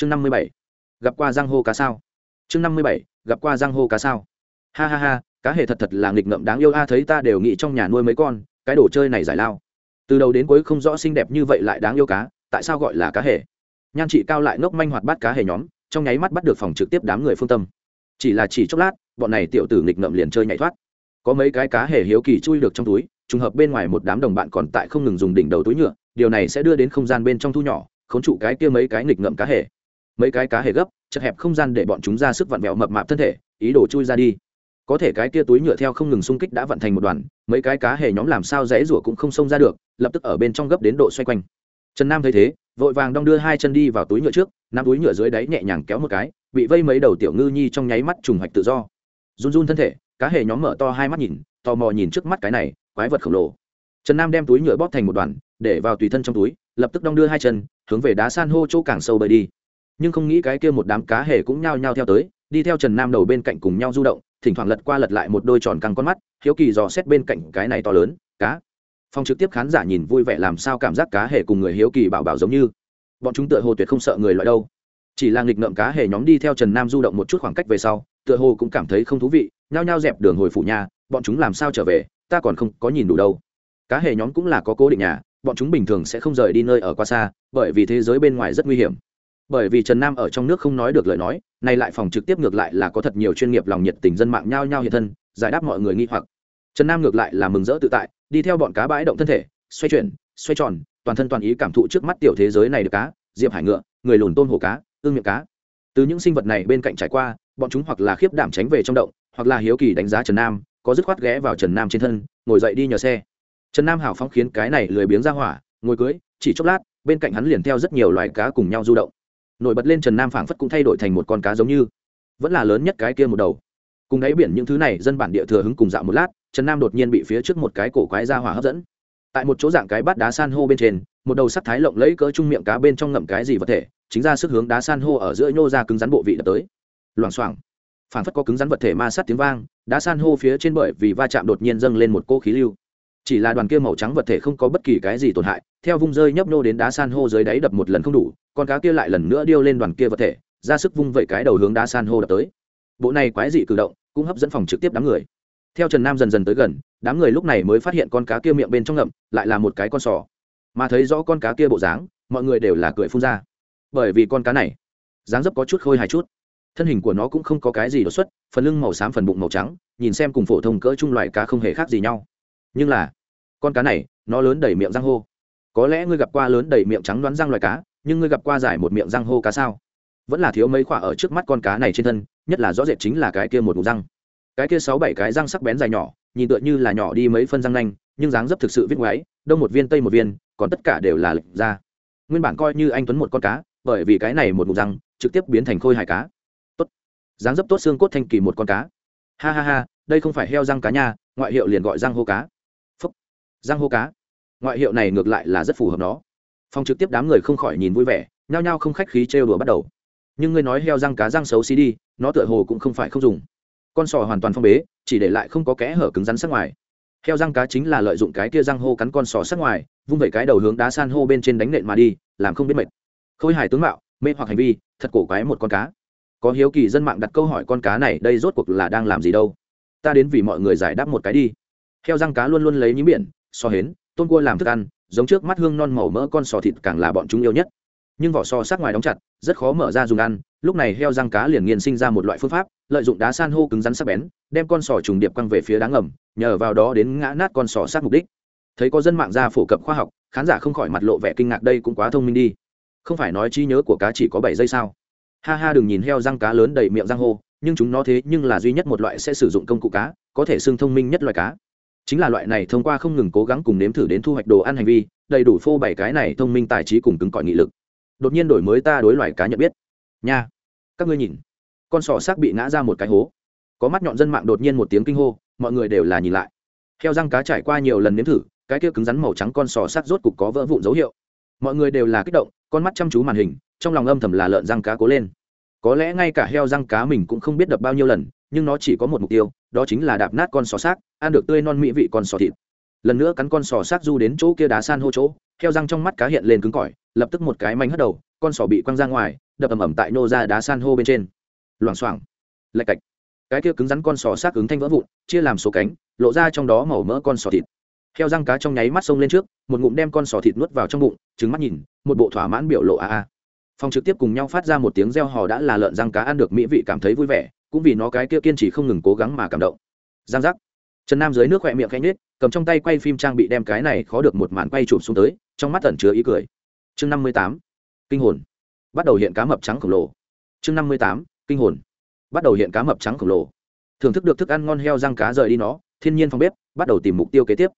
chương năm mươi bảy. Gặp qua giang hô cá sao? Chương năm mươi bảy, gặp qua giang hô cá sao? Ha ha ha, cá hề thật thật là nghịch ngợm đáng yêu a, thấy ta đều nghĩ trong nhà nuôi mấy con, cái đồ chơi này giải lao. Từ đầu đến cuối không rõ xinh đẹp như vậy lại đáng yêu cá, tại sao gọi là cá hề? Nhan chị cao lại ngốc manh hoạt bắt cá hề nhóm, trong nháy mắt bắt được phòng trực tiếp đám người phương tâm. Chỉ là chỉ chốc lát, bọn này tiểu tử nghịch ngợm liền chơi nhảy thoát. Có mấy cái cá hề hiếu kỳ chui được trong túi, trùng hợp bên ngoài một đám đồng bạn còn tại không ngừng dùng đỉnh đầu túi nhựa, điều này sẽ đưa đến không gian bên trong thu nhỏ, khốn trụ cái kia mấy cái nghịch ngợm cá hề mấy cái cá hề gấp, chật hẹp không gian để bọn chúng ra sức vặn vẹo mập mạp thân thể, ý đồ chui ra đi. Có thể cái kia túi nhựa theo không ngừng xung kích đã vận thành một đoàn, mấy cái cá hề nhóm làm sao dễ rủa cũng không xông ra được, lập tức ở bên trong gấp đến độ xoay quanh. Trần nam thấy thế, vội vàng đong đưa hai chân đi vào túi nhựa trước, nắm túi nhựa dưới đáy nhẹ nhàng kéo một cái, bị vây mấy đầu tiểu ngư nhi trong nháy mắt trùng hoạch tự do. Run run thân thể, cá hề nhóm mở to hai mắt nhìn, tò mò nhìn trước mắt cái này, quái vật khổng lồ. Trần nam đem túi nhựa bóp thành một đoàn, để vào tùy thân trong túi, lập tức đong đưa hai chân, hướng về đá san hô chỗ càng sâu bơi đi nhưng không nghĩ cái kia một đám cá hề cũng nhao nhao theo tới, đi theo trần nam đầu bên cạnh cùng nhau du động, thỉnh thoảng lật qua lật lại một đôi tròn căng con mắt, hiếu kỳ dò xét bên cạnh cái này to lớn, cá. Phong trực tiếp khán giả nhìn vui vẻ làm sao cảm giác cá hề cùng người hiếu kỳ bảo bảo giống như. Bọn chúng tựa hồ tuyệt không sợ người loại đâu. Chỉ là nghịch ngợm cá hề nhóm đi theo trần nam du động một chút khoảng cách về sau, tựa hồ cũng cảm thấy không thú vị, nhao nhao dẹp đường hồi phủ nhà, bọn chúng làm sao trở về, ta còn không có nhìn đủ đâu. Cá hề nhóm cũng là có cố định nhà, bọn chúng bình thường sẽ không rời đi nơi ở quá xa, bởi vì thế giới bên ngoài rất nguy hiểm bởi vì trần nam ở trong nước không nói được lời nói, nay lại phòng trực tiếp ngược lại là có thật nhiều chuyên nghiệp lòng nhiệt tình dân mạng nhao nhao hiện thân, giải đáp mọi người nghi hoặc. Trần nam ngược lại là mừng rỡ tự tại, đi theo bọn cá bãi động thân thể, xoay chuyển, xoay tròn, toàn thân toàn ý cảm thụ trước mắt tiểu thế giới này được cá, diệp hải ngựa, người lùn tôm hồ cá, ương miệng cá. Từ những sinh vật này bên cạnh trải qua, bọn chúng hoặc là khiếp đảm tránh về trong động, hoặc là hiếu kỳ đánh giá trần nam, có dứt khoát ghé vào trần nam trên thân, ngồi dậy đi nhờ xe. Trần nam hào phóng khiến cái này lười biếng ra hỏa, ngồi cưới, chỉ chốc lát, bên cạnh hắn liền theo rất nhiều loài cá cùng nhau du động nổi bật lên trần nam phảng phất cũng thay đổi thành một con cá giống như. Vẫn là lớn nhất cái kia một đầu. Cùng đáy biển những thứ này, dân bản địa thừa hứng cùng dạo một lát, trần nam đột nhiên bị phía trước một cái cổ quái ra hỏa hấp dẫn. Tại một chỗ dạng cái bát đá san hô bên trên, một đầu sắc thái lộng lẫy cỡ trung miệng cá bên trong ngậm cái gì vật thể, chính ra sức hướng đá san hô ở giữa nhô ra cứng rắn bộ vị đập tới. Loảng xoảng, phảng phất có cứng rắn vật thể ma sát tiếng vang, đá san hô phía trên bởi vì va chạm đột nhiên dâng lên một cô khí lưu chỉ là đoàn kia màu trắng vật thể không có bất kỳ cái gì tổn hại, theo vung rơi nhấp nô đến đá san hô dưới đáy đập một lần không đủ, con cá kia lại lần nữa điêu lên đoàn kia vật thể, ra sức vung vẩy cái đầu hướng đá san hô đập tới. Bộ này quái dị cử động cũng hấp dẫn phòng trực tiếp đám người. Theo trần nam dần dần tới gần, đám người lúc này mới phát hiện con cá kia miệng bên trong ngậm, lại là một cái con sò. Mà thấy rõ con cá kia bộ dáng, mọi người đều là cười phun ra. Bởi vì con cá này, dáng dấp có chút khôi hài chút. Thân hình của nó cũng không có cái gì đột xuất, phần lưng màu xám phần bụng màu trắng, nhìn xem cùng phổ thông cỡ chung loại cá không hề khác gì nhau. Nhưng là con cá này, nó lớn đầy miệng răng hô. Có lẽ ngươi gặp qua lớn đầy miệng trắng đoán răng loài cá, nhưng ngươi gặp qua giải một miệng răng hô cá sao? Vẫn là thiếu mấy khoả ở trước mắt con cá này trên thân, nhất là rõ rệt chính là cái kia một mục răng. Cái kia sáu bảy cái răng sắc bén dài nhỏ, nhìn tựa như là nhỏ đi mấy phân răng nanh, nhưng dáng dấp thực sự viết ngoáy, đông một viên tây một viên, còn tất cả đều là lệch ra. Nguyên bản coi như anh tuấn một con cá, bởi vì cái này một mục răng, trực tiếp biến thành khôi hài cá. Tốt. Dáng dấp tốt xương cốt thanh kỳ một con cá. Ha ha ha, đây không phải heo răng cá nha, ngoại hiệu liền gọi răng hô cá giang hô cá. Ngoại hiệu này ngược lại là rất phù hợp nó. Phong trực tiếp đám người không khỏi nhìn vui vẻ, nhao nhao không khách khí trêu đùa bắt đầu. Nhưng ngươi nói heo răng cá răng xấu xí đi, nó tựa hồ cũng không phải không dùng. Con sò hoàn toàn phong bế, chỉ để lại không có kẽ hở cứng rắn sắc ngoài. Heo răng cá chính là lợi dụng cái kia răng hô cắn con sò sắc ngoài, vung vẩy cái đầu hướng đá san hô bên trên đánh nện mà đi, làm không biết mệt. Khôi hài tướng mạo, mê hoặc hành vi, thật cổ quái một con cá. Có hiếu kỳ dân mạng đặt câu hỏi con cá này đây rốt cuộc là đang làm gì đâu. Ta đến vì mọi người giải đáp một cái đi. Heo răng cá luôn luôn lấy nhím biển so hến tôn cua làm thức ăn, giống trước mắt hương non màu mỡ con sò thịt càng là bọn chúng yêu nhất. Nhưng vỏ sò sát ngoài đóng chặt, rất khó mở ra dùng ăn, lúc này heo răng cá liền nghiền sinh ra một loại phương pháp, lợi dụng đá san hô cứng rắn sắc bén, đem con sò trùng điệp quăng về phía đá ngầm, nhờ vào đó đến ngã nát con sò sát mục đích. Thấy có dân mạng ra phổ cập khoa học, khán giả không khỏi mặt lộ vẻ kinh ngạc đây cũng quá thông minh đi. Không phải nói trí nhớ của cá chỉ có bảy giây sao? Ha ha, đừng nhìn heo răng cá lớn đầy miệng răng hô, nhưng chúng nó thế nhưng là duy nhất một loại sẽ sử dụng công cụ cá, có thể xưng thông minh nhất loài cá chính là loại này thông qua không ngừng cố gắng cùng nếm thử đến thu hoạch đồ ăn hành vi, đầy đủ phô bảy cái này thông minh tài trí cùng cứng cỏi nghị lực. Đột nhiên đổi mới ta đối loài cá nhận biết. Nha, các ngươi nhìn. Con sò xác bị ngã ra một cái hố. Có mắt nhọn dân mạng đột nhiên một tiếng kinh hô, mọi người đều là nhìn lại. Theo răng cá trải qua nhiều lần nếm thử, cái kia cứng rắn màu trắng con sò xác rốt cục có vỡ vụn dấu hiệu. Mọi người đều là kích động, con mắt chăm chú màn hình, trong lòng âm thầm là lợn răng cá cố lên. Có lẽ ngay cả heo răng cá mình cũng không biết đập bao nhiêu lần, nhưng nó chỉ có một mục tiêu đó chính là đạp nát con sò xác, ăn được tươi non mỹ vị con sò thịt. Lần nữa cắn con sò xác du đến chỗ kia đá san hô chỗ theo răng trong mắt cá hiện lên cứng cỏi, lập tức một cái manh hất đầu, con sò bị quăng ra ngoài, đập ầm ầm tại nô ra đá san hô bên trên. Loảng xoảng lạch cạch. Cái kia cứng rắn con sò xác ứng thanh vỡ vụn, chia làm số cánh, lộ ra trong đó màu mỡ con sò thịt. Theo răng cá trong nháy mắt sông lên trước, một ngụm đem con sò thịt nuốt vào trong bụng trứng mắt nhìn, một bộ thỏa mãn biểu lộ a a. Phòng trực tiếp cùng nhau phát ra một tiếng reo hò đã là lợn răng cá ăn được mỹ vị cảm thấy vui vẻ cũng vì nó cái kia kiên trì không ngừng cố gắng mà cảm động. Giang giác. Trần nam dưới nước khỏe miệng khẽ nhết cầm trong tay quay phim trang bị đem cái này khó được một màn quay chụp xuống tới, trong mắt tẩn chứa ý cười. Chương năm mươi tám. Kinh hồn. Bắt đầu hiện cá mập trắng khổng lồ. Chương năm mươi tám. Kinh hồn. Bắt đầu hiện cá mập trắng khổng lồ. Thưởng thức được thức ăn ngon heo răng cá rời đi nó, thiên nhiên phong bếp, bắt đầu tìm mục tiêu kế tiếp.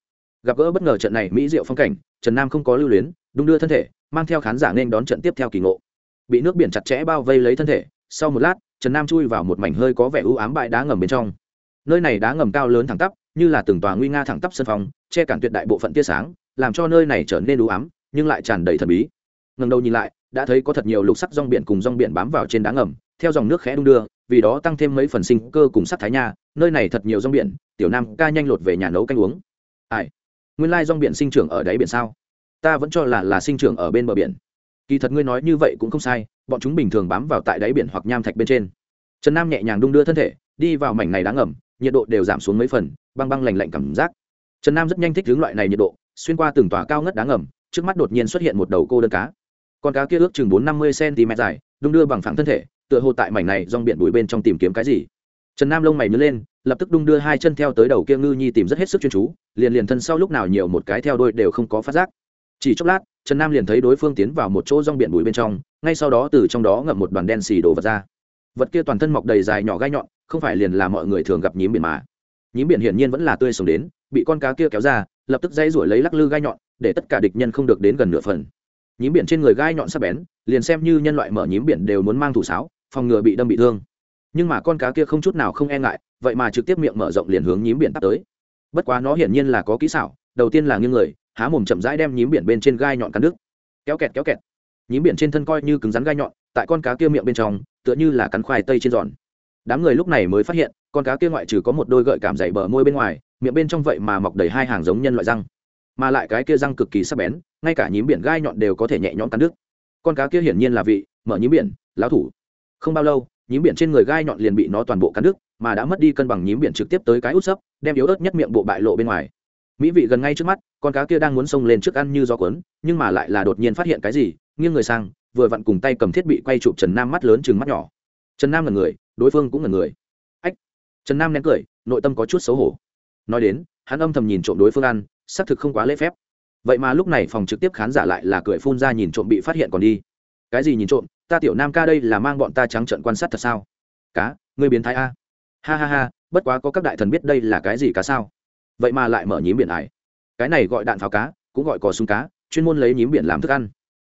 Gặp gỡ bất ngờ trận này mỹ diệu phong cảnh, trần nam không có lưu luyến, đung đưa thân thể, mang theo khán giả nên đón trận tiếp theo kỳ ngộ. Bị nước biển chặt chẽ bao vây lấy thân thể, sau một lát trần nam chui vào một mảnh hơi có vẻ u ám bãi đá ngầm bên trong. Nơi này đá ngầm cao lớn thẳng tắp, như là từng tòa nguy nga thẳng tắp sân phòng, che cản tuyệt đại bộ phận tia sáng, làm cho nơi này trở nên u ám, nhưng lại tràn đầy thần bí. Ngần đầu nhìn lại, đã thấy có thật nhiều lục sắc rong biển cùng rong biển bám vào trên đá ngầm, theo dòng nước khẽ đung đưa, vì đó tăng thêm mấy phần sinh cơ cùng sắc thái nha, nơi này thật nhiều rong biển, tiểu nam ca nhanh lột về nhà nấu canh uống. Ai? Nguyên lai rong biển sinh trưởng ở đáy biển sao? Ta vẫn cho là là sinh trưởng ở bên bờ biển kỳ thật ngươi nói như vậy cũng không sai, bọn chúng bình thường bám vào tại đáy biển hoặc nham thạch bên trên. Trần nam nhẹ nhàng đung đưa thân thể, đi vào mảnh này đáng ngầm, nhiệt độ đều giảm xuống mấy phần, băng băng lành lạnh cảm giác. Trần nam rất nhanh thích hướng loại này nhiệt độ, xuyên qua từng tòa cao ngất đáng ngầm, trước mắt đột nhiên xuất hiện một đầu cô đơn cá. Con cá kia ước chừng bốn năm mươi cm dài, đung đưa bằng phẳng thân thể, tựa hồ tại mảnh này rong biển bụi bên trong tìm kiếm cái gì. Trần nam lông mày nhớ lên, lập tức đung đưa hai chân theo tới đầu kia ngư nhi tìm rất hết sức chuyên chú, liền liền thân sau lúc nào nhiều một cái theo đôi đều không có phát giác. Chỉ chốc lát trần nam liền thấy đối phương tiến vào một chỗ rong biển bụi bên trong, ngay sau đó từ trong đó ngậm một đoàn đen xì đổ vật ra. Vật kia toàn thân mọc đầy dài nhỏ gai nhọn, không phải liền là mọi người thường gặp nhím biển mà. Nhím biển hiển nhiên vẫn là tươi sống đến, bị con cá kia kéo ra, lập tức dây rủi lấy lắc lư gai nhọn, để tất cả địch nhân không được đến gần nửa phần. Nhím biển trên người gai nhọn sắp bén, liền xem như nhân loại mở nhím biển đều muốn mang thủ sáo, phòng ngừa bị đâm bị thương. Nhưng mà con cá kia không chút nào không e ngại, vậy mà trực tiếp miệng mở rộng liền hướng nhím biển tắt tới. Bất quá nó hiển nhiên là có kỹ xảo, đầu tiên là nghiêng người há mồm chậm rãi đem nhím biển bên trên gai nhọn cắn đứt. Kéo kẹt kéo kẹt. Nhím biển trên thân coi như cứng rắn gai nhọn, tại con cá kia miệng bên trong, tựa như là cắn khoai tây trên giòn. Đám người lúc này mới phát hiện, con cá kia ngoại trừ có một đôi gợi cảm dày bờ môi bên ngoài, miệng bên trong vậy mà mọc đầy hai hàng giống nhân loại răng. Mà lại cái kia răng cực kỳ sắc bén, ngay cả nhím biển gai nhọn đều có thể nhẹ nhõm cắn đứt. Con cá kia hiển nhiên là vị, mở nhím biển, lão thủ. Không bao lâu, nhím biển trên người gai nhọn liền bị nó toàn bộ cắn đứt, mà đã mất đi cân bằng nhím biển trực tiếp tới cái út sấp, đem yếu ớt nhất miệng bộ bại lộ bên ngoài mỹ vị gần ngay trước mắt, con cá kia đang muốn xông lên trước ăn như gió cuốn, nhưng mà lại là đột nhiên phát hiện cái gì, nghiêng người sang, vừa vặn cùng tay cầm thiết bị quay chụp trần nam mắt lớn chừng mắt nhỏ. Trần nam là người, đối phương cũng là người. Ách! Trần nam nén cười, nội tâm có chút xấu hổ. Nói đến, hắn âm thầm nhìn trộm đối phương ăn, xác thực không quá lễ phép. Vậy mà lúc này phòng trực tiếp khán giả lại là cười phun ra nhìn trộm bị phát hiện còn đi. Cái gì nhìn trộm? Ta tiểu nam ca đây là mang bọn ta trắng trận quan sát thật sao? Cá người biến thái a. Ha ha ha, bất quá có các đại thần biết đây là cái gì cá sao? Vậy mà lại mở nhím biển ải. Cái này gọi đạn pháo cá, cũng gọi cò súng cá, chuyên môn lấy nhím biển làm thức ăn.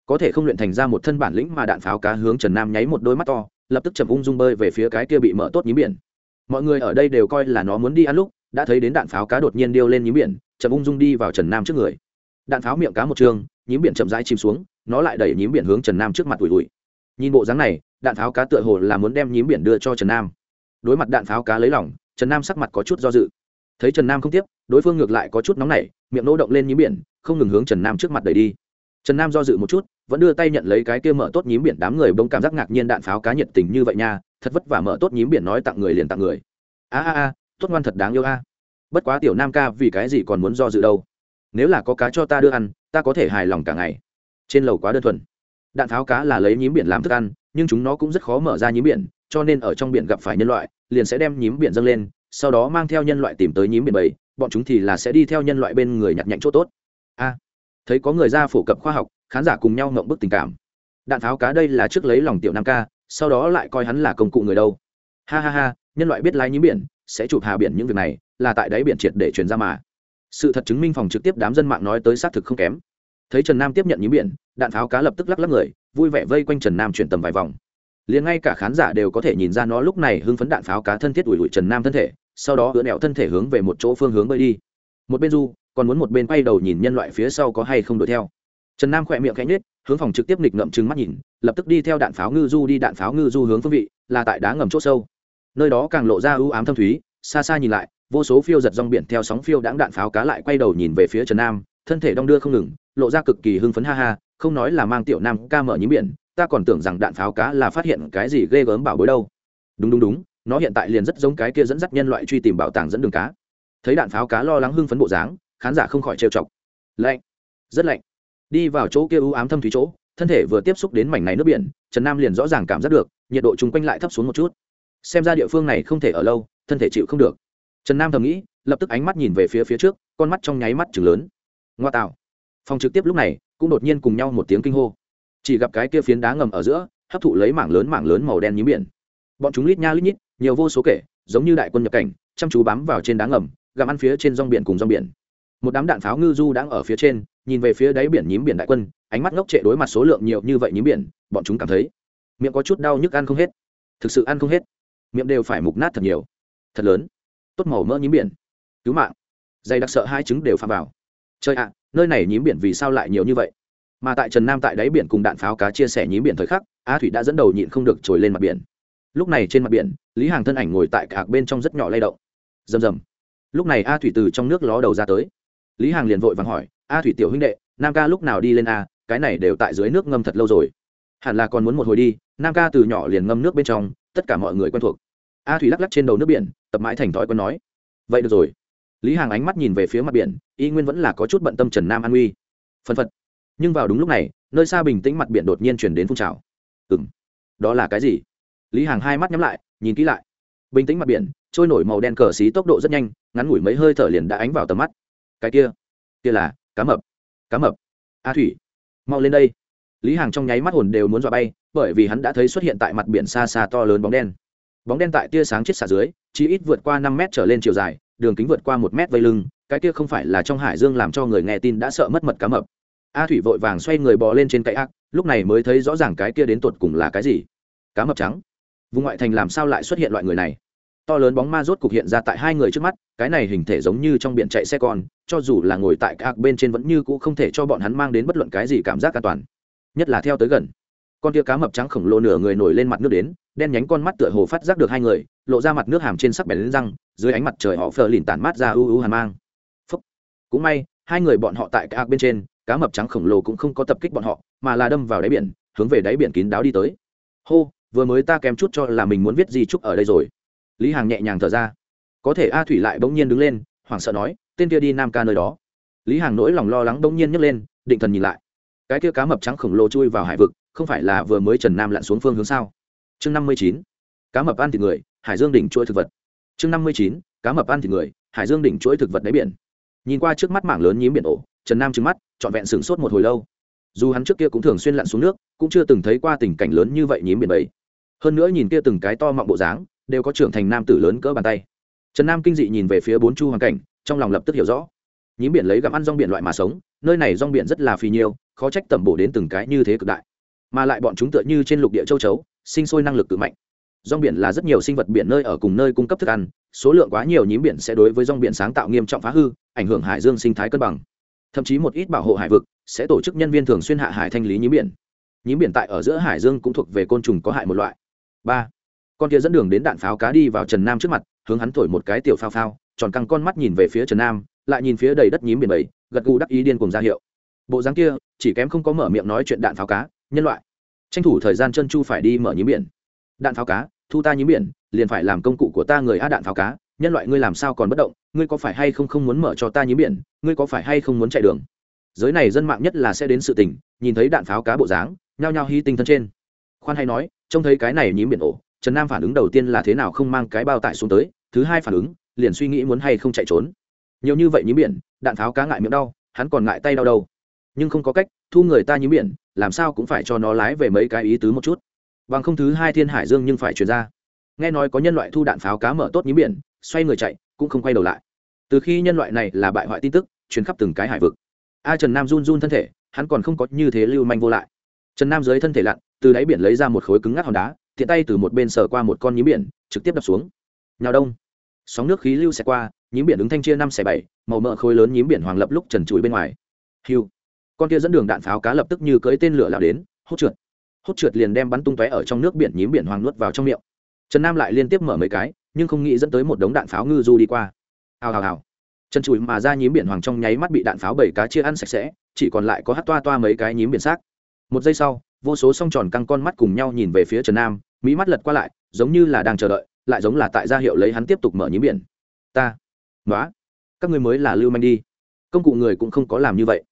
Có thể không luyện thành ra một thân bản lĩnh mà đạn pháo cá hướng trần nam nháy một đôi mắt to, lập tức chậm ung dung bơi về phía cái kia bị mở tốt nhím biển. Mọi người ở đây đều coi là nó muốn đi ăn lúc, đã thấy đến đạn pháo cá đột nhiên điêu lên nhím biển, chậm ung dung đi vào trần nam trước người. Đạn pháo miệng cá một trường, nhím biển chậm rãi chìm xuống, nó lại đẩy nhím biển hướng trần nam trước mặt ủi ủi. Nhìn bộ dáng này, đạn pháo cá tựa hồ là muốn đem nhím biển đưa cho trần nam. Đối mặt đạn pháo cá lấy lỏng trần nam sắc mặt có chút do dự. Thấy trần nam không tiếp đối phương ngược lại có chút nóng nảy, miệng nỗ động lên nhím biển, không ngừng hướng trần nam trước mặt đẩy đi. Trần nam do dự một chút, vẫn đưa tay nhận lấy cái kia mở tốt nhím biển đám người bỗng cảm giác ngạc nhiên đạn pháo cá nhiệt tình như vậy nha, thật vất vả mở tốt nhím biển nói tặng người liền tặng người. A a a, tốt ngoan thật đáng yêu a. Bất quá tiểu nam ca vì cái gì còn muốn do dự đâu? Nếu là có cá cho ta đưa ăn, ta có thể hài lòng cả ngày. Trên lầu quá đơn thuần. Đạn pháo cá là lấy nhím biển làm thức ăn, nhưng chúng nó cũng rất khó mở ra nhím biển, cho nên ở trong biển gặp phải nhân loại, liền sẽ đem nhím biển dâng lên sau đó mang theo nhân loại tìm tới nhím biển bầy, bọn chúng thì là sẽ đi theo nhân loại bên người nhặt nhạnh chỗ tốt. A, thấy có người ra phổ cập khoa học, khán giả cùng nhau ngậm bức tình cảm. Đạn tháo cá đây là trước lấy lòng tiểu nam ca, sau đó lại coi hắn là công cụ người đâu. Ha ha ha, nhân loại biết lái nhím biển, sẽ chụp hà biển những việc này, là tại đáy biển triệt để truyền ra mà. Sự thật chứng minh phòng trực tiếp đám dân mạng nói tới xác thực không kém. Thấy trần nam tiếp nhận nhím biển, đạn pháo cá lập tức lắc lắc người, vui vẻ vây quanh trần nam chuyển tầm vài vòng. Liền ngay cả khán giả đều có thể nhìn ra nó lúc này hưng phấn đạn pháo cá thân thiết ủi ủi trần nam thân thể sau đó ưỡn nẹo thân thể hướng về một chỗ phương hướng bơi đi. Một bên du, còn muốn một bên quay đầu nhìn nhân loại phía sau có hay không đuổi theo. Trần nam khỏe miệng khẽ nhết hướng phòng trực tiếp nghịch ngậm trừng mắt nhìn, lập tức đi theo đạn pháo ngư du đi đạn pháo ngư du hướng phương vị, là tại đá ngầm chỗ sâu. Nơi đó càng lộ ra ưu ám thâm thúy, xa xa nhìn lại, vô số phiêu giật rong biển theo sóng phiêu đãng đạn pháo cá lại quay đầu nhìn về phía trần nam, thân thể đong đưa không ngừng, lộ ra cực kỳ hưng phấn ha ha, không nói là mang tiểu nam ca mở nhím biển, ta còn tưởng rằng đạn pháo cá là phát hiện cái gì ghê gớm bảo bối đâu. Đúng đúng đúng nó hiện tại liền rất giống cái kia dẫn dắt nhân loại truy tìm bảo tàng dẫn đường cá. Thấy đạn pháo cá lo lắng hưng phấn bộ dáng, khán giả không khỏi trêu chọc. Lạnh. Rất lạnh. Đi vào chỗ kia u ám thâm thúy chỗ, thân thể vừa tiếp xúc đến mảnh này nước biển, trần nam liền rõ ràng cảm giác được, nhiệt độ chung quanh lại thấp xuống một chút. Xem ra địa phương này không thể ở lâu, thân thể chịu không được. Trần nam thầm nghĩ, lập tức ánh mắt nhìn về phía phía trước, con mắt trong nháy mắt chừng lớn. Ngoa tạo. Phòng trực tiếp lúc này, cũng đột nhiên cùng nhau một tiếng kinh hô. Chỉ gặp cái kia phiến đá ngầm ở giữa, hấp thụ lấy mảng lớn mảng lớn màu đen nhím biển bọn chúng lít nha lít nhít, nhiều vô số kể, giống như đại quân nhập cảnh, chăm chú bám vào trên đá ngầm, gặm ăn phía trên rong biển cùng rong biển. Một đám đạn pháo ngư du đang ở phía trên, nhìn về phía đáy biển nhím biển đại quân, ánh mắt ngốc trệ đối mặt số lượng nhiều như vậy nhím biển, bọn chúng cảm thấy miệng có chút đau nhức ăn không hết. Thực sự ăn không hết. Miệng đều phải mục nát thật nhiều. Thật lớn. Tốt màu mỡ nhím biển. Cứu mạng. Dày đặc sợ hai trứng đều pha vào. Chơi ạ, nơi này nhím biển vì sao lại nhiều như vậy? Mà tại trần nam tại đáy biển cùng đạn pháo cá chia sẻ nhím biển thời khắc a thủy đã dẫn đầu nhịn không được trồi lên mặt biển lúc này trên mặt biển, lý hàng thân ảnh ngồi tại cả bên trong rất nhỏ lay động. Rầm rầm. Lúc này a thủy từ trong nước ló đầu ra tới. Lý hàng liền vội vàng hỏi, a thủy tiểu huynh đệ, nam ca lúc nào đi lên a? Cái này đều tại dưới nước ngâm thật lâu rồi. Hẳn là còn muốn một hồi đi, nam ca từ nhỏ liền ngâm nước bên trong, tất cả mọi người quen thuộc. A thủy lắc lắc trên đầu nước biển, tập mãi thành thói quen nói, vậy được rồi. Lý hàng ánh mắt nhìn về phía mặt biển, y nguyên vẫn là có chút bận tâm trần nam an uy phân phật. Nhưng vào đúng lúc này, nơi xa bình tĩnh mặt biển đột nhiên chuyển đến phun trào. Ừ m đó là cái gì? Lý hàng hai mắt nhắm lại, nhìn kỹ lại. Bình tĩnh mặt biển, trôi nổi màu đen cờ xí tốc độ rất nhanh, ngắn ngủi mấy hơi thở liền đã ánh vào tầm mắt. Cái kia kia là cá mập cá mập. A thủy, mau lên đây. Lý hàng trong nháy mắt hồn đều muốn dọa bay, bởi vì hắn đã thấy xuất hiện tại mặt biển xa xa to lớn bóng đen. Bóng đen tại tia sáng chết xả dưới, chỉ ít vượt qua năm mét trở lên chiều dài, đường kính vượt qua một mét vây lưng, cái kia không phải là trong hải dương làm cho người nghe tin đã sợ mất mật cá mập. A thủy vội vàng xoay người bò lên trên cậy ác, lúc này mới thấy rõ ràng cái kia đến tột cùng là cái gì. Cá mập trắng vùng ngoại thành làm sao lại xuất hiện loại người này? To lớn bóng ma rốt cục hiện ra tại hai người trước mắt, cái này hình thể giống như trong biển chạy xe con, cho dù là ngồi tại các bên trên vẫn như cũ không thể cho bọn hắn mang đến bất luận cái gì cảm giác an toàn. Nhất là theo tới gần, con tia cá mập trắng khổng lồ nửa người nổi lên mặt nước đến, đen nhánh con mắt tựa hồ phát giác được hai người, lộ ra mặt nước hàm trên sắc bẻ lên răng, dưới ánh mặt trời họ phờ lìn tản mát ra ưu ưu hàn mang. Phúc. cũng may, hai người bọn họ tại các bên trên, cá mập trắng khổng lồ cũng không có tập kích bọn họ, mà là đâm vào đáy biển, hướng về đáy biển kín đáo đi tới. Hô vừa mới ta kém chút cho là mình muốn viết gì trúc ở đây rồi. Lý hàng nhẹ nhàng thở ra. Có thể a thủy lại bỗng nhiên đứng lên, hoảng sợ nói, tên kia đi nam ca nơi đó. Lý hàng nỗi lòng lo lắng bỗng nhiên nhấc lên, định thần nhìn lại. Cái kia cá mập trắng khổng lồ chui vào hải vực, không phải là vừa mới trần nam lặn xuống phương hướng sao? Chương năm mươi chín, cá mập ăn thịt người, hải dương đỉnh chuỗi thực vật. Chương năm mươi chín, cá mập ăn thịt người, hải dương đỉnh chuỗi thực vật đáy biển. Nhìn qua trước mắt mảng lớn nhím biển ổ, trần nam trứng mắt, trọn vẹn sửng sốt một hồi lâu. Dù hắn trước kia cũng thường xuyên lặn xuống nước, cũng chưa từng thấy qua tình cảnh lớn như vậy nhím biển bầy hơn nữa nhìn kia từng cái to mọng bộ dáng, đều có trưởng thành nam tử lớn cỡ bàn tay. Trần nam kinh dị nhìn về phía bốn chu hoàn cảnh, trong lòng lập tức hiểu rõ. Nhím biển lấy gặm ăn rong biển loại mà sống, nơi này rong biển rất là phì nhiêu khó trách tẩm bổ đến từng cái như thế cực đại. Mà lại bọn chúng tựa như trên lục địa châu chấu, sinh sôi năng lực cự mạnh. Rong biển là rất nhiều sinh vật biển nơi ở cùng nơi cung cấp thức ăn, số lượng quá nhiều nhím biển sẽ đối với rong biển sáng tạo nghiêm trọng phá hư, ảnh hưởng hải dương sinh thái cân bằng. Thậm chí một ít bảo hộ hải vực sẽ tổ chức nhân viên thường xuyên hạ hải thanh lý nhím biển. Nhím biển tại ở giữa hải dương cũng thuộc về côn trùng có hại một loại ba. Con kia dẫn đường đến đạn pháo cá đi vào trần nam trước mặt, hướng hắn thổi một cái tiểu phao phao, tròn căng con mắt nhìn về phía trần nam, lại nhìn phía đầy đất nhím biển bầy, gật gù đắc ý điên cùng ra hiệu. Bộ dáng kia, chỉ kém không có mở miệng nói chuyện đạn pháo cá, nhân loại. Tranh thủ thời gian chân chu phải đi mở nhím biển. Đạn pháo cá, thu ta nhím biển, liền phải làm công cụ của ta người á đạn pháo cá, nhân loại ngươi làm sao còn bất động, ngươi có phải hay không không muốn mở cho ta nhím biển, ngươi có phải hay không muốn chạy đường? Giới này dân mạng nhất là sẽ đến sự tình, nhìn thấy đạn pháo cá bộ dáng, nhao nhao hy tinh thân trên. Khoan hay nói trông thấy cái này nhím biển ổ, trần nam phản ứng đầu tiên là thế nào không mang cái bao tải xuống tới, thứ hai phản ứng, liền suy nghĩ muốn hay không chạy trốn. Nhiều như vậy nhím biển, đạn pháo cá ngại miệng đau, hắn còn ngại tay đau đâu. Nhưng không có cách, thu người ta nhím biển, làm sao cũng phải cho nó lái về mấy cái ý tứ một chút. Bằng không thứ hai thiên hải dương nhưng phải chuyển ra. Nghe nói có nhân loại thu đạn pháo cá mở tốt nhím biển, xoay người chạy, cũng không quay đầu lại. Từ khi nhân loại này là bại hoại tin tức chuyến khắp từng cái hải vực. A trần nam run run thân thể, hắn còn không có như thế lưu manh vô lại. Trần nam dưới thân thể lặn từ đáy biển lấy ra một khối cứng ngắc hòn đá, tiện tay từ một bên sờ qua một con nhím biển, trực tiếp đập xuống. Nhào đông. Sóng nước khí lưu xẹt qua, nhím biển ứng thanh chia năm xẻ bảy, màu mỡ khối lớn nhím biển hoàng lập lúc trần trụi bên ngoài. Hiu. Con kia dẫn đường đạn pháo cá lập tức như cưỡi tên lửa lao đến, hốt trượt. Hốt trượt liền đem bắn tung tóe ở trong nước biển nhím biển hoàng nuốt vào trong miệng. Trần nam lại liên tiếp mở mấy cái, nhưng không nghĩ dẫn tới một đống đạn pháo ngư du đi qua. Hào hào hào. Trần trụi mà ra nhím biển hoàng trong nháy mắt bị đạn pháo bảy cá chia ăn sạch sẽ, chỉ còn lại có hát toa toa mấy cái nhím biển xác. Một giây sau vô số song tròn căng con mắt cùng nhau nhìn về phía trần nam, mỹ mắt lật qua lại, giống như là đang chờ đợi, lại giống là tại gia hiệu lấy hắn tiếp tục mở nhím biển. Ta nói các ngươi mới là lưu manh đi. Công cụ người cũng không có làm như vậy.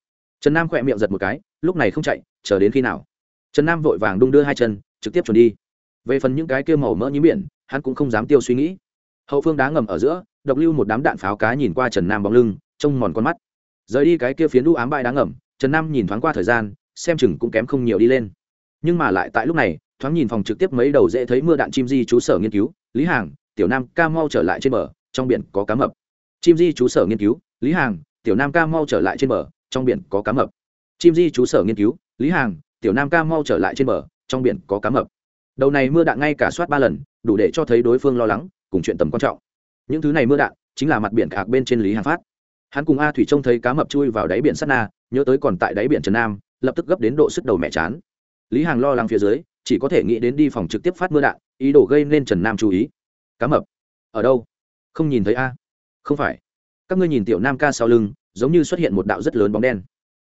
Trần nam khỏe miệng giật một cái, lúc này không chạy, chờ đến khi nào? Trần nam vội vàng đung đưa hai chân, trực tiếp chuẩn đi. Về phần những cái kia màu mỡ nhím biển, hắn cũng không dám tiêu suy nghĩ. Hậu phương đá ngầm ở giữa, độc lưu một đám đạn pháo cá nhìn qua trần nam bóng lưng, trông mòn con mắt. Rời đi cái kia phiến đu ám bãi đá ngầm, trần nam nhìn thoáng qua thời gian, xem chừng cũng kém không nhiều đi lên nhưng mà lại tại lúc này, thoáng nhìn phòng trực tiếp mấy đầu dễ thấy mưa đạn chim di chú sở nghiên cứu, lý hàng, tiểu nam ca mau trở lại trên bờ, trong biển có cá mập. Chim di chú sở nghiên cứu, lý hàng, tiểu nam ca mau trở lại trên bờ, trong biển có cá mập. Chim di chú sở nghiên cứu, lý hàng, tiểu nam ca mau trở lại trên bờ, trong biển có cá mập. Đầu này mưa đạn ngay cả soát ba lần, đủ để cho thấy đối phương lo lắng, cùng chuyện tầm quan trọng. Những thứ này mưa đạn, chính là mặt biển cạc bên trên lý hàng phát. Hắn cùng a thủy trông thấy cá mập chui vào đáy biển sắt na, nhớ tới còn tại đáy biển trần nam, lập tức gấp đến độ sức đầu mẹ chán lý hàng lo lắng phía dưới, chỉ có thể nghĩ đến đi phòng trực tiếp phát mưa đạn, ý đồ gây nên trần nam chú ý. Cá mập, ở đâu? Không nhìn thấy a? Không phải. Các ngươi nhìn tiểu nam ca sau lưng, giống như xuất hiện một đạo rất lớn bóng đen.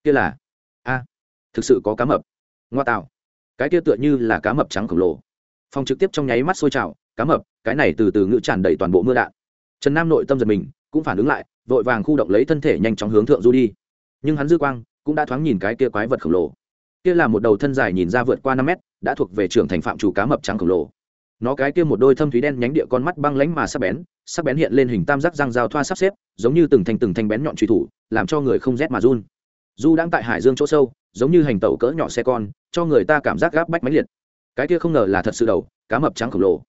Kia là? A, thực sự có cá mập. Ngoa tạo. Cái kia tựa như là cá mập trắng khổng lồ. Phòng trực tiếp trong nháy mắt sôi trào, cá mập, cái này từ từ ngự tràn đầy toàn bộ mưa đạn. Trần nam nội tâm giật mình, cũng phản ứng lại, vội vàng khu động lấy thân thể nhanh chóng hướng thượng du đi. Nhưng hắn dư quang cũng đã thoáng nhìn cái kia quái vật khổng lồ kia là một đầu thân dài nhìn ra vượt qua năm mét, đã thuộc về trưởng thành phạm chủ cá mập trắng khổng lồ. Nó cái kia một đôi thâm thúy đen nhánh địa con mắt băng lánh mà sắc bén sắc bén hiện lên hình tam giác răng dao thoa sắp xếp, giống như từng thành từng thanh bén nhọn truy thủ, làm cho người không rét mà run. Du đang tại hải dương chỗ sâu, giống như hành tẩu cỡ nhỏ xe con, cho người ta cảm giác gáp bách mãnh liệt. Cái kia không ngờ là thật sự đầu, cá mập trắng khổng lồ.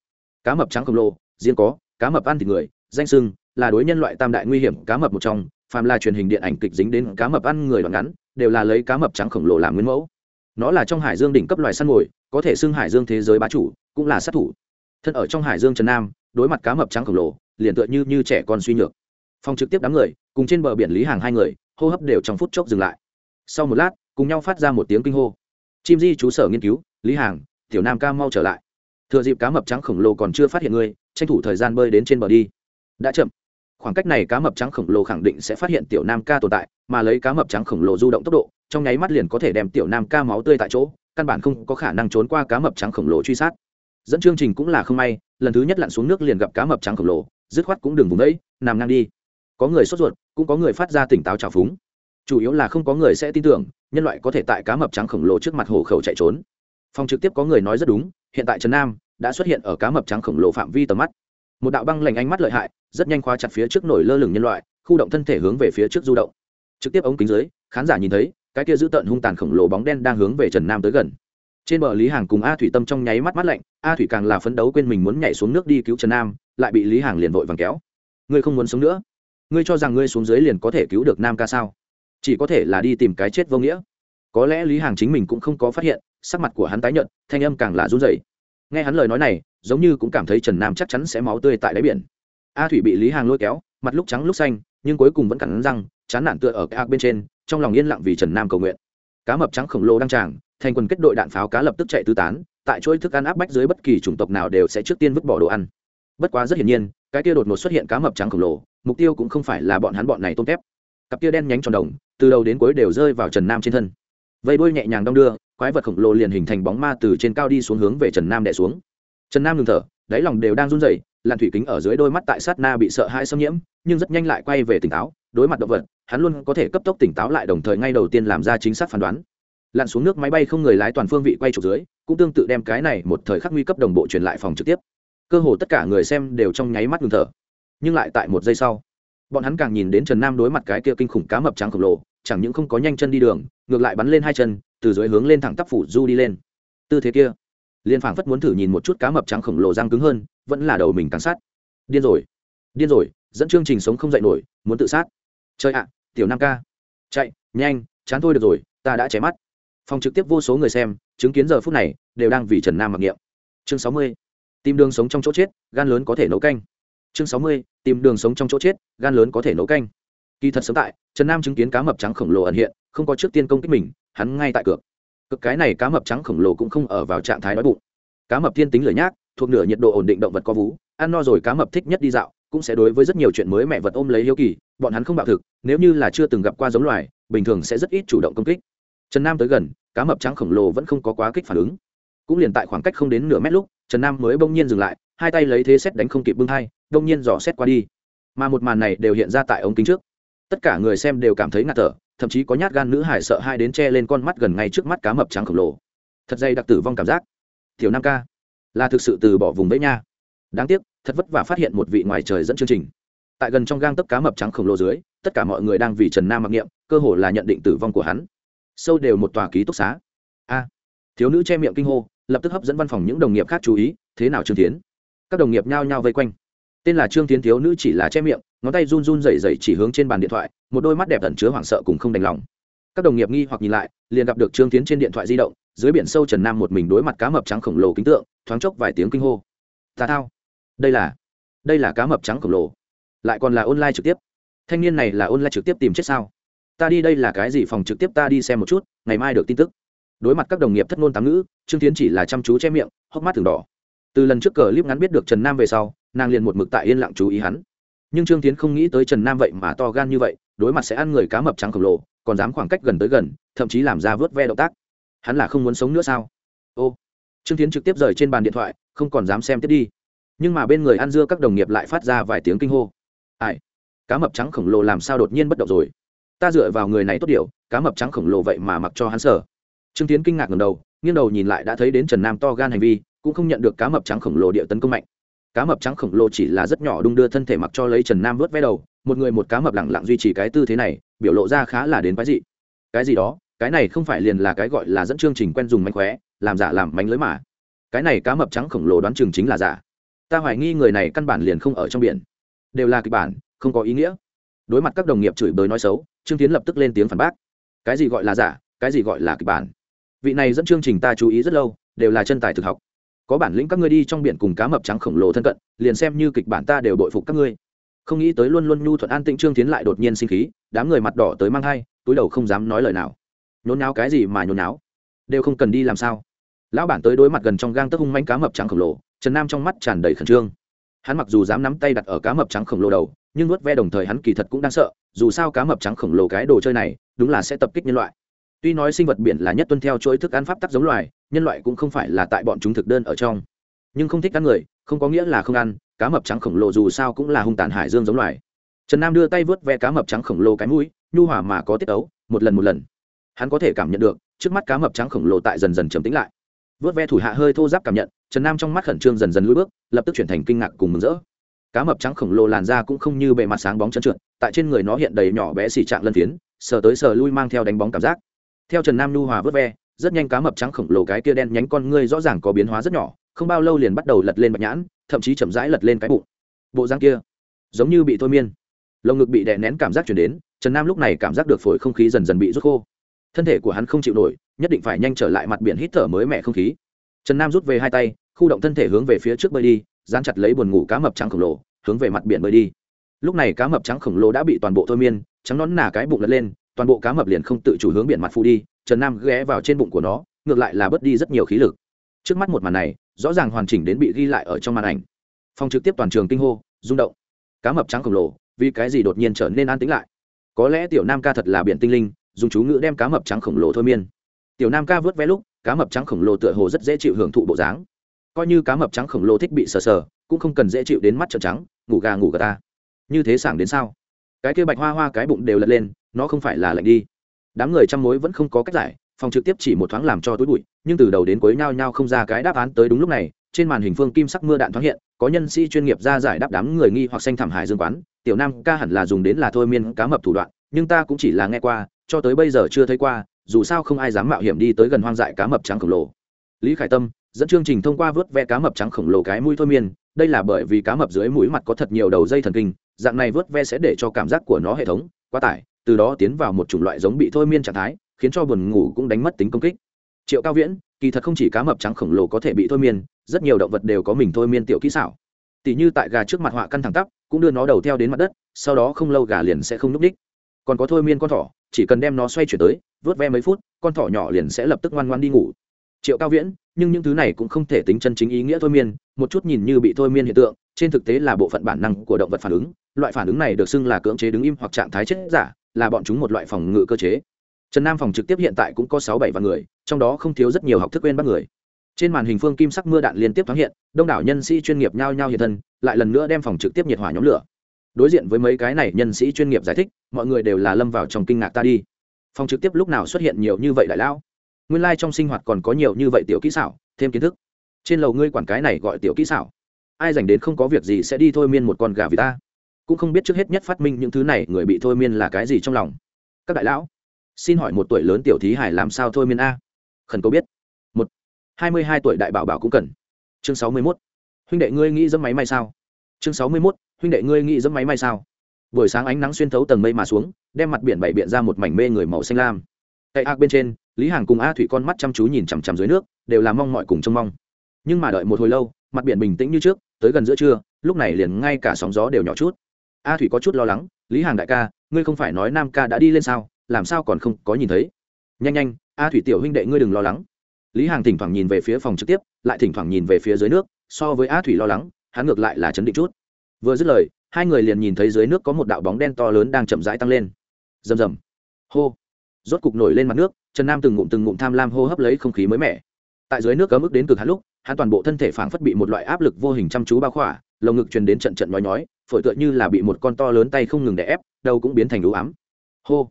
Cá mập trắng khổng lồ, riêng có, cá mập ăn thịt người, danh sưng, là đối nhân loại tam đại nguy hiểm, cá mập một trong, phàm là truyền hình điện ảnh kịch dính đến cá mập ăn người đoạn ngắn, đều là lấy cá mập trắng khổng lồ làm nguyên mẫu nó là trong hải dương đỉnh cấp loài săn mồi, có thể xưng hải dương thế giới bá chủ, cũng là sát thủ. Thân ở trong hải dương trần nam, đối mặt cá mập trắng khổng lồ, liền tựa như như trẻ con suy nhược. Phòng trực tiếp đám người, cùng trên bờ biển lý hàng hai người, hô hấp đều trong phút chốc dừng lại. Sau một lát, cùng nhau phát ra một tiếng kinh hô. Chim di chú sở nghiên cứu, lý hàng, tiểu nam ca mau trở lại. Thừa dịp cá mập trắng khổng lồ còn chưa phát hiện ngươi, tranh thủ thời gian bơi đến trên bờ đi. Đã chậm. Khoảng cách này cá mập trắng khổng lồ khẳng định sẽ phát hiện tiểu nam ca tồn tại, mà lấy cá mập trắng khổng lồ du động tốc độ trong nháy mắt liền có thể đem tiểu nam ca máu tươi tại chỗ, căn bản không có khả năng trốn qua cá mập trắng khổng lồ truy sát. Dẫn chương trình cũng là không may, lần thứ nhất lặn xuống nước liền gặp cá mập trắng khổng lồ, dứt khoát cũng đừng vùng đấy, nằm ngang đi. Có người sốt ruột, cũng có người phát ra tỉnh táo trào phúng. Chủ yếu là không có người sẽ tin tưởng, nhân loại có thể tại cá mập trắng khổng lồ trước mặt hồ khẩu chạy trốn. Phòng trực tiếp có người nói rất đúng, hiện tại trần nam đã xuất hiện ở cá mập trắng khổng lồ phạm vi tầm mắt. Một đạo băng lành ánh mắt lợi hại, rất nhanh khóa chặt phía trước nổi lơ lửng nhân loại, khu động thân thể hướng về phía trước du động. Trực tiếp ống kính dưới, khán giả nhìn thấy cái kia giữ tận hung tàn khổng lồ bóng đen đang hướng về trần nam tới gần. Trên bờ lý hàng cùng a thủy tâm trong nháy mắt mắt lạnh, a thủy càng là phấn đấu quên mình muốn nhảy xuống nước đi cứu trần nam, lại bị lý hàng liền vội vàng kéo. Ngươi không muốn sống nữa? Ngươi cho rằng ngươi xuống dưới liền có thể cứu được nam ca sao? Chỉ có thể là đi tìm cái chết vô nghĩa. Có lẽ lý hàng chính mình cũng không có phát hiện, sắc mặt của hắn tái nhợt, thanh âm càng là run rẩy. Nghe hắn lời nói này, giống như cũng cảm thấy trần nam chắc chắn sẽ máu tươi tại đáy biển. A thủy bị lý hàng lôi kéo, mặt lúc trắng lúc xanh, nhưng cuối cùng vẫn cắn răng chán nản tựa ở cái ác bên trên, trong lòng yên lặng vì trần nam cầu nguyện. Cá mập trắng khổng lồ đang tràng, thành quần kết đội đạn pháo cá lập tức chạy tứ tán, tại chuỗi thức ăn áp bách dưới bất kỳ chủng tộc nào đều sẽ trước tiên vứt bỏ đồ ăn. Bất quá rất hiển nhiên, cái kia đột ngột xuất hiện cá mập trắng khổng lồ, mục tiêu cũng không phải là bọn hắn bọn này tôm tép. Cặp kia đen nhánh tròn đồng, từ đầu đến cuối đều rơi vào trần nam trên thân. Vây đuôi nhẹ nhàng đong đưa, quái vật khổng lồ liền hình thành bóng ma từ trên cao đi xuống hướng về trần nam đẻ xuống. Trần nam ngừng thở, đáy lòng đều đang run rẩy, làn thủy kính ở dưới đôi mắt tại sát na bị sợ hãi xâm nhiễm, nhưng rất nhanh lại quay về tỉnh táo đối mặt động vật, hắn luôn có thể cấp tốc tỉnh táo lại đồng thời ngay đầu tiên làm ra chính xác phán đoán. Lặn xuống nước máy bay không người lái toàn phương vị quay trục dưới, cũng tương tự đem cái này một thời khắc nguy cấp đồng bộ truyền lại phòng trực tiếp. Cơ hồ tất cả người xem đều trong nháy mắt ngừng thở. Nhưng lại tại một giây sau, bọn hắn càng nhìn đến trần nam đối mặt cái kia kinh khủng cá mập trắng khổng lồ, chẳng những không có nhanh chân đi đường, ngược lại bắn lên hai chân, từ dưới hướng lên thẳng tắp phủ du đi lên. Tư thế kia, liên phảng phất muốn thử nhìn một chút cá mập trắng khổng lồ răng cứng hơn, vẫn là đầu mình càng sát. Điên rồi điên rồi, dẫn chương trình sống không dậy nổi, muốn tự sát chơi ạ, tiểu nam ca. Chạy, nhanh, chán thôi được rồi, ta đã chém mắt. Phòng trực tiếp vô số người xem, chứng kiến giờ phút này, đều đang vì trần nam mặc niệm. Chương sáu mươi, tìm đường sống trong chỗ chết, gan lớn có thể nấu canh. Chương sáu mươi, tìm đường sống trong chỗ chết, gan lớn có thể nấu canh. Kỳ thật sớm tại, trần nam chứng kiến cá mập trắng khổng lồ ẩn hiện, không có trước tiên công kích mình, hắn ngay tại cược cực cái này cá mập trắng khổng lồ cũng không ở vào trạng thái đói bụng. Cá mập thiên tính lười nhác, thuộc nửa nhiệt độ ổn định động vật có vú, ăn no rồi cá mập thích nhất đi dạo cũng sẽ đối với rất nhiều chuyện mới mẹ vật ôm lấy hiếu kỳ, bọn hắn không bạo thực, nếu như là chưa từng gặp qua giống loài, bình thường sẽ rất ít chủ động công kích. Trần nam tới gần, cá mập trắng khổng lồ vẫn không có quá kích phản ứng. Cũng liền tại khoảng cách không đến nửa mét lúc, trần nam mới bỗng nhiên dừng lại, hai tay lấy thế xét đánh không kịp bưng hai bỗng nhiên dò xét qua đi. Mà một màn này đều hiện ra tại ống kính trước. Tất cả người xem đều cảm thấy ngạt thở, thậm chí có nhát gan nữ hải sợ hai đến che lên con mắt gần ngay trước mắt cá mập trắng khổng lồ. Thật dây đặc tử vong cảm giác. Tiểu nam ca, là thực sự từ bỏ vùng vẫy nha đáng tiếc, thật vất vả phát hiện một vị ngoài trời dẫn chương trình. Tại gần trong gang tấp cá mập trắng khổng lồ dưới, tất cả mọi người đang vì trần nam mặc niệm, cơ hồ là nhận định tử vong của hắn. Sâu đều một tòa ký túc xá. A. Thiếu nữ che miệng kinh hô, lập tức hấp dẫn văn phòng những đồng nghiệp khác chú ý, thế nào trương tiến các đồng nghiệp nhao nhao vây quanh. Tên là trương tiến thiếu nữ chỉ là che miệng, ngón tay run run rẩy rẩy chỉ hướng trên bàn điện thoại, một đôi mắt đẹp ẩn chứa hoảng sợ cùng không đành lòng. Các đồng nghiệp nghi hoặc nhìn lại, liền gặp được trương tiến trên điện thoại di động, dưới biển sâu trần nam một mình đối mặt cá mập trắng khổng lồ kính tượng, thoáng chốc vài tiếng kinh hô. Tà thao đây là đây là cá mập trắng khổng lồ. Lại còn là online trực tiếp. Thanh niên này là online trực tiếp tìm chết sao? Ta đi đây là cái gì phòng trực tiếp ta đi xem một chút, ngày mai được tin tức. Đối mặt các đồng nghiệp thất ngôn tám ngữ, trương tiến chỉ là chăm chú che miệng, hốc mắt thường đỏ. Từ lần trước cờ clip ngắn biết được trần nam về sau, nàng liền một mực tại yên lặng chú ý hắn. Nhưng trương tiến không nghĩ tới trần nam vậy mà to gan như vậy, đối mặt sẽ ăn người cá mập trắng khổng lồ, còn dám khoảng cách gần tới gần, thậm chí làm ra vớt ve động tác. Hắn là không muốn sống nữa sao? Ô, trương tiến trực tiếp rời trên bàn điện thoại, không còn dám xem tiếp đi nhưng mà bên người ăn dưa các đồng nghiệp lại phát ra vài tiếng kinh hô. Ai? Cá mập trắng khổng lồ làm sao đột nhiên bất động rồi? Ta dựa vào người này tốt điều, cá mập trắng khổng lồ vậy mà mặc cho hắn sở trương tiến kinh ngạc ngầm đầu, nghiêng đầu nhìn lại đã thấy đến trần nam to gan hành vi, cũng không nhận được cá mập trắng khổng lồ địa tấn công mạnh. Cá mập trắng khổng lồ chỉ là rất nhỏ đung đưa thân thể mặc cho lấy trần nam vớt vé đầu, một người một cá mập lẳng lặng duy trì cái tư thế này, biểu lộ ra khá là đến cái gì cái gì đó? Cái này không phải liền là cái gọi là dẫn chương trình quen dùng mánh khóe, làm giả làm mánh lưới mà. Cái này cá mập trắng khổng lồ đoán chừng chính là giả ta hoài nghi người này căn bản liền không ở trong biển. Đều là kịch bản, không có ý nghĩa. Đối mặt các đồng nghiệp chửi bới nói xấu, trương tiến lập tức lên tiếng phản bác. Cái gì gọi là giả, cái gì gọi là kịch bản? Vị này dẫn chương trình ta chú ý rất lâu, đều là chân tài thực học. Có bản lĩnh các ngươi đi trong biển cùng cá mập trắng khổng lồ thân cận, liền xem như kịch bản ta đều bội phục các ngươi. Không nghĩ tới luôn luôn nhu thuận an tĩnh trương tiến lại đột nhiên sinh khí, đám người mặt đỏ tới mang hai, túi đầu không dám nói lời nào. Nhốn náo cái gì mà nhốn náo đều không cần đi làm sao. Lão bản tới đối mặt gần trong gang tấc hung manh cá mập trắng khổng lồ trần nam trong mắt tràn đầy khẩn trương. Hắn mặc dù dám nắm tay đặt ở cá mập trắng khổng lồ đầu, nhưng nuốt ve đồng thời hắn kỳ thật cũng đang sợ, dù sao cá mập trắng khổng lồ cái đồ chơi này, đúng là sẽ tập kích nhân loại. Tuy nói sinh vật biển là nhất tuân theo chuỗi thức ăn pháp tắc giống loài, nhân loại cũng không phải là tại bọn chúng thực đơn ở trong. Nhưng không thích ăn người, không có nghĩa là không ăn, cá mập trắng khổng lồ dù sao cũng là hung tàn hải dương giống loài. Trần nam đưa tay vớt ve cá mập trắng khổng lồ cái mũi, nhu hòa mà có tiết ấu, một lần một lần. Hắn có thể cảm nhận được, trước mắt cá mập trắng khổng lồ tại dần dần trầm tĩnh lại vớt ve thủ hạ hơi thô giáp cảm nhận, trần nam trong mắt khẩn trương dần dần lùi bước, lập tức chuyển thành kinh ngạc cùng mừng rỡ. Cá mập trắng khổng lồ làn da cũng không như bề mặt sáng bóng trơn trượt, tại trên người nó hiện đầy nhỏ bé xì trạng lân phiến, sờ tới sờ lui mang theo đánh bóng cảm giác. Theo trần nam nhu hòa vớt ve, rất nhanh cá mập trắng khổng lồ cái kia đen nhánh con ngươi rõ ràng có biến hóa rất nhỏ, không bao lâu liền bắt đầu lật lên bạch nhãn, thậm chí chậm rãi lật lên cái bụng. Bộ răng kia, giống như bị thôi miên. Lồng ngực bị đè nén cảm giác chuyển đến, trần nam lúc này cảm giác được phổi không khí dần dần bị rút khô thân thể của hắn không chịu nổi, nhất định phải nhanh trở lại mặt biển hít thở mới mẻ không khí. Trần nam rút về hai tay, khu động thân thể hướng về phía trước bơi đi, dán chặt lấy buồn ngủ cá mập trắng khổng lồ, hướng về mặt biển bơi đi. Lúc này cá mập trắng khổng lồ đã bị toàn bộ thôi miên, trắng nón nà cái bụng lật lên, toàn bộ cá mập liền không tự chủ hướng biển mặt phu đi, trần nam ghé vào trên bụng của nó, ngược lại là bớt đi rất nhiều khí lực. Trước mắt một màn này, rõ ràng hoàn chỉnh đến bị ghi lại ở trong màn ảnh. Phòng trực tiếp toàn trường kinh hô, rung động. Cá mập trắng khổng lồ, vì cái gì đột nhiên trở nên an tĩnh lại? Có lẽ tiểu nam ca thật là biển tinh linh dùng chú ngữ đem cá mập trắng khổng lồ thôi miên. Tiểu nam ca vớt vé lúc, cá mập trắng khổng lồ tựa hồ rất dễ chịu hưởng thụ bộ dáng. Coi như cá mập trắng khổng lồ thích bị sờ sờ, cũng không cần dễ chịu đến mắt trợn trắng, ngủ gà ngủ gà ta. Như thế sảng đến sao? Cái kia bạch hoa hoa cái bụng đều lật lên, nó không phải là lạnh đi. Đám người chăm mối vẫn không có cách giải, phòng trực tiếp chỉ một thoáng làm cho túi bụi, nhưng từ đầu đến cuối nhao nhao không ra cái đáp án tới đúng lúc này, trên màn hình phương kim sắc mưa đạn thoáng hiện, có nhân sĩ chuyên nghiệp ra giải đáp đám người nghi hoặc xanh thảm hải dương quán. Tiểu nam ca hẳn là dùng đến là thôi miên cá mập thủ đoạn nhưng ta cũng chỉ là nghe qua, cho tới bây giờ chưa thấy qua, dù sao không ai dám mạo hiểm đi tới gần hoang dại cá mập trắng khổng lồ. Lý khải tâm, dẫn chương trình thông qua vớt ve cá mập trắng khổng lồ cái mũi thôi miên, đây là bởi vì cá mập dưới mũi mặt có thật nhiều đầu dây thần kinh, dạng này vớt ve sẽ để cho cảm giác của nó hệ thống quá tải, từ đó tiến vào một chủng loại giống bị thôi miên trạng thái, khiến cho buồn ngủ cũng đánh mất tính công kích. Triệu cao viễn, kỳ thật không chỉ cá mập trắng khổng lồ có thể bị thôi miên, rất nhiều động vật đều có mình thôi miên tiểu kỹ xảo. Tỷ như tại gà trước mặt họa căn thẳng tắp, cũng đưa nó đầu theo đến mặt đất, sau đó không lâu gà liền sẽ không núp đích còn có thôi miên con thỏ, chỉ cần đem nó xoay chuyển tới, vớt ve mấy phút, con thỏ nhỏ liền sẽ lập tức ngoan ngoan đi ngủ. Triệu cao viễn, nhưng những thứ này cũng không thể tính chân chính ý nghĩa thôi miên, một chút nhìn như bị thôi miên hiện tượng, trên thực tế là bộ phận bản năng của động vật phản ứng, loại phản ứng này được xưng là cưỡng chế đứng im hoặc trạng thái chết giả, là bọn chúng một loại phòng ngự cơ chế. Trần nam phòng trực tiếp hiện tại cũng có sáu bảy vạn người, trong đó không thiếu rất nhiều học thức quên bắt người. Trên màn hình phương kim sắc mưa đạn liên tiếp thoáng hiện, đông đảo nhân sĩ chuyên nghiệp nhao nhao hiện thân, lại lần nữa đem phòng trực tiếp nhiệt hỏa nhóm lửa đối diện với mấy cái này nhân sĩ chuyên nghiệp giải thích, mọi người đều là lâm vào trong kinh ngạc ta đi. Phòng trực tiếp lúc nào xuất hiện nhiều như vậy đại lão? Nguyên lai、like、trong sinh hoạt còn có nhiều như vậy tiểu kỹ xảo, thêm kiến thức. Trên lầu ngươi quản cái này gọi tiểu kỹ xảo. Ai dành đến không có việc gì sẽ đi thôi miên một con gà vì ta. Cũng không biết trước hết nhất phát minh những thứ này, người bị thôi miên là cái gì trong lòng. Các đại lão, xin hỏi một tuổi lớn tiểu thí hải làm sao thôi miên a? Khẩn cầu biết. Một. Hai mươi hai tuổi đại bảo bảo cũng cần. Chương sáu mươi mốt. Huynh đệ ngươi nghĩ dẫm máy may sao? Chương sáu mươi mốt huynh đệ ngươi nghĩ dẫm máy may sao? Buổi sáng ánh nắng xuyên thấu tầng mây mà xuống, đem mặt biển bảy biện ra một mảnh mê người màu xanh lam. Cậy ác bên trên, lý hàng cùng a thủy con mắt chăm chú nhìn chằm chằm dưới nước, đều là mong mọi cùng trông mong. Nhưng mà đợi một hồi lâu, mặt biển bình tĩnh như trước, tới gần giữa trưa, lúc này liền ngay cả sóng gió đều nhỏ chút. A thủy có chút lo lắng, lý hàng đại ca, ngươi không phải nói nam ca đã đi lên sao, làm sao còn không có nhìn thấy? Nhanh nhanh, a thủy tiểu huynh đệ ngươi đừng lo lắng. Lý hàng thỉnh thoảng nhìn về phía phòng trực tiếp, lại thỉnh thoảng nhìn về phía dưới nước, so với a thủy lo lắng, hắn ngược lại là chấn định chút vừa dứt lời, hai người liền nhìn thấy dưới nước có một đạo bóng đen to lớn đang chậm rãi tăng lên. Rầm rầm. Hô. Rốt cục nổi lên mặt nước, trần nam từng ngụm từng ngụm tham lam hô hấp lấy không khí mới mẻ. Tại dưới nước cấm ức đến cực hắn lúc, hắn toàn bộ thân thể phảng phất bị một loại áp lực vô hình chăm chú bao khỏa, lồng ngực truyền đến trận trận nhói nhói, phổi tựa như là bị một con to lớn tay không ngừng đè ép, đầu cũng biến thành đủ ám. Hô.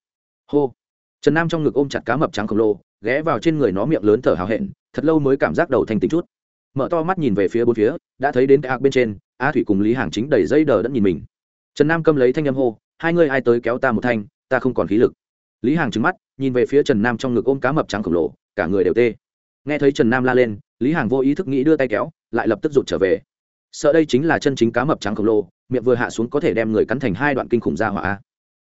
Hô. Trần nam trong ngực ôm chặt cá mập trắng khổng lồ, ghé vào trên người nó miệng lớn thở hào hẹn, thật lâu mới cảm giác đầu thành tính chút. Mở to mắt nhìn về phía bốn phía, đã thấy đến cái ác bên trên a thủy cùng lý hàng chính đầy dây đờ đẫn nhìn mình. Trần nam câm lấy thanh âm hô, hai người ai tới kéo ta một thanh, ta không còn khí lực. Lý hàng trứng mắt, nhìn về phía trần nam trong ngực ôm cá mập trắng khổng lồ, cả người đều tê. Nghe thấy trần nam la lên, lý hàng vô ý thức nghĩ đưa tay kéo, lại lập tức rụt trở về. Sợ đây chính là chân chính cá mập trắng khổng lồ, miệng vừa hạ xuống có thể đem người cắn thành hai đoạn kinh khủng ra hỏa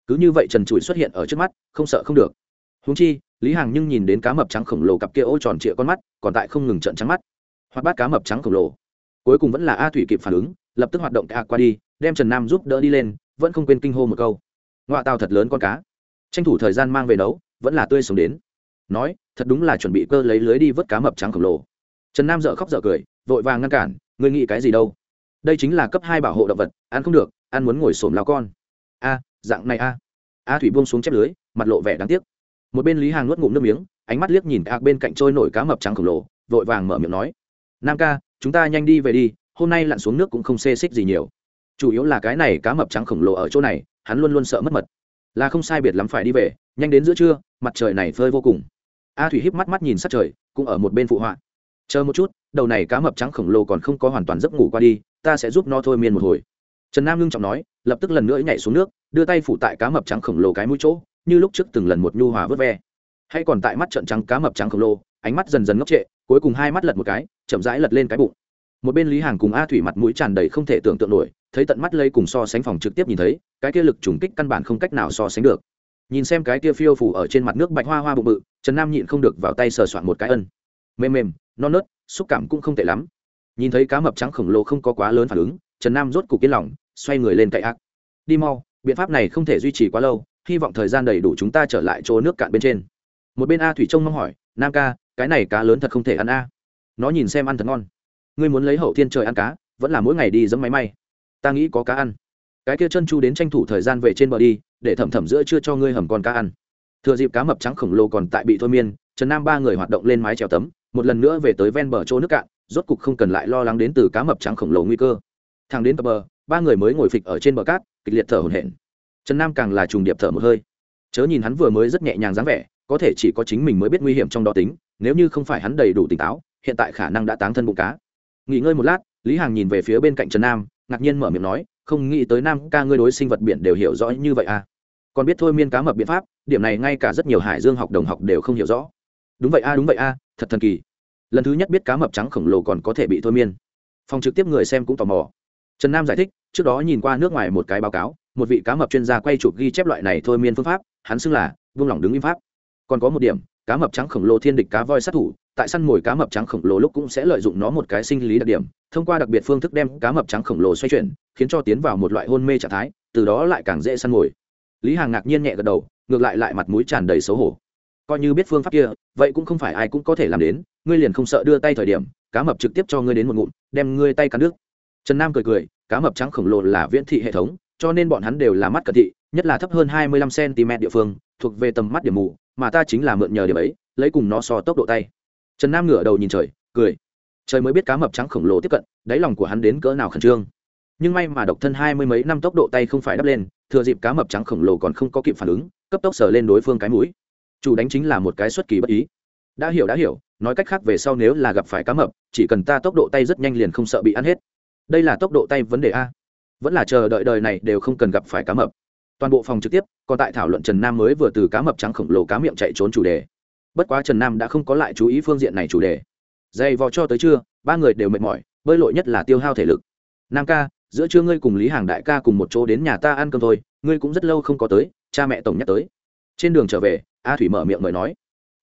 cứ như vậy trần trụi xuất hiện ở trước mắt, không sợ không được. Húng chi, lý hàng nhưng nhìn đến cá mập trắng khổng lồ cặp kia ô tròn trịa con mắt, còn tại không ngừng trận trắng mắt. Hoặc bát cá mập trắng khổng lồ. Cuối cùng vẫn là a thủy kịp phản ứng lập tức hoạt động cả qua đi, đem trần nam giúp đỡ đi lên, vẫn không quên kinh hô một câu. Ngoại tàu thật lớn con cá. Tranh thủ thời gian mang về nấu, vẫn là tươi sống đến. Nói, thật đúng là chuẩn bị cơ lấy lưới đi vớt cá mập trắng khổng lồ. Trần nam dợ khóc dợ cười, vội vàng ngăn cản, ngươi nghĩ cái gì đâu? Đây chính là cấp hai bảo hộ động vật, ăn không được, ăn muốn ngồi xổm lao con. A, dạng này a. A thủy buông xuống chép lưới, mặt lộ vẻ đáng tiếc. Một bên lý hàng nuốt ngụm nước miếng, ánh mắt liếc nhìn ạc bên cạnh trôi nổi cá mập trắng khổng lồ, vội vàng mở miệng nói, nam ca, chúng ta nhanh đi về đi hôm nay lặn xuống nước cũng không xê xích gì nhiều. Chủ yếu là cái này cá mập trắng khổng lồ ở chỗ này, hắn luôn luôn sợ mất mật. Là không sai biệt lắm phải đi về, nhanh đến giữa trưa, mặt trời này phơi vô cùng. A thủy híp mắt mắt nhìn sát trời, cũng ở một bên phụ họa. Chờ một chút, đầu này cá mập trắng khổng lồ còn không có hoàn toàn giấc ngủ qua đi, ta sẽ giúp nó thôi miên một hồi. Trần nam ngưng trọng nói, lập tức lần nữa nhảy xuống nước, đưa tay phủ tại cá mập trắng khổng lồ cái mũi chỗ, như lúc trước từng lần một nhu hòa vớt ve. Hay còn tại mắt trận trắng cá mập trắng khổng lồ, ánh mắt dần dần ngốc trệ, cuối cùng hai mắt lật một cái, chậm rãi lật lên cái bụng một bên lý hàng cùng a thủy mặt mũi tràn đầy không thể tưởng tượng nổi, thấy tận mắt lây cùng so sánh phòng trực tiếp nhìn thấy, cái kia lực trùng kích căn bản không cách nào so sánh được. Nhìn xem cái kia phiêu phủ ở trên mặt nước bạch hoa hoa bụng bự, trần nam nhịn không được vào tay sờ soạn một cái ân. Mềm mềm, non nớt, xúc cảm cũng không tệ lắm. Nhìn thấy cá mập trắng khổng lồ không có quá lớn phản ứng, trần nam rốt cục yên lòng, xoay người lên cậy ác. Đi mau, biện pháp này không thể duy trì quá lâu, hy vọng thời gian đầy đủ chúng ta trở lại chỗ nước cạn bên trên. Một bên a thủy trông mong hỏi, nam ca, cái này cá lớn thật không thể ăn a? Nó nhìn xem ăn thật ngon ngươi muốn lấy hậu thiên trời ăn cá, vẫn là mỗi ngày đi dẫm máy may. Ta nghĩ có cá ăn. Cái kia chân chu đến tranh thủ thời gian về trên bờ đi, để thẩm thẩm giữa chưa cho ngươi hầm con cá ăn. Thừa dịp cá mập trắng khổng lồ còn tại bị thôi miên, trần nam ba người hoạt động lên mái trèo tấm, một lần nữa về tới ven bờ chỗ nước cạn, rốt cục không cần lại lo lắng đến từ cá mập trắng khổng lồ nguy cơ. Thang đến cập bờ, ba người mới ngồi phịch ở trên bờ cát, kịch liệt thở hổn hển. Trần nam càng là trùng điệp thở một hơi. Chớ nhìn hắn vừa mới rất nhẹ nhàng dáng vẻ, có thể chỉ có chính mình mới biết nguy hiểm trong đó tính, nếu như không phải hắn đầy đủ tỉnh táo, hiện tại khả năng đã táng thân bụng cá nghỉ ngơi một lát, lý hàng nhìn về phía bên cạnh trần nam, ngạc nhiên mở miệng nói, không nghĩ tới nam ca ngươi đối sinh vật biển đều hiểu rõ như vậy à? Còn biết thôi miên cá mập biện pháp, điểm này ngay cả rất nhiều hải dương học đồng học đều không hiểu rõ. Đúng vậy a đúng vậy a thật thần kỳ. Lần thứ nhất biết cá mập trắng khổng lồ còn có thể bị thôi miên. Phòng trực tiếp người xem cũng tò mò. Trần nam giải thích, trước đó nhìn qua nước ngoài một cái báo cáo, một vị cá mập chuyên gia quay chụp ghi chép loại này thôi miên phương pháp, hắn xưng là vương lòng đứng im pháp. Còn có một điểm, cá mập trắng khổng lồ thiên địch cá voi sát thủ tại săn mồi cá mập trắng khổng lồ lúc cũng sẽ lợi dụng nó một cái sinh lý đặc điểm, thông qua đặc biệt phương thức đem cá mập trắng khổng lồ xoay chuyển, khiến cho tiến vào một loại hôn mê trạng thái, từ đó lại càng dễ săn mồi. Lý hàng ngạc nhiên nhẹ gật đầu, ngược lại lại mặt mũi tràn đầy xấu hổ. Coi như biết phương pháp kia, vậy cũng không phải ai cũng có thể làm đến, ngươi liền không sợ đưa tay thời điểm, cá mập trực tiếp cho ngươi đến một ngụm, đem ngươi tay cắn nước trần nam cười cười, cá mập trắng khổng lồ là viễn thị hệ thống, cho nên bọn hắn đều là mắt cận thị, nhất là thấp hơn hai mươi lăm cm địa phương, thuộc về tầm mắt điểm mù, mà ta chính là mượn nhờ điểm ấy, lấy cùng nó so tốc độ tay trần nam ngửa đầu nhìn trời, cười. Trời mới biết cá mập trắng khổng lồ tiếp cận, đáy lòng của hắn đến cỡ nào khẩn trương. Nhưng may mà độc thân hai mươi mấy năm tốc độ tay không phải đắp lên, thừa dịp cá mập trắng khổng lồ còn không có kịp phản ứng, cấp tốc sờ lên đối phương cái mũi. Chủ đánh chính là một cái xuất kỳ bất ý. Đã hiểu đã hiểu, nói cách khác về sau nếu là gặp phải cá mập, chỉ cần ta tốc độ tay rất nhanh liền không sợ bị ăn hết. Đây là tốc độ tay vấn đề a. Vẫn là chờ đợi đời này đều không cần gặp phải cá mập. Toàn bộ phòng trực tiếp, còn tại thảo luận trần nam mới vừa từ cá mập trắng khổng lồ cá miệng chạy trốn chủ đề bất quá trần nam đã không có lại chú ý phương diện này chủ đề. Dày vò cho tới trưa, ba người đều mệt mỏi, bơi lội nhất là tiêu hao thể lực. Nam ca, giữa trưa ngươi cùng lý hàng đại ca cùng một chỗ đến nhà ta ăn cơm thôi, ngươi cũng rất lâu không có tới, cha mẹ tổng nhắc tới. Trên đường trở về, a thủy mở miệng mời nói.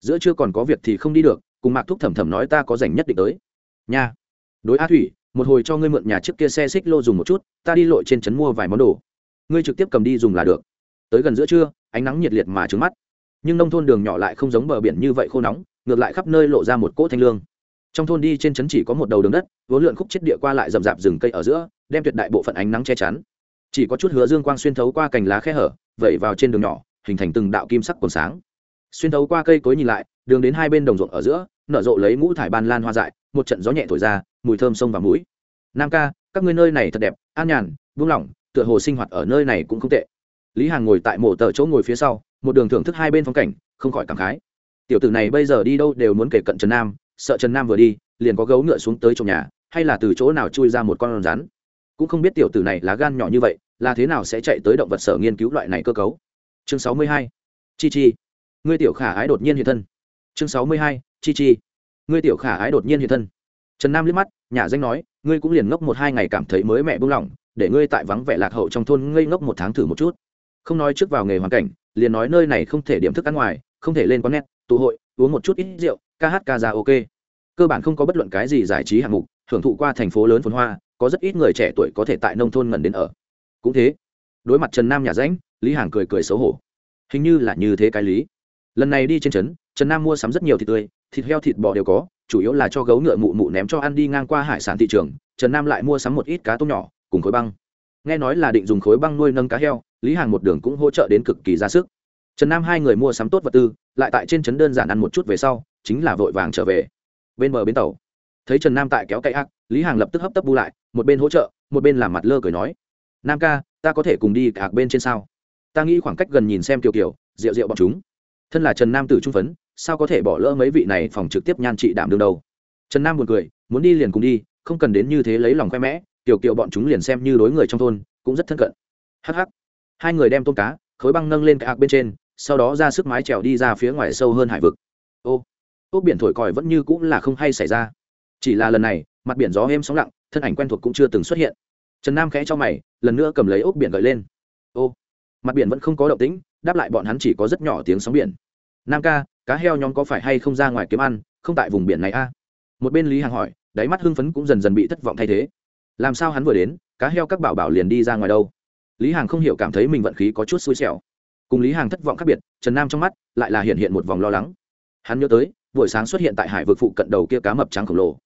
Giữa trưa còn có việc thì không đi được, cùng mạc thúc thẩm thẩm nói ta có dành nhất định tới. Nha. Đối a thủy, một hồi cho ngươi mượn nhà trước kia xe xích lô dùng một chút, ta đi lội trên trấn mua vài món đồ. Ngươi trực tiếp cầm đi dùng là được. Tới gần giữa trưa, ánh nắng nhiệt liệt mà trứng mắt nhưng nông thôn đường nhỏ lại không giống bờ biển như vậy khô nóng, ngược lại khắp nơi lộ ra một cỗ thanh lương. Trong thôn đi trên trấn chỉ có một đầu đường đất, vốn lượn khúc chết địa qua lại rậm rạp rừng cây ở giữa, đem tuyệt đại bộ phận ánh nắng che chắn. Chỉ có chút hứa dương quang xuyên thấu qua cành lá khe hở, vẩy vào trên đường nhỏ, hình thành từng đạo kim sắc còn sáng. Xuyên thấu qua cây cối nhìn lại, đường đến hai bên đồng ruộng ở giữa, nở rộ lấy ngũ thải ban lan hoa dại, một trận gió nhẹ thổi ra, mùi thơm sông vào mũi. Nam ca, các ngươi nơi này thật đẹp, an nhàn, buông lỏng, tựa hồ sinh hoạt ở nơi này cũng không tệ. Lý hàng ngồi tại mộ tờ chỗ ngồi phía sau một đường thưởng thức hai bên phong cảnh, không khỏi cảm khái. Tiểu tử này bây giờ đi đâu đều muốn kể cận trần nam, sợ trần nam vừa đi, liền có gấu ngựa xuống tới trong nhà, hay là từ chỗ nào chui ra một con rắn. Cũng không biết tiểu tử này là gan nhỏ như vậy, là thế nào sẽ chạy tới động vật sở nghiên cứu loại này cơ cấu. Chương sáu mươi hai, chi chi. Ngươi tiểu khả ái đột nhiên hiện thân. Chương sáu mươi hai, chi chi. Ngươi tiểu khả ái đột nhiên hiện thân. Trần nam liếc mắt nhà danh nói, ngươi cũng liền ngốc một hai ngày cảm thấy mới mẹ buông lỏng, để ngươi tại vắng vẻ lạc hậu trong thôn ngây ngốc một tháng thử một chút. Không nói trước vào nghề hoàn cảnh liền nói nơi này không thể điểm thức ăn ngoài, không thể lên quán net, tụ hội, uống một chút ít rượu, ca hát ca ra ok. Cơ bản không có bất luận cái gì giải trí hạng mục, hưởng thụ qua thành phố lớn phồn hoa, có rất ít người trẻ tuổi có thể tại nông thôn ngẩn đến ở. Cũng thế, đối mặt trần nam nhà ránh lý hàng cười cười xấu hổ. Hình như là như thế cái lý. Lần này đi trên trấn, trần nam mua sắm rất nhiều thịt tươi, thịt heo, thịt bò đều có, chủ yếu là cho gấu ngựa mụ mụ ném cho ăn đi ngang qua hải sản thị trường, trần nam lại mua sắm một ít cá tôm nhỏ, cùng khối băng. Nghe nói là định dùng khối băng nuôi nâng cá heo lý hàng một đường cũng hỗ trợ đến cực kỳ ra sức. Trần nam hai người mua sắm tốt vật tư, lại tại trên trấn đơn giản ăn một chút về sau, chính là vội vàng trở về. Bên bờ bến tàu, thấy trần nam tại kéo cậy ác, lý hàng lập tức hấp tấp bu lại, một bên hỗ trợ, một bên làm mặt lơ cười nói, nam ca, ta có thể cùng đi cả bên trên sao? Ta nghĩ khoảng cách gần nhìn xem kiều kiều, rượu rượu bọn chúng. Thân là trần nam tử trung phấn, sao có thể bỏ lỡ mấy vị này phòng trực tiếp nhan trị đảm đương đầu? trần nam buồn cười, muốn đi liền cùng đi, không cần đến như thế lấy lòng khoe mẽ Tiểu kiều bọn chúng liền xem như đối người trong thôn, cũng rất thân cận. Hh hai người đem tôm cá, khối băng nâng lên cái ạc bên trên, sau đó ra sức mái trèo đi ra phía ngoài sâu hơn hải vực. Ô, ốc biển thổi còi vẫn như cũng là không hay xảy ra. Chỉ là lần này, mặt biển gió êm sóng lặng, thân ảnh quen thuộc cũng chưa từng xuất hiện. Trần nam khẽ cho mày, lần nữa cầm lấy ốc biển gợi lên. Ô, mặt biển vẫn không có động tĩnh, đáp lại bọn hắn chỉ có rất nhỏ tiếng sóng biển. Nam ca, cá heo nhóm có phải hay không ra ngoài kiếm ăn, không tại vùng biển này a? Một bên lý hàng hỏi, đáy mắt hưng phấn cũng dần dần bị thất vọng thay thế. Làm sao hắn vừa đến, cá heo các bảo bảo liền đi ra ngoài đâu? Lý hàng không hiểu cảm thấy mình vận khí có chút xui xẻo. Cùng lý hàng thất vọng khác biệt, trần nam trong mắt lại là hiện hiện một vòng lo lắng. Hắn nhớ tới, buổi sáng xuất hiện tại hải vực phụ cận đầu kia cá mập trắng khổng lồ.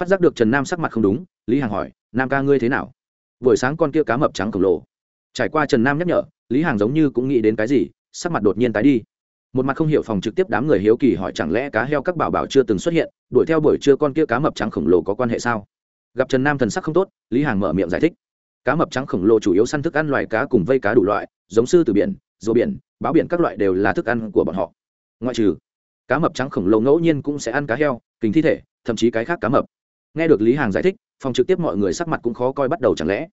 Phát giác được trần nam sắc mặt không đúng, lý hàng hỏi, nam ca ngươi thế nào? Buổi sáng con kia cá mập trắng khổng lồ. Trải qua trần nam nhắc nhở, lý hàng giống như cũng nghĩ đến cái gì, sắc mặt đột nhiên tái đi. Một mặt không hiểu phòng trực tiếp đám người hiếu kỳ hỏi chẳng lẽ cá heo các bảo bảo chưa từng xuất hiện, đuổi theo buổi trưa con kia cá mập trắng khổng lồ có quan hệ sao? Gặp trần nam thần sắc không tốt, lý hàng mở miệng giải thích cá mập trắng khổng lồ chủ yếu săn thức ăn loài cá cùng vây cá đủ loại, giống sư từ biển, rùa biển, báo biển các loại đều là thức ăn của bọn họ. Ngoại trừ, cá mập trắng khổng lồ ngẫu nhiên cũng sẽ ăn cá heo kính thi thể, thậm chí cái khác cá mập. Nghe được lý hàng giải thích, phòng trực tiếp mọi người sắc mặt cũng khó coi bắt đầu chẳng lẽ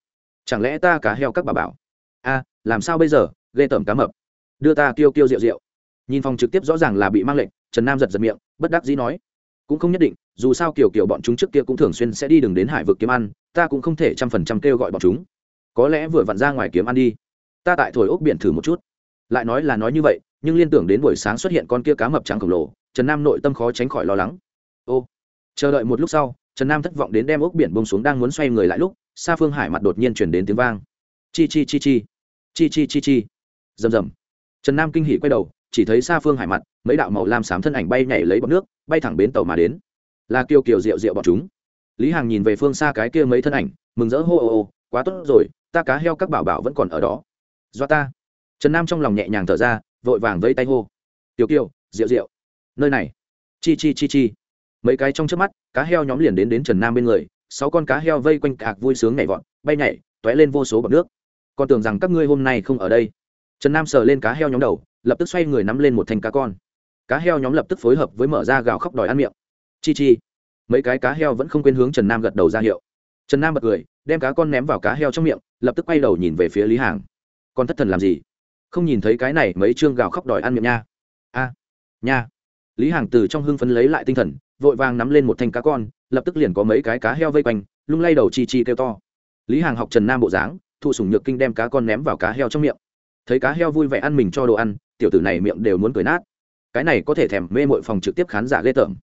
chẳng lẽ ta cá heo các bà bảo, a, làm sao bây giờ, ghê tởm cá mập, đưa ta kêu kêu rượu rượu. Nhìn phòng trực tiếp rõ ràng là bị mang lệnh, trần nam giật giật miệng, bất đắc dĩ nói, cũng không nhất định, dù sao kiểu kiểu bọn chúng trước kia cũng thường xuyên sẽ đi đường đến hải vực kiếm ăn ta cũng không thể trăm phần trăm kêu gọi bọn chúng. Có lẽ vừa vặn ra ngoài kiếm ăn đi. Ta tại thổi ốc biển thử một chút. Lại nói là nói như vậy, nhưng liên tưởng đến buổi sáng xuất hiện con kia cá mập trắng khổng lồ, trần nam nội tâm khó tránh khỏi lo lắng. Ô, chờ đợi một lúc sau, trần nam thất vọng đến đem ốc biển bông xuống đang muốn xoay người lại lúc, xa phương hải mặt đột nhiên chuyển đến tiếng vang. Chi chi chi chi. Chi chi chi chi. Rầm rầm. Trần nam kinh hỉ quay đầu, chỉ thấy xa phương hải mặt, mấy đạo màu lam xám thân ảnh bay nhảy lấy bọc nước, bay thẳng bến tàu mà đến. Là kiều kiều rượu rượu bọn chúng lý hàng nhìn về phương xa cái kia mấy thân ảnh, mừng rỡ hô, ô ô quá tốt rồi, ta cá heo các bảo bảo vẫn còn ở đó. Do ta? Trần nam trong lòng nhẹ nhàng thở ra, vội vàng vây tay hô. Tiểu kiều, rượu rượu. Nơi này. Chi chi chi chi. Mấy cái trong trước mắt, cá heo nhóm liền đến đến trần nam bên người, sáu con cá heo vây quanh cạc vui sướng nhảy vọt, bay nhảy t ó é lên vô số bọc nước. Con tưởng rằng các ngươi hôm nay không ở đây. Trần nam sờ lên cá heo nhóm đầu, lập tức xoay người nắm lên một thanh cá con. Cá heo nhóm lập tức phối hợp với mở ra gào khóc đòi ăn miệng. Chi chi mấy cái cá heo vẫn không quên hướng trần nam gật đầu ra hiệu. Trần nam bật cười, đem cá con ném vào cá heo trong miệng, lập tức quay đầu nhìn về phía lý hàng. Con thất thần làm gì? Không nhìn thấy cái này mấy chương gào khóc đòi ăn miệng nha. A, nha. Lý hàng từ trong hưng phấn lấy lại tinh thần, vội vàng nắm lên một thanh cá con, lập tức liền có mấy cái cá heo vây quanh, lung lay đầu chi chi kêu to. Lý hàng học trần nam bộ dáng, thụ sủng nhược kinh đem cá con ném vào cá heo trong miệng. Thấy cá heo vui vẻ ăn mình cho đồ ăn, tiểu tử này miệng đều muốn cười nát. Cái này có thể thèm mê mội phòng trực tiếp khán giả ghê tởm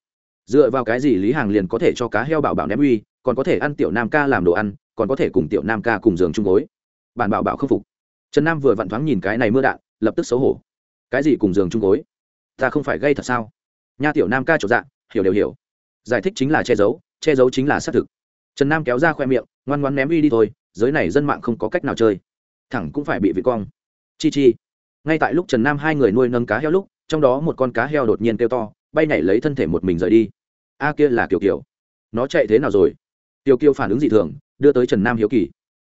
dựa vào cái gì lý hàng liền có thể cho cá heo bảo bảo ném uy, còn có thể ăn tiểu nam ca làm đồ ăn, còn có thể cùng tiểu nam ca cùng giường chung gối. Bản bảo bảo không phục. Trần nam vừa vặn thoáng nhìn cái này mưa đạn, lập tức xấu hổ. Cái gì cùng giường chung gối? Ta không phải gây thật sao? Nha tiểu nam ca trộn dạ hiểu đều hiểu. Giải thích chính là che giấu che giấu chính là xác thực. Trần nam kéo ra khoe miệng, ngoan ngoan ném uy đi thôi, giới này dân mạng không có cách nào chơi. Thẳng cũng phải bị vị cong. Chi chi. Ngay tại lúc trần nam hai người nuôi nâng cá heo lúc, trong đó một con cá heo đột nhiên kêu to, bay nhảy lấy thân thể một mình rời đi a kia là kiều kiều. Nó chạy thế nào rồi? Kiều kiều phản ứng dị thường, đưa tới trần nam hiếu kỳ.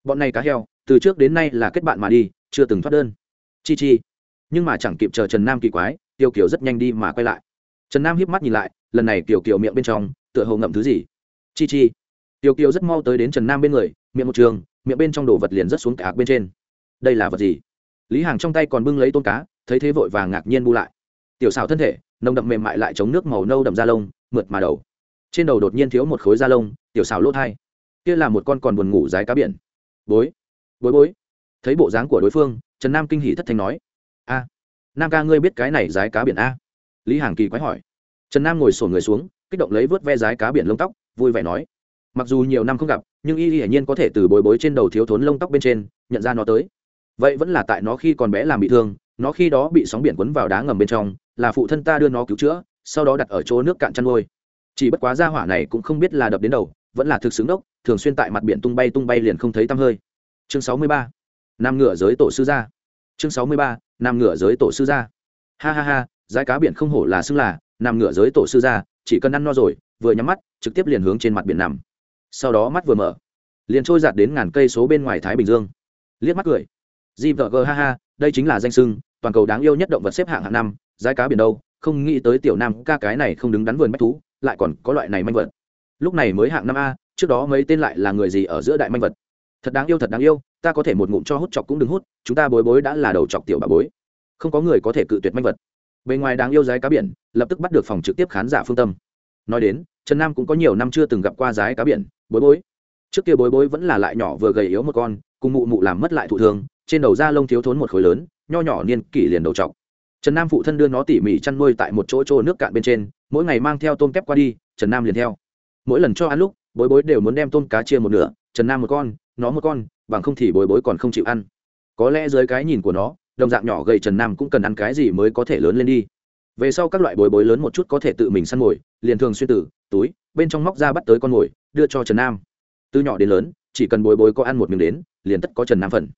Bọn này cá heo, từ trước đến nay là kết bạn mà đi, chưa từng thoát đơn. Chi chi. Nhưng mà chẳng kịp chờ trần nam kỳ quái tiêu kiều rất nhanh đi mà quay lại. Trần nam hiếp mắt nhìn lại, lần này kiều kiều miệng bên trong, tựa hồ ngậm thứ gì. Chi chi. Tiêu kiều rất mau tới đến trần nam bên người, miệng một trường, miệng bên trong đồ vật liền rất xuống cả bên trên. Đây là vật gì? Lý hàng trong tay còn bưng lấy tôm cá, thấy thế vội vàng ngạc nhiên bu lại. Tiểu xào thân thể, nồng đậm mềm mại lại chống nước màu nâu đậm da lông mượt mà đầu. Trên đầu đột nhiên thiếu một khối da lông, tiểu xào lỗ thai. Kia là một con còn buồn ngủ rái cá biển. Bối bối bối. Thấy bộ dáng của đối phương, trần nam kinh hỷ thất thanh nói. A, nam ca ngươi biết cái này rái cá biển a? Lý hàng kỳ quái hỏi. Trần nam ngồi sổ người xuống, kích động lấy vớt ve rái cá biển lông tóc, vui vẻ nói. Mặc dù nhiều năm không gặp, nhưng y hiển nhiên có thể từ bối bối trên đầu thiếu thốn lông tóc bên trên, nhận ra nó tới. Vậy vẫn là tại nó khi còn bé làm bị thương, nó khi đó bị sóng biển quấn vào đá ngầm bên trong, là phụ thân ta đưa nó cứu chữa sau đó đặt ở chỗ nước cạn chăn nuôi. Chỉ bất quá ra hỏa này cũng không biết là đập đến đầu, vẫn là thực xứng đốc, thường xuyên tại mặt biển tung bay tung bay liền không thấy tăm hơi. Chương sáu mươi ba, nam ngựa giới tổ sư gia. Chương sáu mươi ba, nam ngựa giới tổ sư gia. Ha ha ha giá cá biển không hổ là xưng là nam ngựa giới tổ sư gia, chỉ cần ăn no rồi, vừa nhắm mắt, trực tiếp liền hướng trên mặt biển nằm. Sau đó mắt vừa mở, liền trôi giạt đến ngàn cây số bên ngoài thái bình dương. Liếc mắt cười. Gvg ha ha, đây chính là danh sưng toàn cầu đáng yêu nhất động vật xếp hạng hạng năm giá cá biển đâu? Không nghĩ tới tiểu nam ca cái này không đứng đắn vườn bách thú, lại còn có loại này manh vật. Lúc này mới hạng năm a, trước đó mấy tên lại là người gì ở giữa đại manh vật? Thật đáng yêu, thật đáng yêu, ta có thể một ngụm cho hút chọc cũng đừng hút, chúng ta bối bối đã là đầu chọc tiểu bà bối. Không có người có thể cự tuyệt manh vật. Bề ngoài đáng yêu giái cá biển, lập tức bắt được phòng trực tiếp khán giả phương tâm. Nói đến, trần nam cũng có nhiều năm chưa từng gặp qua giái cá biển, bối bối. Trước kia bối bối vẫn là lại nhỏ vừa gầy yếu một con, cùng mụ mụ làm mất lại thụ thương, trên đầu da lông thiếu thốn một khối lớn, nho nhỏ niên kỷ liền đầu chọc trần nam phụ thân đưa nó tỉ mỉ chăn nuôi tại một chỗ chỗ nước cạn bên trên, mỗi ngày mang theo tôm kép qua đi, trần nam liền theo. Mỗi lần cho ăn lúc, bối bối đều muốn đem tôm cá chia một nửa, trần nam một con, nó một con, bằng không thì bối bối còn không chịu ăn. Có lẽ dưới cái nhìn của nó, đồng dạng nhỏ gầy trần nam cũng cần ăn cái gì mới có thể lớn lên đi. Về sau các loại bối bối lớn một chút có thể tự mình săn mồi, liền thường xuyên tử túi, bên trong móc ra bắt tới con mồi, đưa cho trần nam. Từ nhỏ đến lớn, chỉ cần bối bối có ăn một miếng đến, liền tất có trần nam phần.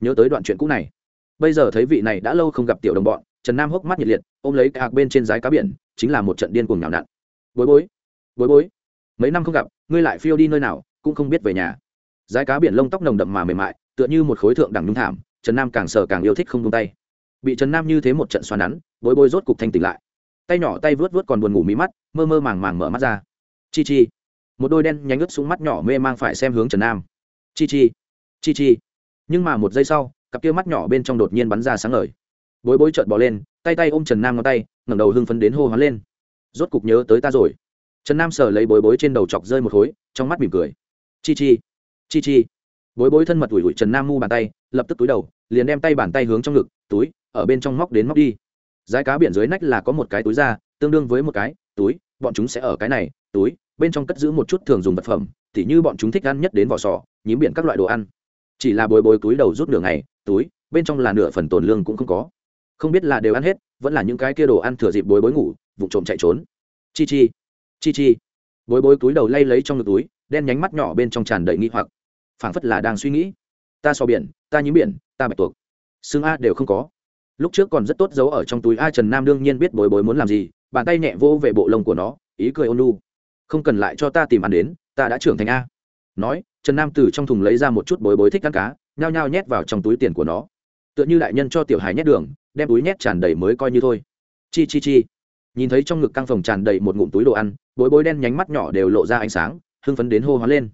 Nhớ tới đoạn chuyện cũ này. Bây giờ thấy vị này đã lâu không gặp tiểu đồng bọn trần nam hốc mắt nhiệt liệt, ôm lấy cái hạc bên trên dái cá biển, chính là một trận điên cuồng nhào nặn. Bối bối bối bối, mấy năm không gặp, ngươi lại phiêu đi nơi nào, cũng không biết về nhà. Dái cá biển lông tóc nồng đậm mà mềm mại, tựa như một khối thượng đẳng nhung thảm, trần nam càng sờ càng yêu thích không tung tay. Bị trần nam như thế một trận xoắn nắn, bối bối rốt cục thanh tỉnh lại. Tay nhỏ tay vớt vớt còn buồn ngủ mí mắt, mơ mơ màng màng mở mắt ra. Chi chi. Một đôi đen nhánh ướt xuống mắt nhỏ mê mang phải xem hướng trần nam. Chi chi chi chi. Nhưng mà một giây sau, cặp kia mắt nhỏ bên trong đột nhiên bắn ra sáng ngời bối bối trợn bỏ lên, tay tay ôm trần nam ngón tay, ngẩng đầu hưng phấn đến hô hoán lên. Rốt cục nhớ tới ta rồi. Trần nam sờ lấy bối bối trên đầu chọc rơi một khối, trong mắt mỉm cười. Chi chi chi chi. Bối bối thân mật ủi ủi trần nam mu bàn tay, lập tức túi đầu, liền đem tay bàn tay hướng trong ngực, túi, ở bên trong móc đến móc đi. Giá cá biển dưới nách là có một cái túi da tương đương với một cái, túi, bọn chúng sẽ ở cái này, túi, bên trong cất giữ một chút thường dùng vật phẩm, tỉ như bọn chúng thích ăn nhất đến vỏ sò, nhím biển các loại đồ ăn. Chỉ là bồi bồi túi đầu rút nửa ngày, túi, bên trong là nửa phần tồn lương cũng không có không biết là đều ăn hết, vẫn là những cái kia đồ ăn thừa dịp bối bối ngủ vụ trộm chạy trốn. Chi chi chi chi. Bối bối túi đầu lay lấy trong ngực túi, đen nhánh mắt nhỏ bên trong tràn đầy nghi hoặc. Phảng phất là đang suy nghĩ. Ta so biển, ta nhím biển, ta bạch tuộc. Xương a đều không có. Lúc trước còn rất tốt giấu ở trong túi a trần nam đương nhiên biết bối bối muốn làm gì, bàn tay nhẹ vô về bộ lông của nó, ý cười ôn lu không cần lại cho ta tìm ăn đến, ta đã trưởng thành a. Nói, trần nam từ trong thùng lấy ra một chút bối bối thích ăn cá, nhao nhao nhét vào trong túi tiền của nó tựa như đại nhân cho tiểu hài nhét đường, đem túi nhét tràn đầy mới coi như thôi. Chi chi chi. Nhìn thấy trong ngực căng phòng tràn đầy một ngụm túi đồ ăn, bối bối đen nhánh mắt nhỏ đều lộ ra ánh sáng, hưng phấn đến hô hoán lên.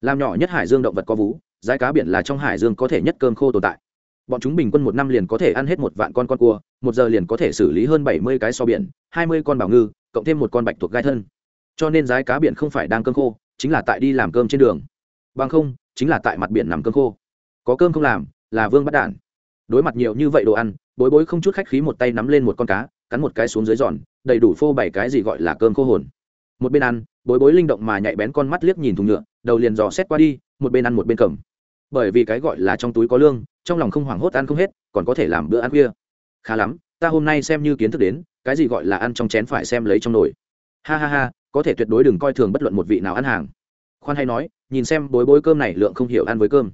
Làm nhỏ nhất hải dương động vật có vú giá cá biển là trong hải dương có thể nhất cơm khô tồn tại. Bọn chúng bình quân một năm liền có thể ăn hết một vạn con con cua, một giờ liền có thể xử lý hơn bảy mươi cái so biển, hai mươi con bảo ngư, cộng thêm một con bạch thuộc gai thân. Cho nên giá cá biển không phải đang cơm khô, chính là tại đi làm cơm trên đường. Bằng không, chính là tại mặt biển nằm cơm khô. Có cơm không làm, là vương bắt đản đối mặt nhiều như vậy đồ ăn, bối bối không chút khách khí một tay nắm lên một con cá, cắn một cái xuống dưới giòn, đầy đủ phô bảy cái gì gọi là cơm khô hồn. Một bên ăn, bối bối linh động mà nhạy bén con mắt liếc nhìn thùng nhựa, đầu liền dò xét qua đi, một bên ăn một bên cầm. Bởi vì cái gọi là trong túi có lương, trong lòng không hoảng hốt ăn không hết, còn có thể làm bữa ăn khuya. Khá lắm, ta hôm nay xem như kiến thức đến, cái gì gọi là ăn trong chén phải xem lấy trong nồi. Ha ha ha, có thể tuyệt đối đừng coi thường bất luận một vị nào ăn hàng. Khoan hay nói, nhìn xem bối bối cơm này lượng không hiểu ăn với cơm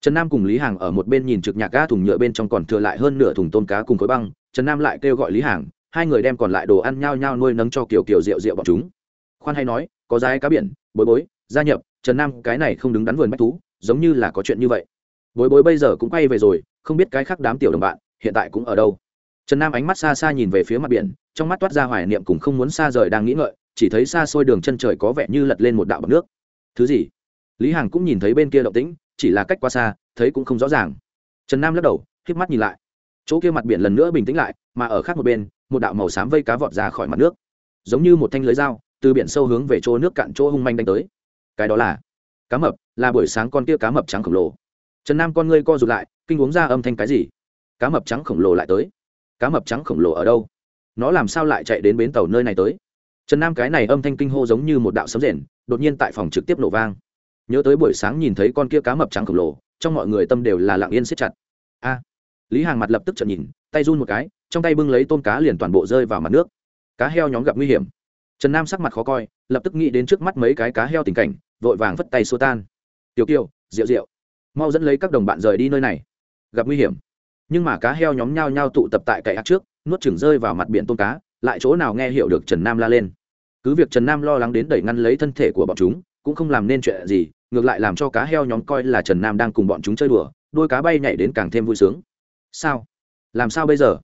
trần nam cùng lý hàng ở một bên nhìn trực nhạc ga thùng nhựa bên trong còn thừa lại hơn nửa thùng tôm cá cùng khối băng. Trần nam lại kêu gọi lý hàng, hai người đem còn lại đồ ăn nhao nhao nuôi nấng cho kiểu kiểu rượu rượu bọn chúng. Khoan hay nói, có giá cá biển, bối bối, gia nhập, trần nam cái này không đứng đắn vườn bách thú, giống như là có chuyện như vậy. Bối bối bây giờ cũng quay về rồi, không biết cái khác đám tiểu đồng bạn, hiện tại cũng ở đâu. Trần nam ánh mắt xa xa nhìn về phía mặt biển, trong mắt toát ra hoài niệm cùng không muốn xa rời đang nghĩ ngợi, chỉ thấy xa xôi đường chân trời có vẻ như lật lên một đạo bọc nước. Thứ gì? Lý hằng cũng nhìn thấy bên kia động tĩnh chỉ là cách quá xa, thấy cũng không rõ ràng. Trần nam lắc đầu k mắt nhìn lại. Chỗ kia mặt biển lần nữa bình tĩnh lại, mà ở khác một bên, một đạo màu xám vây cá vọt ra khỏi mặt nước. Giống như một thanh lưới dao, từ biển sâu hướng về chỗ nước cạn chỗ hung manh đánh tới. Cái đó là cá mập, là buổi sáng con kia cá mập trắng khổng lồ. Trần nam con ngươi co rụt lại, kinh uống ra âm thanh cái gì? Cá mập trắng khổng lồ lại tới. Cá mập trắng khổng lồ ở đâu? Nó làm sao lại chạy đến bến tàu nơi này tới? Trần nam cái này âm thanh kinh hô giống như một đạo sấm rền, đột nhiên tại phòng trực tiếp nổ vang nhớ tới buổi sáng nhìn thấy con kia cá mập trắng khổng lồ, trong mọi người tâm đều là lặng yên siết chặt. A, lý hàng mặt lập tức trợn nhìn, tay run một cái, trong tay bưng lấy tôm cá liền toàn bộ rơi vào mặt nước. Cá heo nhóm gặp nguy hiểm. Trần nam sắc mặt khó coi, lập tức nghĩ đến trước mắt mấy cái cá heo tình cảnh, vội vàng vất tay xua tan. Tiểu kiều, rượu rượu. Mau dẫn lấy các đồng bạn rời đi nơi này. Gặp nguy hiểm. Nhưng mà cá heo nhóm nhao nhao tụ tập tại cậy ác trước, nuốt chừng rơi vào mặt biển tôm cá, lại chỗ nào nghe hiểu được trần nam la lên. Cứ việc trần nam lo lắng đến đẩy ngăn lấy thân thể của bọn chúng, cũng không làm nên chuyện gì ngược lại làm cho cá heo nhóm coi là trần nam đang cùng bọn chúng chơi đùa, đôi cá bay nhảy đến càng thêm vui sướng. Sao? Làm sao bây giờ?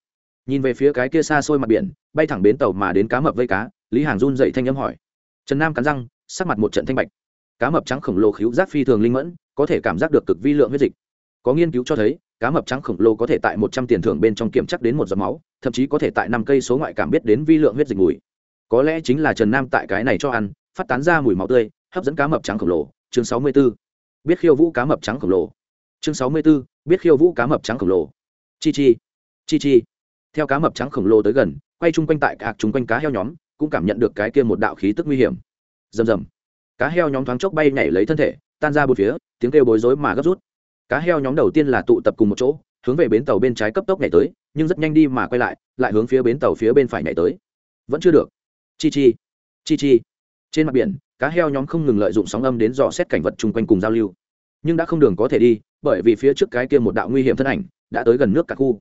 Nhìn về phía cái kia xa xôi mặt biển, bay thẳng bến tàu mà đến cá mập vây cá, lý hàng run dậy thanh âm hỏi. Trần nam cắn răng, sắc mặt một trận thanh bạch. Cá mập trắng khổng lồ khíu giác phi thường linh mẫn, có thể cảm giác được cực vi lượng huyết dịch. Có nghiên cứu cho thấy, cá mập trắng khổng lồ có thể tại một trăm tiền thưởng bên trong kiểm chắc đến một giọt máu, thậm chí có thể tại năm cây số ngoại cảm biết đến vi lượng huyết dịch mùi. Có lẽ chính là trần nam tại cái này cho ăn, phát tán ra mùi máu tươi, hấp dẫn cá mập trắng khổng lồ chương sáu mươi b ố biết khiêu vũ cá mập trắng khổng lồ. Chương sáu mươi b ố biết khiêu vũ cá mập trắng khổng lồ. Chi chi. Chi chi. Theo cá mập trắng khổng lồ tới gần, quay chung quanh tại cạc chung quanh cá heo nhóm, cũng cảm nhận được cái kia một đạo khí tức nguy hiểm. Rầm rầm. Cá heo nhóm thoáng chốc bay nhảy lấy thân thể, tan ra bốn phía, tiếng kêu bối rối mà gấp rút. Cá heo nhóm đầu tiên là tụ tập cùng một chỗ, hướng về bến tàu bên trái cấp tốc nhảy tới, nhưng rất nhanh đi mà quay lại lại hướng phía bến tàu phía bên phải nhảy tới. Vẫn chưa được. Chi chi. Chi chi. Trên mặt biển cá heo nhóm không ngừng lợi dụng sóng âm đến dò xét cảnh vật chung quanh cùng giao lưu. Nhưng đã không đường có thể đi, bởi vì phía trước cái kia một đạo nguy hiểm thân ảnh đã tới gần nước cả khu.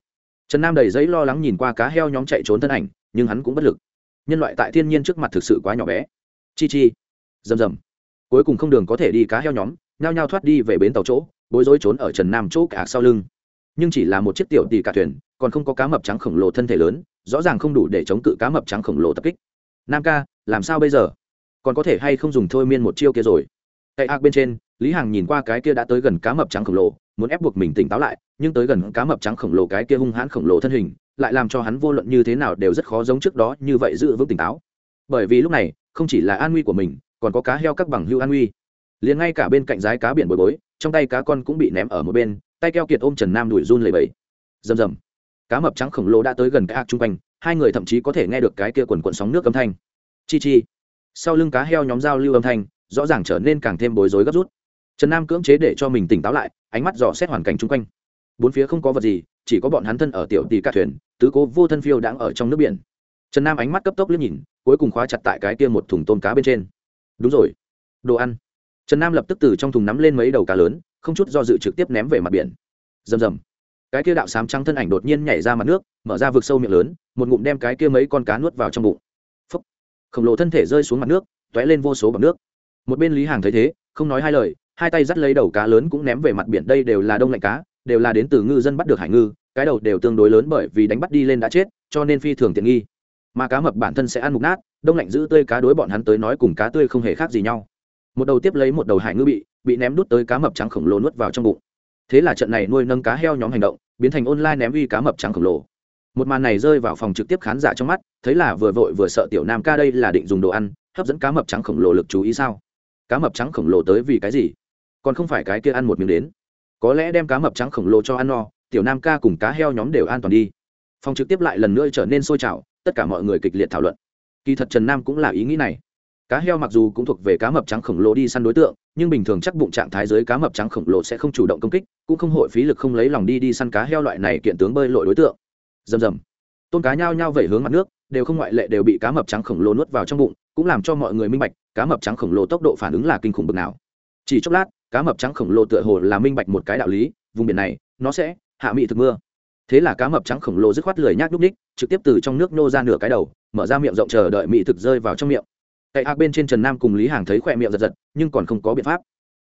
Trần nam đầy giấy lo lắng nhìn qua cá heo nhóm chạy trốn thân ảnh, nhưng hắn cũng bất lực. Nhân loại tại thiên nhiên trước mặt thực sự quá nhỏ bé. Chi chi. Rầm rầm. Cuối cùng không đường có thể đi cá heo nhóm, nhao nhao thoát đi về bến tàu chỗ, bối rối trốn ở trần nam chỗ cả sau lưng. Nhưng chỉ là một chiếc tiểu tỷ cả thuyền, còn không có cá mập trắng khổng lồ thân thể lớn, rõ ràng không đủ để chống cự cá mập trắng khổng lồ tập kích. Nam ca, làm sao bây giờ? Còn có thể hay không dùng thôi miên một chiêu kia rồi. Cậy ác bên trên, lý hằng nhìn qua cái kia đã tới gần cá mập trắng khổng lồ, muốn ép buộc mình tỉnh táo lại, nhưng tới gần cá mập trắng khổng lồ cái kia hung hãn khổng lồ thân hình, lại làm cho hắn vô luận như thế nào đều rất khó giống trước đó như vậy giữ vững tỉnh táo. Bởi vì lúc này, không chỉ là an nguy của mình, còn có cá heo các bằng hưu an nguy. Liền ngay cả bên cạnh rái cá biển bồi bối, trong tay cá con cũng bị ném ở một bên, tay keo kiệt ôm trần nam đuổi run lầy bẫy rầm rầm. Cá mập trắng khổng lồ đã tới gần cái ác chung quanh, hai người thậm chí có thể nghe được cái kia quần quần sóng nước âm thanh. Chi chi sau lưng cá heo nhóm giao lưu âm thanh, rõ ràng trở nên càng thêm bối rối gấp rút. Trần nam cưỡng chế để cho mình tỉnh táo lại, ánh mắt dò xét hoàn cảnh chung quanh. Bốn phía không có vật gì, chỉ có bọn hắn thân ở tiểu tỷ cả thuyền, tứ cố vô thân phiêu đang ở trong nước biển. Trần nam ánh mắt cấp tốc liếc nhìn, cuối cùng khóa chặt tại cái kia một thùng tôm cá bên trên. Đúng rồi. Đồ ăn. Trần nam lập tức từ trong thùng nắm lên mấy đầu cá lớn, không chút do dự trực tiếp ném về mặt biển. Rầm rầm. Cái kia đạo sám trắng thân ảnh đột nhiên nhảy ra mặt nước, mở ra vực sâu miệng lớn, một ngụm đem cái kia mấy con cá nuốt vào trong bụng khổng lồ thân thể rơi xuống mặt nước t ó é lên vô số bọc nước. Một bên lý hàng thấy thế, không nói hai lời, hai tay dắt lấy đầu cá lớn cũng ném về mặt biển, đây đều là đông lạnh cá, đều là đến từ ngư dân bắt được hải ngư, cái đầu đều tương đối lớn bởi vì đánh bắt đi lên đã chết, cho nên phi thường tiện nghi. Mà cá mập bản thân sẽ ăn mục nát, đông lạnh giữ tươi cá đối bọn hắn tới nói cùng cá tươi không hề khác gì nhau. Một đầu tiếp lấy một đầu hải ngư bị bị ném đút tới cá mập trắng khổng lồ nuốt vào trong bụng. Thế là trận này nuôi nâng cá heo nhóm hành động, biến thành online ném uy cá mập trắng khổng lồ một màn này rơi vào phòng trực tiếp khán giả trong mắt, thấy là vừa vội vừa sợ tiểu nam ca đây là định dùng đồ ăn, hấp dẫn cá mập trắng khổng lồ lực chú ý sao? Cá mập trắng khổng lồ tới vì cái gì? Còn không phải cái kia ăn một miếng đến. Có lẽ đem cá mập trắng khổng lồ cho ăn no, tiểu nam ca cùng cá heo nhóm đều an toàn đi. Phòng trực tiếp lại lần nữa trở nên sôi trào, tất cả mọi người kịch liệt thảo luận. Kỳ thật trần nam cũng là ý nghĩ này. Cá heo mặc dù cũng thuộc về cá mập trắng khổng lồ đi săn đối tượng, nhưng bình thường chắc bụng trạng thái dưới cá mập trắng khổng lồ sẽ không chủ động công kích, cũng không hội phí lực không lấy lòng đi đi săn cá heo loại này kiện tướng bơi lội đối tượng rầm rầm. Tôn cá nhao nhao vẩy hướng mặt nước, đều không ngoại lệ đều bị cá mập trắng khổng lồ nuốt vào trong bụng, cũng làm cho mọi người minh bạch, cá mập trắng khổng lồ tốc độ phản ứng là kinh khủng bực nào. Chỉ chốc lát, cá mập trắng khổng lồ tựa hồ là minh bạch một cái đạo lý, vùng biển này, nó sẽ hạ mị thực mưa. Thế là cá mập trắng khổng lồ dứt khoát lười nhác núp ních trực tiếp từ trong nước nô ra nửa cái đầu, mở ra miệng rộng chờ đợi mị thực rơi vào trong miệng. Cậy ác bên trên trần nam cùng lý hàng thấy khỏe miệng giật giật, nhưng còn không có biện pháp.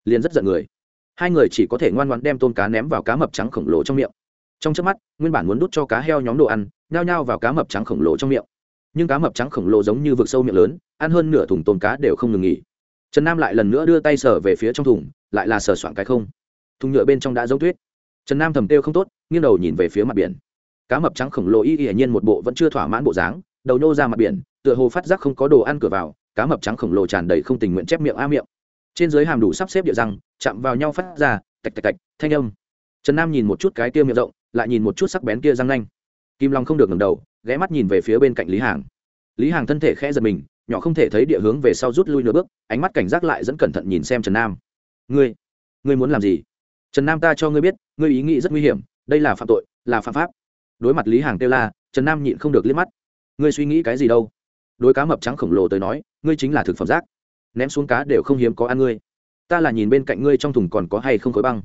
Liền rất giận người. Hai người chỉ có thể ngoan ngoãn đem tôm cá ném vào cá mập trắng khổng lồ trong miệng trong trước mắt, nguyên bản muốn đút cho cá heo nhóm đồ ăn, nhao nhao vào cá mập trắng khổng lồ trong miệng. Nhưng cá mập trắng khổng lồ giống như vực sâu miệng lớn, ăn hơn nửa thùng tôm cá đều không ngừng nghỉ. Trần nam lại lần nữa đưa tay sờ về phía trong thùng, lại là sờ soạn cái không. Thùng nhựa bên trong đã giống tuyết. Trần nam thầm têu không tốt, nghiêng đầu nhìn về phía mặt biển. Cá mập trắng khổng lồ y y nhiên một bộ vẫn chưa thỏa mãn bộ dáng, đầu nô ra mặt biển, tựa hồ phát giác không có đồ ăn cửa vào, cá mập trắng khổng lồ tràn đầy không tình nguyện chép miệng a miệng. Trên dưới hàm đủ sắp xếp địa răng, chạm vào nhau phát ra, tạch tạch tạch, thanh âm. Trần nam nhìn một chút cái tiêu miệng rộng lại nhìn một chút sắc bén kia răng nanh. Kim long không được ngẩng đầu, ghé mắt nhìn về phía bên cạnh lý hàng. Lý hàng thân thể khẽ giật mình, nhỏ không thể thấy địa hướng về sau rút lui nửa bước, ánh mắt cảnh giác lại dẫn cẩn thận nhìn xem trần nam. Ngươi ngươi muốn làm gì? Trần nam ta cho ngươi biết, ngươi ý nghĩ rất nguy hiểm, đây là phạm tội, là phạm pháp. Đối mặt lý hàng kêu la, trần nam nhịn không được liếc mắt. Ngươi suy nghĩ cái gì đâu? Đối cá mập trắng khổng lồ tới nói, ngươi chính là thực phẩm rác. Ném xuống cá đều không hiếm có ăn ngươi. Ta là nhìn bên cạnh ngươi trong thùng còn có hay không khối băng?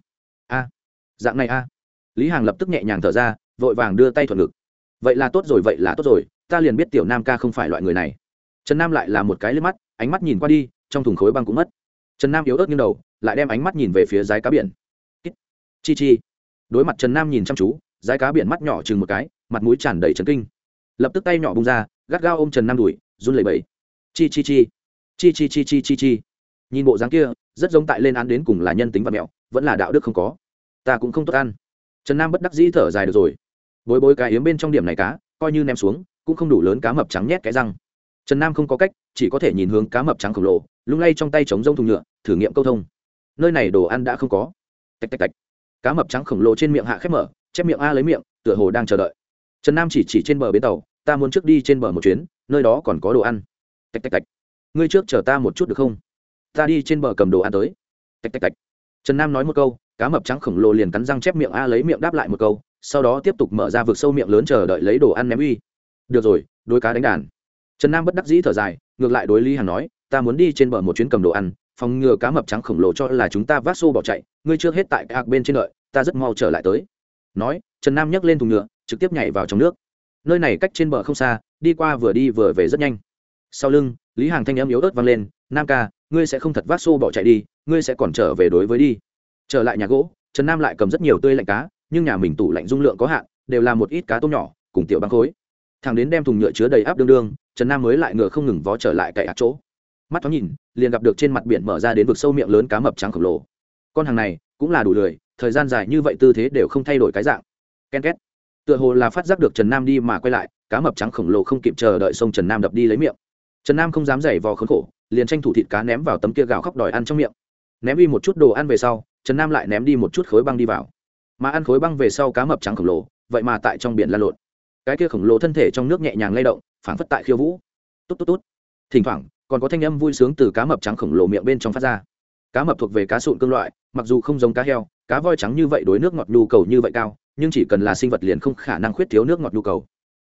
A, dạng này a lý hàng lập tức nhẹ nhàng thở ra, vội vàng đưa tay thuận ngực. Vậy là tốt rồi, vậy là tốt rồi, ta liền biết tiểu nam ca không phải loại người này. Trần nam lại là một cái lên mắt, ánh mắt nhìn qua đi, trong thùng khối băng cũng mất. Trần nam yếu ớt như đầu, lại đem ánh mắt nhìn về phía dái cá biển. Chi chi. Đối mặt trần nam nhìn chăm chú dái cá biển mắt nhỏ chừng một cái, mặt mũi tràn đầy trần kinh. Lập tức tay nhỏ bung ra, gắt gao ôm trần nam đùi, run lẩy bẩy. Chi chi chi. Chi chi chi chi chi chi. Nhìn bộ dáng kia, rất giống tại lên án đến cùng là nhân tính và mẹo, vẫn là đạo đức không có. Ta cũng không tốt ăn trần nam bất đắc dĩ thở dài được rồi. Bối bối cái yếm bên trong điểm này cá, coi như ném xuống, cũng không đủ lớn cá mập trắng nhét cái răng. Trần nam không có cách, chỉ có thể nhìn hướng cá mập trắng khổng lồ, lung lay trong tay chống rông thùng nhựa, thử nghiệm câu thông. Nơi này đồ ăn đã không có. Tạch tạch tạch. Cá mập trắng khổng lồ trên miệng hạ khép mở, chép miệng a lấy miệng, tựa hồ đang chờ đợi. Trần nam chỉ chỉ trên bờ bến tàu, ta muốn trước đi trên bờ một chuyến, nơi đó còn có đồ ăn. Tạch tạch tạch. Ngươi trước chờ ta một chút được không? Ta đi trên bờ cầm đồ ăn tới. Tạch tạch tạch. Trần nam nói một câu cá mập trắng khổng lồ liền cắn răng chép miệng a lấy miệng đáp lại một câu, sau đó tiếp tục mở ra vực sâu miệng lớn chờ đợi lấy đồ ăn ném uy. Được rồi đôi cá đánh đàn. Trần nam bất đắc dĩ thở dài, ngược lại đối lý hằng nói, ta muốn đi trên bờ một chuyến cầm đồ ăn, phòng ngừa cá mập trắng khổng lồ cho là chúng ta vác xô bỏ chạy, ngươi trước hết tại các bên trên đợi, ta rất mau trở lại tới. Nói, trần nam nhấc lên thùng nhựa, trực tiếp nhảy vào trong nước. Nơi này cách trên bờ không xa, đi qua vừa đi vừa về rất nhanh. Sau lưng, lý hàng thanh âm yếu ớt vang lên, nam ca, ngươi sẽ không thật vác xô bỏ chạy đi, ngươi sẽ còn trở về đối với đi trở lại nhà gỗ, trần nam lại cầm rất nhiều tươi lạnh cá, nhưng nhà mình tủ lạnh dung lượng có hạn, đều là một ít cá tôm nhỏ, cùng tiểu băng khối. Thằng đến đem thùng nhựa chứa đầy áp đương đương, trần nam mới lại ngựa không ngừng vó trở lại cậy ạt chỗ. Mắt thoáng nhìn, liền gặp được trên mặt biển mở ra đến vực sâu miệng lớn cá mập trắng khổng lồ. Con hàng này, cũng là đủ lười, thời gian dài như vậy tư thế đều không thay đổi cái dạng. Ken két. Tựa hồ là phát giác được trần nam đi mà quay lại, cá mập trắng khổng lồ không kịp chờ đợi sông trần nam đập đi lấy miệng. Trần nam không dám giày vò khốn khổ, liền tranh thủ thịt cá ném vào tấm kia gạo khóc đòi ăn trong miệng. Ném đi một chút đồ ăn về sau trần nam lại ném đi một chút khối băng đi vào mà ăn khối băng về sau cá mập trắng khổng lồ vậy mà tại trong biển la lộn cái kia khổng lồ thân thể trong nước nhẹ nhàng lay động phảng phất tại khiêu vũ tốt tốt tốt thỉnh thoảng còn có thanh âm vui sướng từ cá mập trắng khổng lồ miệng bên trong phát ra cá mập thuộc về cá sụn cương loại mặc dù không giống cá heo cá voi trắng như vậy đối nước ngọt nhu cầu như vậy cao nhưng chỉ cần là sinh vật liền không khả năng khuyết thiếu nước ngọt nhu cầu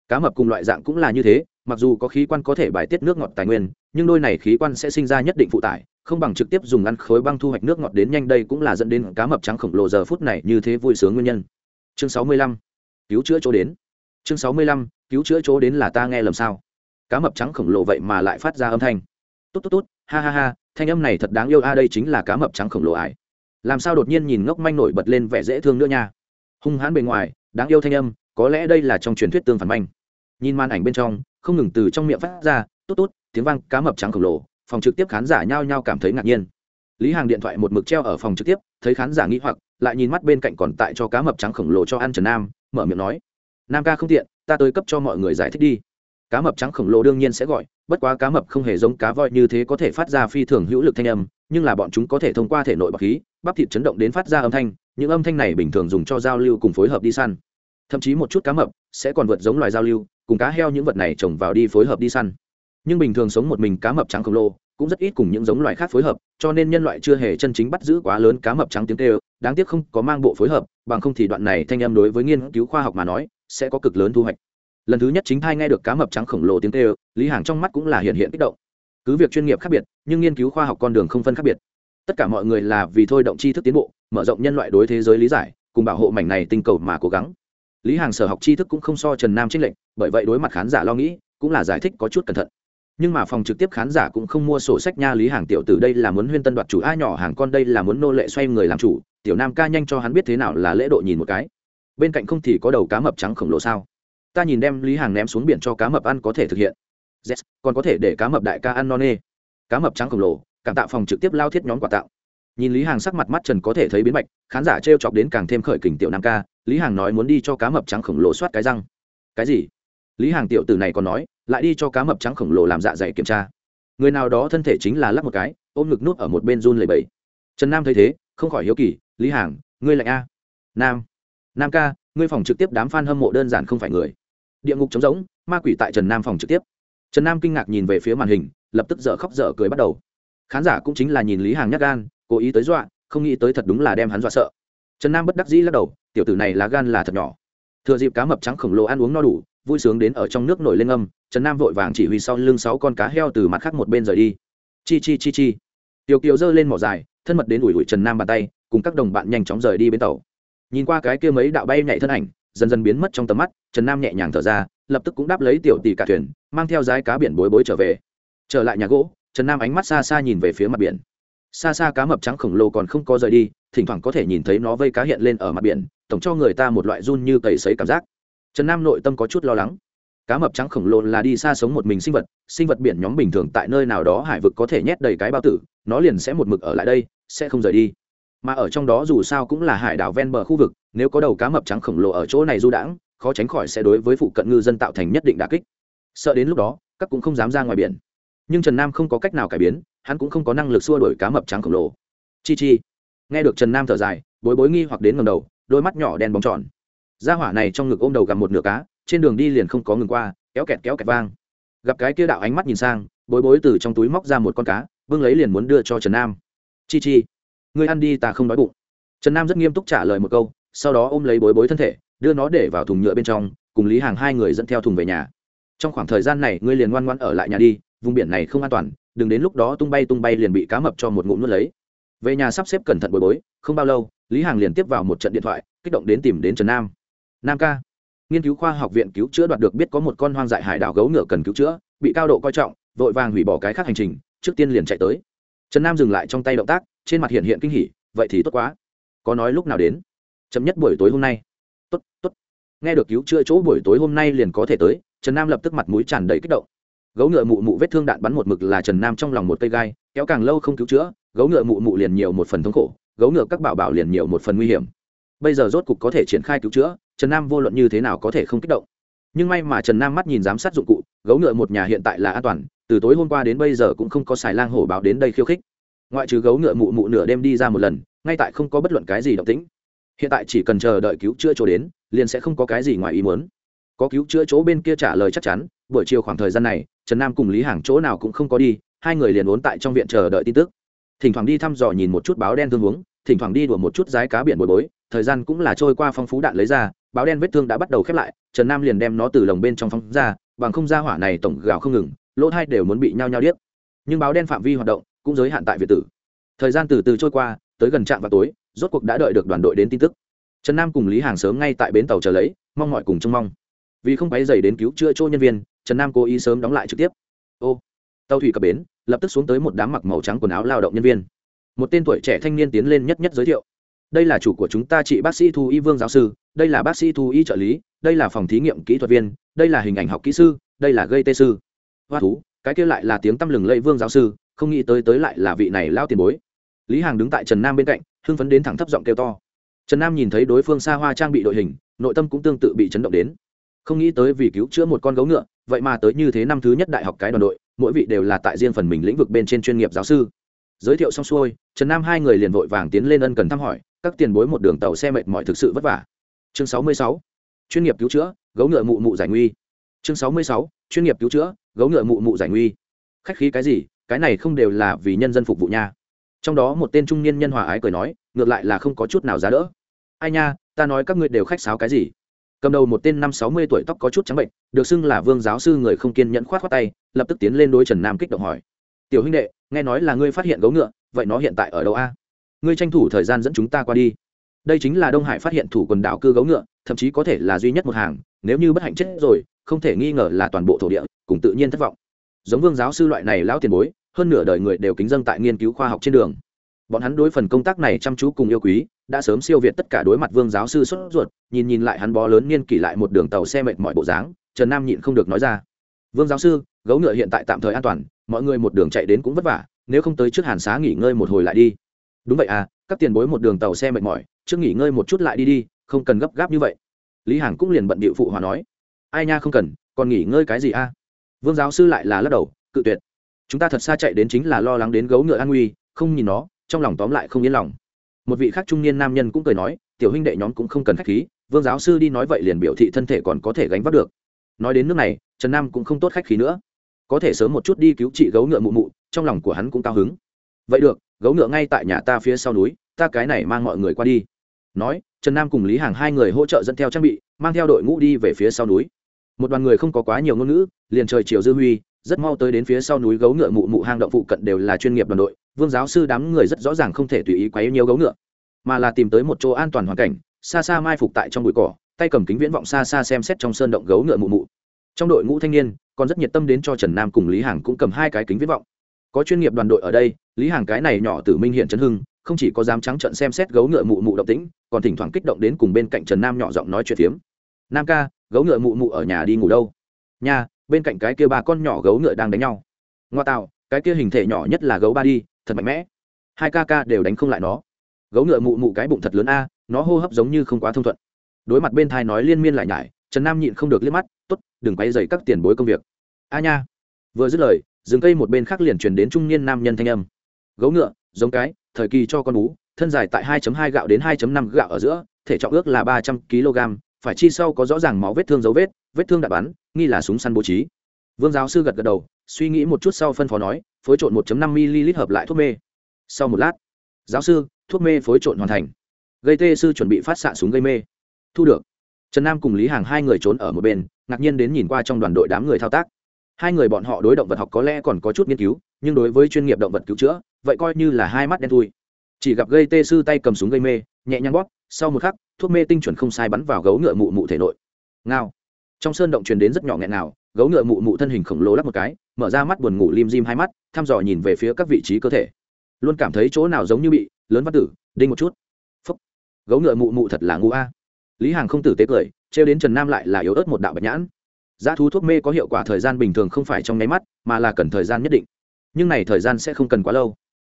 cá mập cùng loại dạng cũng là như thế mặc dù có khí quan có thể bài tiết nước ngọt tài nguyên nhưng đôi này khí quan sẽ sinh ra nhất định phụ tải không bằng trực tiếp dùng ăn khối băng thu hoạch nước ngọt đến nhanh đây cũng là dẫn đến cá mập trắng khổng lồ giờ phút này như thế vui sướng nguyên nhân. Chương sáu mươi lăm, cứu chữa chỗ đến. Chương sáu mươi lăm, cứu chữa chỗ đến là ta nghe lầm sao? Cá mập trắng khổng lồ vậy mà lại phát ra âm thanh. Tốt tốt tốt, ha ha ha, thanh âm này thật đáng yêu a, đây chính là cá mập trắng khổng lồ ải. Làm sao đột nhiên nhìn ngốc manh nổi bật lên vẻ dễ thương nữa nha. Hung hãn bề ngoài, đáng yêu thanh âm, có lẽ đây là trong truyền thuyết tương phản manh. Nhìn màn ảnh bên trong, không ngừng từ trong miệng phát ra, tốt tốt, tiếng vang cá mập trắng khổng lồ phòng trực tiếp khán giả nhao nhao cảm thấy ngạc nhiên. Lý hàng điện thoại một mực treo ở phòng trực tiếp, thấy khán giả nghĩ hoặc, lại nhìn mắt bên cạnh còn tại cho cá mập trắng khổng lồ cho ăn trần nam, mở miệng nói, nam ca không tiện, ta tới cấp cho mọi người giải thích đi. Cá mập trắng khổng lồ đương nhiên sẽ gọi, bất quá cá mập không hề giống cá voi như thế có thể phát ra phi thường hữu lực thanh âm, nhưng là bọn chúng có thể thông qua thể nội bọc khí, bắp thịt chấn động đến phát ra âm thanh, những âm thanh này bình thường dùng cho giao lưu cùng phối hợp đi săn. Thậm chí một chút cá mập sẽ còn vượt giống loài giao lưu, cùng cá heo những vật này trồng vào đi phối hợp đi săn nhưng bình thường sống một mình cá mập trắng khổng lồ cũng rất ít cùng những giống loài khác phối hợp, cho nên nhân loại chưa hề chân chính bắt giữ quá lớn cá mập trắng tiếng kêu, đáng tiếc không có mang bộ phối hợp, bằng không thì đoạn này thanh em đối với nghiên cứu khoa học mà nói, sẽ có cực lớn thu hoạch. Lần thứ nhất chính thai nghe được cá mập trắng khổng lồ tiếng kêu, lý hàng trong mắt cũng là hiện hiện kích động. Cứ việc chuyên nghiệp khác biệt, nhưng nghiên cứu khoa học con đường không phân khác biệt. Tất cả mọi người là vì thôi động tri thức tiến bộ, mở rộng nhân loại đối thế giới lý giải, cùng bảo hộ mảnh này tinh cầu mà cố gắng. Lý hàng sở học tri thức cũng không so trần nam trích lệnh bởi vậy đối mặt khán giả lo nghĩ, cũng là giải thích có chút cẩn thận nhưng mà phòng trực tiếp khán giả cũng không mua sổ sách nha lý hàng tiểu tử đây là muốn huyên tân đoạt chủ a nhỏ hàng con đây là muốn nô lệ xoay người làm chủ tiểu nam ca nhanh cho hắn biết thế nào là lễ độ nhìn một cái. Bên cạnh không thì có đầu cá mập trắng khổng lồ sao? Ta nhìn đem lý hàng ném xuống biển cho cá mập ăn có thể thực hiện. Yes, còn có thể để cá mập đại ca ăn non nê. Cá mập trắng khổng lồ cảm tạo phòng trực tiếp lao thiết nhóm quà tạo nhìn lý hàng sắc mặt mắt trần có thể thấy biến bạch khán giả t r e o chọc đến càng thêm khởi kình tiểu nam ca lý hàng nói muốn đi cho cá mập trắng khổng lồ soát cái răng. Cái gì? Lý hàng tiểu tử này còn nói lại đi cho cá mập trắng khổng lồ làm dạ dày kiểm tra. Người nào đó thân thể chính là lắp một cái, ôm ngực nút ở một bên run lầy bẫy trần nam thấy thế, không khỏi hiếu kỳ, lý hàng, ngươi lạnh a? Nam nam ca, ngươi phòng trực tiếp đám f a n hâm mộ đơn giản không phải người. Địa ngục trống rỗng, ma quỷ tại trần nam phòng trực tiếp. Trần nam kinh ngạc nhìn về phía màn hình, lập tức dở khóc dở cười bắt đầu. Khán giả cũng chính là nhìn lý hàng nhắc gan, cố ý tới dọa, không nghĩ tới thật đúng là đem hắn dọa sợ. Trần nam bất đắc dĩ lắc đầu, tiểu tử này lá gan là thật nhỏ. Thừa dịp cá mập trắng khổng lồ ăn uống no đủ vui sướng đến ở trong nước nổi lên âm, trần nam vội vàng chỉ huy sau lưng sáu con cá heo từ mặt khác một bên rời đi. Chi chi chi chi. Tiểu kiều giơ lên mỏ dài, thân mật đến ủi ủi trần nam bàn tay, cùng các đồng bạn nhanh chóng rời đi bên tàu. Nhìn qua cái kia mấy đạo bay nhảy thân ảnh, dần dần biến mất trong tầm mắt, trần nam nhẹ nhàng thở ra, lập tức cũng đáp lấy tiểu tỷ cả thuyền, mang theo dái cá biển bối bối trở về. Trở lại nhà gỗ, trần nam ánh mắt xa xa nhìn về phía mặt biển. Xa xa cá mập trắng khổng lồ còn không có rời đi, thỉnh thoảng có thể nhìn thấy nó vây cá hiện lên ở mặt biển, tổng cho người ta một loại run như cầy sấy cảm giác trần nam nội tâm có chút lo lắng. Cá mập trắng khổng lồ là đi xa sống một mình sinh vật sinh vật biển nhóm bình thường tại nơi nào đó hải vực có thể nhét đầy cái bao tử, nó liền sẽ một mực ở lại đây, sẽ không rời đi. Mà ở trong đó dù sao cũng là hải đảo ven bờ khu vực, nếu có đầu cá mập trắng khổng lồ ở chỗ này du đãng, khó tránh khỏi sẽ đối với phụ cận ngư dân tạo thành nhất định đà kích. Sợ đến lúc đó, các cũng không dám ra ngoài biển. Nhưng trần nam không có cách nào cải biến, hắn cũng không có năng lực xua đổi cá mập trắng khổng lồ. Chi chi. Nghe được trần nam thở dài, bối bối nghi hoặc đến ngầm đầu, đôi mắt nhỏ đen bóng tròn gia hỏa này trong ngực ôm đầu gặp một nửa cá, trên đường đi liền không có ngừng qua, kéo kẹt kéo kẹt vang. Gặp cái kia đạo ánh mắt nhìn sang, bối bối từ trong túi móc ra một con cá, vương lấy liền muốn đưa cho trần nam. Chi chi ngươi ăn đi ta không đói bụng. Trần nam rất nghiêm túc trả lời một câu, sau đó ôm lấy bối bối thân thể, đưa nó để vào thùng nhựa bên trong, cùng lý hàng hai người dẫn theo thùng về nhà. Trong khoảng thời gian này, ngươi liền ngoan ngoan ở lại nhà đi, vùng biển này không an toàn, đừng đến lúc đó tung bay tung bay liền bị cá mập cho một ngụm nuốt lấy. Về nhà sắp xếp cẩn thận bối bối, không bao lâu, lý hàng liền tiếp vào một trận điện thoại, kích động đến tìm đến trần nam nam ca. Nghiên cứu khoa học viện cứu chữa đoạt được biết có một con hoang dại hải đảo gấu ngựa cần cứu chữa, bị cao độ coi trọng, vội vàng hủy bỏ cái khác hành trình, trước tiên liền chạy tới. Trần nam dừng lại trong tay động tác, trên mặt hiện hiện kinh hỉ, vậy thì tốt quá. Có nói lúc nào đến? Chậm nhất buổi tối hôm nay. Tốt tốt. Nghe được cứu chữa chỗ buổi tối hôm nay liền có thể tới, trần nam lập tức mặt mũi tràn đầy kích động. Gấu ngựa mụ mụ vết thương đạn bắn một mực là trần nam trong lòng một cây gai, kéo càng lâu không cứu chữa, gấu ngựa mụ mụ liền nhiều một phần thống khổ, gấu ngựa các bảo bảo liền nhiều một phần nguy hiểm. Bây giờ rốt cục có thể triển khai cứu chữa trần nam vô luận như thế nào có thể không kích động. Nhưng may mà trần nam mắt nhìn giám sát dụng cụ, gấu ngựa một nhà hiện tại là an toàn, từ tối hôm qua đến bây giờ cũng không có xài lang hổ báo đến đây khiêu khích. Ngoại trừ gấu ngựa mụ mụ nửa đêm đi ra một lần, ngay tại không có bất luận cái gì động tĩnh. Hiện tại chỉ cần chờ đợi cứu chữa chỗ đến, liền sẽ không có cái gì ngoài ý muốn. Có cứu chữa chỗ bên kia trả lời chắc chắn, buổi chiều khoảng thời gian này, trần nam cùng lý hàng chỗ nào cũng không có đi, hai người liền ốn tại trong viện chờ đợi tin tức. Thỉnh thoảng đi thăm dò nhìn một chút báo đen thương huống, thỉnh thoảng đi đùa một chút rái cá biển bồi bối, thời gian cũng là trôi qua phong phú đạn lấy ra báo đen vết thương đã bắt đầu khép lại, trần nam liền đem nó từ lồng bên trong phóng ra, bằng không ra hỏa này tổng gào không ngừng, lỗ hai đều muốn bị nhao nhao điếc. Nhưng báo đen phạm vi hoạt động cũng giới hạn tại việt tử. Thời gian từ từ trôi qua, tới gần trạm vào tối, rốt cuộc đã đợi được đoàn đội đến tin tức. Trần nam cùng lý hàng sớm ngay tại bến tàu chờ lấy, mong mọi cùng trông mong. Vì không quấy dày đến cứu chữa chỗ nhân viên, trần nam cố ý sớm đóng lại trực tiếp. Ô, tàu thủy cập bến, lập tức xuống tới một đám mặc màu trắng quần áo lao động nhân viên. Một tên tuổi trẻ thanh niên tiến lên nhất nhất giới thiệu đây là chủ của chúng ta chị bác sĩ thu y vương giáo sư, đây là bác sĩ thu y trợ lý, đây là phòng thí nghiệm kỹ thuật viên, đây là hình ảnh học kỹ sư, đây là gây tê sư. Hoa thú, cái kia lại là tiếng tăm lừng lẫy vương giáo sư, không nghĩ tới tới lại là vị này lao tiền bối. Lý hàng đứng tại trần nam bên cạnh, hưng phấn đến thẳng thấp giọng kêu to. Trần nam nhìn thấy đối phương xa hoa trang bị đội hình, nội tâm cũng tương tự bị chấn động đến. Không nghĩ tới vì cứu chữa một con gấu ngựa, vậy mà tới như thế năm thứ nhất đại học cái đoàn đội, mỗi vị đều là tại riêng phần mình lĩnh vực bên trên chuyên nghiệp giáo sư. Giới thiệu xong xuôi, trần nam hai người liền vội vàng tiến lên ân cần thăm hỏi các tiền bối một đường tàu xe mệt mỏi thực sự vất vả. Chương sáu mươi sáu, chuyên nghiệp cứu chữa, gấu ngựa mụ mụ giải nguy. Chương sáu mươi sáu, chuyên nghiệp cứu chữa, gấu ngựa mụ mụ giải nguy. Khách khí cái gì, cái này không đều là vì nhân dân phục vụ nha. Trong đó một tên trung niên nhân hòa ái cười nói, ngược lại là không có chút nào giá đỡ. Ai nha, ta nói các ngươi đều khách sáo cái gì? Cầm đầu một tên năm sáu mươi tuổi tóc có chút trắng bệnh, được xưng là vương giáo sư người không kiên nhẫn khoát khoát tay, lập tức tiến lên đối trần nam kích động hỏi. Tiểu huynh đệ, nghe nói là ngươi phát hiện gấu ngựa, vậy nó hiện tại ở đâu a? Ngươi tranh thủ thời gian dẫn chúng ta qua đi. Đây chính là đông hải phát hiện thủ quần đảo cư gấu ngựa, thậm chí có thể là duy nhất một hàng, nếu như bất hạnh chết rồi, không thể nghi ngờ là toàn bộ thổ địa, cùng tự nhiên thất vọng. Giống vương giáo sư loại này lão tiền bối, hơn nửa đời người đều kính dân tại nghiên cứu khoa học trên đường. Bọn hắn đối phần công tác này chăm chú cùng yêu quý, đã sớm siêu việt tất cả đối mặt vương giáo sư sốt ruột, nhìn nhìn lại hắn bó lớn niên kỷ lại một đường tàu xe mệt mọi bộ dáng, trần nam nhịn không được nói ra. Vương giáo sư, gấu ngựa hiện tại tạm thời an toàn, mọi người một đường chạy đến cũng vất vả, nếu không tới trước hàn xá nghỉ ngơi một hồi lại đi đúng vậy à các tiền bối một đường tàu xe mệt mỏi, trước nghỉ ngơi một chút lại đi đi, không cần gấp gáp như vậy. Lý hằng cũng liền bận bịu phụ hòa nói. Ai nha không cần, còn nghỉ ngơi cái gì a vương giáo sư lại là lắc đầu, cự tuyệt. Chúng ta thật xa chạy đến chính là lo lắng đến gấu ngựa an nguy, không nhìn nó, trong lòng tóm lại không yên lòng. Một vị khác trung niên nam nhân cũng cười nói, tiểu huynh đệ nhóm cũng không cần khách khí, vương giáo sư đi nói vậy liền biểu thị thân thể còn có thể gánh vác được. Nói đến nước này, trần nam cũng không tốt khách khí nữa. Có thể sớm một chút đi cứu trị gấu ngựa mụ mụ, trong lòng của hắn cũng cao hứng. Vậy được gấu ngựa ngay tại nhà ta phía sau núi, ta cái này mang mọi người qua đi. Nói, trần nam cùng lý hàng hai người hỗ trợ dẫn theo trang bị, mang theo đội ngũ đi về phía sau núi. Một đoàn người không có quá nhiều ngôn ngữ, liền trời chiều dư huy, rất mau tới đến phía sau núi gấu ngựa mụ mụ hang động phụ cận đều là chuyên nghiệp đoàn đội, vương giáo sư đám người rất rõ ràng không thể tùy ý quấy nhiều gấu ngựa, mà là tìm tới một chỗ an toàn hoàn cảnh, xa xa mai phục tại trong bụi cỏ, tay cầm kính viễn vọng xa xa xem xét trong sơn động gấu ngựa mụ mụ. Trong đội ngũ thanh niên, còn rất nhiệt tâm đến cho trần nam cùng lý Hằng cũng cầm hai cái kính viễn vọng có chuyên nghiệp đoàn đội ở đây lý hàng cái này nhỏ tử minh hiện trấn hưng không chỉ có dám trắng trận xem xét gấu ngựa mụ mụ động tĩnh còn thỉnh thoảng kích động đến cùng bên cạnh trần nam nhỏ giọng nói chuyện phiếm. Nam ca gấu ngựa mụ mụ ở nhà đi ngủ đâu? Nhà, bên cạnh cái kia ba con nhỏ gấu ngựa đang đánh nhau. Ngoa tạo cái kia hình thể nhỏ nhất là gấu ba đi thật mạnh mẽ. Hai ca ca đều đánh không lại nó. Gấu ngựa mụ mụ cái bụng thật lớn a nó hô hấp giống như không quá thông thuận. Đối mặt bên thai nói liên miên lại nhải trần nam nhịn không được liếc mắt t ố t đừng quay dày các tiền bối công việc. A nha. Vừa dứt lời rừng cây một bên khác liền truyền đến trung niên nam nhân thanh âm. Gấu ngựa, giống cái, thời kỳ cho con bú, thân dài tại 2 hai gạo đến 2 năm gạo ở giữa, thể trọng ước là ba trăm kg, phải chi sau có rõ ràng máu vết thương dấu vết vết thương đạn bắn, nghi là súng săn bố trí. Vương giáo sư gật gật đầu, suy nghĩ một chút sau phân phó nói, phối trộn 1 năm ml hợp lại thuốc mê. Sau một lát, giáo sư, thuốc mê phối trộn hoàn thành. Gây tê sư chuẩn bị phát xạ súng gây mê. Thu được. Trần nam cùng lý hàng hai người trốn ở một bên, ngạc nhiên đến nhìn qua trong đoàn đội đám người thao tác hai người bọn họ đối động vật học có lẽ còn có chút nghiên cứu, nhưng đối với chuyên nghiệp động vật cứu chữa, vậy coi như là hai mắt đen thui. Chỉ gặp gây tê sư tay cầm súng gây mê, nhẹ nhàng bóp, sau một khắc, thuốc mê tinh chuẩn không sai bắn vào gấu ngựa mụ mụ thể nội. Ngao. Trong sơn động truyền đến rất nhỏ nghẹn nào gấu ngựa mụ mụ thân hình khổng lồ lắp một cái, mở ra mắt buồn ngủ lim dim hai mắt, thăm dò nhìn về phía các vị trí cơ thể. Luôn cảm thấy chỗ nào giống như bị lớn văn tử, đinh một chút. Phúc. Gấu ngựa mụ mụ thật là ngu a. Lý hàng không tử tế cười, trêu đến trần nam lại là yếu ớt một đạo bạch nhãn giá thú thuốc mê có hiệu quả thời gian bình thường không phải trong nháy mắt, mà là cần thời gian nhất định. Nhưng này thời gian sẽ không cần quá lâu.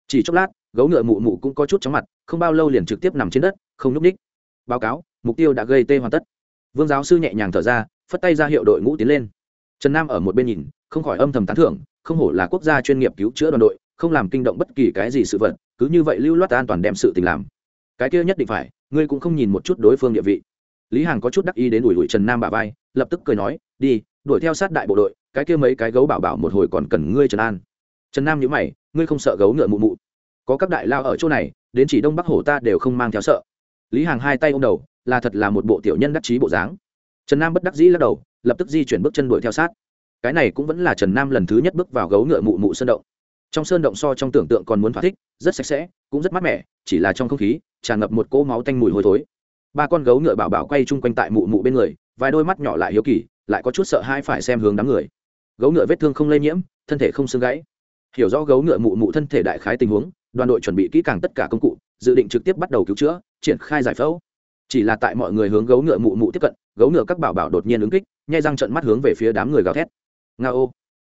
Chỉ chốc lát, gấu ngựa mụ mụ cũng có chút chóng mặt, không bao lâu liền trực tiếp nằm trên đất, không nhúc ních báo cáo, mục tiêu đã gây tê hoàn tất. Vương giáo sư nhẹ nhàng thở ra, phất tay ra hiệu đội ngũ tiến lên. Trần nam ở một bên nhìn, không khỏi âm thầm tán thưởng, không hổ là quốc gia chuyên nghiệp cứu chữa đoàn đội, không làm kinh động bất kỳ cái gì sự vật, cứ như vậy lưu loát an toàn đem sự tình làm. Cái kia nhất định phải, ngươi cũng không nhìn một chút đối phương địa vị lý hằng có chút đắc ý đến đuổi đuổi trần nam bà vai, lập tức cười nói, đi, đuổi theo sát đại bộ đội, cái kia mấy cái gấu bảo bảo một hồi còn cần ngươi trần an. Trần nam nhữ mày, ngươi không sợ gấu ngựa mụ mụ? Có các đại lao ở chỗ này, đến chỉ đông bắc hổ ta đều không mang theo sợ. Lý Hằng hai tay ô m đầu, là thật là một bộ tiểu nhân đắc chí bộ dáng. Trần nam bất đắc dĩ lắc đầu, lập tức di chuyển bước chân đuổi theo sát. Cái này cũng vẫn là trần nam lần thứ nhất bước vào gấu ngựa mụ mụ sơn động. Trong sơn động so trong tưởng tượng còn muốn thỏa thích, rất sạch sẽ, cũng rất mát mẻ, chỉ là trong không khí, tràn ngập một cỗ máu tanh mùi hôi thối ba con gấu ngựa bảo bảo quay chung quanh tại mụ mụ bên người, vài đôi mắt nhỏ lại hiếu kỳ, lại có chút sợ hãi phải xem hướng đám người. Gấu ngựa vết thương không lây nhiễm, thân thể không xương gãy. Hiểu rõ gấu ngựa mụ mụ thân thể đại khái tình huống, đoàn đội chuẩn bị kỹ càng tất cả công cụ, dự định trực tiếp bắt đầu cứu chữa, triển khai giải phẫu. Chỉ là tại mọi người hướng gấu ngựa mụ mụ tiếp cận, gấu ngựa các bảo bảo đột nhiên ứng kích, nhai răng trận mắt hướng về phía đám người gào thét. Nga ô.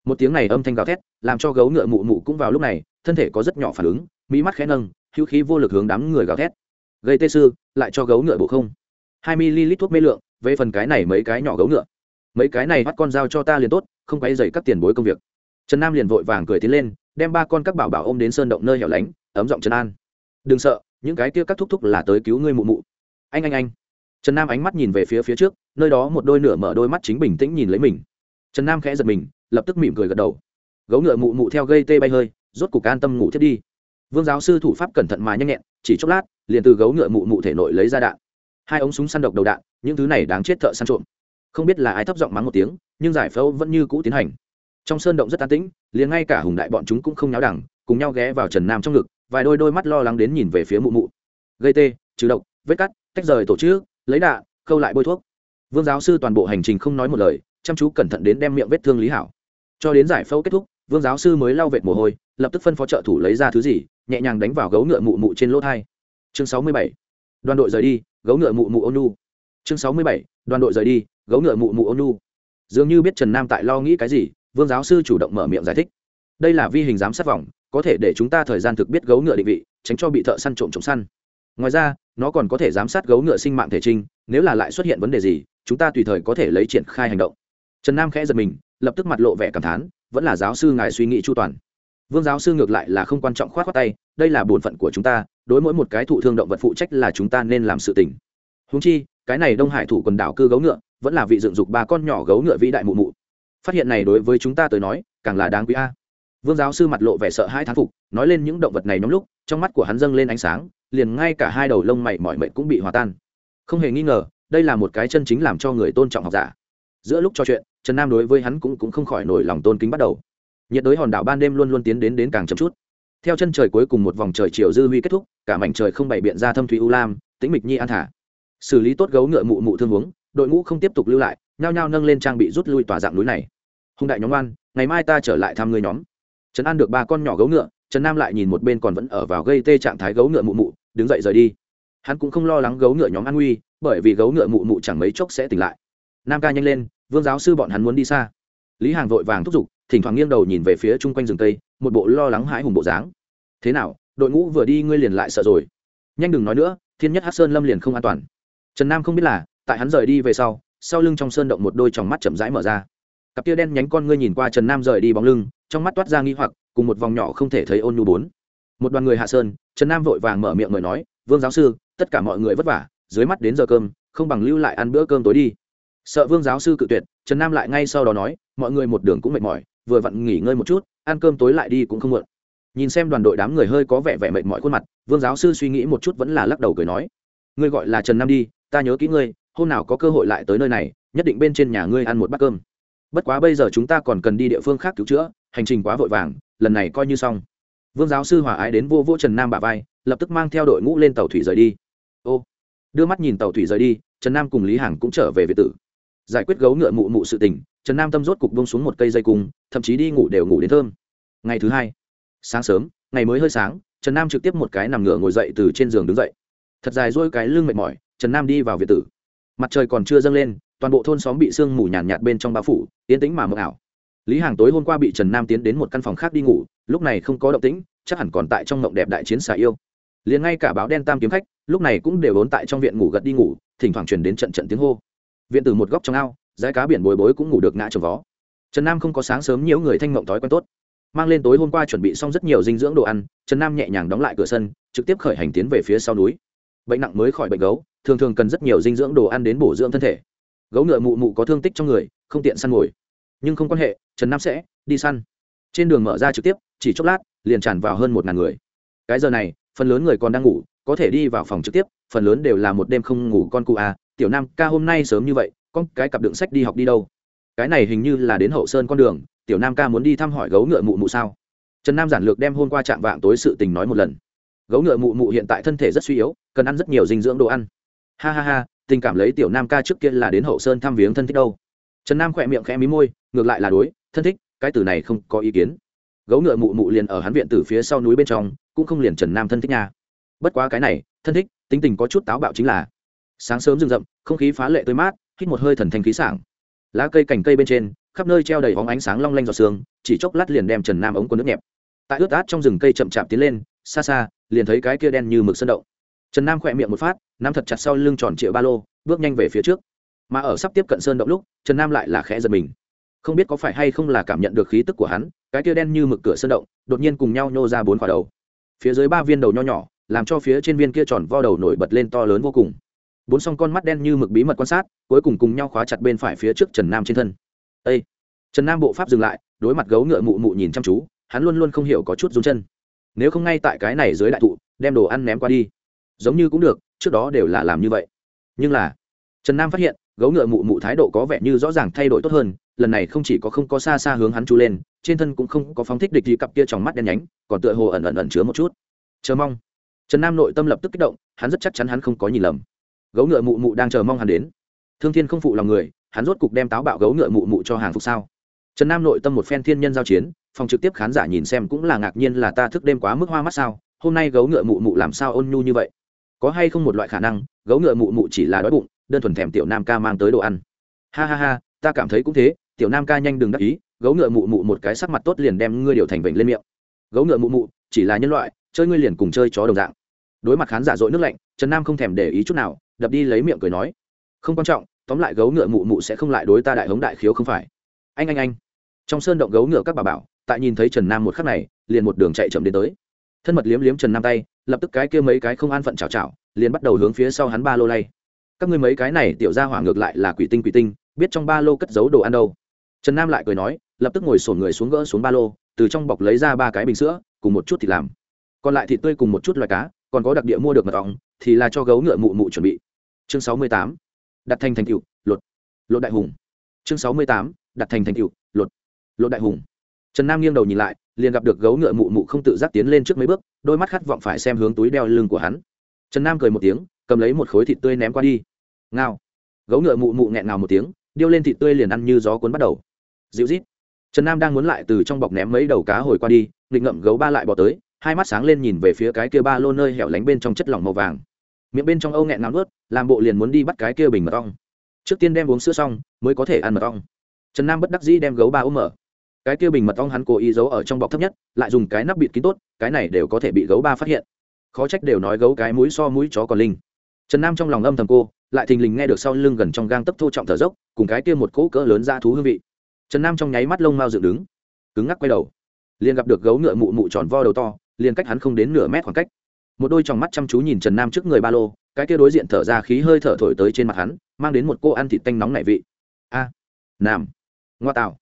Một tiếng này âm thanh gào thét, làm cho gấu ngựa mụ mụ cũng vào lúc này, thân thể có rất nhỏ phản ứng, mỹ mắt khẽ nâng, hữu khí vô lực hướng đám người gào thét gây tê sư, lại cho gấu ngựa bổ không. Hai ml thuốc mê lượng, về phần cái này mấy cái nhỏ gấu ngựa. Mấy cái này bắt con dao cho ta liền tốt, không quay dày các tiền bối công việc. Trần nam liền vội vàng cười tiến lên, đem ba con các bảo bảo ôm đến sơn động nơi hẻo lánh, ấm giọng trần an. Đừng sợ, những cái kia các thúc thúc là tới cứu ngươi mụ mụ. Anh anh anh. Trần nam ánh mắt nhìn về phía phía trước, nơi đó một đôi nửa mở đôi mắt chính bình tĩnh nhìn lấy mình. Trần nam khẽ giật mình, lập tức mỉm cười gật đầu. Gấu ngựa mụ mụ theo gây tê bay hơi, rốt cục an tâm ngủ thiết đi. Vương giáo sư thủ pháp cẩn thận mà nhanh nhẹn, chỉ chốc lát liền từ gấu ngựa mụ mụ thể nội lấy ra đạn. Hai ống súng săn độc đầu đạn, những thứ này đáng chết thợ săn trộm. Không biết là ai thấp giọng mắng một tiếng, nhưng giải phẫu vẫn như cũ tiến hành. Trong sơn động rất an tĩnh, liền ngay cả hùng đại bọn chúng cũng không nháo đẳng, cùng nhau ghé vào trần nam trong ngực, vài đôi đôi mắt lo lắng đến nhìn về phía mụ mụ. Gây tê, trừ độc, vết cắt, tách rời tổ chức, lấy đạn, khâu lại bôi thuốc. Vương giáo sư toàn bộ hành trình không nói một lời, chăm chú cẩn thận đến đem miệng vết thương lý hảo. Cho đến giải phẫu kết thúc, vương giáo sư mới lau vệt mồ hôi, lập tức phân phó trợ thủ lấy ra thứ gì, nhẹ nhàng đánh vào gấu ngựa mụ mụ trên lỗ thai chương sáu mươi bảy, đoàn đội rời đi, gấu ngựa mụ mụ ônu chương sáu mươi bảy, đoàn đội rời đi, gấu ngựa mụ mụ ônu dường như biết trần nam tại lo nghĩ cái gì, vương giáo sư chủ động mở miệng giải thích. Đây là vi hình giám sát vòng, có thể để chúng ta thời gian thực biết gấu ngựa định vị, tránh cho bị thợ săn trộm trộm săn. Ngoài ra, nó còn có thể giám sát gấu ngựa sinh mạng thể trinh nếu là lại xuất hiện vấn đề gì, chúng ta tùy thời có thể lấy triển khai hành động. Trần nam khẽ giật mình, lập tức mặt lộ vẻ cảm thán, vẫn là giáo sư ngài suy nghĩ chu toàn vương giáo sư ngược lại là không quan trọng khoát khoát tay đây là bổn phận của chúng ta đối mỗi một cái thụ thương động vật phụ trách là chúng ta nên làm sự tình. Húng chi cái này đông hải thủ quần đảo cư gấu ngựa vẫn là vị dựng dục ba con nhỏ gấu ngựa vĩ đại mụ mụ. Phát hiện này đối với chúng ta tới nói càng là đáng quý a. Vương giáo sư mặt lộ vẻ sợ hai thán phục nói lên những động vật này nhóm lúc trong mắt của hắn dâng lên ánh sáng liền ngay cả hai đầu lông mày mỏi mệt cũng bị hòa tan. Không hề nghi ngờ đây là một cái chân chính làm cho người tôn trọng học giả. Giữa lúc trò chuyện trần nam đối với hắn cũng, cũng không khỏi nổi lòng tôn kính bắt đầu nhiệt đới hòn đảo ban đêm luôn luôn tiến đến đến càng chậm chút. Theo chân trời cuối cùng một vòng trời chiều dư huy kết thúc, cả mảnh trời không bày biện ra thâm thủy u lam, tĩnh mịch nhi an thả. Xử lý tốt gấu ngựa mụ mụ thương huống, đội ngũ không tiếp tục lưu lại, nhao nhao nâng lên trang bị rút lui tòa dạng núi này. Hùng đại nhóm oan, ngày mai ta trở lại thăm người nhóm. Trấn an được ba con nhỏ gấu ngựa, trần nam lại nhìn một bên còn vẫn ở vào gây tê trạng thái gấu ngựa mụ mụ, đứng dậy rời đi. Hắn cũng không lo lắng gấu ngựa nhóm an nguy, bởi vì gấu ngựa mụ mụ chẳng mấy chốc sẽ tỉnh lại. Nam ca nhanh lên, vương giáo sư bọn hắn muốn đi xa. Lý hàng vội vàng thúc giục thỉnh thoảng nghiêng đầu nhìn về phía chung quanh rừng tây một bộ lo lắng hãi hùng bộ dáng. Thế nào, đội ngũ vừa đi ngươi liền lại sợ rồi? Nhanh đừng nói nữa, thiên nhất hát sơn lâm liền không an toàn. Trần nam không biết là, tại hắn rời đi về sau sau lưng trong sơn động một đôi tròng mắt chậm rãi mở ra. Cặp tia đen nhánh con ngươi nhìn qua trần nam rời đi bóng lưng, trong mắt toát ra nghi hoặc, cùng một vòng nhỏ không thể thấy ôn nhu bốn. Một đoàn người hạ sơn, trần nam vội vàng mở miệng người nói, vương giáo sư, tất cả mọi người vất vả, dưới mắt đến giờ cơm, không bằng lưu lại ăn bữa cơm tối đi. Sợ vương giáo sư cự tuyệt, trần nam lại ngay sau đó nói, mọi người một đường cũng mệt mỏi vừa vặn nghỉ ngơi một chút, ăn cơm tối lại đi cũng không muộn. Nhìn xem đoàn đội đám người hơi có vẻ vẻ mệt mỏi khuôn mặt, vương giáo sư suy nghĩ một chút vẫn là lắc đầu cười nói, ngươi gọi là trần nam đi, ta nhớ kỹ ngươi, hôm nào có cơ hội lại tới nơi này, nhất định bên trên nhà ngươi ăn một bát cơm. Bất quá bây giờ chúng ta còn cần đi địa phương khác cứu chữa, hành trình quá vội vàng, lần này coi như xong. Vương giáo sư hòa ái đến vô vô trần nam bà vai, lập tức mang theo đội ngũ lên tàu thủy rời đi. Ô, đưa mắt nhìn tàu thủy rời đi, trần nam cùng lý hằng cũng trở về việt tử giải quyết gấu ngựa mụ mụ sự tình trần nam tâm rốt cục bông xuống một cây dây cung thậm chí đi ngủ đều ngủ đến thơm. Ngày thứ hai sáng sớm ngày mới hơi sáng trần nam trực tiếp một cái nằm ngửa ngồi dậy từ trên giường đứng dậy. Thật dài dôi cái lưng mệt mỏi trần nam đi vào việt tử. Mặt trời còn chưa dâng lên toàn bộ thôn xóm bị sương mù nhàn nhạt, nhạt bên trong bao phủ yên tĩnh mà mờ ảo. Lý hàng tối hôm qua bị trần nam tiến đến một căn phòng khác đi ngủ lúc này không có động tĩnh chắc hẳn còn tại trong mộng đẹp đại chiến xà yêu. Liền ngay cả báo đen tam kiếm khách lúc này cũng đều ốn tại trong viện ngủ gật đi ngủ thỉnh thoảng truyền đến trận trận tiếng hô viện từ một góc trong ao dãi cá biển bồi bối cũng ngủ được ngã trồng vó. Trần nam không có sáng sớm nhiều người thanh mộng thói quen tốt. Mang lên tối hôm qua chuẩn bị xong rất nhiều dinh dưỡng đồ ăn, trần nam nhẹ nhàng đóng lại cửa sân, trực tiếp khởi hành tiến về phía sau núi. Bệnh nặng mới khỏi bệnh gấu, thường thường cần rất nhiều dinh dưỡng đồ ăn đến bổ dưỡng thân thể. Gấu ngựa mụ mụ có thương tích trong người, không tiện săn ngồi nhưng không quan hệ, trần nam sẽ đi săn. Trên đường mở ra trực tiếp, chỉ chốc lát, liền tràn vào hơn một ngàn người. Cái giờ này, phần lớn người còn đang ngủ, có thể đi vào phòng trực tiếp, phần lớn đều là một đêm không ngủ con cụ à tiểu nam, ca hôm nay sớm như vậy, con cái cặp đựng sách đi học đi đâu? Cái này hình như là đến hậu sơn con đường, tiểu nam ca muốn đi thăm hỏi gấu ngựa mụ mụ sao? Trần nam giản lược đem hôm qua chạm vạng tối sự tình nói một lần. Gấu ngựa mụ mụ hiện tại thân thể rất suy yếu, cần ăn rất nhiều dinh dưỡng đồ ăn. Ha ha ha, tình cảm lấy tiểu nam ca trước kia là đến hậu sơn thăm viếng thân thích đâu. Trần nam khỏe miệng khẽ mí môi, ngược lại là đối, thân thích, cái từ này không có ý kiến. Gấu ngựa mụ mụ liền ở hắn viện từ phía sau núi bên trong, cũng không liền trần nam thân thích nha. Bất quá cái này, thân thích, tính tình có chút táo bạo chính là sáng sớm rừng rậm, không khí phá lệ tươi mát, hít một hơi thần thanh khí sảng. Lá cây cành cây bên trên, khắp nơi treo đầy hóng ánh sáng long lanh giọt sương, chỉ chốc lát liền đem trần nam ống của nước nhẹp. Tại ướt át trong rừng cây chậm chạp tiến lên, xa xa, liền thấy cái kia đen như mực sơn động. Trần nam khỏe miệng một phát, nắm thật chặt sau lưng tròn trịa ba lô, bước nhanh về phía trước. Mà ở sắp tiếp cận sơn động lúc, trần nam lại là khẽ giật mình. Không biết có phải hay không là cảm nhận được khí tức của hắn, cái kia đen như mực cửa sơn động, đột nhiên cùng nhau nhô ra bốn quả đầu. Phía dưới ba viên đầu nho nhỏ, làm cho phía trên viên kia tròn vo đầu nổi bật lên to lớn vô cùng bốn song con mắt đen như mực bí mật quan sát, cuối cùng cùng nhau khóa chặt bên phải phía trước trần nam trên thân. Ây trần nam bộ pháp dừng lại, đối mặt gấu ngựa mụ mụ nhìn chăm chú, hắn luôn luôn không hiểu có chút run chân. Nếu không ngay tại cái này dưới đại thụ, đem đồ ăn ném qua đi. Giống như cũng được, trước đó đều là làm như vậy. Nhưng là, trần nam phát hiện, gấu ngựa mụ mụ thái độ có vẻ như rõ ràng thay đổi tốt hơn, lần này không chỉ có không có xa xa hướng hắn chú lên, trên thân cũng không có phóng thích địch gì cặp kia trong mắt đen nhánh, còn tựa hồ ẩn ẩn ẩn chứa một chút. Chờ mong. Trần nam nội tâm lập tức kích động, hắn rất chắc chắn hắn không có nhìn lầm gấu ngựa mụ mụ đang chờ mong hắn đến. Thương thiên không phụ lòng người, hắn rốt cục đem táo bạo gấu ngựa mụ mụ cho hàng phục sao? Trần nam nội tâm một phen thiên nhân giao chiến, phòng trực tiếp khán giả nhìn xem cũng là ngạc nhiên là ta thức đêm quá mức hoa mắt sao? Hôm nay gấu ngựa mụ mụ làm sao ôn nhu như vậy? Có hay không một loại khả năng, gấu ngựa mụ mụ chỉ là đói bụng, đơn thuần thèm tiểu nam ca mang tới đồ ăn? Ha ha ha, ta cảm thấy cũng thế, tiểu nam ca nhanh đừng đắc ý, gấu ngựa mụ mụ một cái sắc mặt tốt liền đem ngươi điều thành vểnh lên miệng. Gấu ngựa mụ mụ, chỉ là nhân loại, chơi ngươi liền cùng chơi chó đồng dạng đối mặt khán giả dội nước lạnh, trần nam không thèm để ý chút nào, đập đi lấy miệng cười nói. Không quan trọng, tóm lại gấu ngựa mụ mụ sẽ không lại đối ta đại hống đại khiếu không phải. Anh anh anh. Trong sơn động gấu ngựa các bà bảo, tại nhìn thấy trần nam một khắc này, liền một đường chạy chậm đến tới. Thân mật liếm liếm trần nam tay, lập tức cái kia mấy cái không an phận chào chào liền bắt đầu hướng phía sau hắn ba lô lay. Các ngươi mấy cái này, tiểu ra hỏa ngược lại là quỷ tinh quỷ tinh, biết trong ba lô cất giấu đồ ăn đâu. Trần nam lại cười nói, lập tức ngồi sổn người xuống gỡ xuống ba lô, từ trong bọc lấy ra ba cái bình sữa, cùng một chút thịt làm. Còn lại thịt tươi cùng một chút loài cá còn có đặc địa mua được mật ong, thì là cho gấu ngựa mụ mụ chuẩn bị. Chương sáu mươi tám, đặt thành thành cựu lột. Lột đại hùng. Chương sáu mươi tám, đặt thành thành cựu lột. Lột đại hùng. Trần nam nghiêng đầu nhìn lại, liền gặp được gấu ngựa mụ mụ không tự giác tiến lên trước mấy bước, đôi mắt khát vọng phải xem hướng túi đeo lưng của hắn. Trần nam cười một tiếng, cầm lấy một khối thịt tươi ném qua đi. Ngao. Gấu ngựa mụ mụ nghẹn ngào một tiếng, điêu lên thịt tươi liền ăn như gió cuốn bắt đầu. Dịu rít trần nam đang muốn lại từ trong bọc ném mấy đầu cá hồi qua đi, nghịch ngậm gấu ba lại bỏ tới hai mắt sáng lên nhìn về phía cái kia ba lô nơi hẻo lánh bên trong chất lỏng màu vàng. Miệng bên trong âu nghẹn ngào ướt làm bộ liền muốn đi bắt cái kia bình mật ong. Trước tiên đem uống sữa xong, mới có thể ăn mật ong. Trần nam bất đắc dĩ đem gấu ba ôm mở. Cái kia bình mật ong hắn cố ý giấu ở trong bọc thấp nhất, lại dùng cái nắp bịt kín tốt, cái này đều có thể bị gấu ba phát hiện. Khó trách đều nói gấu cái mũi so mũi chó còn linh. Trần nam trong lòng âm thầm cô, lại thình lình nghe được sau lưng gần trong gang tấp thô trọng thở dốc, cùng cái kia một cỗ cỡ lớn ra thú hương vị. Trần nam trong nháy mắt lông mau dựng đứng, cứng ngắc quay đầu. Liền gặp được gấu ngựa mụ mụ tròn vo đầu to liền cách hắn không đến nửa mét khoảng cách. Một đôi tròng mắt chăm chú nhìn trần nam trước người ba lô, cái kia đối diện thở ra khí hơi thở thổi tới trên mặt hắn, mang đến một cô ăn thịt tanh nóng nảy vị. A, nam, ngoa tạo.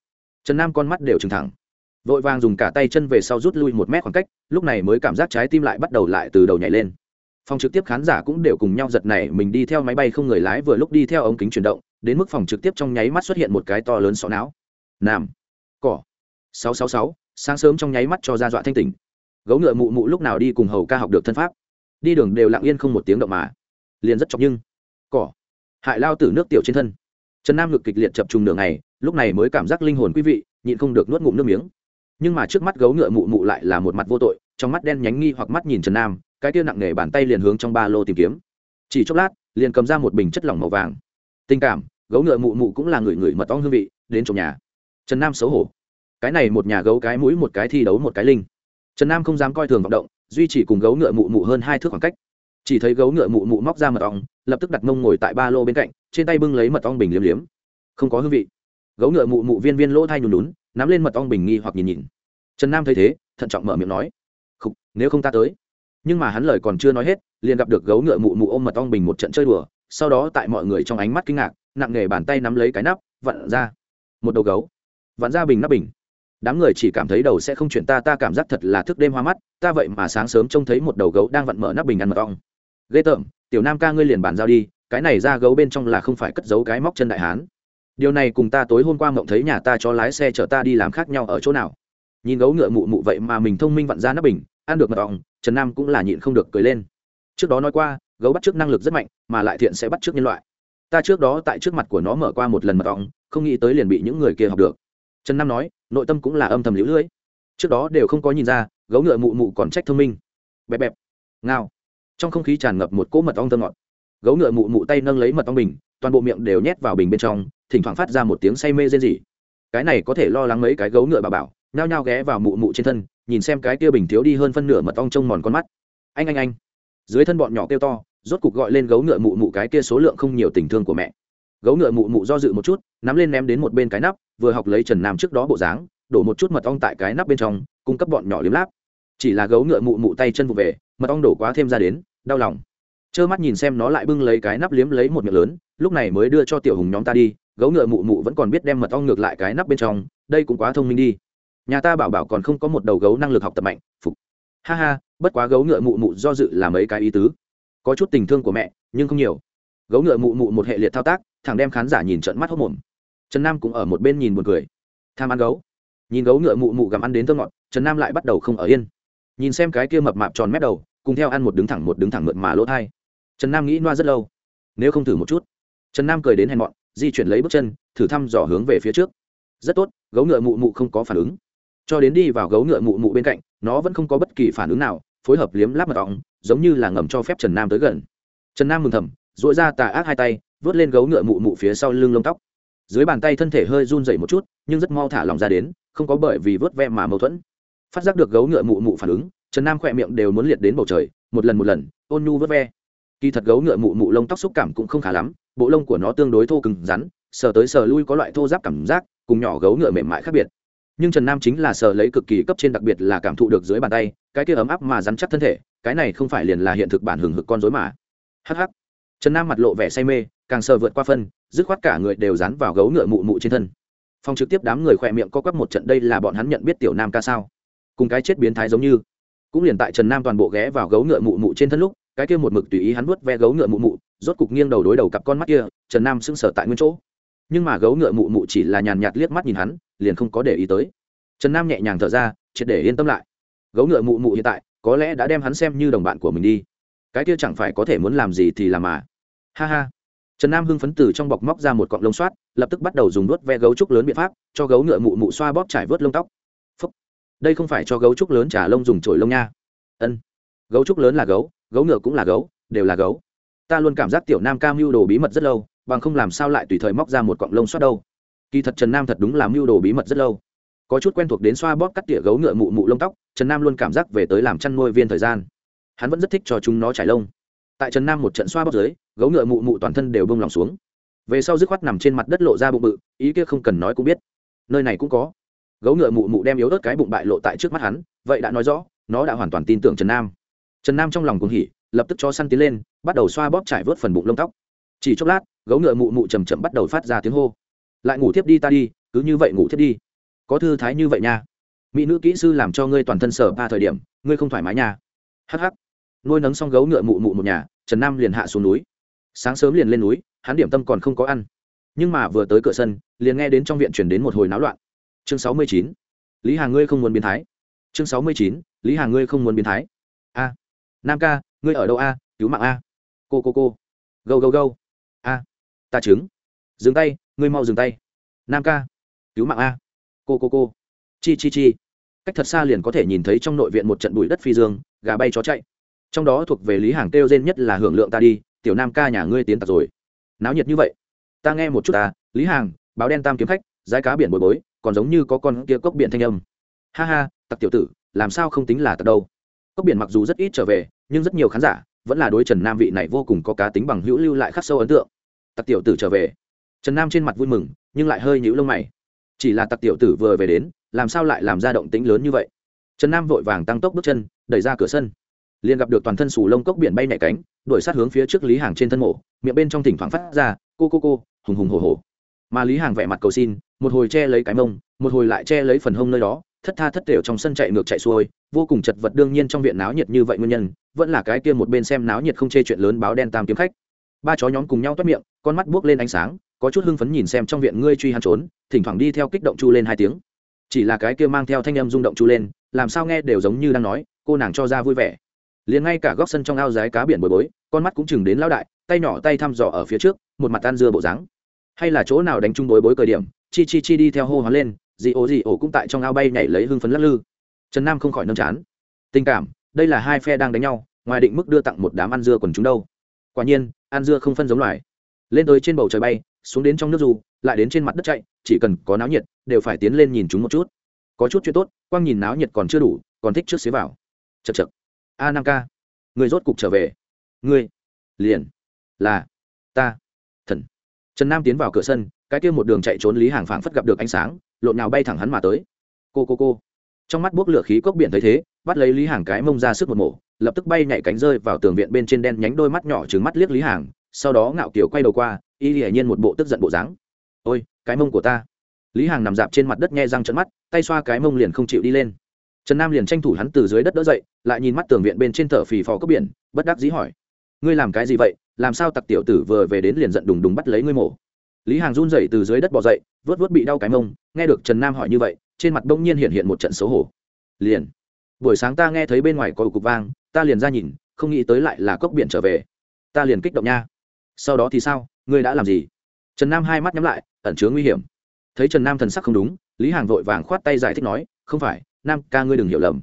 Trần nam con mắt đều trừng thẳng. Vội vàng dùng cả tay chân về sau rút lui một mét khoảng cách, lúc này mới cảm giác trái tim lại bắt đầu lại từ đầu nhảy lên. Phòng trực tiếp khán giả cũng đều cùng nhau giật này mình đi theo máy bay không người lái vừa lúc đi theo ống kính chuyển động, đến mức phòng trực tiếp trong nháy mắt xuất hiện một cái to lớn sọ não. Nam, cỏ, sáu sáu sáu, sáng sớm trong nháy mắt cho ra dọa thanh tỉnh gấu ngựa mụ mụ lúc nào đi cùng hầu ca học được thân pháp. Đi đường đều lặng yên không một tiếng động mà. Liền rất chọc nhưng. Cỏ. Hại lao tử nước tiểu trên thân. Trần nam ngực kịch liệt chập trùng đường này lúc này mới cảm giác linh hồn quý vị, nhịn không được nuốt ngụm nước miếng. Nhưng mà trước mắt gấu ngựa mụ mụ lại là một mặt vô tội, trong mắt đen nhánh nghi hoặc mắt nhìn trần nam, cái tiêu nặng nề bàn tay liền hướng trong ba lô tìm kiếm. Chỉ chốc lát, liền cầm ra một bình chất lỏng màu vàng. Tình cảm, gấu ngựa mụ mụ cũng là người người mật ong hương vị, đến trong nhà. Trần nam xấu hổ. Cái này một nhà gấu cái mũi, một cái thi đấu, một cái linh trần nam không dám coi thường vọng động, duy chỉ cùng gấu ngựa mụ mụ hơn hai thước khoảng cách. Chỉ thấy gấu ngựa mụ mụ móc ra mật ong, lập tức đặt mông ngồi tại ba lô bên cạnh, trên tay bưng lấy mật ong bình liếm liếm. Không có hương vị. Gấu ngựa mụ mụ viên viên lỗ thai nhùn lún nắm lên mật ong bình nghi hoặc nhìn nhìn. Trần nam thấy thế, thận trọng mở miệng nói không nếu không ta tới. Nhưng mà hắn lời còn chưa nói hết, liền gặp được gấu ngựa mụ mụ ôm mật ong bình một trận chơi đùa, sau đó tại mọi người trong ánh mắt kinh ngạc, nặng nề bàn tay nắm lấy cái nắp, vặn ra một đầu gấu. Vặn ra bình nắp bình đám người chỉ cảm thấy đầu sẽ không chuyển, ta ta cảm giác thật là thức đêm hoa mắt, ta vậy mà sáng sớm trông thấy một đầu gấu đang vặn mở nắp bình ăn mật ong. Ghê tởm, tiểu nam ca ngươi liền bàn giao đi, cái này ra gấu bên trong là không phải cất giấu cái móc chân đại hán. Điều này cùng ta tối hôm qua mộng thấy nhà ta cho lái xe chở ta đi làm khác nhau ở chỗ nào. Nhìn gấu ngựa mụ mụ vậy mà mình thông minh vặn ra nắp bình, ăn được mật ong, trần nam cũng là nhịn không được cười lên. Trước đó nói qua, gấu bắt trước năng lực rất mạnh, mà lại thiện sẽ bắt trước nhân loại. Ta trước đó tại trước mặt của nó mở qua một lần mật ong, không nghĩ tới liền bị những người kia học được. Trần nam nói nội tâm cũng là âm thầm liễu lưỡi. Trước đó đều không có nhìn ra, gấu ngựa mụ mụ còn trách thông minh. Bẹp bẹp. Ngao. Trong không khí tràn ngập một cỗ mật ong thơm ngọt. Gấu ngựa mụ mụ tay nâng lấy mật ong bình, toàn bộ miệng đều nhét vào bình bên trong, thỉnh thoảng phát ra một tiếng say mê rên rỉ. Cái này có thể lo lắng mấy cái gấu ngựa bà bảo, nhao nhao ghé vào mụ mụ trên thân, nhìn xem cái kia bình thiếu đi hơn phân nửa mật ong trông mòn con mắt. Anh anh anh. Dưới thân bọn nhỏ kêu to, rốt cục gọi lên gấu ngựa mụ mụ cái kia số lượng không nhiều tình thương của mẹ gấu ngựa mụ mụ do dự một chút, nắm lên ném đến một bên cái nắp, vừa học lấy trần nam trước đó bộ dáng, đổ một chút mật ong tại cái nắp bên trong, cung cấp bọn nhỏ liếm láp. Chỉ là gấu ngựa mụ mụ tay chân vụ về, mật ong đổ quá thêm ra đến, đau lòng. Trơ mắt nhìn xem nó lại bưng lấy cái nắp liếm lấy một miệng lớn, lúc này mới đưa cho tiểu hùng nhóm ta đi, gấu ngựa mụ mụ vẫn còn biết đem mật ong ngược lại cái nắp bên trong, đây cũng quá thông minh đi. Nhà ta bảo bảo còn không có một đầu gấu năng lực học tập mạnh, phục. Ha ha, bất quá gấu ngựa mụ mụ do dự là mấy cái ý tứ. Có chút tình thương của mẹ, nhưng không nhiều. Gấu ngựa mụ mụ một hệ liệt thao tác thẳng đem khán giả nhìn trận mắt hốc mồm. Trần nam cũng ở một bên nhìn buồn cười. Tham ăn gấu. Nhìn gấu ngựa mụ mụ gặm ăn đến thơ ngọt, trần nam lại bắt đầu không ở yên. Nhìn xem cái kia mập mạp tròn mép đầu, cùng theo ăn một đứng thẳng một đứng thẳng mượt mà lỗ thai. Trần nam nghĩ noa rất lâu. Nếu không thử một chút. Trần nam cười đến hèn mọn, di chuyển lấy bước chân, thử thăm dò hướng về phía trước. Rất tốt, gấu ngựa mụ mụ không có phản ứng. Cho đến đi vào gấu ngựa mụ mụ bên cạnh, nó vẫn không có bất kỳ phản ứng nào, phối hợp liếm láp mật ong, giống như là ngầm cho phép trần nam tới gần. Trần nam mừng thầm dội ra tà ác hai tay vớt lên gấu ngựa mụ mụ phía sau lưng lông tóc. Dưới bàn tay thân thể hơi run dậy một chút, nhưng rất mau thả lòng ra đến, không có bởi vì vớt ve mà mâu thuẫn. Phát giác được gấu ngựa mụ mụ phản ứng, trần nam khỏe miệng đều muốn liệt đến bầu trời, một lần một lần, ôn nhu vớt ve. Kỳ thật gấu ngựa mụ mụ lông tóc xúc cảm cũng không khá lắm, bộ lông của nó tương đối thô cứng rắn, sờ tới sờ lui có loại thô giáp cảm giác, cùng nhỏ gấu ngựa mềm mại khác biệt. Nhưng trần nam chính là sờ lấy cực kỳ cấp trên đặc biệt là cảm thụ được dưới bàn tay, cái kia ấm áp mà rắn chắc thân thể, cái này không phải liền là hiện thực bản hừng hực con dối mà. Hh trần nam mặt lộ vẻ say mê càng sờ vượt qua phân, dứt khoát cả người đều dán vào gấu ngựa mụ mụ trên thân. Phong trực tiếp đám người khỏe miệng co quắp một trận, đây là bọn hắn nhận biết tiểu nam ca sao? Cùng cái chết biến thái giống như. Cũng liền tại trần nam toàn bộ ghé vào gấu ngựa mụ mụ trên thân lúc, cái kia một mực tùy ý hắn vuốt ve gấu ngựa mụ mụ, rốt cục nghiêng đầu đối đầu cặp con mắt kia, trần nam sững sờ tại nguyên chỗ. Nhưng mà gấu ngựa mụ mụ chỉ là nhàn nhạt liếc mắt nhìn hắn, liền không có để ý tới. Trần nam nhẹ nhàng thở ra, triệt để yên tâm lại. Gấu ngựa mụ mụ hiện tại, có lẽ đã đem hắn xem như đồng bạn của mình đi. Cái kia chẳng phải có thể muốn làm gì thì làm mà. Ha ha trần nam hưng phấn từ trong bọc móc ra một cọng lông xoát, lập tức bắt đầu dùng đuốt ve gấu trúc lớn biện pháp, cho gấu ngựa mụ mụ xoa bóp trải vớt lông tóc. Phúc. đây không phải cho gấu trúc lớn trả lông dùng trổi lông nha. Ân. Gấu trúc lớn là gấu gấu ngựa cũng là gấu, đều là gấu. Ta luôn cảm giác tiểu nam ca mưu đồ bí mật rất lâu, bằng không làm sao lại tùy thời móc ra một cọng lông xoát đâu. Kỳ thật trần nam thật đúng là mưu đồ bí mật rất lâu. Có chút quen thuộc đến xoa bóp cắt tỉa gấu ngựa mụ mụ lông tóc, trần nam luôn cảm giác về tới làm chăn nuôi viên thời gian. Hắn vẫn rất thích cho chúng nó trải lông tại trần nam một trận xoa bóp dưới, gấu ngựa mụ mụ toàn thân đều bông lòng xuống. Về sau dứt khoát nằm trên mặt đất lộ ra bụng bự, ý kia không cần nói cũng biết. Nơi này cũng có. Gấu ngựa mụ mụ đem yếu ớt cái bụng bại lộ tại trước mắt hắn, vậy đã nói rõ, nó đã hoàn toàn tin tưởng trần nam. Trần nam trong lòng cuồng hỉ, lập tức cho săn tiến lên, bắt đầu xoa bóp trải vớt phần bụng lông tóc. Chỉ chốc lát, gấu ngựa mụ mụ chầm chậm bắt đầu phát ra tiếng hô. Lại ngủ thiếp đi ta đi, cứ như vậy ngủ thiếp đi. Có thư thái như vậy nha. Mỹ nữ kỹ sư làm cho ngươi toàn thân sở ba thời điểm, ngươi không thoải mái nha. Hh nuôi nấng xong gấu ngựa mụ mụ một nhà, trần nam liền hạ xuống núi. Sáng sớm liền lên núi, hắn điểm tâm còn không có ăn. Nhưng mà vừa tới cửa sân, liền nghe đến trong viện chuyển đến một hồi náo loạn. Chương sáu mươi chín, lý hà ngươi không muốn biến thái. Chương sáu mươi chín, lý hà ngươi không muốn biến thái. A. Nam ca, ngươi ở đâu a? Cứu mạng a. Cô cô cô. Gâu gâu gâu. A. Ta trứng. Dừng tay, ngươi mau dừng tay. Nam ca. Cứu mạng a. Cô cô cô. Chi chi chi. Cách thật xa liền có thể nhìn thấy trong nội viện một trận bụi đất phi dương, gà bay chó chạy trong đó thuộc về lý hàng kêu rên nhất là hưởng lượng ta đi, tiểu nam ca nhà ngươi tiến tặc rồi. Náo nhiệt như vậy. Ta nghe một chút ta, lý hàng, báo đen tam kiếm khách giá cá biển bồi bối, còn giống như có con kia cốc biển thanh âm. Ha ha, tặc tiểu tử, làm sao không tính là tặc đâu. Cốc biển mặc dù rất ít trở về, nhưng rất nhiều khán giả vẫn là đối trần nam vị này vô cùng có cá tính bằng hữu lưu lại khắc sâu ấn tượng. Tặc tiểu tử trở về. Trần nam trên mặt vui mừng, nhưng lại hơi nhũ lông mày. Chỉ là tặc tiểu tử vừa về đến, làm sao lại làm ra động tĩnh lớn như vậy? Trần nam vội vàng tăng tốc bước chân, đẩy ra cửa sân liền gặp được toàn thân sù lông cốc biển bay nhảy cánh, đuổi sát hướng phía trước lý hàng trên thân mộ, miệng bên trong thỉnh thoảng phát ra, cô cô cô, hùng hùng hồ hồ mà lý hàng vẻ mặt cầu xin, một hồi che lấy cái mông, một hồi lại che lấy phần hông nơi đó, thất tha thất đều trong sân chạy ngược chạy xuôi, vô cùng chật vật đương nhiên trong viện náo nhiệt như vậy nguyên nhân, vẫn là cái kia một bên xem náo nhiệt không chê chuyện lớn báo đen tam kiếm khách. Ba chó nhóm cùng nhau toát miệng, con mắt buốc lên ánh sáng, có chút hưng phấn nhìn xem trong viện ngươi truy hắn trốn, thỉnh thoảng đi theo kích động chu lên hai tiếng. Chỉ là cái kia mang theo thanh âm rung động chu lên, làm sao nghe đều giống như đang nói, cô nàng cho ra vui vẻ liền ngay cả góc sân trong ao rái cá biển bồi bối, con mắt cũng chừng đến lão đại, tay nhỏ tay thăm dò ở phía trước, một mặt tan dưa bộ dáng. Hay là chỗ nào đánh chung bối bối cờ điểm, chi chi chi đi theo hô hoán lên dị ổ dị ổ cũng tại trong ao bay nhảy lấy hưng phấn lắc lư. Trần nam không khỏi nâm chán. Tình cảm, đây là hai phe đang đánh nhau, ngoài định mức đưa tặng một đám ăn dưa quần chúng đâu. Quả nhiên, ăn dưa không phân giống loài. Lên tới trên bầu trời bay, xuống đến trong nước dù lại đến trên mặt đất chạy, chỉ cần có náo nhiệt, đều phải tiến lên nhìn chúng một chút. Có chút chuyện tốt, quang nhìn náo nhiệt còn chưa đủ, còn thích trước xế vào. Chật chật a năm ca. Người rốt cục trở về. Ngươi. Liền. Là. Ta. Thần. Trần nam tiến vào cửa sân, cái kia một đường chạy trốn lý hàng phảng phất gặp được ánh sáng, lộn nào bay thẳng hắn mà tới. Cô cô cô. Trong mắt buốc lửa khí cốc biển thấy thế, bắt lấy lý hàng cái mông ra sức một mổ, lập tức bay nhảy cánh rơi vào tường viện bên trên đen nhánh đôi mắt nhỏ trứng mắt liếc lý hàng, sau đó ngạo kiểu quay đầu qua, y hiển nhiên một bộ tức giận bộ dáng. Ôi, cái mông của ta. Lý hàng nằm dạp trên mặt đất nghe răng trận mắt, tay xoa cái mông liền không chịu đi lên trần nam liền tranh thủ hắn từ dưới đất đỡ dậy, lại nhìn mắt tường viện bên trên thở phì phò cốc biển, bất đắc dĩ hỏi, ngươi làm cái gì vậy? Làm sao tặc tiểu tử vừa về đến liền giận đùng đùng bắt lấy ngươi mổ? Lý hàng run rẩy từ dưới đất bỏ dậy, vớt vớt bị đau cái mông, nghe được trần nam hỏi như vậy, trên mặt bỗng nhiên hiện hiện một trận xấu hổ. Liền, buổi sáng ta nghe thấy bên ngoài có cục vang, ta liền ra nhìn, không nghĩ tới lại là cốc biển trở về. Ta liền kích động nha. Sau đó thì sao? Ngươi đã làm gì? Trần nam hai mắt nhắm lại, ẩn chứa nguy hiểm. Thấy trần nam thần sắc không đúng, lý hàng vội vàng khoát tay giải thích nói, không phải nam ca ngươi đừng hiểu lầm.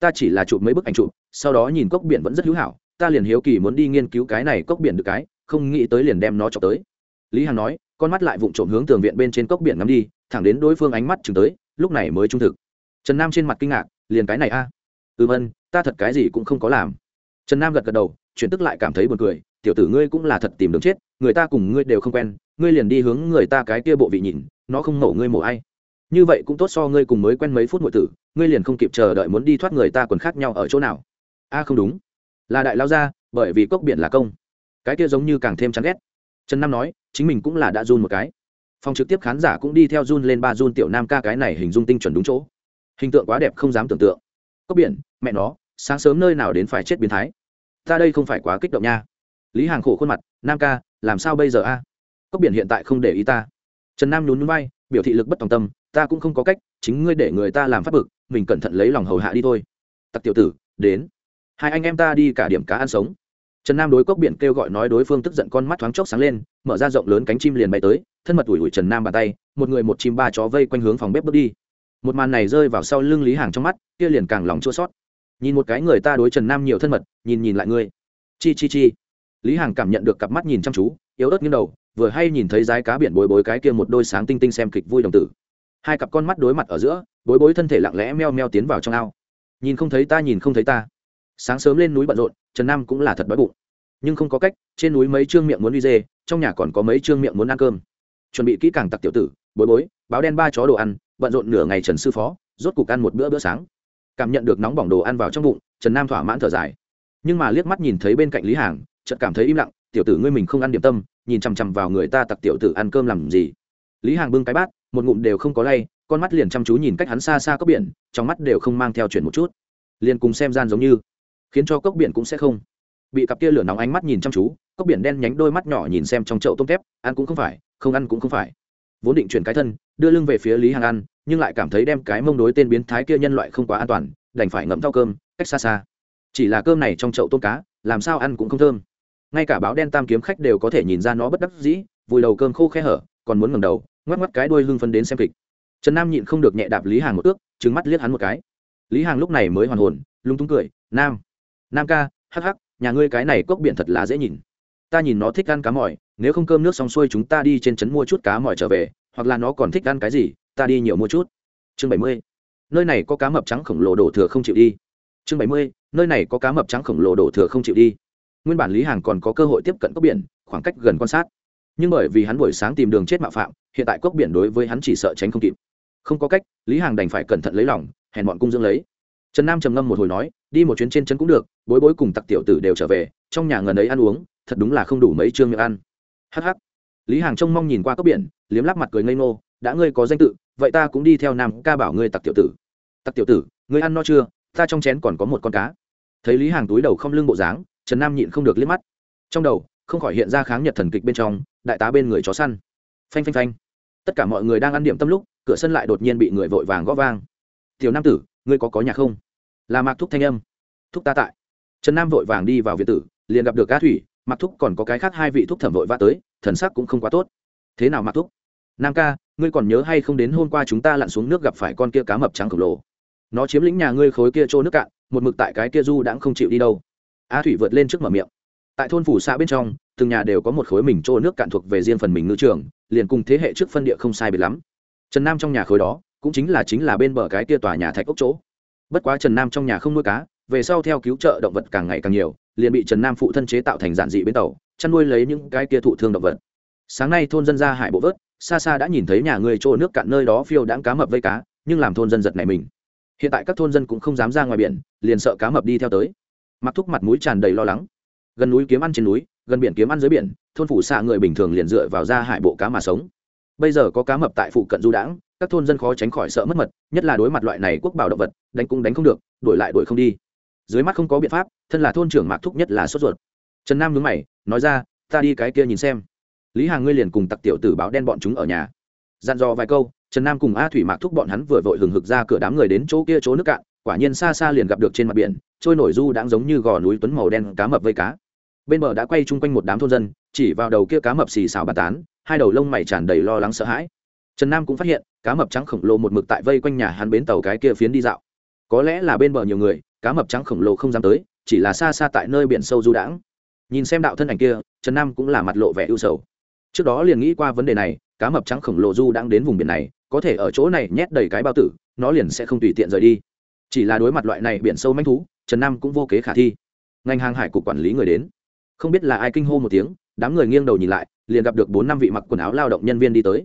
Ta chỉ là chụp mấy bức ảnh chụp sau đó nhìn cốc biển vẫn rất hữu hảo ta liền hiếu kỳ muốn đi nghiên cứu cái này cốc biển được cái không nghĩ tới liền đem nó chọc tới. Lý hằng nói con mắt lại vụng trộm hướng tường viện bên trên cốc biển ngắm đi thẳng đến đối phương ánh mắt chừng tới lúc này mới trung thực. Trần nam trên mặt kinh ngạc liền cái này a. À? ừm vân, ta thật cái gì cũng không có làm. Trần nam gật gật đầu chuyển tức lại cảm thấy buồn cười tiểu tử ngươi cũng là thật tìm đường chết người ta cùng ngươi đều không quen ngươi liền đi hướng người ta cái kia bộ vị nhìn nó không mổ ngươi mổ ai như vậy cũng tốt so ngươi cùng mới quen mấy phút nội tử, ngươi liền không kịp chờ đợi muốn đi thoát người ta quần khác nhau ở chỗ nào. A, không đúng. Là đại lao ra, bởi vì cốc biển là công. Cái kia giống như càng thêm chán ghét. Trần nam nói, chính mình cũng là đã run một cái. Phòng trực tiếp khán giả cũng đi theo run lên ba run tiểu nam ca cái này hình dung tinh chuẩn đúng chỗ. Hình tượng quá đẹp không dám tưởng tượng. Cốc biển, mẹ nó, sáng sớm nơi nào đến phải chết biến thái. Ta đây không phải quá kích động nha. Lý hàng khổ khuôn mặt, nam ca, làm sao bây giờ a? Cốc biển hiện tại không để ý ta. Trần nam nhún nhún bay biểu thị lực bất tòng tâm ta cũng không có cách, chính ngươi để người ta làm phát bực, mình cẩn thận lấy lòng hầu hạ đi thôi. Tặc tiểu tử, đến. Hai anh em ta đi cả điểm cá ăn sống. Trần nam đối cốc biển kêu gọi nói đối phương tức giận con mắt thoáng chốc sáng lên, mở ra rộng lớn cánh chim liền bay tới, thân mật ủi ủi trần nam bàn tay, một người một chim ba chó vây quanh hướng phòng bếp bước đi. Một màn này rơi vào sau lưng lý hàng trong mắt, kia liền càng lòng chua sót nhìn một cái người ta đối trần nam nhiều thân mật, nhìn nhìn lại ngươi. Chi chi chi. Lý hàng cảm nhận được cặp mắt nhìn chăm chú, yếu ớt nghiêng đầu, vừa hay nhìn thấy dái cá biển bối bối cái kia một đôi sáng tinh tinh xem kịch vui đồng tử hai cặp con mắt đối mặt ở giữa, bối bối thân thể lặng lẽ meo meo tiến vào trong ao. Nhìn không thấy ta, nhìn không thấy ta. Sáng sớm lên núi bận rộn, trần nam cũng là thật đói bụng. Nhưng không có cách, trên núi mấy trương miệng muốn đi dê, trong nhà còn có mấy trương miệng muốn ăn cơm. Chuẩn bị kỹ càng tặc tiểu tử, bối bối, báo đen ba chó đồ ăn, bận rộn nửa ngày trần sư phó, rốt cục ăn một bữa bữa sáng. Cảm nhận được nóng bỏng đồ ăn vào trong bụng, trần nam thỏa mãn thở dài. Nhưng mà liếc mắt nhìn thấy bên cạnh lý hàng, chợt cảm thấy im lặng, tiểu tử ngươi mình không ăn điểm tâm, nhìn chằm chằm vào người ta tặc tiểu tử ăn cơm làm gì? Lý hàng bưng cái bát một ngụm đều không có lay, con mắt liền chăm chú nhìn cách hắn xa xa cốc biển, trong mắt đều không mang theo chuyển một chút. Liền cùng xem gian giống như, khiến cho cốc biển cũng sẽ không. Bị cặp kia lửa nóng ánh mắt nhìn chăm chú, cốc biển đen nhánh đôi mắt nhỏ nhìn xem trong chậu tôm tép ăn cũng không phải, không ăn cũng không phải. Vốn định chuyển cái thân, đưa lưng về phía lý hàng ăn nhưng lại cảm thấy đem cái mông đối tên biến thái kia nhân loại không quá an toàn, đành phải ngậm thau cơm, cách xa xa. Chỉ là cơm này trong chậu tôm cá, làm sao ăn cũng không thơm. Ngay cả báo đen tam kiếm khách đều có thể nhìn ra nó bất đắc dĩ, vùi đầu cơm khô khe hở, còn muốn ngầm đầu ngoắc ngoắc cái đuôi hưng phân đến xem kịch. Trần nam nhịn không được nhẹ đạp lý hàng một ước trứng mắt liếc hắn một cái. Lý hàng lúc này mới hoàn hồn, lung túng cười, nam nam ca, hắc hắc, nhà ngươi cái này cốc biển thật là dễ nhìn. Ta nhìn nó thích ăn cá mỏi nếu không cơm nước xong xuôi chúng ta đi trên trấn mua chút cá mỏi trở về, hoặc là nó còn thích ăn cái gì, ta đi nhiều mua chút. Chương bảy mươi, nơi này có cá mập trắng khổng lồ đổ thừa không chịu đi. Chương bảy mươi, nơi này có cá mập trắng khổng lồ đổ thừa không chịu đi. Nguyên bản lý hàng còn có cơ hội tiếp cận cốc biển, khoảng cách gần quan sát nhưng bởi vì hắn buổi sáng tìm đường chết mạo phạm, hiện tại cốc biển đối với hắn chỉ sợ tránh không kịp. Không có cách, lý hàng đành phải cẩn thận lấy lòng, hèn bọn cung dưỡng lấy. Trần nam trầm ngâm một hồi nói, đi một chuyến trên chân cũng được, bối bối cùng tặc tiểu tử đều trở về, trong nhà ngần ấy ăn uống, thật đúng là không đủ mấy chương miệng ăn. Hh lý hàng trông mong nhìn qua cốc biển, liếm lắp mặt cười ngây ngô, đã ngươi có danh tự, vậy ta cũng đi theo nam ca bảo ngươi tặc tiểu tử. Tặc tiểu tử, ngươi ăn no chưa? Ta trong chén còn có một con cá. Thấy lý hàng túi đầu không lưng bộ dáng, trần nam nhịn không được liếc mắt. Trong đầu không khỏi hiện ra kháng nhật thần kịch bên trong, đại tá bên người chó săn. Phanh phanh phanh. Tất cả mọi người đang ăn điểm tâm lúc, cửa sân lại đột nhiên bị người vội vàng gõ vang. Tiểu nam tử, ngươi có có nhà không? Là mạc thúc thanh âm. Thúc ta tại. Trần nam vội vàng đi vào viện tử, liền gặp được cá thủy mặc thúc còn có cái khác hai vị thúc thẩm vội vã tới, thần sắc cũng không quá tốt. Thế nào mặc thúc? Nam ca, ngươi còn nhớ hay không đến hôm qua chúng ta lặn xuống nước gặp phải con kia cá mập trắng khổng lồ? Nó chiếm lĩnh nhà ngươi khối kia trôi nước cạn, một mực tại cái kia du đãng không chịu đi đâu. A thủy vượt lên trước mở miệng tại thôn phủ xã bên trong, từng nhà đều có một khối mình trôi nước cạn thuộc về riêng phần mình ngư trường, liền cùng thế hệ trước phân địa không sai biệt lắm. Trần nam trong nhà khối đó, cũng chính là chính là bên bờ cái kia tòa nhà thạch ốc chỗ. Bất quá trần nam trong nhà không nuôi cá, về sau theo cứu trợ động vật càng ngày càng nhiều, liền bị trần nam phụ thân chế tạo thành giản dị bến tàu, chăn nuôi lấy những cái kia thụ thương động vật. Sáng nay thôn dân ra hải bộ vớt, xa xa đã nhìn thấy nhà người trôi nước cạn nơi đó phiêu đãng cá mập vây cá, nhưng làm thôn dân giật này mình. Hiện tại các thôn dân cũng không dám ra ngoài biển, liền sợ cá mập đi theo tới. Mặc thúc mặt mũi tràn đầy lo lắng gần núi kiếm ăn trên núi, gần biển kiếm ăn dưới biển, thôn phủ xạ người bình thường liền dựa vào ra hải bộ cá mà sống. Bây giờ có cá mập tại phụ cận du đãng, các thôn dân khó tránh khỏi sợ mất mật, nhất là đối mặt loại này quốc bảo động vật, đánh cũng đánh không được, đuổi lại đuổi không đi. Dưới mắt không có biện pháp, thân là thôn trưởng mạc thúc nhất là sốt ruột. Trần nam nhớ mày, nói ra, ta đi cái kia nhìn xem. Lý hàng ngươi liền cùng tặc tiểu tử báo đen bọn chúng ở nhà. Dặn dò vài câu, trần nam cùng a thủy mạc thúc bọn hắn vừa vội hừng hực ra cửa đám người đến chỗ kia chỗ nước cạn, quả nhiên xa xa liền gặp được trên mặt biển, trôi nổi du đang giống như gò núi tuấn màu đen cá mập vây cá bên bờ đã quay chung quanh một đám thôn dân, chỉ vào đầu kia cá mập xì xào bà tán, hai đầu lông mày tràn đầy lo lắng sợ hãi. Trần nam cũng phát hiện, cá mập trắng khổng lồ một mực tại vây quanh nhà hắn bến tàu cái kia phiến đi dạo. Có lẽ là bên bờ nhiều người, cá mập trắng khổng lồ không dám tới, chỉ là xa xa tại nơi biển sâu du đãng. Nhìn xem đạo thân ảnh kia, trần nam cũng là mặt lộ vẻ ưu sầu. Trước đó liền nghĩ qua vấn đề này, cá mập trắng khổng lồ du đang đến vùng biển này, có thể ở chỗ này nhét đầy cái bao tử, nó liền sẽ không tùy tiện rời đi. Chỉ là đối mặt loại này biển sâu manh thú, trần nam cũng vô kế khả thi. Ngành hàng hải cục quản lý người đến không biết là ai kinh hô một tiếng, đám người nghiêng đầu nhìn lại, liền gặp được bốn năm vị mặc quần áo lao động nhân viên đi tới.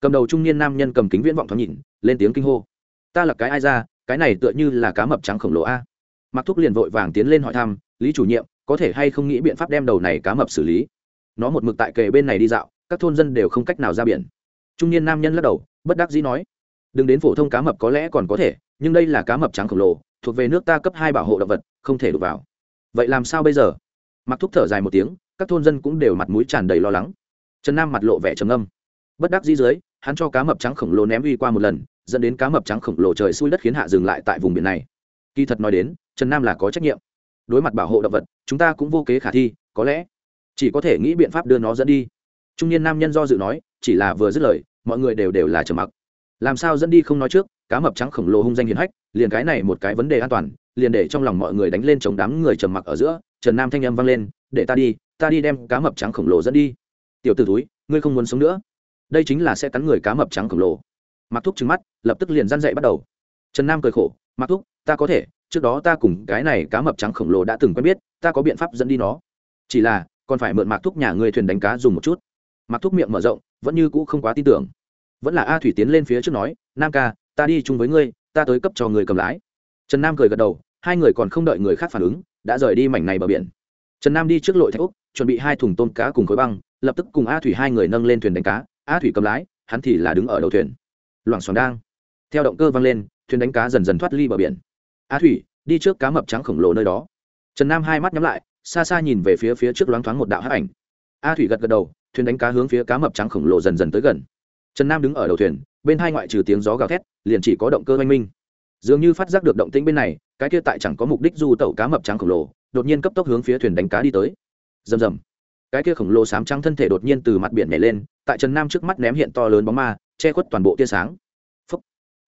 Cầm đầu trung niên nam nhân cầm kính viễn vọng thoáng nhìn, lên tiếng kinh hô. Ta là cái ai ra, cái này tựa như là cá mập trắng khổng lồ a. Mặc thúc liền vội vàng tiến lên hỏi thăm, lý chủ nhiệm, có thể hay không nghĩ biện pháp đem đầu này cá mập xử lý? Nó một mực tại kề bên này đi dạo, các thôn dân đều không cách nào ra biển. Trung niên nam nhân lắc đầu, bất đắc dĩ nói, đừng đến phổ thông cá mập có lẽ còn có thể, nhưng đây là cá mập trắng khổng lồ, thuộc về nước ta cấp hai bảo hộ động vật, không thể đụng vào. Vậy làm sao bây giờ? Mặc thúc thở dài một tiếng, các thôn dân cũng đều mặt mũi tràn đầy lo lắng. Trần nam mặt lộ vẻ trầm âm bất đắc dĩ dưới, hắn cho cá mập trắng khổng lồ ném uy qua một lần, dẫn đến cá mập trắng khổng lồ trời xui đất khiến hạ dừng lại tại vùng biển này. Kỳ thật nói đến, trần nam là có trách nhiệm. Đối mặt bảo hộ động vật, chúng ta cũng vô kế khả thi, có lẽ chỉ có thể nghĩ biện pháp đưa nó dẫn đi. Trung niên nam nhân do dự nói, chỉ là vừa dứt lời, mọi người đều đều là trầm mặc. Làm sao dẫn đi không nói trước? Cá mập trắng khổng lồ hung danh hiền hách, liền cái này một cái vấn đề an toàn, liền để trong lòng mọi người đánh lên chống đám người trầm mặc ở giữa, trần nam thanh âm vang lên, để ta đi ta đi đem cá mập trắng khổng lồ dẫn đi. Tiểu t ử túi ngươi không muốn sống nữa. Đây chính là sẽ cắn người cá mập trắng khổng lồ. Mặc thúc trứng mắt, lập tức liền răn dậy bắt đầu. Trần nam cười khổ mặc thúc, ta có thể, trước đó ta cùng cái này cá mập trắng khổng lồ đã từng quen biết, ta có biện pháp dẫn đi nó. Chỉ là, còn phải mượn mạc thúc nhà người thuyền đánh cá dùng một chút. Mạc thúc miệng mở rộng, vẫn như cũ không quá tin tưởng. Vẫn là a thủy tiến lên phía trước nói, nam ca ta đi chung với ngươi, ta tới cấp cho người cầm lái. Trần nam cười gật đầu, hai người còn không đợi người khác phản ứng, đã rời đi mảnh này bờ biển. Trần nam đi trước lội thạch úc chuẩn bị hai thùng tôm cá cùng khối băng, lập tức cùng a thủy hai người nâng lên thuyền đánh cá, a thủy cầm lái, hắn thì là đứng ở đầu thuyền. Loảng xoảng đang. Theo động cơ văng lên, thuyền đánh cá dần dần thoát ly bờ biển. A thủy, đi trước cá mập trắng khổng lồ nơi đó. Trần nam hai mắt nhắm lại, xa xa nhìn về phía phía trước loáng thoáng một đạo hắc ảnh. A thủy gật gật đầu, thuyền đánh cá hướng phía cá mập trắng khổng lồ dần dần tới gần. Trần nam đứng ở đầu thuyền bên hai ngoại trừ tiếng gió gào thét, liền chỉ có động cơ oanh minh. Dường như phát giác được động tĩnh bên này, cái kia tại chẳng có mục đích du tẩu cá mập trắng khổng lồ, đột nhiên cấp tốc hướng phía thuyền đánh cá đi tới. Rầm rầm. Cái kia khổng lồ sám trắng thân thể đột nhiên từ mặt biển nhảy lên, tại trần nam trước mắt ném hiện to lớn bóng ma, che khuất toàn bộ tia sáng. Phúc.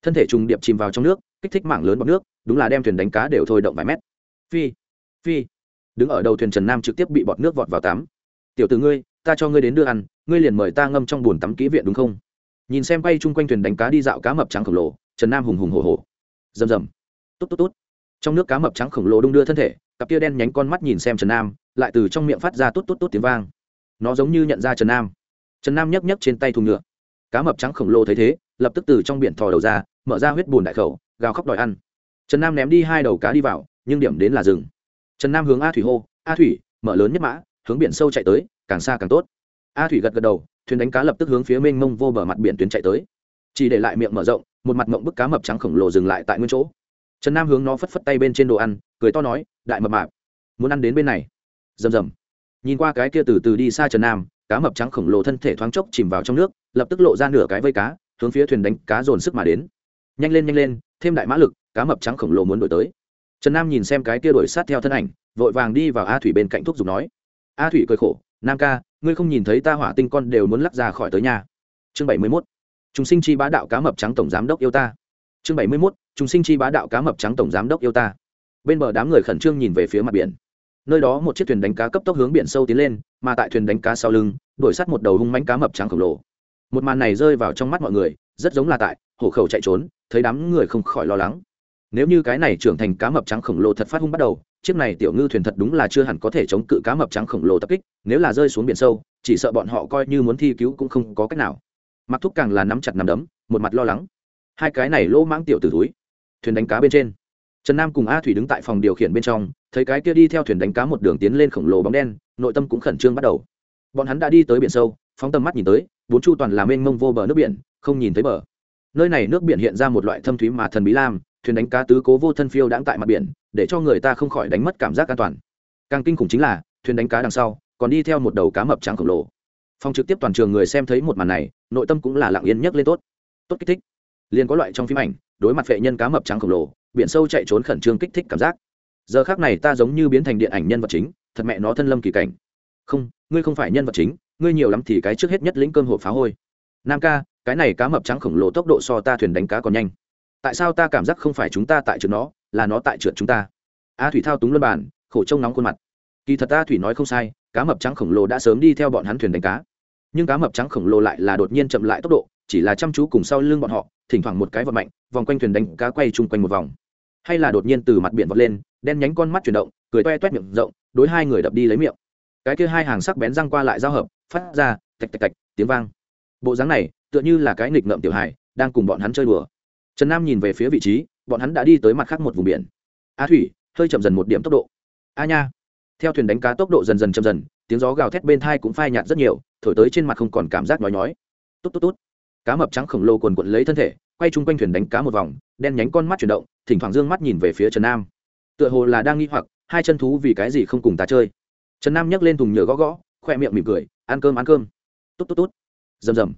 thân thể trùng điệp chìm vào trong nước, kích thích mảng lớn bọc nước, đúng là đem thuyền đánh cá đều thôi động vài mét. Phi. Phi. Đứng ở đầu thuyền trần nam trực tiếp bị bọt nước vọt vào tắm. Tiểu từ ngươi, ta cho ngươi đến đưa ăn, ngươi liền mời ta ngâm trong bùn tắm kỹ viện đúng không? Nhìn xem bay chung quanh thuyền đánh cá đi dạo cá mập trắng khổng lồ, trần nam hùng hùng hồ hồ rầm rầm. Tốt tốt tốt trong nước cá mập trắng khổng lồ đung đưa thân thể, cặp tia đen nhánh con mắt nhìn xem trần nam, lại từ trong miệng phát ra tốt tốt tốt tiếng vang. Nó giống như nhận ra trần nam. Trần nam nhấc nhấc trên tay thùng nhựa. Cá mập trắng khổng lồ thấy thế, lập tức từ trong biển thò đầu ra, mở ra huyết bùn đại khẩu, gào khóc đòi ăn. Trần nam ném đi hai đầu cá đi vào, nhưng điểm đến là rừng trần nam hướng a thủy hô, a thủy, mở lớn nhất mã, hướng biển sâu chạy tới, càng xa càng tốt. A thủy gật gật đầu thuyền đánh cá lập tức hướng phía mênh mông vô bờ mặt biển tuyến chạy tới. Chỉ để lại miệng mở rộng, một mặt mộng bức cá mập trắng khổng lồ dừng lại tại nguyên chỗ. Trần nam hướng nó phất phất tay bên trên đồ ăn, cười to nói, đại mập mạp, muốn ăn đến bên này. Rầm rầm. Nhìn qua cái kia từ từ đi xa trần nam, cá mập trắng khổng lồ thân thể thoáng chốc chìm vào trong nước, lập tức lộ ra nửa cái vây cá, hướng phía thuyền đánh cá dồn sức mà đến. Nhanh lên nhanh lên, thêm đại mã lực, cá mập trắng khổng lồ muốn đổi tới. Trần nam nhìn xem cái kia đổi sát theo thân ảnh, vội vàng đi vào a thủy bên cạnh thuốc dùng nói. A thủy cười khổ nam ca, ngươi không nhìn thấy ta hỏa tinh con đều muốn lắc ra khỏi tới nhà. Chương bảy mươi mốt. Chúng sinh chi bá đạo cá mập trắng tổng giám đốc yêu ta. Chương bảy mươi mốt. Chúng sinh chi bá đạo cá mập trắng tổng giám đốc yêu ta. Bên bờ đám người khẩn trương nhìn về phía mặt biển. Nơi đó một chiếc thuyền đánh cá cấp tốc hướng biển sâu tiến lên, mà tại thuyền đánh cá sau lưng, đuổi sắt một đầu hung mánh cá mập trắng khổng lồ. Một màn này rơi vào trong mắt mọi người, rất giống là tại hộ khẩu chạy trốn, thấy đám người không khỏi lo lắng nếu như cái này trưởng thành cá mập trắng khổng lồ thật phát hung bắt đầu, chiếc này tiểu ngư thuyền thật đúng là chưa hẳn có thể chống cự cá mập trắng khổng lồ tập kích, nếu là rơi xuống biển sâu, chỉ sợ bọn họ coi như muốn thi cứu cũng không có cách nào. Mặc thúc càng là nắm chặt nắm đấm, một mặt lo lắng. Hai cái này lỗ mãng tiểu từ túi thuyền đánh cá bên trên. Trần nam cùng a thủy đứng tại phòng điều khiển bên trong, thấy cái kia đi theo thuyền đánh cá một đường tiến lên khổng lồ bóng đen, nội tâm cũng khẩn trương bắt đầu. Bọn hắn đã đi tới biển sâu, phóng tầm mắt nhìn tới, bốn chu toàn là mênh mông vô bờ nước biển, không nhìn thấy bờ. Nơi này nước biển hiện ra một loại thâm thúy mà thần bí lam thuyền đánh cá tứ cố vô thân phiêu đãng tại mặt biển, để cho người ta không khỏi đánh mất cảm giác an toàn. Càng kinh khủng chính là, thuyền đánh cá đằng sau, còn đi theo một đầu cá mập trắng khổng lồ. Phong trực tiếp toàn trường người xem thấy một màn này, nội tâm cũng là lặng yên nhất lên tốt. Tốt kích thích. Liền có loại trong phim ảnh, đối mặt vệ nhân cá mập trắng khổng lồ, biển sâu chạy trốn khẩn trương kích thích cảm giác. Giờ khác này ta giống như biến thành điện ảnh nhân vật chính, thật mẹ nó thân lâm kỳ cảnh. Không, ngươi không phải nhân vật chính, ngươi nhiều lắm thì cái trước hết nhất lĩnh cơm hộp phá hôi. Nam ca, cái này cá mập trắng khổng lồ tốc độ so ta thuyền đánh cá còn nhanh tại sao ta cảm giác không phải chúng ta tại trượt nó, là nó tại trượt chúng ta? A thủy thao túng luân bàn, khổ trông nóng khuôn mặt. Kỳ thật a thủy nói không sai, cá mập trắng khổng lồ đã sớm đi theo bọn hắn thuyền đánh cá. Nhưng cá mập trắng khổng lồ lại là đột nhiên chậm lại tốc độ, chỉ là chăm chú cùng sau lưng bọn họ, thỉnh thoảng một cái vật mạnh, vòng quanh thuyền đánh cá quay chung quanh một vòng. Hay là đột nhiên từ mặt biển vọt lên, đen nhánh con mắt chuyển động, cười toe toét miệng rộng, đối hai người đập đi lấy miệng. Cái kia hai hàng sắc bén răng qua lại giao hợp, phát ra, tạch tạch tạch, tiếng vang. Bộ dáng này, tựa như là cái nghịch ngợm tiểu hài, đang cùng bọn hắn chơi đùa trần nam nhìn về phía vị trí, bọn hắn đã đi tới mặt khác một vùng biển. A thủy, hơi chậm dần một điểm tốc độ. A nha. Theo thuyền đánh cá tốc độ dần dần chậm dần, tiếng gió gào thét bên thai cũng phai nhạt rất nhiều, thổi tới trên mặt không còn cảm giác nhói nhói. Tốt tốt tốt cá mập trắng khổng lồ quần quận lấy thân thể, quay chung quanh thuyền đánh cá một vòng, đen nhánh con mắt chuyển động, thỉnh thoảng d ư ơ n g mắt nhìn về phía trần nam. Tựa hồ là đang nghi hoặc, hai chân thú vì cái gì không cùng ta chơi. Trần nam nhấc lên thùng nhựa gõ gõ, khoe miệng mỉm cười, ăn cơm ăn cơm. Tốt tốt tốt rầm rầm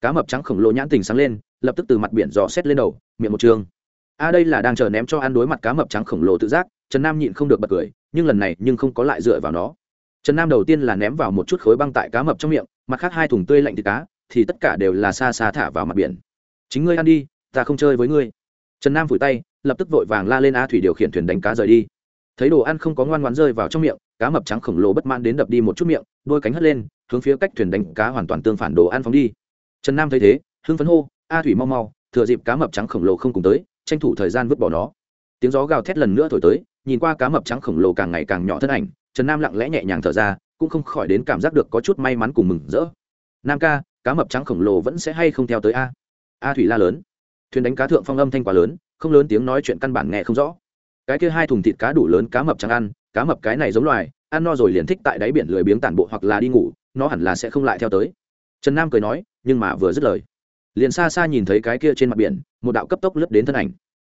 cá mập trắng khổng lồ nhãn tình sáng lên, lập tức từ mặt biển dò xét lên đầu, miệng một trường. A, đây là đang chờ ném cho ăn đối mặt cá mập trắng khổng lồ tự giác, trần nam nhịn không được bật cười, nhưng lần này nhưng không có lại dựa vào nó. Trần nam đầu tiên là ném vào một chút khối băng tại cá mập trong miệng, mặt khác hai thùng tươi lạnh thịt cá, thì tất cả đều là xa xa thả vào mặt biển. Chính ngươi ăn đi, ta không chơi với ngươi. Trần nam vùi tay, lập tức vội vàng la lên a thủy điều khiển thuyền đánh cá rời đi. Thấy đồ ăn không có ngoan ngoan rơi vào trong miệng, cá mập trắng khổng lồ bất mãn đến đập đi một chút miệng, đôi cánh hất lên, hướng phía cách thuyền đánh cá hoàn toàn tương phản đồ ăn phóng đi trần nam thấy thế, hưng phấn hô, a thủy mau mau, thừa dịp cá mập trắng khổng lồ không cùng tới, tranh thủ thời gian vứt bỏ nó. Tiếng gió gào thét lần nữa thổi tới, nhìn qua cá mập trắng khổng lồ càng ngày càng nhỏ thân ảnh, trần nam lặng lẽ nhẹ nhàng thở ra, cũng không khỏi đến cảm giác được có chút may mắn cùng mừng rỡ. Nam ca, cá mập trắng khổng lồ vẫn sẽ hay không theo tới a? A thủy la lớn. Thuyền đánh cá thượng phong âm thanh quá lớn, không lớn tiếng nói chuyện căn bản nghe không rõ. Cái kia hai thùng thịt cá đủ lớn, cá mập trắng ăn, cá mập cái này giống loài, ăn no rồi liền thích tại đáy biển lười biếng tản bộ hoặc là đi ngủ, nó hẳn là sẽ không lại theo tới trần nam cười nói, nhưng mà vừa dứt lời, liền xa xa nhìn thấy cái kia trên mặt biển, một đạo cấp tốc lướt đến thân ảnh.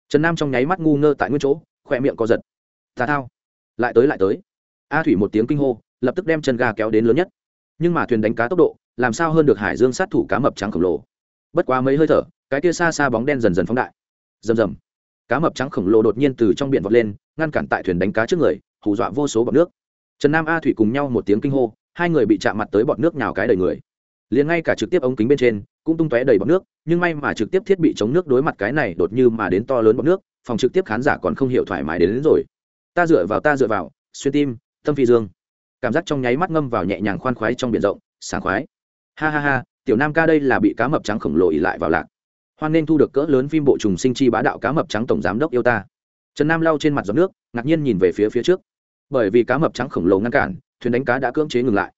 Trần nam trong nháy mắt ngu ngơ tại nguyên chỗ, khỏe miệng co giật. Tà thao. Lại tới lại tới. A thủy một tiếng kinh hô, lập tức đem chân ga kéo đến lớn nhất. Nhưng mà thuyền đánh cá tốc độ, làm sao hơn được hải dương sát thủ cá mập trắng khổng lồ. Bất quá mấy hơi thở, cái kia xa xa bóng đen dần dần phóng đại. Rầm rầm. Cá mập trắng khổng lồ đột nhiên từ trong biển vọt lên, ngăn cản tại thuyền đánh cá trước người, hù dọa vô số bọt nước. Trần nam, a thủy cùng nhau một tiếng kinh hô, hai người bị chạm mặt tới bọt nước nhào cái đầy người liền ngay cả trực tiếp ống kính bên trên cũng tung tóe đầy bọt nước nhưng may mà trực tiếp thiết bị chống nước đối mặt cái này đột như mà đến to lớn bọt nước phòng trực tiếp khán giả còn không hiểu thoải mái đến, đến rồi. Ta dựa vào ta dựa vào xuyên tim tâm phi dương. Cảm giác trong nháy mắt ngâm vào nhẹ nhàng khoan khoái trong biển rộng sảng khoái. Ha ha ha tiểu nam ca đây là bị cá mập trắng khổng lồ ỉ lại vào lạc. Hoan nên thu được cỡ lớn phim bộ trùng sinh chi bá đạo cá mập trắng tổng giám đốc yêu ta. Trần nam lau trên mặt giọt nước ngạc nhiên nhìn về phía phía trước. Bởi vì cá mập trắng khổng lồ ngăn cản thuyền đánh cá đã cưỡng chế ngừng lại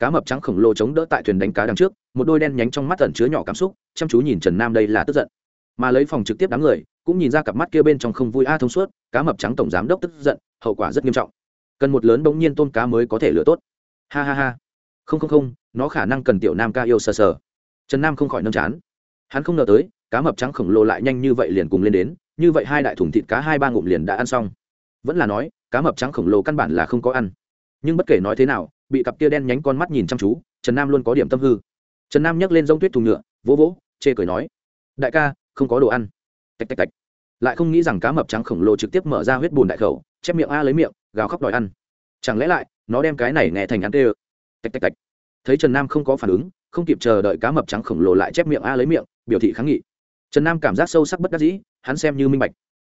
cá mập trắng khổng lồ chống đỡ tại thuyền đánh cá đằng trước, một đôi đen nhánh trong mắt tẩn chứa nhỏ cảm xúc, chăm chú nhìn trần nam đây là tức giận. Mà lấy phòng trực tiếp đám người, cũng nhìn ra cặp mắt kia bên trong không vui a thông suốt, cá mập trắng tổng giám đốc tức giận, hậu quả rất nghiêm trọng. Cần một lớn bỗng nhiên tôm cá mới có thể lựa tốt. Ha ha ha. Không không không, nó khả năng cần tiểu nam ca yêu sờ sờ. Trần nam không khỏi nâm chán. Hắn không ngờ tới, cá mập trắng khổng lồ lại nhanh như vậy liền cùng lên đến, như vậy hai đại thùng thịt cá hai ba ngụm liền đã ăn xong. Vẫn là nói, cá mập trắng khổng lồ căn bản là không có ăn. Nhưng bất kể nói thế nào bị cặp tia đen nhánh con mắt nhìn chăm chú, trần nam luôn có điểm tâm hư. Trần nam nhấc lên g tuyết thùng nhựa, vỗ vỗ, chê cười nói, đại ca, không có đồ ăn. Tạch tạch tạch. Lại không nghĩ rằng cá mập trắng khổng lồ trực tiếp mở ra huyết bùn đại khẩu, chép miệng a à lấy miệng, gào khóc đòi ăn. Chẳng lẽ lại, nó đem cái này nghe thành ăn tê ơ? Tạch tạch tạch. Thấy trần nam không có phản ứng, không kịp chờ đợi cá mập trắng khổng lồ lại chép miệng a à lấy miệng, biểu thị kháng nghị. Trần nam cảm giác sâu sắc bất đắc dĩ, hắn xem như minh bạch.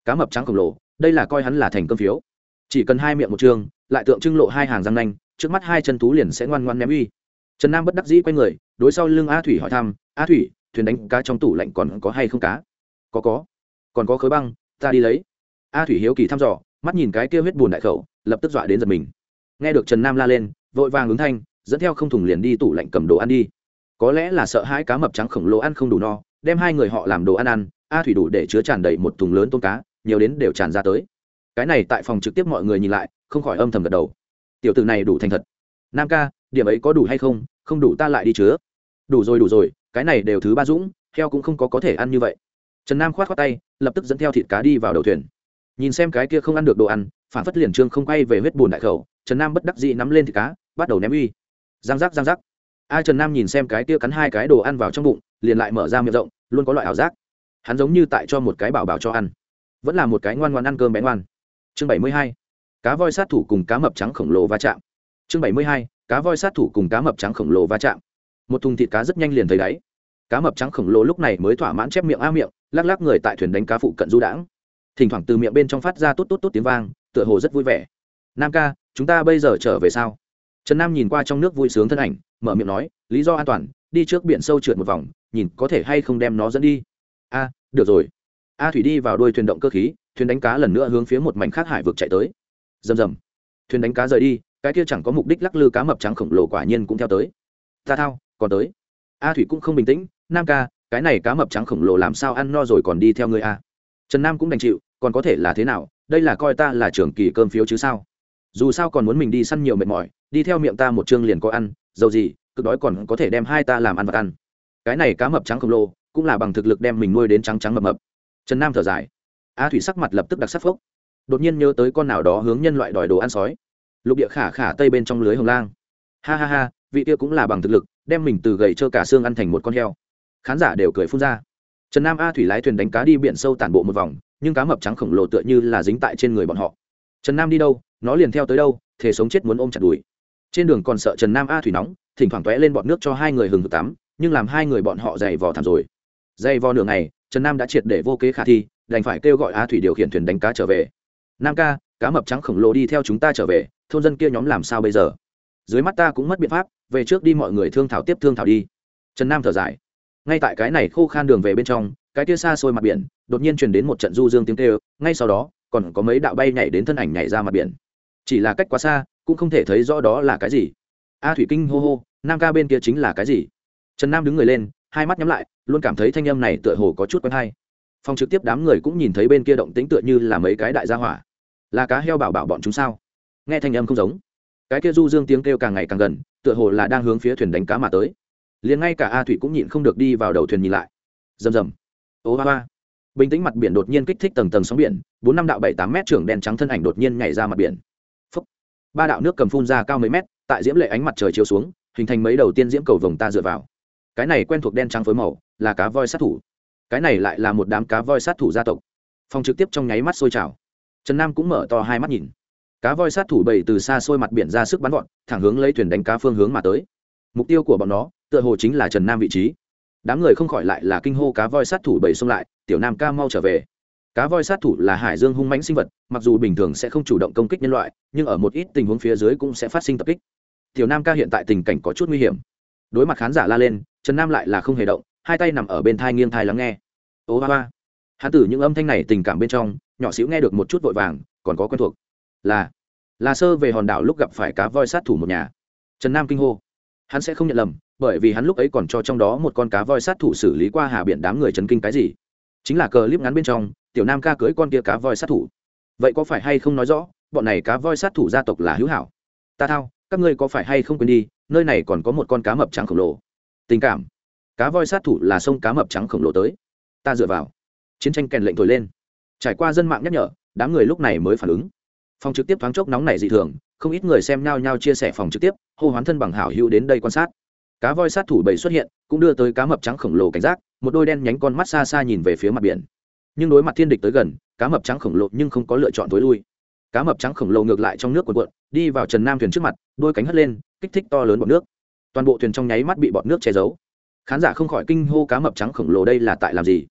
Cá mập trắng khổng lồ, đây là coi hắn là thành cơm phiếu. Chỉ cần hai miệng một trường, lại tượng trưng lộ hai hàng răng nanh trước mắt hai chân thú liền sẽ ngoan ngoan ném uy. Trần nam bất đắc dĩ quay người, đối sau lưng a thủy hỏi thăm, a thủy, thuyền đánh cá trong tủ lạnh còn có hay không cá? Có có. Còn có khối băng, ta đi lấy. A thủy hiếu kỳ thăm dò, mắt nhìn cái kia huyết bùn đại khẩu, lập tức dọa đến giật mình. Nghe được trần nam la lên, vội vàng ứng thanh, dẫn theo không thùng liền đi tủ lạnh cầm đồ ăn đi. Có lẽ là sợ hai cá mập trắng khổng lồ ăn không đủ no, đem hai người họ làm đồ ăn ăn, a thủy đủ để chứa tràn đầy một thùng lớn tôm cá, nhiều đến đều tràn ra tới. Cái này tại phòng trực tiếp mọi người nhìn lại, không khỏi âm thầm gật đầu tiểu tử này đủ thành thật. Nam ca, điểm ấy có đủ hay không? Không đủ ta lại đi chứa. Đủ rồi đủ rồi, cái này đều thứ ba dũng, heo cũng không có có thể ăn như vậy. Trần nam khoát khoát tay, lập tức dẫn theo thịt cá đi vào đầu thuyền. Nhìn xem cái kia không ăn được đồ ăn, phản phất liền trương không quay về huyết bùn đại khẩu, trần nam bất đắc dĩ nắm lên thịt cá, bắt đầu ném uy. Giang giác giang giác. A trần nam nhìn xem cái kia cắn hai cái đồ ăn vào trong bụng, liền lại mở ra miệng rộng, luôn có loại ảo giác. Hắn giống như tại cho một cái bảo bảo cho ăn. Vẫn là một cái ngoan ngoan ăn cơm bé ngoan. Chương bảy mươi hai cá voi sát thủ cùng cá mập trắng khổng lồ va chạm. Chương bảy mươi hai, cá voi sát thủ cùng cá mập trắng khổng lồ va chạm. Một thùng thịt cá rất nhanh liền thấy đáy. Cá mập trắng khổng lồ lúc này mới thỏa mãn chép miệng a miệng, lắc lắc người tại thuyền đánh cá phụ cận du đãng. Thỉnh thoảng từ miệng bên trong phát ra tốt tốt tốt tiếng vang, tựa hồ rất vui vẻ. Nam ca, chúng ta bây giờ trở về sao? Trần nam nhìn qua trong nước vui sướng thân ảnh, mở miệng nói, lý do an toàn, đi trước biển sâu trượt một vòng, nhìn có thể hay không đem nó dẫn đi. A, được rồi. A thủy đi vào đuôi thuyền động cơ khí, thuyền đánh cá lần nữa hướng phía một mảnh khác hải vực chạy tới rầm rầm. Thuyền đánh cá rời đi, cái kia chẳng có mục đích lắc lư cá mập trắng khổng lồ quả nhiên cũng theo tới. Ta thao, còn tới. A thủy cũng không bình tĩnh, nam ca, cái này cá mập trắng khổng lồ làm sao ăn no rồi còn đi theo người a? Trần nam cũng đành chịu, còn có thể là thế nào, đây là coi ta là trưởng kỳ cơm phiếu chứ sao? Dù sao còn muốn mình đi săn nhiều mệt mỏi, đi theo miệng ta một chương liền có ăn, dầu gì, cực đói còn có thể đem hai ta làm ăn vật ăn. Cái này cá mập trắng khổng lồ, cũng là bằng thực lực đem mình nuôi đến trắng trắng mập mập. Trần nam thở dài. A thủy sắc mặt lập tức đặc sắc phốc đột nhiên nhớ tới con nào đó hướng nhân loại đòi đồ ăn sói. Lục địa khả khả tây bên trong lưới hồng lang. Ha ha ha, vị kia cũng là bằng thực lực, đem mình từ gầy trơ cả xương ăn thành một con heo. Khán giả đều cười phun ra. Trần nam a thủy lái thuyền đánh cá đi biển sâu tản bộ một vòng, nhưng cá mập trắng khổng lồ tựa như là dính tại trên người bọn họ. Trần nam đi đâu, nó liền theo tới đâu thể sống chết muốn ôm chặt đùi. Trên đường còn sợ trần nam a thủy nóng, thỉnh thoảng tóe lên bọn nước cho hai người hừng hực tắm, nhưng làm hai người bọn họ dày vò thảm rồi. Dày vò nửa ngày, trần nam đã triệt để vô kế khả thi, đành phải kêu gọi a thủy điều khiển thuyền đánh cá trở về nam ca, cá mập trắng khổng lồ đi theo chúng ta trở về, thôn dân kia nhóm làm sao bây giờ? Dưới mắt ta cũng mất biện pháp, về trước đi mọi người thương thảo tiếp thương thảo đi. Trần nam thở dài. Ngay tại cái này khô khan đường về bên trong, cái kia xa xôi mặt biển, đột nhiên truyền đến một trận du dương tiếng kêu, ngay sau đó, còn có mấy đạo bay nhảy đến thân ảnh nhảy ra mặt biển. Chỉ là cách quá xa, cũng không thể thấy rõ đó là cái gì. A thủy kinh hô hô, nam ca bên kia chính là cái gì? Trần nam đứng người lên, hai mắt nhắm lại, luôn cảm thấy thanh âm này tựa hồ có chút quen hay. Phòng trực tiếp đám người cũng nhìn thấy bên kia động tính tựa như là mấy cái đại gia hỏa là cá heo bảo bảo bọn chúng sao? Nghe thanh âm không giống. Cái kia du dương tiếng kêu càng ngày càng gần, tựa hồ là đang hướng phía thuyền đánh cá mà tới. Liền ngay cả a thủy cũng nhịn không được đi vào đầu thuyền nhìn lại. Rầm rầm. Ố ba ba. Bình tĩnh mặt biển đột nhiên kích thích tầng tầng sóng biển, bốn năm đạo bảy tám mét trưởng đèn trắng thân ảnh đột nhiên nhảy ra mặt biển. Phúc. ba đạo nước cầm phun ra cao mấy mét, tại diễm lệ ánh mặt trời chiếu xuống, hình thành mấy đầu tiên diễm cầu vồng ta dựa vào. Cái này quen thuộc đen trắng phối màu, là cá voi sát thủ. Cái này lại là một đám cá voi sát thủ gia tộc. Phòng trực tiếp trong nháy mắt sôi trào trần nam cũng mở to hai mắt nhìn. Cá voi sát thủ bầy từ xa xôi mặt biển ra sức bắn gọn thẳng hướng lấy thuyền đánh cá phương hướng mà tới. Mục tiêu của bọn nó, tựa hồ chính là trần nam vị trí. Đám người không khỏi lại là kinh hô cá voi sát thủ bầy xông lại, tiểu nam ca mau trở về. Cá voi sát thủ là hải dương hung mãnh sinh vật, mặc dù bình thường sẽ không chủ động công kích nhân loại, nhưng ở một ít tình huống phía dưới cũng sẽ phát sinh tập kích. Tiểu nam ca hiện tại tình cảnh có chút nguy hiểm. Đối mặt khán giả la lên, trần nam lại là không hề động, hai tay nằm ở bên thai nghiêng thai lắng nghe. Ô ba ba hắn từ những âm thanh này tình cảm bên trong, nhỏ xíu nghe được một chút vội vàng, còn có quen thuộc. Là là sơ về hòn đảo lúc gặp phải cá voi sát thủ một nhà. Trần nam kinh hô. Hắn sẽ không nhận lầm, bởi vì hắn lúc ấy còn cho trong đó một con cá voi sát thủ xử lý qua hà biển đám người chấn kinh cái gì. Chính là cờ clip ngắn bên trong, tiểu nam ca cưới con kia cá voi sát thủ. Vậy có phải hay không nói rõ, bọn này cá voi sát thủ gia tộc là hữu hảo? Ta thao, các ngươi có phải hay không quên đi, nơi này còn có một con cá mập trắng khổng lồ. Tình cảm. Cá voi sát thủ là sông cá mập trắng khổng lồ tới. Ta dựa vào chiến tranh kèn lệnh thổi lên. Trải qua dân mạng nhắc nhở, đám người lúc này mới phản ứng. Phòng trực tiếp thoáng chốc nóng này dị thường, không ít người xem nhau nhau chia sẻ phòng trực tiếp, hô hoán thân bằng hảo hữu đến đây quan sát. Cá voi sát thủ bảy xuất hiện, cũng đưa tới cá mập trắng khổng lồ cảnh giác, một đôi đen nhánh con mắt xa xa nhìn về phía mặt biển. Nhưng đối mặt thiên địch tới gần, cá mập trắng khổng lồ nhưng không có lựa chọn tối lui. Cá mập trắng khổng lồ ngược lại trong nước cuộn cuộn, đi vào trần nam thuyền trước mặt, đôi cánh hất lên, kích thích to lớn bọt nước. Toàn bộ thuyền trong nháy mắt bị bọt nước che giấu. Khán giả không khỏi kinh hô cá mập trắng khổng lồ đây là tại làm gì?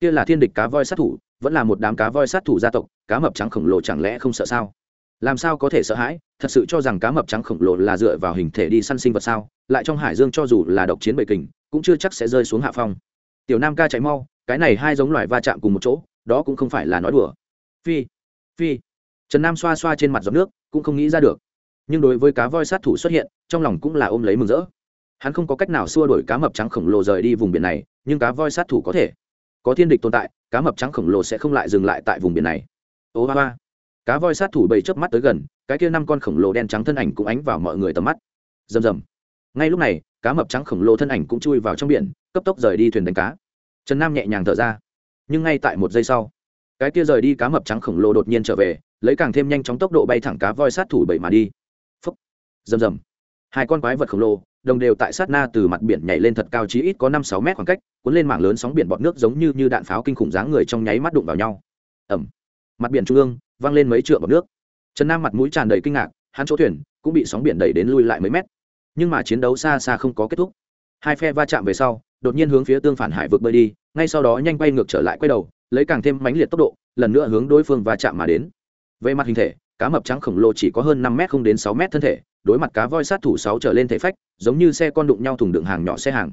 Kia là thiên địch cá voi sát thủ, vẫn là một đám cá voi sát thủ gia tộc, cá mập trắng khổng lồ chẳng lẽ không sợ sao? Làm sao có thể sợ hãi? Thật sự cho rằng cá mập trắng khổng lồ là dựa vào hình thể đi săn sinh vật sao? Lại trong hải dương cho dù là độc chiến bệ kình, cũng chưa chắc sẽ rơi xuống hạ phong. Tiểu nam ca chạy mau, cái này hai giống loài va chạm cùng một chỗ, đó cũng không phải là nói đùa. Phi phi. Trần nam xoa xoa trên mặt giọt nước, cũng không nghĩ ra được. Nhưng đối với cá voi sát thủ xuất hiện, trong lòng cũng là ôm lấy mừng rỡ. Hắn không có cách nào xua đổi cá mập trắng khổng lồ rời đi vùng biển này, nhưng cá voi sát thủ có thể có thiên địch tồn tại, cá mập trắng khổng lồ sẽ không lại dừng lại tại vùng biển này. Ô ba ba cá voi sát thủ bầy chớp mắt tới gần, cái kia năm con khổng lồ đen trắng thân ảnh cũng ánh vào mọi người tầm mắt. Rầm rầm. Ngay lúc này, cá mập trắng khổng lồ thân ảnh cũng chui vào trong biển, cấp tốc rời đi thuyền đánh cá. Trần nam nhẹ nhàng thở ra. Nhưng ngay tại một giây sau, cái kia rời đi cá mập trắng khổng lồ đột nhiên trở về, lấy càng thêm nhanh chóng tốc độ bay thẳng cá voi sát thủ bảy mà đi. Phấp rầm rầm hai con quái vật khổng lồ, đồng đều tại sát na từ mặt biển nhảy lên thật cao chí ít có năm sáu mét khoảng cách, cuốn lên mảng lớn sóng biển bọt nước giống như như đạn pháo kinh khủng dáng người trong nháy mắt đụng vào nhau. Ẩm mặt biển trung ương văng lên mấy trượng bọt nước. Trần nam mặt mũi tràn đầy kinh ngạc, hắn chỗ thuyền cũng bị sóng biển đẩy đến lui lại mấy mét. Nhưng mà chiến đấu xa xa không có kết thúc. Hai phe va chạm về sau, đột nhiên hướng phía tương phản hải vực bơi đi, ngay sau đó nhanh quay ngược trở lại quay đầu, lấy càng thêm mãnh liệt tốc độ, lần nữa hướng đối phương va chạm mà đến. Về mặt hình thể, cá mập trắng khổng lồ chỉ có hơn năm m không đến sáu m thân thể đối mặt cá voi sát thủ sáu trở lên thể phách, giống như xe con đụng nhau thùng đựng hàng nhỏ xe hàng.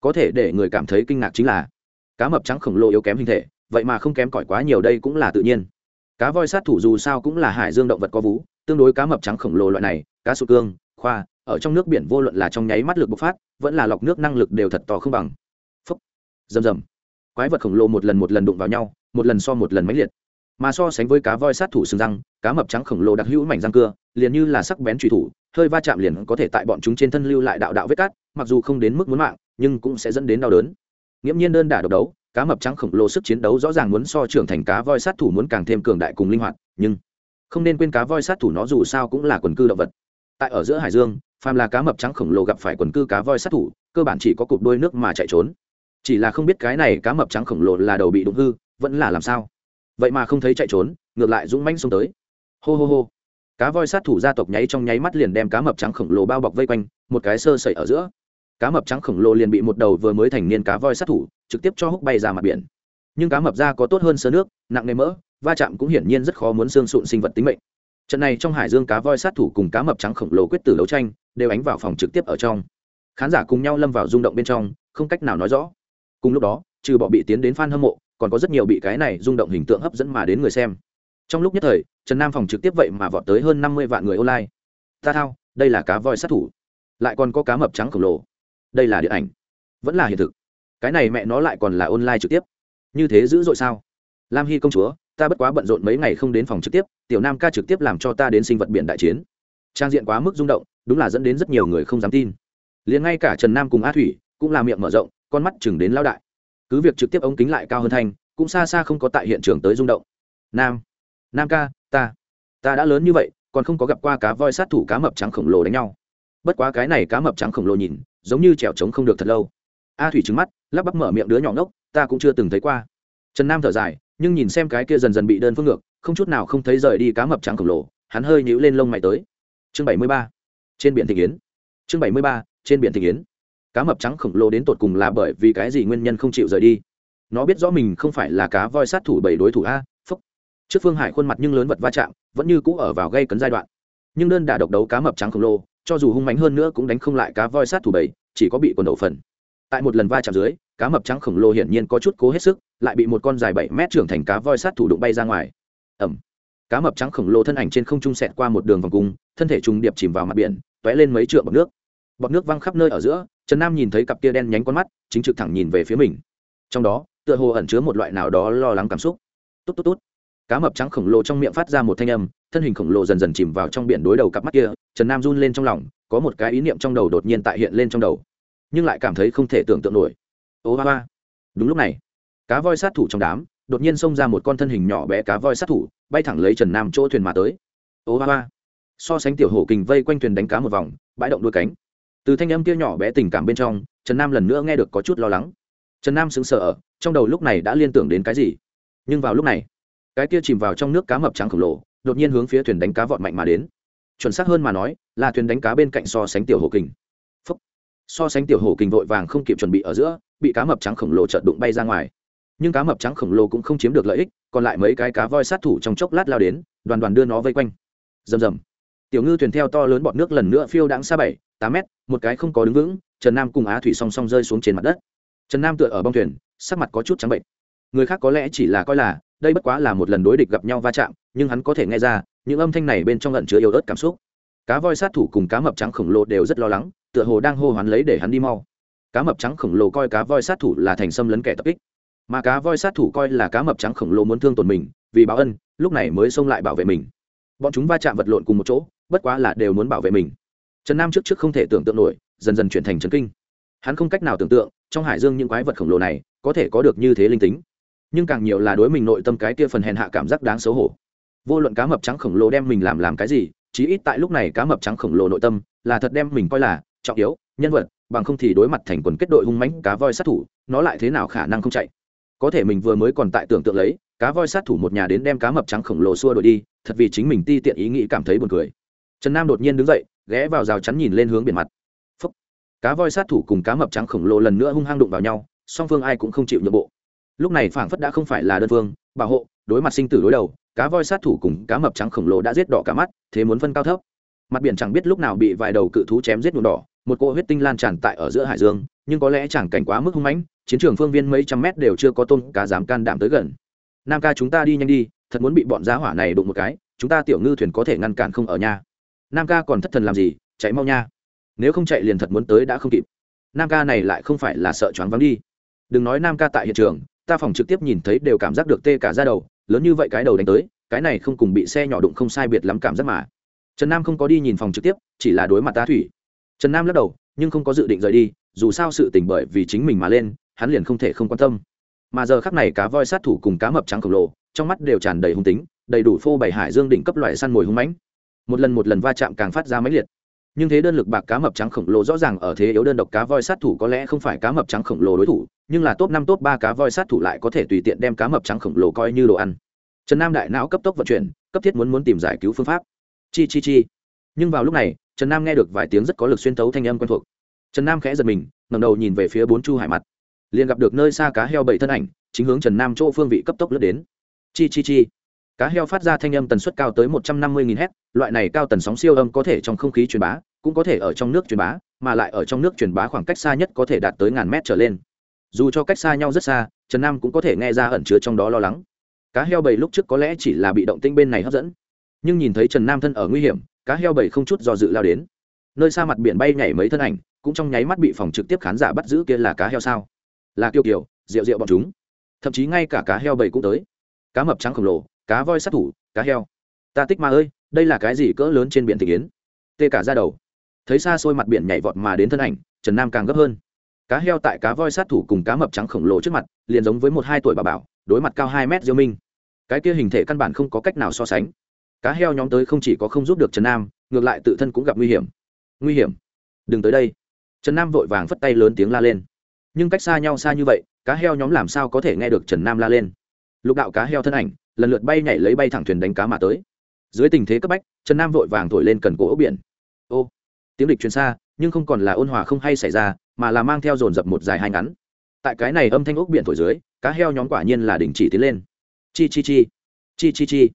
Có thể để người cảm thấy kinh ngạc chính là, cá mập trắng khổng lồ yếu kém hình thể, vậy mà không kém cỏi quá nhiều đây cũng là tự nhiên. Cá voi sát thủ dù sao cũng là hải dương động vật có vú, tương đối cá mập trắng khổng lồ loại này, cá sụt cương, khoa, ở trong nước biển vô luận là trong nháy mắt lực bộc phát, vẫn là lọc nước năng lực đều thật to không bằng. Phấp rầm rầm. Quái vật khổng lồ một lần một lần đụng vào nhau, một lần so một lần máy liệt. Mà so sánh với cá voi sát thủ sừng răng, cá mập trắng khổng lồ đặc hữu mảnh răng cưa, liền như là sắc bén trùy thủ hơi va chạm liền có thể tại bọn chúng trên thân lưu lại đạo đạo vết cát, mặc dù không đến mức muốn mạng, nhưng cũng sẽ dẫn đến đau đớn. Nghiễm nhiên đơn đả độc đấu, cá mập trắng khổng lồ sức chiến đấu rõ ràng muốn so trưởng thành cá voi sát thủ muốn càng thêm cường đại cùng linh hoạt, nhưng không nên quên cá voi sát thủ nó dù sao cũng là quần cư động vật. Tại ở giữa hải dương, phàm là cá mập trắng khổng lồ gặp phải quần cư cá voi sát thủ, cơ bản chỉ có cục đôi nước mà chạy trốn. Chỉ là không biết cái này cá mập trắng khổng lồ là đầu bị đụng hư, vẫn là làm sao? Vậy mà không thấy chạy trốn, ngược lại dũng manh xông tới. Hô hô hô cá voi sát thủ gia tộc nháy trong nháy mắt liền đem cá mập trắng khổng lồ bao bọc vây quanh, một cái sơ sẩy ở giữa. Cá mập trắng khổng lồ liền bị một đầu vừa mới thành niên cá voi sát thủ, trực tiếp cho húc bay ra mặt biển. Nhưng cá mập da có tốt hơn sơ nước, nặng nề mỡ, va chạm cũng hiển nhiên rất khó muốn xương sụn sinh vật tính mệnh. Trận này trong hải dương cá voi sát thủ cùng cá mập trắng khổng lồ quyết tử đấu tranh, đều ánh vào phòng trực tiếp ở trong. Khán giả cùng nhau lâm vào rung động bên trong, không cách nào nói rõ. Cùng lúc đó, trừ bỏ bị tiến đến f a n hâm mộ, còn có rất nhiều bị cái này rung động hình tượng hấp dẫn mà đến người xem trong lúc nhất thời, trần nam phòng trực tiếp vậy mà vọt tới hơn năm mươi vạn người online. Ta thao, đây là cá voi sát thủ. Lại còn có cá mập trắng khổng lồ. Đây là điện ảnh. Vẫn là hiện thực. Cái này mẹ nó lại còn là online trực tiếp. Như thế dữ dội sao? Lam hy công chúa, ta bất quá bận rộn mấy ngày không đến phòng trực tiếp, tiểu nam ca trực tiếp làm cho ta đến sinh vật biển đại chiến. Trang diện quá mức rung động, đúng là dẫn đến rất nhiều người không dám tin. Liền ngay cả trần nam cùng a thủy cũng là miệng mở rộng, con mắt chừng đến lao đại. Cứ việc trực tiếp ống kính lại cao hơn thanh, cũng xa xa không có tại hiện trường tới rung động. Nam nam ca, ta ta đã lớn như vậy, còn không có gặp qua cá voi sát thủ cá mập trắng khổng lồ đánh nhau. Bất quá cái này cá mập trắng khổng lồ nhìn, giống như trèo trống không được thật lâu. A thủy trứng mắt, lắp bắp mở miệng đứa nhỏ ngốc, ta cũng chưa từng thấy qua. Trần nam thở dài, nhưng nhìn xem cái kia dần dần bị đơn phương ngược, không chút nào không thấy rời đi cá mập trắng khổng lồ, hắn hơi nhíu lên lông mày tới. Chương bảy mươi ba, trên biển thị yến chương bảy mươi ba, trên biển thị yến cá mập trắng khổng lồ đến tột cùng là bởi vì cái gì nguyên nhân không chịu rời đi? Nó biết rõ mình không phải là cá voi sát thủ bảy đối thủ a trước phương hải khuôn mặt nhưng lớn vật va chạm, vẫn như cũ ở vào gây cấn giai đoạn. Nhưng đơn đà độc đấu cá mập trắng khổng lồ, cho dù hung mạnh hơn nữa cũng đánh không lại cá voi sát thủ bảy, chỉ có bị quần đầu phần. Tại một lần va chạm dưới, cá mập trắng khổng lồ hiển nhiên có chút cố hết sức, lại bị một con dài bảy mét trưởng thành cá voi sát thủ đụng bay ra ngoài. Ẩm cá mập trắng khổng lồ thân ảnh trên không trung sẹt qua một đường vòng cung, thân thể trùng điệp chìm vào mặt biển t ó é lên mấy trượng bọc nước. Bọt nước văng khắp nơi ở giữa, trần nam nhìn thấy cặp kia đen nhánh con mắt, chính trực thẳng nhìn về phía mình. Trong đó, tựa hồ ẩn chứa một loại nào đó lo lắng cảm xúc. Tốt tốt tốt cá mập trắng khổng lồ trong miệng phát ra một thanh âm, thân hình khổng lồ dần dần chìm vào trong biển đối đầu cặp mắt kia, trần nam run lên trong lòng, có một cái ý niệm trong đầu đột nhiên tại hiện lên trong đầu, nhưng lại cảm thấy không thể tưởng tượng nổi. Ô ba ba. Đúng lúc này, cá voi sát thủ trong đám, đột nhiên xông ra một con thân hình nhỏ bé cá voi sát thủ, bay thẳng lấy trần nam chỗ thuyền mà tới. Ô ba ba. So sánh tiểu hổ kình vây quanh thuyền đánh cá một vòng, bãi động đuôi cánh. Từ thanh âm kia nhỏ bé tình cảm bên trong, trần nam lần nữa nghe được có chút lo lắng. Trần nam sững sờ trong đầu lúc này đã liên tưởng đến cái gì? Nhưng vào lúc này cái kia chìm vào trong nước cá mập trắng khổng lồ, đột nhiên hướng phía thuyền đánh cá vọt mạnh mà đến. Chuẩn xác hơn mà nói, là thuyền đánh cá bên cạnh so sánh tiểu hồ kình. Phúc. so sánh tiểu hồ kình vội vàng không kịp chuẩn bị ở giữa, bị cá mập trắng khổng lồ chợt đụng bay ra ngoài. Nhưng cá mập trắng khổng lồ cũng không chiếm được lợi ích, còn lại mấy cái cá voi sát thủ trong chốc lát lao đến, đoàn đoàn đưa nó vây quanh. Rầm rầm. Tiểu ngư thuyền theo to lớn bọt nước lần nữa phiêu đáng xa bảy, tám mét, một cái không có đứng vững, trần nam cùng á thủy song song rơi xuống trên mặt đất. Trần nam tựa ở bong thuyền, sắc mặt có chút trắng bệnh. Người khác có lẽ chỉ là coi là đây bất quá là một lần đối địch gặp nhau va chạm, nhưng hắn có thể nghe ra, những âm thanh này bên trong lận chứa yếu ớt cảm xúc. Cá voi sát thủ cùng cá mập trắng khổng lồ đều rất lo lắng, tựa hồ đang hô hoán lấy để hắn đi mau. Cá mập trắng khổng lồ coi cá voi sát thủ là thành xâm lấn kẻ tập kích, mà cá voi sát thủ coi là cá mập trắng khổng lồ muốn thương tổn mình, vì báo ân, lúc này mới xông lại bảo vệ mình. Bọn chúng va chạm vật lộn cùng một chỗ, bất quá là đều muốn bảo vệ mình. Trần nam trước trước không thể tưởng tượng nổi, dần dần chuyển thành trần kinh. Hắn không cách nào tưởng tượng, trong hải dương những quái vật khổng lồ này có thể có được như thế linh tính nhưng càng nhiều là đối mình nội tâm cái kia phần hèn hạ cảm giác đáng xấu hổ. Vô luận cá mập trắng khổng lồ đem mình làm làm cái gì, chí ít tại lúc này cá mập trắng khổng lồ nội tâm là thật đem mình coi là trọng yếu, nhân vật, bằng không thì đối mặt thành quần kết đội hung mãnh cá voi sát thủ, nó lại thế nào khả năng không chạy? Có thể mình vừa mới còn tại tưởng tượng lấy, cá voi sát thủ một nhà đến đem cá mập trắng khổng lồ xua đuổi đi, thật vì chính mình ti tiện ý nghĩ cảm thấy buồn cười. Trần nam đột nhiên đứng dậy, ghé vào rào chắn nhìn lên hướng biển mặt. Phúc. cá voi sát thủ cùng cá mập trắng khổng lồ lần nữa hung hăng đụng vào nhau, song phương ai cũng không chịu nhượng bộ lúc này phảng phất đã không phải là đơn phương, bảo hộ, đối mặt sinh tử đối đầu, cá voi sát thủ cùng cá mập trắng khổng lồ đã giết đỏ cả mắt, thế muốn phân cao thấp. Mặt biển chẳng biết lúc nào bị vài đầu cự thú chém giết nhuộm đỏ, một cỗ huyết tinh lan tràn tại ở giữa hải dương, nhưng có lẽ chẳng cảnh quá mức hung mãnh, chiến trường phương viên mấy trăm mét đều chưa có tôn cá dám can đảm tới gần. Nam ca chúng ta đi nhanh đi, thật muốn bị bọn giá hỏa này đụng một cái, chúng ta tiểu ngư thuyền có thể ngăn cản không ở nhà. Nam ca còn thất thần làm gì, chạy mau nha. Nếu không chạy liền thật muốn tới đã không kịp. Nam ca này lại không phải là sợ choáng vắng đi. Đừng nói nam ca tại hiện trường ta phòng trực tiếp nhìn thấy đều cảm giác được tê cả ra đầu, lớn như vậy cái đầu đánh tới, cái này không cùng bị xe nhỏ đụng không sai biệt lắm cảm giác mà. Trần nam không có đi nhìn phòng trực tiếp, chỉ là đối mặt ta thủy. Trần nam lắc đầu, nhưng không có dự định rời đi, dù sao sự tình bởi vì chính mình mà lên, hắn liền không thể không quan tâm. Mà giờ khắc này cá voi sát thủ cùng cá mập trắng khổng lồ, trong mắt đều tràn đầy hung tính, đầy đủ phô bày hải dương đỉnh cấp loại săn mồi hung mãnh. Một lần một lần va chạm càng phát ra mãnh liệt nhưng thế đơn lực bạc cá mập trắng khổng lồ rõ ràng ở thế yếu đơn độc cá voi sát thủ có lẽ không phải cá mập trắng khổng lồ đối thủ, nhưng là top năm, top ba cá voi sát thủ lại có thể tùy tiện đem cá mập trắng khổng lồ coi như đồ ăn. Trần nam đại não cấp tốc vận chuyển, cấp thiết muốn muốn tìm giải cứu phương pháp. Chi chi chi. Nhưng vào lúc này, trần nam nghe được vài tiếng rất có lực xuyên tấu thanh âm quen thuộc. Trần nam khẽ giật mình, ngẩng đầu nhìn về phía bốn chu hải mặt. Liền gặp được nơi xa cá heo bảy thân ảnh, chính hướng trần nam chỗ phương vị cấp tốc lướt đến. Chi chi chi cá heo phát ra thanh âm tần suất cao tới một trăm năm mươi hz loại này cao tần sóng siêu âm có thể trong không khí truyền bá, cũng có thể ở trong nước truyền bá, mà lại ở trong nước truyền bá khoảng cách xa nhất có thể đạt tới ngàn mét trở lên. Dù cho cách xa nhau rất xa, trần nam cũng có thể nghe ra ẩn chứa trong đó lo lắng. Cá heo bầy lúc trước có lẽ chỉ là bị động tinh bên này hấp dẫn. Nhưng nhìn thấy trần nam thân ở nguy hiểm, cá heo bầy không chút do dự lao đến. Nơi xa mặt biển bay nhảy mấy thân ảnh, cũng trong nháy mắt bị phòng trực tiếp khán giả bắt giữ kia là cá heo sao? Là kiêu kiều rượu rượu bọn chúng. Thậm chí ngay cả cá heo bầy cũng tới. Cá mập trắng khổng lồ cá voi sát thủ, cá heo. Ta tích ma ơi, đây là cái gì cỡ lớn trên biển thị kiến? Tê cả ra đầu. Thấy xa xôi mặt biển nhảy vọt mà đến thân ảnh, trần nam càng gấp hơn. Cá heo tại cá voi sát thủ cùng cá mập trắng khổng lồ trước mặt, liền giống với một hai tuổi bà bảo, đối mặt cao hai mét diêu minh. Cái kia hình thể căn bản không có cách nào so sánh. Cá heo nhóm tới không chỉ có không giúp được trần nam, ngược lại tự thân cũng gặp nguy hiểm. Nguy hiểm? Đừng tới đây. Trần nam vội vàng phất tay lớn tiếng la lên. Nhưng cách xa nhau xa như vậy, cá heo nhóm làm sao có thể nghe được trần nam la lên? Lục đạo cá heo thân ảnh lần lượt bay nhảy lấy bay thẳng thuyền đánh cá mà tới. Dưới tình thế cấp bách, trần nam vội vàng thổi lên cần cổ ốc biển. Ô, tiếng địch truyền xa, nhưng không còn là ôn hòa không hay xảy ra, mà là mang theo dồn dập một dài hai ngắn. Tại cái này âm thanh ốc biển thổi dưới, cá heo nhóm quả nhiên là đình chỉ tiến lên. Chi chi chi chi chi chi.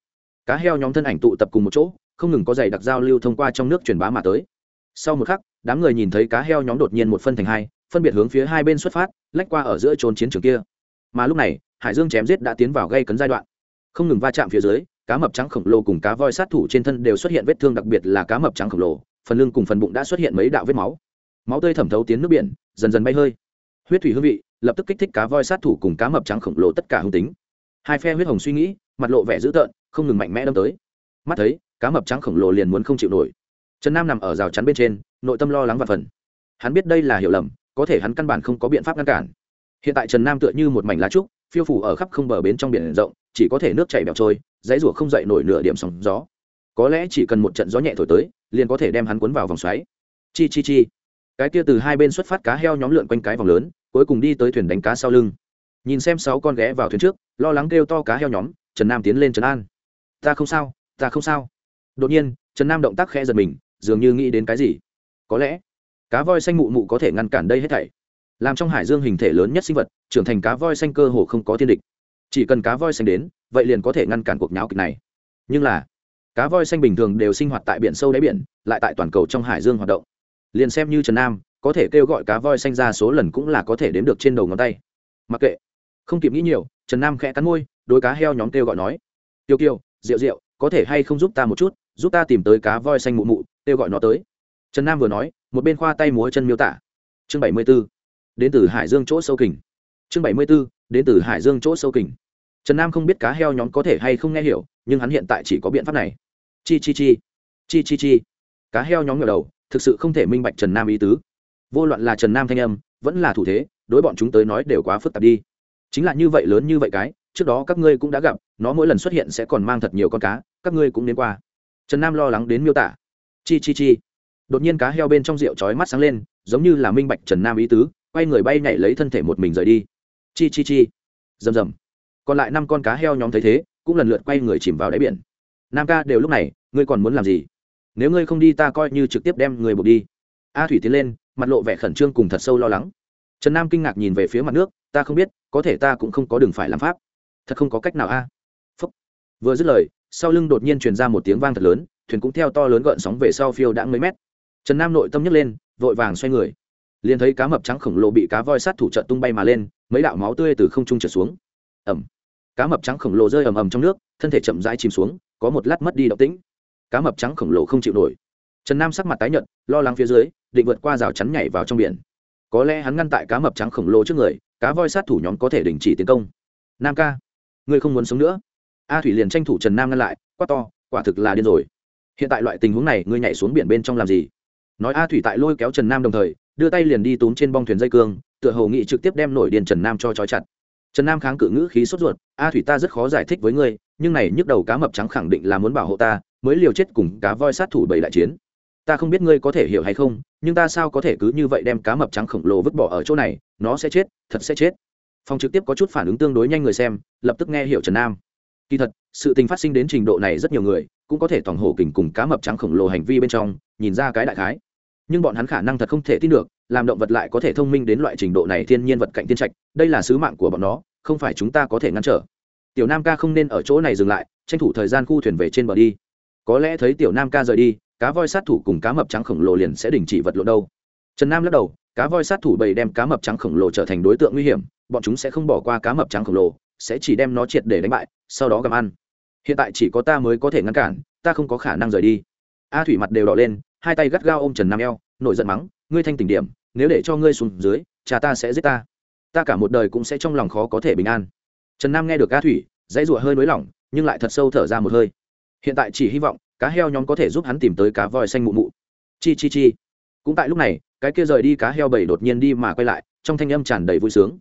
Cá heo nhóm thân ảnh tụ tập cùng một chỗ, không ngừng có giày đặc giao lưu thông qua trong nước truyền bá mà tới. Sau một khắc, đám người nhìn thấy cá heo nhóm đột nhiên một phân thành hai, phân biệt hướng phía hai bên xuất phát, lách qua ở giữa trốn chiến trường kia. Mà lúc này, hải dương chém giết đã tiến vào gây cấn giai đoạn không ngừng va chạm phía dưới, cá mập trắng khổng lồ cùng cá voi sát thủ trên thân đều xuất hiện vết thương đặc biệt là cá mập trắng khổng lồ, phần lưng cùng phần bụng đã xuất hiện mấy đạo vết máu. Máu tươi thẩm thấu tiến nước biển, dần dần bay hơi. Huyết thủy hương vị, lập tức kích thích cá voi sát thủ cùng cá mập trắng khổng lồ tất cả hung tính. Hai phe huyết hồng suy nghĩ, mặt lộ vẻ dữ tợn, không ngừng mạnh mẽ đâm tới. Mắt thấy, cá mập trắng khổng lồ liền muốn không chịu nổi. Trần nam nằm ở rào chắn bên trên, nội tâm lo lắng và phần. Hắn biết đây là hiểu lầm, có thể hắn căn bản không có biện pháp ngăn cản. Hiện tại trần nam tựa như một mảnh lá trúc, phiêu phủ ở khắp không bờ bến trong biển rộng chỉ có thể nước chảy bẹo trôi, dãy rủa không dậy nổi nửa điểm sóng gió. Có lẽ chỉ cần một trận gió nhẹ thổi tới, liền có thể đem hắn cuốn vào vòng xoáy. Chi chi chi. Cái kia từ hai bên xuất phát cá heo nhóm lượn quanh cái vòng lớn, cuối cùng đi tới thuyền đánh cá sau lưng. Nhìn xem sáu con ghé vào thuyền trước, lo lắng kêu to cá heo nhóm, trần nam tiến lên trần an. Ta không sao, ta không sao. Đột nhiên, trần nam động tác khẽ giật mình, dường như nghĩ đến cái gì. Có lẽ, cá voi xanh mụ mụ có thể ngăn cản đây hết thảy. Làm trong hải dương hình thể lớn nhất sinh vật, trưởng thành cá voi xanh cơ hồ không có thiên địch chỉ cần cá voi xanh đến, vậy liền có thể ngăn cản cuộc nháo kịch này. Nhưng là, cá voi xanh bình thường đều sinh hoạt tại biển sâu đáy biển, lại tại toàn cầu trong hải dương hoạt động. Liền xem như trần nam, có thể kêu gọi cá voi xanh ra số lần cũng là có thể đếm được trên đầu ngón tay. Mặc kệ, không kịp nghĩ nhiều, trần nam khẽ cắn môi đôi cá heo nhóm kêu gọi nói tiêu kiều, rượu rượu, có thể hay không giúp ta một chút, giúp ta tìm tới cá voi xanh mụ mụ, kêu gọi nó tới. Trần nam vừa nói, một bên khoa tay múa chân miêu tả. Chương bảy mươi b ố đến từ hải dương chỗ sâu kình. Chương bảy mươi b ố đến từ hải dương chỗ sâu kình. Trần nam không biết cá heo nhóm có thể hay không nghe hiểu, nhưng hắn hiện tại chỉ có biện pháp này. Chi chi chi. Chi chi chi. Cá heo nhóm ngờ đầu, thực sự không thể minh bạch trần nam ý tứ. Vô luận là trần nam thanh âm, vẫn là thủ thế, đối bọn chúng tới nói đều quá phức tạp đi. Chính là như vậy lớn như vậy cái, trước đó các ngươi cũng đã gặp, nó mỗi lần xuất hiện sẽ còn mang thật nhiều con cá, các ngươi cũng đến qua. Trần nam lo lắng đến miêu tả. Chi chi chi. Đột nhiên cá heo bên trong rượu chói mắt sáng lên, giống như là minh bạch trần nam ý tứ, quay người bay nhảy lấy thân thể một mình rời đi chi chi chi. Rầm rầm. Còn lại năm con cá heo nhóm thấy thế, cũng lần lượt quay người chìm vào đáy biển. Nam ca đều lúc này, ngươi còn muốn làm gì? Nếu ngươi không đi ta coi như trực tiếp đem người buộc đi. A thủy tiến lên, mặt lộ vẻ khẩn trương cùng thật sâu lo lắng. Trần nam kinh ngạc nhìn về phía mặt nước, ta không biết, có thể ta cũng không có đường phải làm pháp. Thật không có cách nào a. Phúc. vừa dứt lời, sau lưng đột nhiên truyền ra một tiếng vang thật lớn, thuyền cũng theo to lớn gợn sóng về sau phiêu đã mấy mét. Trần nam nội tâm nhấc lên, vội vàng xoay người liền thấy cá mập trắng khổng lồ bị cá voi sát thủ trận tung bay mà lên, mấy đạo máu tươi từ không trung trở xuống. Ẩm cá mập trắng khổng lồ rơi ầm ầm trong nước, thân thể chậm rãi chìm xuống, có một lát mất đi động tĩnh. Cá mập trắng khổng lồ không chịu nổi. Trần nam sắc mặt tái nhợt, lo lắng phía dưới, định vượt qua rào chắn nhảy vào trong biển. Có lẽ hắn ngăn tại cá mập trắng khổng lồ trước người, cá voi sát thủ nhóm có thể đình chỉ tiến công. Nam ca, ngươi không muốn sống nữa. A thủy liền tranh thủ trần nam ngăn lại, quát to, quả thực là điên rồi. Hiện tại loại tình huống này, ngươi nhảy xuống biển bên trong làm gì? Nói a thủy tại lôi kéo trần nam đồng thời, đưa tay liền đi túm trên bong thuyền dây cương, tựa hồ nghị trực tiếp đem nổi điền trần nam cho trói chặt. Trần nam kháng cự ngữ khí sốt ruột, a thủy ta rất khó giải thích với ngươi, nhưng này nhức đầu cá mập trắng khẳng định là muốn bảo hộ ta, mới liều chết cùng cá voi sát thủ bảy đại chiến. Ta không biết ngươi có thể hiểu hay không, nhưng ta sao có thể cứ như vậy đem cá mập trắng khổng lồ vứt bỏ ở chỗ này, nó sẽ chết, thật sẽ chết. Phòng trực tiếp có chút phản ứng tương đối nhanh người xem, lập tức nghe hiểu trần nam. Kỳ thật, sự tình phát sinh đến trình độ này rất nhiều người, cũng có thể tổng hổ kình cùng cá mập trắng khổng lồ hành vi bên trong, nhìn ra cái đại khái nhưng bọn hắn khả năng thật không thể tin được, làm động vật lại có thể thông minh đến loại trình độ này thiên nhiên vật cạnh tiên trạch, đây là sứ mạng của bọn nó, không phải chúng ta có thể ngăn trở. Tiểu nam ca không nên ở chỗ này dừng lại, tranh thủ thời gian khu thuyền về trên bờ đi. Có lẽ thấy tiểu nam ca rời đi, cá voi sát thủ cùng cá mập trắng khổng lồ liền sẽ đình chỉ vật lộn đâu. Trần nam lắc đầu, cá voi sát thủ bầy đem cá mập trắng khổng lồ trở thành đối tượng nguy hiểm, bọn chúng sẽ không bỏ qua cá mập trắng khổng lồ, sẽ chỉ đem nó triệt để đánh bại, sau đó gặm ăn. Hiện tại chỉ có ta mới có thể ngăn cản, ta không có khả năng rời đi. A thủy mặt đều đỏ lên hai tay gắt gao ôm trần nam eo, nổi giận mắng, ngươi thanh tỉnh điểm, nếu để cho ngươi xuống dưới, cha ta sẽ giết ta. Ta cả một đời cũng sẽ trong lòng khó có thể bình an. Trần nam nghe được cá thủy, dãy rụa hơi nới lỏng, nhưng lại thật sâu thở ra một hơi. Hiện tại chỉ hy vọng, cá heo nhóm có thể giúp hắn tìm tới cá voi xanh mụ mụ. Chi chi chi. Cũng tại lúc này, cái kia rời đi cá heo bảy đột nhiên đi mà quay lại, trong thanh âm tràn đầy vui sướng.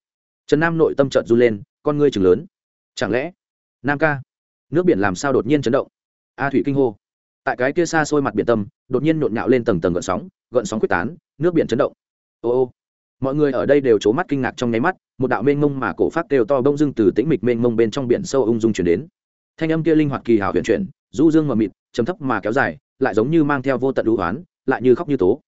Trần nam nội tâm trợn run lên, con ngươi chừng lớn. Chẳng lẽ nam ca, nước biển làm sao đột nhiên chấn động? A thủy kinh hô tại cái kia xa xôi mặt biển tâm, đột nhiên nhộn nhạo lên tầng tầng gợn sóng gợn sóng quyết tán, nước biển chấn động. Ô ô. Mọi người ở đây đều c mắt kinh ngạc trong nháy mắt, một đạo mênh mông mà cổ phát đều to bông dưng từ tĩnh mịch mênh mông bên trong biển sâu ung dung chuyển đến. Thanh âm kia linh hoạt kỳ hào huyền chuyển, du dương mờ mịt chấm thấp mà kéo dài, lại giống như mang theo vô tận đũ hoán lại như khóc như tố.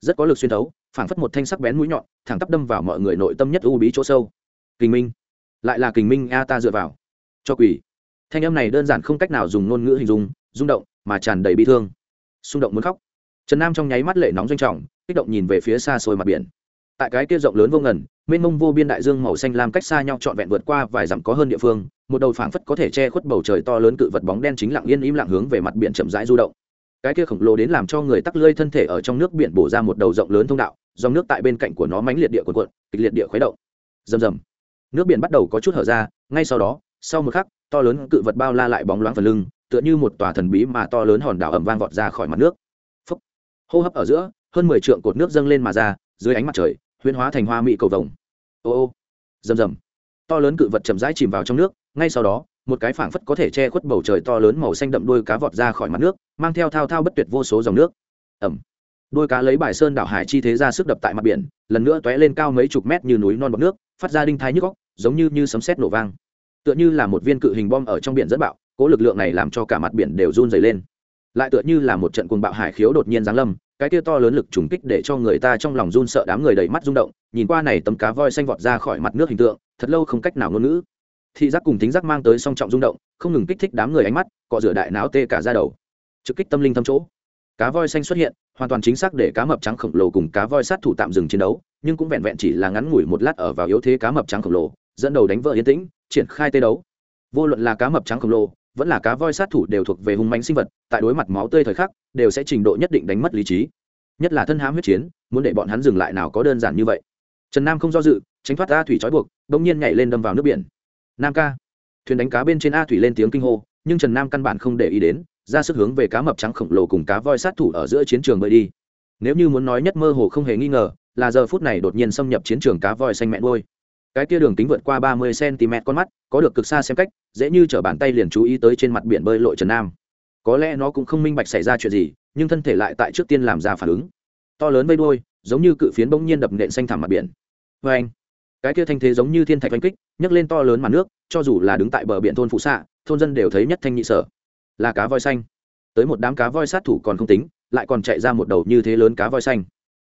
Rất có lực xuyên thấu, phảng phất một thanh sắc bén mũi nhọn, thẳng tắp đâm vào mọi người nội tâm nhất u bí chỗ sâu. Kình minh. Lại là kình minh a ta dựa vào. Cho quỷ. Thanh âm này đơn giản không cách nào dùng ngôn ngữ hình dung, rung động mà tràn đầy bi thương. Xung động muốn khóc. Trần nam trong nháy mắt lệ nóng doanh trọng, kích động nhìn về phía xa xôi mặt biển. Tại cái kia rộng lớn vô ngần, mênh mông vô biên đại dương màu xanh lam cách xa nhau trọn vẹn vượt qua vài dặm có hơn địa phương, một đầu phảng phất có thể che khuất bầu trời to lớn cự vật bóng đen chính lặng yên im lặng hướng về mặt biển chậm rãi du động. Cái kia khổng lồ đến làm cho người tắc lơi thân thể ở trong nước biển bổ ra một đầu rộng lớn thông đạo, dòng nước tại bên cạnh của nó mánh liệt địa cuộn cuộn, kịch liệt địa khuấy động. Rầm rầm. Nước biển bắt đầu có chút hở ra, ngay sau đó, sau một khắc, to lớn cự vật bao la lại bóng loáng phần lưng tựa như một tòa thần bí mà to lớn hòn đảo ẩm vang vọt ra khỏi mặt nước. Phúc. hô hấp ở giữa, hơn mười trượng cột nước dâng lên mà ra, dưới ánh mặt trời, huyễn hóa thành hoa mỹ cầu vồng. Ô ô. Rầm rầm. To lớn cự vật chậm rãi chìm vào trong nước, ngay sau đó, một cái phảng phất có thể che khuất bầu trời to lớn màu xanh đậm đuôi cá vọt ra khỏi mặt nước, mang theo thao thao bất tuyệt vô số dòng nước. Ẩm. Đuôi cá lấy bài sơn đảo hải chi thế ra sức đập tại mặt biển, lần nữa t lên cao mấy chục mét như núi non bọc nước, phát ra đinh thái nhức góc giống như như sấm sét nổ vang. Tựa như là một viên cự hình bom ở trong biển dẫn bạo cỗ lực lượng này làm cho cả mặt biển đều run dày lên. Lại tựa như là một trận cuồng bạo hải khiếu đột nhiên giáng lâm, cái kia to lớn lực trùng kích để cho người ta trong lòng run sợ đám người đầy mắt rung động, nhìn qua này tấm cá voi xanh vọt ra khỏi mặt nước hình tượng, thật lâu không cách nào ngôn ngữ. Thị giác cùng tính giác mang tới song trọng rung động, không ngừng kích thích đám người ánh mắt, cọ rửa đại não tê cả ra đầu. Trực kích tâm linh thâm chỗ. Cá voi xanh xuất hiện, hoàn toàn chính xác để cá mập trắng khổng lồ cùng cá voi sát thủ tạm dừng chiến đấu, nhưng cũng vẹn vẹn chỉ là ngắn ngủi một lát ở vào yếu thế cá mập trắng khổng lồ, dẫn đầu đánh vợ yên tĩnh, triển khai tê đấu. Vô luận là cá mập trắng khổng lồ vẫn là cá voi sát thủ đều thuộc về hung manh sinh vật, tại đối mặt máu tươi thời khắc, đều sẽ trình độ nhất định đánh mất lý trí. Nhất là thân hãm huyết chiến, muốn để bọn hắn dừng lại nào có đơn giản như vậy. Trần nam không do dự, tránh thoát a thủy trói buộc bỗng nhiên nhảy lên đâm vào nước biển. Nam ca. Thuyền đánh cá bên trên a thủy lên tiếng kinh hô, nhưng trần nam căn bản không để ý đến, ra sức hướng về cá mập trắng khổng lồ cùng cá voi sát thủ ở giữa chiến trường bơi đi. Nếu như muốn nói nhất mơ hồ không hề nghi ngờ, là giờ phút này đột nhiên xâm nhập chiến trường cá voi xanh mẹ đôi cái tia đường kính vượt qua ba mươi cm con mắt, có được cực xa xem cách dễ như t bàn tay liền chú ý tới trên mặt biển bơi lội trần nam. Có lẽ nó cũng không minh bạch xảy ra chuyện gì, nhưng thân thể lại tại trước tiên làm ra phản ứng. To lớn vây đôi, giống như cự phiến bỗng nhiên đập nện xanh thẳm mặt biển. Vê anh, cái kia thanh thế giống như thiên thạch oanh kích, nhấc lên to lớn mặt nước, cho dù là đứng tại bờ biển thôn phụ xạ, thôn dân đều thấy nhất thanh nhị sở. Là cá voi xanh. Tới một đám cá voi sát thủ còn không tính, lại còn chạy ra một đầu như thế lớn cá voi xanh.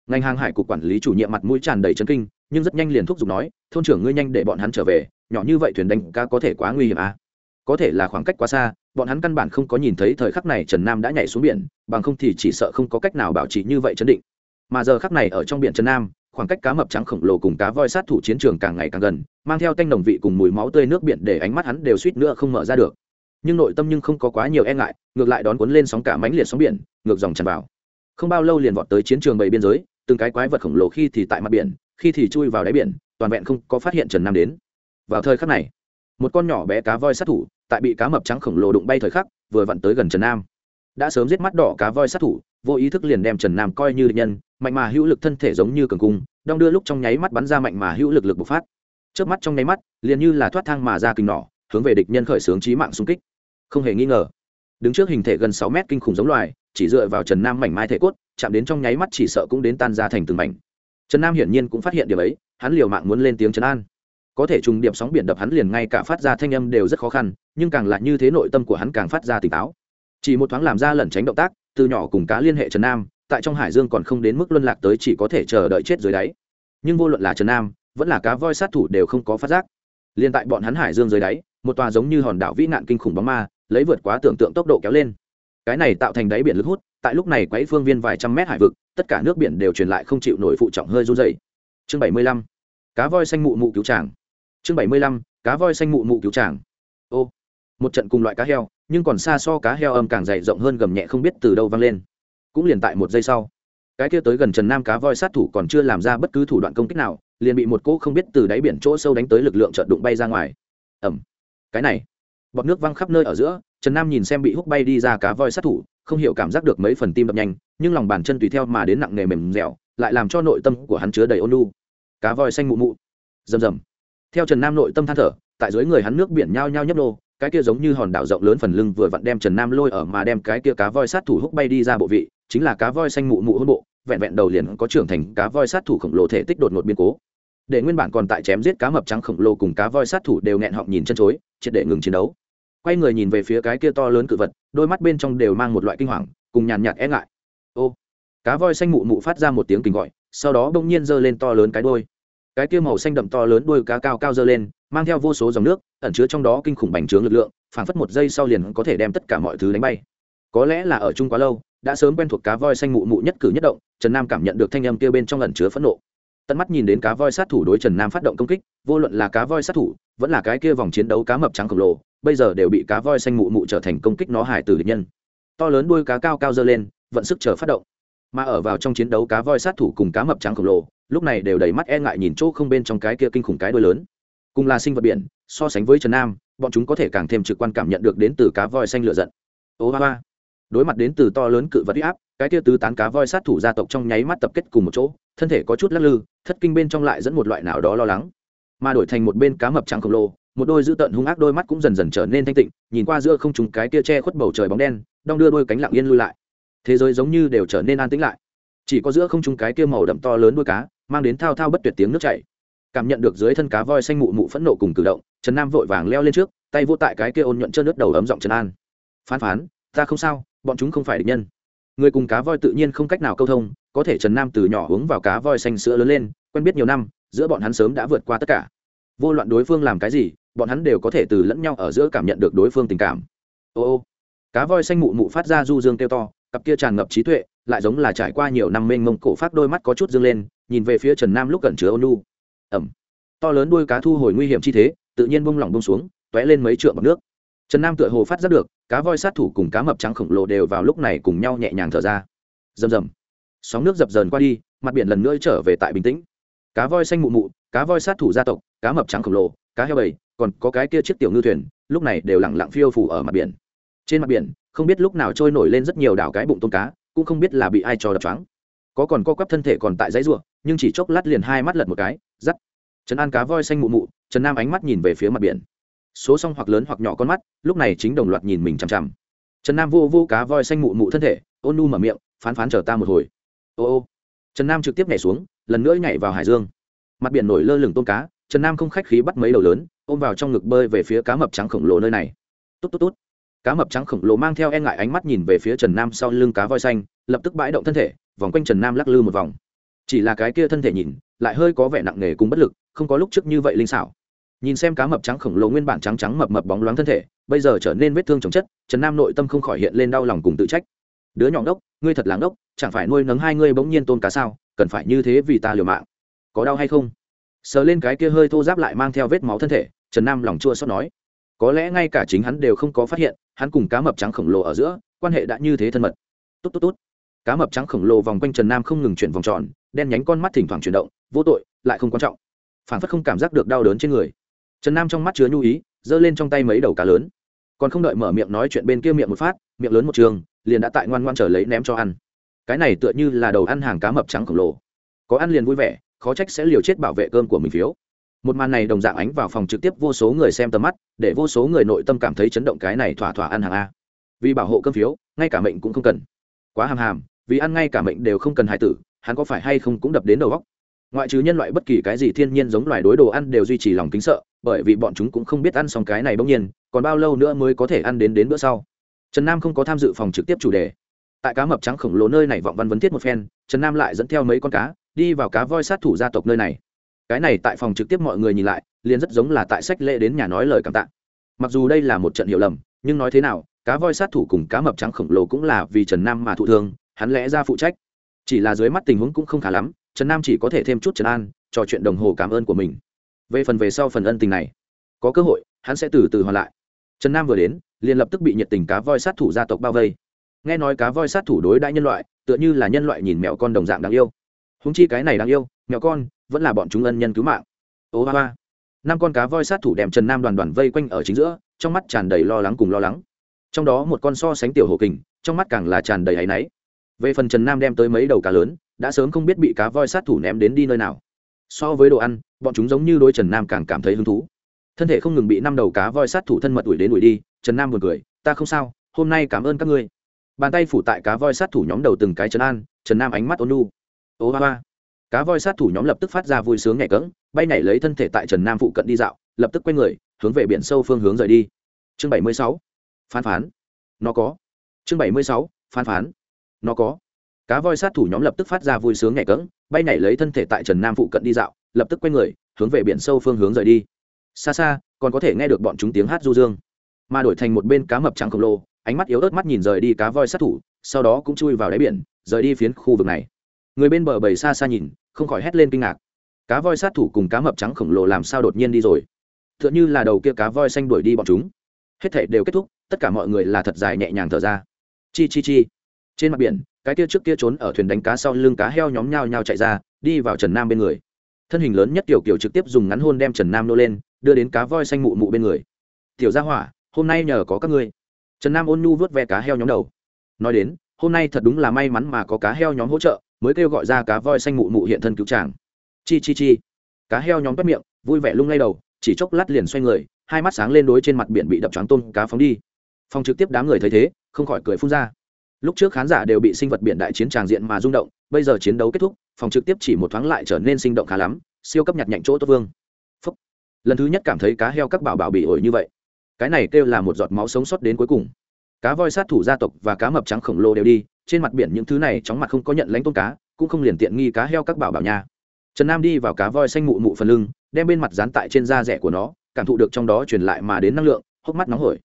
Ngành hàng hải cục quản lý chủ nhiệm mặt mũi tràn đầy chấn kinh, nhưng rất nhanh liền thúc giục nói, thôn trưởng ngươi nhanh để bọn hắn trở về nhỏ như vậy thuyền đánh cá có thể quá nguy hiểm à? có thể là khoảng cách quá xa, bọn hắn căn bản không có nhìn thấy thời khắc này trần nam đã nhảy xuống biển, bằng không thì chỉ sợ không có cách nào bảo trì như vậy chấn định. Mà giờ khắc này ở trong biển trần nam, khoảng cách cá mập trắng khổng lồ cùng cá voi sát thủ chiến trường càng ngày càng gần, mang theo tanh đồng vị cùng mùi máu tươi nước biển để ánh mắt hắn đều suýt nữa không mở ra được. Nhưng nội tâm nhưng không có quá nhiều e ngại, ngược lại đón cuốn lên sóng cả mánh liệt sóng biển, ngược dòng tràn vào. Không bao lâu liền vọt tới chiến trường bảy biên giới, từng cái quái vật khổng lồ khi thì tại mặt biển, khi thì chui vào đáy biển, toàn vẹn không có phát hiện trần nam đến vào thời khắc này, một con nhỏ bé cá voi sát thủ tại bị cá mập trắng khổng lồ đụng bay thời khắc, vừa vặn tới gần trần nam. Đã sớm giết mắt đỏ cá voi sát thủ, vô ý thức liền đem trần nam coi như địch nhân, mạnh mà hữu lực thân thể giống như cường cung, đong đưa lúc trong nháy mắt bắn ra mạnh mà hữu lực lực bộc phát. Trước mắt trong nháy mắt, liền như là thoát thang mà ra kinh nỏ, hướng về địch nhân khởi xướng trí mạng xung kích. Không hề nghi ngờ, đứng trước hình thể gần sáu mét kinh khủng giống loài, chỉ dựa vào trần nam mảnh mai thể cốt, chạm đến trong nháy mắt chỉ sợ cũng đến tan ra thành từng mảnh. Trần nam hiển nhiên cũng phát hiện điều ấy, hắn liều mạng muốn lên tiếng trấn an có thể trùng điểm sóng biển đập hắn liền ngay cả phát ra thanh âm đều rất khó khăn, nhưng càng lại như thế nội tâm của hắn càng phát ra tỉnh táo. Chỉ một thoáng làm ra lẩn tránh động tác, từ nhỏ cùng cá liên hệ trần nam, tại trong hải dương còn không đến mức luân lạc tới chỉ có thể chờ đợi chết dưới đáy. Nhưng vô luận là trần nam, vẫn là cá voi sát thủ đều không có phát giác. Liên tại bọn hắn hải dương dưới đáy, một tòa giống như hòn đảo vĩ nạn kinh khủng bóng ma, lấy vượt quá tưởng tượng tốc độ kéo lên. Cái này tạo thành đáy biển lực hút, tại lúc này quấy phương viên vài trăm mét hải vực, tất cả nước biển đều truyền lại không chịu nổi phụ trọng hơi run dày chương bảy mươi lăm, cá voi xanh mụ mụ cứu tràng chương bảy mươi lăm, cá voi xanh mụ mụ cứu tràng ô, một trận cùng loại cá heo, nhưng còn xa so cá heo âm càng dày rộng hơn gầm nhẹ không biết từ đâu vang lên. Cũng liền tại một giây sau, cái kia tới gần trần nam cá voi sát thủ còn chưa làm ra bất cứ thủ đoạn công kích nào, liền bị một cỗ không biết từ đáy biển chỗ sâu đánh tới lực lượng trợn đụng bay ra ngoài. Ẩm cái này, bọt nước văng khắp nơi ở giữa, trần nam nhìn xem bị hút bay đi ra cá voi sát thủ, không hiểu cảm giác được mấy phần tim đập nhanh, nhưng lòng bàn chân tùy theo mà đến nặng nề mềm dẻo, lại làm cho nội tâm của hắn chứa đầy ôn lu cá voi xanh mụ mụ. Rầm rầm theo trần nam nội tâm than thở, tại dưới người hắn nước biển nhao nhao nhấp nô, cái kia giống như hòn đảo rộng lớn phần lưng vừa vặn đem trần nam lôi ở mà đem cái kia cá voi sát thủ hút bay đi ra bộ vị, chính là cá voi xanh mụ mụ hôn bộ, vẹn vẹn đầu liền có trưởng thành cá voi sát thủ khổng lồ thể tích đột ngột biến cố. Để nguyên bản còn tại chém giết cá mập trắng khổng lồ cùng cá voi sát thủ đều nghẹn họng nhìn chân chối, triệt để ngừng chiến đấu. Quay người nhìn về phía cái kia to lớn cự vật, đôi mắt bên trong đều mang một loại kinh hoàng, cùng nhàn nhạt e ngại. Ô, cá voi xanh mụ mụ phát ra một tiếng kinh gọi, sau đó bỗng nhiên giơ lên to lớn cái đôi cái kia màu xanh đậm to lớn đuôi cá cao cao dơ lên, mang theo vô số dòng nước, ẩn chứa trong đó kinh khủng bành trướng lực lượng, phảng phất một giây sau liền có thể đem tất cả mọi thứ đánh bay. Có lẽ là ở chung quá lâu, đã sớm quen thuộc cá voi xanh mụ mụ nhất cử nhất động, trần nam cảm nhận được thanh âm kia bên trong ẩn chứa phẫn nộ. Tận mắt nhìn đến cá voi sát thủ đối trần nam phát động công kích, vô luận là cá voi sát thủ, vẫn là cái kia vòng chiến đấu cá mập trắng khổng lồ, bây giờ đều bị cá voi xanh mụ mụ trở thành công kích nó hải từ địch nhân. To lớn đuôi cá cao cao dơ lên, vận sức chờ phát động. Mà ở vào trong chiến đấu cá voi sát thủ cùng cá mập trắng khổng lồ lúc này đều đầy mắt e ngại nhìn chỗ không bên trong cái kia kinh khủng cái đuôi lớn. Cùng là sinh vật biển, so sánh với trần nam, bọn chúng có thể càng thêm trực quan cảm nhận được đến từ cá voi xanh lựa giận. Ô ba ba. Đối mặt đến từ to lớn cự vật huy áp, cái kia tứ tán cá voi sát thủ gia tộc trong nháy mắt tập kết cùng một chỗ, thân thể có chút lắc lư, thất kinh bên trong lại dẫn một loại nào đó lo lắng. Mà đổi thành một bên cá mập trắng khổng lồ, một đôi dữ tợn hung ác đôi mắt cũng dần dần trở nên thanh tịnh, nhìn qua giữa không trùng cái kia che khuất bầu trời bóng đen, đong đưa đôi cánh lặng yên lui lại. Thế giới giống như đều trở nên an tĩnh lại. Chỉ có giữa không trùng cái kia màu đậm to lớn đuôi cá mang đến thao thao bất tuyệt tiếng nước chảy. Cảm nhận được dưới thân cá voi xanh mụ mụ phẫn nộ cùng cử động, trần nam vội vàng leo lên trước, tay vô tại cái kia ôn nhuận chân nước đầu ấm giọng trần an. Phán phán, ta không sao, bọn chúng không phải địch nhân. Người cùng cá voi tự nhiên không cách nào câu thông, có thể trần nam từ nhỏ uống vào cá voi xanh sữa lớn lên, quen biết nhiều năm, giữa bọn hắn sớm đã vượt qua tất cả. Vô loạn đối phương làm cái gì, bọn hắn đều có thể từ lẫn nhau ở giữa cảm nhận được đối phương tình cảm. Ô ô. Cá voi xanh mụ mụ phát ra du dương kêu to, cặp kia tràn ngập trí tuệ, lại giống là trải qua nhiều năm mênh mông cổ phát đôi mắt có chút dương lên nhìn về phía trần nam lúc cẩn chứa ônu ẩm. To lớn đuôi cá thu hồi nguy hiểm chi thế, tự nhiên bông lỏng bông xuống t ó é lên mấy trượng bọc nước. Trần nam tựa hồ phát giác được, cá voi sát thủ cùng cá mập trắng khổng lồ đều vào lúc này cùng nhau nhẹ nhàng thở ra. Rầm rầm. Sóng nước dập dờn qua đi, mặt biển lần nữa trở về tại bình tĩnh. Cá voi xanh mụ mụ, cá voi sát thủ gia tộc, cá mập trắng khổng lồ, cá heo bầy, còn có cái kia chiếc tiểu ngư thuyền, lúc này đều lẳng lặng phiêu phủ ở mặt biển. Trên mặt biển, không biết lúc nào trôi nổi lên rất nhiều đảo cái bụng tôm cá, cũng không biết là bị ai cho đập trắng có còn co quắp thân thể còn tại dãy ruộng nhưng chỉ chốc lát liền hai mắt lật một cái giắt. trấn an cá voi xanh mụ mụ, trần nam ánh mắt nhìn về phía mặt biển. Số song hoặc lớn hoặc nhỏ con mắt, lúc này chính đồng loạt nhìn mình chằm chằm. Trần nam vô vô cá voi xanh mụ mụ thân thể, ôn nu mở miệng, phán phán chờ ta một hồi. Ô ô. Trần nam trực tiếp nhảy xuống, lần nữa nhảy vào hải dương. Mặt biển nổi lơ lửng tôm cá, trần nam không khách khí bắt mấy đầu lớn, ôm vào trong ngực bơi về phía cá mập trắng khổng lồ nơi này. Tốt tốt tốt cá mập trắng khổng lồ mang theo e ngại ánh mắt nhìn về phía trần nam sau lưng cá voi xanh, lập tức bãi động thân thể vòng quanh trần nam lắc lư một vòng. Chỉ là cái kia thân thể nhìn, lại hơi có vẻ nặng nề cùng bất lực, không có lúc trước như vậy linh xảo. Nhìn xem cá mập trắng khổng lồ nguyên bản trắng trắng mập mập bóng loáng thân thể, bây giờ trở nên vết thương chồng chất, trần nam nội tâm không khỏi hiện lên đau lòng cùng tự trách. Đứa nhỏ ngốc, ngươi thật láng ngốc, chẳng phải nuôi nấng hai ngươi bỗng nhiên tôn cá sao, cần phải như thế vì ta liều mạng. Có đau hay không? Sờ lên cái kia hơi thô giáp lại mang theo vết máu thân thể, trần nam lòng chua xót nói. Có lẽ ngay cả chính hắn đều không có phát hiện, hắn cùng cá mập trắng khổng lồ ở giữa, quan hệ đã như thế thân mật. Tốt tốt tốt cá mập trắng khổng lồ vòng quanh trần nam không ngừng chuyển vòng tròn, đen nhánh con mắt thỉnh thoảng chuyển động, vô tội, lại không quan trọng. Phản phất không cảm giác được đau đớn trên người. Trần nam trong mắt chứa nhu ý, giơ lên trong tay mấy đầu cá lớn. Còn không đợi mở miệng nói chuyện bên kia miệng một phát, miệng lớn một trường, liền đã tại ngoan ngoan trở lấy ném cho ăn. Cái này tựa như là đầu ăn hàng cá mập trắng khổng lồ. Có ăn liền vui vẻ, khó trách sẽ liều chết bảo vệ cơm của mình phiếu. Một màn này đồng dạng ánh vào phòng trực tiếp vô số người xem tầm mắt, để vô số người nội tâm cảm thấy chấn động cái này thỏa thỏa ăn hàng a. Vì bảo hộ cơm phiếu, ngay cả mệnh cũng không cần. Quá hàm hàm vì ăn ngay cả mệnh đều không cần hài tử, hắn có phải hay không cũng đập đến đầu góc ngoại trừ nhân loại bất kỳ cái gì thiên nhiên giống loài đối đồ ăn đều duy trì lòng kính sợ, bởi vì bọn chúng cũng không biết ăn xong cái này bỗng nhiên, còn bao lâu nữa mới có thể ăn đến đến bữa sau. Trần nam không có tham dự phòng trực tiếp chủ đề. Tại cá mập trắng khổng lồ nơi này vọng văn vấn thiết một phen, trần nam lại dẫn theo mấy con cá, đi vào cá voi sát thủ gia tộc nơi này. Cái này tại phòng trực tiếp mọi người nhìn lại, liền rất giống là tại sách lễ đến nhà nói lời cảm tạ. Mặc dù đây là một trận hiểu lầm, nhưng nói thế nào, cá voi sát thủ cùng cá mập trắng khổng lồ cũng là vì trần nam mà thụ thương hắn lẽ ra phụ trách. Chỉ là dưới mắt tình huống cũng không khá lắm, trần nam chỉ có thể thêm chút trần an, trò chuyện đồng hồ cảm ơn của mình. Về phần về sau phần ân tình này, có cơ hội, hắn sẽ từ từ hoàn lại. Trần nam vừa đến, liền lập tức bị nhiệt tình cá voi sát thủ gia tộc bao vây. Nghe nói cá voi sát thủ đối đãi nhân loại, tựa như là nhân loại nhìn mẹo con đồng dạng đáng yêu. Húng chi cái này đáng yêu, mẹo con, vẫn là bọn chúng ân nhân cứu mạng. Ô ba ba năm con cá voi sát thủ đem trần nam đoàn đoàn vây quanh ở chính giữa, trong mắt tràn đầy lo lắng cùng lo lắng. Trong đó một con so sánh tiểu hồ kình, trong mắt càng là tràn đầy áy náy về phần trần nam đem tới mấy đầu cá lớn, đã sớm không biết bị cá voi sát thủ ném đến đi nơi nào. So với đồ ăn, bọn chúng giống như đôi trần nam càng cảm thấy hứng thú. Thân thể không ngừng bị năm đầu cá voi sát thủ thân mật đuổi đến đuổi đi, trần nam buồn cười, ta không sao, hôm nay cảm ơn các ngươi. Bàn tay phủ tại cá voi sát thủ nhóm đầu từng cái trần an, trần nam ánh mắt ôn lu ô ba ba. Cá voi sát thủ nhóm lập tức phát ra vui sướng nhảy cẫng, bay nhảy lấy thân thể tại trần nam phụ cận đi dạo, lập tức quay người, hướng về biển sâu phương hướng rời đi. Chương bảy mươi sáu. Phán phán. Nó có. Chương bảy mươi sáu. Phán phán nó có. Cá voi sát thủ nhóm lập tức phát ra vui sướng nhảy cẫng, bay nhảy lấy thân thể tại trần nam phụ cận đi dạo, lập tức quay người, hướng về biển sâu phương hướng rời đi. Xa xa, còn có thể nghe được bọn chúng tiếng hát du dương. Mà đổi thành một bên cá mập trắng khổng lồ, ánh mắt yếu ớt mắt nhìn rời đi cá voi sát thủ, sau đó cũng chui vào đáy biển, rời đi phiến khu vực này. Người bên bờ bầy xa xa nhìn, không khỏi hét lên kinh ngạc. Cá voi sát thủ cùng cá mập trắng khổng lồ làm sao đột nhiên đi rồi? T h ư ợ n h ư là đầu kia cá voi xanh đuổi đi bọn chúng. Hết thể đều kết thúc, tất cả mọi người là thật dài nhẹ nhàng thở ra. Chi chi chi trên mặt biển, cái kia trước kia trốn ở thuyền đánh cá sau lưng cá heo nhóm nhau nhao chạy ra, đi vào trần nam bên người. Thân hình lớn nhất Tiểu kiểu trực tiếp dùng ngắn hôn đem trần nam nô lên, đưa đến cá voi xanh mụ mụ bên người. Tiểu gia hỏa, hôm nay nhờ có các ngươi. Trần nam ôn nhu vớt ve cá heo nhóm đầu. Nói đến, hôm nay thật đúng là may mắn mà có cá heo nhóm hỗ trợ, mới kêu gọi ra cá voi xanh mụ mụ hiện thân cứu tràng chi chi chi. Cá heo nhóm bắt miệng, vui vẻ lung lay đầu, chỉ chốc lát liền xoay người, hai mắt sáng lên đối trên mặt biển bị đập trắng tôm cá phóng đi. Phòng trực tiếp đám người thấy thế, không khỏi cười phun ra lúc trước khán giả đều bị sinh vật biển đại chiến tràng diện mà rung động, bây giờ chiến đấu kết thúc, phòng trực tiếp chỉ một thoáng lại trở nên sinh động khá lắm, siêu cấp nhặt nhạnh chỗ tốt vương. Phúc. lần thứ nhất cảm thấy cá heo các bảo bảo bị ổi như vậy. Cái này kêu là một giọt máu sống sót đến cuối cùng. Cá voi sát thủ gia tộc và cá mập trắng khổng lồ đều đi, trên mặt biển những thứ này chóng mặt không có nhận lãnh tôn cá, cũng không liền tiện nghi cá heo các bảo bảo nha. Trần nam đi vào cá voi xanh mụ mụ phần lưng, đem bên mặt dán tại trên da rẻ của nó, cảm thụ được trong đó truyền lại mà đến năng lượng, hốc mắt nóng hổi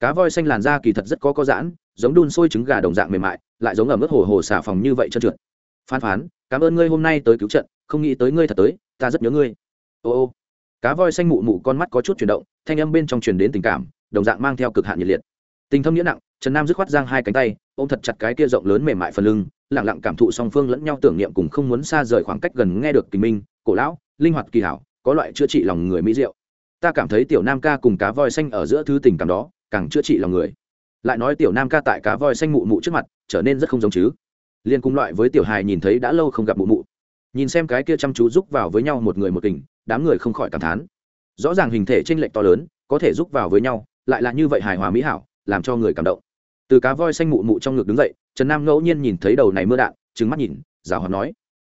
cá voi xanh làn da kỳ thật rất có có giãn, giống đun sôi trứng gà đồng dạng mềm mại, lại giống ở mức hồ hồ xả phòng như vậy trơn trượt. Phán phán, cảm ơn ngươi hôm nay tới cứu trận, không nghĩ tới ngươi thật tới, ta rất nhớ ngươi. Ô ô. Cá voi xanh mụ mụ con mắt có chút chuyển động, thanh âm bên trong truyền đến tình cảm, đồng dạng mang theo cực hạn nhiệt liệt. Tình thâm nghĩa nặng, trần nam dứt khoát giang hai cánh tay, ôm thật chặt cái kia rộng lớn mềm mại phần lưng lẳng lặng cảm thụ song phương lẫn nhau tưởng niệm cùng không muốn xa rời khoảng cách gần nghe được kỳ minh, cổ lão, linh hoạt kỳ hảo, có loại chữa trị lòng người mỹ diệu. Ta cảm thấy tiểu nam ca cùng cá voi xanh ở giữa thứ tình cảm đó càng chữa trị lòng người. Lại nói tiểu nam ca tại cá voi xanh mụ mụ trước mặt, trở nên rất không giống chứ. Liên cùng loại với tiểu hài nhìn thấy đã lâu không gặp mụ mụ. Nhìn xem cái kia chăm chú giúp vào với nhau một người một tình đám người không khỏi cảm thán. Rõ ràng hình thể tranh lệch to lớn, có thể giúp vào với nhau, lại là như vậy hài hòa mỹ hảo, làm cho người cảm động. Từ cá voi xanh mụ mụ trong ngực đứng dậy, trần nam ngẫu nhiên nhìn thấy đầu này mưa đạn trứng mắt nhìn, rào hòa nói,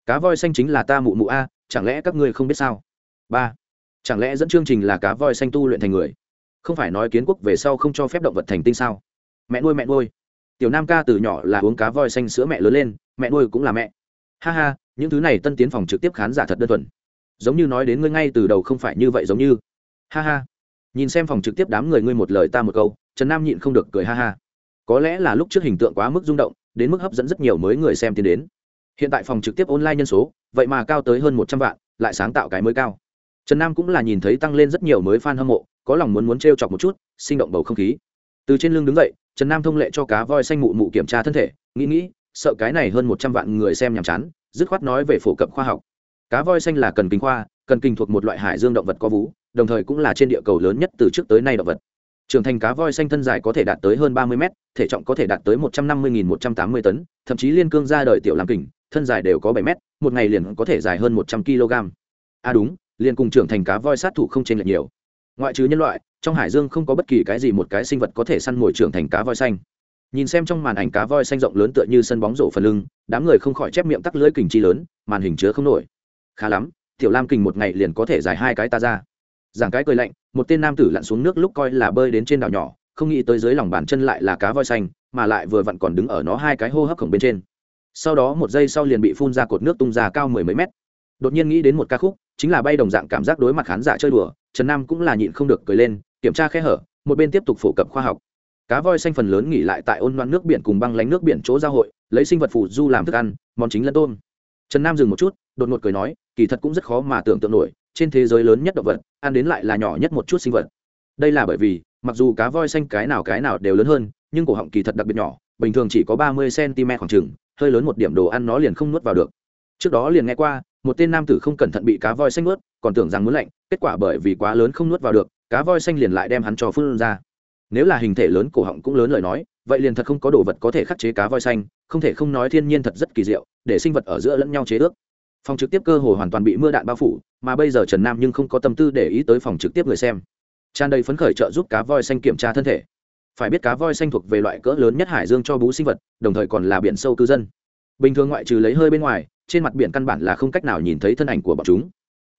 cá voi xanh chính là ta mụ mụ a, chẳng lẽ các ngươi không biết sao? Ba. Chẳng lẽ dẫn chương trình là cá voi xanh tu luyện thành người? Không phải nói kiến quốc về sau không cho phép động vật thành tinh sao? Mẹ nuôi mẹ nuôi. Tiểu nam ca từ nhỏ là uống cá voi xanh sữa mẹ lớn lên, mẹ nuôi cũng là mẹ. Ha ha, những thứ này tân tiến phòng trực tiếp khán giả thật đơn thuần. Giống như nói đến ngươi ngay từ đầu không phải như vậy giống như. Ha ha. Nhìn xem phòng trực tiếp đám người ngươi một lời ta một câu, trần nam nhịn không được cười ha ha. Có lẽ là lúc trước hình tượng quá mức rung động, đến mức hấp dẫn rất nhiều mới người xem tiến đến. Hiện tại phòng trực tiếp online nhân số, vậy mà cao tới hơn một trăm vạn, lại sáng tạo cái mới cao. Trần nam cũng là nhìn thấy tăng lên rất nhiều mới f a n hâm mộ có lòng muốn muốn t r e o chọc một chút, sinh động bầu không khí. Từ trên lưng đứng dậy, trần nam thông lệ cho cá voi xanh mụ mụ kiểm tra thân thể, nghĩ nghĩ, sợ cái này hơn một trăm vạn người xem nhàm chán, dứt khoát nói về phổ cập khoa học. Cá voi xanh là cần kinh khoa, cần kinh thuộc một loại hải dương động vật có vú, đồng thời cũng là trên địa cầu lớn nhất từ trước tới nay động vật. Trưởng thành cá voi xanh thân dài có thể đạt tới hơn ba mươi mét, thể trọng có thể đạt tới một trăm năm mươi một trăm tám mươi tấn, thậm chí liên cương ra đời tiểu làm kình, thân dài đều có bảy mét, một ngày liền có thể dài hơn một trăm kg à đúng, liền cùng trưởng thành cá voi sát thủ không chênh lệch nhiều ngoại trừ nhân loại, trong hải dương không có bất kỳ cái gì một cái sinh vật có thể săn mồi trưởng thành cá voi xanh. Nhìn xem trong màn ảnh cá voi xanh rộng lớn tựa như sân bóng rổ phần lưng, đám người không khỏi chép miệng tắc lưỡi kình chi lớn, màn hình chứa không nổi. Khá lắm, tiểu lam kình một ngày liền có thể dài hai cái ta ra. Giảng cái cười lạnh, một tên nam tử lặn xuống nước lúc coi là bơi đến trên đảo nhỏ, không nghĩ tới dưới lòng bàn chân lại là cá voi xanh, mà lại vừa vặn còn đứng ở nó hai cái hô hấp khổng bên trên. Sau đó một giây sau liền bị phun ra cột nước tung ra cao mười mấy mét. Đột nhiên nghĩ đến một ca khúc, chính là bay đồng dạng cảm giác đối mặt khán giả chơi đùa trần nam cũng là nhịn không được cười lên, kiểm tra khe hở, một bên tiếp tục phổ cập khoa học. Cá voi xanh phần lớn nghỉ lại tại ôn loạn nước biển cùng băng lánh nước biển chỗ giao hội, lấy sinh vật phù du làm thức ăn, món chính lẫn tôm. Trần nam dừng một chút, đột ngột cười nói, kỳ thật cũng rất khó mà tưởng tượng nổi, trên thế giới lớn nhất động vật, ăn đến lại là nhỏ nhất một chút sinh vật. Đây là bởi vì, mặc dù cá voi xanh cái nào cái nào đều lớn hơn, nhưng cổ họng kỳ thật đặc biệt nhỏ, bình thường chỉ có ba mươi cm khoảng chừng, hơi lớn một điểm đồ ăn nó liền không nuốt vào được. Trước đó liền nghe qua, một tên nam tử không cẩn thận bị cá voi xanh nuốt còn tưởng rằng muốn lạnh, kết quả bởi vì quá lớn không nuốt vào được, cá voi xanh liền lại đem hắn cho phun ra. Nếu là hình thể lớn cổ họng cũng lớn lời nói, vậy liền thật không có đồ vật có thể khắc chế cá voi xanh, không thể không nói thiên nhiên thật rất kỳ diệu, để sinh vật ở giữa lẫn nhau chế ước. Phòng trực tiếp cơ hồ hoàn toàn bị mưa đạn bao phủ, mà bây giờ trần nam nhưng không có tâm tư để ý tới phòng trực tiếp người xem. Tràn đầy phấn khởi trợ giúp cá voi xanh kiểm tra thân thể. Phải biết cá voi xanh thuộc về loại cỡ lớn nhất hải dương cho bú sinh vật, đồng thời còn là biển sâu cư dân. Bình thường ngoại trừ lấy hơi bên ngoài, trên mặt biển căn bản là không cách nào nhìn thấy thân ảnh của bọn chúng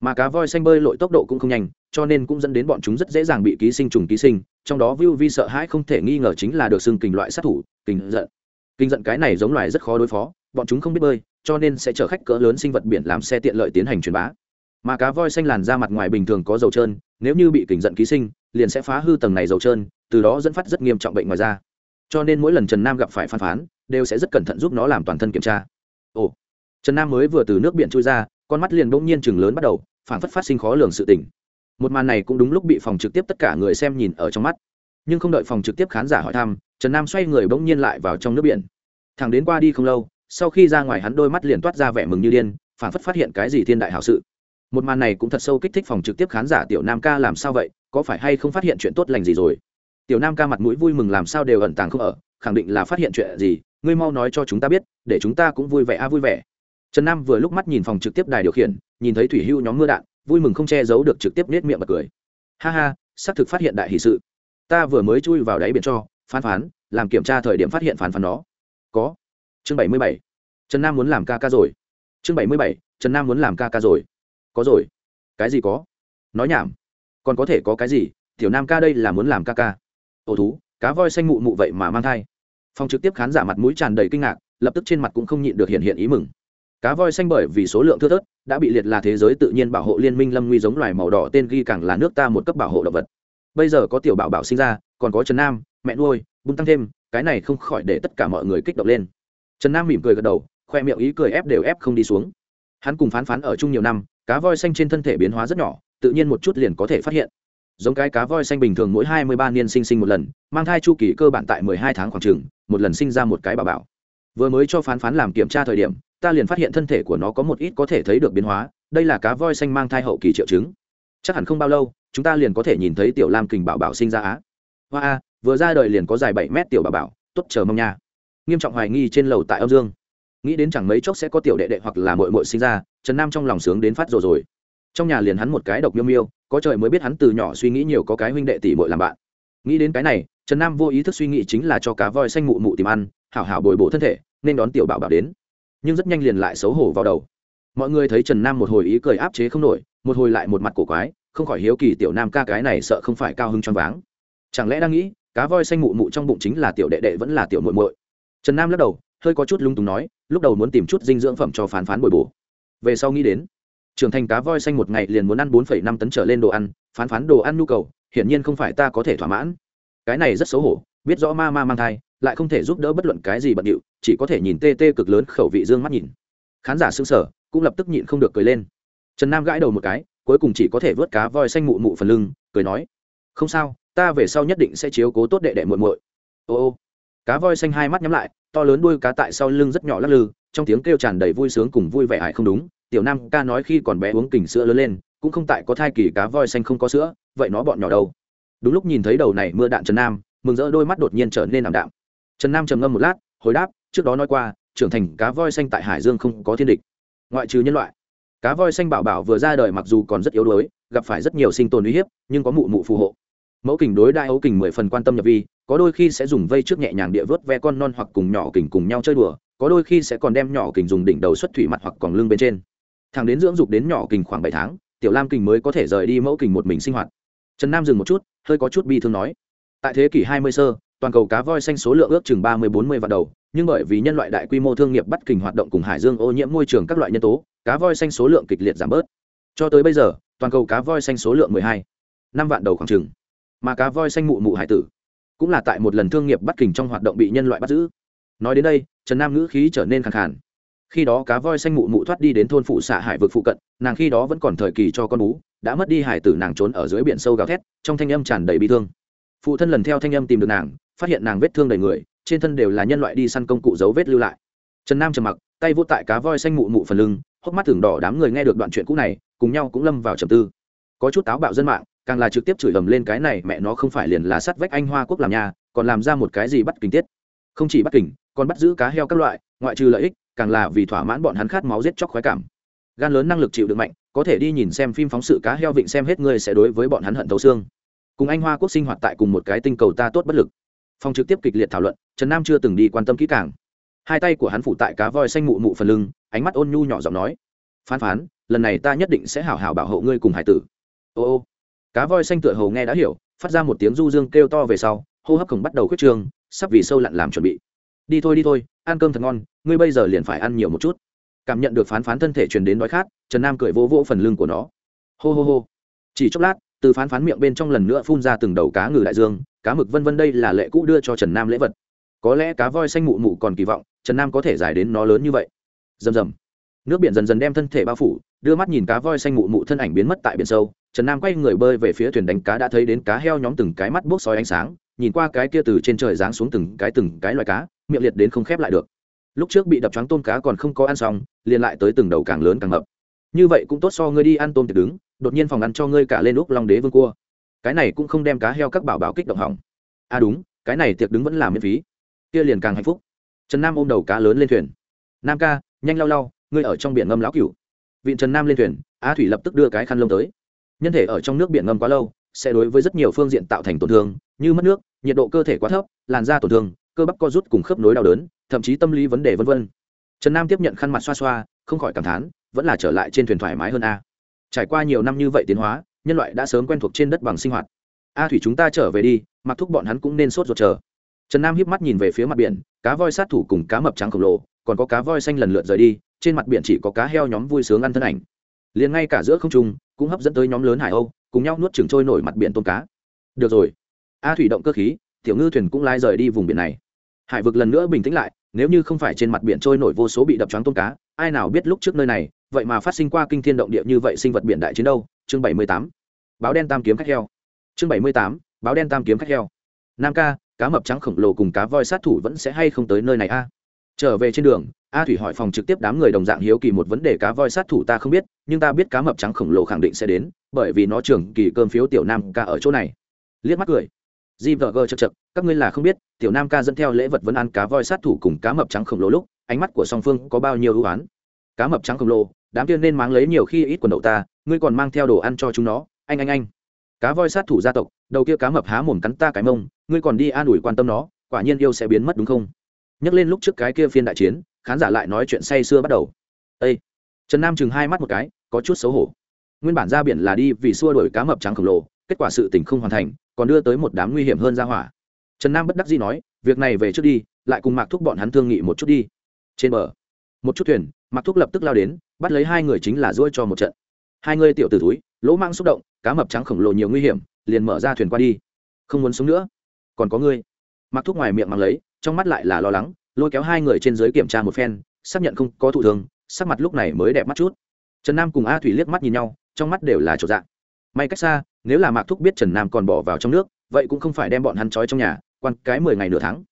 mà cá voi xanh bơi lội tốc độ cũng không nhanh, cho nên cũng dẫn đến bọn chúng rất dễ dàng bị ký sinh trùng ký sinh, trong đó Vu vi sợ hãi không thể nghi ngờ chính là được xưng kình loại sát thủ, kình giận. Kinh giận cái này giống loài rất khó đối phó, bọn chúng không biết bơi, cho nên sẽ chở khách cỡ lớn sinh vật biển làm xe tiện lợi tiến hành truyền bá. Mà cá voi xanh làn ra mặt ngoài bình thường có dầu trơn, nếu như bị kình giận ký sinh, liền sẽ phá hư tầng này dầu trơn, từ đó dẫn phát rất nghiêm trọng bệnh ngoài da. Cho nên mỗi lần trần nam gặp phải phán phán, đều sẽ rất cẩn thận giúp nó làm toàn thân kiểm tra. Ồ, trần nam mới vừa từ nước biển trôi ra, con mắt liền bỗng nhiên chừng lớn bắt đầu phản phất phát sinh khó lường sự tình. Một màn này cũng đúng lúc bị phòng trực tiếp tất cả người xem nhìn ở trong mắt. Nhưng không đợi phòng trực tiếp khán giả hỏi thăm, trần nam xoay người bỗng nhiên lại vào trong nước biển. Thằng đến qua đi không lâu, sau khi ra ngoài hắn đôi mắt liền toát ra vẻ mừng như điên phản phất phát hiện cái gì thiên đại hảo sự. Một màn này cũng thật sâu kích thích phòng trực tiếp khán giả tiểu nam ca làm sao vậy, có phải hay không phát hiện chuyện tốt lành gì rồi? Tiểu nam ca mặt mũi vui mừng làm sao đều ẩn tàng không ở, khẳng định là phát hiện chuyện gì, ngươi mau nói cho chúng ta biết, để chúng ta cũng vui vẻ a, vui vẻ trần nam vừa lúc mắt nhìn phòng trực tiếp đài điều khiển, nhìn thấy thủy hưu nhóm mưa đạn, vui mừng không che giấu được trực tiếp nết miệng bật cười. Ha ha, xác thực phát hiện đại hỉ sự. Ta vừa mới chui vào đáy biển cho, phán phán, làm kiểm tra thời điểm phát hiện phán phán nó. Có. Chương bảy mươi bảy. Trần nam muốn làm ca ca rồi. Chương bảy mươi bảy, trần nam muốn làm ca ca rồi. Có rồi. Cái gì có? Nói nhảm. Còn có thể có cái gì? Tiểu nam ca đây là muốn làm ca ca. Ô thú, cá voi xanh mụ mụ vậy mà mang thai. Phòng trực tiếp khán giả mặt mũi tràn đầy kinh ngạc, lập tức trên mặt cũng không nhịn được hiện hiện ý mừng cá voi xanh bởi vì số lượng thưa thớt, đã bị liệt là thế giới tự nhiên bảo hộ liên minh lâm nguy giống loài màu đỏ tên ghi càng là nước ta một cấp bảo hộ động vật. Bây giờ có tiểu bảo bảo sinh ra, còn có trần nam, mẹ nuôi, bung tăng thêm, cái này không khỏi để tất cả mọi người kích động lên. Trần nam mỉm cười gật đầu, khoe miệng ý cười ép đều ép không đi xuống. Hắn cùng phán phán ở chung nhiều năm, cá voi xanh trên thân thể biến hóa rất nhỏ, tự nhiên một chút liền có thể phát hiện. Giống cái cá voi xanh bình thường mỗi hai mươi ba niên sinh sinh một lần, mang thai chu kỳ cơ bản tại mười hai tháng khoảng chừng, một lần sinh ra một cái bà bảo vừa mới cho phán phán làm kiểm tra thời điểm, ta liền phát hiện thân thể của nó có một ít có thể thấy được biến hóa, đây là cá voi xanh mang thai hậu kỳ triệu chứng. Chắc hẳn không bao lâu, chúng ta liền có thể nhìn thấy tiểu lam kình bảo bảo sinh ra á. Hoa a, vừa ra đời liền có dài bảy mét tiểu bảo bảo, tốt, chờ mong nha. Nghiêm trọng hoài nghi trên lầu tại âm dương. Nghĩ đến chẳng mấy chốc sẽ có tiểu đệ đệ hoặc là mội mội sinh ra, trần nam trong lòng sướng đến phát rồi rồi. Trong nhà liền hắn một cái độc miêu miêu, có trời mới biết hắn từ nhỏ suy nghĩ nhiều có cái huynh đệ tỷ mội làm bạn nghĩ đến cái này, trần nam vô ý thức suy nghĩ chính là cho cá voi xanh mụ mụ tìm ăn, hảo hảo bồi bổ thân thể, nên đón tiểu bảo bảo đến. Nhưng rất nhanh liền lại xấu hổ vào đầu. Mọi người thấy trần nam một hồi ý cười áp chế không nổi, một hồi lại một mặt cổ quái, không khỏi hiếu kỳ tiểu nam ca cái này sợ không phải cao hứng choáng váng. Chẳng lẽ đang nghĩ, cá voi xanh mụ mụ trong bụng chính là tiểu đệ đệ vẫn là tiểu muội muội? Trần nam lắc đầu, hơi có chút lung túng nói, lúc đầu muốn tìm chút dinh dưỡng phẩm cho phán phán bồi bổ. Về sau nghĩ đến, trưởng thành cá voi xanh một ngày liền muốn ăn bốn năm tấn trở lên đồ ăn, phán phán đồ ăn nhu cầu hiển nhiên không phải ta có thể thỏa mãn. Cái này rất xấu hổ, biết rõ ma ma mang thai, lại không thể giúp đỡ bất luận cái gì bận điệu, chỉ có thể nhìn tê tê cực lớn khẩu vị dương mắt nhìn. Khán giả xương sở cũng lập tức nhịn không được cười lên. Trần nam gãi đầu một cái, cuối cùng chỉ có thể vớt cá voi xanh mụ mụ phần lưng, cười nói, không sao, ta về sau nhất định sẽ chiếu cố tốt đệ đệ muội muội. Ô ô. Cá voi xanh hai mắt nhắm lại, to lớn đuôi cá tại sau lưng rất nhỏ lắc lư, trong tiếng kêu tràn đầy vui sướng cùng vui vẻ hại không đúng. Tiểu nam ca nói khi còn bé uống kình sữa lớn lên, cũng không tại có thai kỳ cá voi xanh không có sữa vậy nó bọn nhỏ đâu? Đúng lúc nhìn thấy đầu này mưa đạn trần nam, mừng rỡ đôi mắt đột nhiên trở nên ảm đạm. Trần nam trầm ngâm một lát, hồi đáp, trước đó nói qua, trưởng thành cá voi xanh tại hải dương không có thiên địch. Ngoại trừ nhân loại. Cá voi xanh bảo bảo vừa ra đời mặc dù còn rất yếu đuối, gặp phải rất nhiều sinh tồn uy hiếp, nhưng có mụ mụ phù hộ. Mẫu kình đối đại ấu kình mười phần quan tâm nhập vi, có đôi khi sẽ dùng vây trước nhẹ nhàng địa vớt ve con non hoặc cùng nhỏ kình cùng nhau chơi đùa, có đôi khi sẽ còn đem nhỏ kình dùng đỉnh đầu xuất thủy mặt hoặc còn lưng bên trên. Thằng đến dưỡng dục đến nhỏ kình khoảng bảy tháng, tiểu lam kình mới có thể rời đi mẫu kình một mình sinh hoạt trần nam dừng một chút, hơi có chút bi thương nói. Tại thế kỷ hai mươi sơ, toàn cầu cá voi xanh số lượng ước chừng ba mươi bốn mươi vạn đầu, nhưng bởi vì nhân loại đại quy mô thương nghiệp bắt kình hoạt động cùng hải dương ô nhiễm môi trường các loại nhân tố, cá voi xanh số lượng kịch liệt giảm bớt. Cho tới bây giờ, toàn cầu cá voi xanh số lượng mười hai, năm vạn đầu khoảng chừng, mà cá voi xanh mụ mụ hải tử cũng là tại một lần thương nghiệp bắt kình trong hoạt động bị nhân loại bắt giữ. Nói đến đây, trần nam ngữ khí trở nên khẳng khàn. Khi đó cá voi xanh mụ mụ thoát đi đến thôn phụ xạ hải vực phụ cận, nàng khi đó vẫn còn thời kỳ cho con bú đã mất đi hải tử nàng trốn ở dưới biển sâu gào thét, trong thanh âm tràn đầy bi thương. Phụ thân lần theo thanh âm tìm được nàng, phát hiện nàng vết thương đầy người, trên thân đều là nhân loại đi săn công cụ dấu vết lưu lại. Trần nam trầm mặc, tay vô tại cá voi xanh mụ mụ phần lưng, hốc mắt thường đỏ đám người nghe được đoạn chuyện cũ này, cùng nhau cũng lâm vào trầm tư. Có chút táo bạo dân mạng, càng là trực tiếp chửi ầm lên cái này, mẹ nó không phải liền là sắt vách anh hoa quốc làm nhà, còn làm ra một cái gì bắt kinh tiết. Không chỉ bắt kình còn bắt giữ cá heo các loại, ngoại trừ lợi ích, càng là vì thỏa mãn bọn hắn khát máu giết chóc khoái cảm gan lớn năng lực chịu đựng mạnh, có thể đi nhìn xem phim phóng sự cá heo vịnh xem hết người sẽ đối với bọn hắn hận thấu xương. Cùng anh hoa quốc sinh hoạt tại cùng một cái tinh cầu ta tốt bất lực. Phòng trực tiếp kịch liệt thảo luận, trần nam chưa từng đi quan tâm kỹ càng. Hai tay của hắn phủ tại cá voi xanh mụ mụ phần lưng, ánh mắt ôn nhu nhỏ giọng nói, phán phán, lần này ta nhất định sẽ hảo hảo bảo hộ ngươi cùng hải tử. Ô ô. Cá voi xanh tựa hầu nghe đã hiểu, phát ra một tiếng du dương kêu to về sau, hô hấp khổng bắt đầu khuyết trương, sắp vì sâu lặn làm chuẩn bị. Đi thôi đi thôi, ăn cơm thật ngon, ngươi bây giờ liền phải ăn nhiều một chút cảm nhận được phán phán thân thể truyền đến đói khát trần nam cười vỗ vỗ phần lưng của nó. Hô hô hô. Chỉ chốc lát, từ phán phán miệng bên trong lần nữa phun ra từng đầu cá ngừ đại dương, cá mực vân vân đây là lệ cũ đưa cho trần nam lễ vật. Có lẽ cá voi xanh mụ mụ còn kỳ vọng, trần nam có thể giải đến nó lớn như vậy. Rầm rầm. Nước biển dần dần đem thân thể bao phủ, đưa mắt nhìn cá voi xanh mụ mụ thân ảnh biến mất tại biển sâu. Trần nam quay người bơi về phía thuyền đánh cá đã thấy đến cá heo nhóm từng cái mắt bốc sói ánh sáng, nhìn qua cái kia từ trên trời giáng xuống từng cái từng cái loài cá, miệng liệt đến không khép lại được lúc trước bị đập trắng tôm cá còn không có ăn xong, liền lại tới từng đầu càng lớn càng mập. Như vậy cũng tốt so ngươi đi ăn tôm tiệc đứng, đột nhiên phòng ăn cho ngươi cả lên úc long đế vương cua. Cái này cũng không đem cá heo các bảo bảo kích động hỏng. À đúng, cái này tiệc đứng vẫn là miễn phí. Kia liền càng hạnh phúc. Trần nam ôm đầu cá lớn lên thuyền. Nam ca, nhanh lau lau, ngươi ở trong biển ngâm lão cửu. Vịn trần nam lên thuyền a thủy lập tức đưa cái khăn lông tới. Nhân thể ở trong nước biển ngâm quá lâu, sẽ đối với rất nhiều phương diện tạo thành tổn thương, như mất nước, nhiệt độ cơ thể quá thấp, làn da tổn thương, cơ bắp co rút cùng khớp nối đau đớn thậm chí tâm lý vấn đề vân vân. trần nam tiếp nhận khăn mặt xoa xoa, không khỏi cảm thán, vẫn là trở lại trên thuyền thoải mái hơn a. Trải qua nhiều năm như vậy tiến hóa, nhân loại đã sớm quen thuộc trên đất bằng sinh hoạt. A thủy chúng ta trở về đi, mặc thúc bọn hắn cũng nên sốt ruột chờ. Trần nam híp mắt nhìn về phía mặt biển, cá voi sát thủ cùng cá mập trắng khổng lồ, còn có cá voi xanh lần lượt rời đi, trên mặt biển chỉ có cá heo nhóm vui sướng ăn thân ảnh. Liền ngay cả giữa không trung, cũng hấp dẫn tới nhóm lớn hải âu, cùng nhau nuốt chừng trôi nổi mặt biển tôm cá. Được rồi. A thủy động cơ khí, tiểu ngư thuyền cũng lai rời đi vùng biển này. Hải vực lần nữa bình tĩnh lại nếu như không phải trên mặt biển trôi nổi vô số bị đập choáng tôm cá, ai nào biết lúc trước nơi này, vậy mà phát sinh qua kinh thiên động địa như vậy sinh vật biển đại chiến đâu? Chương bảy mươi tám. Báo đen tam kiếm khách heo. Chương bảy mươi tám. Báo đen tam kiếm khách heo. Nam ca, cá mập trắng khổng lồ cùng cá voi sát thủ vẫn sẽ hay không tới nơi này a? Trở về trên đường, a thủy hỏi phòng trực tiếp đám người đồng dạng hiếu kỳ một vấn đề cá voi sát thủ ta không biết, nhưng ta biết cá mập trắng khổng lồ khẳng định sẽ đến, bởi vì nó trưởng kỳ cơm phiếu tiểu nam ca ở chỗ này. Liếc mắt cười di vợ gờ chật chật các ngươi là không biết, tiểu nam ca dẫn theo lễ vật vấn ăn cá voi sát thủ cùng cá mập trắng khổng lồ lúc, ánh mắt của song phương có bao nhiêu ưu oán cá mập trắng khổng lồ, đám tiên nên máng lấy nhiều khi ít quần đậu ta, ngươi còn mang theo đồ ăn cho chúng nó, anh anh anh. Cá voi sát thủ gia tộc, đầu kia cá mập há mồm cắn ta cái mông, ngươi còn đi an ủi quan tâm nó, quả nhiên yêu sẽ biến mất đúng không? Nhắc lên lúc trước cái kia phiên đại chiến, khán giả lại nói chuyện say sưa bắt đầu. Ê! Trần nam chừng hai mắt một cái, có chút xấu hổ. Nguyên bản ra biển là đi vì xua đổi cá mập trắng khổng lồ kết quả sự tình không hoàn thành, còn đưa tới một đám nguy hiểm hơn ra hỏa. Trần nam bất đắc dĩ nói, việc này về trước đi, lại cùng mạc thúc bọn hắn thương nghị một chút đi. Trên bờ, một chút thuyền, mạc thúc lập tức lao đến, bắt lấy hai người chính là dỗi cho một trận. Hai người tiểu t ử túi lỗ mang xúc động, cá mập trắng khổng lồ nhiều nguy hiểm, liền mở ra thuyền qua đi. Không muốn sống nữa. Còn có ngươi. Mạc thúc ngoài miệng mang lấy, trong mắt lại là lo lắng, lôi kéo hai người trên dưới kiểm tra một phen, xác nhận không có thụ thường sắc mặt lúc này mới đẹp mắt chút. Trần nam cùng a thủy liếc mắt nhìn nhau, trong mắt đều là trộn dạng. May cách xa nếu là mạc thúc biết trần nam còn bỏ vào trong nước, vậy cũng không phải đem bọn hắn trói trong nhà, quan cái mười ngày nửa tháng.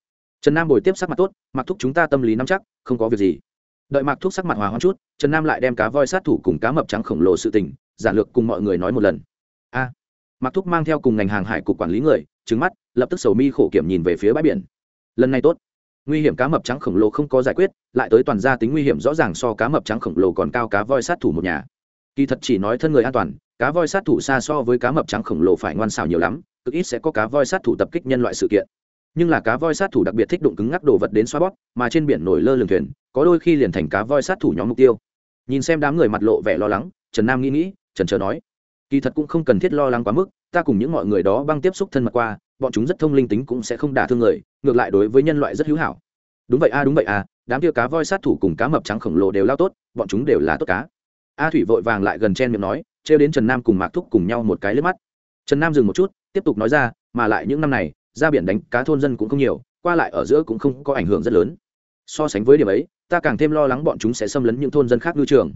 Trần nam bồi tiếp sắc mặt tốt, mạc thúc chúng ta tâm lý nắm chắc, không có việc gì. Đợi mạc thúc sắc mặt hòa hoãn chút, trần nam lại đem cá voi sát thủ cùng cá mập trắng khổng lồ sự tình, giản lược cùng mọi người nói một lần. A! Mạc thúc mang theo cùng ngành hàng hải cục quản lý người trứng mắt, lập tức sầu mi khổ kiểm nhìn về phía bãi biển. Lần này tốt. Nguy hiểm cá mập trắng khổng lồ không có giải quyết, lại tới toàn gia tính nguy hiểm rõ ràng so cá mập trắng khổng lồ còn cao cá voi sát thủ một nhà kỳ thật chỉ nói thân người an toàn, cá voi sát thủ xa so với cá mập trắng khổng lồ phải ngoan xào nhiều lắm, cực ít sẽ có cá voi sát thủ tập kích nhân loại sự kiện. Nhưng là cá voi sát thủ đặc biệt thích đụng cứng ngắc đồ vật đến xoa bóp, mà trên biển nổi lơ lường thuyền, có đôi khi liền thành cá voi sát thủ nhóm mục tiêu. Nhìn xem đám người mặt lộ vẻ lo lắng, trần nam nghĩ nghĩ, trần trờ nói, kỳ thật cũng không cần thiết lo lắng quá mức, ta cùng những mọi người đó băng tiếp xúc thân mật qua, bọn chúng rất thông linh tính cũng sẽ không đả thương người, ngược lại đối với nhân loại rất hữu hảo. Đúng vậy a, đúng vậy a, đám kia cá voi sát thủ cùng cá mập trắng khổng lồ đều lao tốt, bọn chúng đều là tốt cá a thủy vội vàng lại gần chen miệng nói, trêu đến trần nam cùng mạc thúc cùng nhau một cái lướt mắt. Trần nam dừng một chút, tiếp tục nói ra, mà lại những năm này, ra biển đánh cá thôn dân cũng không nhiều, qua lại ở giữa cũng không có ảnh hưởng rất lớn. So sánh với điểm ấy, ta càng thêm lo lắng bọn chúng sẽ xâm lấn những thôn dân khác ngư trường.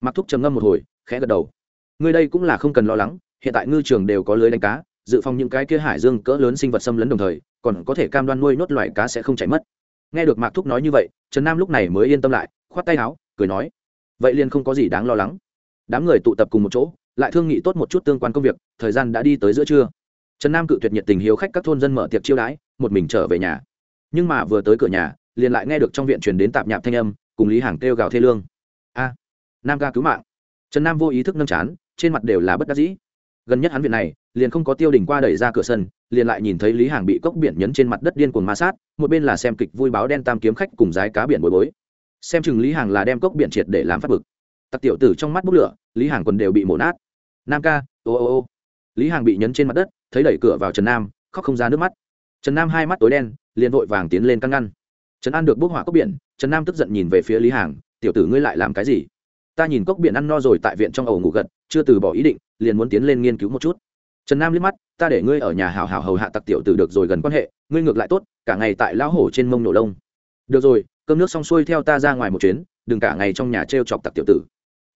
Mạc thúc trầm ngâm một hồi, khẽ gật đầu. Người đây cũng là không cần lo lắng, hiện tại ngư trường đều có lưới đánh cá, dự phòng những cái kia hải dương cỡ lớn sinh vật xâm lấn đồng thời, còn có thể cam đoan nuôi nốt loại cá sẽ không chạy mất. Nghe được mạc thúc nói như vậy, trần nam lúc này mới yên tâm lại, khoát tay áo, cười nói vậy liền không có gì đáng lo lắng. Đám người tụ tập cùng một chỗ, lại thương nghị tốt một chút tương quan công việc, thời gian đã đi tới giữa trưa. Trần nam cự tuyệt nhiệt tình hiếu khách các thôn dân mở tiệc chiêu đãi, một mình trở về nhà. Nhưng mà vừa tới cửa nhà, liền lại nghe được trong viện truyền đến tạp nhạp thanh âm, cùng lý hàng kêu gào thê lương. A, nam ca cứu mạng. Trần nam vô ý thức nâng chán, trên mặt đều là bất đắc dĩ. Gần nhất hắn viện này, liền không có tiêu đỉnh qua đẩy ra cửa sân, liền lại nhìn thấy lý hàng bị cốc biển nhấn trên mặt đất điên cuồng ma sát, một bên là xem kịch vui báo đen tam kiếm khách cùng rái cá biển bồi bối xem chừng lý hàng là đem cốc biển triệt để làm phát bực tặc tiểu tử trong mắt bốc lửa, lý hàng quần đều bị mổ nát. Nam ca, ô ô ô. Lý hàng bị nhấn trên mặt đất, thấy đẩy cửa vào trần nam, khóc không ra nước mắt. Trần nam hai mắt tối đen, liền vội vàng tiến lên căn ngăn. Trần an được bốc hỏa cốc biển, trần nam tức giận nhìn về phía lý hàng, tiểu tử ngươi lại làm cái gì? Ta nhìn cốc biển ăn no rồi tại viện trong ẩu ngủ gật, chưa từ bỏ ý định, liền muốn tiến lên nghiên cứu một chút. Trần nam liếc mắt, ta để ngươi ở nhà hào hào hầu hạ tặc tiểu tử được rồi gần quan hệ, ngươi ngược lại tốt, cả ngày tại lão hổ trên mông nổ lông. Được rồi cơm nước xong xuôi theo ta ra ngoài một chuyến, đừng cả ngày trong nhà t r e o chọc tặc tiểu tử.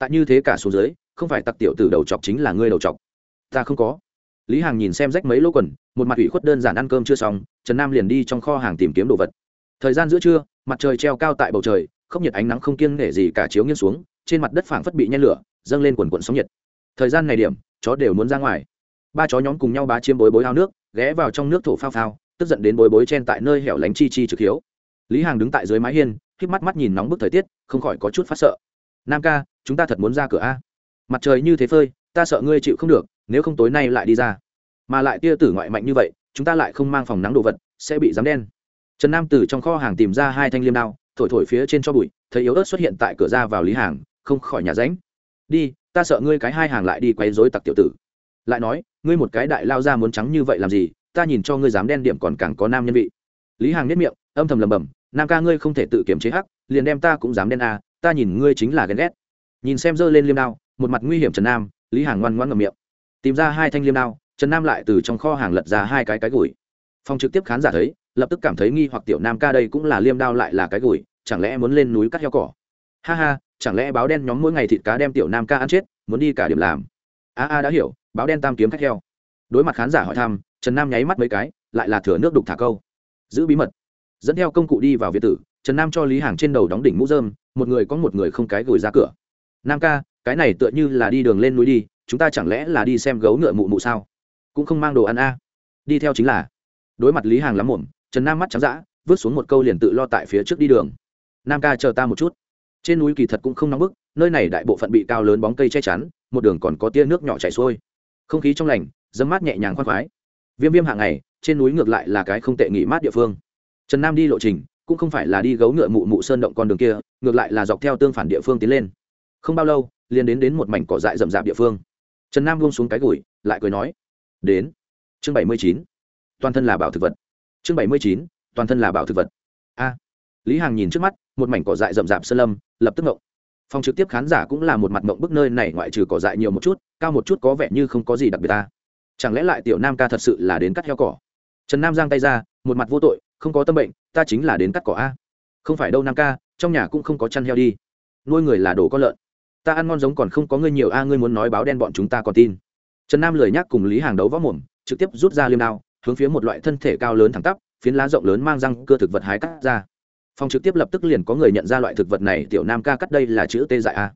Tại như thế cả xuống dưới, không phải tặc tiểu tử đầu chọc chính là ngươi đầu chọc. Ta không có. Lý hàng nhìn xem rách mấy lỗ quần, một mặt ủy khuất đơn giản ăn cơm chưa xong, trần nam liền đi trong kho hàng tìm kiếm đồ vật. Thời gian giữa trưa, mặt trời treo cao tại bầu trời, không nhiệt ánh nắng không kiêng nể gì cả chiếu nghiêng xuống, trên mặt đất phảng phất bị nhen lửa, dâng lên quần quần sóng nhiệt. Thời gian này điểm, chó đều muốn ra ngoài. Ba chó nhóm cùng nhau bá chiếm bối bối ao nước, ghé vào trong nước thổ phao phao, tức giận đến bối bối chen tại nơi hẻo lánh chi chi trực hiếu lý hàng đứng tại dưới mái hiên k mắt mắt nhìn nóng bức thời tiết, không khỏi có chút phát sợ. Nam ca, chúng ta thật muốn ra cửa a. Mặt trời như thế phơi, ta sợ ngươi chịu không được, nếu không tối nay lại đi ra. Mà lại tia tử ngoại mạnh như vậy, chúng ta lại không mang phòng nắng đồ vật, sẽ bị dám đen. Trần nam từ trong kho hàng tìm ra hai thanh liêm đao, thổi thổi phía trên cho bụi, thấy yếu ớt xuất hiện tại cửa ra vào lý hàng, không khỏi nhà ránh. Đi, ta sợ ngươi cái hai hàng lại đi quấy rối tặc tiểu tử. Lại nói, ngươi một cái đại lao ra muốn trắng như vậy làm gì, ta nhìn cho ngươi dám đen điểm còn càng có nam nhân vị. Lý hàng nếp miệng, âm thầm lầm bầm nam ca ngươi không thể tự kiểm chế hắc liền đem ta cũng dám đen à, ta nhìn ngươi chính là ghen ghét. Nhìn xem giơ lên liêm đao một mặt nguy hiểm trần nam lý hàng ngoan ngoan ngầm miệng. Tìm ra hai thanh liêm đao trần nam lại từ trong kho hàng lật ra hai cái cái gùi. Phong trực tiếp khán giả thấy lập tức cảm thấy nghi hoặc tiểu nam ca đây cũng là liêm đao lại là cái gùi chẳng lẽ muốn lên núi cắt heo cỏ? Ha ha chẳng lẽ báo đen nhóm mỗi ngày thịt cá đem tiểu nam ca ăn chết muốn đi cả điểm làm? A a đã hiểu báo đen tam kiếm khách heo. Đối mặt khán giả hỏi thăm trần nam nháy mắt mấy cái lại là thừa nước đục thả câu. Giữ bí mật dẫn theo công cụ đi vào việt tử, trần nam cho lý hàng trên đầu đóng đỉnh mũ dơm một người có một người không cái gửi ra cửa. Nam ca, cái này tựa như là đi đường lên núi đi, chúng ta chẳng lẽ là đi xem gấu ngựa mụ mụ sao? Cũng không mang đồ ăn a. Đi theo chính là. Đối mặt lý hàng lắm muộn, trần nam mắt trắng d vứt xuống một câu liền tự lo tại phía trước đi đường. Nam ca chờ ta một chút. Trên núi kỳ thật cũng không nóng bức, nơi này đại bộ phận bị cao lớn bóng cây che chắn, một đường còn có tia nước nhỏ chảy xuôi. Không khí trong lành, dấm mát nhẹ nhàng khoan khoái. Viêm viêm hạng ngày, trên núi ngược lại là cái không tệ nghỉ mát địa phương trần nam đi lộ trình, cũng không phải là đi gấu ngựa mụ mụ sơn động con đường kia, ngược lại là dọc theo tương phản địa phương tiến lên. Không bao lâu, liền đến đến một mảnh cỏ dại rậm rạp địa phương. Trần nam buông xuống cái gùi, lại cười nói, đến. Chương bảy mươi chín, toàn thân là bảo thực vật. Chương bảy mươi chín, toàn thân là bảo thực vật. A. Lý hàng nhìn trước mắt, một mảnh cỏ dại rậm rạp sơn lâm, lập tức ngộng. Phòng trực tiếp khán giả cũng là một mặt ngộng bức nơi này ngoại trừ cỏ dại nhiều một chút, cao một chút có vẻ như không có gì đặc biệt ta. Chẳng lẽ lại tiểu nam ca thật sự là đến cắt heo cỏ? Trần nam giang tay ra, một mặt vô tội không có tâm bệnh, ta chính là đến cắt cỏ a. Không phải đâu, nam ca, trong nhà cũng không có chăn heo đi. Nuôi người là đồ con lợn. Ta ăn ngon giống còn không có ngươi nhiều a, ngươi muốn nói báo đen bọn chúng ta còn tin. Trần nam lười nhắc cùng lý hàng đấu võ mồm, trực tiếp rút ra liêm đao, hướng phía một loại thân thể cao lớn thẳng tắp, phiến lá rộng lớn mang răng cơ thực vật hái cắt ra. Phòng trực tiếp lập tức liền có người nhận ra loại thực vật này, tiểu nam ca cắt đây là chữ tê dại a.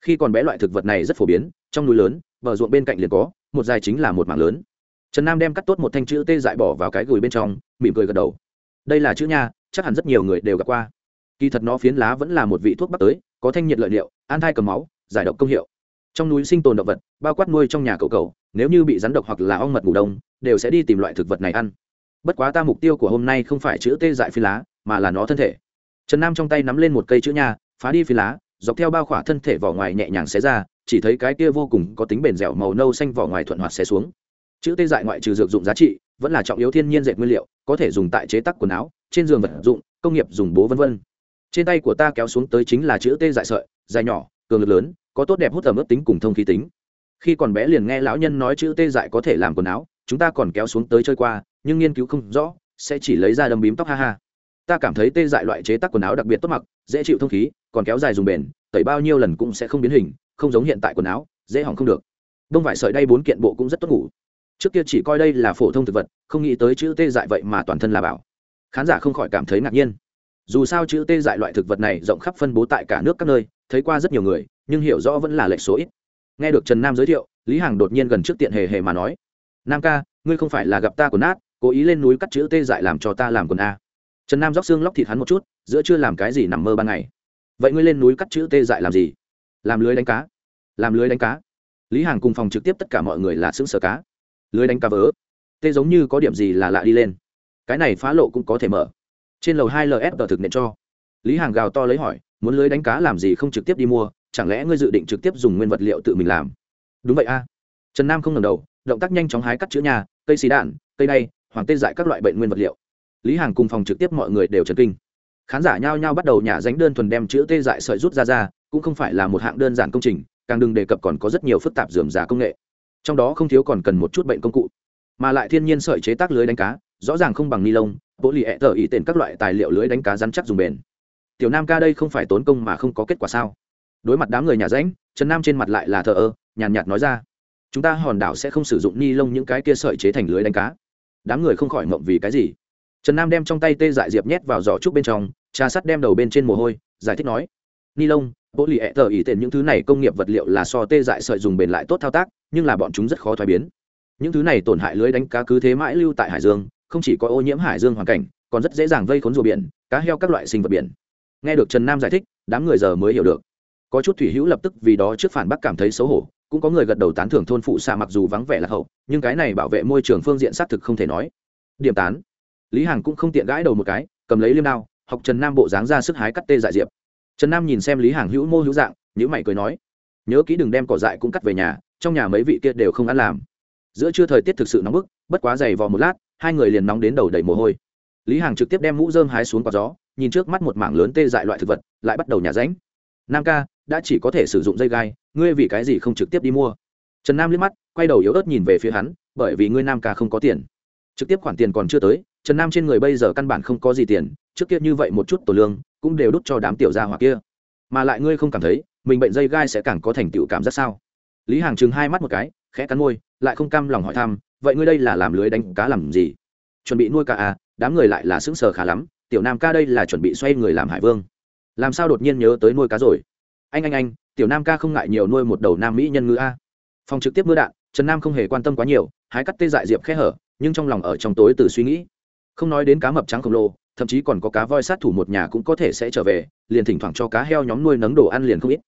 Khi còn bé loại thực vật này rất phổ biến, trong núi lớn, bờ ruộng bên cạnh liền có, một dài chính là một mảng lớn. Trần nam đem cắt tốt một thanh chữ tê dại bỏ vào cái gùi bên trong, mỉm cười gật đầu đây là chữ nha, chắc hẳn rất nhiều người đều gặp qua. Kỳ thật nó phiến lá vẫn là một vị thuốc bắc tới, có thanh nhiệt lợi liệu, an thai cầm máu, giải độc công hiệu. Trong núi sinh tồn động vật, bao quát nuôi trong nhà cầu cầu nếu như bị rắn độc hoặc là ong mật ngủ đông, đều sẽ đi tìm loại thực vật này ăn. Bất quá ta mục tiêu của hôm nay không phải chữ tê dại phi lá, mà là nó thân thể. Trần nam trong tay nắm lên một cây chữ nha, phá đi phi lá, dọc theo bao khỏa thân thể vỏ ngoài nhẹ nhàng xé ra, chỉ thấy cái kia vô cùng có tính bền dẻo màu nâu xanh vỏ ngoài thuận hoạt xé xuống. Chữ tê dại ngoại trừ dược dụng giá trị vẫn là trọng yếu thiên nhiên dệt nguyên liệu, có thể dùng tại chế tác quần áo, trên giường vật dụng, công nghiệp dùng bố vân vân. Trên tay của ta kéo xuống tới chính là chữ tê dại sợi, dài nhỏ, cường lực lớn, có tốt đẹp hút ẩm ướt tính cùng thông khí tính. Khi còn bé liền nghe lão nhân nói chữ tê dại có thể làm quần áo, chúng ta còn kéo xuống tới chơi qua, nhưng nghiên cứu không rõ, sẽ chỉ lấy ra đâm bím tóc, ha ha. Ta cảm thấy tê dại loại chế tác quần áo đặc biệt tốt mặc, dễ chịu thông khí, còn kéo dài dùng bền, tẩy bao nhiêu lần cũng sẽ không biến hình, không giống hiện tại quần áo, dễ hỏng không được. Đông vải sợi đây bốn kiện bộ cũng rất tốt ngủ trước kia chỉ coi đây là phổ thông thực vật, không nghĩ tới chữ tê dại vậy mà toàn thân là bảo. Khán giả không khỏi cảm thấy ngạc nhiên. Dù sao chữ tê dại loại thực vật này rộng khắp phân bố tại cả nước các nơi, thấy qua rất nhiều người, nhưng hiểu rõ vẫn là lệch số ít. Nghe được trần nam giới thiệu, lý hằng đột nhiên gần trước tiện hề hề mà nói, nam ca, ngươi không phải là gặp ta của nát cố ý lên núi cắt chữ tê dại làm cho ta làm quần a. Trần nam róc xương lóc thịt hắn một chút, giữa chưa làm cái gì nằm mơ ban ngày. Vậy ngươi lên núi cắt chữ tê dại làm gì? Làm lưới đánh cá. Làm lưới đánh cá. Lý Hằng cùng phòng trực tiếp tất cả mọi người là xứng sở cá lưới đánh cá vớ. Tê giống như có điểm gì là lạ đi lên. Cái này phá lộ cũng có thể mở. Trên lầu hai lf tờ thực nện cho. Lý hàng gào to lấy hỏi, muốn lưới đánh cá làm gì không trực tiếp đi mua? Chẳng lẽ ngươi dự định trực tiếp dùng nguyên vật liệu tự mình làm? Đúng vậy a. Trần nam không ngần đầu, động tác nhanh chóng hái cắt chữ nhà, cây xì đạn, cây đay, hoàng tê dại các loại bệnh nguyên vật liệu. Lý hàng cùng phòng trực tiếp mọi người đều trần kinh. Khán giả nhao nhao bắt đầu nhả dánh đơn thuần đem chữ tê dại sợi rút ra ra, cũng không phải là một hạng đơn giản công trình, càng đừng đề cập còn có rất nhiều phức tạp dườm giả công nghệ trong đó không thiếu còn cần một chút bệnh công cụ. Mà lại thiên nhiên sợi chế tác lưới đánh cá, rõ ràng không bằng ni lông bộ lì ẹ tờ ý tên các loại tài liệu lưới đánh cá rắn chắc dùng bền. Tiểu nam ca đây không phải tốn công mà không có kết quả sao? Đối mặt đám người nhà ránh trần nam trên mặt lại là thờ ơ, nhàn nhạt nói ra, chúng ta hòn đảo sẽ không sử dụng ni lông những cái kia sợi chế thành lưới đánh cá. Đám người không khỏi mộng vì cái gì. Trần nam đem trong tay tê dại diệp nhét vào giỏ trúc bên trong, trà sắt đem đầu bên trên mồ hôi, giải thích nói, ni lông bộ lì ẹ tờ ý tên những thứ này công nghiệp vật liệu là so tê dại sợi dùng bền lại tốt thao tác, nhưng là bọn chúng rất khó thoái biến. Những thứ này tổn hại lưới đánh cá cứ thế mãi lưu tại hải dương, không chỉ có ô nhiễm hải dương hoàn cảnh, còn rất dễ dàng vây khốn rùa biển, cá heo các loại sinh vật biển. Nghe được trần nam giải thích, đám người giờ mới hiểu được. Có chút thủy hữu lập tức vì đó trước phản bác cảm thấy xấu hổ, cũng có người gật đầu tán thưởng thôn phụ xạ mặc dù vắng vẻ là hậu, nhưng cái này bảo vệ môi trường phương diện xác thực không thể nói. Điểm tán. Lý hằng cũng không tiện gãi đầu một cái, cầm lấy liêm đao, học trần nam bộ dáng ra sức hái cắt tê dại diệp trần nam nhìn xem lý Hàng hữu mô hữu dạng nhữ mày cười nói, nhớ kỹ đừng đem cỏ dại cũng cắt về nhà, trong nhà mấy vị kia đều không ăn làm. Giữa trưa thời tiết thực sự nóng bức, bất quá dày vò một lát, hai người liền nóng đến đầu đầy mồ hôi. Lý hàng trực tiếp đem mũ dơm hái xuống quả gió, nhìn trước mắt một mảng lớn tê dại loại thực vật, lại bắt đầu nhà ránh nam ca, đã chỉ có thể sử dụng dây gai, ngươi vì cái gì không trực tiếp đi mua? Trần nam liếc mắt, quay đầu yếu ớt nhìn về phía hắn, bởi vì ngươi nam ca không có tiền. Trực tiếp khoản tiền còn chưa tới, trần nam trên người bây giờ căn bản không có gì tiền, trước kia như vậy một chút tổ lương cũng đều đút cho đám tiểu gia hỏa kia. Mà lại ngươi không cảm thấy, mình bệnh dây gai sẽ càng có thành tựu cảm giác sao? Lý hàng chừng hai mắt một cái, khẽ cắn môi, lại không cam lòng hỏi thăm, vậy ngươi đây là làm lưới đánh cá làm gì? Chuẩn bị nuôi cá à đám người lại là sững sờ khá lắm, tiểu nam ca đây là chuẩn bị xoay người làm hải vương. Làm sao đột nhiên nhớ tới nuôi cá rồi? Anh anh anh, tiểu nam ca không ngại nhiều nuôi một đầu nam mỹ nhân ngữ a. Phòng trực tiếp mưa đạn, trần nam không hề quan tâm quá nhiều, hái cắt tê dại diệp khẽ hở, nhưng trong lòng ở trong tối từ suy nghĩ. Không nói đến cá mập trắng khổng lồ thậm chí còn có cá voi sát thủ một nhà cũng có thể sẽ trở về, liền thỉnh thoảng cho cá heo nhóm nuôi nấng đồ ăn liền không ít.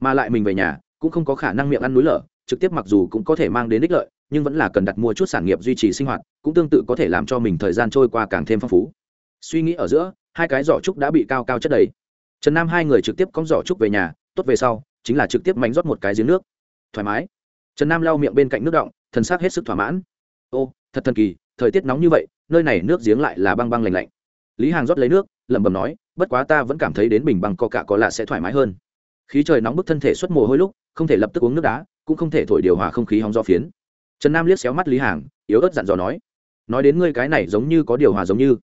Mà lại mình về nhà, cũng không có khả năng miệng ăn núi lở, trực tiếp mặc dù cũng có thể mang đến ích lợi, nhưng vẫn là cần đặt mua chút sản nghiệp duy trì sinh hoạt, cũng tương tự có thể làm cho mình thời gian trôi qua càng thêm phong phú. Suy nghĩ ở giữa, hai cái giỏ trúc đã bị cao cao chất đầy. Trần nam hai người trực tiếp cóng giỏ trúc về nhà, tốt về sau, chính là trực tiếp mánh rót một cái giếng nước. Thoải mái. Trần nam lau miệng bên cạnh nước động thần sắc hết sức thỏa mãn. Ô, thật thần kỳ, thời tiết nóng như vậy, nơi này nước giếng lại là băng băng lành lạnh lý hàng rót lấy nước, lẩm bẩm nói, bất quá ta vẫn cảm thấy đến bình bằng co cạ có lạ sẽ thoải mái hơn. Khí trời nóng bức thân thể xuất mồ hôi lúc, không thể lập tức uống nước đá, cũng không thể thổi điều hòa không khí hóng do phiến. Trần nam liếc xéo mắt lý hàng, yếu ớt dặn dò nói nói đến ngươi cái này giống như có điều hòa giống như.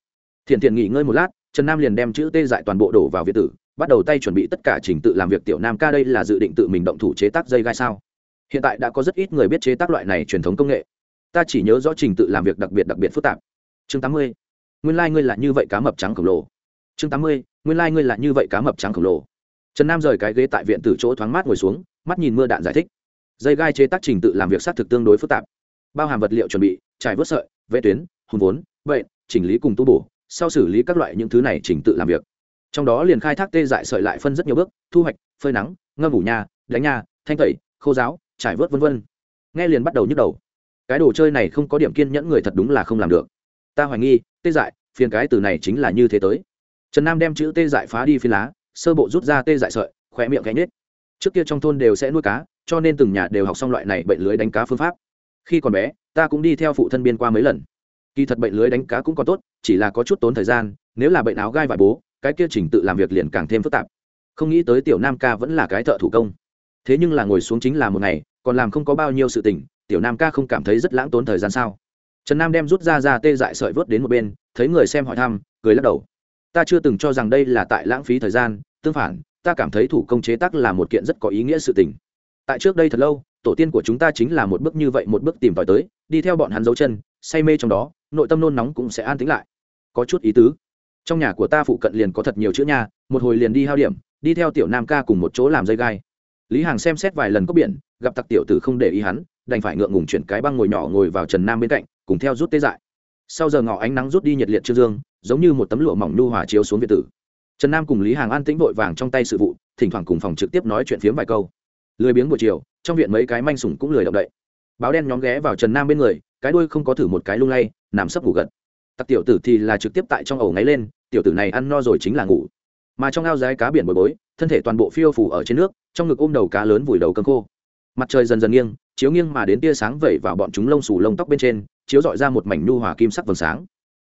Thiện thiện nghỉ ngơi một lát, trần nam liền đem chữ tê dại toàn bộ đổ vào việt tử, bắt đầu tay chuẩn bị tất cả trình tự làm việc tiểu nam ca đây là dự định tự mình động thủ chế tác dây gai sao. Hiện tại đã có rất ít người biết chế tác loại này truyền thống công nghệ. Ta chỉ nhớ rõ trình tự làm việc đặc biệt đặc biệt phức tạp. Chương tám mươi nguyên lai ngươi là như vậy cá mập trắng khổng lồ. Chương tám mươi, nguyên lai ngươi là như vậy cá mập trắng khổng lồ. Trần nam rời cái ghế tại viện từ chỗ thoáng mát ngồi xuống, mắt nhìn mưa đạn giải thích. Dây gai chế tác trình tự làm việc xác thực tương đối phức tạp. Bao hàm vật liệu chuẩn bị, trải vớt sợi vệ tuyến, hùn vốn vậy chỉnh lý cùng tu bổ, sau xử lý các loại những thứ này trình tự làm việc. Trong đó liền khai thác tê dại sợi lại phân rất nhiều bước, thu hoạch, phơi nắng, ngâm ngủ nhà, đánh nhà, thanh tẩy, khô giáo trải vớt vân vân. Nghe liền bắt đầu nhức đầu. Cái đồ chơi này không có điểm kiên nhẫn người thật đúng là không làm được ta hoài nghi, tê dại, phiền cái từ này chính là như thế tới. Trần nam đem chữ tê dại phá đi phi lá, sơ bộ rút ra tê dại sợi khỏe miệng cánh nết trước kia trong thôn đều sẽ nuôi cá, cho nên từng nhà đều học xong loại này bệnh lưới đánh cá phương pháp. Khi còn bé, ta cũng đi theo phụ thân biên qua mấy lần. Kỳ thật bệnh lưới đánh cá cũng còn tốt, chỉ là có chút tốn thời gian, nếu là bệnh áo gai vải bố, cái kia trình tự làm việc liền càng thêm phức tạp. Không nghĩ tới tiểu nam ca vẫn là cái thợ thủ công. Thế nhưng là ngồi xuống chính là một ngày, còn làm không có bao nhiêu sự tình, tiểu nam ca không cảm thấy rất lãng tốn thời gian sao? Trần nam đem rút ra ra tê dại sợi vớt đến một bên, thấy người xem hỏi thăm, cười lắc đầu. Ta chưa từng cho rằng đây là tại lãng phí thời gian, tương phản, ta cảm thấy thủ công chế tác là một kiện rất có ý nghĩa sự tình. Tại trước đây thật lâu, tổ tiên của chúng ta chính là một bước như vậy một bước tìm tòi tới, đi theo bọn hắn dấu chân, say mê trong đó, nội tâm nôn nóng cũng sẽ an tính lại. Có chút ý tứ. Trong nhà của ta phụ cận liền có thật nhiều chữ nha, một hồi liền đi hao điểm, đi theo tiểu nam ca cùng một chỗ làm dây gai. Lý hàng xem xét vài lần có biển, gặp tặc tiểu tử không để ý hắn đành phải ngượng ngùng chuyển cái băng ngồi nhỏ ngồi vào trần nam bên cạnh, cùng theo rút tê dại. Sau giờ ngỏ ánh nắng rút đi nhiệt liệt trương dương, giống như một tấm lụa mỏng nhu hòa chiếu xuống việt tử. Trần nam cùng lý hàng an tĩnh vội vàng trong tay sự vụ, thỉnh thoảng cùng phòng trực tiếp nói chuyện phiếm vài câu. Lười biếng buổi chiều, trong viện mấy cái manh sủng cũng lười động đậy. Báo đen nhóm ghé vào trần nam bên người, cái đuôi không có thử một cái lung lay, nằm sấp ngủ gật. Tặc tiểu tử thì là trực tiếp tại trong ổ ngáy lên, tiểu tử này ăn no rồi chính là ngủ. Mà trong ao dài cá biển bồi bối, thân thể toàn bộ phiêu phủ ở trên nước, trong ngực ôm đầu cá lớn vùi đầu cơm khô. Mặt trời dần dần nghiêng chiếu nghiêng mà đến tia sáng vẩy vào bọn chúng lông xù lông tóc bên trên, chiếu dọi ra một mảnh nhu hòa kim sắc vầng sáng.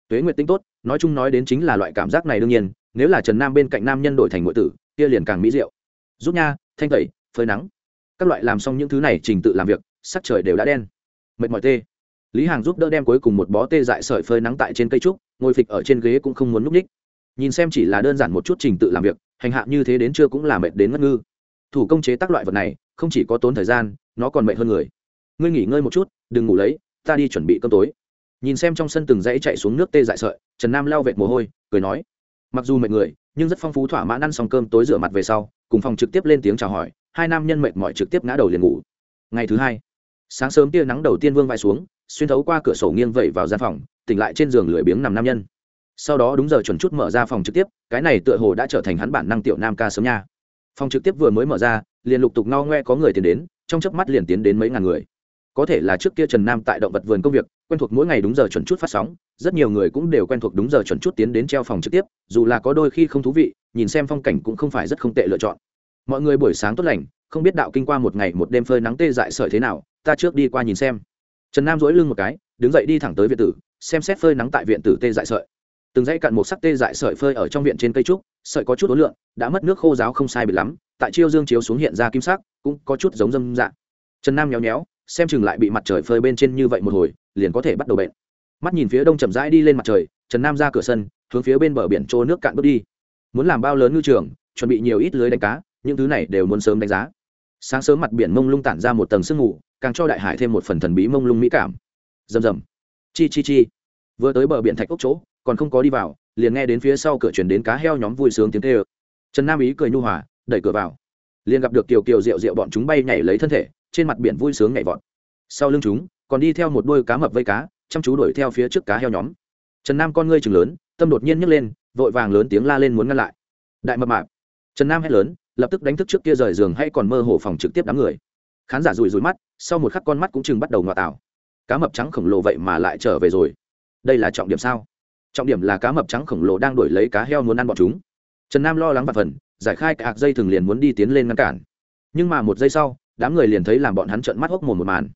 Tuế nguyệt tinh tốt, nói chung nói đến chính là loại cảm giác này đương nhiên, nếu là trần nam bên cạnh nam nhân đổi thành ngụy tử, kia liền càng mỹ diệu. Giúp nha, thanh tẩy, phơi nắng. Các loại làm xong những thứ này trình tự làm việc, sắc trời đều đã đen. Mệt mỏi tê. Lý hàng giúp đỡ đem cuối cùng một bó tê dại sợi phơi nắng tại trên cây trúc, ngồi phịch ở trên ghế cũng không muốn núp ních. Nhìn xem chỉ là đơn giản một chút trình tự làm việc, hành hạ như thế đến chưa cũng là mệt đến ngất ngư. Thủ công chế tác loại vật này, không chỉ có tốn thời gian nó còn mệt hơn người. Ngươi nghỉ ngơi một chút, đừng ngủ lấy, ta đi chuẩn bị cơm tối. Nhìn xem trong sân từng dãy chạy xuống nước tê dại sợi, trần nam lao vệt mồ hôi, cười nói. Mặc dù mệt người, nhưng rất phong phú thỏa mãn ăn xong cơm tối rửa mặt về sau, cùng phòng trực tiếp lên tiếng chào hỏi, hai nam nhân mệt mỏi trực tiếp ngã đầu liền ngủ. Ngày thứ hai, sáng sớm tia nắng đầu tiên vương vai xuống, xuyên thấu qua cửa sổ nghiêng vẩy vào gian phòng, tỉnh lại trên giường lười biếng nằm nam nhân. Sau đó đúng giờ chuẩn chút mở ra phòng trực tiếp, cái này tựa hồ đã trở thành hắn bản năng tiểu nam ca sớm nha. Phòng trực tiếp vừa mới mở ra, liền lục tục no ngoe có người tiến đến trong chớp mắt liền tiến đến mấy ngàn người. Có thể là trước kia trần nam tại động vật vườn công việc, quen thuộc mỗi ngày đúng giờ chuẩn chút phát sóng, rất nhiều người cũng đều quen thuộc đúng giờ chuẩn chút tiến đến treo phòng trực tiếp, dù là có đôi khi không thú vị, nhìn xem phong cảnh cũng không phải rất không tệ lựa chọn. Mọi người buổi sáng tốt lành, không biết đạo kinh qua một ngày một đêm phơi nắng tê dại sợi thế nào, ta trước đi qua nhìn xem. Trần nam dỗi lưng một cái, đứng dậy đi thẳng tới viện tử, xem xét phơi nắng tại viện tử tê dại sợi. Từng dãy cặn một sắc tê dại sợi phơi ở trong viện trên cây trúc, sợi có chút ối lượng đã mất nước khô giáo không sai bị lắm tại chiêu dương chiếu xuống hiện ra kim sắc, cũng có chút giống dâm dạng. Trần nam nhéo nhéo, xem chừng lại bị mặt trời phơi bên trên như vậy một hồi, liền có thể bắt đầu bệnh. Mắt nhìn phía đông chậm rãi đi lên mặt trời, trần nam ra cửa sân, hướng phía bên bờ biển trô nước cạn bước đi. Muốn làm bao lớn ngư trường, chuẩn bị nhiều ít lưới đánh cá, những thứ này đều muốn sớm đánh giá. Sáng sớm mặt biển mông lung tản ra một tầng sương mù, càng cho đại hải thêm một phần thần bí mông lung mỹ cảm. Rầm rầm. Chi chi chi. Vừa tới bờ biển thạch ốc chỗ, còn không có đi vào, liền nghe đến phía sau cửa chuyển đến cá heo nhóm vui sướng tiếng tê ơ trần nam ý cười nhu hòa đẩy cửa vào. Liền gặp được kiều kiều rượu rượu bọn chúng bay nhảy lấy thân thể, trên mặt biển vui sướng nhảy vọt. Sau lưng chúng, còn đi theo một đôi cá mập vây cá, chăm chú đuổi theo phía trước cá heo nhóm. Trần nam con ngươi chừng lớn, tâm đột nhiên nhấc lên, vội vàng lớn tiếng la lên muốn ngăn lại. Đại mập mạp. Trần nam hét lớn, lập tức đánh thức trước kia rời giường hay còn mơ hồ phòng trực tiếp đám người. Khán giả rùi rùi mắt, sau một khắc con mắt cũng chừng bắt đầu ngọt tảo. Cá mập trắng khổng lồ vậy mà lại trở về rồi. Đây là trọng điểm sao? Trọng điểm là cá mập trắng khổng lồ đang đuổi lấy cá heo muốn ăn bọn chúng. Trần nam lo lắng và phần giải khai cả dây thường liền muốn đi tiến lên ngăn cản. Nhưng mà một giây sau, đám người liền thấy làm bọn hắn trợn mắt hốc mồm một màn.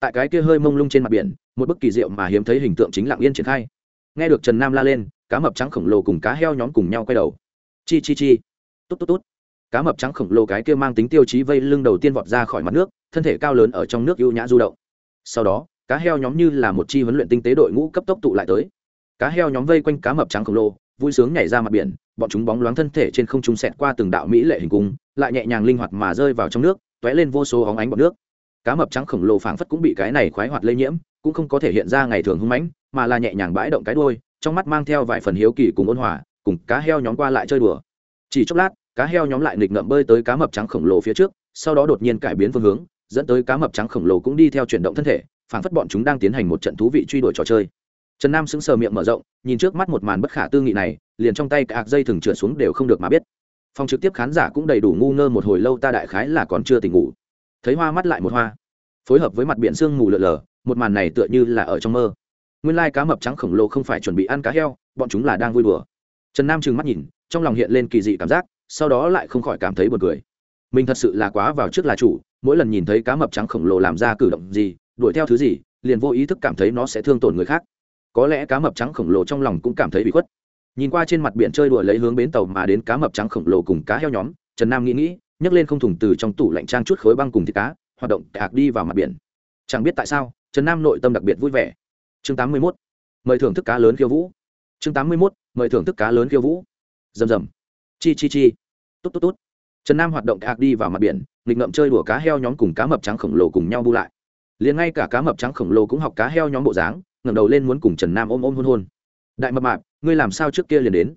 Tại cái kia hơi mông lung trên mặt biển, một bức kỳ diệu mà hiếm thấy hình tượng chính lặng yên triển khai. Nghe được trần nam la lên, cá mập trắng khổng lồ cùng cá heo nhóm cùng nhau quay đầu. Chi chi chi. Tốt tốt tốt cá mập trắng khổng lồ cái kia mang tính tiêu chí vây lưng đầu tiên vọt ra khỏi mặt nước, thân thể cao lớn ở trong nước ưu nhã du động. Sau đó, cá heo nhóm như là một chi huấn luyện tinh tế đội ngũ cấp tốc tụ lại tới. Cá heo nhóm vây quanh cá mập trắng khổng lồ, vui sướng nhảy ra mặt biển bọn chúng bóng loáng thân thể trên không trung xẹt qua từng đạo mỹ lệ hình cung, lại nhẹ nhàng linh hoạt mà rơi vào trong nước t ó é lên vô số hóng ánh bọt nước. Cá mập trắng khổng lồ phảng phất cũng bị cái này khoái hoạt lây nhiễm, cũng không có thể hiện ra ngày thường hưng mãnh, mà là nhẹ nhàng bãi động cái đôi trong mắt mang theo vài phần hiếu kỳ cùng ôn hòa, cùng cá heo nhóm qua lại chơi đùa. Chỉ chốc lát, cá heo nhóm lại nghịch ngợm bơi tới cá mập trắng khổng lồ phía trước, sau đó đột nhiên cải biến phương hướng, dẫn tới cá mập trắng khổng lồ cũng đi theo chuyển động thân thể, phảng phất bọn chúng đang tiến hành một trận thú vị truy đuổi trò chơi. Trần nam sững sờ miệng mở rộng, nhìn trước mắt một màn bất khả tư nghị này liền trong tay cả dây thừng trượt xuống đều không được mà biết. Phòng trực tiếp khán giả cũng đầy đủ ngu ngơ một hồi lâu, ta đại khái là còn chưa tỉnh ngủ. Thấy hoa mắt lại một hoa. Phối hợp với mặt biển sương mù lợn lờ một màn này tựa như là ở trong mơ. Nguyên lai cá mập trắng khổng lồ không phải chuẩn bị ăn cá heo, bọn chúng là đang vui đùa. Trần nam trừng mắt nhìn, trong lòng hiện lên kỳ dị cảm giác, sau đó lại không khỏi cảm thấy buồn cười. Mình thật sự là quá vào trước là chủ, mỗi lần nhìn thấy cá mập trắng khổng lồ làm ra cử động gì, đuổi theo thứ gì, liền vô ý thức cảm thấy nó sẽ thương tổn người khác. Có lẽ cá mập trắng khổng lồ trong lòng cũng cảm thấy bị khuất nhìn qua trên mặt biển chơi đùa lấy hướng bến tàu mà đến cá mập trắng khổng lồ cùng cá heo nhóm, trần nam nghĩ nghĩ, nhấc lên không thùng từ trong tủ lạnh trang chút khối băng cùng thịt cá, hoạt động cạc đi vào mặt biển. Chẳng biết tại sao, trần nam nội tâm đặc biệt vui vẻ. Chương tám mươi mốt, mời thưởng thức cá lớn khiêu vũ. Chương tám mươi mốt, mời thưởng thức cá lớn khiêu vũ. Rầm rầm. Chi chi chi. Tốt tốt tốt trần nam hoạt động cạc đi vào mặt biển, nghịch ngậm chơi đùa cá heo nhóm cùng cá mập trắng khổng lồ cùng nhau bu lại. Liền ngay cả cá mập trắng khổng lồ cũng học cá heo nhóm bộ dáng, ngẩng đầu lên muốn cùng trần nam ôm ôm hôn hôn. Đại mập mạp ngươi làm sao trước kia liền đến?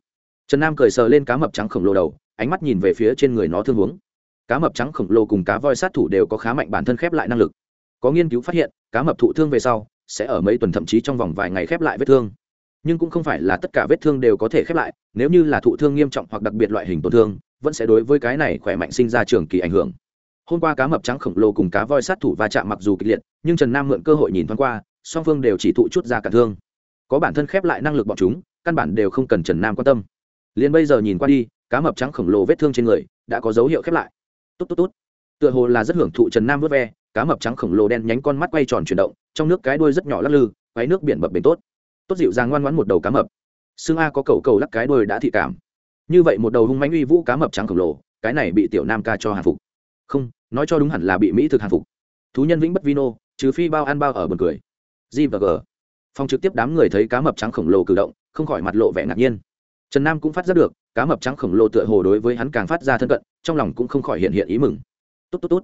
Trần nam cười sờ lên cá mập trắng khổng lồ đầu, ánh mắt nhìn về phía trên người nó thương huống. Cá mập trắng khổng lồ cùng cá voi sát thủ đều có khá mạnh bản thân khép lại năng lực. Có nghiên cứu phát hiện, cá mập thụ thương về sau, sẽ ở mấy tuần thậm chí trong vòng vài ngày khép lại vết thương. Nhưng cũng không phải là tất cả vết thương đều có thể khép lại, nếu như là thụ thương nghiêm trọng hoặc đặc biệt loại hình tổn thương, vẫn sẽ đối với cái này khỏe mạnh sinh ra trường kỳ ảnh hưởng. Hôm qua cá mập trắng khổng lồ cùng cá voi sát thủ va chạm mặc dù kịch liệt, nhưng trần nam mượn cơ hội nhìn thoáng qua, song phương đều chỉ thụ chút ra cả thương có bản thân khép lại năng lực bọn chúng, căn bản đều không cần trần nam quan tâm. Liền bây giờ nhìn qua đi, cá mập trắng khổng lồ vết thương trên người, đã có dấu hiệu khép lại. Tốt tốt tốt. Tựa hồ là rất hưởng thụ trần nam vớt ve, cá mập trắng khổng lồ đen nhánh con mắt quay tròn chuyển động, trong nước cái đuôi rất nhỏ lắc lư quáy nước biển bập bền tốt. Tốt dịu dàng ngoan ngoãn một đầu cá mập. Xương a có cầu cầu lắc cái đuôi đã thị cảm. Như vậy một đầu hung mánh uy vũ cá mập trắng khổng lồ, cái này bị tiểu nam ca cho hàng phục. Không, nói cho đúng hẳn là bị mỹ thực hàng phục. Thú nhân vĩnh bất vino trừ phi bao ăn bao ở bờ cười. G và g phong trực tiếp đám người thấy cá mập trắng khổng lồ cử động không khỏi mặt lộ vẻ ngạc nhiên. Trần nam cũng phát giác được cá mập trắng khổng lồ tựa hồ đối với hắn càng phát ra thân cận trong lòng cũng không khỏi hiện hiện ý mừng. Tốt tốt tốt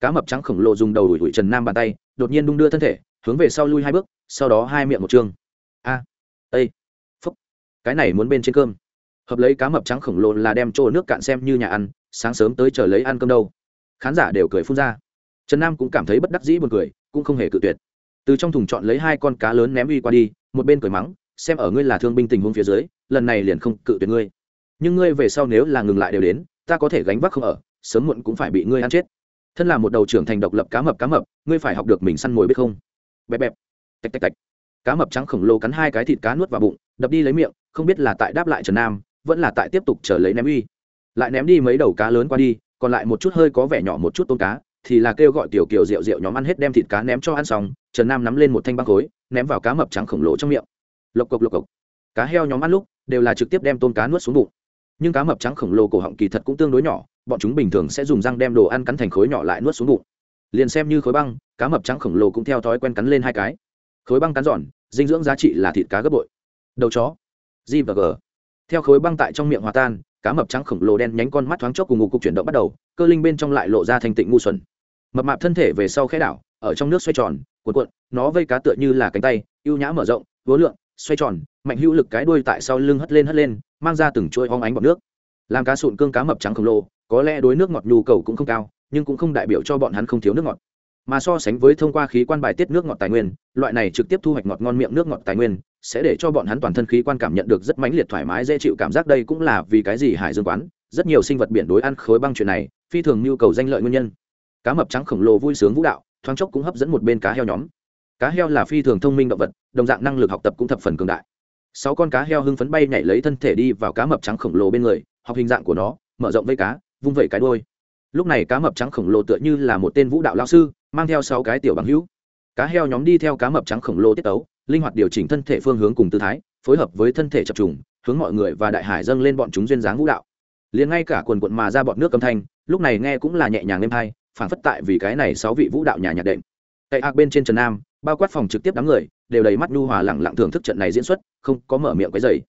cá mập trắng khổng lồ dùng đầu đuổi đuổi trần nam bàn tay đột nhiên đung đưa thân thể hướng về sau lui hai bước sau đó hai miệng một chương a. À, ây phúc. Cái này muốn bên trên cơm. Hợp lấy cá mập trắng khổng lồ là đem chỗ nước cạn xem như nhà ăn sáng sớm tới chờ lấy ăn cơm đâu. Khán giả đều cười phun ra. Trần nam cũng cảm thấy bất đắc dĩ buồn cười cũng không hề cự tuyệt từ trong thùng chọn lấy hai con cá lớn ném uy qua đi, một bên cười mắng, xem ở ngươi là thương binh tình huống phía dưới, lần này liền không cự tuyệt ngươi. Nhưng ngươi về sau nếu là ngừng lại đều đến, ta có thể gánh vác không ở, sớm muộn cũng phải bị ngươi ăn chết. Thân là một đầu trưởng thành độc lập cá mập cá mập, ngươi phải học được mình săn mồi biết không? Bẹp bẹp. Tạch tạch tạch. Cá mập trắng khổng lồ cắn hai cái thịt cá nuốt vào bụng, đập đi lấy miệng, không biết là tại đáp lại trần nam, vẫn là tại tiếp tục trở lấy ném uy. Lại ném đi mấy đầu cá lớn qua đi, còn lại một chút hơi có vẻ nhỏ một chút tôm cá thì là kêu gọi tiểu kiều rượu rượu nhóm ăn hết đem thịt cá ném cho ăn xong, trần nam nắm lên một thanh băng khối, ném vào cá mập trắng khổng lồ trong miệng. Lộc cộc lộc cộc. Cá heo nhóm ăn lúc, đều là trực tiếp đem tôm cá nuốt xuống bụng. Nhưng cá mập trắng khổng lồ cổ họng kỳ thật cũng tương đối nhỏ, bọn chúng bình thường sẽ dùng răng đem đồ ăn cắn thành khối nhỏ lại nuốt xuống bụng. Liền xem như khối băng, cá mập trắng khổng lồ cũng theo thói quen cắn lên hai cái. Khối băng cắn giòn, dinh dưỡng giá trị là thịt cá gấp bội. Đầu chó. G và g. Theo khối băng tại trong miệng hòa tan, cá mập trắng khổng lồ đen nhánh con mắt thoáng chốc cùng ngục cục chuyển động bắt đầu, cơ linh bên trong lại lộ ra thành tịnh ngu xuẩn mập mạp thân thể về sau khẽ đảo, ở trong nước xoay tròn, cuộn cuộn, nó vây cá tựa như là cánh tay, ưu nhã mở rộng, vố lượng, xoay tròn, mạnh hữu lực cái đuôi tại sau lưng hất lên hất lên, mang ra từng chuỗi hóng ánh bọt nước. Làm cá sụn cương cá mập trắng khổng lồ, có lẽ đối nước ngọt nhu cầu cũng không cao, nhưng cũng không đại biểu cho bọn hắn không thiếu nước ngọt. Mà so sánh với thông qua khí quan bài tiết nước ngọt tài nguyên, loại này trực tiếp thu hoạch ngọt ngon miệng nước ngọt tài nguyên, sẽ để cho bọn hắn toàn thân khí quan cảm nhận được rất mãnh liệt thoải mái, dễ chịu cảm giác đây cũng là vì cái gì hải dương quán, rất nhiều sinh vật biển đối ăn khối băng chuyện này, phi thường nhu cầu danh lợi nguyên nhân cá mập trắng khổng lồ vui sướng vũ đạo, thoáng chốc cũng hấp dẫn một bên cá heo nhóm. Cá heo là phi thường thông minh động vật, đồng dạng năng lực học tập cũng thập phần cường đại. Sáu con cá heo hưng phấn bay nhảy lấy thân thể đi vào cá mập trắng khổng lồ bên người, học hình dạng của nó, mở rộng vây cá, vung vẩy cái đôi lúc này cá mập trắng khổng lồ tựa như là một tên vũ đạo lao sư, mang theo sáu cái tiểu bằng hữu. Cá heo nhóm đi theo cá mập trắng khổng lồ tiết tấu, linh hoạt điều chỉnh thân thể phương hướng cùng tư thái, phối hợp với thân thể chập trùng, hướng mọi người và đại hải dâng lên bọn chúng duyên dáng vũ đạo. Liền ngay cả quần quận mà ra bọn nước âm thanh, lúc này nghe cũng là nhẹ nhàng êm thai phản phất tại vì cái này sáu vị vũ đạo nhà nhạc đệm. Tại ạc bên trên trần nam, bao quát phòng trực tiếp đám người, đều đầy mắt nhu hòa lẳng lặng thưởng thức trận này diễn xuất, không có mở miệng cái dày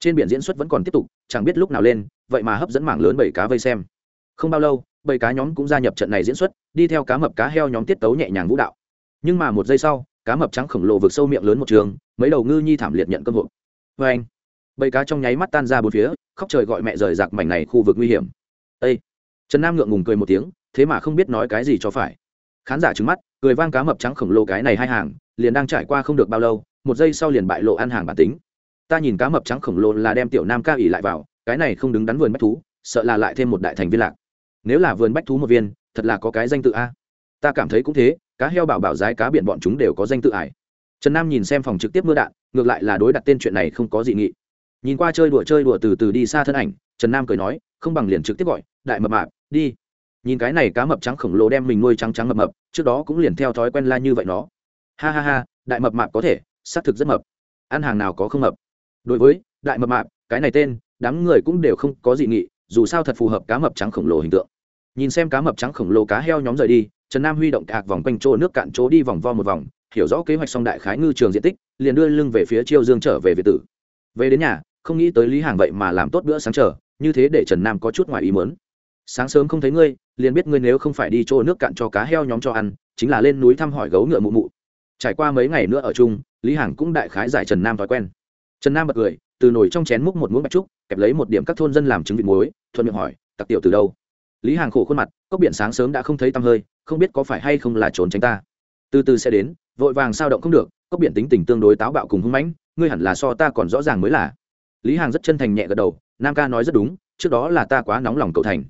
trên biển diễn xuất vẫn còn tiếp tục, chẳng biết lúc nào lên, vậy mà hấp dẫn mảng lớn bảy cá vây xem. Không bao lâu, bảy cá nhóm cũng gia nhập trận này diễn xuất, đi theo cá mập cá heo nhóm tiết tấu nhẹ nhàng vũ đạo. Nhưng mà một giây sau, cá mập trắng khổng lồ vượt sâu miệng lớn một trường, mấy đầu ngư nhi thảm liệt nhận cơ hội vê anh bầy cá trong nháy mắt tan ra bốn phía, khóc trời gọi mẹ rời rạc mảnh này khu vực nguy hiểm. Ây trần nam ngượng ngùng cười một tiếng thế mà không biết nói cái gì cho phải. Khán giả trứng mắt, cười vang cá mập trắng khổng lồ cái này hai hàng, liền đang trải qua không được bao lâu, một giây sau liền bại lộ ăn hàng bản tính. Ta nhìn cá mập trắng khổng lồ là đem tiểu nam ca ỉ lại vào, cái này không đứng đắn vườn bách thú, sợ là lại thêm một đại thành viên lạc. Nếu là vườn bách thú một viên, thật là có cái danh tự a. Ta cảm thấy cũng thế, cá heo bảo bảo giá cá biển bọn chúng đều có danh tự ải. Trần nam nhìn xem phòng trực tiếp mưa đạn, ngược lại là đối đặt tên chuyện này không có gì nghị. Nhìn qua chơi đùa chơi đùa từ từ đi xa thân ảnh, trần nam cười nói, không bằng liền trực tiếp gọi, đại mập mạp, đi nhìn cái này cá mập trắng khổng lồ đem mình nuôi trắng trắng mập mập, trước đó cũng liền theo thói quen la như vậy nó. Ha ha ha, đại mập mạp có thể, xác thực rất mập. Ăn hàng nào có không mập. Đối với, đại mập mạp, cái này tên, đám người cũng đều không có dị nghị, dù sao thật phù hợp cá mập trắng khổng lồ hình tượng. Nhìn xem cá mập trắng khổng lồ cá heo nhóm rời đi, trần nam huy động cạc vòng quanh chỗ nước cạn chỗ đi vòng vo một vòng, hiểu rõ kế hoạch song đại khái ngư trường diện tích, liền đưa lưng về phía chiêu dương trở về việt tử. Về đến nhà, không nghĩ tới lý hàng vậy mà làm tốt bữa sáng trở như thế để trần nam có chút ngoài ý mớn sáng sớm không thấy ngươi, liền biết ngươi nếu không phải đi chỗ nước cạn cho cá heo nhóm cho ăn, chính là lên núi thăm hỏi gấu ngựa mụ mụ. Trải qua mấy ngày nữa ở chung, lý Hằng cũng đại khái giải trần nam thói quen. Trần nam bật cười, từ nồi trong chén múc một muỗng bạch trúc, kẹp lấy một điểm các thôn dân làm trứng vịt muối, thuận miệng hỏi, tặc tiểu từ đâu? Lý Hằng khổ khuôn mặt, cốc biển sáng sớm đã không thấy tăm hơi, không biết có phải hay không là trốn tránh ta. Từ từ sẽ đến, vội vàng sao động không được, cốc biển tính tình tương đối táo bạo cùng hung mãnh, ngươi hẳn là so ta còn rõ ràng mới là. Lý Hằng rất chân thành nhẹ gật đầu, nam ca nói rất đúng, trước đó là ta quá nóng lòng cầu thành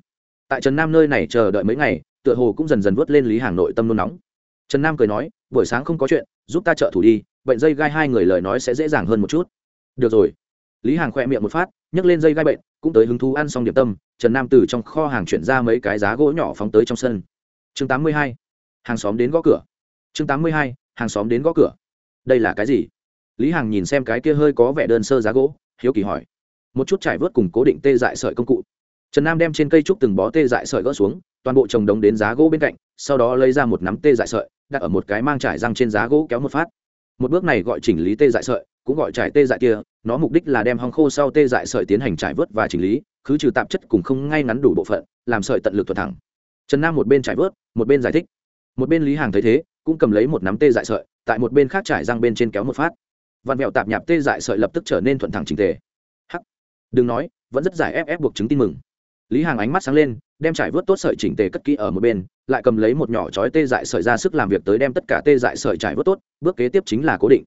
tại trần nam nơi này chờ đợi mấy ngày, tựa hồ cũng dần dần vớt lên lý hàng nội tâm nôn nóng. Trần nam cười nói, buổi sáng không có chuyện, giúp ta trợ thủ đi, bệnh dây gai hai người lời nói sẽ dễ dàng hơn một chút. Được rồi. Lý hàng khoe miệng một phát, nhấc lên dây gai bệnh, cũng tới hứng thú ăn xong điểm tâm, trần nam từ trong kho hàng chuyển ra mấy cái giá gỗ nhỏ phóng tới trong sân. Chương tám mươi hai, hàng xóm đến gõ cửa. Chương tám mươi hai, hàng xóm đến gõ cửa. Đây là cái gì? Lý hàng nhìn xem cái kia hơi có vẻ đơn sơ giá gỗ, hiếu kỳ hỏi. Một chút trải vớt cùng cố định tê dại sợi công cụ trần nam đem trên cây trúc từng bó tê dại sợi gỡ xuống, toàn bộ trồng đống đến giá gỗ bên cạnh, sau đó lấy ra một nắm tê dại sợi, đặt ở một cái mang trải răng trên giá gỗ kéo một phát. Một bước này gọi chỉnh lý tê dại sợi, cũng gọi trải tê dại kia, nó mục đích là đem hong khô sau tê dại sợi tiến hành trải vớt và chỉnh lý, khứ trừ tạp chất cùng không ngay ngắn đủ bộ phận, làm sợi tận lực thuận thẳng. Trần nam một bên trải vớt, một bên giải thích. Một bên lý hàng thấy thế, cũng cầm lấy một nắm tê dại sợi, tại một bên khác trải răng bên trên kéo một phát. Vạn vẹo tạp nhạp tê dại sợi lập tức trở nên thuận thẳng trình tề. Hắc. Đừng nói, vẫn rất giải ép ép buộc chứng tin mừng lý hàng ánh mắt sáng lên, đem trải vớt tốt sợi chỉnh tề cất kỹ ở một bên, lại cầm lấy một nhỏ chói tê dại sợi ra sức làm việc tới đem tất cả tê dại sợi trải vớt tốt, bước kế tiếp chính là cố định.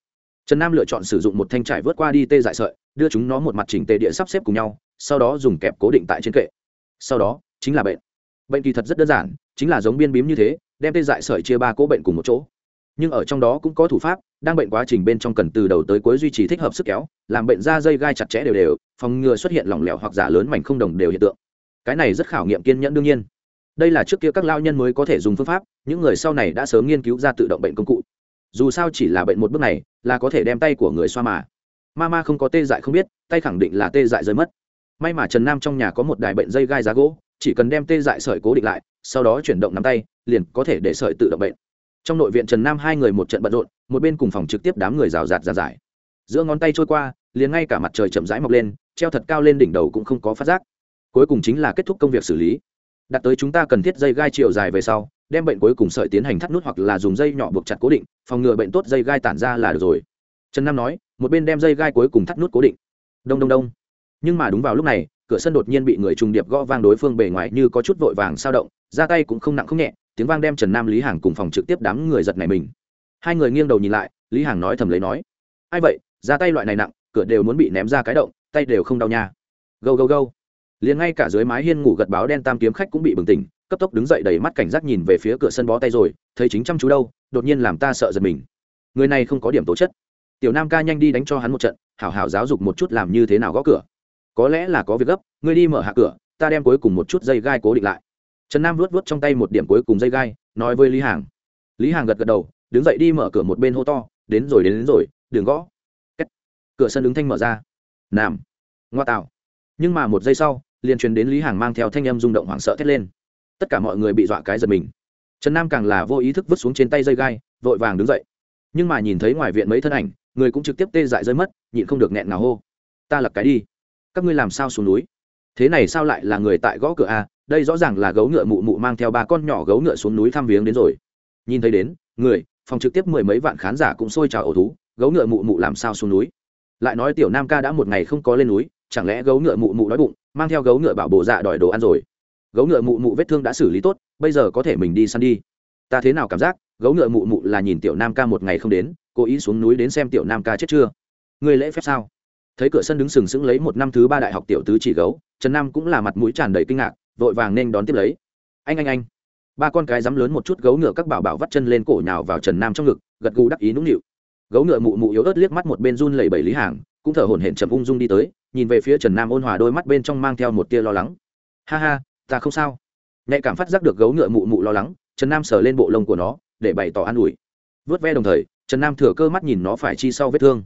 Trần nam lựa chọn sử dụng một thanh trải vớt qua đi tê dại sợi, đưa chúng nó một mặt chỉnh tề địa sắp xếp cùng nhau, sau đó dùng kẹp cố định tại trên kệ. Sau đó, chính là bệnh. Bệnh kỳ thật rất đơn giản, chính là giống biên bím như thế, đem tê dại sợi chia ba cố bệnh cùng một chỗ. Nhưng ở trong đó cũng có thủ pháp, đang bệnh quá trình bên trong cần từ đầu tới cuối duy trì thích hợp sức kéo, làm bệnh da dây gai chặt chẽ đều đều, phòng ngừa xuất hiện lỏng lẻo hoặc giả lớn mảnh không đồng đều hiện tượng cái này rất khảo nghiệm kiên nhẫn đương nhiên. Đây là trước kia các lao nhân mới có thể dùng phương pháp, những người sau này đã sớm nghiên cứu ra tự động bệnh công cụ. Dù sao chỉ là bệnh một bước này, là có thể đem tay của người xoa mà. Ma ma không có tê dại không biết, tay khẳng định là tê dại rơi mất. May mà trần nam trong nhà có một đài bệnh dây gai giá gỗ, chỉ cần đem tê dại sợi cố định lại, sau đó chuyển động nắm tay, liền có thể để sợi tự động bệnh. Trong nội viện trần nam hai người một trận bận rộn, một bên cùng phòng trực tiếp đám người rào rạt ra giải giữa ngón tay trôi qua, liền ngay cả mặt trời chậm rãi mọc lên, treo thật cao lên đỉnh đầu cũng không có phát giác cuối cùng chính là kết thúc công việc xử lý. Đặt tới chúng ta cần thiết dây gai chiều dài về sau, đem bệnh cuối cùng sợi tiến hành thắt nút hoặc là dùng dây nhỏ buộc chặt cố định, phòng ngừa bệnh tốt dây gai tản ra là được rồi. Trần nam nói, một bên đem dây gai cuối cùng thắt nút cố định. Đông đông đông. Nhưng mà đúng vào lúc này, cửa sân đột nhiên bị người trùng điệp gõ vang đối phương bề ngoài như có chút vội vàng sao động, ra tay cũng không nặng không nhẹ, tiếng vang đem trần nam, lý hàng cùng phòng trực tiếp đám người giật này mình. Hai người nghiêng đầu nhìn lại, lý hàng nói thầm lấy nói, ai vậy? Ra tay loại này nặng, cửa đều muốn bị ném ra cái động, tay đều không đau nha. Gâu gâu gâu liền ngay cả dưới mái hiên ngủ gật báo đen tam kiếm khách cũng bị bừng tỉnh cấp tốc đứng dậy đầy mắt cảnh giác nhìn về phía cửa sân bó tay rồi thấy chính chăm chú đâu đột nhiên làm ta sợ giật mình. Người này không có điểm tố chất. Tiểu nam ca nhanh đi đánh cho hắn một trận hảo hảo giáo dục một chút làm như thế nào gõ cửa. Có lẽ là có việc gấp ngươi đi mở hạ cửa ta đem cuối cùng một chút dây gai cố định lại. Trần nam vuốt vuốt trong tay một điểm cuối cùng dây gai nói với lý hàng. Lý hàng gật gật đầu đứng dậy đi mở cửa một bên hô to đến rồi đến, đến rồi đừng gõ. Kết. cửa sân đứng thanh mở ra. Nam. Ngoa tạo. Nhưng mà một giây sau liền truyền đến lý hàng mang theo thanh âm rung động hoảng sợ thét lên. Tất cả mọi người bị dọa cái giật mình. Trần nam càng là vô ý thức vứt xuống trên tay dây gai, vội vàng đứng dậy. Nhưng mà nhìn thấy ngoài viện mấy thân ảnh, người cũng trực tiếp tê dại rơi mất, nhịn không được nghẹn nào hô. Ta lật cái đi. Các ngươi làm sao xuống núi? Thế này sao lại là người tại gõ cửa a đây rõ ràng là gấu ngựa mụ mụ mang theo ba con nhỏ gấu ngựa xuống núi thăm viếng đến rồi. Nhìn thấy đến, người, phòng trực tiếp mười mấy vạn khán giả cũng sôi trào ổ thú. Gấu ngựa mụ mụ làm sao xuống núi? Lại nói tiểu nam ca đã một ngày không có lên núi chẳng lẽ gấu ngựa mụ mụ đói bụng, mang theo gấu ngựa bảo bộ dạ đòi đồ ăn rồi? Gấu ngựa mụ mụ vết thương đã xử lý tốt, bây giờ có thể mình đi săn đi. Ta thế nào cảm giác, gấu ngựa mụ mụ là nhìn tiểu nam ca một ngày không đến, cố ý xuống núi đến xem tiểu nam ca chết chưa? Người lễ phép sao? Thấy cửa sân đứng sừng sững lấy một năm thứ ba đại học tiểu tứ chỉ gấu, trần nam cũng là mặt mũi tràn đầy kinh ngạc, vội vàng nên đón tiếp lấy. Anh anh anh. Ba con cái dám lớn một chút gấu ngựa các bảo bảo vắt chân lên cổ nhào vào trần nam trong ngực, gật gù đắc ý nũng nịu. Gấu ngựa mụ mụ yếu ớt liếc mắt một bên run lẩy bẩy lý hàng, cũng thở hổn hển chậm ung dung đi tới nhìn về phía trần nam ôn hòa đôi mắt bên trong mang theo một tia lo lắng. Ha ha, ta không sao. Nhạy cảm phát giác được gấu ngựa mụ mụ lo lắng, trần nam sờ lên bộ lông của nó, để bày tỏ an ủi. Vớt ve đồng thời, trần nam thừa cơ mắt nhìn nó phải chi sau vết thương.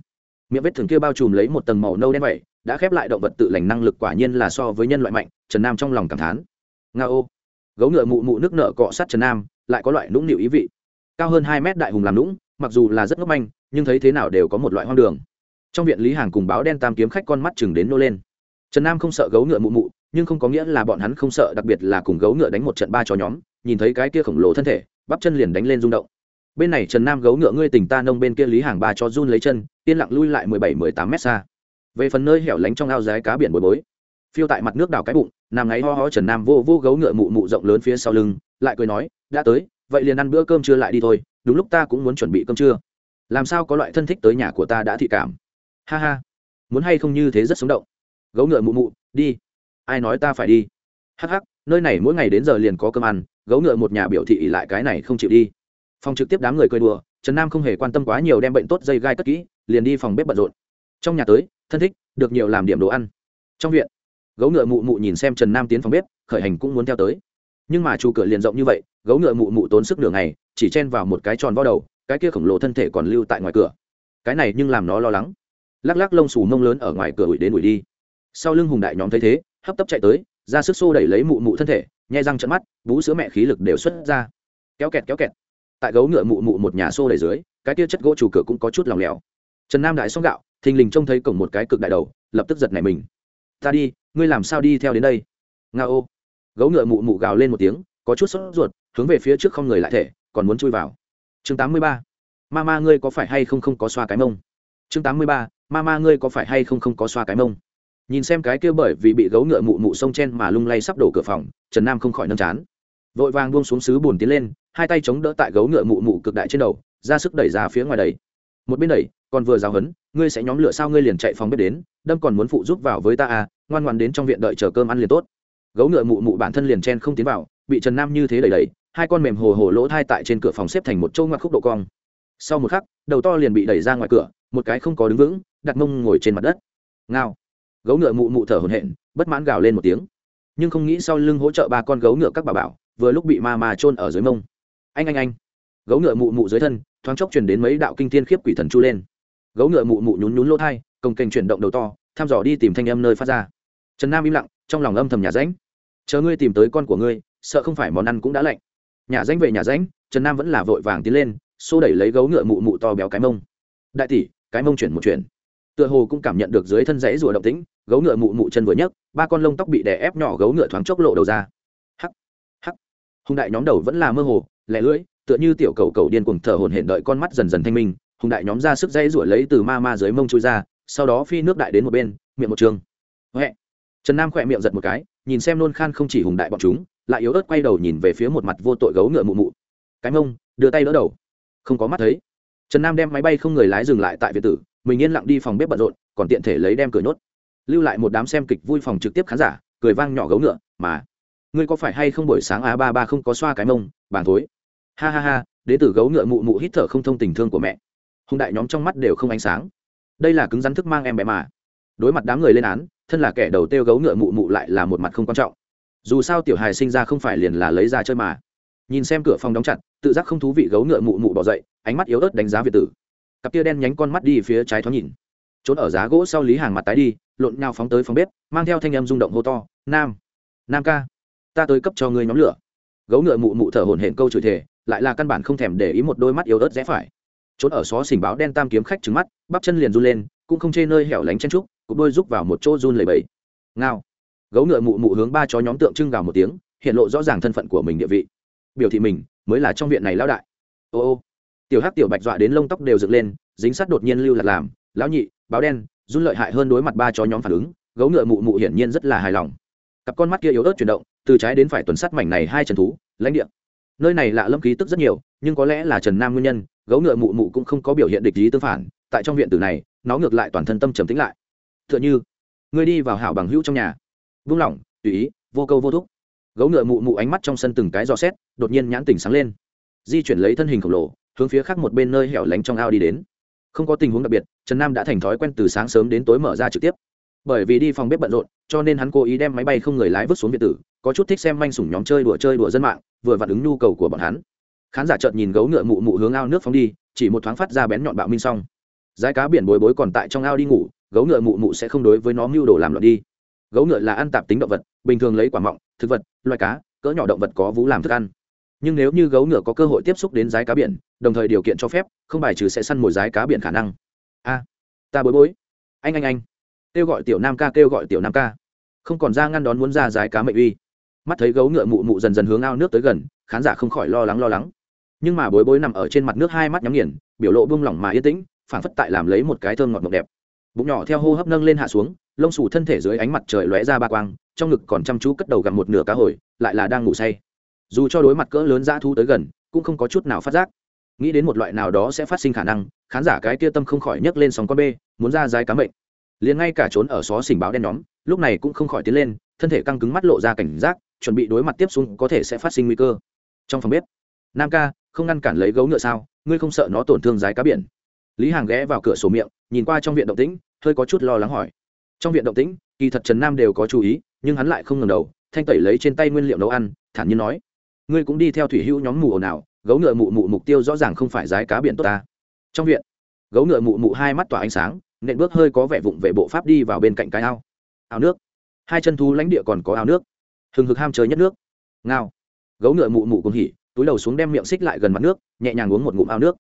Miệng vết thương kia bao trùm lấy một tầng màu nâu đen vậy, đã khép lại động vật tự lành năng lực quả nhiên là so với nhân loại mạnh, trần nam trong lòng cảm thán. Nga ô. Gấu ngựa mụ mụ nước nợ cọ sát trần nam, lại có loại nũng nịu ý vị. Cao hơn hai mét đại hùng làm nũng, mặc dù là rất ngốc manh, nhưng thấy thế nào đều có một loại hoang đường trong viện lý hàng cùng báo đen tam kiếm khách con mắt chừng đến nô lên. Trần nam không sợ gấu ngựa mụ mụ, nhưng không có nghĩa là bọn hắn không sợ, đặc biệt là cùng gấu ngựa đánh một trận ba cho nhóm, nhìn thấy cái kia khổng lồ thân thể, bắp chân liền đánh lên rung động. Bên này trần nam gấu ngựa ngươi tình ta nông bên kia lý hàng ba cho run lấy chân, yên lặng lui lại mười bảy, mười tám mét xa. Về phần nơi hẻo lánh trong ao rái cá biển bồi bối, phiêu tại mặt nước đảo cái bụng, nằm ngáy ho ho trần nam vô vô gấu ngựa mụ mụ rộng lớn phía sau lưng, lại cười nói, đã tới, vậy liền ăn bữa cơm trưa lại đi thôi, đúng lúc ta cũng muốn chuẩn bị cơm trưa. Làm sao có loại thân thích tới nhà của ta đã thị cảm? Ha ha. Muốn hay không như thế rất sống động. Gấu ngựa mụ mụ, đi. Ai nói ta phải đi? Hắc hắc, nơi này mỗi ngày đến giờ liền có cơm ăn, gấu ngựa một nhà biểu thị lại cái này không chịu đi. Phòng trực tiếp đám người cười đùa, trần nam không hề quan tâm quá nhiều đem bệnh tốt dây gai cất kỹ, liền đi phòng bếp bận rộn. Trong nhà tới, thân thích, được nhiều làm điểm đồ ăn. Trong viện, gấu ngựa mụ mụ nhìn xem trần nam tiến phòng bếp, khởi hành cũng muốn theo tới. Nhưng mà chu cửa liền rộng như vậy, gấu ngựa mụ mụ tốn sức nửa này chỉ chen vào một cái tròn vo đầu, cái kia khổng lồ thân thể còn lưu tại ngoài cửa. Cái này nhưng làm nó lo lắng lắc lắc lông xù mông lớn ở ngoài cửa ủi đến ủi đi. Sau lưng hùng đại nhóm thấy thế, hấp tấp chạy tới, ra sức xô đẩy lấy mụ mụ thân thể, nhai răng trận mắt, bú sữa mẹ khí lực đều xuất ra. Kéo kẹt kéo kẹt. Tại gấu ngựa mụ mụ một nhà xô đẩy dưới, cái tia chất gỗ chủ cửa cũng có chút lòng lẻo. Trần nam đại xong gạo, thình lình trông thấy cổng một cái cực đại đầu, lập tức giật nảy mình. Ta đi, ngươi làm sao đi theo đến đây? Nga ô. Gấu ngựa mụ mụ gào lên một tiếng, có chút sốt ruột, hướng về phía trước không người lại thể, còn muốn chui vào. Chương tám mươi ba. Ma ma ngươi có phải hay không không có xoa cái mông? Chương tám mươi ba ma ma ngươi có phải hay không không có xoa cái mông? Nhìn xem cái kia bởi vì bị gấu ngựa mụ mụ sông chen mà lung lay sắp đổ cửa phòng, trần nam không khỏi nâm chán. Vội vàng buông xuống xứ bùn tiến lên, hai tay chống đỡ tại gấu ngựa mụ mụ cực đại trên đầu, ra sức đẩy ra phía ngoài đầy một bên đẩy, còn vừa giáo hấn ngươi sẽ nhóm lửa sao ngươi liền chạy phòng bếp đến, đâm còn muốn phụ giúp vào với ta à ngoan ngoan đến trong viện đợi chờ cơm ăn liền tốt. Gấu ngựa mụ mụ bản thân liền chen không tiến vào, bị trần nam như thế đẩy đẩy, hai con mềm hồ hồ lỗ thai tại trên cửa phòng xếp thành một châu ngoặc khúc độ cong. Sau một khắc, đầu to liền bị đẩy ra ngoài cửa một cái không có đứng vững, đặt mông ngồi trên mặt đất. Ngao. Gấu ngựa mụ mụ thở hổn hển, bất mãn gào lên một tiếng. Nhưng không nghĩ sau lưng hỗ trợ ba con gấu ngựa các bà bảo, vừa lúc bị ma ma trôn ở dưới mông. Anh anh anh. Gấu ngựa mụ mụ dưới thân, thoáng chốc chuyển đến mấy đạo kinh thiên khiếp quỷ thần chu lên. Gấu ngựa mụ mụ nhún nhún lỗ thai công kênh chuyển động đầu to thăm dò đi tìm thanh âm nơi phát ra. Trần nam im lặng, trong lòng âm thầm nhà ránh. Chờ ngươi tìm tới con của ngươi, sợ không phải món ăn cũng đã lạnh. Nhà ránh về nhà ránh, trần nam vẫn là vội vàng tiến lên, xô đẩy lấy gấu ngựa mụ mụ to béo cái mông. Đại tỷ cái mông chuyển một chuyển. Tựa hồ cũng cảm nhận được dưới thân rẫy rùa động tĩnh, gấu ngựa mụ mụ chân vừa nhấc, ba con lông tóc bị đè ép nhỏ gấu ngựa thoáng chốc lộ đầu ra. Hắc hắc. Hùng đại nhóm đầu vẫn là mơ hồ, lẻ lưỡi, tựa như tiểu cầu cầu điên cuồng thở hổn hển đợi con mắt dần dần thanh minh. Hùng đại nhóm ra sức dây rủi lấy từ ma ma dưới mông chui ra, sau đó phi nước đại đến một bên, miệng một trường. Huệ trần nam khỏe miệng giật một cái, nhìn xem nôn khan không chỉ hùng đại bọn chúng, lại yếu ớt quay đầu nhìn về phía một mặt vô tội gấu ngựa mụ mụ. Cái mông, đưa tay đỡ đầu. Không có mắt thấy trần nam đem máy bay không người lái dừng lại tại việt tử, mình yên lặng đi phòng bếp bận rộn, còn tiện thể lấy đem cửa nhốt. Lưu lại một đám xem kịch vui phòng trực tiếp khán giả, cười vang nhỏ gấu ngựa, mà, ngươi có phải hay không buổi sáng a ba ba không có xoa cái mông, bàn thối? Ha ha ha đệ tử gấu ngựa mụ mụ hít thở không thông tình thương của mẹ. Hùng đại nhóm trong mắt đều không ánh sáng. Đây là cứng rắn thức mang em bé mà. Đối mặt đám người lên án, thân là kẻ đầu têu gấu ngựa mụ mụ lại là một mặt không quan trọng. Dù sao tiểu hài sinh ra không phải liền là lấy ra chơi mà. Nhìn xem cửa phòng đóng chặt tự giác không thú vị gấu ngựa mụ mụ bỏ dậy, ánh mắt yếu ớt đánh giá việt tử. Cặp tia đen nhánh con mắt đi phía trái thoáng nhìn. Trốn ở giá gỗ sau lý hàng mặt tái đi, lộn nhau phóng tới phòng bếp, mang theo thanh âm rung động hô to, nam nam ca, ta tới cấp cho ngươi nhóm lửa. Gấu ngựa mụ mụ thở hổn hển câu chửi thề, lại là căn bản không thèm để ý một đôi mắt yếu ớt rẽ phải. Trốn ở xó xỉnh báo đen tam kiếm khách trứng mắt, bắp chân liền run lên, cũng không chê nơi hẻo lánh chen trúc cụp đôi rúc vào một chỗ run lầy bẫy ngao. Gấu ngựa mụ mụ hướng ba chó nhóm tượng trưng gào một tiếng, hiện lộ rõ ràng thân phận của mình địa vị. Biểu thị mình mới là trong viện này lão đại. Ô ô, tiểu hắc tiểu bạch dọa đến lông tóc đều dựng lên, dính sát đột nhiên lưu lạc làm, lão nhị, báo đen, run lợi hại hơn đối mặt ba chó nhóm phản ứng, gấu ngựa mụ mụ hiển nhiên rất là hài lòng. Cặp con mắt kia yếu ớt chuyển động, từ trái đến phải tuần sát mảnh này hai trần thú, lãnh địa. Nơi này lạ lâm khí tức rất nhiều, nhưng có lẽ là trần nam nguyên nhân, gấu ngựa mụ mụ cũng không có biểu hiện địch ý tương phản, tại trong viện tử này, nó ngược lại toàn thân tâm trầm tính lại. T h ư ợ n h ư ngươi đi vào hảo bằng hữu trong nhà. Vung lỏng tùy ý, vô câu vô thúc gấu ngựa mụ mụ ánh mắt trong sân từng cái dò xét, đột nhiên nhãn tỉnh sáng lên. Di chuyển lấy thân hình khổng lồ, hướng phía khác một bên nơi hẻo lánh trong ao đi đến. Không có tình huống đặc biệt, trần nam đã thành thói quen từ sáng sớm đến tối mở ra trực tiếp. Bởi vì đi phòng bếp bận rộn, cho nên hắn cố ý đem máy bay không người lái vứt xuống biệt tử, có chút thích xem manh sủng nhóm chơi đùa chơi đùa dân mạng, vừa vặn ứng nhu cầu của bọn hắn. Khán giả chợt nhìn gấu ngựa mụ mụ hướng ao nước phóng đi, chỉ một thoáng phát ra bén nhọn bạo minh xong. Giá cá biển bối bối còn tại trong ao đi ngủ, gấu ngựa mụ mụ sẽ không đối với nó mưu đồ làm loạn đi. Gấu ngựa là ăn tạp tính động vật, bình thường lấy quả mọng, thực vật loài cá, cỡ nhỏ động vật có vú làm thức ăn. Nhưng nếu như gấu ngựa có cơ hội tiếp xúc đến rái cá biển, đồng thời điều kiện cho phép, không bài trừ sẽ săn mồi rái cá biển khả năng. A, ta bối bối. Anh anh anh. Kêu gọi tiểu nam ca, kêu gọi tiểu nam ca. Không còn ra ngăn đón muốn ra rái cá mệnh uy. Mắt thấy gấu ngựa mụ mụ dần dần hướng ao nước tới gần, khán giả không khỏi lo lắng lo lắng. Nhưng mà bối bối nằm ở trên mặt nước hai mắt nhắm nghiền, biểu lộ buông lỏng mà yên tĩnh phản phất tại làm lấy một cái thơm ngọt ngọt đẹp. Bụng nhỏ theo hô hấp nâng lên hạ xuống, lông xù thân thể dưới ánh mặt trời lóe ra ba quang trong ngực còn chăm chú cất đầu gặm một nửa cá hồi, lại là đang ngủ say. Dù cho đối mặt cỡ lớn dã thu tới gần, cũng không có chút nào phát giác. Nghĩ đến một loại nào đó sẽ phát sinh khả năng, khán giả cái kia tâm không khỏi nhấc lên sóng con bê, muốn ra dài cá mệnh liền ngay cả trốn ở xó xỉnh báo đen nhóm, lúc này cũng không khỏi tiến lên, thân thể căng cứng mắt lộ ra cảnh giác, chuẩn bị đối mặt tiếp xuống có thể sẽ phát sinh nguy cơ. Trong phòng bếp, nam ca, không ngăn cản lấy gấu ngựa sao, ngươi không sợ nó tổn thương dài cá biển? Lý hàng ghé vào cửa sổ miệng, nhìn qua trong viện động tĩnh, hơi có chút lo lắng hỏi. Trong viện động tĩnh, kỳ thật trần nam đều có chú ý nhưng hắn lại không ngừng đầu, thanh tẩy lấy trên tay nguyên liệu nấu ăn, thản nhiên nói, ngươi cũng đi theo thủy hữu nhóm mù ồn ào, gấu ngựa mụ mụ mục tiêu rõ ràng không phải giá cá biển tốt ta. Trong viện, gấu ngựa mụ mụ hai mắt tỏa ánh sáng, nện bước hơi có vẻ vụng về bộ pháp đi vào bên cạnh cái ao. Ao nước. Hai chân thú lãnh địa còn có ao nước. Hừng hực ham chơi nhất nước. Ngao. Gấu ngựa mụ mụ cùng hỉ, túi đầu xuống đem miệng xích lại gần mặt nước, nhẹ nhàng uống một ngụm ao nước.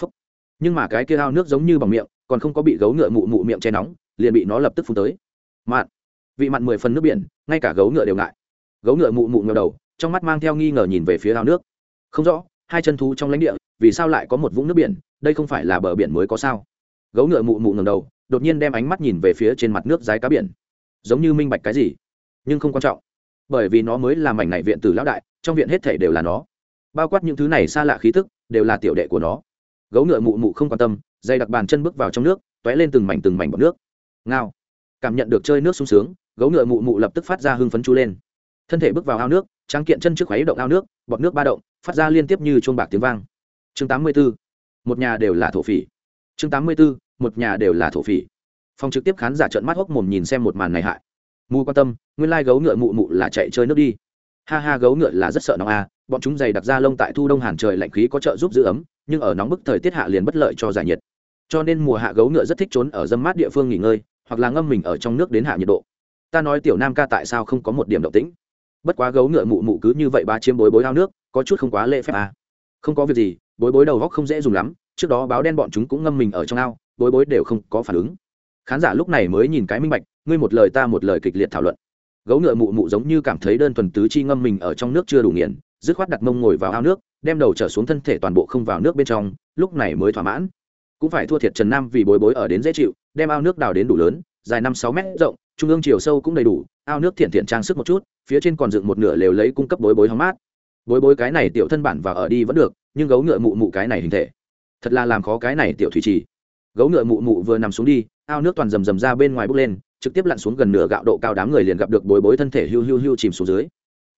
Phúc. nhưng mà cái kia ao nước giống như bằng miệng, còn không có bị gấu ngựa mụ mụ miệng che nóng, liền bị nó lập tức phun tới. Mạn vị mặn mười phần nước biển, ngay cả gấu ngựa đều ngại. Gấu ngựa mụ mụ ngờ đầu, trong mắt mang theo nghi ngờ nhìn về phía ao nước. Không rõ, hai chân thú trong lãnh địa, vì sao lại có một vũng nước biển, đây không phải là bờ biển mới có sao? Gấu ngựa mụ mụ ngầm đầu, đột nhiên đem ánh mắt nhìn về phía trên mặt nước dái cá biển. Giống như minh bạch cái gì, nhưng không quan trọng. Bởi vì nó mới là mảnh này viện từ lão đại, trong viện hết thể đều là nó. Bao quát những thứ này xa lạ khí thức đều là tiểu đệ của nó. Gấu ngựa mụ mụ không quan tâm, dây đặc bàn chân bước vào trong nước t ó é lên từng mảnh từng mảnh bọt nước. Ngao. Cảm nhận được chơi nước sung sướng gấu ngựa mụ mụ lập tức phát ra hưng phấn chú lên. Thân thể bước vào ao nước, tráng kiện chân trước khuấy động ao nước, bọt nước ba động, phát ra liên tiếp như chuông bạc tiếng vang. Chương tám mươi 84. một nhà đều là thổ phỉ. Chương tám mươi 84. một nhà đều là thổ phỉ. Phòng trực tiếp khán giả trợn mắt hốc mồm nhìn xem một màn này hại. Mù quan tâm, nguyên lai gấu ngựa mụ mụ là chạy chơi nước đi. Ha ha, gấu ngựa là rất sợ nóng a à, bọn chúng dày đặc ra lông tại thu đông hàn trời lạnh khí có trợ giúp giữ ấm, nhưng ở nóng bức thời tiết hạ liền bất lợi cho giải nhiệt. Cho nên mùa hạ gấu ngựa rất thích trốn ở dâm mát địa phương nghỉ ngơi, hoặc là ngâm mình ở trong nước đến hạ nhiệt độ ta nói tiểu nam ca tại sao không có một điểm động tĩnh? Bất quá gấu ngựa mụ mụ cứ như vậy ba chiếm bối bối ao nước, có chút không quá lễ phép à. không có việc gì, bối bối đầu góc không dễ dùng lắm, trước đó báo đen bọn chúng cũng ngâm mình ở trong ao, bối bối đều không có phản ứng. Khán giả lúc này mới nhìn cái minh bạch, ngươi một lời ta một lời kịch liệt thảo luận. Gấu ngựa mụ mụ giống như cảm thấy đơn thuần tứ chi ngâm mình ở trong nước chưa đủ nghiền, dứt khoát đặt mông ngồi vào ao nước, đem đầu trở xuống thân thể toàn bộ không vào nước bên trong, lúc này mới thỏa mãn. Cũng phải thua thiệt trần nam vì bối bối ở đến dễ chịu, đem ao nước đào đến đủ lớn, dài năm sáu mét rộng trung ương chiều sâu cũng đầy đủ, ao nước thiện thiện trang sức một chút, phía trên còn dựng một nửa lều lấy cung cấp bối bối hóng mát. Bối bối cái này tiểu thân bản và ở đi vẫn được, nhưng gấu ngựa mụ mụ cái này hình thể. Thật là làm khó cái này tiểu thủy trì. Gấu ngựa mụ mụ vừa nằm xuống đi, ao nước toàn rầm rầm ra bên ngoài bốc lên, trực tiếp lặn xuống gần nửa gạo độ cao đám người liền gặp được bối bối thân thể hưu hưu hưu chìm xuống dưới.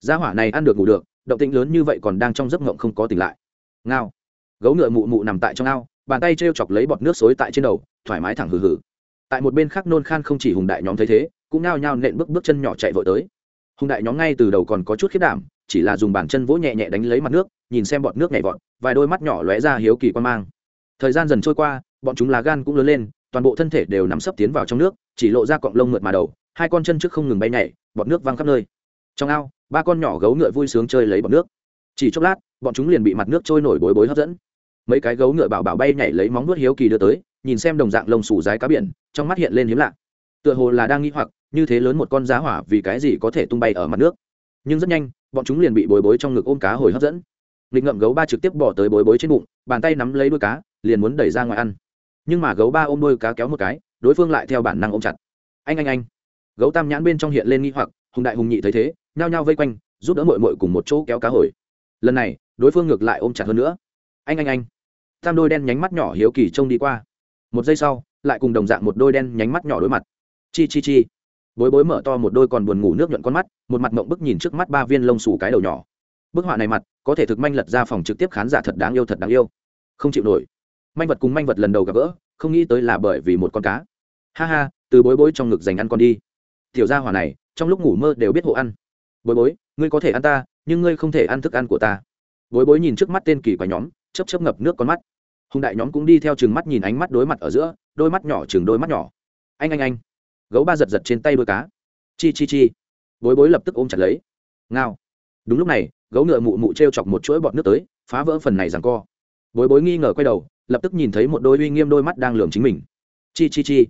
Gia hỏa này ăn được ngủ được, động tĩnh lớn như vậy còn đang trong giấc ngộng không có tỉnh lại. Ngao. Gấu ngựa mụ mụ nằm tại trong ao, bàn tay t r e o chọc lấy bọt nước xối tại trên đầu, thoải mái thẳng hừ hừ tại một bên khác nôn khan không chỉ hùng đại nhóm thấy thế, cũng nao nhao nện bước bước chân nhỏ chạy vội tới. Hùng đại nhóm ngay từ đầu còn có chút khiết đảm, chỉ là dùng bàn chân vỗ nhẹ nhẹ đánh lấy mặt nước, nhìn xem bọn nước nhảy vọt, vài đôi mắt nhỏ lóe ra hiếu kỳ quan mang. Thời gian dần trôi qua, bọn chúng lá gan cũng lớn lên, toàn bộ thân thể đều nắm sấp tiến vào trong nước, chỉ lộ ra cọng lông mượt mà đầu, hai con chân trước không ngừng bay nhảy, bọt nước văng khắp nơi. Trong ao, ba con nhỏ gấu ngựa vui sướng chơi lấy bọt nước. Chỉ chốc lát, bọn chúng liền bị mặt nước trôi nổi bối bối hấp dẫn. Mấy cái gấu ngựa bảo bảo bay nhảy lấy móng nuốt hiếu kỳ đưa tới nhìn xem đồng dạng lông sủ dái cá biển, trong mắt hiện lên hiếm lạ. Tựa hồ là đang nghĩ hoặc, như thế lớn một con giá hỏa vì cái gì có thể tung bay ở mặt nước. Nhưng rất nhanh, bọn chúng liền bị bối bối trong ngực ôm cá hồi hấp dẫn. Nghịch ngậm gấu ba trực tiếp bỏ tới bối bối trên bụng, bàn tay nắm lấy đuôi cá, liền muốn đẩy ra ngoài ăn. Nhưng mà gấu ba ôm đuôi cá kéo một cái, đối phương lại theo bản năng ôm chặt. Anh anh anh. Gấu tam nhãn bên trong hiện lên nghi hoặc, hùng đại hùng nhị thấy thế, nhao nhao vây quanh, giúp đỡ mội mội cùng một chỗ kéo cá hồi. Lần này, đối phương ngược lại ôm chặt hơn nữa. Anh anh anh. Tam đôi đen nhánh mắt nhỏ hiếu kỳ trông đi qua một giây sau, lại cùng đồng dạng một đôi đen nhánh mắt nhỏ đối mặt. Chi chi chi. Bối bối mở to một đôi còn buồn ngủ nước nhuận con mắt, một mặt mộng bức nhìn trước mắt ba viên lông xù cái đầu nhỏ. Bức họa này mặt, có thể thực manh lật ra phòng trực tiếp khán giả thật đáng yêu thật đáng yêu. Không chịu nổi. Manh vật cùng manh vật lần đầu gặp gỡ, không nghĩ tới là bởi vì một con cá. Ha ha, từ bối bối trong ngực dành ăn con đi. Tiểu gia hỏa này, trong lúc ngủ mơ đều biết hộ ăn. Bối bối, ngươi có thể ăn ta, nhưng ngươi không thể ăn thức ăn của ta. Bối bối nhìn trước mắt tên kỳ quái nhóm chấp chấp ngập nước con mắt hùng đại nhóm cũng đi theo chừng mắt nhìn ánh mắt đối mặt ở giữa, đôi mắt nhỏ chừng đôi mắt nhỏ. Anh anh anh. Gấu ba giật giật trên tay đôi cá. Chi chi chi. Bối bối lập tức ôm chặt lấy. Ngao. Đúng lúc này, gấu ngựa mụ mụ t r e o chọc một chuỗi bọt nước tới, phá vỡ phần này rằng co. Bối bối nghi ngờ quay đầu, lập tức nhìn thấy một đôi uy nghiêm đôi mắt đang lường chính mình. Chi chi chi.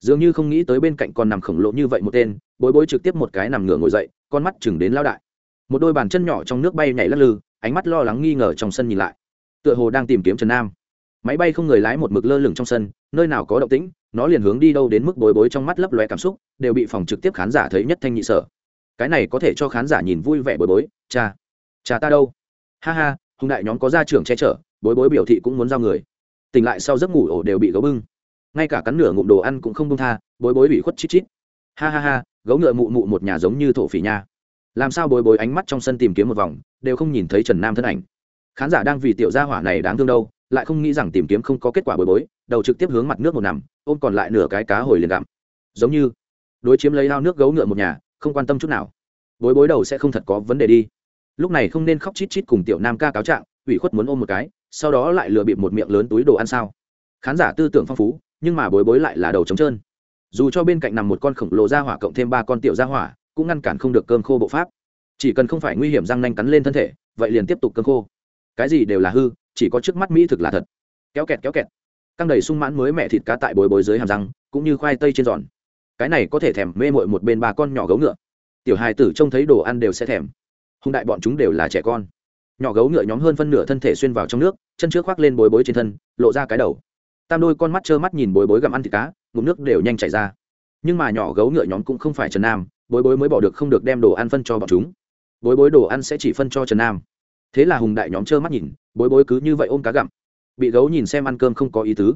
Dường như không nghĩ tới bên cạnh còn nằm khổng lồ như vậy một tên, bối bối trực tiếp một cái nằm ngửa ngồi dậy, con mắt chừng đến lao đại. Một đôi bàn chân nhỏ trong nước bay nhảy lắc lư, ánh mắt lo lắng nghi ngờ trong sân nhìn lại. Tựa hồ đang tìm kiếm trần nam máy bay không người lái một mực lơ lửng trong sân, nơi nào có động tĩnh, nó liền hướng đi đâu đến mức bối bối trong mắt lấp lóe cảm xúc, đều bị phòng trực tiếp khán giả thấy nhất thanh nhị sở. Cái này có thể cho khán giả nhìn vui vẻ bối bối, cha cha ta đâu? Ha ha, hùng đại nhóm có gia trưởng che chở, bối bối biểu thị cũng muốn giao người. Tỉnh lại sau giấc ngủ ổ đều bị gấu bưng. Ngay cả cắn nửa ngụm đồ ăn cũng không bông tha, bối bối bị khuất chít chít. Ha ha ha, gấu ngựa mụ mụ một nhà giống như thổ phỉ nha. Làm sao bối bối ánh mắt trong sân tìm kiếm một vòng, đều không nhìn thấy trần nam thân ảnh. Khán giả đang vì tiểu gia hỏa này đáng thương đâu lại không nghĩ rằng tìm kiếm không có kết quả bối bối, đầu trực tiếp hướng mặt nước một nằm, ôm còn lại nửa cái cá hồi liền gặm. Giống như, đối chiếm lấy lao nước gấu ngựa một nhà, không quan tâm chút nào. Bối bối đầu sẽ không thật có vấn đề đi. Lúc này không nên khóc chít chít cùng tiểu nam ca cáo trạng, ủy khuất muốn ôm một cái, sau đó lại lừa bịp một miệng lớn túi đồ ăn sao. Khán giả tư tưởng phong phú, nhưng mà bối bối lại là đầu trống trơn. Dù cho bên cạnh nằm một con khổng lồ ra hỏa cộng thêm ba con tiểu ra hỏa, cũng ngăn cản không được cơm khô bộ pháp. Chỉ cần không phải nguy hiểm răng nanh cắn lên thân thể, vậy liền tiếp tục cơm khô cái gì đều là hư, chỉ có trước mắt mỹ thực là thật. Kéo kẹt kéo kẹt. Căng đầy sung mãn mới mẹ thịt cá tại bồi bối dưới hàm răng, cũng như khoai tây trên giòn. Cái này có thể thèm mê mội một bên ba con nhỏ gấu ngựa. Tiểu hài tử trông thấy đồ ăn đều sẽ thèm. Hùng đại bọn chúng đều là trẻ con. Nhỏ gấu ngựa nhóm hơn phân nửa thân thể xuyên vào trong nước, chân trước khoác lên bối bối trên thân, lộ ra cái đầu. Tam đôi con mắt trơ mắt nhìn bối bối gặm ăn thịt cá, ngụm nước đều nhanh chảy ra. Nhưng mà nhỏ gấu ngựa nhóm cũng không phải trần nam, bối bối mới bỏ được không được đem đồ ăn phân cho bọn chúng. Bối bối đồ ăn sẽ chỉ phân cho trần nam thế là hùng đại nhóm trơ mắt nhìn, bối bối cứ như vậy ôm cá gặm. Bị gấu nhìn xem ăn cơm không có ý tứ.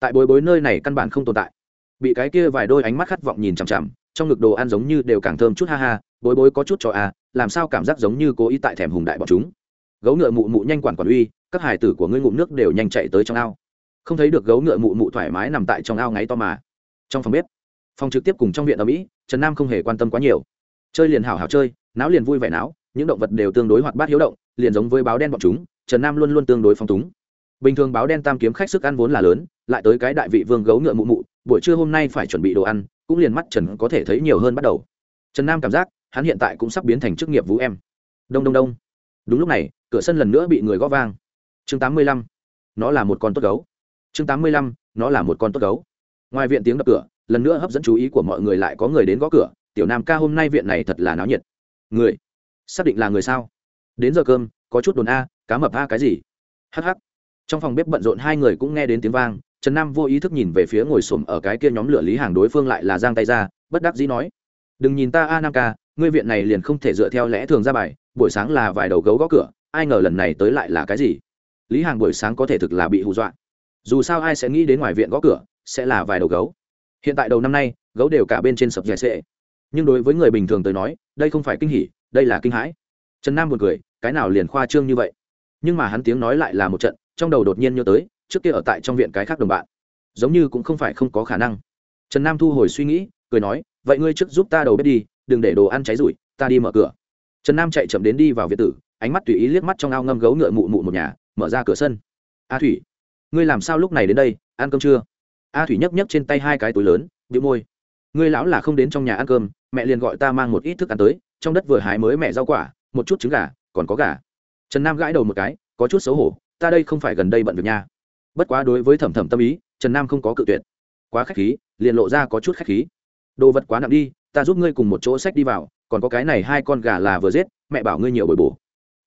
Tại bối bối nơi này căn bản không tồn tại. Bị cái kia vài đôi ánh mắt khát vọng nhìn chằm chằm, trong ngực đồ ăn giống như đều càng thơm chút ha ha, bối bối có chút cho à làm sao cảm giác giống như cố ý tại thèm hùng đại bọn chúng. Gấu ngựa mụ mụ nhanh quản quản uy, các hải tử của ngươi ngụm nước đều nhanh chạy tới trong ao. Không thấy được gấu ngựa mụ mụ thoải mái nằm tại trong ao ngáy to mà. Trong phòng bếp, phòng trực tiếp cùng trong viện ở mỹ, trần nam không hề quan tâm quá nhiều. Chơi liền hảo hảo chơi, náo liền vui vẻ náo những động vật đều tương đối hoạt bát hiếu động, liền giống với báo đen bọn chúng, trần nam luôn luôn tương đối phong túng. Bình thường báo đen tam kiếm khách sức ăn vốn là lớn, lại tới cái đại vị vương gấu ngựa mụ mụ, buổi trưa hôm nay phải chuẩn bị đồ ăn, cũng liền mắt trần có thể thấy nhiều hơn bắt đầu. Trần nam cảm giác, hắn hiện tại cũng sắp biến thành chức nghiệp vũ em. Đông đông đông. Đúng lúc này, cửa sân lần nữa bị người gõ vang. Chương tám mươi lăm. Nó là một con tốt gấu. Chương tám mươi lăm. Nó là một con tốt gấu. Ngoài viện tiếng đập cửa, lần nữa hấp dẫn chú ý của mọi người lại có người đến gõ cửa. Tiểu nam ca hôm nay viện này thật là náo nhiệt. Người xác định là người sao? Đến giờ cơm, có chút đồn a, cá mập a cái gì? Hh trong phòng bếp bận rộn hai người cũng nghe đến tiếng vang, trần nam vô ý thức nhìn về phía ngồi xổm ở cái kia nhóm lửa lý hàng đối phương lại là giang tay ra, bất đắc dĩ nói, đừng nhìn ta a nam ca, ngươi viện này liền không thể dựa theo lẽ thường ra bài, buổi sáng là vài đầu gấu gõ cửa, ai ngờ lần này tới lại là cái gì? Lý hàng buổi sáng có thể thực là bị hù dọa. Dù sao ai sẽ nghĩ đến ngoài viện gõ cửa, sẽ là vài đầu gấu. Hiện tại đầu năm nay, gấu đều cả bên trên sập dẻ sệ nhưng đối với người bình thường tới nói, đây không phải kinh hỉ đây là kinh hãi. Trần nam buồn cười, cái nào liền khoa trương như vậy? Nhưng mà hắn tiếng nói lại là một trận, trong đầu đột nhiên nhớ tới, trước kia ở tại trong viện cái khác đồng bạn. Giống như cũng không phải không có khả năng. Trần nam thu hồi suy nghĩ, cười nói, vậy ngươi trước giúp ta đầu bếp đi, đừng để đồ ăn cháy rủi ta đi mở cửa. Trần nam chạy chậm đến đi vào viện tử, ánh mắt tùy ý liếc mắt trong ao ngâm gấu ngựa mụ mụ một nhà, mở ra cửa sân. A thủy, ngươi làm sao lúc này đến đây, ăn cơm chưa? A thủy nhấc nhấc trên tay hai cái túi lớn bị môi. Ngươi lão là không đến trong nhà ăn cơm mẹ liền gọi ta mang một ít thức ăn tới, trong đất vừa hái mới mẹ rau quả, một chút trứng gà, còn có gà. Trần nam gãi đầu một cái, có chút xấu hổ, ta đây không phải gần đây bận việc nha. Bất quá đối với thẩm thẩm tâm ý, trần nam không có cự tuyệt. Quá k h á c h khí, liền lộ ra có chút k h á c h khí. Đồ vật quá nặng đi, ta giúp ngươi cùng một chỗ sách đi vào, còn có cái này hai con gà là vừa giết, mẹ bảo ngươi nhiều bồi bổ.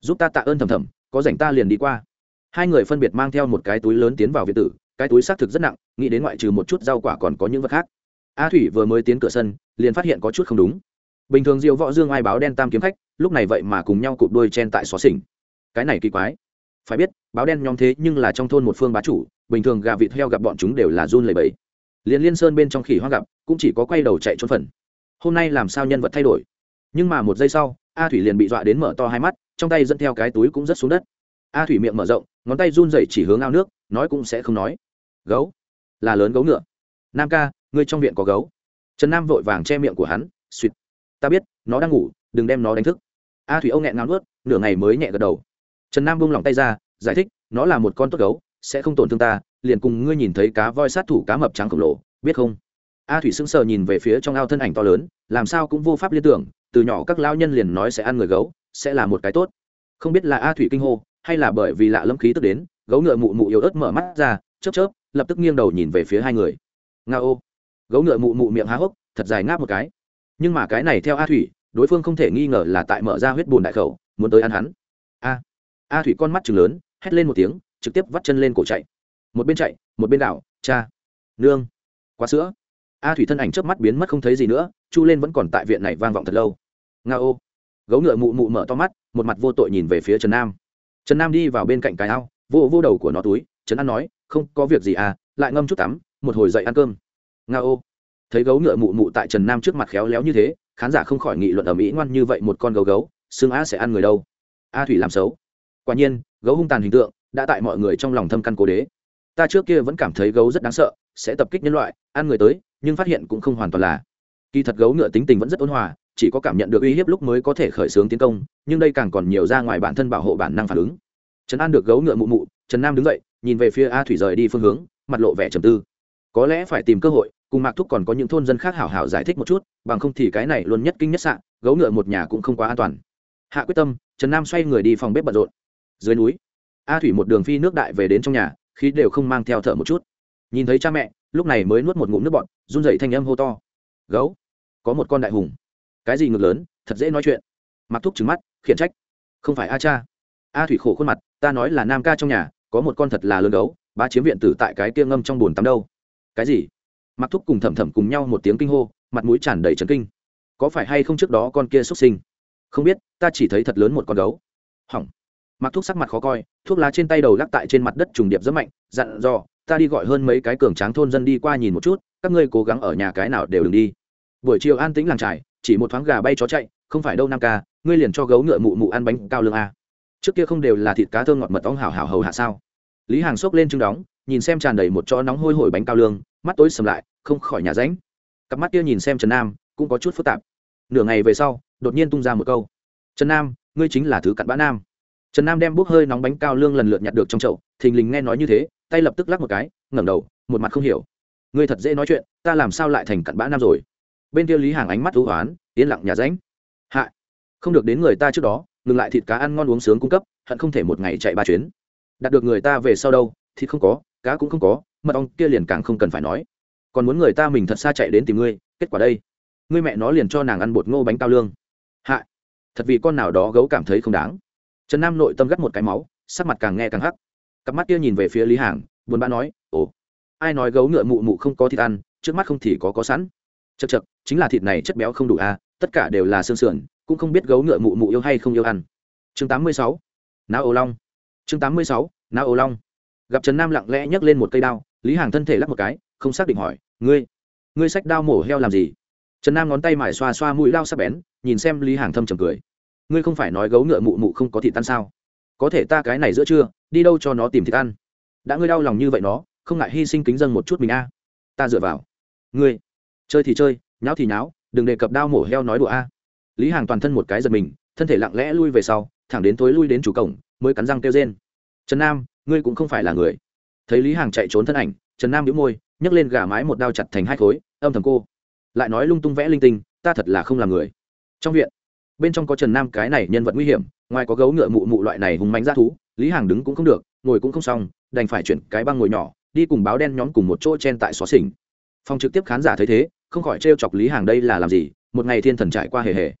Giúp ta tạ ơn thầm thầm có rảnh ta liền đi qua. Hai người phân biệt mang theo một cái túi lớn tiến vào viện tử, cái túi xác thực rất nặng, nghĩ đến ngoại trừ một chút rau quả còn có những vật khác a thủy vừa mới tiến cửa sân, liền phát hiện có chút không đúng. Bình thường diệu võ dương ai báo đen tam kiếm khách, lúc này vậy mà cùng nhau cụp đôi chen tại xó xỉnh. Cái này kỳ quái. Phải biết, báo đen nhóm thế nhưng là trong thôn một phương bá chủ, bình thường gà vịt heo gặp bọn chúng đều là run lầy bẫy liền liên sơn bên trong khỉ hoa gặp, cũng chỉ có quay đầu chạy trốn phần. Hôm nay làm sao nhân vật thay đổi? Nhưng mà một giây sau, a thủy liền bị dọa đến mở to hai mắt, trong tay dẫn theo cái túi cũng rất xuống đất. A thủy miệng mở rộng, ngón tay run rẩy chỉ hướng ao nước, nói cũng sẽ không nói. Gấu. Là lớn gấu ngựa. Nam ca ngươi trong viện có gấu. Trần nam vội vàng che miệng của hắn, suýt. Ta biết, nó đang ngủ, đừng đem nó đánh thức. A thủy âu nghẹn ngáo nuốt, nửa ngày mới nhẹ gật đầu. Trần nam buông lỏng tay ra, giải thích, nó là một con tốt gấu, sẽ không tổn thương ta, liền cùng ngươi nhìn thấy cá voi sát thủ cá mập trắng khổng lồ, biết không? A thủy sững sờ nhìn về phía trong ao thân ảnh to lớn, làm sao cũng vô pháp liên tưởng, từ nhỏ các lao nhân liền nói sẽ ăn người gấu, sẽ là một cái tốt. Không biết là a thủy kinh hô, hay là bởi vì lạ lâm khí tức đến, gấu ngựa mụ mụ yếu ớt mở mắt ra, chớp chớp, lập tức nghiêng đầu nhìn về phía hai người. Nga ô gấu ngựa mụ mụ miệng há hốc, thật dài ngáp một cái. Nhưng mà cái này theo a thủy, đối phương không thể nghi ngờ là tại mở ra huyết bùn đại khẩu, muốn tới ăn hắn. A a thủy con mắt chừng lớn, hét lên một tiếng, trực tiếp vắt chân lên cổ chạy. Một bên chạy, một bên đảo, cha, nương, quá sữa. A thủy thân ảnh chớp mắt biến mất không thấy gì nữa, chu lên vẫn còn tại viện này vang vọng thật lâu. Nga ô, gấu ngựa mụ mụ mở to mắt, một mặt vô tội nhìn về phía trần nam. Trần nam đi vào bên cạnh cái ao, vô vô đầu của nó túi trấn an nói, không có việc gì à lại ngâm chút tắm, một hồi dậy ăn cơm nga ô. Thấy gấu ngựa mụ mụ tại trần nam trước mặt khéo léo như thế, khán giả không khỏi nghị luận ở mỹ ngoan như vậy một con gấu gấu, xương a sẽ ăn người đâu. A thủy làm xấu. Quả nhiên, gấu hung tàn hình tượng, đã tại mọi người trong lòng thâm căn cố đế. Ta trước kia vẫn cảm thấy gấu rất đáng sợ, sẽ tập kích nhân loại, ăn người tới, nhưng phát hiện cũng không hoàn toàn là. Kỳ thật gấu ngựa tính tình vẫn rất ôn hòa, chỉ có cảm nhận được uy hiếp lúc mới có thể khởi xướng tiến công, nhưng đây càng còn nhiều ra ngoài bản thân bảo hộ bản năng phản ứng. Trần an được gấu ngựa mụ mụ, trần nam đứng dậy, nhìn về phía a thủy rời đi phương hướng, mặt lộ vẻ trầm tư có lẽ phải tìm cơ hội, cùng mạc thúc còn có những thôn dân khác hảo hảo giải thích một chút, bằng không thì cái này luôn nhất kinh nhất sạn gấu ngựa một nhà cũng không quá an toàn. Hạ quyết tâm, trần nam xoay người đi phòng bếp bận rộn. Dưới núi, a thủy một đường phi nước đại về đến trong nhà, khí đều không mang theo thở một chút. Nhìn thấy cha mẹ, lúc này mới nuốt một ngụm nước bọt, run dậy thanh âm hô to. Gấu, có một con đại hùng. Cái gì ngược lớn, thật dễ nói chuyện. Mặc thúc trứng mắt, khiển trách. Không phải a cha. A thủy khổ khuôn mặt, ta nói là nam ca trong nhà, có một con thật là lớn gấu ba chiếm viện tử tại cái kia ngâm trong bồn tắm đâu cái gì? Mặc thúc cùng thầm thầm cùng nhau một tiếng kinh hô, mặt mũi tràn đầy trấn kinh. Có phải hay không trước đó con kia xuất sinh? Không biết, ta chỉ thấy thật lớn một con gấu. Hỏng. Mặc thuốc sắc mặt khó coi, thuốc lá trên tay đầu lắc tại trên mặt đất trùng điệp rất mạnh, dặn dò, ta đi gọi hơn mấy cái cường tráng thôn dân đi qua nhìn một chút, các ngươi cố gắng ở nhà cái nào đều đừng đi. Buổi chiều an tĩnh làng trải chỉ một thoáng gà bay chó chạy, không phải đâu nam ca, ngươi liền cho gấu ngựa mụ mụ ăn bánh cao lương a. Trước kia không đều là thịt cá thơm ngọt mật ong hảo hảo hầu hạ sao? Lý hàng xốc lên chưng đóng, nhìn xem tràn đầy một chó nóng hôi hổi bánh cao lương, mắt tối sầm lại, không khỏi nhà ránh. Cặp mắt kia nhìn xem trần nam, cũng có chút phức tạp. Nửa ngày về sau, đột nhiên tung ra một câu. Trần nam, ngươi chính là thứ cặn bã nam. Trần nam đem bốc hơi nóng bánh cao lương lần lượt nhặt được trong chậu, thình lình nghe nói như thế, tay lập tức lắc một cái, ngẩng đầu, một mặt không hiểu. Ngươi thật dễ nói chuyện, ta làm sao lại thành cặn bã nam rồi? Bên kia lý hàng ánh mắt thú hoán, yên lặng nhà ránh. Hạ không được đến người ta trước đó, ngừng lại thịt cá ăn ngon uống sướng cung cấp, hận không thể một ngày chạy ba chuyến đạt được người ta về sau đâu thịt không có, cá cũng không có, mật ong kia liền càng không cần phải nói. Còn muốn người ta mình thật xa chạy đến tìm ngươi, kết quả đây. Ngươi mẹ nó liền cho nàng ăn bột ngô bánh cao lương. Hạ. Thật vì con nào đó gấu cảm thấy không đáng. Trần nam nội tâm gắt một cái máu, sắc mặt càng nghe càng hắc. Cặp mắt kia nhìn về phía lý hàng, buồn bã nói, ồ, ai nói gấu ngựa mụ mụ không có thịt ăn, trước mắt không thì có có sẵn. Chật chật chính là thịt này chất béo không đủ à tất cả đều là xương sườn, cũng không biết gấu ngựa mụ mụ yêu hay không yêu ăn. Chương tám mươi sáu. Não ô long chương tám mươi sáu não ô long. Gặp trần nam lặng lẽ nhấc lên một cây đao, lý hàng thân thể lắc một cái, không xác định hỏi, ngươi ngươi sách đao mổ heo làm gì? Trần nam ngón tay mải xoa xoa mũi đao sắp bén, nhìn xem lý hàng thâm trầm cười. Ngươi không phải nói gấu ngựa mụ mụ không có thịt ăn sao? Có thể ta cái này giữa trưa, đi đâu cho nó tìm thịt ăn? Đã ngươi đau lòng như vậy nó, không ngại hy sinh kính dân một chút mình a. Ta dựa vào. Ngươi, chơi thì chơi, nháo thì nháo, đừng đề cập đao mổ heo nói đùa a. Lý hàng toàn thân một cái giật mình thân thể lặng lẽ lui về sau, thẳng đến tối lui đến chủ cổng, mới cắn răng kêu rên. Trần nam, ngươi cũng không phải là người. Thấy lý hàng chạy trốn thân ảnh, trần nam đĩu môi, nhấc lên gà mái một đao chặt thành hai khối, âm thầm cô. Lại nói lung tung vẽ linh tinh, ta thật là không là người. Trong viện, bên trong có trần nam cái này nhân vật nguy hiểm, ngoài có gấu ngựa mụ mụ loại này hùng mánh ra thú, lý hàng đứng cũng không được, ngồi cũng không xong, đành phải chuyển cái băng ngồi nhỏ, đi cùng báo đen nhóm cùng một chỗ chen tại xó xỉnh. Phòng trực tiếp khán giả thấy thế, không khỏi trêu chọc lý hàng đây là làm gì, một ngày thiên thần trải qua hề hề.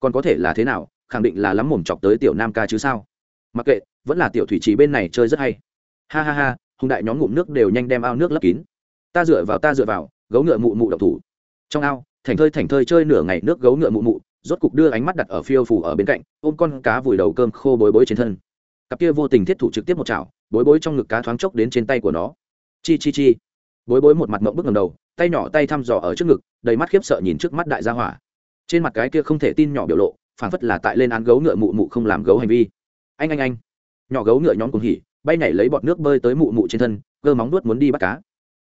Còn có thể là thế nào khẳng định là lắm mồm chọc tới tiểu nam ca chứ sao? Mặc kệ, vẫn là tiểu thủy trí bên này chơi rất hay. Ha ha ha, hùng đại nhóm ngụm nước đều nhanh đem ao nước lấp kín. Ta dựa vào ta dựa vào, gấu ngựa mụ mụ độc thủ. Trong ao, thành thơi thành thơi chơi nửa ngày nước gấu ngựa mụ mụ, rốt cục đưa ánh mắt đặt ở phiêu phủ ở bên cạnh, ôm con cá vùi đầu cơm khô bối bối trên thân. Cặp kia vô tình thiết thủ trực tiếp một chảo, bối bối trong ngực cá thoáng chốc đến trên tay của nó. Chi chi chi. Bối bối một mặt mộng bức ngầm đầu, tay nhỏ tay thăm dò ở trước ngực, đầy mắt khiếp sợ nhìn trước mắt đại gia hỏa. Trên mặt cái kia không thể tin nhỏ biểu lộ phản phất là tại lên án gấu ngựa mụ mụ không làm gấu hành vi. Anh anh anh. Nhỏ gấu ngựa nhóm cùng hỉ, bay nhảy lấy bọt nước bơi tới mụ mụ trên thân cơ móng nuốt muốn đi bắt cá.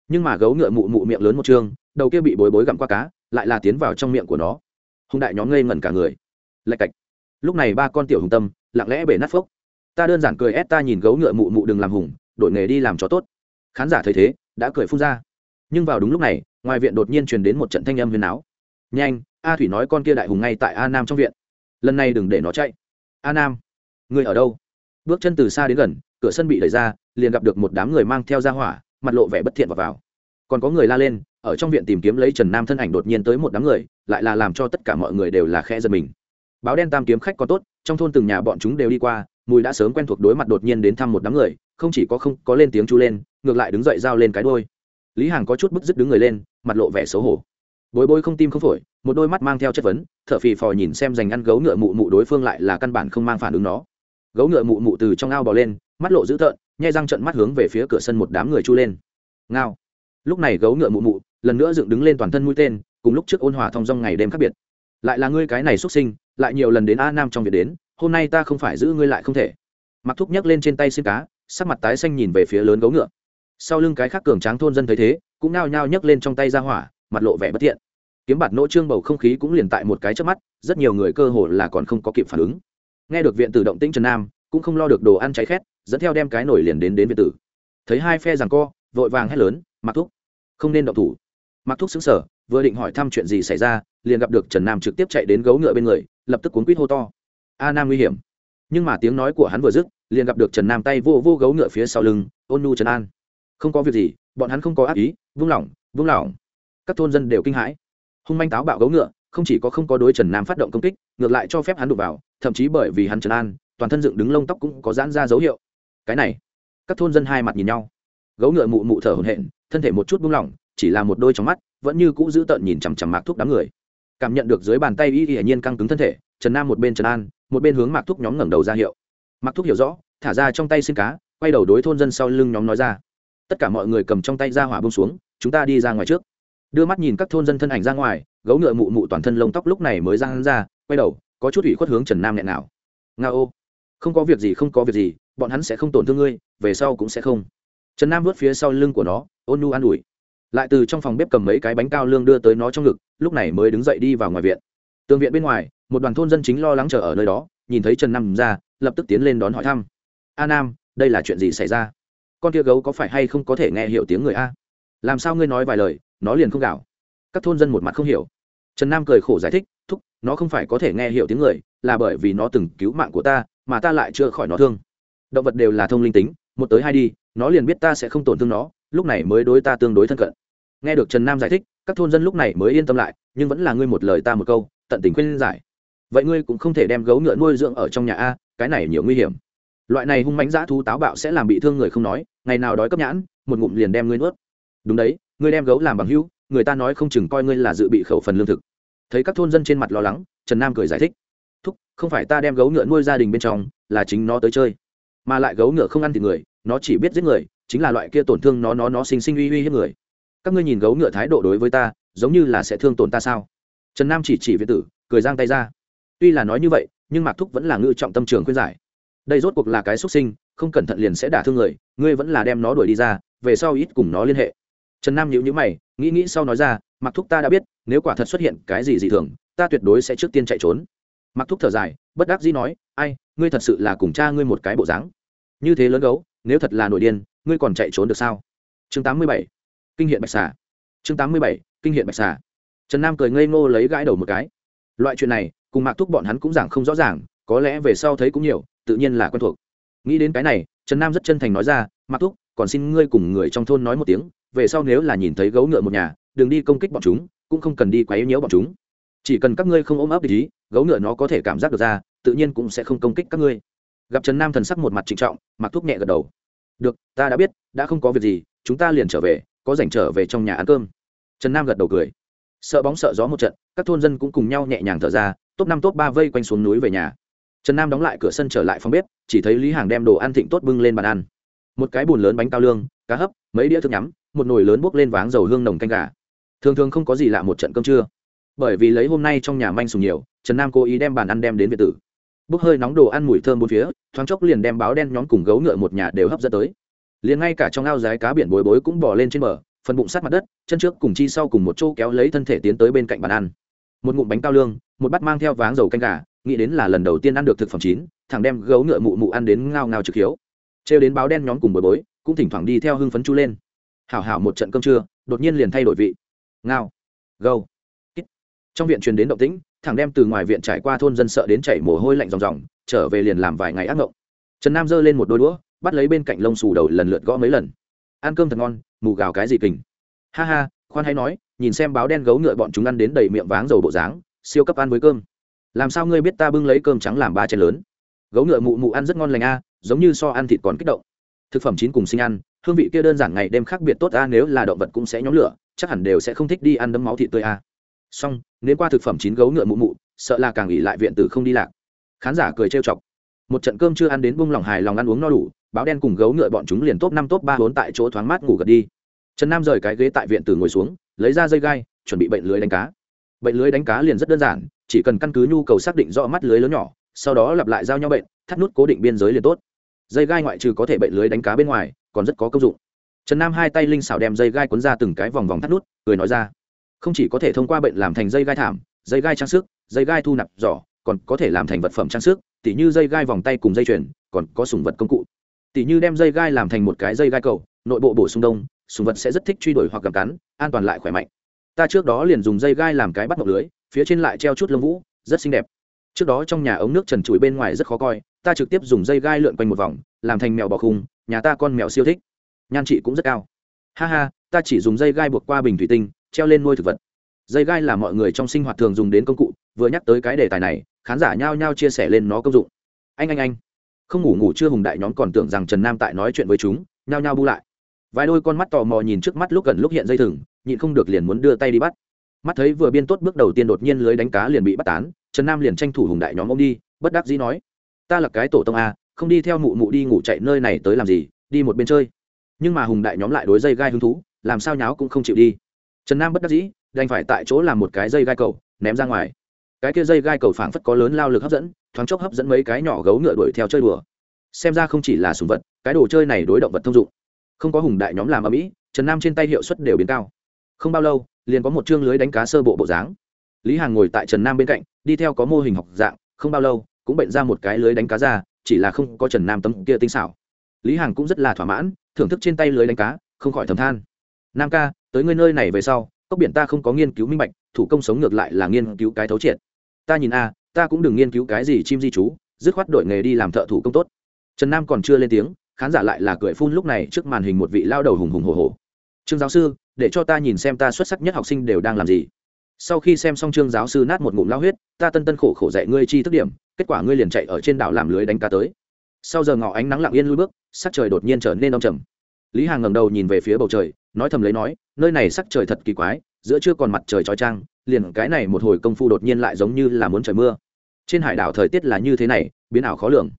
Nhưng mà gấu ngựa mụ mụ miệng lớn một chương đầu kia bị bối bối gặm qua cá, lại là tiến vào trong miệng của nó. Hùng đại nhóm ngây ngẩn cả người. Lạch cạch. Lúc này ba con tiểu hùng tâm, lặng lẽ bể nát phốc. Ta đơn giản cười ép ta nhìn gấu ngựa mụ mụ đừng làm hùng, đổi nghề đi làm cho tốt. Khán giả thấy thế, đã cười phun ra. Nhưng vào đúng lúc này, ngoài viện đột nhiên truyền đến một trận thanh âm huyền áo. Nhanh, a thủy nói con kia đại hùng ngay tại a nam trong viện lần này đừng để nó chạy. A nam, người ở đâu? Bước chân từ xa đến gần, cửa sân bị đẩy ra, liền gặp được một đám người mang theo ra hỏa, mặt lộ vẻ bất thiện và vào. còn có người la lên, ở trong viện tìm kiếm lấy trần nam thân ảnh đột nhiên tới một đám người, lại là làm cho tất cả mọi người đều là khe giật mình. Báo đen tam kiếm khách có tốt, trong thôn từng nhà bọn chúng đều đi qua, mùi đã sớm quen thuộc đối mặt đột nhiên đến thăm một đám người, không chỉ có không có lên tiếng chu lên, ngược lại đứng dậy giao lên cái đôi lý hàng có chút bức dứt đứng người lên, mặt lộ vẻ xấu hổ bối bối không tim không phổi, một đôi mắt mang theo chất vấn t h ở phì phò nhìn xem dành ăn gấu ngựa mụ mụ đối phương lại là căn bản không mang phản ứng nó. Gấu ngựa mụ mụ từ trong ao bò lên, mắt lộ dữ tợn, nhai răng trận mắt hướng về phía cửa sân một đám người chu lên. Ngao. Lúc này gấu ngựa mụ mụ, lần nữa dựng đứng lên toàn thân mũi tên, cùng lúc trước ôn hòa thong dong ngày đêm khác biệt. Lại là ngươi cái này xuất sinh, lại nhiều lần đến a nam trong việc đến, hôm nay ta không phải giữ ngươi lại không thể. Mặc thúc nhấc lên trên tay xin cá, sắc mặt tái xanh nhìn về phía lớn gấu ngựa. Sau lưng cái khác cường tráng thôn dân thấy thế, cũng nao nhao nhấc lên trong tay ra hỏa mặt lộ vẻ bất thiện. Kiếm bạt nỗ trương bầu không khí cũng liền tại một cái trước mắt, rất nhiều người cơ hồ là còn không có kịp phản ứng. Nghe được viện tử động tĩnh trần nam, cũng không lo được đồ ăn cháy khét, dẫn theo đem cái nổi liền đến đến viện tử. Thấy hai phe rằng co, vội vàng hét lớn mặc thúc, không nên động thủ. Mặc thúc xứng sở vừa định hỏi thăm chuyện gì xảy ra, liền gặp được trần nam trực tiếp chạy đến gấu ngựa bên người, lập tức cuốn quýt hô to. A nam nguy hiểm. Nhưng mà tiếng nói của hắn vừa dứt, liền gặp được trần nam tay vô vô gấu ngựa phía sau lưng, ôn nu trần an. Không có việc gì, bọn hắn không có ác ý, vung lỏng vung lỏng các thôn dân đều kinh hãi. Hung manh táo bạo gấu ngựa, không chỉ có không có đối trần nam phát động công kích, ngược lại cho phép hắn đụng vào, thậm chí bởi vì hắn trần an, toàn thân dựng đứng lông tóc cũng có giãn ra dấu hiệu. Cái này, các thôn dân hai mặt nhìn nhau. Gấu ngựa mụ mụ thở hổn hển, thân thể một chút buông lỏng, chỉ là một đôi trong mắt, vẫn như cũ giữ tợn nhìn chằm chằm mạc thuốc đám người. Cảm nhận được dưới bàn tay y hiển nhiên căng cứng thân thể, trần nam một bên trần an, một bên hướng mạc thuốc nhóm ngẩng đầu ra hiệu. Mạc thuốc hiểu rõ, thả ra trong tay xin cá, quay đầu đối thôn dân sau lưng nhóm nói ra. Tất cả mọi người cầm trong tay ra hỏa bông xuống, chúng ta đi ra ngoài trước đưa mắt nhìn các thôn dân thân ảnh ra ngoài, gấu ngựa mụ mụ toàn thân lông tóc lúc này mới ra hắn ra, quay đầu, có chút ủy khuất hướng trần nam nghẹn nào nga ô, không có việc gì, không có việc gì, bọn hắn sẽ không tổn thương ngươi, về sau cũng sẽ không. Trần nam vớt phía sau lưng của nó, ôn nu an ủi. Lại từ trong phòng bếp cầm mấy cái bánh cao lương đưa tới nó trong ngực, lúc này mới đứng dậy đi vào ngoài viện. Tường viện bên ngoài, một đoàn thôn dân chính lo lắng chờ ở nơi đó, nhìn thấy trần nam ra, lập tức tiến lên đón hỏi thăm. A nam, đây là chuyện gì xảy ra? Con kia gấu có phải hay không có thể nghe hiểu tiếng người a? Làm sao ngươi nói vài lời nó liền không gạo. Các thôn dân một mặt không hiểu. Trần nam cười khổ giải thích, thúc, nó không phải có thể nghe hiểu tiếng người, là bởi vì nó từng cứu mạng của ta, mà ta lại chưa khỏi nó thương. Động vật đều là thông linh tính, một tới hai đi, nó liền biết ta sẽ không tổn thương nó, lúc này mới đối ta tương đối thân cận. Nghe được trần nam giải thích, các thôn dân lúc này mới yên tâm lại, nhưng vẫn là ngươi một lời ta một câu, tận tình khuyên giải. Vậy ngươi cũng không thể đem gấu ngựa nuôi dưỡng ở trong nhà a, cái này nhiều nguy hiểm. Loại này hung mánh dã thú táo bạo sẽ làm bị thương người không nói, ngày nào đói cấp nhãn, một ngụm liền đem ngươi nuốt. Đúng đấy ngươi đem gấu làm bằng hữu, người ta nói không chừng coi ngươi là dự bị khẩu phần lương thực. Thấy các thôn dân trên mặt lo lắng, trần nam cười giải thích. Thúc, không phải ta đem gấu ngựa nuôi gia đình bên trong, là chính nó tới chơi. Mà lại gấu ngựa không ăn thịt người, nó chỉ biết giết người, chính là loại kia tổn thương nó nó nó sinh sinh uy uy hiếp người. Các ngươi nhìn gấu ngựa thái độ đối với ta, giống như là sẽ thương tổn ta sao? Trần nam chỉ chỉ việt tử, cười giang tay ra. Tuy là nói như vậy, nhưng mạc thúc vẫn là ngự trọng tâm trường khuyên giải. Đây rốt cuộc là cái xuất sinh, không cẩn thận liền sẽ đả thương người, ngươi vẫn là đem nó đuổi đi ra, về sau ít cùng nó liên hệ trần nam nhíu nhíu mày, nghĩ nghĩ sau nói ra mặc thúc ta đã biết, nếu quả thật xuất hiện cái gì dị thường, ta tuyệt đối sẽ trước tiên chạy trốn. Mặc thúc thở dài, bất đắc dĩ nói, ai, ngươi thật sự là cùng cha ngươi một cái bộ dáng. Như thế lớn gấu, nếu thật là nổi điên, ngươi còn chạy trốn được sao? Chương tám mươi bảy, kinh hiện bạch xà. Chương tám mươi bảy, kinh hiện bạch xà. Trần nam cười ngây ngô lấy gãi đầu một cái. Loại chuyện này, cùng mạc thúc bọn hắn cũng giảng không rõ ràng, có lẽ về sau thấy cũng nhiều, tự nhiên là quen thuộc. Nghĩ đến cái này, trần nam rất chân thành nói ra, mạc thúc, còn xin ngươi cùng người trong thôn nói một tiếng về sau nếu là nhìn thấy gấu ngựa một nhà, đừng đi công kích bọn chúng, cũng không cần đi quấy nhiễu bọn chúng. Chỉ cần các ngươi không ôm ấp để ý, gấu ngựa nó có thể cảm giác được ra, tự nhiên cũng sẽ không công kích các ngươi. Gặp trần nam thần sắc một mặt trịnh trọng, mặc thuốc nhẹ gật đầu. Được, ta đã biết, đã không có việc gì, chúng ta liền trở về, có rảnh trở về trong nhà ăn cơm. Trần nam gật đầu cười. Sợ bóng sợ gió một trận, các thôn dân cũng cùng nhau nhẹ nhàng thở ra, top năm top ba vây quanh xuống núi về nhà. Trần nam đóng lại cửa sân trở lại phòng bếp, chỉ thấy lý hàng đem đồ ăn thịnh tốt bưng lên bàn ăn. Một cái bùn lớn bánh cao lương, cá hấp, mấy đĩa thức nhắm một nồi lớn bốc lên váng dầu hương nồng canh gà. Thường thường không có gì lạ một trận cơm trưa. Bởi vì lấy hôm nay trong nhà manh sùng nhiều, trần nam cố ý đem bàn ăn đem đến việt tử. Bốc hơi nóng đồ ăn mùi thơm bốn phía, thoáng chốc liền đem báo đen nhóm cùng gấu ngựa một nhà đều hấp dẫn tới. Liền ngay cả trong ao rái cá biển bối bối cũng bỏ lên trên bờ, phần bụng sát mặt đất, chân trước cùng chi sau cùng một chỗ kéo lấy thân thể tiến tới bên cạnh bàn ăn. Một ngụm bánh cao lương, một bát mang theo váng dầu canh gà, nghĩ đến là lần đầu tiên ăn được thực phẩm chín thằng đem gấu ngựa mụ mụ ăn đến ngao ngao trực hiếu. Trêu đến báo đen nhóm cùng bối bối, cũng thỉnh thoảng đi theo hưng phấn chu lên hảo hảo một trận cơm trưa, đột nhiên liền thay đổi vị. Ngao. Gâu trong viện truyền đến động tĩnh, thằng đem từ ngoài viện trải qua thôn dân sợ đến chảy mồ hôi lạnh ròng ròng, trở về liền làm vài ngày ác ngộng. Trần nam giơ lên một đôi đũa, bắt lấy bên cạnh lông xù đầu lần lượt gõ mấy lần. Ăn cơm thật ngon, mù gào cái gì kình. Ha ha, khoan hay nói, nhìn xem báo đen gấu ngựa bọn chúng ăn đến đầy miệng váng dầu bộ dáng, siêu cấp ăn với cơm. Làm sao ngươi biết ta bưng lấy cơm trắng làm ba chén lớn? Gấu ngựa mụ mụ ăn rất ngon lành a, giống như so ăn thịt còn kích động thực phẩm chín cùng sinh ăn, hương vị kia đơn giản ngày đêm khác biệt tốt a, nếu là động vật cũng sẽ nhóm lửa, chắc hẳn đều sẽ không thích đi ăn đấm máu thịt tươi a. Xong nếu qua thực phẩm chín gấu ngựa mụ mụ, sợ là càng ỉ lại viện tử không đi lạc. Khán giả cười trêu chọc. Một trận cơm chưa ăn đến bung lòng hài lòng ăn uống no đủ, báo đen cùng gấu ngựa bọn chúng liền top năm top ba bốn tại chỗ thoáng mát ngủ gật đi. Trần nam rời cái ghế tại viện tử ngồi xuống, lấy ra dây gai, chuẩn bị bệnh lưới đánh cá. Bệnh lưới đánh cá liền rất đơn giản, chỉ cần căn cứ nhu cầu xác định rõ mắt lưới lớn nhỏ, sau đó lặp lại giao nhau bệnh, thắt nút cố định biên giới liền tốt dây gai ngoại trừ có thể bệnh lưới đánh cá bên ngoài, còn rất có công dụng. Trần nam hai tay linh xảo đem dây gai cuốn ra từng cái vòng vòng thắt nút, cười nói ra, không chỉ có thể thông qua bệnh làm thành dây gai thảm, dây gai trang sức, dây gai thu nạp giỏ, còn có thể làm thành vật phẩm trang sức, tỉ như dây gai vòng tay cùng dây chuyền, còn có sùng vật công cụ. Tỉ như đem dây gai làm thành một cái dây gai cầu, nội bộ bổ sung đông, sùng vật sẽ rất thích truy đuổi hoặc cầm cắn, an toàn lại khỏe mạnh. Ta trước đó liền dùng dây gai làm cái bắt mọc lưới, phía trên lại treo chút lông vũ, rất xinh đẹp trước đó trong nhà ống nước trần trụi bên ngoài rất khó coi, ta trực tiếp dùng dây gai lượn quanh một vòng, làm thành mèo bò khung nhà ta con mèo siêu thích. Nhan trị cũng rất cao. Ha ha, ta chỉ dùng dây gai buộc qua bình thủy tinh, treo lên nuôi thực vật. Dây gai là mọi người trong sinh hoạt thường dùng đến công cụ, vừa nhắc tới cái đề tài này, khán giả nhao nhao chia sẻ lên nó công dụng. Anh anh anh. Không ngủ ngủ chưa hùng đại nhóm còn tưởng rằng trần nam tại nói chuyện với chúng, nhao nhao bu lại. Vài đôi con mắt tò mò nhìn trước mắt lúc gần lúc hiện dây thừng, nhịn không được liền muốn đưa tay đi bắt. Mắt thấy vừa biên tốt bước đầu tiên đột nhiên lưới đánh cá liền bị bắt tán trần nam liền tranh thủ hùng đại nhóm ông đi, bất đắc dĩ nói, ta là cái tổ tông a, không đi theo mụ mụ đi ngủ chạy nơi này tới làm gì, đi một bên chơi. Nhưng mà hùng đại nhóm lại đối dây gai hứng thú, làm sao nháo cũng không chịu đi. Trần nam bất đắc dĩ, đành phải tại chỗ làm một cái dây gai cầu, ném ra ngoài. Cái kia dây gai cầu phảng phất có lớn lao lực hấp dẫn, thoáng chốc hấp dẫn mấy cái nhỏ gấu ngựa đuổi theo chơi đùa. Xem ra không chỉ là sùng vật, cái đồ chơi này đối động vật thông dụng. Không có hùng đại nhóm làm ở mỹ trần nam trên tay hiệu suất đều biến cao. Không bao lâu, liền có một chương lưới đánh cá sơ bộ bộ dáng lý hàng ngồi tại trần nam bên cạnh, đi theo có mô hình học dạng, không bao lâu, cũng bệnh ra một cái lưới đánh cá ra, chỉ là không có trần nam tấm kia tinh xảo. Lý hằng cũng rất là thỏa mãn, thưởng thức trên tay lưới đánh cá, không khỏi thầm than. Nam ca, tới ngươi nơi này về sau, cốc biển ta không có nghiên cứu minh bạch, thủ công sống ngược lại là nghiên cứu cái thấu triệt. Ta nhìn a, ta cũng đừng nghiên cứu cái gì chim di chú, dứt khoát đổi nghề đi làm thợ thủ công tốt. Trần nam còn chưa lên tiếng, khán giả lại là cười phun lúc này trước màn hình một vị lao đầu hùng hùng hồ hồ trương giáo sư, để cho ta nhìn xem ta xuất sắc nhất học sinh đều đang làm gì sau khi xem xong trương giáo sư nát một ngụm lao huyết, ta tân tân khổ khổ dạy ngươi chi thức điểm, kết quả ngươi liền chạy ở trên đảo làm lưới đánh cá tới. Sau giờ ngọ ánh nắng lặng yên lui bước, sắc trời đột nhiên trở nên đông trầm. Lý hàng ngầm đầu nhìn về phía bầu trời, nói thầm lấy nói, nơi này sắc trời thật kỳ quái, giữa chưa còn mặt trời trói trang, liền cái này một hồi công phu đột nhiên lại giống như là muốn trời mưa. Trên hải đảo thời tiết là như thế này, biến ảo khó lường.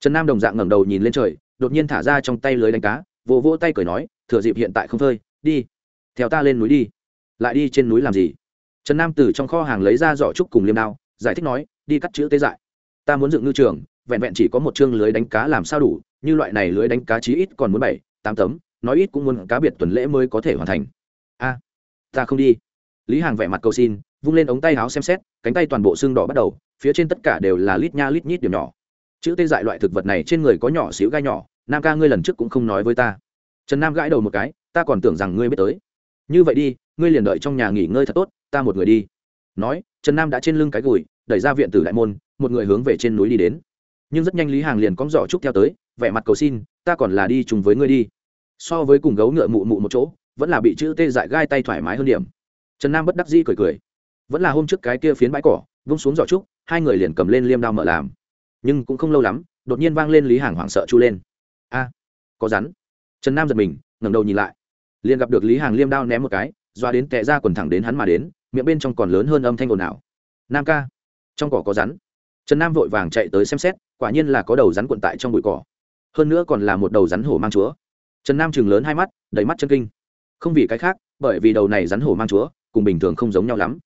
Trần nam đồng dạng ngẩng đầu nhìn lên trời, đột nhiên thả ra trong tay lưới đánh cá, vỗ vỗ tay cười nói, thừa dịp hiện tại không phơi, đi, theo ta lên núi đi. Lại đi trên núi làm gì? Trần nam từ trong kho hàng lấy ra giỏ trúc cùng liêm đao, giải thích nói, đi cắt chữ tế dại. Ta muốn dựng ngư trường, vẹn vẹn chỉ có một chương lưới đánh cá làm sao đủ, như loại này lưới đánh cá chí ít còn muốn bảy, tám tấm, nói ít cũng muốn cá biệt tuần lễ mới có thể hoàn thành. A, ta không đi. Lý hàng vẻ mặt cầu xin, vung lên ống tay áo xem xét, cánh tay toàn bộ xương đỏ bắt đầu, phía trên tất cả đều là lít nha lít nhít điểm nhỏ. Chữ tê dại loại thực vật này trên người có nhỏ xíu gai nhỏ, nam ca ngươi lần trước cũng không nói với ta. Trần nam gãi đầu một cái, ta còn tưởng rằng ngươi biết tới. Như vậy đi, ngươi liền đợi trong nhà nghỉ ngơi thật tốt ta một người đi. Nói, trần nam đã trên lưng cái gùi, đẩy ra viện tử đại môn, một người hướng về trên núi đi đến. Nhưng rất nhanh lý hàng liền cóng giỏ trúc theo tới, vẻ mặt cầu xin, ta còn là đi chung với ngươi đi. So với cùng gấu ngựa mụ mụ một chỗ, vẫn là bị chữ tê dại gai tay thoải mái hơn điểm. Trần nam bất đắc dĩ cười cười. Vẫn là hôm trước cái kia phiến bãi cỏ, vung xuống giỏ trúc, hai người liền cầm lên liêm đao mở làm. Nhưng cũng không lâu lắm, đột nhiên vang lên lý hàng hoảng sợ chu lên. A, có rắn. Trần nam giật mình, ngẩng đầu nhìn lại. Liền gặp được lý hàng liêm đao ném một cái, doa đến tệ ra quần thẳng đến hắn mà đến miệng bên trong còn lớn hơn âm thanh ồn ào. Nam ca, trong cỏ có rắn. Trần nam vội vàng chạy tới xem xét, quả nhiên là có đầu rắn cuộn tại trong bụi cỏ. Hơn nữa còn là một đầu rắn hổ mang chúa. Trần nam chừng lớn hai mắt, đầy mắt chân kinh. Không vì cái khác, bởi vì đầu này rắn hổ mang chúa, cùng bình thường không giống nhau lắm.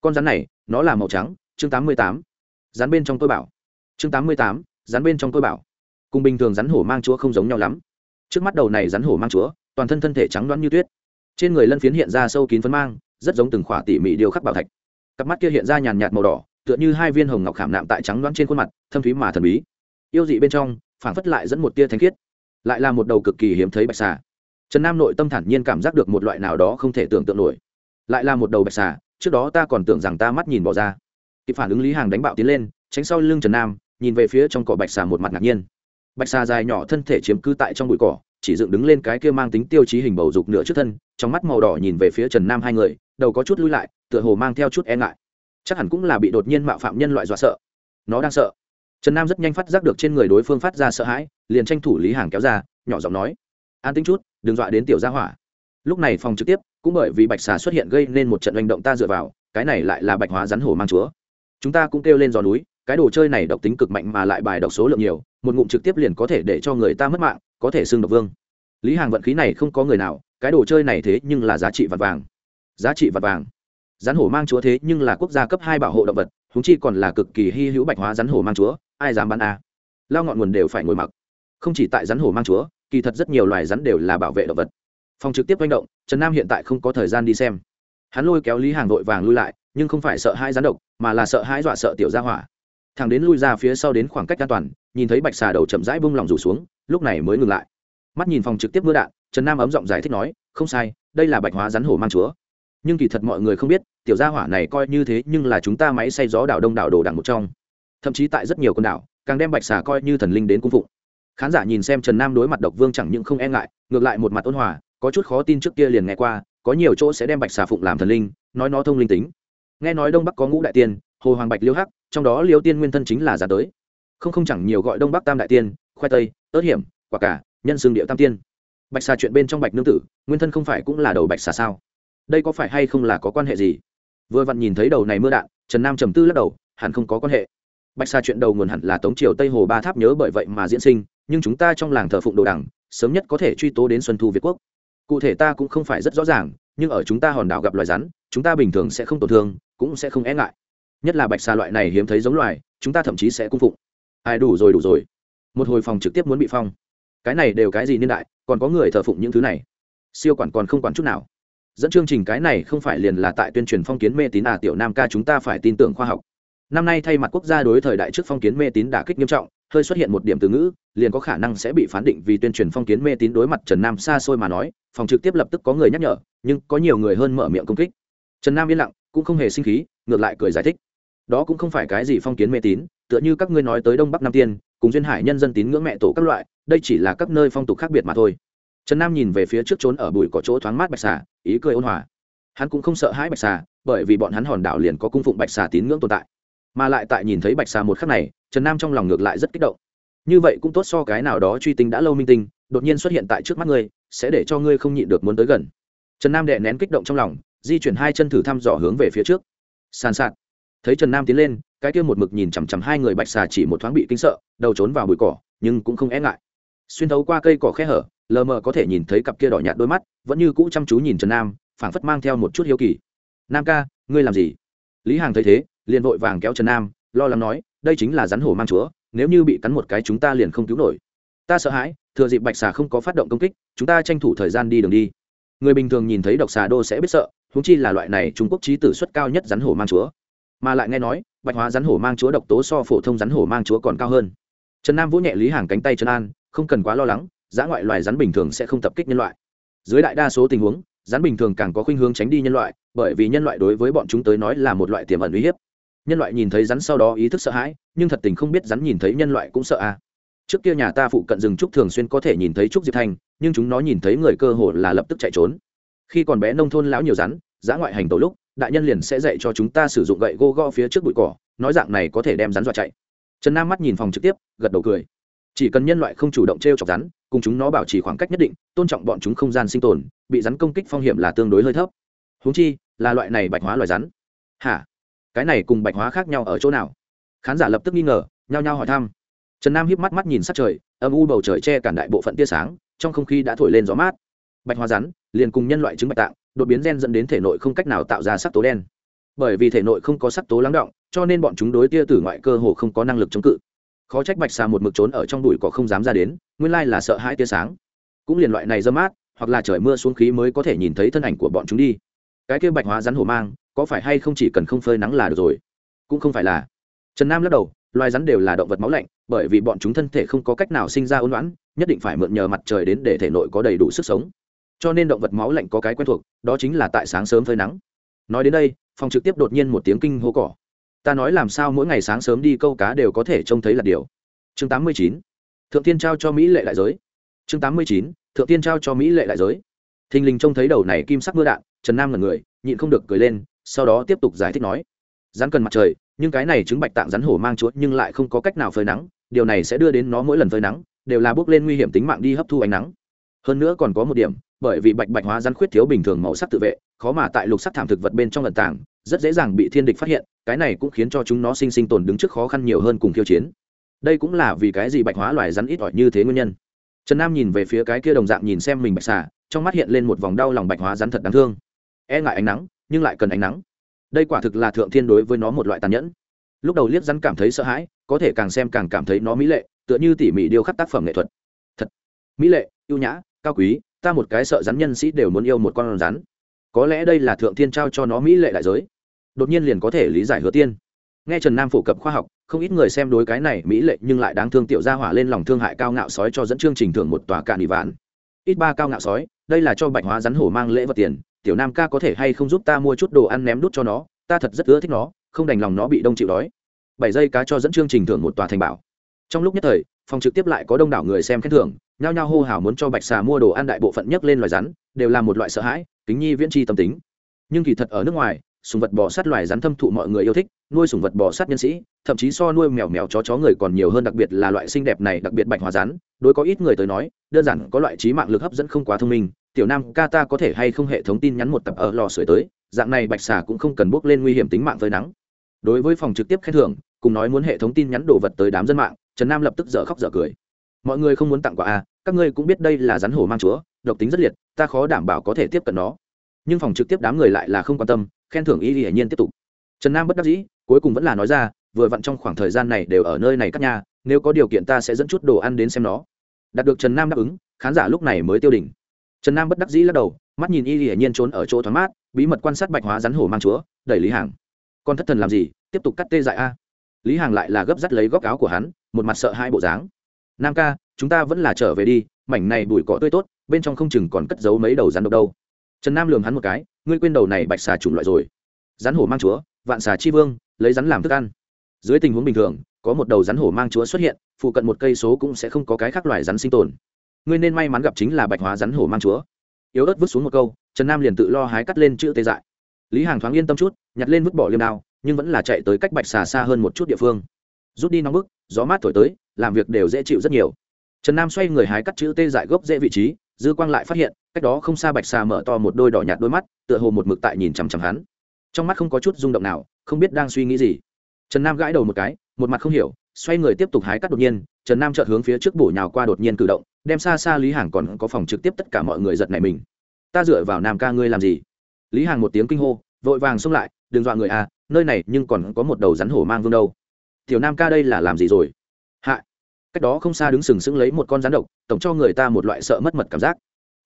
Con rắn này, nó là màu trắng, chương tám mươi tám. Rắn bên trong tôi bảo. Chương tám mươi tám, rắn bên trong tôi bảo. Cùng bình thường rắn hổ mang chúa không giống nhau lắm. Trước mắt đầu này rắn hổ mang chúa, toàn thân thân thể trắng đoán như tuyết. Trên người lân phiến hiện ra sâu kín phấn mang rất giống từng khỏa tỉ mỉ điều khắc bảo thạch. Cặp mắt kia hiện ra nhàn nhạt màu đỏ, tựa như hai viên hồng ngọc khảm nạm tại trắng đoán trên khuôn mặt, thâm thúy mà thần bí. Yêu dị bên trong, phảng phất lại dẫn một tia thanh khiết, lại là một đầu cực kỳ hiếm thấy bạch xà. Trần nam nội tâm thản nhiên cảm giác được một loại nào đó không thể tưởng tượng nổi. Lại là một đầu bạch xà, trước đó ta còn tưởng rằng ta mắt nhìn bỏ ra. Kịp phản ứng lý hàng đánh bạo tiến lên, tránh sau lưng trần nam, nhìn về phía trong cỏ bạch xà một mặt ngạc nhiên. Bạch xà dài nhỏ thân thể chiếm cư tại trong bụi cỏ chỉ dựng đứng lên cái kia mang tính tiêu chí hình bầu dục nửa trước thân, trong mắt màu đỏ nhìn về phía trần nam hai người, đầu có chút lui lại, tựa hồ mang theo chút e ngại. Chắc hẳn cũng là bị đột nhiên mạo phạm nhân loại dọa sợ. Nó đang sợ. Trần nam rất nhanh phát giác được trên người đối phương phát ra sợ hãi, liền tranh thủ lý hàng kéo ra, nhỏ giọng nói, an tính chút, đừng dọa đến tiểu gia hỏa. Lúc này phòng trực tiếp, cũng bởi vì bạch xà xuất hiện gây nên một trận hành động ta dựa vào, cái này lại là bạch hóa rắn hổ mang chúa. Chúng ta cũng kêu lên giò núi, cái đồ chơi này độc tính cực mạnh mà lại bài độc số lượng nhiều, một ngụm trực tiếp liền có thể để cho người ta mất mạng có thể xưng độc vương. Lý hàng vận khí này không có người nào, cái đồ chơi này thế nhưng là giá trị vật vàng. Giá trị vật vàng. Rắn hổ mang chúa thế nhưng là quốc gia cấp hai bảo hộ động vật húng chi còn là cực kỳ hy hữu bạch hóa rắn hổ mang chúa, ai dám bán a? À. lao ngọn nguồn đều phải ngồi mặc. Không chỉ tại rắn hổ mang chúa, kỳ thật rất nhiều loài rắn đều là bảo vệ động vật. Phòng trực tiếp manh động, trần nam hiện tại không có thời gian đi xem. Hắn lôi kéo lý hàng vội vàng lui lại, nhưng không phải sợ hai rắn độc, mà là sợ hai dọa sợ tiểu gia hỏa. Thằng đến lui ra phía sau đến khoảng cách an toàn, nhìn thấy bạch xà đầu chậm rãi bung lòng rủ xuống lúc này mới ngừng lại. Mắt nhìn phòng trực tiếp mưa đạn, trần nam ấm giọng giải thích nói, không sai, đây là bạch hóa rắn hổ mang chúa. Nhưng kỳ thật mọi người không biết, tiểu gia hỏa này coi như thế nhưng là chúng ta máy xay gió đảo đông đảo đồ đằng một trong. Thậm chí tại rất nhiều con đảo, càng đem bạch xà coi như thần linh đến cung phụng. Khán giả nhìn xem trần nam đối mặt độc vương chẳng những không e ngại, ngược lại một mặt ôn hòa, có chút khó tin trước kia liền nghe qua, có nhiều chỗ sẽ đem bạch xà phụng làm thần linh, nói nó thông linh tính. Nghe nói đông bắc có ngũ đại tiên, hồ hoàng bạch liêu hắc, trong đó liêu tiên nguyên thân chính là giả tới. Không không chẳng nhiều gọi đông bắc tam đại tiên khoai tây, ớt hiểm, quả cả nhân xương điệu tam tiên. Bạch xà chuyện bên trong bạch nương tử, nguyên thân không phải cũng là đầu bạch xà sao? Đây có phải hay không là có quan hệ gì? Vừa vặn nhìn thấy đầu này mưa đạn, trần nam trầm tư lắc đầu, hẳn không có quan hệ. Bạch xà chuyện đầu nguồn hẳn là tống triều tây hồ ba tháp nhớ bởi vậy mà diễn sinh, nhưng chúng ta trong làng thờ phụng đồ đẳng sớm nhất có thể truy tố đến xuân thu việt quốc. Cụ thể ta cũng không phải rất rõ ràng, nhưng ở chúng ta hòn đảo gặp loài rắn, chúng ta bình thường sẽ không tổn thương, cũng sẽ không e ngại. Nhất là bạch xà loại này hiếm thấy giống loài, chúng ta thậm chí sẽ cung phụng. Ai đủ rồi đủ rồi một hồi phòng trực tiếp muốn bị phong. Cái này đều cái gì niên đại, còn có người thờ phụng những thứ này. Siêu quản còn không quản chút nào. Dẫn chương trình cái này không phải liền là tại tuyên truyền phong kiến mê tín à tiểu nam ca chúng ta phải tin tưởng khoa học. Năm nay thay mặt quốc gia đối thời đại trước phong kiến mê tín đả kích nghiêm trọng, hơi xuất hiện một điểm từ ngữ, liền có khả năng sẽ bị phán định vì tuyên truyền phong kiến mê tín đối mặt trần nam xa xôi mà nói, phòng trực tiếp lập tức có người nhắc nhở, nhưng có nhiều người hơn mở miệng công kích. Trần nam yên lặng, cũng không hề sinh khí, ngược lại cười giải thích. Đó cũng không phải cái gì phong kiến mê tín, tựa như các ngươi nói tới đông bắc nam tiên cùng duyên hải nhân dân tín ngưỡng mẹ tổ các loại, đây chỉ là các nơi phong tục khác biệt mà thôi. Trần nam nhìn về phía trước trốn ở bụi có chỗ thoáng mát bạch xà, ý cười ôn hòa. Hắn cũng không sợ hãi bạch xà, bởi vì bọn hắn hòn đảo liền có cung phụng bạch xà tín ngưỡng tồn tại. Mà lại tại nhìn thấy bạch xà một khắc này, trần nam trong lòng ngược lại rất kích động. Như vậy cũng tốt so cái nào đó truy tinh đã lâu minh tinh, đột nhiên xuất hiện tại trước mắt ngươi, sẽ để cho ngươi không nhịn được muốn tới gần. Trần nam đệ nén kích động trong lòng, di chuyển hai chân thử thăm dò hướng về phía trước. Sàn sạt. Thấy trần nam tiến lên cái kia một mực nhìn chằm chằm hai người bạch xà chỉ một thoáng bị kinh sợ, đầu trốn vào bụi cỏ, nhưng cũng không e ngại. Xuyên thấu qua cây cỏ khe hở, lờ mờ có thể nhìn thấy cặp kia đỏ nhạt đôi mắt, vẫn như cũ chăm chú nhìn trần nam, phảng phất mang theo một chút hiếu kỳ. Nam ca, ngươi làm gì? Lý hàng thấy thế, liền vội vàng kéo trần nam, lo lắng nói, đây chính là rắn hổ mang chúa, nếu như bị cắn một cái chúng ta liền không cứu nổi. Ta sợ hãi, thừa dịp bạch xà không có phát động công kích, chúng ta tranh thủ thời gian đi đường đi. Người bình thường nhìn thấy độc xà đô sẽ biết sợ húng chi là loại này trung quốc trí tử suất cao nhất rắn hổ mang chúa. Mà lại nghe nói bạch hóa rắn hổ mang chúa độc tố so phổ thông rắn hổ mang chúa còn cao hơn. Trần nam vỗ nhẹ lý hàng cánh tay trần an, không cần quá lo lắng giã ngoại loài rắn bình thường sẽ không tập kích nhân loại. Dưới đại đa số tình huống, rắn bình thường càng có khuynh hướng tránh đi nhân loại, bởi vì nhân loại đối với bọn chúng tới nói là một loại tiềm ẩn uy hiếp. Nhân loại nhìn thấy rắn sau đó ý thức sợ hãi, nhưng thật tình không biết rắn nhìn thấy nhân loại cũng sợ à. trước kia nhà ta phụ cận rừng trúc thường xuyên có thể nhìn thấy trúc diệp thanh nhưng chúng nó nhìn thấy người cơ hồ là lập tức chạy trốn. Khi còn bé nông thôn lão nhiều rắn giã ngoại hành tổ lúc đại nhân liền sẽ dạy cho chúng ta sử dụng gậy gô go phía trước bụi cỏ, nói dạng này có thể đem rắn dọa chạy. Trần nam mắt nhìn phòng trực tiếp, gật đầu cười. Chỉ cần nhân loại không chủ động t r e o chọc rắn, cùng chúng nó bảo trì khoảng cách nhất định, tôn trọng bọn chúng không gian sinh tồn, bị rắn công kích phong hiểm là tương đối hơi thấp. Húng chi, là loại này bạch hóa loài rắn. Hả? Cái này cùng bạch hóa khác nhau ở chỗ nào? Khán giả lập tức nghi ngờ, nhao nhao hỏi thăm. Trần nam hiếp mắt mắt nhìn sát trời, âm u bầu trời che cản đại bộ phận tia sáng, trong không khí đã thổi lên gió mát. Bạch hóa rắn, liền cùng nhân loại chứng bạch tạng đột biến gen dẫn đến thể nội không cách nào tạo ra sắc tố đen. Bởi vì thể nội không có sắc tố lắng động, cho nên bọn chúng đối tia tử ngoại cơ hồ không có năng lực chống cự. Khó trách bạch xà một mực trốn ở trong đùi cỏ không dám ra đến, nguyên lai là sợ hãi tia sáng. Cũng liền loại này dơ mát, hoặc là trời mưa xuống khí mới có thể nhìn thấy thân ảnh của bọn chúng đi. Cái kia bạch hóa rắn hổ mang, có phải hay không chỉ cần không phơi nắng là được rồi? Cũng không phải là. Trần nam lắc đầu, loài rắn đều là động vật máu lạnh, bởi vì bọn chúng thân thể không có cách nào sinh ra ôn loãn nhất định phải mượn nhờ mặt trời đến để thể nội có đầy đủ sức sống cho nên động vật máu lạnh có cái quen thuộc, đó chính là tại sáng sớm phơi nắng. Nói đến đây, phòng trực tiếp đột nhiên một tiếng kinh hô cỏ. Ta nói làm sao mỗi ngày sáng sớm đi câu cá đều có thể trông thấy là điều. Chương 89. thượng tiên trao cho mỹ lệ đại giới. Chương 89. thượng tiên trao cho mỹ lệ đại giới. Thình lình trông thấy đầu này kim sắc mưa đạn, trần nam là người, nhịn không được cười lên, sau đó tiếp tục giải thích nói. Rắn cần mặt trời, nhưng cái này chứng bạch tạng rắn hổ mang chuột nhưng lại không có cách nào phơi nắng, điều này sẽ đưa đến nó mỗi lần phơi nắng, đều là bước lên nguy hiểm tính mạng đi hấp thu ánh nắng. Hơn nữa còn có một điểm bởi vì bạch bạch hóa rắn khuyết thiếu bình thường màu sắc tự vệ, khó mà tại lục sắc thảm thực vật bên trong lần tảng rất dễ dàng bị thiên địch phát hiện, cái này cũng khiến cho chúng nó sinh sinh tồn đứng trước khó khăn nhiều hơn cùng khiêu chiến. Đây cũng là vì cái gì bạch hóa loài rắn ít ỏi như thế nguyên nhân. Trần nam nhìn về phía cái kia đồng dạng nhìn xem mình bạch xà, trong mắt hiện lên một vòng đau lòng bạch hóa rắn thật đáng thương. E ngại ánh nắng, nhưng lại cần ánh nắng. Đây quả thực là thượng thiên đối với nó một loại tàn nhẫn. Lúc đầu liếc rắn cảm thấy sợ hãi, có thể càng xem càng cảm thấy nó mỹ lệ, tựa như tỉ mỉ điêu khắc tác phẩm nghệ thuật. Thật mỹ lệ, ưu nhã, cao quý ta một cái sợ rắn nhân sĩ đều muốn yêu một con rắn. Có lẽ đây là thượng thiên trao cho nó mỹ lệ đại giới. Đột nhiên liền có thể lý giải hứa tiên. Nghe trần nam phổ cập khoa học, không ít người xem đối cái này mỹ lệ nhưng lại đáng thương tiểu gia hỏa lên lòng thương hại cao ngạo sói cho dẫn chương trình thưởng một tòa cạn ỉ vạn. Ít ba cao ngạo sói, đây là cho bạch hóa rắn hổ mang lễ vật tiền. Tiểu nam ca có thể hay không giúp ta mua chút đồ ăn ném đút cho nó? Ta thật rất ưa thích nó, không đành lòng nó bị đông chịu đói. Bảy giây cá cho dẫn chương trình thưởng một tòa thành bảo. Trong lúc nhất thời, phòng trực tiếp lại có đông đảo người xem khen thưởng nhao nhao hô hào muốn cho bạch xà mua đồ ăn đại bộ phận nhất lên loài rắn, đều là một loại sợ hãi, kính nhi viễn tri tâm tính. Nhưng kỳ thật ở nước ngoài, sùng vật bò sát loài rắn thâm thụ mọi người yêu thích, nuôi sùng vật bò sát nhân sĩ, thậm chí so nuôi mèo mèo chó chó người còn nhiều hơn đặc biệt là loại xinh đẹp này, đặc biệt bạch hòa rắn. Đối có ít người tới nói, đơn giản có loại trí mạng lực hấp dẫn không quá thông minh. Tiểu nam ca ta có thể hay không hệ thống tin nhắn một tập ở lò sưởi tới, dạng này bạch xà cũng không cần bước lên nguy hiểm tính mạng với nắng. Đối với phòng trực tiếp khen thưởng, cùng nói muốn hệ thống tin nhắn đồ vật tới đám dân mạng, trần nam lập tức dở khóc dở cười mọi người không muốn tặng quà à các ngươi cũng biết đây là rắn hổ mang chúa, độc tính rất liệt, ta khó đảm bảo có thể tiếp cận nó. Nhưng phòng trực tiếp đám người lại là không quan tâm, khen thưởng y hiển nhiên tiếp tục. Trần nam bất đắc dĩ, cuối cùng vẫn là nói ra, vừa vặn trong khoảng thời gian này đều ở nơi này các nhà, nếu có điều kiện ta sẽ dẫn chút đồ ăn đến xem nó. Đạt được trần nam đáp ứng, khán giả lúc này mới tiêu đỉnh trần nam bất đắc dĩ lắc đầu, mắt nhìn y hiển nhiên trốn ở chỗ thoáng mát, bí mật quan sát bạch hóa rắn hổ mang chúa, đẩy lý hàng. Con thất thần làm gì, tiếp tục cắt tê dại a. Lý hàng lại là gấp dắt lấy góc áo của hắn, một mặt sợ hai bộ dáng nam ca, chúng ta vẫn là trở về đi, mảnh này bụi cỏ tươi tốt, bên trong không chừng còn cất giấu mấy đầu rắn độc đâu. Trần nam lường hắn một cái, ngươi quên đầu này bạch xà chủng loại rồi. Rắn hổ mang chúa, vạn xà chi vương, lấy rắn làm thức ăn. Dưới tình huống bình thường, có một đầu rắn hổ mang chúa xuất hiện, phụ cận một cây số cũng sẽ không có cái khác loài rắn sinh tồn. Ngươi nên may mắn gặp chính là bạch hóa rắn hổ mang chúa. Yếu ớt vứt xuống một câu, trần nam liền tự lo hái cắt lên chữ tê dại. Lý hàng thoáng yên tâm chút, nhặt lên vứt bỏ liêm đao, nhưng vẫn là chạy tới cách bạch xà xa hơn một chút địa phương rút đi nóng bức, gió mát thổi tới, làm việc đều dễ chịu rất nhiều. Trần nam xoay người hái cắt chữ tê dại gốc dễ vị trí, dư quang lại phát hiện, cách đó không xa bạch xà mở to một đôi đỏ nhạt đôi mắt, tựa hồ một mực tại nhìn chằm chằm hắn. Trong mắt không có chút rung động nào, không biết đang suy nghĩ gì. Trần nam gãi đầu một cái, một mặt không hiểu, xoay người tiếp tục hái cắt đột nhiên, trần nam chợt hướng phía trước bổ nhào qua đột nhiên cử động, đem xa xa lý hàng còn có phòng trực tiếp tất cả mọi người giật này mình. Ta dựa vào nam ca ngươi làm gì? Lý hàng một tiếng kinh hô, vội vàng xông lại, đừng dọa người à nơi này nhưng còn có một đầu rắn hổ mang vương đâu tiểu nam ca đây là làm gì rồi? Hạ. Cách đó không xa đứng sừng sững lấy một con rắn độc, tổng cho người ta một loại sợ mất mật cảm giác.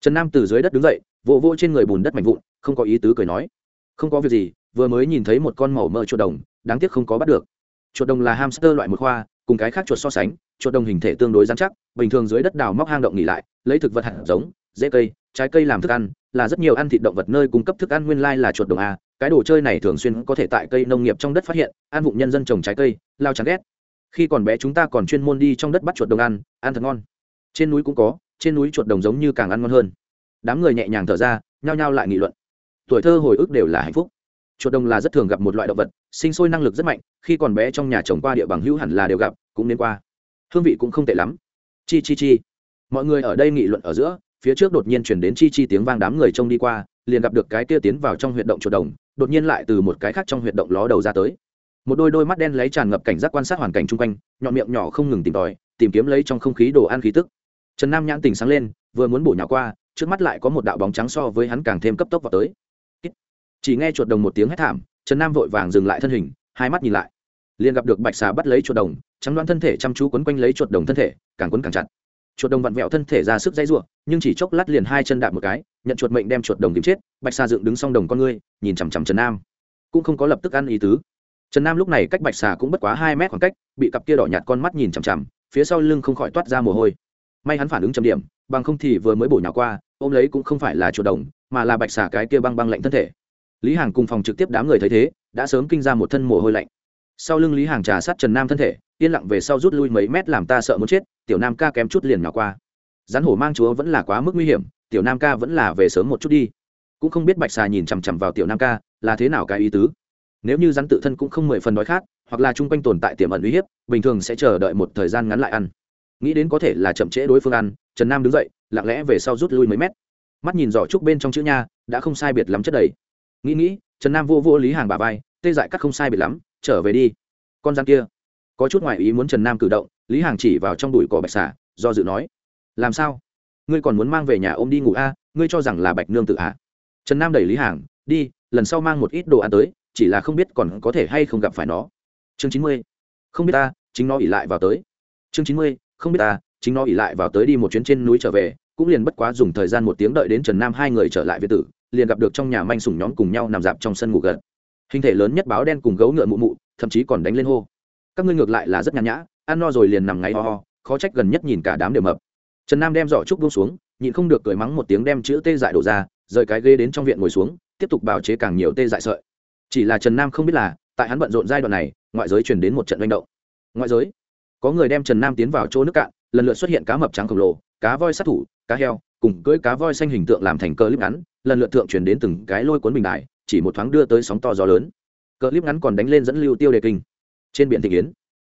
Trần nam từ dưới đất đứng dậy, vỗ vỗ trên người bùn đất mạnh vụn, không có ý tứ cười nói. Không có việc gì, vừa mới nhìn thấy một con màu mỡ chuột đồng, đáng tiếc không có bắt được. Chuột đồng là hamster loại một khoa, cùng cái khác chuột so sánh, chuột đồng hình thể tương đối dán chắc, bình thường dưới đất đào móc hang động nghỉ lại, lấy thực vật hạt giống dễ cây, trái cây làm thức ăn, là rất nhiều ăn thịt động vật nơi cung cấp thức ăn nguyên lai là chuột đồng a cái đồ chơi này thường xuyên có thể tại cây nông nghiệp trong đất phát hiện ăn vụng nhân dân trồng trái cây, lao chán ghét. Khi còn bé chúng ta còn chuyên môn đi trong đất bắt chuột đồng ăn ăn thật ngon. Trên núi cũng có, trên núi chuột đồng giống như càng ăn ngon hơn. Đám người nhẹ nhàng thở ra, nhao nhao lại nghị luận. Tuổi thơ hồi ức đều là hạnh phúc. Chuột đồng là rất thường gặp một loại động vật, sinh sôi năng lực rất mạnh, khi còn bé trong nhà trồng qua địa bằng hữu hẳn là đều gặp, cũng nên qua. Hương vị cũng không tệ lắm. Chi chi chi. Mọi người ở đây nghị luận ở giữa, phía trước đột nhiên chuyển đến chi chi tiếng vang đám người trông đi qua liền gặp được cái kia tiến vào trong huyệt động chuột đồng, đột nhiên lại từ một cái khác trong huyệt động ló đầu ra tới. Một đôi đôi mắt đen lấy tràn ngập cảnh giác quan sát hoàn cảnh chung quanh, nhọn miệng nhỏ không ngừng tìm tòi, tìm kiếm lấy trong không khí đồ ăn khí tức. Trần nam nhãn tình sáng lên, vừa muốn bổ nhỏ qua, trước mắt lại có một đạo bóng trắng so với hắn càng thêm cấp tốc vào tới. Chỉ nghe chuột đồng một tiếng hét thảm, trần nam vội vàng dừng lại thân hình, hai mắt nhìn lại. Liền gặp được bạch xà bắt lấy chuột đồng, trắng đoán thân thể chăm chú quấn quanh lấy chuột đồng thân thể, càng quấn càng chặt chuột đồng vặn vẹo thân thể ra sức dây rủa, nhưng chỉ chốc lát liền hai chân đạp một cái nhận chuột mệnh đem chuột đồng tìm chết bạch Sa dựng đứng song đồng con ngươi nhìn chằm chằm trần nam. Cũng không có lập tức ăn ý tứ. Trần nam lúc này cách bạch Sa cũng bất quá hai mét khoảng cách bị cặp kia đỏ nhạt con mắt nhìn chằm chằm phía sau lưng không khỏi toát ra mồ hôi. May hắn phản ứng chậm điểm bằng không thì vừa mới bổ nhào qua ôm lấy cũng không phải là chuột đồng mà là bạch Sa cái kia băng băng lạnh thân thể. Lý hàng cùng phòng trực tiếp đám người thấy thế đã sớm kinh ra một thân mồ hôi lạnh. Sau lưng lý hàng trà sát trần nam thân thể yên lặng về sau rút lui mấy mét làm ta sợ muốn chết tiểu nam ca kém chút liền nhỏ qua. Rắn hổ mang chúa vẫn là quá mức nguy hiểm, tiểu nam ca vẫn là về sớm một chút đi. Cũng không biết bạch xà nhìn chằm chằm vào tiểu nam ca, là thế nào cái ý tứ. Nếu như rắn tự thân cũng không mười phần đói khát, hoặc là chung quanh tồn tại tiềm ẩn uy hiếp, bình thường sẽ chờ đợi một thời gian ngắn lại ăn. Nghĩ đến có thể là chậm trễ đối phương ăn, trần nam đứng dậy, lặng lẽ về sau rút lui mấy mét. Mắt nhìn giỏ trúc bên trong chữ nha, đã không sai biệt lắm chất đầy. Nghĩ nghĩ, trần nam vô vô lý hàng bà vai, tê dại cắt không sai biệt lắm, trở về đi. Con rắn kia, có chút ngoại ý muốn trần nam cử động lý hàng chỉ vào trong đùi cỏ bạch xà do dự nói làm sao? Ngươi còn muốn mang về nhà ôm đi ngủ a? À, ngươi cho rằng là bạch nương tự hạ? Trần nam đẩy lý hàng đi lần sau mang một ít đồ ăn tới chỉ là không biết còn có thể hay không gặp phải nó. Chương chín mươi không biết ta chính nó ỉ lại vào tới. Chương chín mươi không biết ta chính nó ỉ lại vào tới đi một chuyến trên núi trở về cũng liền bất quá dùng thời gian một tiếng đợi đến trần nam hai người trở lại việt tử liền gặp được trong nhà manh sùng nhóm cùng nhau nằm dạp trong sân ngủ gật. Hình thể lớn nhất báo đen cùng gấu ngựa mụ mụ thậm chí còn đánh lên hô. Các ngươi ngược lại là rất nhàn nhã ăn no rồi liền nằm ngáy ho ho, khó trách gần nhất nhìn cả đám đều mập. Trần nam đem giỏ trúc buông xuống, nhịn không được cười mắng một tiếng đem chữ tê dại đổ ra, rời cái ghế đến trong viện ngồi xuống, tiếp tục bào chế càng nhiều tê dại sợi. Chỉ là trần nam không biết là, tại hắn bận rộn giai đoạn này, ngoại giới truyền đến một trận manh động. Ngoại giới? Có người đem trần nam tiến vào chỗ nước cạn, lần lượt xuất hiện cá mập trắng khổng lồ, cá voi sát thủ, cá heo, cùng cưỡi cá voi xanh hình tượng làm thành clip ngắn, lần lượt thượng truyền đến từng cái lôi cuốn bình đại chỉ một thoáng đưa tới sóng to gió lớn. Clip ngắn còn đánh lên dẫn lưu tiêu đề kinh. Trên biển thị yến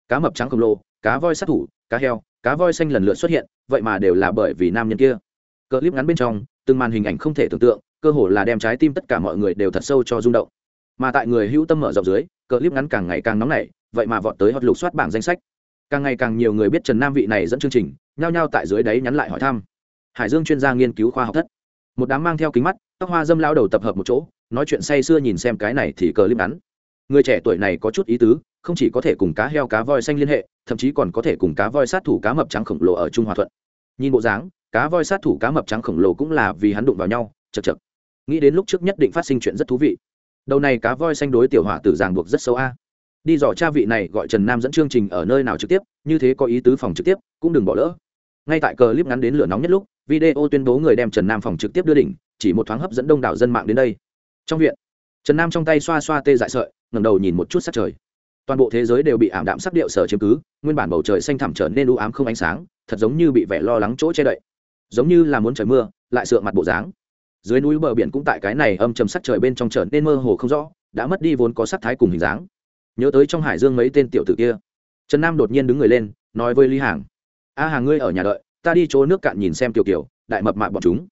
cá mập trắng khổng lồ, cá voi sát thủ, cá heo, cá voi xanh lần lượt xuất hiện, vậy mà đều là bởi vì nam nhân kia. Cờ clip ngắn bên trong, từng màn hình ảnh không thể tưởng tượng, cơ hồ là đem trái tim tất cả mọi người đều thật sâu cho rung động. Mà tại người hữu tâm mở rộng dưới cờ clip ngắn càng ngày càng nóng nảy, vậy mà vọt tới hot lục soát bảng danh sách. Càng ngày càng nhiều người biết trần nam vị này dẫn chương trình, nhao nhao tại dưới đấy nhắn lại hỏi thăm. Hải dương chuyên gia nghiên cứu khoa học thất. Một đám mang theo kính mắt, tóc hoa dâm lao đầu tập hợp một chỗ, nói chuyện say sưa nhìn xem cái này thì cờ clip ngắn. Người trẻ tuổi này có chút ý tứ không chỉ có thể cùng cá heo cá voi xanh liên hệ, thậm chí còn có thể cùng cá voi sát thủ cá mập trắng khổng lồ ở trung hòa thuận. Nhìn bộ dáng, cá voi sát thủ cá mập trắng khổng lồ cũng là vì hắn đụng vào nhau chật chật nghĩ đến lúc trước nhất định phát sinh chuyện rất thú vị. Đầu này cá voi xanh đối tiểu hỏa tử ràng buộc rất xấu a. Đi dò cha vị này gọi trần nam dẫn chương trình ở nơi nào trực tiếp, như thế có ý tứ phòng trực tiếp, cũng đừng bỏ lỡ. Ngay tại cờ clip ngắn đến lửa nóng nhất lúc, video tuyên bố người đem trần nam phòng trực tiếp đưa đỉnh, chỉ một thoáng hấp dẫn đông đảo dân mạng đến đây. Trong viện, trần nam trong tay xoa xoa tê dại sợi, ngẩng đầu nhìn một chút sát trời toàn bộ thế giới đều bị ảm đạm sắc điệu sở chiếm cứ, nguyên bản bầu trời xanh thẳm trở nên u ám không ánh sáng, thật giống như bị vẻ lo lắng chỗ che đậy. Giống như là muốn trời mưa, lại sượng mặt bộ dáng. Dưới núi bờ biển cũng tại cái này âm trầm sắc trời bên trong trở nên mơ hồ không rõ, đã mất đi vốn có sắc thái cùng hình dáng. Nhớ tới trong hải dương mấy tên tiểu tử kia, trần nam đột nhiên đứng người lên, nói với lý hàng, a hàng ngươi ở nhà đợi, ta đi chỗ nước cạn nhìn xem tiểu kiểu, đại mập mạ bọn chúng.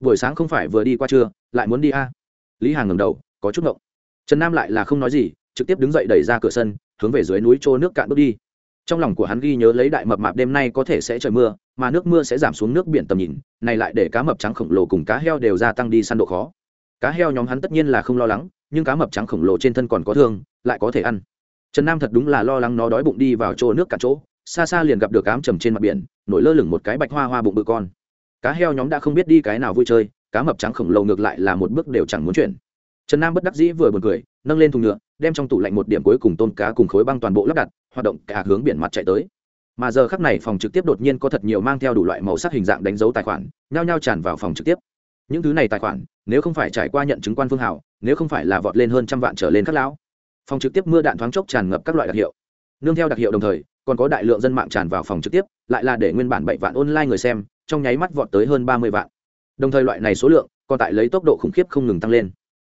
Buổi sáng không phải vừa đi qua trưa, lại muốn đi a. Lý hàng ngẩng đầu, có chút ngộng. Trần nam lại là không nói gì trực tiếp đứng dậy đẩy ra cửa sân, hướng về dưới núi trô nước cạn bước đi. Trong lòng của hắn ghi nhớ lấy đại mập mạp đêm nay có thể sẽ trời mưa, mà nước mưa sẽ giảm xuống nước biển tầm nhìn, này lại để cá mập trắng khổng lồ cùng cá heo đều gia tăng đi săn độ khó. Cá heo nhóm hắn tất nhiên là không lo lắng, nhưng cá mập trắng khổng lồ trên thân còn có thương, lại có thể ăn. Trần nam thật đúng là lo lắng nó đói bụng đi vào chỗ nước cả chỗ, xa xa liền gặp được cám trầm trên mặt biển, nổi lơ lửng một cái bạch hoa hoa bụng bự con. Cá heo nhóm đã không biết đi cái nào vui chơi, cá mập trắng khổng lồ ngược lại là một bước đều chẳng muốn chuyển. Trần nam bất đắc dĩ vừa buồn cười nâng lên thùng nhựa, đem trong tủ lạnh một điểm cuối cùng tôm cá cùng khối băng toàn bộ lắp đặt, hoạt động cả hướng biển mặt chạy tới. Mà giờ khắc này phòng trực tiếp đột nhiên có thật nhiều mang theo đủ loại màu sắc hình dạng đánh dấu tài khoản, nhao nhao tràn vào phòng trực tiếp. Những thứ này tài khoản, nếu không phải trải qua nhận chứng quan phương hảo, nếu không phải là vọt lên hơn trăm vạn trở lên các lão, phòng trực tiếp mưa đạn thoáng chốc tràn ngập các loại đặc hiệu. Nương theo đặc hiệu đồng thời, còn có đại lượng dân mạng tràn vào phòng trực tiếp, lại là để nguyên bản bảy vạn online người xem, trong nháy mắt vọt tới hơn ba mươi vạn. Đồng thời loại này số lượng, còn tại lấy tốc độ khủng khiếp không ngừng tăng lên.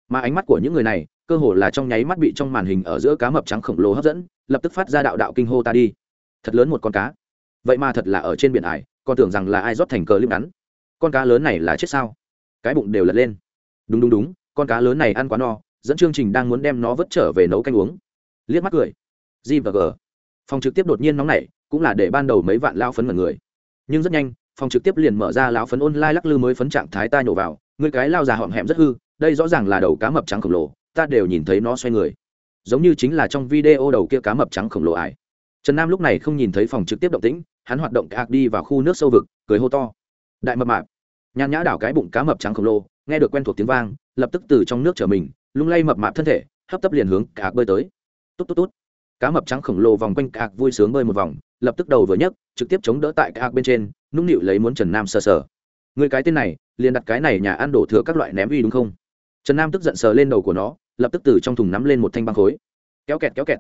Mà ánh mắt của những người này cơ hồ là trong nháy mắt bị trong màn hình ở giữa cá mập trắng khổng lồ hấp dẫn, lập tức phát ra đạo đạo kinh hô ta đi. Thật lớn một con cá. Vậy mà thật là ở trên biển ải con tưởng rằng là ai rót thành cờ lim ngắn. Con cá lớn này là chết sao? Cái bụng đều lật lên. Đúng đúng đúng, con cá lớn này ăn quá no, dẫn chương trình đang muốn đem nó vớt trở về nấu canh uống. Liếc mắt cười. G và g. Phòng trực tiếp đột nhiên nóng nảy, cũng là để ban đầu mấy vạn lao phấn mật người. Nhưng rất nhanh, phòng trực tiếp liền mở ra lão phấn online lắc lư mới phấn trạng thái ta nhổ vào. Người cái lao già họm hẹm rất hư, đây rõ ràng là đầu cá mập trắng khổng lồ ta đều nhìn thấy nó xoay người. Giống như chính là trong video đầu kia cá mập trắng khổng lồ ải. Trần nam lúc này không nhìn thấy phòng trực tiếp động tĩnh, hắn hoạt động cạc đi vào khu nước sâu vực, cười hô to. Đại mập mạp. Nhàn nhã đảo cái bụng cá mập trắng khổng lồ, nghe được quen thuộc tiếng vang, lập tức từ trong nước trở mình, lung lay mập mạp thân thể, hấp tấp liền hướng cạc bơi tới. Tốt tốt tốt cá mập trắng khổng lồ vòng quanh cạc vui sướng bơi một vòng, lập tức đầu vừa nhấc, trực tiếp chống đỡ tại cạc bên trên, nũng nịu lấy muốn trần nam sờ sờ. Người cái tên này, liền đặt cái này nhà ăn đổ thừa các loại ném uy đúng không? Trần nam tức giận sờ lên đầu của nó lập tức từ trong thùng nắm lên một thanh băng khối. Kéo kẹt kéo kẹt.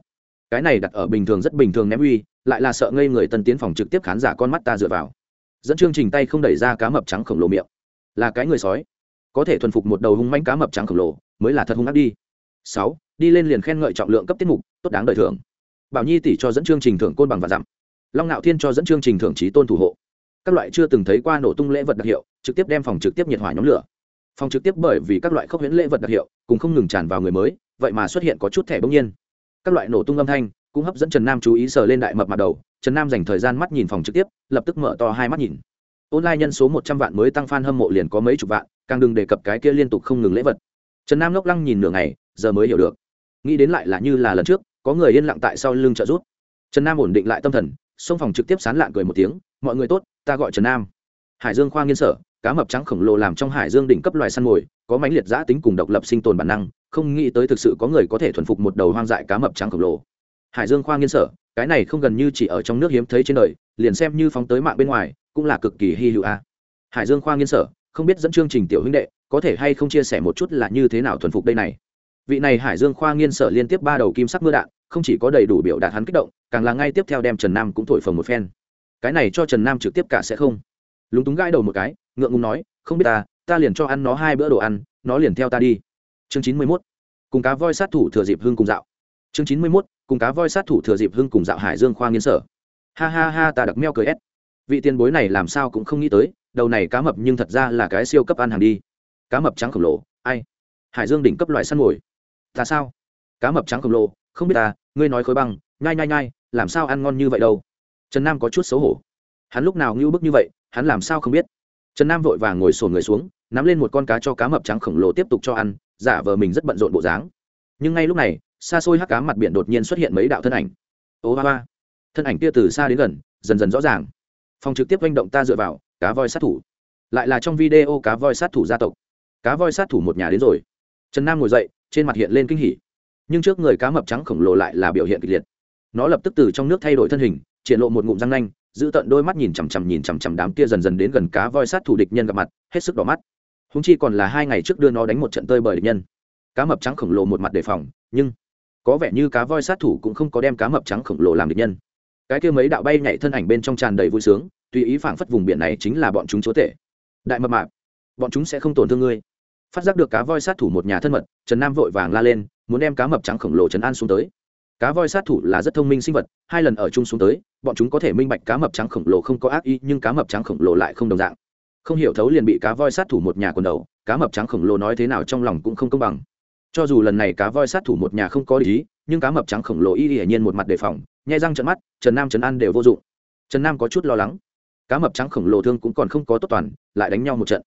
Cái này đặt ở bình thường, rất bình thường ném uy, lại là sợ ngây người tân tiến phòng trực tiếp khán giả con mắt ta dựa vào. Dẫn chương trình tay không đẩy ra cá mập trắng khổng lồ miệng. Là cái người sói. Có thể thuần phục một đầu hung manh cá mập trắng khổng lồ, mới là thật hung ác đi. Sáu, đi lên liền khen ngợi trọng lượng cấp tiết mục, tốt đáng đời thưởng. Bảo nhi tỷ cho dẫn chương trình thưởng côn bằng và dặm. Long nạo thiên cho dẫn chương trình thưởng trí tôn thủ hộ. Các loại chưa từng thấy qua nổ tung lễ vật đặc hiệu, trực tiếp đem phòng trực tiếp nhiệt hỏa nhóm lửa phòng trực tiếp bởi vì các loại khốc huyễn lễ vật đặc hiệu, cùng không ngừng tràn vào người mới, vậy mà xuất hiện có chút thẻ bỗng nhiên. Các loại nổ tung âm thanh cũng hấp dẫn trần nam chú ý sờ lên đại mập mặt đầu, trần nam dành thời gian mắt nhìn phòng trực tiếp, lập tức mở to hai mắt nhìn. Online nhân số một trăm vạn mới tăng f a n hâm mộ liền có mấy chục vạn, càng đừng đề cập cái kia liên tục không ngừng lễ vật. Trần nam ngốc lăng nhìn nửa ngày, giờ mới hiểu được. Nghĩ đến lại là như là lần trước, có người yên lặng tại sau lưng trợ rút trần nam ổn định lại tâm thần, xông phòng trực tiếp sán lạng cười một tiếng, mọi người tốt, ta gọi trần nam. Hải dương khoa nghiên sở cá mập trắng khổng lồ làm trong hải dương đỉnh cấp loài săn mồi, có mãnh liệt giã tính cùng độc lập sinh tồn bản năng, không nghĩ tới thực sự có người có thể thuần phục một đầu hoang dại cá mập trắng khổng lồ. Hải dương khoa nghiên sở, cái này không gần như chỉ ở trong nước hiếm thấy trên đời, liền xem như phóng tới mạng bên ngoài, cũng là cực kỳ hy hữu a. Hải dương khoa nghiên sở, không biết dẫn chương trình tiểu huynh đệ, có thể hay không chia sẻ một chút là như thế nào thuần phục đây này. Vị này hải dương khoa nghiên sở liên tiếp ba đầu kim sắc mưa đạn, không chỉ có đầy đủ biểu đạt hắn kích động, càng là ngay tiếp theo đem trần nam cũng thổi phồng một phen. Cái này cho trần nam trực tiếp cả sẽ không lúng túng gãi đầu một cái, ngượng ngùng nói, không biết ta ta liền cho ăn nó hai bữa đồ ăn, nó liền theo ta đi. Chương chín mươi mốt, cùng cá voi sát thủ thừa dịp hưng cùng dạo. Chương chín mươi mốt, cùng cá voi sát thủ thừa dịp hưng cùng dạo hải dương khoa nghiên sở. Ha ha ha, ta đặc meo cười ép vị tiền bối này làm sao cũng không nghĩ tới, đầu này cá mập nhưng thật ra là cái siêu cấp ăn hàng đi. Cá mập trắng khổng lồ, ai? Hải dương đỉnh cấp loại săn mồi. Ta sao? Cá mập trắng khổng lồ, không biết ta, ngươi nói khối băng, nhai nhai nhai, làm sao ăn ngon như vậy đâu? Trần nam có chút xấu hổ. Hắn lúc nào ngưu bức như vậy hắn làm sao không biết? Trần nam vội vàng ngồi sồn người xuống, nắm lên một con cá cho cá mập trắng khổng lồ tiếp tục cho ăn, giả vờ mình rất bận rộn bộ dáng. Nhưng ngay lúc này, xa xôi hắc cá mặt biển đột nhiên xuất hiện mấy đạo thân ảnh. Ô ba ba thân ảnh kia từ xa đến gần, dần dần rõ ràng. Phòng trực tiếp manh động ta dựa vào, cá voi sát thủ. Lại là trong video cá voi sát thủ gia tộc. Cá voi sát thủ một nhà đến rồi. Trần nam ngồi dậy, trên mặt hiện lên kinh hỉ. Nhưng trước người cá mập trắng khổng lồ lại là biểu hiện kịch liệt. Nó lập tức từ trong nước thay đổi thân hình, triển lộ một ngụm răng nanh giữ tận đôi mắt nhìn chằm chằm nhìn chằm chằm đám kia dần dần đến gần cá voi sát thủ địch nhân gặp mặt, hết sức đỏ mắt. Húng chi còn là hai ngày trước đưa nó đánh một trận tơi bời địch nhân. Cá mập trắng khổng lồ một mặt đề phòng, nhưng có vẻ như cá voi sát thủ cũng không có đem cá mập trắng khổng lồ làm địch nhân. Cái kia mấy đạo bay nhảy thân ảnh bên trong tràn đầy vui sướng, tùy ý phảng phất vùng biển này chính là bọn chúng chúa tể. Đại mập mạp, bọn chúng sẽ không tổn thương ngươi. Phát giác được cá voi sát thủ một nhà thân mật, trần nam vội vàng la lên, muốn đem cá mập trắng khổng lồ trấn an xuống tới cá voi sát thủ là rất thông minh sinh vật, hai lần ở chung xuống tới, bọn chúng có thể minh bạch cá mập trắng khổng lồ không có ác ý, nhưng cá mập trắng khổng lồ lại không đồng dạng. Không hiểu thấu liền bị cá voi sát thủ một nhà quần đầu, cá mập trắng khổng lồ nói thế nào trong lòng cũng không công bằng. Cho dù lần này cá voi sát thủ một nhà không có lý, nhưng cá mập trắng khổng lồ y hiển nhiên một mặt đề phòng, nhai răng trận mắt, trần nam trần an đều vô dụng. Trần nam có chút lo lắng. Cá mập trắng khổng lồ thương cũng còn không có tốt toàn, lại đánh nhau một trận.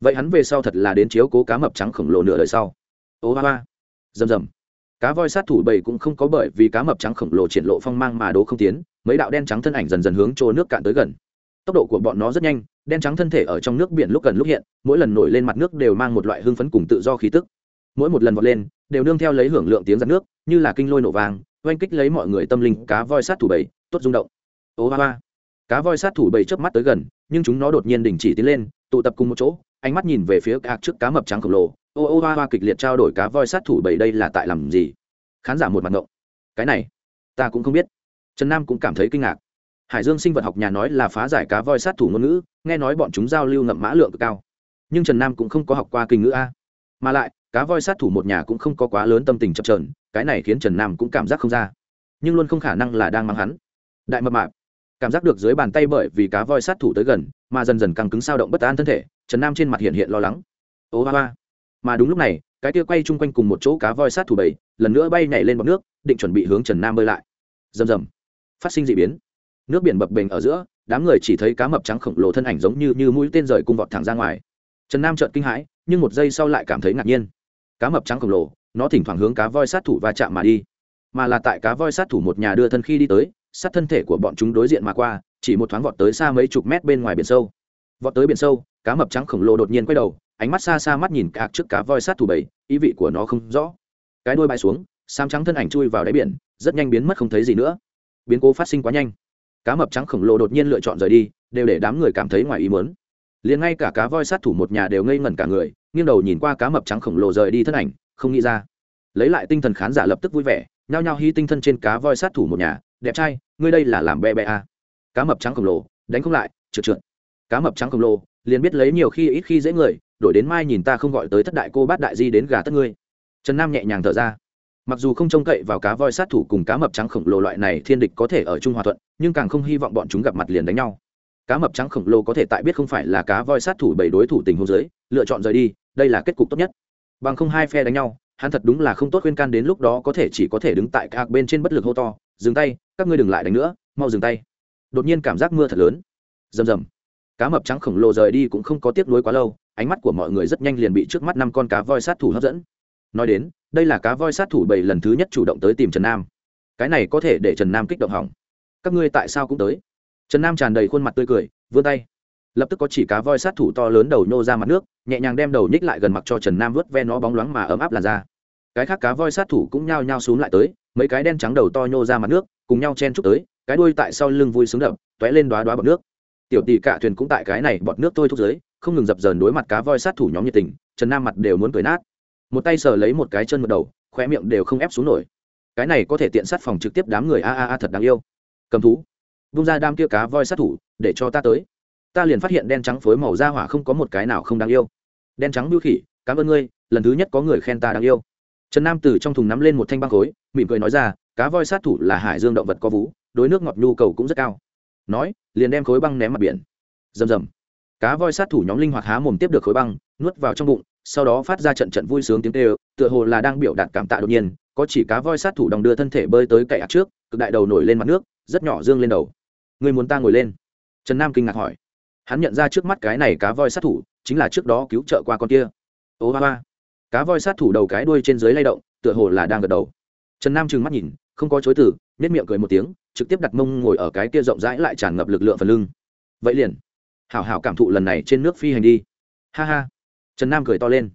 Vậy hắn về sau thật là đến chiếu cố cá mập trắng khổng lồ nửa đời sau. Ô ba ba. Rầm rầm cá voi sát thủ bầy cũng không có bởi vì cá mập trắng khổng lồ triển lộ phong mang mà đố không tiến, mấy đạo đen trắng thân ảnh dần dần hướng chỗ nước cạn tới gần. Tốc độ của bọn nó rất nhanh, đen trắng thân thể ở trong nước biển lúc gần lúc hiện, mỗi lần nổi lên mặt nước đều mang một loại hưng phấn cùng tự do khí tức. Mỗi một lần vọt lên, đều nương theo lấy hưởng lượng tiếng giặt nước, như là kinh lôi nổ vàng oanh kích lấy mọi người tâm linh, cá voi sát thủ bầy, tốt rung động. Ô ba ba cá voi sát thủ bầy chớp mắt tới gần, nhưng chúng nó đột nhiên đình chỉ tiến lên, tụ tập cùng một chỗ, ánh mắt nhìn về phía cá trước cá mập trắng khổng lồ ô ô, hoa hoa kịch liệt trao đổi cá voi sát thủ bảy đây là tại làm gì? Khán giả một mặt ngộng. Cái này, ta cũng không biết. Trần nam cũng cảm thấy kinh ngạc. Hải dương sinh vật học nhà nói là phá giải cá voi sát thủ ngôn ngữ, nghe nói bọn chúng giao lưu ngậm mã lượng cực cao. Nhưng trần nam cũng không có học qua kinh ngữ a. Mà lại, cá voi sát thủ một nhà cũng không có quá lớn tâm tình chập trờn cái này khiến trần nam cũng cảm giác không ra. Nhưng luôn không khả năng là đang mang hắn. Đại mập mạp. Cảm giác được dưới bàn tay bởi vì cá voi sát thủ tới gần, mà dần dần căng cứng sao động bất an thân thể, trần nam trên mặt hiện hiện lo lắng. Ô ba ba mà đúng lúc này, cái kia quay chung quanh cùng một chỗ cá voi sát thủ bảy, lần nữa bay nhảy lên bọc nước, định chuẩn bị hướng trần nam bơi lại. Rầm rầm. Phát sinh d ị biến. Nước biển bập bềnh ở giữa, đám người chỉ thấy cá mập trắng khổng lồ thân ảnh giống như như mũi tên rời cung vọt thẳng ra ngoài. Trần nam trợn kinh hãi, nhưng một giây sau lại cảm thấy ngạc nhiên. Cá mập trắng khổng lồ, nó thỉnh thoảng hướng cá voi sát thủ va chạm mà đi. Mà là tại cá voi sát thủ một nhà đưa thân khi đi tới, sát thân thể của bọn chúng đối diện mà qua, chỉ một thoáng vọt tới xa mấy chục mét bên ngoài biển sâu. Vọt tới biển sâu, cá mập trắng khổng lồ đột nhiên quay đầu ánh mắt xa xa mắt nhìn cả trước cá voi sát thủ bảy ý vị của nó không rõ. Cái đuôi bay xuống sam trắng thân ảnh chui vào đáy biển, rất nhanh biến mất không thấy gì nữa. Biến cố phát sinh quá nhanh. Cá mập trắng khổng lồ đột nhiên lựa chọn rời đi, đều để đám người cảm thấy ngoài ý muốn. Liền ngay cả cá voi sát thủ một nhà đều ngây ngẩn cả người, nghiêng đầu nhìn qua cá mập trắng khổng lồ rời đi thân ảnh, không nghĩ ra. Lấy lại tinh thần khán giả lập tức vui vẻ, nhao nhao hy tinh thân trên cá voi sát thủ một nhà, đẹp trai, ngươi đây là làm be be a à. cá mập trắng khổng lồ, đánh không lại, trượt trượt. Cá mập trắng khổng lồ, liền biết lấy nhiều khi ít khi dễ người đổi đến mai nhìn ta không gọi tới thất đại cô bát đại di đến gà tất ngươi. Trần nam nhẹ nhàng thở ra. Mặc dù không trông cậy vào cá voi sát thủ cùng cá mập trắng khổng lồ loại này thiên địch có thể ở trung hòa thuận, nhưng càng không hy vọng bọn chúng gặp mặt liền đánh nhau. Cá mập trắng khổng lồ có thể tại biết không phải là cá voi sát thủ bảy đối thủ tình hôn giới lựa chọn rời đi, đây là kết cục tốt nhất. Bằng không hai phe đánh nhau, hắn thật đúng là không tốt khuyên can đến lúc đó có thể chỉ có thể đứng tại các bên trên bất lực hô to, dừng tay, các ngươi đừng lại đánh nữa, mau dừng tay. Đột nhiên cảm giác mưa thật lớn. Rầm rầm. Cá mập trắng khổng lồ rời đi cũng không có tiếc nuối quá lâu ánh mắt của mọi người rất nhanh liền bị trước mắt năm con cá voi sát thủ hấp dẫn. Nói đến, đây là cá voi sát thủ bảy lần thứ nhất chủ động tới tìm trần nam. Cái này có thể để trần nam kích động hỏng. Các ngươi tại sao cũng tới? Trần nam tràn đầy khuôn mặt tươi cười, vươn tay. Lập tức có chỉ cá voi sát thủ to lớn đầu nhô ra mặt nước, nhẹ nhàng đem đầu nhích lại gần mặt cho trần nam vớt ve nó bóng loáng mà ấm áp làn da. Cái khác cá voi sát thủ cũng nhao nhao xuống lại tới, mấy cái đen trắng đầu to nhô ra mặt nước, cùng nhau chen chúc tới, cái đuôi tại sau lưng vui sướng đập t ó é lên đoá đoá bọt nước tiểu tỷ cả thuyền cũng tại cái này bọt nước tôi thúc giới, không ngừng dập dờn đối mặt cá voi sát thủ nhóm nhiệt tình, trần nam mặt đều muốn cười nát. Một tay sờ lấy một cái chân một đầu khoe miệng đều không ép xuống nổi. Cái này có thể tiện sát phòng trực tiếp đám người a a a thật đáng yêu. Cầm thú. Vung ra đam kia cá voi sát thủ, để cho ta tới. Ta liền phát hiện đen trắng phối màu da hỏa không có một cái nào không đáng yêu. Đen trắng bưu khỉ, cảm ơn ngươi, lần thứ nhất có người khen ta đáng yêu. Trần nam từ trong thùng nắm lên một thanh băng khối, mỉm cười nói ra, cá voi sát thủ là hải dương động vật có vú, đối nước ngọt nhu cầu cũng rất cao nói, liền đem khối băng ném mặt biển. Rầm rầm. Cá voi sát thủ nhóm linh hoạt há mồm tiếp được khối băng, nuốt vào trong bụng, sau đó phát ra trận trận vui sướng tiếng kêu, tựa hồ là đang biểu đạt cảm tạ đột nhiên, có chỉ cá voi sát thủ đồng đưa thân thể bơi tới cậy ạt trước, cực đại đầu nổi lên mặt nước, rất nhỏ dương lên đầu. Người muốn ta ngồi lên? Trần nam kinh ngạc hỏi. Hắn nhận ra trước mắt cái này cá voi sát thủ, chính là trước đó cứu trợ qua con kia. Ô ba ba cá voi sát thủ đầu cái đuôi trên dưới lay động, tựa hồ là đang gật đầu. Trần nam trừng mắt nhìn, không có chối từ nết miệng cười một tiếng trực tiếp đặt mông ngồi ở cái kia rộng rãi lại tràn ngập lực lượng phần lưng. Vậy liền. Hảo hảo cảm thụ lần này trên nước phi hành đi. Ha ha. Trần nam cười to lên.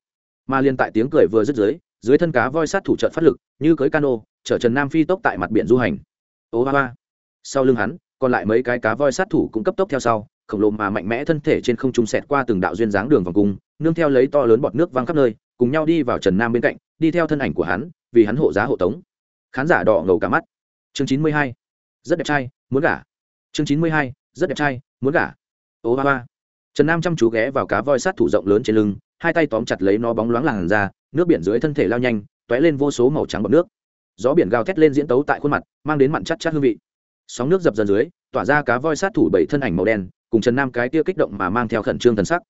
Mà liền tại tiếng cười vừa dứt dưới dưới thân cá voi sát thủ trận phát lực, như cưới cano, chở trần nam phi tốc tại mặt biển du hành. Ô ba ba sau lưng hắn, còn lại mấy cái cá voi sát thủ cũng cấp tốc theo sau, khổng lồ mà mạnh mẽ thân thể trên không trung xẹt qua từng đạo duyên dáng đường vòng cung, nương theo lấy to lớn bọt nước văng khắp nơi, cùng nhau đi vào trần nam bên cạnh, đi theo thân ảnh của hắn, vì hắn hộ giá hộ tống. Khán giả đỏ ngầu cả mắt. Chương chín mươi hai rất đẹp trai, muốn gả. Chương chín mươi hai, rất đẹp trai, muốn gả. Ô ba ba trần nam chăm chú ghé vào cá voi sát thủ rộng lớn trên lưng, hai tay tóm chặt lấy nó bóng loáng làn ra nước biển dưới thân thể lao nhanh t ó é lên vô số màu trắng bọt nước. Gió biển gào thét lên diễn tấu tại khuôn mặt, mang đến mặn chắc chắc hương vị. Sóng nước dập dần dưới, tỏa ra cá voi sát thủ bảy thân ảnh màu đen, cùng trần nam cái tia kích động mà mang theo khẩn trương thần sắc.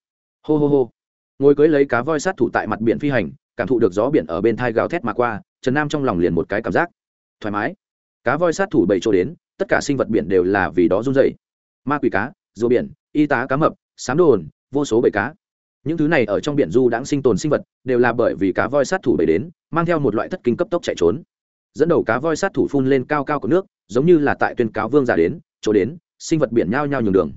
Hô hô hô. Ngồi cưới lấy cá voi sát thủ tại mặt biển phi hành, cảm thụ được gió biển ở bên thai gào thét mà qua, trần nam trong lòng liền một cái cảm giác thoải mái cá voi sát thủ bảy chỗ đến, tất cả sinh vật biển đều là vì đó run dày ma quỷ cá, rùa biển, y tá cá mập, sám đồn vô số bầy cá. Những thứ này ở trong biển du đãng sinh tồn sinh vật đều là bởi vì cá voi sát thủ bầy đến, mang theo một loại thất kinh cấp tốc chạy trốn. Dẫn đầu cá voi sát thủ phun lên cao cao của nước, giống như là tại tuyên cáo vương giả đến, chỗ đến, sinh vật biển nhao nhao nhường đường.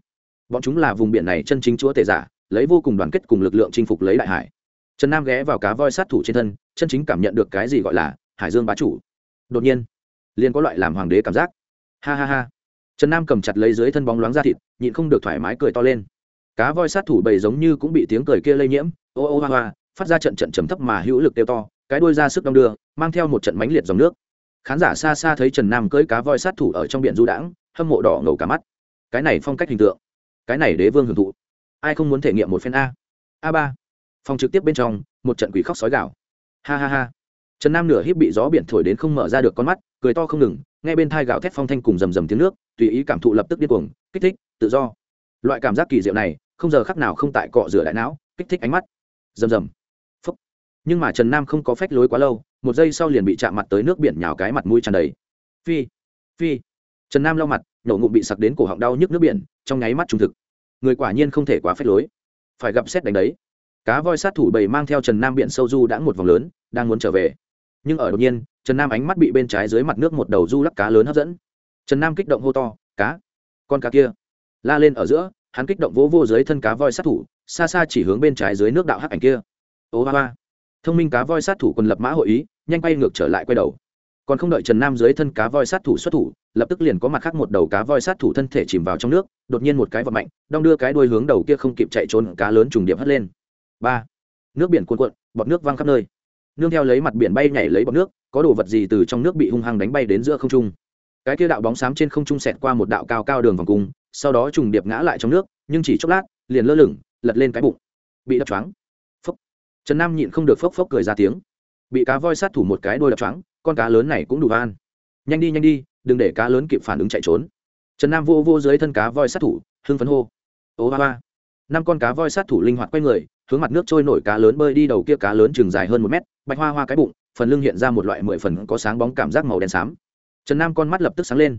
Bọn chúng là vùng biển này chân chính chúa tể giả, lấy vô cùng đoàn kết cùng lực lượng chinh phục lấy đại hải. Trần nam ghé vào cá voi sát thủ trên thân, chân chính cảm nhận được cái gì gọi là hải dương bá chủ. Đột nhiên liền có loại làm hoàng đế cảm giác. Ha ha ha. Trần nam cầm chặt lấy dưới thân bóng loáng da thịt, nhịn không được thoải mái cười to lên. Cá voi sát thủ bầy giống như cũng bị tiếng cười kia lây nhiễm. Ô ô hoa hoa, phát ra trận trận trầm thấp mà hữu lực kêu to, cái đuôi ra sức đong đưa, mang theo một trận mánh liệt dòng nước. Khán giả xa xa thấy trần nam cưỡi cá voi sát thủ ở trong biển du đãng, hâm mộ đỏ ngầu cả mắt. Cái này phong cách hình tượng. Cái này đế vương hưởng thụ. Ai không muốn thể nghiệm một phen a? A ba. Phòng trực tiếp bên trong, một trận quỷ khóc sói gạo ha ha ha. Trần nam nửa híp bị gió biển thổi đến không mở ra được con mắt cười to không ngừng, nghe bên thai gạo thét phong thanh cùng rầm rầm tiếng nước, tùy ý cảm thụ lập tức điên cuồng, kích thích, tự do. Loại cảm giác kỳ diệu này, không giờ khắc nào không tại cọ rửa đại não, kích thích ánh mắt. Rầm rầm. Phúc. Nhưng mà trần nam không có phách lối quá lâu, một giây sau liền bị chạm mặt tới nước biển nhào cái mặt mũi tràn đầy. Phi phi. Trần nam lau mặt nhổ ngụm bị sặc đến cổ họng đau nhức nước biển, trong nháy mắt trung thực. Người quả nhiên không thể quá phách lối. Phải gặp xét đánh đấy. Cá voi sát thủ bầy mang theo trần nam biển sâu du đã một vòng lớn, đang muốn trở về nhưng ở đột nhiên, trần nam ánh mắt bị bên trái dưới mặt nước một đầu du lắc cá lớn hấp dẫn. Trần nam kích động hô to, cá, con cá kia. La lên ở giữa, hắn kích động vỗ vô dưới thân cá voi sát thủ, xa xa chỉ hướng bên trái dưới nước đạo hắc ảnh kia. Ô ba ba. Thông minh cá voi sát thủ còn lập mã hội ý, nhanh bay ngược trở lại quay đầu. Còn không đợi trần nam dưới thân cá voi sát thủ xuất thủ, lập tức liền có mặt khác một đầu cá voi sát thủ thân thể chìm vào trong nước, đột nhiên một cái vật mạnh, đong đưa cái đuôi hướng đầu kia không kịp chạy trốn, cá lớn trùng điệp hất lên. Ba. Nước biển cuồn cuộn, bọt nước văng khắp nơi nương theo lấy mặt biển bay nhảy lấy bọt nước, có đồ vật gì từ trong nước bị hung hăng đánh bay đến giữa không trung? Cái kia đạo bóng xám trên không trung xẹt qua một đạo cao cao đường vòng cung, sau đó trùng điệp ngã lại trong nước, nhưng chỉ chốc lát, liền lơ lửng, lật lên cái bụng. Bị đập choáng. Phốc. Trần nam nhịn không được phốc phốc cười ra tiếng. Bị cá voi sát thủ một cái đôi đập choáng, con cá lớn này cũng đủ van. Nhanh đi nhanh đi, đừng để cá lớn kịp phản ứng chạy trốn. Trần nam vô vô dưới thân cá voi sát thủ, hưng phấn hô. Ô ba ba năm con cá voi sát thủ linh hoạt quay người hướng mặt nước trôi nổi cá lớn bơi đi đầu kia cá lớn chừng dài hơn một mét, bạch hoa hoa cái bụng, phần lưng hiện ra một loại mười phần có sáng bóng cảm giác màu đen xám. Trần nam con mắt lập tức sáng lên,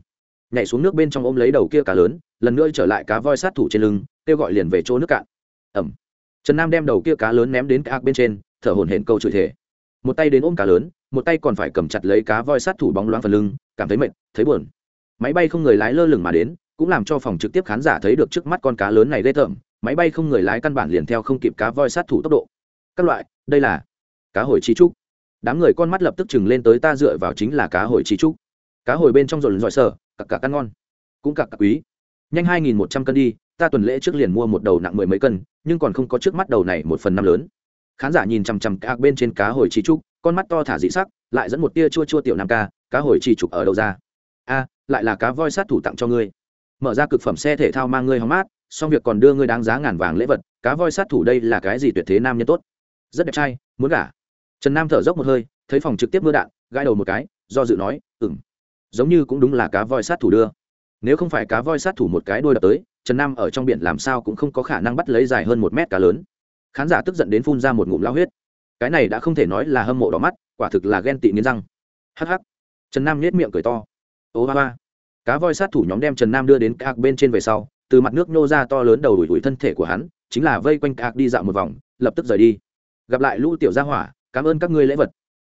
nhảy xuống nước bên trong ôm lấy đầu kia cá lớn, lần nữa trở lại cá voi sát thủ trên lưng, kêu gọi liền về chỗ nước cạn. Ẩm trần nam đem đầu kia cá lớn ném đến cá bên trên, thở hổn hển câu chửi thể một tay đến ôm cá lớn, một tay còn phải cầm chặt lấy cá voi sát thủ bóng loáng phần lưng, cảm thấy mệt, thấy buồn máy bay không người lái lơ lửng mà đến, cũng làm cho phòng trực tiếp khán giả thấy được trước mắt con cá lớn này ghê tởm. Máy bay không người lái căn bản liền theo không kịp cá voi sát thủ tốc độ. Các loại, đây là cá hồi chi trúc. Đám người con mắt lập tức chừng lên tới ta dựa vào chính là cá hồi chi trúc. Cá hồi bên trong rộn giỏi sở cặp cả căn ngon, cũng cặp cả quý. Nhanh hai nghìn một trăm cân đi, ta tuần lễ trước liền mua một đầu nặng mười mấy cân, nhưng còn không có trước mắt đầu này một phần năm lớn. Khán giả nhìn chằm chằm cá bên trên cá hồi chi trúc, con mắt to thả dị sắc, lại dẫn một tia chua chua tiểu nam ca, cá hồi chi trục ở đâu ra? A lại là cá voi sát thủ tặng cho ngươi. Mở ra cực phẩm xe thể thao mang ngươi hóng mát, xong việc còn đưa ngươi đáng giá ngàn vàng lễ vật, cá voi sát thủ đây là cái gì tuyệt thế nam nhân tốt? Rất đẹp trai, muốn gả. Trần nam thở dốc một hơi, thấy phòng trực tiếp mưa đạn, gãi đầu một cái, do dự nói ừng giống như cũng đúng là cá voi sát thủ đưa. Nếu không phải cá voi sát thủ một cái đôi đập tới, trần nam ở trong biển làm sao cũng không có khả năng bắt lấy dài hơn một mét cá lớn. Khán giả tức giận đến phun ra một ngụm lao huyết. Cái này đã không thể nói là hâm mộ đỏ mắt, quả thực là ghen tị nghiến răng. Hh trần nam nhét miệng cười to. Ô ba ba cá voi sát thủ nhóm đem trần nam đưa đến các bên trên về sau, từ mặt nước nhô ra to lớn đầu đuổi đuổi thân thể của hắn, chính là vây quanh các đi dạo một vòng, lập tức rời đi. Gặp lại lũ tiểu gia hỏa, cảm ơn các ngươi lễ vật.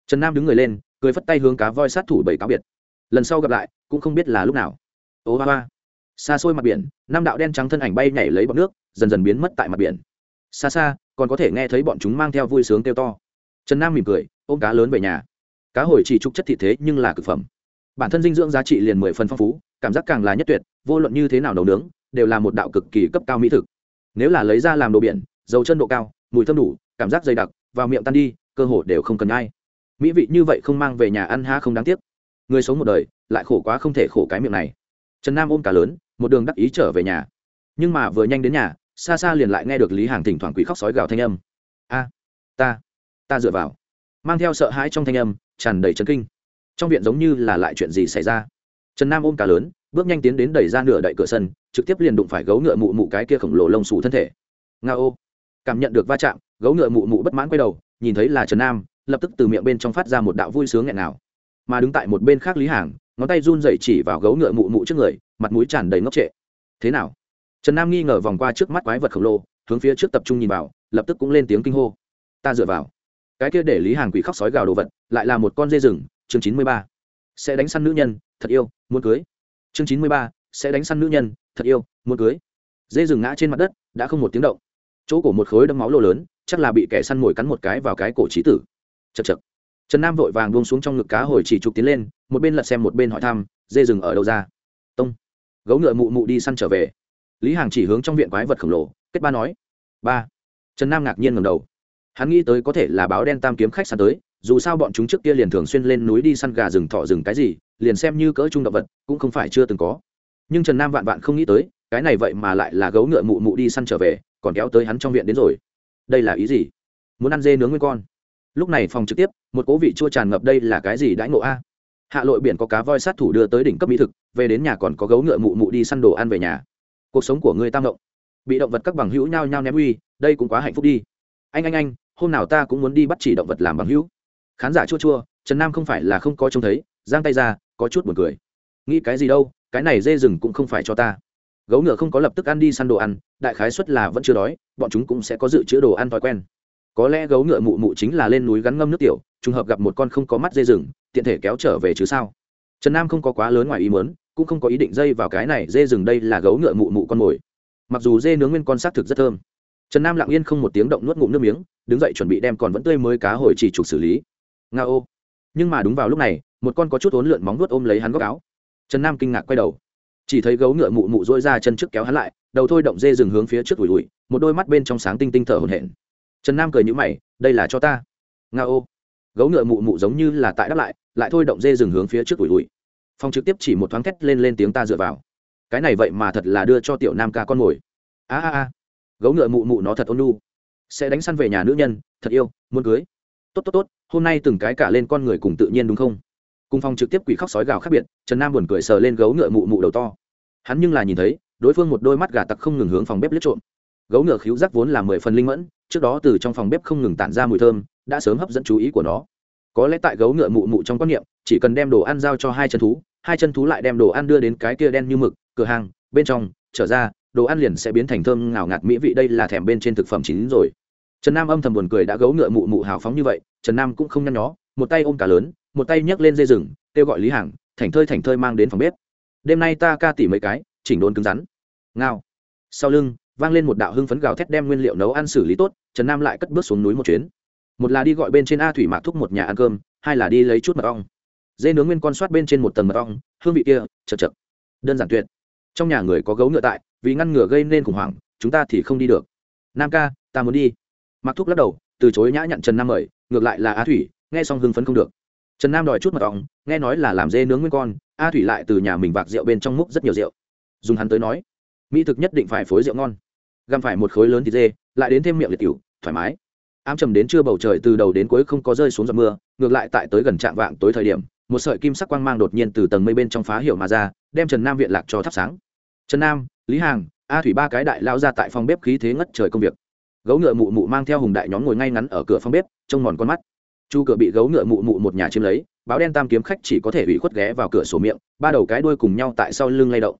Trần nam đứng người lên, cười phất tay hướng cá voi sát thủ bảy cáo biệt. Lần sau gặp lại, cũng không biết là lúc nào. Ô hoa hoa. xa xôi mặt biển, năm đạo đen trắng thân ảnh bay nhảy lấy bọc nước, dần dần biến mất tại mặt biển. Xa xa, còn có thể nghe thấy bọn chúng mang theo vui sướng kêu to. Trần nam mỉm cười, ôm cá lớn về nhà. Cá hồi chỉ trục chất thị thế nhưng là cực phẩm bản thân dinh dưỡng giá trị liền mười phần phong phú, cảm giác càng là nhất tuyệt, vô luận như thế nào nấu nướng, đều là một đạo cực kỳ cấp cao mỹ thực. Nếu là lấy ra làm đồ biển, dầu chân độ cao, mùi thơm đủ, cảm giác dày đặc, vào miệng tan đi, cơ hồ đều không cần ai. Mỹ vị như vậy không mang về nhà ăn ha không đáng tiếc. Người sống một đời, lại khổ quá không thể khổ cái miệng này. Trần nam ôm cả lớn, một đường đắc ý trở về nhà. Nhưng mà vừa nhanh đến nhà, xa xa liền lại nghe được lý hàng thỉnh thoảng quỷ khóc sói gào thanh âm. A, ta ta dựa vào. Mang theo sợ hãi trong thanh âm, tràn đầy chấn kinh trong viện giống như là lại chuyện gì xảy ra? Trần nam ôm cả lớn, bước nhanh tiến đến đẩy ra nửa đậy cửa sân, trực tiếp liền đụng phải gấu ngựa mụ mụ cái kia khổng lồ lông xù thân thể. Nga ô. Cảm nhận được va chạm, gấu ngựa mụ mụ bất mãn quay đầu, nhìn thấy là trần nam, lập tức từ miệng bên trong phát ra một đạo vui sướng nghẹn nào mà đứng tại một bên khác lý hàng, ngón tay run dậy chỉ vào gấu ngựa mụ mụ trước người, mặt mũi tràn đầy ngốc trệ. Thế nào? Trần nam nghi ngờ vòng qua trước mắt quái vật khổng lồ, hướng phía trước tập trung nhìn vào, lập tức cũng lên tiếng kinh hô. Ta dựa vào. Cái kia để lý hàng quỷ khóc sói gào đồ vật, lại là một con dê rừng chương chín mươi ba. Sẽ đánh săn nữ nhân, thật yêu, muốn cưới. Chương chín mươi ba, sẽ đánh săn nữ nhân, thật yêu, muốn cưới. Dê rừng ngã trên mặt đất, đã không một tiếng động. Chỗ cổ một khối đấm máu lô lớn, chắc là bị kẻ săn mồi cắn một cái vào cái cổ trí tử. Chật chật trần nam vội vàng buông xuống trong ngực cá hồi chỉ trục tiến lên, một bên lật xem một bên hỏi thăm, dê rừng ở đâu ra? Tông. Gấu ngựa mụ mụ đi săn trở về. Lý hàng chỉ hướng trong viện quái vật khổng lồ, kết ba nói. Ba. Trần nam ngạc nhiên ngầm đầu. Hắn nghĩ tới có thể là báo đen tam kiếm khách săn tới dù sao bọn chúng trước kia liền thường xuyên lên núi đi săn gà rừng thọ rừng cái gì, liền xem như cỡ trung động vật, cũng không phải chưa từng có. Nhưng trần nam vạn vạn không nghĩ tới, cái này vậy mà lại là gấu ngựa mụ mụ đi săn trở về, còn kéo tới hắn trong viện đến rồi. Đây là ý gì? Muốn ăn dê nướng nguyên con. Lúc này phòng trực tiếp, một cố vị chua tràn ngập đây là cái gì đãi ngộ a? Hạ lội biển có cá voi sát thủ đưa tới đỉnh cấp mỹ thực, về đến nhà còn có gấu ngựa mụ mụ đi săn đồ ăn về nhà. Cuộc sống của người tam động. Bị động vật các bằng hữu nhao nhao ném uy, đây cũng quá hạnh phúc đi. Anh anh anh, hôm nào ta cũng muốn đi bắt chỉ động vật làm bằng hữu khán giả chua chua, trần nam không phải là không có trông thấy, giang tay ra, có chút buồn cười. Nghĩ cái gì đâu, cái này dê rừng cũng không phải cho ta. Gấu ngựa không có lập tức ăn đi săn đồ ăn, đại khái xuất là vẫn chưa đói, bọn chúng cũng sẽ có dự trữ đồ ăn thói quen. Có lẽ gấu ngựa mụ mụ chính là lên núi gắn ngâm nước tiểu, trùng hợp gặp một con không có mắt dê rừng, tiện thể kéo trở về chứ sao? Trần nam không có quá lớn ngoài ý mớn cũng không có ý định dây vào cái này dê rừng đây là gấu ngựa mụ mụ con mồi. Mặc dù dê nướng nguyên con xác thực rất thơm. Trần nam lặng yên không một tiếng động nuốt ngụm nước miếng, đứng dậy chuẩn bị đem còn vẫn tươi mới cá hồi chỉ trục xử lý nga ô. Nhưng mà đúng vào lúc này, một con có chút ốn lượn móng nuốt ôm lấy hắn góc áo. Trần nam kinh ngạc quay đầu. Chỉ thấy gấu ngựa mụ mụ dỗi ra chân trước kéo hắn lại, đầu thôi động dê dừng hướng phía trước ủi ủi, một đôi mắt bên trong sáng tinh tinh thở hồn hển. Trần nam cười nhữ mày, đây là cho ta. Nga ô. Gấu ngựa mụ mụ giống như là tại đáp lại lại thôi động dê dừng hướng phía trước ủi ủi. Phong trực tiếp chỉ một thoáng thét lên lên tiếng ta dựa vào. Cái này vậy mà thật là đưa cho tiểu nam ca con mồi. A a a. Gấu ngựa mụ mụ nó thật ôn nu sẽ đánh săn về nhà nữ nhân, thật yêu, muốn cưới tốt tốt tốt, hôm nay từng cái cả lên con người cùng tự nhiên đúng không? Cùng phong trực tiếp quỷ khóc sói gào khác biệt, trần nam buồn cười sờ lên gấu ngựa mụ mụ đầu to. Hắn nhưng là nhìn thấy, đối phương một đôi mắt gà tặc không ngừng hướng phòng bếp lướt trộm. Gấu ngựa khíu rắc vốn là mười phần linh mẫn, trước đó từ trong phòng bếp không ngừng tản ra mùi thơm, đã sớm hấp dẫn chú ý của nó. Có lẽ tại gấu ngựa mụ mụ trong quan niệm, chỉ cần đem đồ ăn giao cho hai chân thú, hai chân thú lại đem đồ ăn đưa đến cái kia đen như mực, cửa hàng, bên trong, trở ra, đồ ăn liền sẽ biến thành thơm ngào ngạt mỹ vị, đây là thèm bên trên thực phẩm chín rồi trần nam âm thầm buồn cười đã gấu ngựa mụ mụ hào phóng như vậy, trần nam cũng không nhăn nhó, một tay ôm cả lớn, một tay nhấc lên dây rừng, kêu gọi lý hàng thành thơi thành thơi mang đến phòng bếp. Đêm nay ta ca tỉ mấy cái, chỉnh đốn cứng rắn. Ngao. Sau lưng, vang lên một đạo hưng phấn gào thét đem nguyên liệu nấu ăn xử lý tốt, trần nam lại cất bước xuống núi một chuyến. Một là đi gọi bên trên a thủy mạc thúc một nhà ăn cơm, hai là đi lấy chút mật ong. Dê nướng nguyên con soát bên trên một tầng mật ong, hương vị kia, chật chật. Đơn giản tuyệt. Trong nhà người có gấu ngựa tại, vì ngăn ngừa gây nên khủng hoảng, chúng ta thì không đi được. Nam ca, ta muốn đi mặc thúc lắc đầu, từ chối nhã nhận trần nam mời, ngược lại là a thủy, nghe xong hưng phấn không được. Trần nam đòi chút mật ong, nghe nói là làm dê nướng nguyên con a thủy lại từ nhà mình vạc rượu bên trong múc rất nhiều rượu. Dùng hắn tới nói, mỹ thực nhất định phải phối rượu ngon. Găm phải một khối lớn thịt dê, lại đến thêm miệng liệt cựu thoải mái. Ám trầm đến trưa bầu trời từ đầu đến cuối không có rơi xuống giọt mưa, ngược lại tại tới gần trạm vạng tối thời điểm, một sợi kim sắc quang mang đột nhiên từ tầng mây bên trong phá hiểu mà ra, đem trần nam viện lạc cho thắp sáng. Trần nam, lý hàng a thủy ba cái đại lao ra tại phòng bếp khí thế ngất trời công việc gấu ngựa mụ mụ mang theo hùng đại nhóm ngồi ngay ngắn ở cửa phòng bếp, trông mòn con mắt. Chu cửa bị gấu ngựa mụ mụ một nhà chiếm lấy, báo đen tam kiếm khách chỉ có thể bị khuất ghé vào cửa sổ miệng, ba đầu cái đuôi cùng nhau tại sau lưng lay động.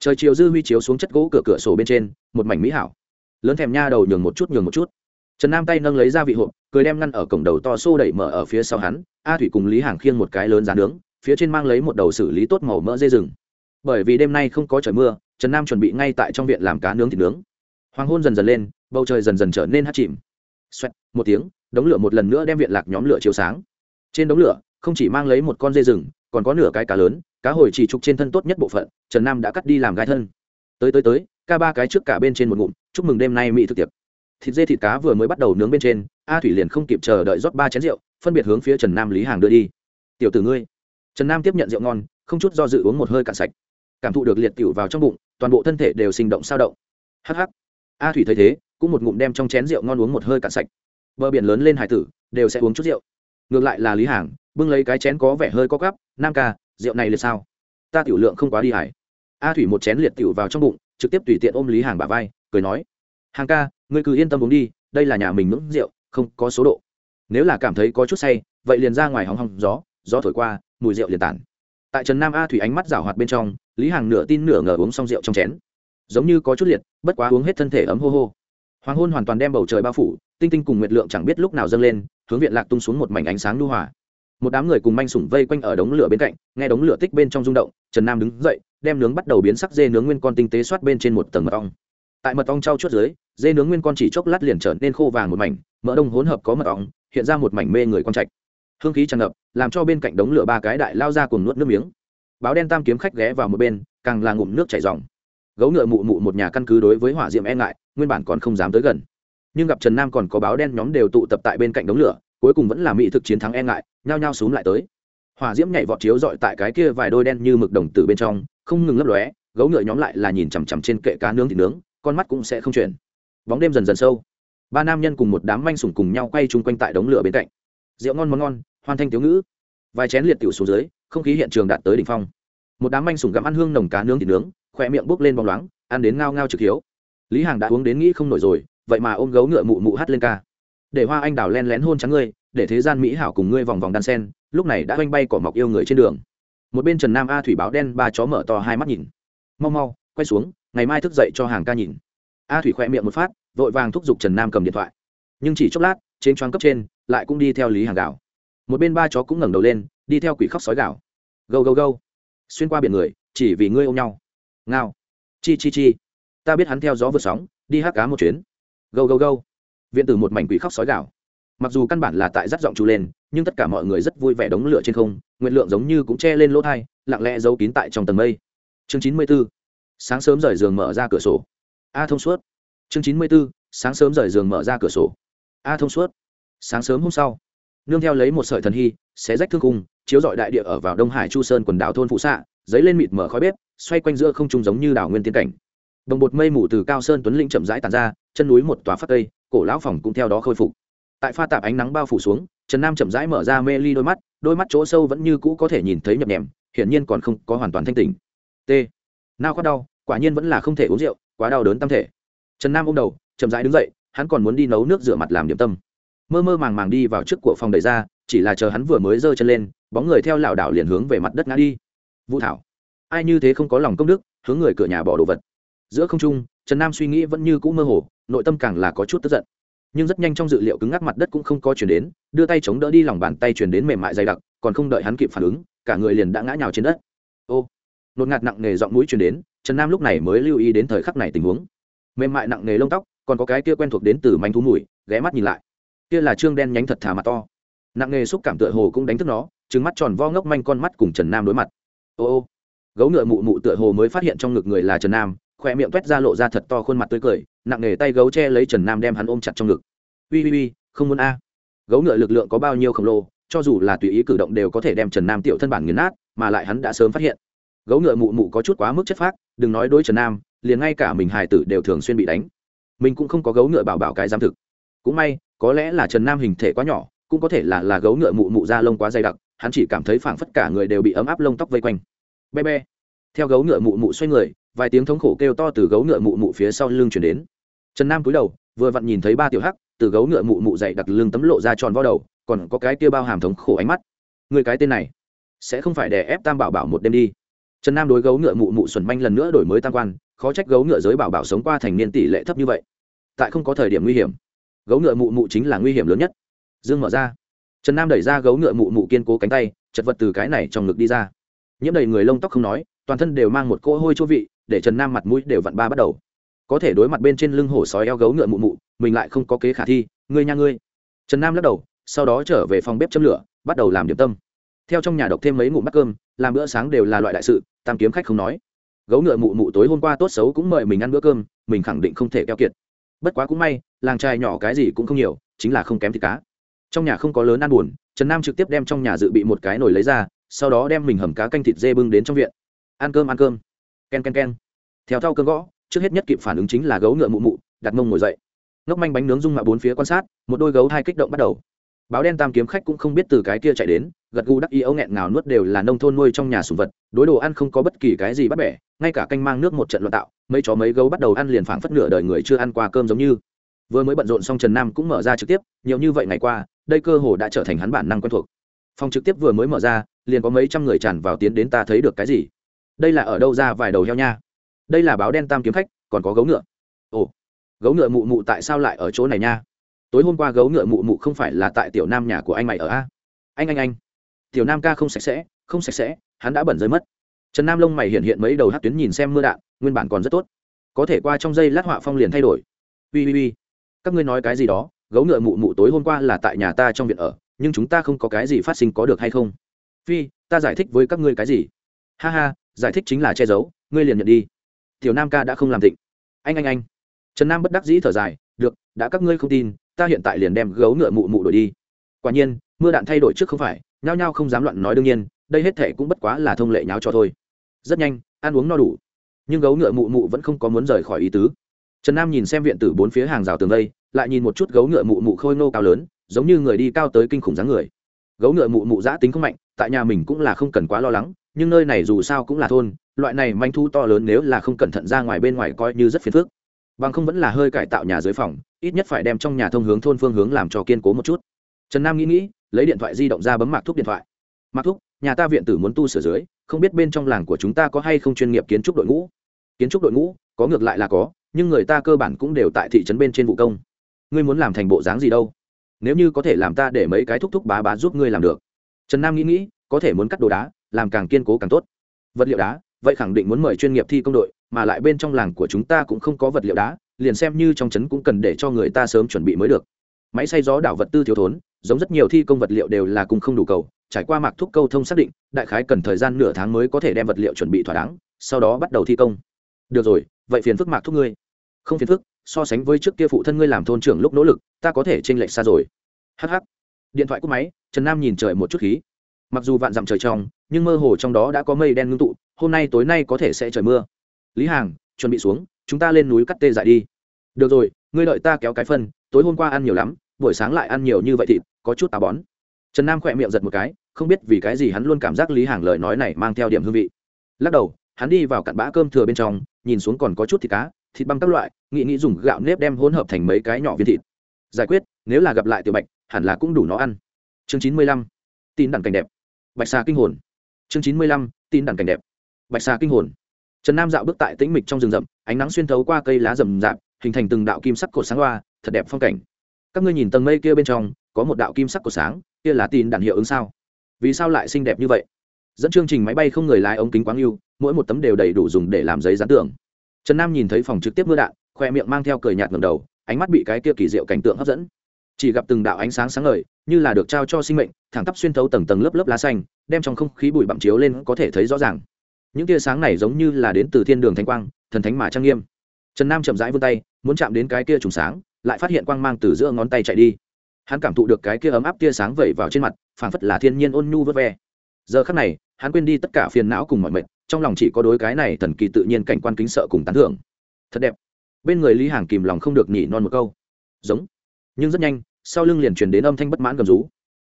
Trời chiều dư huy chiếu xuống chất gỗ cửa cửa sổ bên trên, một mảnh mỹ hảo. Lớn thèm nha đầu nhường một chút nhường một chút. Trần nam tay nâng lấy ra vị hộp, cười đem ngăn ở cổng đầu to xô đẩy mở ở phía sau hắn, a thủy cùng lý hàng khiêng một cái lớn rán nướng, phía trên mang lấy một đầu xử lý tốt màu mỡ dây rừng. Bởi vì đêm nay không có trời mưa, trần nam chuẩn bị ngay tại trong viện làm cá nướng thịt nướng. Hoàng hôn dần dần lên bầu trời dần dần trở nên hát chìm. Xoẹt, một tiếng, đống lửa một lần nữa đem viện lạc nhóm lửa chiếu sáng. Trên đống lửa, không chỉ mang lấy một con dê rừng, còn có nửa cái cá lớn, cá hồi chỉ trục trên thân tốt nhất bộ phận, trần nam đã cắt đi làm gai thân. Tới tới tới, ca ba cái trước cả bên trên một ngụm, chúc mừng đêm nay mỹ thực tiệc. Thịt dê thịt cá vừa mới bắt đầu nướng bên trên, a thủy liền không kịp chờ đợi rót ba chén rượu, phân biệt hướng phía trần nam lý hàng đưa đi. Tiểu tử ngươi. Trần nam tiếp nhận rượu ngon, không chút do dự uống một hơi cạn sạch. Cảm thụ được liệt tiểu vào trong bụng, toàn bộ thân thể đều sinh động sao động. Hh a thủy thấy thế cũng một ngụm đem trong chén rượu ngon uống một hơi cạn sạch. Bờ biển lớn lên hải tử, đều sẽ uống chút rượu. Ngược lại là lý hàng, bưng lấy cái chén có vẻ hơi có gắp nam ca, rượu này liệt sao? Ta tiểu lượng không quá đi hải a thủy một chén liệt tiểu vào trong bụng, trực tiếp tùy tiện ôm lý hàng bà vai, cười nói, hàng ca, ngươi cứ yên tâm uống đi, đây là nhà mình ngưỡng rượu, không có số độ. Nếu là cảm thấy có chút say, vậy liền ra ngoài hóng hóng gió gió thổi qua, mùi rượu liền tản. Tại trần nam a thủy ánh mắt rảo hoạt bên trong, lý hàng nửa tin nửa ngờ uống xong rượu trong chén. Giống như có chút liệt, bất quá uống hết thân thể ấm hô hô hoàng hôn hoàn toàn đem bầu trời bao phủ, tinh tinh cùng nguyệt lượng chẳng biết lúc nào dâng lên, hướng viện lạc tung xuống một mảnh ánh sáng lưu hòa. Một đám người cùng manh sủng vây quanh ở đống lửa bên cạnh, nghe đống lửa tích bên trong rung động, trần nam đứng dậy, đem nướng bắt đầu biến sắc dê nướng nguyên con tinh tế soát bên trên một tầng mật ong. Tại mật ong trao chuốt dưới, dê nướng nguyên con chỉ chốc lát liền trở nên khô vàng một mảnh, mỡ đông hỗn hợp có mật ong, hiện ra một mảnh mê người con trạch. Hương khí tràn ngập, làm cho bên cạnh đống lửa ba cái đại lao ra cùng nuốt nước miếng. Báo đen tam kiếm khách ghé vào một bên, càng là ngụm nước chảy dòng gấu ngựa mụ mụ một nhà căn cứ đối với hỏa diệm e ngại nguyên bản còn không dám tới gần. Nhưng gặp trần nam còn có báo đen nhóm đều tụ tập tại bên cạnh đống lửa, cuối cùng vẫn là mỹ thực chiến thắng e ngại, nhao nhao xuống lại tới. Hỏa diễm nhảy vọt chiếu dọi tại cái kia vài đôi đen như mực đồng từ bên trong, không ngừng lấp lóe, gấu ngựa nhóm lại là nhìn chằm chằm trên kệ cá nướng thịt nướng, con mắt cũng sẽ không chuyển. Bóng đêm dần dần sâu. Ba nam nhân cùng một đám manh sủng cùng nhau quay chung quanh tại đống lửa bên cạnh. Rượu ngon món ngon hoan thanh thiếu ngữ. Vài chén liệt tiểu xuống dưới, không khí hiện trường đạt tới đỉnh phong. Một đám manh sủng gặm ăn hương nồng cá nướng thịt nướng khỏe miệng bốc lên bóng loáng, ăn đến ngao ngao trực hiếu lý hàng đã uống đến nghĩ không nổi rồi, vậy mà ôm gấu ngựa mụ mụ hát lên ca. Để hoa anh đào len lén hôn trắng ngươi, để thế gian mỹ hảo cùng ngươi vòng vòng đan sen, lúc này đã oanh bay cỏ mọc yêu người trên đường. Một bên trần nam a thủy báo đen, ba chó mở to hai mắt nhìn. Mau mau, quay xuống, ngày mai thức dậy cho hàng ca nhìn. A thủy khỏe miệng một phát, vội vàng thúc giục trần nam cầm điện thoại. Nhưng chỉ chốc lát, trên choáng cấp trên, lại cũng đi theo lý hàng gạo một bên ba chó cũng ngẩng đầu lên, đi theo quỷ khóc sói gạo gâu gâu gâu. Xuyên qua biển người, chỉ vì ngươi ôm nhau. Ngao. Chi chi chi ta biết hắn theo gió vượt sóng, đi hát cá một chuyến. Gâu gâu gâu. Viện tử một mảnh quỷ khóc sói gạo mặc dù căn bản là tại dắt giọng chú lên, nhưng tất cả mọi người rất vui vẻ đống lửa trên không nguyện lượng giống như cũng che lên lỗ thai, lặng lẽ giấu kín tại trong tầng mây. Chương chín mươi b ố sáng sớm rời giường mở ra cửa sổ. A thông suốt. Chương chín mươi b ố sáng sớm rời giường mở ra cửa sổ. A thông suốt. Sáng sớm hôm sau, nương theo lấy một sợi thần hy, xé rách thương cung, chiếu dọi đại địa ở vào đông hải chu sơn quần đảo thôn phụ xạ dấy lên mịt mở khói bếp, xoay quanh giữa không trung giống như đảo nguyên tiên cảnh đồng bột mây mù từ cao sơn tuấn linh chậm rãi tàn ra, chân núi một tòa phát tây, cổ lão phòng cũng theo đó khôi phục. Tại pha tạp ánh nắng bao phủ xuống, trần nam chậm rãi mở ra mê ly đôi mắt đôi mắt chỗ sâu vẫn như cũ có thể nhìn thấy nhập nhèm, hiển nhiên còn không có hoàn toàn thanh tỉnh. T. Nao khoát đau, quả nhiên vẫn là không thể uống rượu, quá đau đớn tâm thể. Trần nam ôm đầu, chậm rãi đứng dậy, hắn còn muốn đi nấu nước rửa mặt làm điểm tâm. Mơ mơ màng màng đi vào trước của phòng đầy ra, chỉ là chờ hắn vừa mới giơ chân lên, bóng người theo lảo đảo liền hướng về mặt đất ngã đi. Vũ thảo, ai như thế không có lòng công đức, hướng người cửa nhà bỏ đồ vật giữa không trung, trần nam suy nghĩ vẫn như cũ mơ hồ, nội tâm càng là có chút tức giận. Nhưng rất nhanh trong dự liệu cứng ngắc mặt đất cũng không có chuyển đến, đưa tay chống đỡ đi lòng bàn tay chuyển đến mềm mại dày đặc, còn không đợi hắn kịp phản ứng, cả người liền đã ngã nhào trên đất. Ô, nột ngạt nặng nề giọng mũi chuyển đến, trần nam lúc này mới lưu ý đến thời khắc này tình huống. Mềm mại nặng nề lông tóc, còn có cái kia quen thuộc đến từ manh thú mùi, ghé mắt nhìn lại. Kia là trương đen nhánh thật thà mặt to. Nặng nề xúc cảm tựa hồ cũng đánh thức nó trứng mắt tròn vo ngốc manh con mắt cùng trần nam đối mặt. Ô ô, gấu ngựa mụ mụ tựa hồ mới phát hiện trong ngực người là trần nam khoe miệng t ra lộ ra thật to khuôn mặt tươi cười, nặng nề tay gấu che lấy trần nam đem hắn ôm chặt trong ngực. Ui ui ui không muốn a. Gấu ngựa lực lượng có bao nhiêu khổng lồ, cho dù là tùy ý cử động đều có thể đem trần nam tiểu thân bản nghiền nát, mà lại hắn đã sớm phát hiện. Gấu ngựa mụ mụ có chút quá mức chất phác, đừng nói đối trần nam, liền ngay cả mình hài tử đều thường xuyên bị đánh. Mình cũng không có gấu ngựa bảo bảo cái giam thực. Cũng may, có lẽ là trần nam hình thể quá nhỏ, cũng có thể là là gấu ngựa mụ mụ da lông quá dày đặc, hắn chỉ cảm thấy phảng phất cả người đều bị ấm áp lông tóc vây quanh. Be be. Theo gấu ngựa mụ mụ xoay người vài tiếng thống khổ kêu to từ gấu ngựa mụ mụ phía sau lưng chuyển đến. Trần nam cúi đầu, vừa vặn nhìn thấy ba tiểu hắc, từ gấu ngựa mụ mụ dậy đặt lưng tấm lộ ra tròn vo đầu, còn có cái kia bao hàm thống khổ ánh mắt. Người cái tên này, sẽ không phải đè ép tam bảo bảo một đêm đi. Trần nam đối gấu ngựa mụ mụ xuẩn manh lần nữa đổi mới tam quan, khó trách gấu ngựa giới bảo bảo sống qua thành niên tỷ lệ thấp như vậy. Tại không có thời điểm nguy hiểm, gấu ngựa mụ mụ chính là nguy hiểm lớn nhất. Dương mở ra. Trần nam đẩy ra gấu ngựa mụ mụ kiên cố cánh tay, chật vật từ cái này trong ngực đi ra. Nhiễm đầy người lông tóc không nói, toàn thân đều mang một cỗ hôi chỗ vị để trần nam mặt mũi đều vặn ba bắt đầu. Có thể đối mặt bên trên lưng hổ sói eo gấu ngựa mụ mụ, mình lại không có kế khả thi, ngươi nha ngươi. Trần nam lắc đầu, sau đó trở về phòng bếp châm lửa, bắt đầu làm điểm tâm. Theo trong nhà độc thêm mấy ngụm bát cơm, làm bữa sáng đều là loại đại sự, tam kiếm khách không nói. Gấu ngựa mụ mụ tối hôm qua tốt xấu cũng mời mình ăn bữa cơm, mình khẳng định không thể keo kiệt. Bất quá cũng may, làng trai nhỏ cái gì cũng không nhiều, chính là không kém thịt cá. Trong nhà không có lớn ăn buồn, trần nam trực tiếp đem trong nhà dự bị một cái nồi lấy ra, sau đó đem mình hầm cá canh thịt dê bưng đến trong viện. Ăn cơm ăn cơm k e n k e n k e n theo thao cơn gõ, trước hết nhất kịp phản ứng chính là gấu ngựa mụ mụ, đặt mông ngồi dậy. Ngốc manh bánh nướng rung mạ bốn phía quan sát, một đôi gấu hai kích động bắt đầu. Báo đen tam kiếm khách cũng không biết từ cái kia chạy đến, gật gù đắc ý ấu nghẹn ngào nuốt đều là nông thôn nuôi trong nhà sùng vật, đối đồ ăn không có bất kỳ cái gì bắt bẻ, ngay cả canh mang nước một trận loạn tạo, mấy chó mấy gấu bắt đầu ăn liền phảng phất nửa đời người chưa ăn qua cơm giống như. Vừa mới bận rộn xong trần nam cũng mở ra trực tiếp, nhiều như vậy ngày qua, đây cơ hồ đã trở thành hắn bản năng quen thuộc. Phòng trực tiếp vừa mới mở ra, liền có mấy trăm người tràn vào tiến đến ta thấy được cái gì đây là ở đâu ra vài đầu heo nha? Đây là báo đen tam kiếm khách, còn có gấu ngựa. Ồ, gấu ngựa mụ mụ tại sao lại ở chỗ này nha? Tối hôm qua gấu ngựa mụ mụ không phải là tại tiểu nam nhà của anh mày ở a? Anh anh anh. Tiểu nam ca không sạch sẽ, không sạch sẽ, hắn đã bẩn rơi mất. Trần nam lông mày hiện hiện mấy đầu hát tuyến nhìn xem mưa đạn, nguyên bản còn rất tốt. Có thể qua trong giây lát họa phong liền thay đổi. Ui ui ui các ngươi nói cái gì đó, gấu ngựa mụ mụ tối hôm qua là tại nhà ta trong viện ở, nhưng chúng ta không có cái gì phát sinh có được hay không? Phi, ta giải thích với các ngươi cái gì? Ha ha giải thích chính là che giấu ngươi liền nhận đi. Tiểu nam ca đã không làm thịnh. Anh anh anh. Trần nam bất đắc dĩ thở dài được đã các ngươi không tin ta hiện tại liền đem gấu ngựa mụ mụ đổi đi. Quả nhiên mưa đạn thay đổi trước không phải nhao nhao không dám loạn nói đương nhiên đây hết thể cũng bất quá là thông lệ nháo cho thôi. Rất nhanh ăn uống no đủ. Nhưng gấu ngựa mụ mụ vẫn không có muốn rời khỏi ý tứ. Trần nam nhìn xem viện tử bốn phía hàng rào tường đây, lại nhìn một chút gấu ngựa mụ mụ khôi nô cao lớn giống như người đi cao tới kinh khủng dáng người. Gấu ngựa mụ mụ giã tính không mạnh tại nhà mình cũng là không cần quá lo lắng nhưng nơi này dù sao cũng là thôn, loại này manh thu to lớn nếu là không cẩn thận ra ngoài bên ngoài coi như rất phiền phức. Bằng không vẫn là hơi cải tạo nhà dưới phòng, ít nhất phải đem trong nhà thông hướng thôn phương hướng làm cho kiên cố một chút. Trần nam nghĩ nghĩ, lấy điện thoại di động ra bấm mạc thúc điện thoại. Mạc thúc, nhà ta viện tử muốn tu sửa dưới, không biết bên trong làng của chúng ta có hay không chuyên nghiệp kiến trúc đội ngũ? Kiến trúc đội ngũ, có ngược lại là có, nhưng người ta cơ bản cũng đều tại thị trấn bên trên vụ công. Ngươi muốn làm thành bộ dáng gì đâu? Nếu như có thể làm ta để mấy cái thúc thúc bá bá giúp ngươi làm được. Trần nam nghĩ nghĩ, có thể muốn cắt đồ đá làm càng kiên cố càng tốt. Vật liệu đá, vậy khẳng định muốn mời chuyên nghiệp thi công đội, mà lại bên trong làng của chúng ta cũng không có vật liệu đá, liền xem như trong trấn cũng cần để cho người ta sớm chuẩn bị mới được. Máy xay gió đảo vật tư thiếu thốn, giống rất nhiều thi công vật liệu đều là cùng không đủ cầu, trải qua mạc thúc câu thông xác định, đại khái cần thời gian nửa tháng mới có thể đem vật liệu chuẩn bị thỏa đáng, sau đó bắt đầu thi công. Được rồi, vậy phiền phức mạc thúc ngươi. Không phiền phức, so sánh với trước kia phụ thân ngươi làm thôn trưởng lúc nỗ lực, ta có thể t r ê n lệch xa rồi. Hh điện thoại cúp máy, trần nam nhìn trời một chút khí mặc dù vạn dặm trời trong, nhưng mơ hồ trong đó đã có mây đen ngưng tụ, hôm nay tối nay có thể sẽ trời mưa. Lý hàng, chuẩn bị xuống, chúng ta lên núi cắt tê dại đi. Được rồi, ngươi đợi ta kéo cái phân, tối hôm qua ăn nhiều lắm, buổi sáng lại ăn nhiều như vậy thịt, có chút tà bón. Trần nam khỏe miệng giật một cái, không biết vì cái gì hắn luôn cảm giác lý hàng lời nói này mang theo điểm hương vị. Lắc đầu, hắn đi vào cặn bã cơm thừa bên trong, nhìn xuống còn có chút thịt cá, thịt băm các loại, nghĩ nghĩ dùng gạo nếp đem hỗn hợp thành mấy cái nhỏ viên thịt. Giải quyết, nếu là gặp lại tiểu bạch, hẳn là cũng đủ nó ăn. Chương chín mươi lăm, tin đặng cảnh đẹp bạch xà kinh hồn. Chương chín mươi lăm, tin đẳng cảnh đẹp. Bạch xà kinh hồn. Trần nam dạo bước tại tĩnh mịch trong rừng rậm, ánh nắng xuyên thấu qua cây lá rậm rạp, hình thành từng đạo kim sắc cột sáng loa thật đẹp phong cảnh. Các ngươi nhìn tầng mây kia bên trong, có một đạo kim sắc cột sáng, kia là tin đẳng hiệu ứng sao? Vì sao lại xinh đẹp như vậy? Dẫn chương trình máy bay không người lái ống kính quáng yêu, mỗi một tấm đều đầy đủ dùng để làm giấy dán tường. Trần nam nhìn thấy phòng trực tiếp mưa đạn, khoe miệng mang theo cười nhạt ngầm đầu, ánh mắt bị cái kia kỳ diệu cảnh tượng hấp dẫn chỉ gặp từng đạo ánh sáng sáng ngời, như là được trao cho sinh mệnh, thẳng tắp xuyên thấu tầng tầng lớp lớp lá xanh, đem trong không khí bụi bặm chiếu lên có thể thấy rõ ràng. Những tia sáng này giống như là đến từ thiên đường thanh quang, thần thánh mà trang nghiêm. Trần nam chậm rãi vươn tay, muốn chạm đến cái kia trùng sáng, lại phát hiện quang mang từ giữa ngón tay chạy đi. Hắn cảm thụ được cái kia ấm áp tia sáng vẩy vào trên mặt, phảng phất là thiên nhiên ôn nhu vớt ve. Giờ khắc này, hắn quên đi tất cả phiền não cùng mọi mệt, trong lòng chỉ có đối cái này thần kỳ tự nhiên cảnh quan kính sợ cùng tán thưởng. Thật đẹp. Bên người lý hàng kìm lòng không được nhỉ non một câu. Giống nhưng rất nhanh, sau lưng liền truyền đến âm thanh bất mãn gầm rú.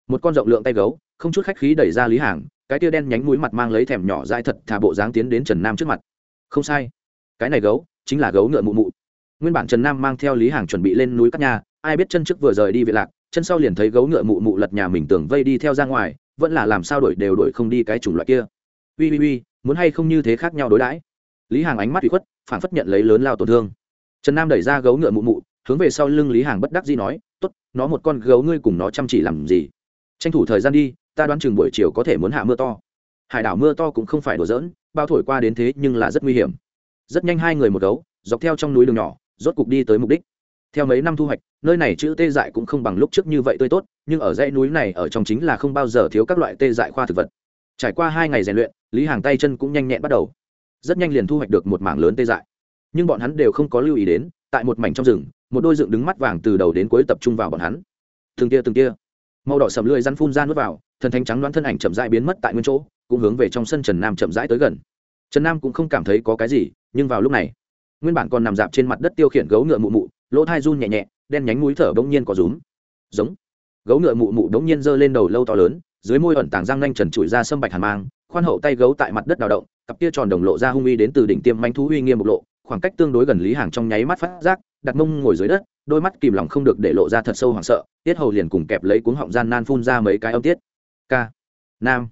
Một con rộng lượng tay gấu, không chút khách khí đẩy ra lý hàng, cái tia đen nhánh mũi mặt mang lấy thèm nhỏ dai thật thả bộ dáng tiến đến trần nam trước mặt. Không sai, cái này gấu chính là gấu ngựa mụ mụ. Nguyên bản trần nam mang theo lý hàng chuẩn bị lên núi cắt nhà, ai biết chân trước vừa rời đi viện lạc, chân sau liền thấy gấu ngựa mụ mụ lật nhà mình tưởng vây đi theo ra ngoài, vẫn là làm sao đổi đều đổi không đi cái chủng loại kia. Ui ui ui muốn hay không như thế khác nhau đối đãi. Lý hàng ánh mắt bị khuất phản phất nhận lấy lớn lao tổn thương. Trần nam đẩy ra gấu ngựa mụ mụ hướng về sau lưng lý hàng bất đắc dĩ nói t ố t nó một con gấu ngươi cùng nó chăm chỉ làm gì? Tranh thủ thời gian đi, ta đoán chừng buổi chiều có thể muốn hạ mưa to. Hải đảo mưa to cũng không phải đổ dỡn bao thổi qua đến thế nhưng là rất nguy hiểm. Rất nhanh hai người một gấu, dọc theo trong núi đường nhỏ, rốt cục đi tới mục đích. Theo mấy năm thu hoạch, nơi này chữ tê dại cũng không bằng lúc trước như vậy tươi tốt, nhưng ở dãy núi này ở trong chính là không bao giờ thiếu các loại tê dại khoa thực vật. Trải qua hai ngày rèn luyện, lý hàng tay chân cũng nhanh nhẹn bắt đầu. Rất nhanh liền thu hoạch được một mảng lớn tê dại. Nhưng bọn hắn đều không có lưu ý đến, tại một mảnh trong rừng một đôi dựng đứng mắt vàng từ đầu đến cuối tập trung vào bọn hắn. Từng tia từng tia. Màu đỏ sầm lưỡi rắn phun ra nuốt vào, thần thánh trắng đoán thân ảnh chậm rãi biến mất tại nguyên chỗ, cũng hướng về trong sân trần nam chậm rãi tới gần. Trần nam cũng không cảm thấy có cái gì, nhưng vào lúc này, nguyên bản còn nằm dạp trên mặt đất tiêu khiển gấu ngựa mụ mụ, lỗ thai run nhẹ nhẹ, đen nhánh mũi thở bỗng nhiên có rúm. Giống. Gấu ngựa mụ mụ bỗng nhiên giơ lên đầu lâu to lớn, dưới môi ẩn tàng răng nanh trần trụi ra sâm bạch hàn mang, khoan hậu tay gấu tại mặt đất đào động, cặp kia tròn đồng lộ ra hung uy đến từ đỉnh tiêm manh thú uy nghiêm bộc lộ, khoảng cách tương đối gần lý hàng trong nháy mắt phát giác đặt mông ngồi dưới đất, đôi mắt kìm lòng không được để lộ ra thật sâu hoảng sợ, tiết hầu liền cùng kẹp lấy cuống họng gian nan phun ra mấy cái âm tiết. K nam.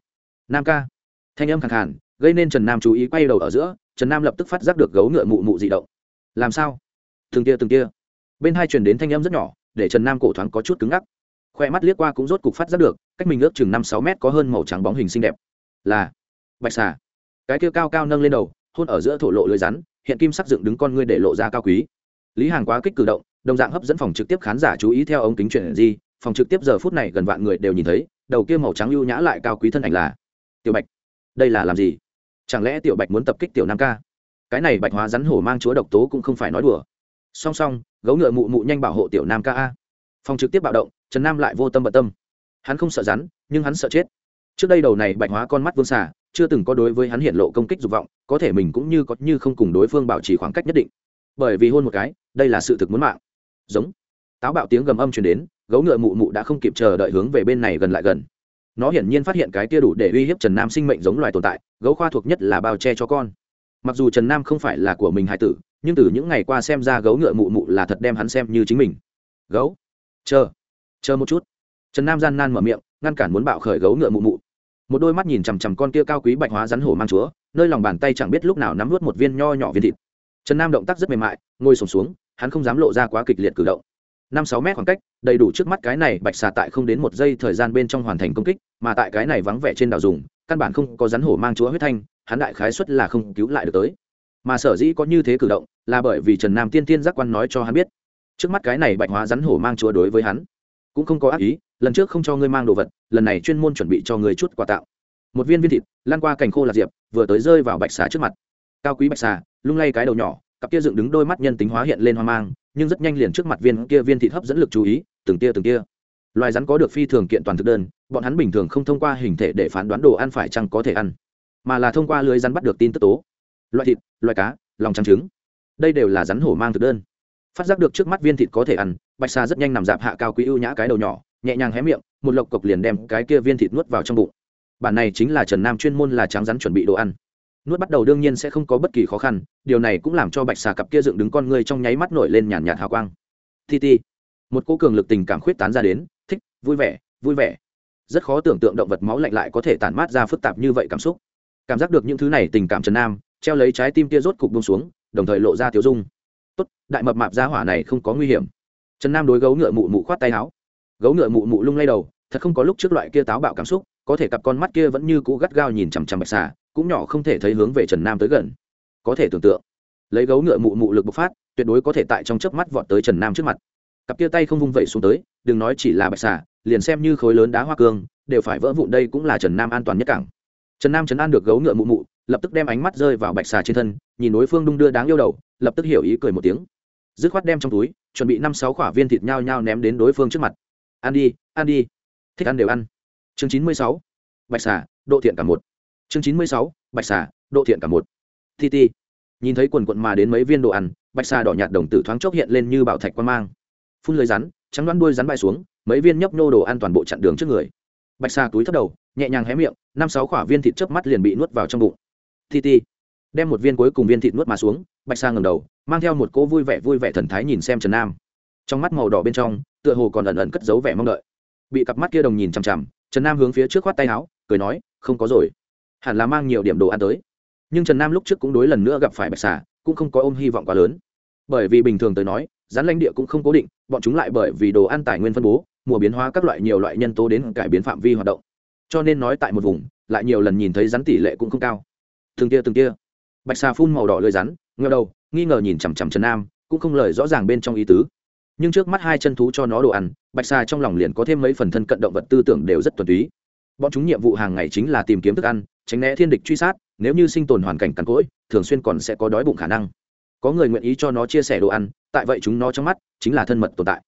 Nam ca. Thanh âm khẳng khàn, gây nên trần nam chú ý quay đầu ở giữa, trần nam lập tức phát giác được gấu ngựa mụ mụ dị động. Làm sao? Từng tia từng tia. Bên hai truyền đến thanh âm rất nhỏ, để trần nam cổ thoáng có chút cứng ngắc. Khoe mắt liếc qua cũng rốt cục phát giác được, cách mình ước chừng năm sáu mét có hơn màu trắng bóng hình xinh đẹp. Là bạch xà. Cái kia cao cao nâng lên đầu, hôn ở giữa thổ lộ lưới rắn, hiện kim sắc dựng đứng con ngươi để lộ ra cao quý lý hàng quá kích cử động, đồng dạng hấp dẫn phòng trực tiếp khán giả chú ý theo ống kính chuyện gì phòng trực tiếp giờ phút này gần vạn người đều nhìn thấy, đầu kia màu trắng ưu nhã lại cao quý thân ảnh là tiểu bạch. Đây là làm gì? Chẳng lẽ tiểu bạch muốn tập kích tiểu nam ca? Cái này bạch hóa rắn hổ mang chúa độc tố cũng không phải nói đùa. Song song, gấu ngựa mụ mụ nhanh bảo hộ tiểu nam ca a. Phòng trực tiếp bạo động, trần nam lại vô tâm bận tâm. Hắn không sợ rắn, nhưng hắn sợ chết. Trước đây đầu này bạch hóa con mắt vương xả chưa từng có đối với hắn hiện lộ công kích dục vọng, có thể mình cũng như có như không cùng đối phương bảo trì khoảng cách nhất định bởi vì hôn một cái, đây là sự thực muốn mạng. Giống. Táo bạo tiếng gầm âm truyền đến, gấu ngựa mụ mụ đã không kịp chờ đợi hướng về bên này gần lại gần. Nó hiển nhiên phát hiện cái tia đủ để uy hiếp trần nam sinh mệnh giống loài tồn tại, gấu khoa thuộc nhất là bao che cho con. Mặc dù trần nam không phải là của mình hải tử, nhưng từ những ngày qua xem ra gấu ngựa mụ mụ là thật đem hắn xem như chính mình. Gấu. Chờ. Chờ một chút. Trần nam gian nan mở miệng, ngăn cản muốn bạo khởi gấu ngựa mụ mụ. Một đôi mắt nhìn chằm chằm con kia cao quý bạch hóa rắn hổ mang chúa, nơi lòng bàn tay chẳng biết lúc nào nắm vớt một viên nho nhỏ viên thịt trần nam động tác rất mềm mại, ngồi sổm xuống, hắn không dám lộ ra quá kịch liệt cử động. Năm sáu mét khoảng cách, đầy đủ trước mắt cái này bạch xà tại không đến một giây thời gian bên trong hoàn thành công kích, mà tại cái này vắng vẻ trên đảo dùng, căn bản không có rắn hổ mang chúa huyết thanh, hắn đại khái xuất là không cứu lại được tới. Mà sở dĩ có như thế cử động, là bởi vì trần nam tiên tiên giác quan nói cho hắn biết. Trước mắt cái này bạch hóa rắn hổ mang chúa đối với hắn, cũng không có ác ý, lần trước không cho ngươi mang đồ vật, lần này chuyên môn chuẩn bị cho ngươi chút quà tạo một viên viên thịt, lan qua cành khô lạc diệp, vừa tới rơi vào bạch xà trước mặt. Cao quý bạch xà lung lay cái đầu nhỏ, cặp kia dựng đứng đôi mắt nhân tính hóa hiện lên hoang mang, nhưng rất nhanh liền trước mặt viên kia viên thịt hấp dẫn lực chú ý, từng tia từng tia. Loài rắn có được phi thường kiện toàn thực đơn, bọn hắn bình thường không thông qua hình thể để phán đoán đồ ăn phải chăng có thể ăn, mà là thông qua lưới rắn bắt được tin tức tố. Loại thịt, loại cá, lòng trắng trứng. Đây đều là rắn hổ mang thực đơn. Phát giác được trước mắt viên thịt có thể ăn, bạch sa rất nhanh nằm dạp hạ cao quý ưu nhã cái đầu nhỏ, nhẹ nhàng hé miệng, một lộc cộc liền đem cái kia viên thịt nuốt vào trong bụng. Bản này chính là trần nam chuyên môn là trắng rắn chuẩn bị đồ ăn nuốt bắt đầu đương nhiên sẽ không có bất kỳ khó khăn, điều này cũng làm cho bạch xà cặp kia dựng đứng con ngươi trong nháy mắt nổi lên nhàn nhạt hào quang. Ti ti, một cô cường lực tình cảm khuyết tán ra đến, thích, vui vẻ vui vẻ. Rất khó tưởng tượng động vật máu lạnh lại có thể tản mát ra phức tạp như vậy cảm xúc. Cảm giác được những thứ này tình cảm trần nam, treo lấy trái tim kia rốt cục bông xuống, đồng thời lộ ra tiêu dung. Tốt, đại mập mạp ra hỏa này không có nguy hiểm. Trần nam đối gấu ngựa mụ mụ khoát tay áo. Gấu ngựa mụ mụ lung lay đầu, thật không có lúc trước loại kia táo bạo cảm xúc, có thể cặp con mắt kia vẫn như cũ gắt gao nhìn chằm chằm bạch xà cũng nhỏ không thể thấy hướng về trần nam tới gần. Có thể tưởng tượng, lấy gấu ngựa mụ mụ lực bộc phát, tuyệt đối có thể tại trong chớp mắt vọt tới trần nam trước mặt. Cặp kia tay không vung vẩy xuống tới, đừng nói chỉ là bạch xà, liền xem như khối lớn đá hoa cương, đều phải vỡ vụn đây cũng là trần nam an toàn nhất cảng. Trần nam trấn an được gấu ngựa mụ mụ, lập tức đem ánh mắt rơi vào bạch xà trên thân, nhìn đối phương đung đưa đáng yêu đầu, lập tức hiểu ý cười một tiếng. Dứt khoát đem trong túi, chuẩn bị năm sáu quả viên thịt nhao nhao ném đến đối phương trước mặt. Ăn đi ăn đi. Thích ăn đều ăn. Chương chín mươi sáu. Bạch xà, độ thiện cả một chương chín mươi sáu, bạch xà, độ thiện cả một. Ti ti, nhìn thấy quần quận mà đến mấy viên đồ ăn, bạch xà đỏ nhạt đồng tử thoáng chốc hiện lên như bảo thạch quan mang. Phun lưới rắn, trắng đoán đuôi rắn bay xuống, mấy viên nhấp nhô đồ ăn toàn bộ chặn đường trước người. Bạch xà túi thấp đầu, nhẹ nhàng hé miệng, năm sáu quả viên thịt chớp mắt liền bị nuốt vào trong bụng. Ti ti, đem một viên cuối cùng viên thịt nuốt mà xuống, bạch xà ngầm đầu, mang theo một cỗ vui vẻ vui vẻ thần thái nhìn xem trần nam. Trong mắt màu đỏ bên trong, tựa hồ còn ẩn ẩn cất giấu vẻ mong đợi. Bị cặp mắt kia đồng nhìn chằm chằm, trần nam hướng phía trước khoát tay áo, cười nói, không có rồi hẳn là mang nhiều điểm đồ ăn tới. Nhưng trần nam lúc trước cũng đối lần nữa gặp phải bạch xà, cũng không có ôm hy vọng quá lớn. Bởi vì bình thường tới nói, rắn lãnh địa cũng không cố định, bọn chúng lại bởi vì đồ ăn tài nguyên phân bố, mùa biến hóa các loại nhiều loại nhân tố đến cải biến phạm vi hoạt động. Cho nên nói tại một vùng, lại nhiều lần nhìn thấy rắn tỷ lệ cũng không cao. Từng tia từng tia. Bạch xà phun màu đỏ lưỡi rắn ngeo đầu, nghi ngờ nhìn chằm chằm trần nam, cũng không lời rõ ràng bên trong ý tứ. Nhưng trước mắt hai chân thú cho nó đồ ăn, bạch xà trong lòng liền có thêm mấy phần thân cận động vật tư tưởng đều rất thuần túy. Bọn chúng nhiệm vụ hàng ngày chính là tìm kiếm thức ăn tránh né thiên địch truy sát, nếu như sinh tồn hoàn cảnh cằn cỗi, thường xuyên còn sẽ có đói bụng khả năng. Có người nguyện ý cho nó chia sẻ đồ ăn, tại vậy chúng nó trong mắt chính là thân mật tồn tại.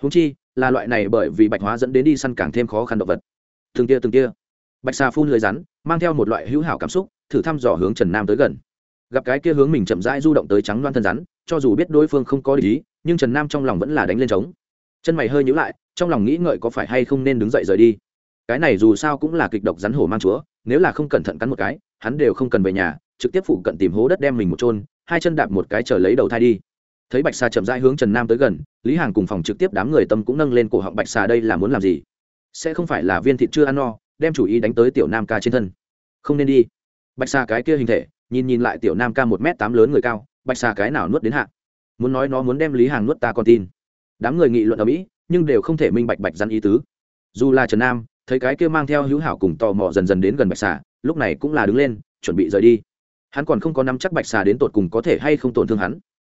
Húng chi, là loại này bởi vì bạch hóa dẫn đến đi săn càng thêm khó khăn động vật. Từng tia từng tia bạch xà phun lưới rắn, mang theo một loại hữu hảo cảm xúc, thử thăm dò hướng trần nam tới gần. Gặp cái kia hướng mình chậm rãi du động tới trắng loan thân rắn, cho dù biết đối phương không có lý, nhưng trần nam trong lòng vẫn là đánh lên trống. Chân mày hơi nhữ lại, trong lòng nghĩ ngợi có phải hay không nên đứng dậy rời đi. Cái này dù sao cũng là kịch độc rắn hổ mang chúa nếu là không cẩn thận cắn một cái, hắn đều không cần về nhà, trực tiếp phụ cận tìm hố đất đem mình một trôn hai chân đạp một cái chờ lấy đầu thai đi. Thấy bạch xà chậm rãi hướng trần nam tới gần, lý hàng cùng phòng trực tiếp đám người tâm cũng nâng lên cổ họng bạch xà đây là muốn làm gì? Sẽ không phải là viên thịt chưa ăn no, đem chủ ý đánh tới tiểu nam ca trên thân. Không nên đi. Bạch xà cái kia hình thể, nhìn nhìn lại tiểu nam ca một m tám lớn người cao, bạch xà cái nào nuốt đến hạ? Muốn nói nó muốn đem lý hàng nuốt ta còn tin. Đám người nghị luận ở mỹ, nhưng đều không thể minh bạch bạch rắn ý tứ. Dù là trần nam thấy cái kia mang theo hữu hảo cùng tò mò dần dần đến gần bạch xà, lúc này cũng là đứng lên, chuẩn bị rời đi. Hắn còn không có nắm chắc bạch xà đến tột cùng có thể hay không tổn thương hắn.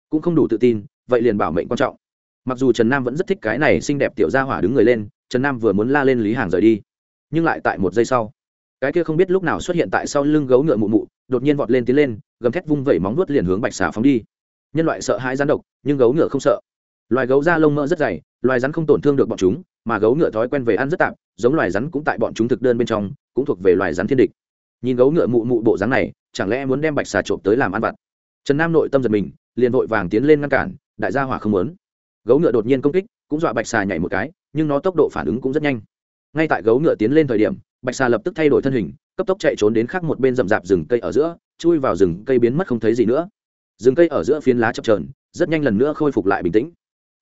Cũng không đủ tự tin, vậy liền bảo mệnh quan trọng. Mặc dù trần nam vẫn rất thích cái này xinh đẹp tiểu gia hỏa đứng người lên, trần nam vừa muốn la lên lý hàng rời đi. Nhưng lại tại một giây sau, cái kia không biết lúc nào xuất hiện tại sau lưng gấu ngựa mụ mụ, đột nhiên vọt lên tiến lên, gầm thét vung vẩy móng vuốt liền hướng bạch xà phóng đi. Nhân loại sợ hãi rắn độc, nhưng gấu ngựa không sợ. Loài gấu da lông mỡ rất dày, loài rắn không tổn thương được bọn chúng mà gấu ngựa thói quen về ăn rất tạp, giống loài rắn cũng tại bọn chúng thực đơn bên trong, cũng thuộc về loài rắn thiên địch. Nhìn gấu ngựa mụ mụ bộ dáng này, chẳng lẽ muốn đem bạch xà trộm tới làm ăn vặt? Trần nam nội tâm giật mình, liền vội vàng tiến lên ngăn cản, đại gia hỏa không muốn. Gấu ngựa đột nhiên công kích, cũng dọa bạch xà nhảy một cái, nhưng nó tốc độ phản ứng cũng rất nhanh. Ngay tại gấu ngựa tiến lên thời điểm, bạch xà lập tức thay đổi thân hình, cấp tốc chạy trốn đến khác một bên rậm rạp rừng cây ở giữa, chui vào rừng cây biến mất không thấy gì nữa. Rừng cây ở giữa phiến lá chập trờn rất nhanh lần nữa khôi phục lại bình tĩnh.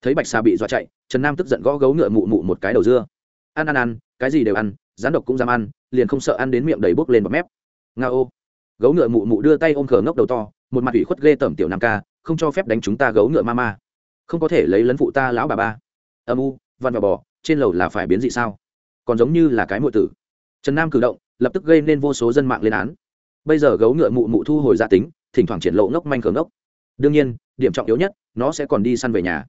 Thấy bạch xà bị dọa chạy trần nam tức giận gõ gấu ngựa mụ mụ một cái đầu dưa. Ăn ăn ăn, cái gì đều ăn, rán độc cũng dám ăn, liền không sợ ăn đến miệng đầy bốc lên bọt mép. Nga ô. Gấu ngựa mụ mụ đưa tay ôm khờ ngốc đầu to, một mặt ủy khuất ghê tởm tiểu nam ca, không cho phép đánh chúng ta gấu ngựa ma ma. Không có thể lấy lấn phụ ta lão bà ba. Âm u, văn và bò, trên lầu là phải biến dị sao? Còn giống như là cái mộ tử. Trần nam cử động, lập tức gây nên vô số dân mạng lên án. Bây giờ gấu ngựa mụ mụ thu hồi gia tính, thỉnh thoảng triển lộ ngốc manh khờ ngốc. Đương nhiên, điểm trọng yếu nhất, nó sẽ còn đi săn về nhà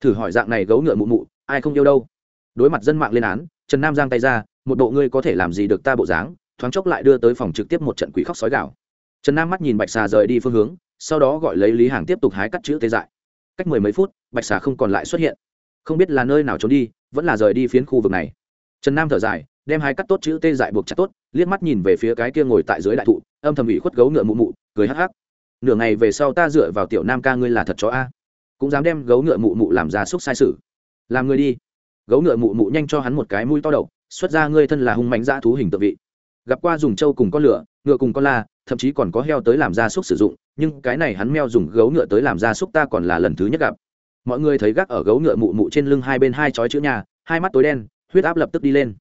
thử hỏi dạng này gấu ngựa mụ mụ, ai không yêu đâu? Đối mặt dân mạng lên án, trần nam giang tay ra, một bộ ngươi có thể làm gì được ta bộ dáng? Thoáng chốc lại đưa tới phòng trực tiếp một trận quỷ khóc sói gạo trần nam mắt nhìn bạch xà rời đi phương hướng, sau đó gọi lấy lý hàng tiếp tục hái cắt chữ tê dại. Cách mười mấy phút, bạch xà không còn lại xuất hiện. Không biết là nơi nào trốn đi, vẫn là rời đi phiến khu vực này. Trần nam thở dài, đem hai cắt tốt chữ tê dại buộc chặt tốt, liếc mắt nhìn về phía cái kia ngồi tại dưới đại thụ, âm thầm ủy khuất gấu ngựa mụ mụ, cười hắc hắc. Nửa ngày về sau ta dựa vào tiểu nam ca ngươi là thật chó a cũng dám đem gấu ngựa mụ mụ làm ra xúc sai sự. Làm người đi. Gấu ngựa mụ mụ nhanh cho hắn một cái mũi to đầu, xuất ra ngươi thân là hung mạnh dã thú hình tự vị. Gặp qua dùng trâu cùng con lửa ngựa cùng con la thậm chí còn có heo tới làm gia súc sử dụng nhưng cái này hắn meo dùng gấu ngựa tới làm gia súc ta còn là lần thứ nhất gặp. Mọi người thấy gác ở gấu ngựa mụ mụ trên lưng hai bên hai chói chữ nhà hai mắt tối đen huyết áp lập tức đi lên.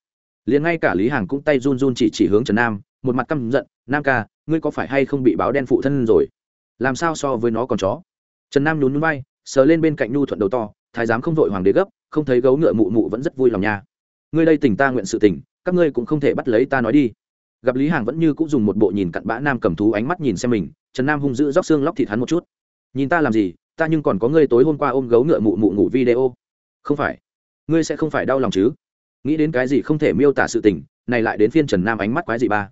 Liền ngay cả lý hàng cũng tay run run chỉ chỉ hướng trần nam một mặt căm giận nam ca ngươi có phải hay không bị báo đen phụ thân rồi? Làm sao so với nó còn chó? Trần nam nhún nhún bay sờ lên bên cạnh nhu thuận đầu to, thái giám không vội hoàng đế gấp, không thấy gấu ngựa mụ mụ vẫn rất vui lòng nha. Ngươi đây tình ta nguyện sự tình các ngươi cũng không thể bắt lấy ta nói đi. Gặp lý hàng vẫn như cũng dùng một bộ nhìn cặn bã nam cầm thú ánh mắt nhìn xem mình, trần nam hung dữ róc xương lóc thịt hắn một chút. Nhìn ta làm gì, ta nhưng còn có ngươi tối hôm qua ôm gấu ngựa mụ mụ ngủ video. Không phải. Ngươi sẽ không phải đau lòng chứ? Nghĩ đến cái gì không thể miêu tả sự tình, này lại đến phiên trần nam ánh mắt quái gì ba.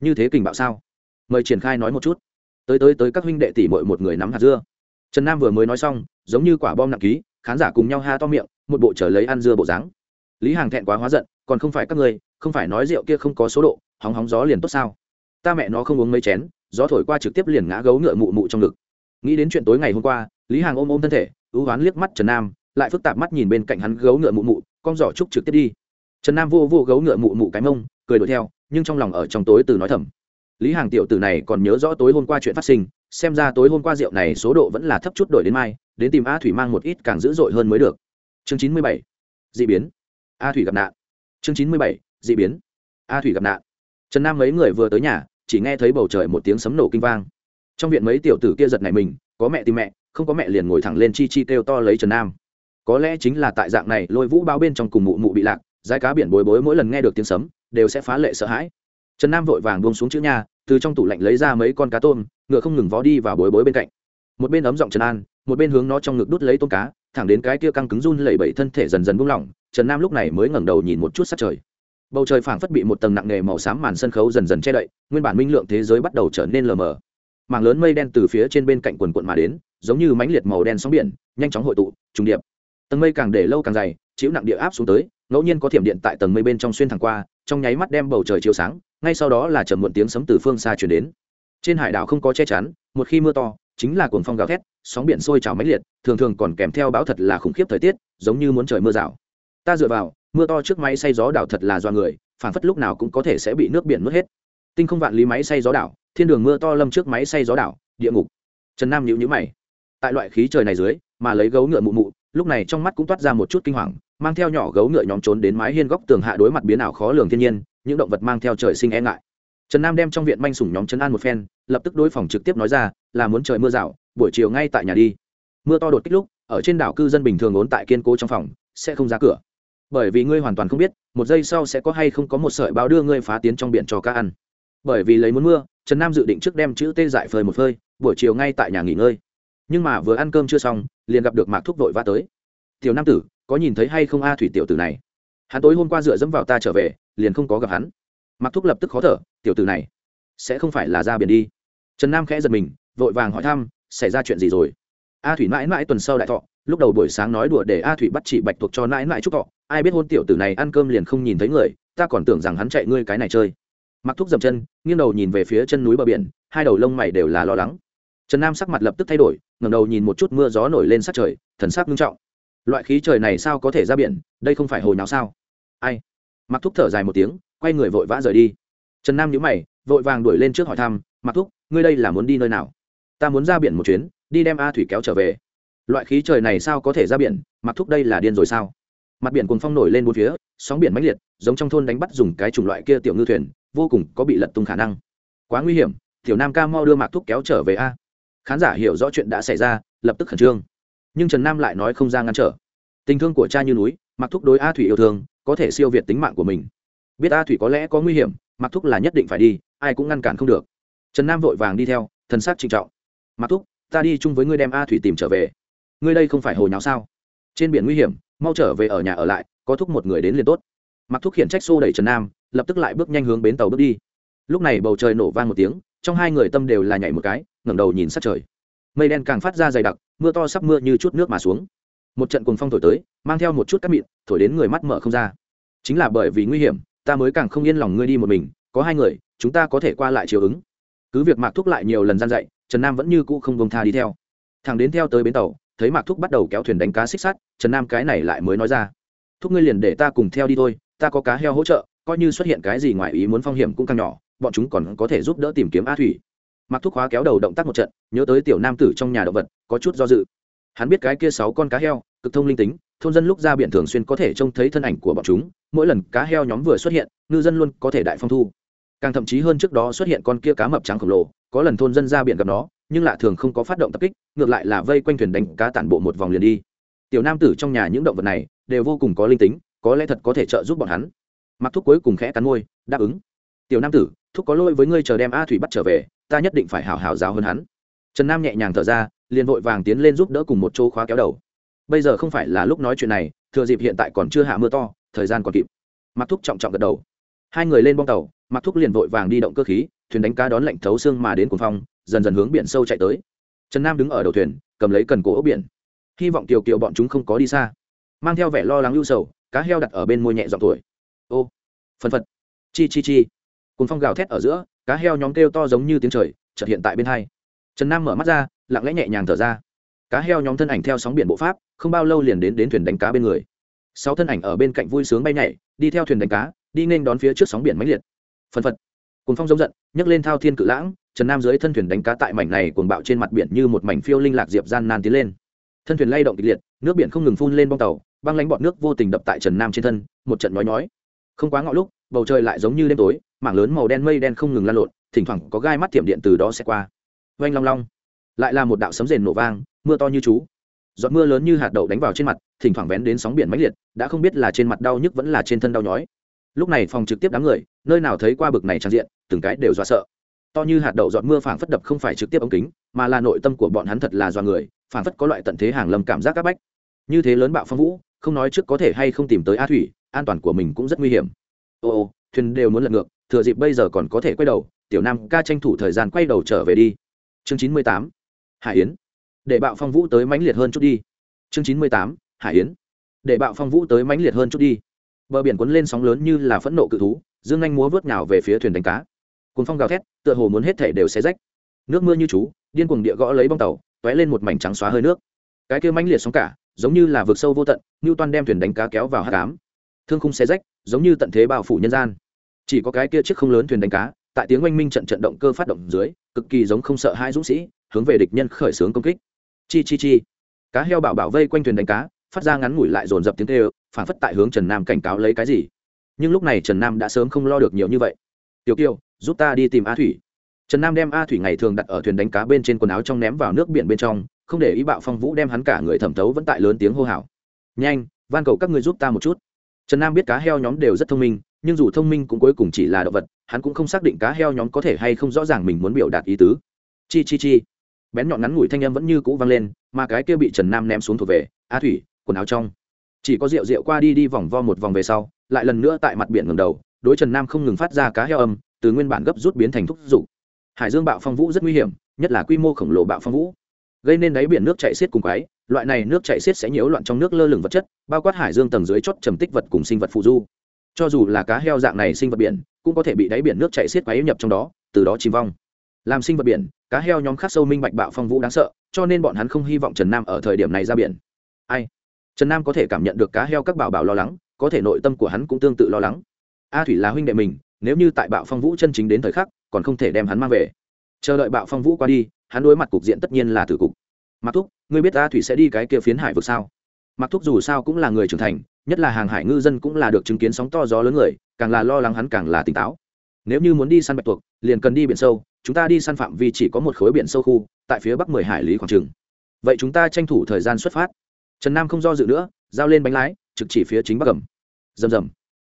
Như thế kình bạo sao? Mời triển khai nói một chút. Tới tới tới các huynh đệ tỷ mội một người nắm hạt dưa. Trần nam vừa mới nói xong giống như quả bom nặng ký, khán giả cùng nhau ha to miệng, một bộ trở lấy ăn dưa bộ dáng. Lý hàng thẹn quá hóa giận, còn không phải các ngươi, không phải nói rượu kia không có số độ, hóng hóng gió liền tốt sao? Ta mẹ nó không uống mấy chén, gió thổi qua trực tiếp liền ngã gấu ngựa mụ mụ trong ngực. Nghĩ đến chuyện tối ngày hôm qua, lý hàng ôm ôm thân thể, ưu oán liếc mắt trần nam, lại phức tạp mắt nhìn bên cạnh hắn gấu ngựa mụ mụ, con giỏ trúc trực tiếp đi. Trần nam vô vô gấu ngựa mụ mụ cái mông, cười đuổi theo, nhưng trong lòng ở trong tối từ nói thầm. Lý hàng tiểu tử này còn nhớ rõ tối hôm qua chuyện phát sinh xem ra tối hôm qua rượu này số độ vẫn là thấp chút đổi đến mai, đến tìm a thủy mang một ít càng dữ dội hơn mới được. Chương chín mươi bảy. D ị biến. A thủy gặp nạn. Chương chín mươi bảy. D ị biến. A thủy gặp nạn. Trần nam mấy người vừa tới nhà, chỉ nghe thấy bầu trời một tiếng sấm nổ kinh vang. Trong viện mấy tiểu tử kia giật này mình, có mẹ tìm mẹ, không có mẹ liền ngồi thẳng lên chi chi kêu to lấy trần nam. Có lẽ chính là tại dạng này, lôi vũ bao bên trong cùng mụ mụ bị lạc giá cá biển bối bối mỗi lần nghe được tiếng sấm, đều sẽ phá lệ sợ hãi. Trần nam vội vàng buông xuống chữ nhà từ trong tủ lạnh lấy ra mấy con cá tôm ngựa không ngừng vó đi vào bối bối bên cạnh. Một bên ấm giọng trần an, một bên hướng nó trong ngực đút lấy tôm cá, thẳng đến cái kia căng cứng run lẩy bẩy thân thể dần dần buông lỏng, trần nam lúc này mới ngẩng đầu nhìn một chút sát trời. Bầu trời phảng phất bị một tầng nặng nề màu xám màn sân khấu dần dần che đậy, nguyên bản minh lượng thế giới bắt đầu trở nên lờ mờ. Mảng lớn mây đen từ phía trên bên cạnh quần quận mà đến, giống như mãnh liệt màu đen sóng biển, nhanh chóng hội tụ, trùng điệp. Tầng mây càng để lâu càng dày, chịu nặng địa áp xuống tới, ngẫu nhiên có thiểm điện tại tầng mây bên trong xuyên thẳng qua, trong nháy mắt đem bầu trời chiếu sáng, ngay sau đó là trầm muộn tiếng sấm từ phương xa chuyển đến trên hải đảo không có che chắn, một khi mưa to, chính là cuồng phong gào thét, sóng biển sôi trào mãnh liệt, thường thường còn kèm theo bão thật là khủng khiếp thời tiết, giống như muốn trời mưa rào. Ta dựa vào, mưa to trước máy xay gió đảo thật là do người, phản phất lúc nào cũng có thể sẽ bị nước biển nuốt hết. Tinh không vạn lý máy xay gió đảo, thiên đường mưa to lâm trước máy xay gió đảo, địa ngục. Trần nam nhíu nhữ mày. Tại loại khí trời này dưới, mà lấy gấu ngựa mụ mụ, lúc này trong mắt cũng toát ra một chút kinh hoàng, mang theo nhỏ gấu ngựa nhóm trốn đến mái hiên góc tường hạ đối mặt biến ảo khó lường thiên nhiên, những động vật mang theo trời sinh e ngại trần nam đem trong viện manh sủng nhóm trấn an một phen, lập tức đối phòng trực tiếp nói ra, là muốn trời mưa rào, buổi chiều ngay tại nhà đi. Mưa to đột kích lúc, ở trên đảo cư dân bình thường ốn tại kiên cố trong phòng, sẽ không ra cửa. Bởi vì ngươi hoàn toàn không biết, một giây sau sẽ có hay không có một sợi báo đưa ngươi phá tiến trong biển cho cá ăn. Bởi vì lấy muốn mưa, trần nam dự định trước đem chữ tê dại phơi một phơi, buổi chiều ngay tại nhà nghỉ ngơi. Nhưng mà vừa ăn cơm chưa xong, liền gặp được mạc thúc vội vã tới. Tiểu nam tử, có nhìn thấy hay không a thủy tiểu tử này? Hắn tối hôm qua dựa dẫm vào ta trở về, liền không có gặp hắn. Mặc thúc lập tức khó thở, tiểu tử này, sẽ không phải là ra biển đi. Trần nam khẽ giật mình, vội vàng hỏi thăm, xảy ra chuyện gì rồi? A thủy mãi mãi tuần sau đại thọ, lúc đầu buổi sáng nói đùa để a thủy bắt chị bạch thuộc cho mãi mãi chúc thọ, ai biết hôn tiểu tử này ăn cơm liền không nhìn thấy người, ta còn tưởng rằng hắn chạy ngươi cái này chơi. Mặc thúc dậm chân, nghiêng đầu nhìn về phía chân núi bờ biển, hai đầu lông mày đều là lo lắng. Trần nam sắc mặt lập tức thay đổi ngầm đầu nhìn một chút mưa gió nổi lên sát trời, thần sắc nghiêm trọng. Loại khí trời này sao có thể ra biển, đây không phải hồi nào sao? Ai? Mặc thúc thở dài một tiếng quay người vội vã rời đi. Trần nam nhữ mày, vội vàng đuổi lên trước hỏi thăm mặc thúc, ngươi đây là muốn đi nơi nào? Ta muốn ra biển một chuyến, đi đem a thủy kéo trở về. Loại khí trời này sao có thể ra biển? Mặc thúc đây là điên rồi sao? Mặt biển cuồng phong nổi lên bốn phía, sóng biển mãnh liệt, giống trong thôn đánh bắt dùng cái chủng loại kia tiểu ngư thuyền, vô cùng có bị lật tung khả năng. Quá nguy hiểm, tiểu nam ca mau đưa mạc thúc kéo trở về a. Khán giả hiểu rõ chuyện đã xảy ra, lập tức khẩn trương. Nhưng trần nam lại nói không ra ngăn trở. Tình thương của cha như núi, mạc thúc đối a thủy yêu thương, có thể siêu việt tính mạng của mình biết a thủy có lẽ có nguy hiểm mặc thúc là nhất định phải đi, ai cũng ngăn cản không được. Trần nam vội vàng đi theo, thần sắc trịnh trọng. Mặc thúc, ta đi chung với ngươi đem a thủy tìm trở về. Ngươi đây không phải hồi nháo sao? Trên biển nguy hiểm, mau trở về ở nhà ở lại, có thúc một người đến liền tốt. Mặc thúc khiển trách xô đẩy trần nam, lập tức lại bước nhanh hướng bến tàu bước đi. Lúc này bầu trời nổ vang một tiếng, trong hai người tâm đều là nhảy một cái, ngẩng đầu nhìn sát trời. Mây đen càng phát ra dày đặc, mưa to sắp mưa như chút nước mà xuống. Một trận cuồng phong thổi tới, mang theo một chút cát mịn, thổi đến người mắt mở không ra. Chính là bởi vì nguy hiểm ta mới càng không yên lòng ngươi đi một mình, có hai người, chúng ta có thể qua lại chiều ứng. Cứ việc mạc thúc lại nhiều lần gian dạy, trần nam vẫn như cũ không bông tha đi theo. Thằng đến theo tới bến tàu, thấy mạc thúc bắt đầu kéo thuyền đánh cá xích sắt, trần nam cái này lại mới nói ra. Thúc ngươi liền để ta cùng theo đi thôi, ta có cá heo hỗ trợ, coi như xuất hiện cái gì ngoài ý muốn phong hiểm cũng càng nhỏ, bọn chúng còn có thể giúp đỡ tìm kiếm a thủy. Mặc thúc khóa kéo đầu động tác một trận, nhớ tới tiểu nam tử trong nhà động vật, có chút do dự. Hắn biết cái kia sáu con cá heo, cực thông linh tính, thôn dân lúc ra biển thường xuyên có thể trông thấy thân ảnh của bọn chúng mỗi lần cá heo nhóm vừa xuất hiện, ngư dân luôn có thể đại phong thu. Càng thậm chí hơn trước đó xuất hiện con kia cá mập trắng khổng lồ, có lần thôn dân ra biển gặp nó, nhưng lạ thường không có phát động tập kích, ngược lại là vây quanh thuyền đánh cá tản bộ một vòng liền đi. Tiểu nam tử trong nhà những động vật này đều vô cùng có linh tính, có lẽ thật có thể trợ giúp bọn hắn. Mặc thúc cuối cùng khẽ cắn môi, đáp ứng. Tiểu nam tử, thúc có lỗi với ngươi chờ đem a thủy bắt trở về, ta nhất định phải hào hào giáo hơn hắn. Trần nam nhẹ nhàng thở ra, liền vội vàng tiến lên giúp đỡ cùng một chỗ khóa kéo đầu. Bây giờ không phải là lúc nói chuyện này, thừa dịp hiện tại còn chưa hạ mưa to thời gian còn kịp. Mặc thúc trọng trọng gật đầu. Hai người lên bong tàu mặc thúc liền vội vàng đi động cơ khí, thuyền đánh cá đón lạnh thấu xương mà đến cuồng phong, dần dần hướng biển sâu chạy tới. Trần nam đứng ở đầu thuyền, cầm lấy cần cổ ốc biển. Hy vọng tiểu kiệu bọn chúng không có đi xa. Mang theo vẻ lo lắng ưu sầu, cá heo đặt ở bên môi nhẹ dọn tuổi. Ô, phân phật. Chi chi chi. Cuồng phong gào thét ở giữa, cá heo nhóm kêu to giống như tiếng trời, chợt hiện tại bên hai. Trần nam mở mắt ra, lặng lẽ nhẹ nhàng thở ra. Cá heo nhóm thân ảnh theo sóng biển bộ pháp, không bao lâu liền đến đến thuyền đánh cá bên người sáu thân ảnh ở bên cạnh vui sướng bay nhảy, đi theo thuyền đánh cá, đi nên đón phía trước sóng biển mãnh liệt. Phân phật. Cùng phong giống giận, nhấc lên thao thiên cự lãng, trần nam dưới thân thuyền đánh cá tại mảnh này cuồng bạo trên mặt biển như một mảnh phiêu linh lạc diệp gian nan tiến lên. Thân thuyền lay động kịch liệt, nước biển không ngừng phun lên bong tàu, băng lánh bọt nước vô tình đập tại trần nam trên thân, một trận nói nhói. Không quá ngọ lúc, bầu trời lại giống như đêm tối, mảng lớn màu đen mây đen không ngừng lan lộn, thỉnh thoảng có gai mắt thiểm điện từ đó sẽ qua. Oanh long long. Lại là một đạo sấm rền nổ vang, mưa to như chú giọt mưa lớn như hạt đậu đánh vào trên mặt thỉnh thoảng vén đến sóng biển mãnh liệt đã không biết là trên mặt đau nhức vẫn là trên thân đau nhói. Lúc này phòng trực tiếp đám người nơi nào thấy qua bực này trang diện từng cái đều dọa sợ. To như hạt đậu giọt mưa phảng phất đập không phải trực tiếp ống kính mà là nội tâm của bọn hắn thật là do người phảng phất có loại tận thế hàng lâm cảm giác áp bách. Như thế lớn bạo phong vũ không nói trước có thể hay không tìm tới a thủy an toàn của mình cũng rất nguy hiểm. Ô ô, thuyền đều muốn lật ngược thừa dịp bây giờ còn có thể quay đầu tiểu nam ca tranh thủ thời gian quay đầu trở về đi. Chương chín mươi tám hải yến để bạo phong vũ tới mãnh liệt hơn chút đi. Chương chín mươi tám, hải yến. Để bạo phong vũ tới mãnh liệt hơn chút đi. Bờ biển cuốn lên sóng lớn như là phẫn nộ cự thú, dương anh múa vớt nhào về phía thuyền đánh cá. Cuốn phong gào thét, tựa hồ muốn hết thể đều xé rách. Nước mưa như chú, điên cuồng địa gõ lấy bong tàu, t ó é lên một mảnh trắng xóa hơi nước. Cái kia mãnh liệt sóng cả, giống như là vực sâu vô tận như toan đem thuyền đánh cá kéo vào hát cám thương khung xé rách, giống như tận thế bao phủ nhân gian. Chỉ có cái kia chiếc không lớn thuyền đánh cá, tại tiếng oanh minh trận trận động cơ phát động dưới, cực kỳ giống không sợ hai dũng sĩ, hướng về địch nhân khởi xướng công kích chi chi chi. Cá heo bảo bảo vây quanh thuyền đánh cá, phát ra ngắn ngủi lại dồn dập tiếng tê phản phất tại hướng trần nam cảnh cáo lấy cái gì. Nhưng lúc này trần nam đã sớm không lo được nhiều như vậy. Tiểu kiều, giúp ta đi tìm a thủy. Trần nam đem a thủy ngày thường đặt ở thuyền đánh cá bên trên quần áo trong ném vào nước biển bên trong, không để ý bạo phong vũ đem hắn cả người thẩm thấu vẫn tại lớn tiếng hô hào. Nhanh, van cầu các người giúp ta một chút. Trần nam biết cá heo nhóm đều rất thông minh, nhưng dù thông minh cũng cuối cùng chỉ là động vật, hắn cũng không xác định cá heo nhóm có thể hay không rõ ràng mình muốn biểu đạt ý tứ. Chi chi chi bén nhọn ngắn ngủi thanh âm vẫn như cũ vang lên, mà cái kia bị trần nam ném xuống thuộc về, a thủy, quần áo trong. Chỉ có rượu rượu qua đi đi vòng vo một vòng về sau, lại lần nữa tại mặt biển ngầm đầu, đối trần nam không ngừng phát ra cá heo âm, từ nguyên bản gấp rút biến thành thúc dục hải dương bạo phong vũ rất nguy hiểm, nhất là quy mô khổng lồ bạo phong vũ. Gây nên đáy biển nước chảy xiết cùng quái, loại này nước chảy xiết sẽ nhiễu loạn trong nước lơ lửng vật chất, bao quát hải dương tầng dưới chót trầm tích vật cùng sinh vật phụ du. Cho dù là cá heo dạng này sinh vật biển, cũng có thể bị đáy biển nước chảy xiết quái nhập trong đó, từ đó chìm vong. Làm sinh vật biển cá heo nhóm khác sâu minh bạch bạo phong vũ đáng sợ, cho nên bọn hắn không hy vọng trần nam ở thời điểm này ra biển. Ai? Trần nam có thể cảm nhận được cá heo các bảo bảo lo lắng, có thể nội tâm của hắn cũng tương tự lo lắng. A thủy là huynh đệ mình, nếu như tại bạo phong vũ chân chính đến thời khắc, còn không thể đem hắn mang về. Chờ đợi bạo phong vũ qua đi, hắn đối mặt cục diện tất nhiên là tử cục. Mặc thúc, ngươi biết a thủy sẽ đi cái kia phiến hải vực sao? Mặc thúc dù sao cũng là người trưởng thành, nhất là hàng hải ngư dân cũng là được chứng kiến sóng to gió lớn người, càng là lo lắng hắn càng là tỉnh táo. Nếu như muốn đi săn bạch tuộc, liền cần đi biển sâu chúng ta đi săn phạm vi chỉ có một khối biển sâu khu, tại phía bắc mười hải lý khoảng trường vậy chúng ta tranh thủ thời gian xuất phát. Trần nam không do dự nữa, giao lên bánh lái, trực chỉ phía chính bắc cầm rầm rầm.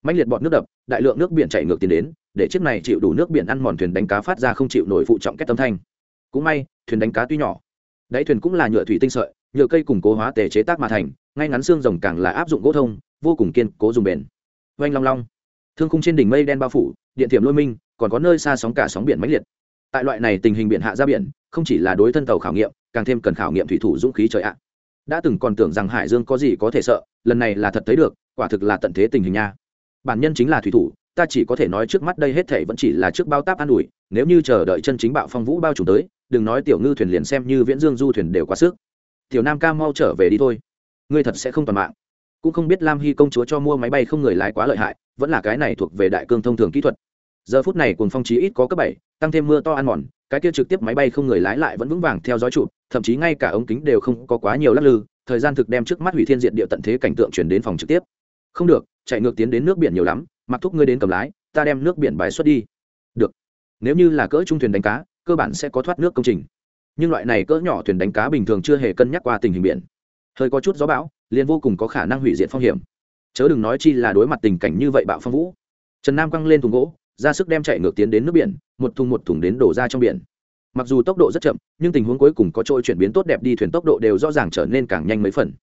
Mạnh liệt bọt nước đập, đại lượng nước biển chảy ngược tiến đến, để chiếc này chịu đủ nước biển ăn mòn thuyền đánh cá phát ra không chịu nổi phụ trọng kết tâm thanh. Cũng may, thuyền đánh cá tuy nhỏ. Đáy thuyền cũng là nhựa thủy tinh sợi, nhựa cây củng cố hóa tề chế tác mà thành, ngay ngắn xương rồng càng là áp dụng gỗ thông, vô cùng kiên cố dùng bền. Oanh long long. Thương khung trên đỉnh mây đen bao phủ, điện thiểm lôi minh, còn có nơi xa sóng cả sóng biển mãnh liệt tại loại này tình hình biển hạ ra biển, không chỉ là đối thân tàu khảo nghiệm, càng thêm cần khảo nghiệm thủy thủ dũng khí trời ạ. Đã từng còn tưởng rằng hải dương có gì có thể sợ, lần này là thật thấy được, quả thực là tận thế tình hình nha. Bản nhân chính là thủy thủ, ta chỉ có thể nói trước mắt đây hết thể vẫn chỉ là trước bao táp an ủi, nếu như chờ đợi chân chính bạo phong vũ bao trùm tới, đừng nói tiểu ngư thuyền liền xem như viễn dương du thuyền đều quá sức. Tiểu nam ca mau trở về đi thôi. Ngươi thật sẽ không toàn mạng. Cũng không biết lam hy công chúa cho mua máy bay không người lái quá lợi hại, vẫn là cái này thuộc về đại cương thông thường kỹ thuật giờ phút này cùng phong trí ít có cấp bảy, tăng thêm mưa to ăn mòn, cái kia trực tiếp máy bay không người lái lại vẫn vững vàng theo dõi trụ thậm chí ngay cả ống kính đều không có quá nhiều lắc lư, thời gian thực đem trước mắt hủy thiên diện địa tận thế cảnh tượng chuyển đến phòng trực tiếp. Không được, chạy ngược tiến đến nước biển nhiều lắm, mặc thúc ngươi đến cầm lái, ta đem nước biển bài xuất đi. Được. Nếu như là cỡ trung thuyền đánh cá, cơ bản sẽ có thoát nước công trình. Nhưng loại này cỡ nhỏ thuyền đánh cá bình thường chưa hề cân nhắc qua tình hình biển. Hơi có chút gió bão, liền vô cùng có khả năng hủy diệt phong hiểm. Chớ đừng nói chi là đối mặt tình cảnh như vậy bạo phong vũ. Trần nam quăng lên thùng gỗ ra sức đem chạy ngược tiến đến nước biển, một thùng một thùng đến đổ ra trong biển. Mặc dù tốc độ rất chậm, nhưng tình huống cuối cùng có trôi chuyển biến tốt đẹp đi thuyền tốc độ đều rõ ràng trở nên càng nhanh mấy phần.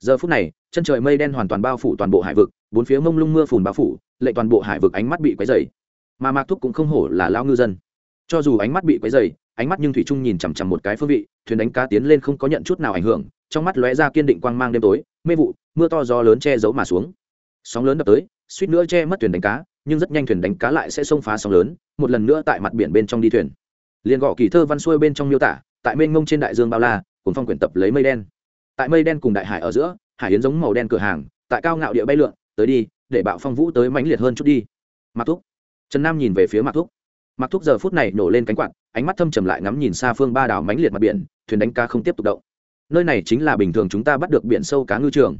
Giờ phút này, chân trời mây đen hoàn toàn bao phủ toàn bộ hải vực, bốn phía mông lung mưa phùn bao phủ, lệ toàn bộ hải vực ánh mắt bị quấy dày mà mạc thúc cũng không hổ là lao ngư dân. Cho dù ánh mắt bị quấy dày ánh mắt nhưng thủy trung nhìn chằm chằm một cái phương vị, thuyền đánh cá tiến lên không có nhận chút nào ảnh hưởng, trong mắt lóe ra kiên định quang mang đêm tối mê vụ, mưa to gió lớn che giấu mà xuống. Sóng lớn đập tới, suýt nữa che mất thuyền đánh cá nhưng rất nhanh thuyền đánh cá lại sẽ xông phá sóng lớn, một lần nữa tại mặt biển bên trong đi thuyền. Liền gõ kỳ thơ văn xuôi bên trong miêu tả, tại mênh ngông trên đại dương bao la cùng phong quyển tập lấy mây đen. Tại mây đen cùng đại hải ở giữa, hải yến giống màu đen cửa hàng, tại cao ngạo địa bay lượn, tới đi, để bạo phong vũ tới mãnh liệt hơn chút đi. Mặc thúc. Trần nam nhìn về phía mặc thúc. Mặc thúc giờ phút này nổ lên cánh quạt, ánh mắt thâm trầm lại ngắm nhìn xa phương ba đảo mãnh liệt mặt biển, thuyền đánh cá không tiếp tục động. Nơi này chính là bình thường chúng ta bắt được biển sâu cá ngư trường.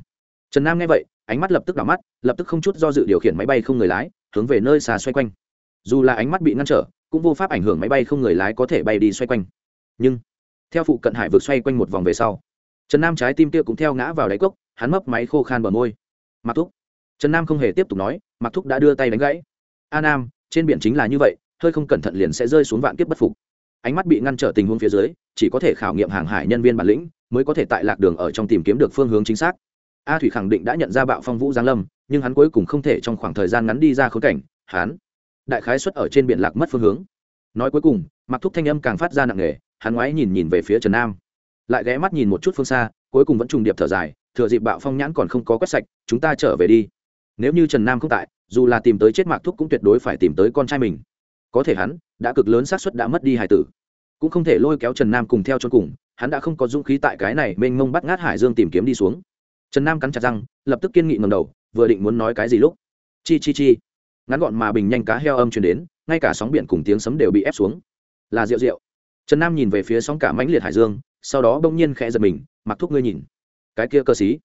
Trần nam nghe vậy, ánh mắt lập tức đảo mắt, lập tức không chút do dự điều khiển máy bay không người lái hướng về nơi xa xoay quanh. Dù là ánh mắt bị ngăn trở, cũng vô pháp ảnh hưởng máy bay không người lái có thể bay đi xoay quanh. Nhưng, theo phụ cận hải vượt xoay quanh một vòng về sau, trần nam trái tim kia cũng theo ngã vào đáy cốc, hắn mấp máy khô khan bờ môi. Mặc thúc. Trần nam không hề tiếp tục nói mặc thúc đã đưa tay đánh gãy. A nam, trên biển chính là như vậy, hơi không cẩn thận liền sẽ rơi xuống vạn kiếp bất phục. Ánh mắt bị ngăn trở tình huống phía dưới, chỉ có thể khảo nghiệm hàng hải nhân viên bản lĩnh, mới có thể tại lạc đường ở trong tìm kiếm được phương hướng chính xác. A thủy khẳng định đã nhận ra bạo phong vũ giáng lâm nhưng hắn cuối cùng không thể trong khoảng thời gian ngắn đi ra khốn cảnh, hắn, đại khái xuất ở trên biển lạc mất phương hướng. Nói cuối cùng mặc thúc thanh âm càng phát ra nặng nề, hắn ngoái nhìn nhìn về phía trần nam, lại ghé mắt nhìn một chút phương xa, cuối cùng vẫn trùng điệp thở dài, thừa dịp bạo phong nhãn còn không có quét sạch, chúng ta trở về đi. Nếu như trần nam không tại, dù là tìm tới chết mạc thúc cũng tuyệt đối phải tìm tới con trai mình. Có thể hắn, đã cực lớn xác suất đã mất đi hải tử. Cũng không thể lôi kéo trần nam cùng theo cho cùng, hắn đã không có dũng khí tại cái này mênh mông bắt ngát hải dương tìm kiếm đi xuống trần nam cắn chặt răng, lập tức kiên nghị ngầm đầu, vừa định muốn nói cái gì lúc, chi chi chi, ngắn gọn mà bình nhanh cá heo âm chuyển đến, ngay cả sóng biển cùng tiếng sấm đều bị ép xuống. Là rượu rượu. Trần nam nhìn về phía sóng cả mãnh liệt hải dương, sau đó bỗng nhiên khẽ giật mình mặc thúc ngươi nhìn, cái kia cơ xí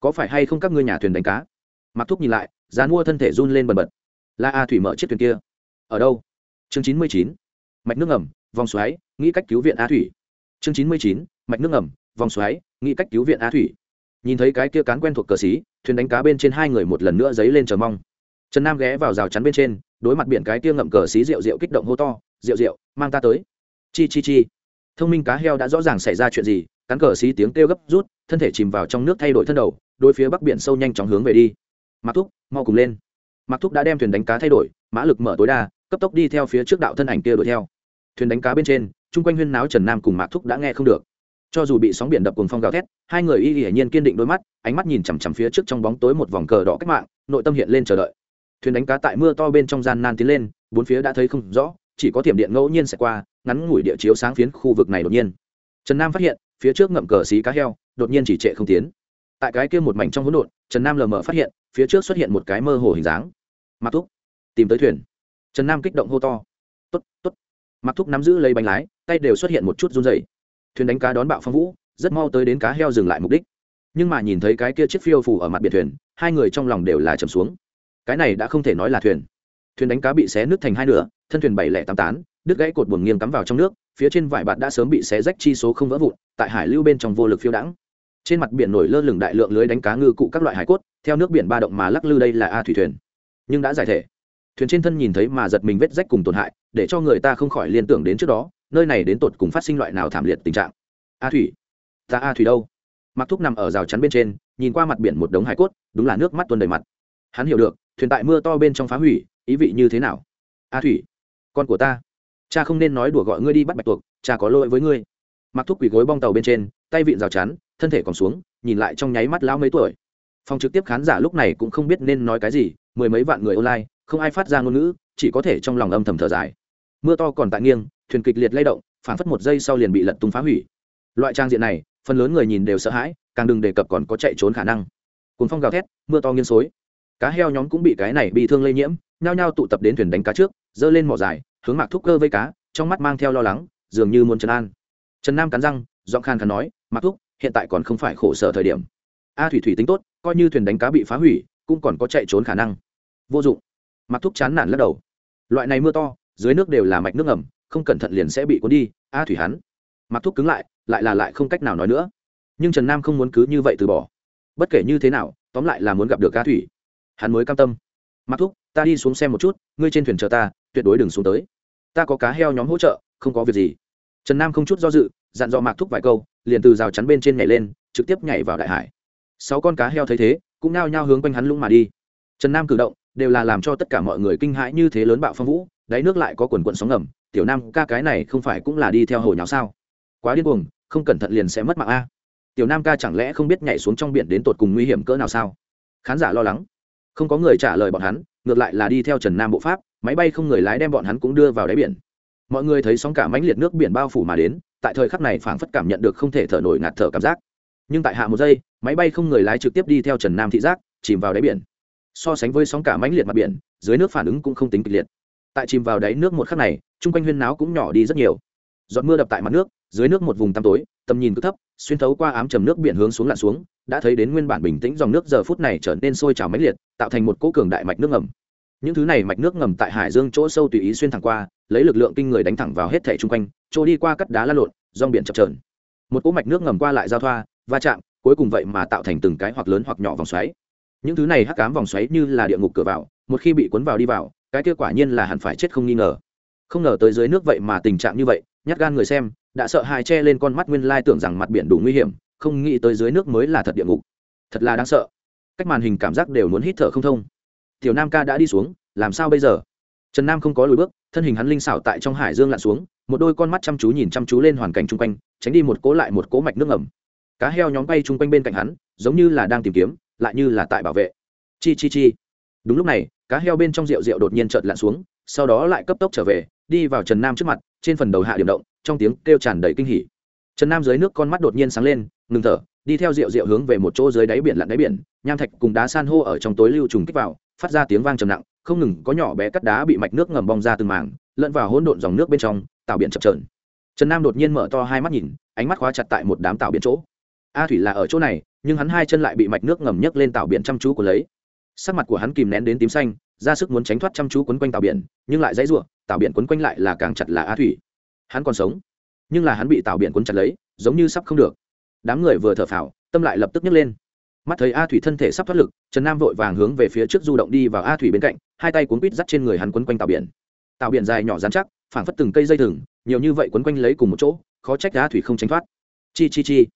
có phải hay không các ngươi nhà thuyền đánh cá? Mặc thúc nhìn lại dán mua thân thể run lên bần bật. La a thủy mở chiếc thuyền kia. Ở đâu? Chương chín mươi chín, mạch nước ngầm, vòng xoáy, nghĩ cách cứu viện a thủy. Chương chín mươi chín, mạch nước ngầm, vòng xoáy, nghĩ cách cứu viện a thủy nhìn thấy cái kia cán quen thuộc cờ xí, thuyền đánh cá bên trên hai người một lần nữa dấy lên chờ mong. Trần nam ghé vào rào chắn bên trên, đối mặt biển cái kia ngậm cờ xí rượu rượu kích động hô to, rượu rượu, mang ta tới. Chi chi chi. Thông minh cá heo đã rõ ràng xảy ra chuyện gì, cán cờ xí tiếng kêu gấp rút, thân thể chìm vào trong nước thay đổi thân đầu đôi phía bắc biển sâu nhanh chóng hướng về đi. Mặc thúc, mau cùng lên. Mặc thúc đã đem thuyền đánh cá thay đổi, mã lực mở tối đa, cấp tốc đi theo phía trước đạo thân ảnh kia đuổi theo. Thuyền đánh cá bên trên, chung quanh huyên náo trần nam cùng mạc thúc đã nghe không được cho dù bị sóng biển đập cùng phong gào thét, hai người y hiển nhiên kiên định đôi mắt, ánh mắt nhìn chằm chằm phía trước trong bóng tối một vòng cờ đỏ cách mạng, nội tâm hiện lên chờ đợi. Thuyền đánh cá tại mưa to bên trong gian nan tiến lên, bốn phía đã thấy không rõ, chỉ có tiềm điện ngẫu nhiên sẽ qua, ngắn ngủi địa chiếu sáng phiến khu vực này đột nhiên. Trần nam phát hiện, phía trước ngậm cờ xí cá heo, đột nhiên chỉ trệ không tiến. Tại cái kia một mảnh trong hỗn độn, trần nam lờ mờ phát hiện, phía trước xuất hiện một cái mơ hồ hình dáng. Mặc thúc, tìm tới thuyền. Trần nam kích động hô to. Tốt tốt. Mặc thúc nắm giữ lấy bánh lái, tay đều xuất hiện một chút run dày thuyền đánh cá đón bạo phong vũ, rất mau tới đến cá heo dừng lại mục đích. Nhưng mà nhìn thấy cái kia chiếc phiêu phủ ở mặt biển thuyền, hai người trong lòng đều là trầm xuống. Cái này đã không thể nói là thuyền. Thuyền đánh cá bị xé nước thành hai nửa, thân thuyền bảy lẻ tám tán, đứt gãy cột buồng nghiêng cắm vào trong nước, phía trên vải bạt đã sớm bị xé rách chi số không vỡ vụn, tại hải lưu bên trong vô lực phiêu đãng. Trên mặt biển nổi lơ lửng đại lượng lưới đánh cá ngư cụ các loại hải cốt, theo nước biển ba động mà lắc lư đây là a thủy thuyền. Nhưng đã giải thể. Thuyền trên thân nhìn thấy mà giật mình vết rách cùng tổn hại, để cho người ta không khỏi liên tưởng đến trước đó nơi này đến tột cùng phát sinh loại nào thảm liệt tình trạng? A thủy. Ta a thủy đâu? Mặc thúc nằm ở rào chắn bên trên, nhìn qua mặt biển một đống hải cốt, đúng là nước mắt tuôn đầy mặt. Hắn hiểu được, thuyền tại mưa to bên trong phá hủy, ý vị như thế nào? A thủy, con của ta. Cha không nên nói đùa gọi ngươi đi bắt bạch tuộc, cha có lỗi với ngươi. Mặc thúc quỳ gối bong tàu bên trên, tay vịn rào chắn, thân thể còn xuống, nhìn lại trong nháy mắt lão mấy tuổi. Phòng trực tiếp khán giả lúc này cũng không biết nên nói cái gì, mười mấy vạn người online, không ai phát ra ngôn ngữ, chỉ có thể trong lòng âm thầm thở dài. Mưa to còn tại nghiêng thuyền kịch liệt lay động phản phất một giây sau liền bị lật tung phá hủy. Loại trang diện này, phần lớn người nhìn đều sợ hãi, càng đừng đề cập còn có chạy trốn khả năng. Cuốn phong gào thét, mưa to nghiêng xối. Cá heo nhóm cũng bị cái này bị thương lây nhiễm, nhao nhao tụ tập đến thuyền đánh cá trước, giơ lên mỏ dài, hướng mạc thúc cơ vây cá, trong mắt mang theo lo lắng, dường như muốn trấn an. Trần nam cắn răng, giọng khan khăn nói, mạc thúc, hiện tại còn không phải khổ sở thời điểm. A thủy thủy tính tốt, coi như thuyền đánh cá bị phá hủy, cũng còn có chạy trốn khả năng. Vô dụng. Mạc thúc chán nản lắc đầu. Loại này mưa to, dưới nước đều là mạch nước ngầm không cẩn thận liền sẽ bị cuốn đi, a thủy hắn. Mặc thúc cứng lại lại là lại không cách nào nói nữa. Nhưng trần nam không muốn cứ như vậy từ bỏ. Bất kể như thế nào, tóm lại là muốn gặp được a thủy. Hắn mới cam tâm. Mặc thúc, ta đi xuống xem một chút, ngươi trên thuyền chờ ta, tuyệt đối đừng xuống tới. Ta có cá heo nhóm hỗ trợ, không có việc gì. Trần nam không chút do dự, dặn dò mạc thúc vài câu, liền từ rào chắn bên trên nhảy lên, trực tiếp nhảy vào đại hải. Sáu con cá heo thấy thế, cũng nao nhao hướng quanh hắn lũng mà đi. Trần nam cử động, đều là làm cho tất cả mọi người kinh hãi như thế lớn bạo phong vũ, đáy nước lại có quần quận sóng ngầm tiểu nam ca cái này không phải cũng là đi theo hồ nháo sao? Quá điên cuồng, không cẩn thận liền sẽ mất mạng a. Tiểu nam ca chẳng lẽ không biết nhảy xuống trong biển đến tột cùng nguy hiểm cỡ nào sao? Khán giả lo lắng. Không có người trả lời bọn hắn, ngược lại là đi theo trần nam bộ pháp, máy bay không người lái đem bọn hắn cũng đưa vào đáy biển. Mọi người thấy sóng cả mãnh liệt nước biển bao phủ mà đến, tại thời khắc này phảng phất cảm nhận được không thể thở nổi ngạt thở cảm giác. Nhưng tại hạ một giây, máy bay không người lái trực tiếp đi theo trần nam thị giác, chìm vào đáy biển. So sánh với sóng cả mãnh liệt mặt biển, dưới nước phản ứng cũng không tính kịch liệt tại chìm vào đáy nước một khắc này, chung quanh huyên náo cũng nhỏ đi rất nhiều. Giọt mưa đập tại mặt nước, dưới nước một vùng tăm tối, tầm nhìn cứ thấp, xuyên thấu qua ám trầm nước biển hướng xuống lặn xuống, đã thấy đến nguyên bản bình tĩnh dòng nước giờ phút này trở nên sôi trào mãnh liệt, tạo thành một cỗ cường đại mạch nước ngầm. Những thứ này mạch nước ngầm tại hải dương chỗ sâu tùy ý xuyên thẳng qua, lấy lực lượng kinh người đánh thẳng vào hết thể chung quanh, trôi đi qua cắt đá la lộn dòng biển chập trờn một cỗ mạch nước ngầm qua lại giao thoa, va chạm, cuối cùng vậy mà tạo thành từng cái hoặc lớn hoặc nhỏ vòng xoáy. Những thứ này hắc cám vòng xoáy như là địa ngục cửa vào, một khi bị cuốn vào đi vào cái kết quả nhiên là hẳn phải chết không nghi ngờ. Không ngờ tới dưới nước vậy mà tình trạng như vậy, nhát gan người xem, đã sợ hãi che lên con mắt nguyên lai tưởng rằng mặt biển đủ nguy hiểm, không nghĩ tới dưới nước mới là thật địa ngục. Thật là đáng sợ. Cách màn hình cảm giác đều muốn hít thở không thông. Tiểu nam ca đã đi xuống, làm sao bây giờ? Trần nam không có lùi bước, thân hình hắn linh xảo tại trong hải dương lặn xuống, một đôi con mắt chăm chú nhìn chăm chú lên hoàn cảnh chung quanh, tránh đi một cố lại một cố mạch nước ngầm. Cá heo nhóm bay chung quanh bên cạnh hắn, giống như là đang tìm kiếm, lại như là tại bảo vệ. Chi chi chi. Đúng lúc này cá heo bên trong rượu rượu đột nhiên chợt lặn xuống, sau đó lại cấp tốc trở về, đi vào trần nam trước mặt, trên phần đầu hạ điểm động, trong tiếng kêu tràn đầy kinh hỉ. Trần nam dưới nước con mắt đột nhiên sáng lên, ngừng thở, đi theo rượu rượu hướng về một chỗ dưới đáy biển lặn đáy biển, nham thạch cùng đá san hô ở trong tối lưu trùng kích vào, phát ra tiếng vang trầm nặng, không ngừng có nhỏ bé cắt đá bị mạch nước ngầm bong ra từng mảng, lẫn vào hỗn độn dòng nước bên trong, tạo biển chập trờn trần nam đột nhiên mở to hai mắt nhìn, ánh mắt khóa chặt tại một đám tạo biển chỗ. A thủy là ở chỗ này, nhưng hắn hai chân lại bị mạch nước ngầm nhấc lên tạo biển chăm chú của lấy sắc mặt của hắn kìm nén đến tím xanh, ra sức muốn tránh thoát chăm chú quấn quanh tạo biển, nhưng lại dãy r u ộ tạo biển quấn quanh lại là càng chặt là a thủy. Hắn còn sống, nhưng là hắn bị tạo biển quấn chặt lấy, giống như sắp không được. Đám người vừa thở phào, tâm lại lập tức nhấc lên. Mắt thấy a thủy thân thể sắp thoát lực, trần nam vội vàng hướng về phía trước du động đi vào a thủy bên cạnh, hai tay cuốn quít dắt trên người hắn quấn quanh tạo biển. Tạo biển dài nhỏ dán chắc, phảng phất từng cây dây thừng, nhiều như vậy quấn quanh lấy cùng một chỗ, khó trách a thủy không tránh thoát. Chi chi chi.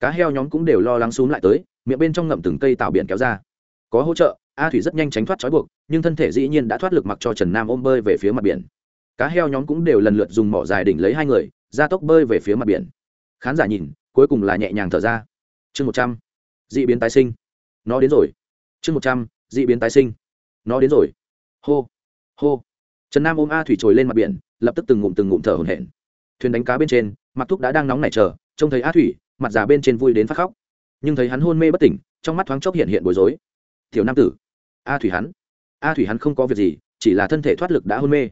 Cá heo nhóm cũng đều lo lắng xuống lại tới, miệng bên trong ngậm từng cây tạo biển kéo ra có hỗ trợ, a thủy rất nhanh tránh thoát trói buộc, nhưng thân thể dĩ nhiên đã thoát lực mặc cho trần nam ôm bơi về phía mặt biển. Cá heo nhóm cũng đều lần lượt dùng mỏ dài đỉnh lấy hai người ra tốc bơi về phía mặt biển. Khán giả nhìn, cuối cùng là nhẹ nhàng thở ra. Chương một trăm d ị biến tái sinh. Nó đến rồi. Chương một trăm d ị biến tái sinh. Nó đến rồi. Hô hô. Trần nam ôm a thủy trồi lên mặt biển, lập tức từng ngụm từng ngụm thở hổn hển. Thuyền đánh cá bên trên, mặc thúc đã đang nóng nảy chờ, trông thấy a thủy, mặt già bên trên vui đến phát khóc. Nhưng thấy hắn hôn mê bất tỉnh, trong mắt thoáng chốc hiện hiện bối rối thiểu nam tử. A thủy hắn. A thủy hắn không có việc gì, chỉ là thân thể thoát lực đã hôn mê.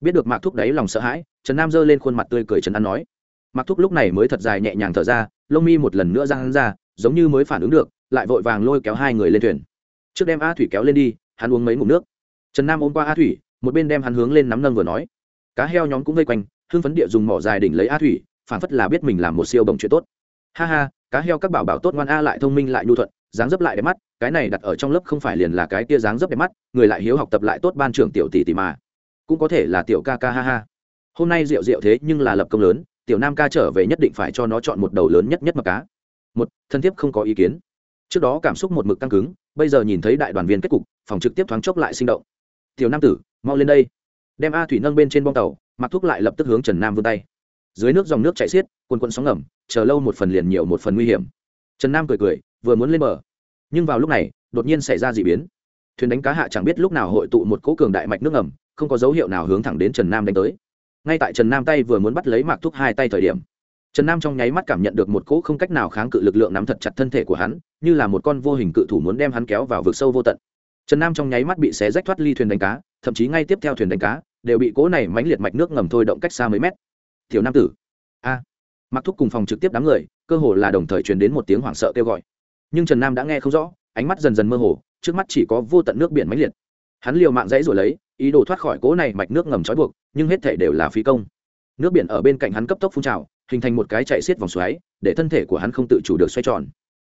Biết được mạc thúc đáy lòng sợ hãi, trần nam giơ lên khuôn mặt tươi cười trần an nói. Mạc thúc lúc này mới thật dài nhẹ nhàng thở ra, lông mi một lần nữa ra hắn ra, giống như mới phản ứng được, lại vội vàng lôi kéo hai người lên thuyền. Trước đem a thủy kéo lên đi, hắn uống mấy ngụm nước. Trần nam ôm qua a thủy, một bên đem hắn hướng lên nắm nâng vừa nói. Cá heo nhóm cũng vây quanh, hưng phấn địa dùng mỏ dài đỉnh lấy a thủy, phản phất là biết mình làm một siêu bồng chuyện tốt. Ha ha, cá heo các bảo bảo tốt ngoan a lại thông minh lại nhu thuận dáng dấp lại đẹp mắt, cái này đặt ở trong lớp không phải liền là cái kia dáng dấp đẹp mắt, người lại hiếu học tập lại tốt ban trưởng tiểu tỷ tỷ mà. Cũng có thể là tiểu ca ca ha ha. Hôm nay rượu rượu thế nhưng là lập công lớn, tiểu nam ca trở về nhất định phải cho nó chọn một đầu lớn nhất nhất mà cá. Một, thân thiết không có ý kiến. Trước đó cảm xúc một mực căng cứng, bây giờ nhìn thấy đại đoàn viên kết cục, phòng trực tiếp thoáng chốc lại sinh động. Tiểu nam tử, mau lên đây. Đem a thủy nâng bên trên bong tàu, mặc thuốc lại lập tức hướng trần nam vươn tay. Dưới nước dòng nước chảy xiết quần cuộn sóng ngầm, chờ lâu một phần liền nhiều một phần nguy hiểm. Trần nam cười cười vừa muốn lên bờ. Nhưng vào lúc này, đột nhiên xảy ra d ị biến. Thuyền đánh cá hạ chẳng biết lúc nào hội tụ một cỗ cường đại mạch nước ngầm, không có dấu hiệu nào hướng thẳng đến trần nam đánh tới. Ngay tại trần nam tay vừa muốn bắt lấy mạc thúc hai tay thời điểm, trần nam trong nháy mắt cảm nhận được một cỗ không cách nào kháng cự lực lượng nắm thật chặt thân thể của hắn, như là một con vô hình cự thủ muốn đem hắn kéo vào vực sâu vô tận. Trần nam trong nháy mắt bị xé rách thoát ly thuyền đánh cá, thậm chí ngay tiếp theo thuyền đánh cá, đều bị cỗ này mánh liệt mạch nước ngầm thôi động cách xa mấy mét. Thiếu nam tử. A. Mặc thúc cùng phòng trực tiếp đám người, cơ hồ là đồng thời truyền đến một tiếng hoảng sợ kêu gọi nhưng trần nam đã nghe không rõ, ánh mắt dần dần mơ hồ, trước mắt chỉ có vô tận nước biển mãnh liệt. Hắn liều mạng dãy rồi lấy, ý đồ thoát khỏi cỗ này mạch nước ngầm trói buộc, nhưng hết thể đều là phí công. Nước biển ở bên cạnh hắn cấp tốc phun trào, hình thành một cái chạy xiết vòng xoáy, để thân thể của hắn không tự chủ được xoay tròn.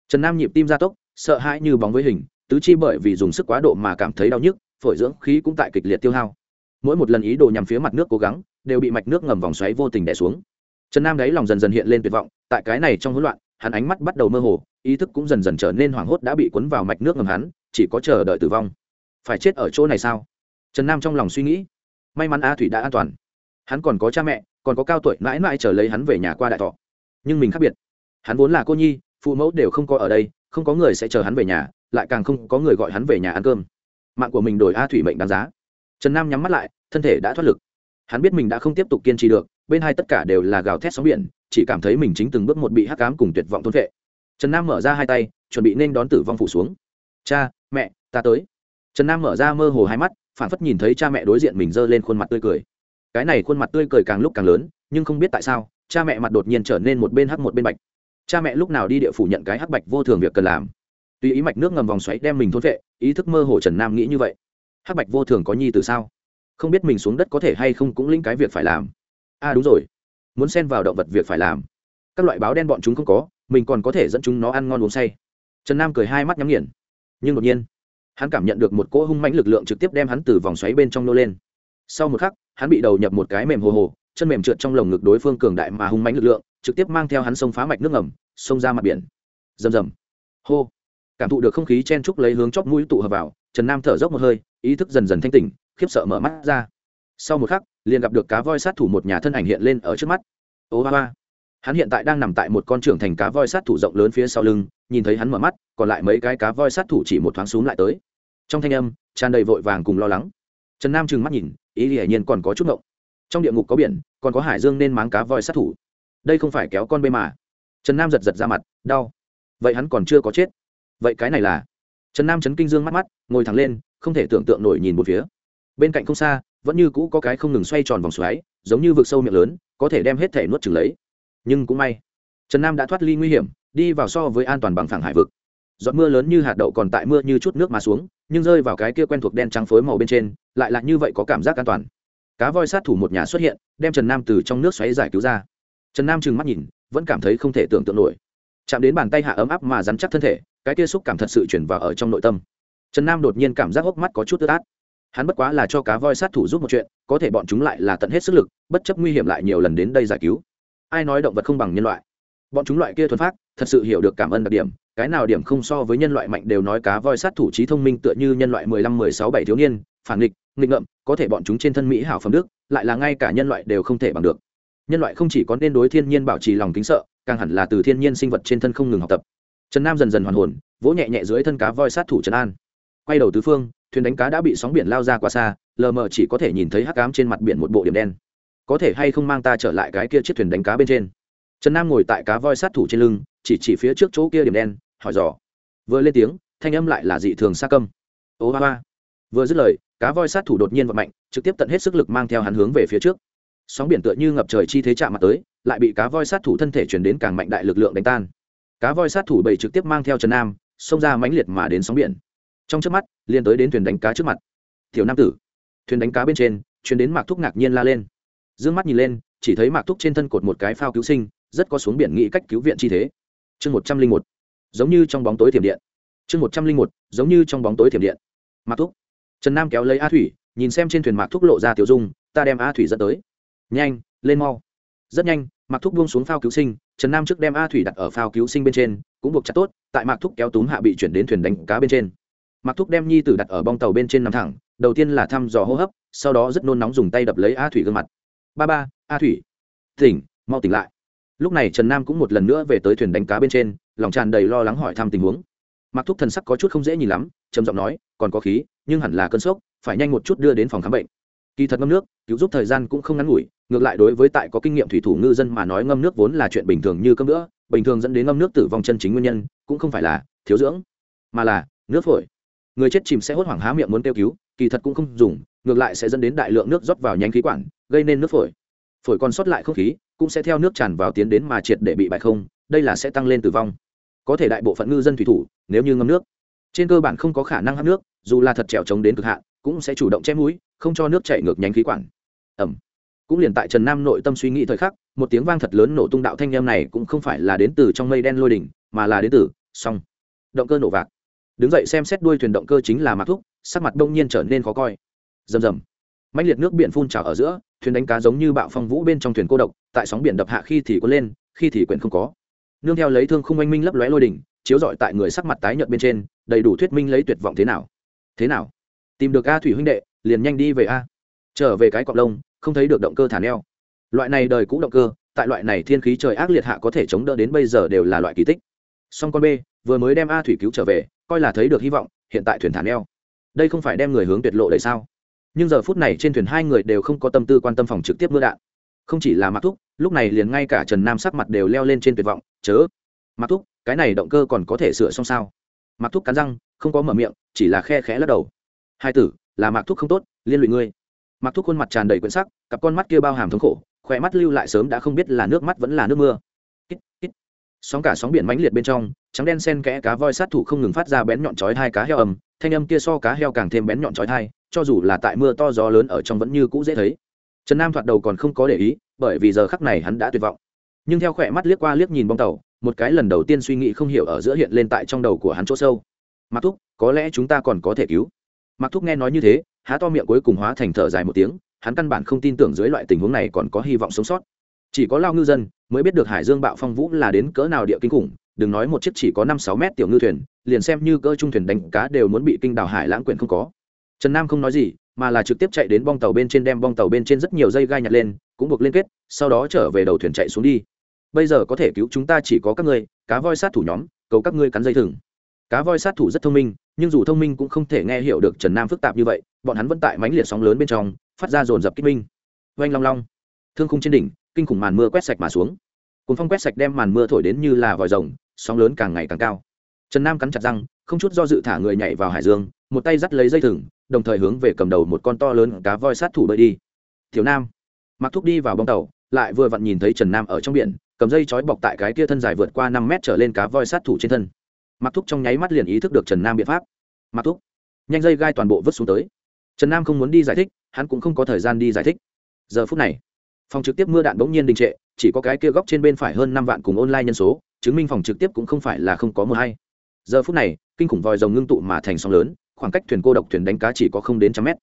Trần nam nhịp tim gia tốc, sợ hãi như bóng với hình, tứ chi bởi vì dùng sức quá độ mà cảm thấy đau nhức, phổi dưỡng khí cũng tại kịch liệt tiêu hao. Mỗi một lần ý đồ nhằm phía mặt nước cố gắng, đều bị mạch nước ngầm vòng xoáy vô tình đè xuống. Trần nam đáy lòng dần dần hiện lên tuyệt vọng, tại cái này trong hỗn loạn, hắn ánh mắt bắt đầu mơ hồ ý thức cũng dần dần trở nên hoảng hốt đã bị cuốn vào mạch nước ngầm hắn, chỉ có chờ đợi tử vong. Phải chết ở chỗ này sao? Trần nam trong lòng suy nghĩ. May mắn a thủy đã an toàn. Hắn còn có cha mẹ, còn có cao tuổi, mãi mãi chờ lấy hắn về nhà qua đại thọ. Nhưng mình khác biệt. Hắn vốn là cô nhi, phụ mẫu đều không có ở đây, không có người sẽ chờ hắn về nhà, lại càng không có người gọi hắn về nhà ăn cơm. Mạng của mình đổi a thủy mệnh đáng giá. Trần nam nhắm mắt lại, thân thể đã thoát lực. Hắn biết mình đã không tiếp tục kiên trì được, bên hai tất cả đều là gào thét sóng biển, chỉ cảm thấy mình chính từng bước một bị hắc cám cùng tuyệt vọng thôn vệ trần nam mở ra hai tay, chuẩn bị nên đón tử vong phủ xuống. Cha, mẹ, ta tới. Trần nam mở ra mơ hồ hai mắt, phản phất nhìn thấy cha mẹ đối diện mình giơ lên khuôn mặt tươi cười. Cái này khuôn mặt tươi cười càng lúc càng lớn, nhưng không biết tại sao, cha mẹ mặt đột nhiên trở nên một bên hắc một bên bạch. Cha mẹ lúc nào đi địa phủ nhận cái hắc bạch vô thường việc cần làm. Tuy ý mạch nước ngầm vòng xoáy đem mình thôn vệ, ý thức mơ hồ trần nam nghĩ như vậy. Hắc bạch vô thường có nhi từ sao? Không biết mình xuống đất có thể hay không cũng linh cái việc phải làm. A à đúng rồi, muốn xen vào động vật việc phải làm. Các loại báo đen bọn chúng không có mình còn có thể dẫn chúng nó ăn ngon uống say. Trần nam cười hai mắt nhắm nghiền. Nhưng đột nhiên, hắn cảm nhận được một cỗ hung mãnh lực lượng trực tiếp đem hắn từ vòng xoáy bên trong nô lên. Sau một khắc, hắn bị đầu nhập một cái mềm hồ hồ, chân mềm trượt trong lồng ngực đối phương cường đại mà hung mãnh lực lượng, trực tiếp mang theo hắn sông phá mạch nước ngầm, xông ra mặt biển. Rầm rầm. Hô. Cảm thụ được không khí chen trúc lấy hướng chóp mũi tụ hợp vào, trần nam thở dốc một hơi, ý thức dần dần thanh tỉnh, khiếp sợ mở mắt ra. Sau một khắc, liền gặp được cá voi sát thủ một nhà thân ảnh hiện lên ở trước mắt. Ô ba ba hắn hiện tại đang nằm tại một con trưởng thành cá voi sát thủ rộng lớn phía sau lưng, nhìn thấy hắn mở mắt, còn lại mấy cái cá voi sát thủ chỉ một thoáng xuống lại tới. Trong thanh âm, tràn đầy vội vàng cùng lo lắng. Trần nam trừng mắt nhìn, ý hiển nhiên còn có chút ngộng. Trong địa ngục có biển, còn có hải dương nên máng cá voi sát thủ. Đây không phải kéo con bê mà. Trần nam giật giật ra mặt, đau. Vậy hắn còn chưa có chết. Vậy cái này là? Trần nam chấn kinh dương mắt mắt, ngồi thẳng lên, không thể tưởng tượng nổi nhìn một phía. Bên cạnh không xa, vẫn như cũ có cái không ngừng xoay tròn vòng xoáy, giống như vực sâu miệng lớn, có thể đem hết thể nuốt chừng lấy nhưng cũng may. Trần nam đã thoát ly nguy hiểm, đi vào so với an toàn bằng phẳng hải vực. Giọt mưa lớn như hạt đậu còn tại mưa như chút nước mà xuống, nhưng rơi vào cái kia quen thuộc đen trắng phối màu bên trên, lại là như vậy có cảm giác an toàn. Cá voi sát thủ một nhà xuất hiện, đem trần nam từ trong nước xoáy giải cứu ra. Trần nam trừng mắt nhìn, vẫn cảm thấy không thể tưởng tượng nổi. Chạm đến bàn tay hạ ấm áp mà dắn chắc thân thể, cái kia xúc cảm thật sự chuyển vào ở trong nội tâm. Trần nam đột nhiên cảm giác hốc mắt có chút tức át. Hắn bất quá là cho cá voi sát thủ giúp một chuyện, có thể bọn chúng lại là tận hết sức lực, bất chấp nguy hiểm lại nhiều lần đến đây giải cứu ai nói động vật không bằng nhân loại? Bọn chúng loại kia thuần phát thật sự hiểu được cảm ơn đặc điểm, cái nào điểm không so với nhân loại mạnh đều nói cá voi sát thủ trí thông minh tựa như nhân loại mười lăm, mười sáu, bảy thiếu niên, phản nghịch nghịch ngợm, có thể bọn chúng trên thân mỹ hảo phẩm đức, lại là ngay cả nhân loại đều không thể bằng được. Nhân loại không chỉ có nên đối thiên nhiên bảo trì lòng kính sợ, càng hẳn là từ thiên nhiên sinh vật trên thân không ngừng học tập. Trần nam dần dần hoàn hồn, vỗ nhẹ nhẹ dưới thân cá voi sát thủ trần an. Quay đầu tứ phương, thuyền đánh cá đã bị sóng biển lao ra qua xa, lờ mờ chỉ có thể nhìn thấy hắc ám trên mặt biển một bộ điểm đen có thể hay không mang ta trở lại cái kia chiếc thuyền đánh cá bên trên? Trần nam ngồi tại cá voi sát thủ trên lưng, chỉ chỉ phía trước chỗ kia điểm đen, hỏi dò. Vừa lên tiếng, thanh âm lại là dị thường xa câm. Ô ba ba. Vừa dứt lời, cá voi sát thủ đột nhiên vận mạnh, trực tiếp tận hết sức lực mang theo hắn hướng về phía trước. Sóng biển tựa như ngập trời chi thế chạm mặt tới, lại bị cá voi sát thủ thân thể chuyển đến càng mạnh đại lực lượng đánh tan. Cá voi sát thủ bảy trực tiếp mang theo trần nam, xông ra mãnh liệt mà đến sóng biển. Trong trước mắt liên tới đến thuyền đánh cá trước mặt. Tiểu nam tử. Thuyền đánh cá bên trên, chuyển đến mạc thúc ngạc nhiên la lên d ư ơ n g mắt nhìn lên, chỉ thấy mạc thúc trên thân cột một cái phao cứu sinh, rất có xuống biển nghĩ cách cứu viện chi thế. Chương một trăm linh một, giống như trong bóng tối thiểm điện. Chương một trăm linh một, giống như trong bóng tối thiểm điện. Mạc thúc. Trần nam kéo lấy a thủy, nhìn xem trên thuyền mạc thúc lộ ra tiểu dung, ta đem a thủy dẫn tới. Nhanh, lên mau. Rất nhanh, mạc thúc buông xuống phao cứu sinh, trần nam trước đem a thủy đặt ở phao cứu sinh bên trên, cũng buộc chặt tốt, tại mạc thúc kéo túm hạ bị chuyển đến thuyền đánh cá bên trên. Mạc thúc đem nhi tử đặt ở bong tàu bên trên nằm thẳng, đầu tiên là thăm dò hô hấp, sau đó rất nôn nóng dùng tay đập lấy a thủy gương mặt ba ba, a thủy. Tỉnh, mau tỉnh lại. Lúc này trần nam cũng một lần nữa về tới thuyền đánh cá bên trên, lòng tràn đầy lo lắng hỏi thăm tình huống. Mặc thúc thần sắc có chút không dễ nhìn lắm, trầm giọng nói, còn có khí, nhưng hẳn là cơn sốc, phải nhanh một chút đưa đến phòng khám bệnh. Kỳ thật ngâm nước, cứu giúp thời gian cũng không ngắn ngủi, ngược lại đối với tại có kinh nghiệm thủy thủ ngư dân mà nói ngâm nước vốn là chuyện bình thường như cơm nữa bình thường dẫn đến ngâm nước tử vong chân chính nguyên nhân, cũng không phải là thiếu dưỡng, mà là nước phổi. Người chết chìm sẽ hốt hoảng há miệng muốn kêu cứu, kỳ thật cũng không dùng, ngược lại sẽ dẫn đến đại lượng nước rót vào nhánh khí quản gây nên nước phổi. Phổi còn sót lại không khí, cũng sẽ theo nước tràn vào tiến đến mà triệt để bị bại không, đây là sẽ tăng lên tử vong. Có thể đại bộ phận ngư dân thủy thủ, nếu như ngâm nước, trên cơ bản không có khả năng hấp nước, dù là thật trèo trống đến cực hạn, cũng sẽ chủ động che mũi, không cho nước chảy ngược nhánh khí quản. Ẩm. Cũng liền tại trần nam nội tâm suy nghĩ thời khắc, một tiếng vang thật lớn nổ tung đạo thanh em này cũng không phải là đến từ trong mây đen lôi đỉnh, mà là đến từ, song. Động cơ nổ vạc. Đứng dậy xem xét đuôi thuyền động cơ chính là mặc thúc, sắc mặt đông nhiên trở nên khó coi. Rầm rầm mạnh liệt nước biển phun trào ở giữa, thuyền đánh cá giống như bạo phong vũ bên trong thuyền cô độc, tại sóng biển đập hạ khi thì có lên, khi thì quyển không có. Nương theo lấy thương khung oanh minh lấp lóe lôi đỉnh, chiếu rọi tại người sắc mặt tái nhợt bên trên, đầy đủ thuyết minh lấy tuyệt vọng thế nào. Thế nào? Tìm được a thủy huynh đệ, liền nhanh đi về a. Trở về cái cọp lông, không thấy được động cơ thả neo. Loại này đời cũ động cơ, tại loại này thiên khí trời ác liệt hạ có thể chống đỡ đến bây giờ đều là loại kỳ tích. Song con b, vừa mới đem a thủy cứu trở về, coi là thấy được hy vọng, hiện tại thuyền thả neo. Đây không phải đem người hướng tuyệt lộ đấy sao? Nhưng giờ phút này trên thuyền hai người đều không có tâm tư quan tâm phòng trực tiếp mưa đạn. Không chỉ là mặc thúc lúc này liền ngay cả trần nam sắc mặt đều leo lên trên tuyệt vọng chớ mặc thúc cái này động cơ còn có thể sửa xong sao? Mặc thúc cắn răng không có mở miệng chỉ là khe khẽ lắc đầu. Hai tử là mặc thúc không tốt liên lụy ngươi. Mặc thúc khuôn mặt tràn đầy quyển sắc cặp con mắt kia bao hàm thống khổ khỏe mắt lưu lại sớm đã không biết là nước mắt vẫn là nước mưa. Ít, ít. sóng cả sóng biển mãnh liệt bên trong trắng đen sen kẽ cá voi sát thủ không ngừng phát ra bén nhọn chói hai cá heo ầm thanh âm kia so cá heo càng thêm bén nhọn chói thai cho dù là tại mưa to gió lớn ở trong vẫn như cũ dễ thấy. Trần nam thoạt đầu còn không có để ý, bởi vì giờ khắc này hắn đã tuyệt vọng. Nhưng theo khỏe mắt liếc qua liếc nhìn bong tàu, một cái lần đầu tiên suy nghĩ không hiểu ở giữa hiện lên tại trong đầu của hắn chỗ sâu. Mặc thúc, có lẽ chúng ta còn có thể cứu. Mặc thúc nghe nói như thế, há to miệng cuối cùng hóa thành thở dài một tiếng, hắn căn bản không tin tưởng dưới loại tình huống này còn có hy vọng sống sót. Chỉ có lao ngư dân mới biết được hải dương bạo phong vũ là đến cỡ nào địa kinh khủng, đừng nói một chiếc chỉ có năm sáu mét tiểu ngư thuyền, liền xem như cơ trung thuyền đánh cá đều muốn bị kinh đảo hải lãng quyển không có trần nam không nói gì, mà là trực tiếp chạy đến bong tàu bên trên đem bong tàu bên trên rất nhiều dây gai nhặt lên, cũng buộc liên kết, sau đó trở về đầu thuyền chạy xuống đi. Bây giờ có thể cứu chúng ta chỉ có các ngươi, cá voi sát thủ nhóm, cầu các ngươi cắn dây thừng. Cá voi sát thủ rất thông minh, nhưng dù thông minh cũng không thể nghe hiểu được trần nam phức tạp như vậy, bọn hắn vẫn tại mánh liệt sóng lớn bên trong, phát ra dồn dập kích minh. Oanh long long. Thương khung trên đỉnh, kinh khủng màn mưa quét sạch mà xuống. Cuốn phong quét sạch đem màn mưa thổi đến như là vòi rồng, sóng lớn càng ngày càng cao. Trần nam cắn chặt răng, không chút do dự thả người nhảy vào hải dương, một tay dắt lấy dây thừng đồng thời hướng về cầm đầu một con to lớn cá voi sát thủ bơi đi. Thiếu nam. Mặc thúc đi vào bong tàu, lại vừa vặn nhìn thấy trần nam ở trong biển, cầm dây trói bọc tại cái kia thân dài vượt qua năm mét trở lên cá voi sát thủ trên thân. Mặc thúc trong nháy mắt liền ý thức được trần nam biện pháp. Mặc thúc. Nhanh dây gai toàn bộ vứt xuống tới. Trần nam không muốn đi giải thích, hắn cũng không có thời gian đi giải thích. Giờ phút này, phòng trực tiếp mưa đạn bỗng nhiên đình trệ, chỉ có cái kia góc trên bên phải hơn năm vạn cùng online nhân số, chứng minh phòng trực tiếp cũng không phải là không có mưa hay. Giờ phút này, kinh khủng vòi rồng ngưng tụ mà thành sóng lớn khoảng cách thuyền cô độc thuyền đánh cá chỉ có không đến trăm mét.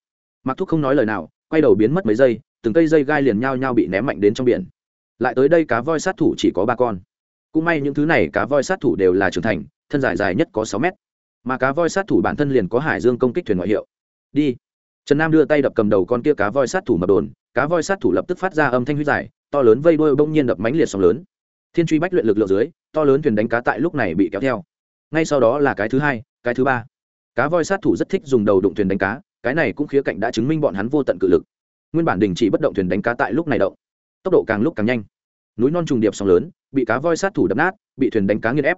Mặc thúc không nói lời nào, quay đầu biến mất mấy giây, từng cây dây gai liền nhao nhao bị ném mạnh đến trong biển. Lại tới đây cá voi sát thủ chỉ có ba con. Cũng may những thứ này cá voi sát thủ đều là trưởng thành, thân dài dài nhất có sáu mét. Mà cá voi sát thủ bản thân liền có hải dương công kích thuyền ngoại hiệu. Đi. Trần nam đưa tay đập cầm đầu con kia cá voi sát thủ mập đồn, cá voi sát thủ lập tức phát ra âm thanh huyết dài to lớn vây đôi bỗng nhiên đập mánh liệt sóng lớn. Thiên truy bách luyện lực lượng dưới, to lớn thuyền đánh cá tại lúc này bị kéo theo. Ngay sau đó là cái thứ hai, cái thứ ba cá voi sát thủ rất thích dùng đầu đụng thuyền đánh cá, cái này cũng khía cạnh đã chứng minh bọn hắn vô tận cự lực. Nguyên bản đình chỉ bất động thuyền đánh cá tại lúc này động. Tốc độ càng lúc càng nhanh. Núi non trùng điệp sóng lớn, bị cá voi sát thủ đập nát, bị thuyền đánh cá nghiền ép.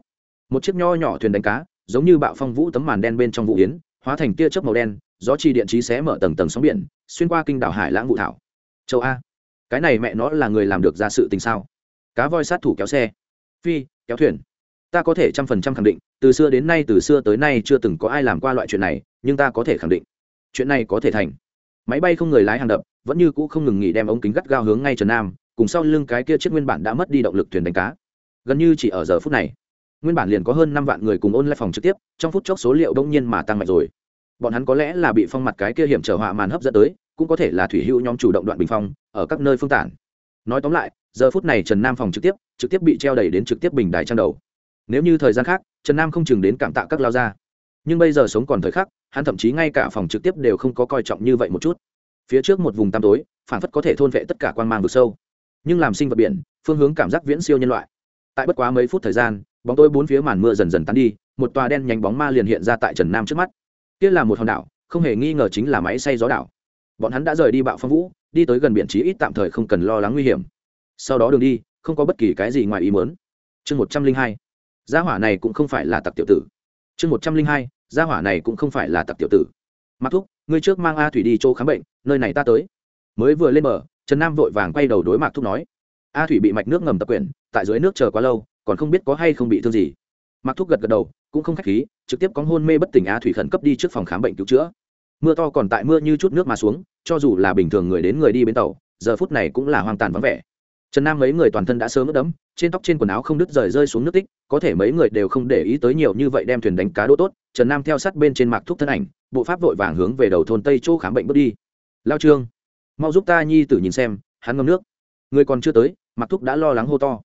Một chiếc nho nhỏ thuyền đánh cá, giống như bạo phong vũ tấm màn đen bên trong vụ yến, hóa thành tia chớp màu đen, gió chi điện trí xé mở tầng tầng sóng biển, xuyên qua kinh đảo hải lãng vụ thảo. Châu a, cái này mẹ nó là người làm được ra sự tình sao? Cá voi sát thủ kéo xe. Phi, kéo thuyền ta có thể trăm phần trăm khẳng định, từ xưa đến nay, từ xưa tới nay chưa từng có ai làm qua loại chuyện này, nhưng ta có thể khẳng định, chuyện này có thể thành. Máy bay không người lái hàng đập, vẫn như cũ không ngừng nghỉ đem ống kính gắt gao hướng ngay trần nam, cùng sau lưng cái kia chiếc nguyên bản đã mất đi động lực thuyền đánh cá. Gần như chỉ ở giờ phút này, nguyên bản liền có hơn năm vạn người cùng ôn lại phòng trực tiếp, trong phút chốc số liệu đông nhiên mà tăng mạnh rồi. Bọn hắn có lẽ là bị phong mặt cái kia hiểm trở họa màn hấp dẫn tới, cũng có thể là thủy hữu nhóm chủ động đoạn bình phong, ở các nơi phương tản. Nói tóm lại, giờ phút này trần nam phòng trực tiếp trực tiếp bị treo đẩy đến trực tiếp bình đài trang đầu nếu như thời gian khác, trần nam không chừng đến cảm tạ các lao gia. Nhưng bây giờ sống còn thời khắc, hắn thậm chí ngay cả phòng trực tiếp đều không có coi trọng như vậy một chút. Phía trước một vùng tăm tối, phản phất có thể thôn vệ tất cả quan mang vực sâu. Nhưng làm sinh vật biển, phương hướng cảm giác viễn siêu nhân loại. Tại bất quá mấy phút thời gian, bóng tối bốn phía màn mưa dần dần tan đi, một tòa đen nhánh bóng ma liền hiện ra tại trần nam trước mắt. Kia là một hòn đảo, không hề nghi ngờ chính là máy xay gió đảo. Bọn hắn đã rời đi bạo phong vũ, đi tới gần biển trí ít tạm thời không cần lo lắng nguy hiểm. Sau đó đường đi, không có bất kỳ cái gì ngoài ý mớn chương một trăm linh hai gia hỏa này cũng không phải là tặc tiểu tử. Chương một trăm linh hai, gia hỏa này cũng không phải là tặc tiểu tử. Mặc thúc, ngươi trước mang a thủy đi chỗ khám bệnh, nơi này ta tới. Mới vừa lên bờ, trần nam vội vàng quay đầu đối mạc thúc nói. A thủy bị mạch nước ngầm tập quyển, tại dưới nước chờ quá lâu, còn không biết có hay không bị thương gì. Mạc thúc gật gật đầu, cũng không k h á c h khí, trực tiếp có hôn mê bất tỉnh a thủy khẩn cấp đi trước phòng khám bệnh cứu chữa. Mưa to còn tại mưa như chút nước mà xuống, cho dù là bình thường người đến người đi bến tàu, giờ phút này cũng là hoang tàn vắng vẻ. Trần nam mấy người toàn thân đã sớm ướt đẫm trên tóc trên quần áo không đứt rời rơi xuống nước tích, có thể mấy người đều không để ý tới nhiều như vậy đem thuyền đánh cá đỗ tốt, trần nam theo sát bên trên mạc thúc thân ảnh, bộ pháp vội vàng hướng về đầu thôn tây chỗ khám bệnh bước đi. Lao trương, mau giúp ta nhi tử nhìn xem, hắn ngâm nước. Người còn chưa tới, mạc thúc đã lo lắng hô to.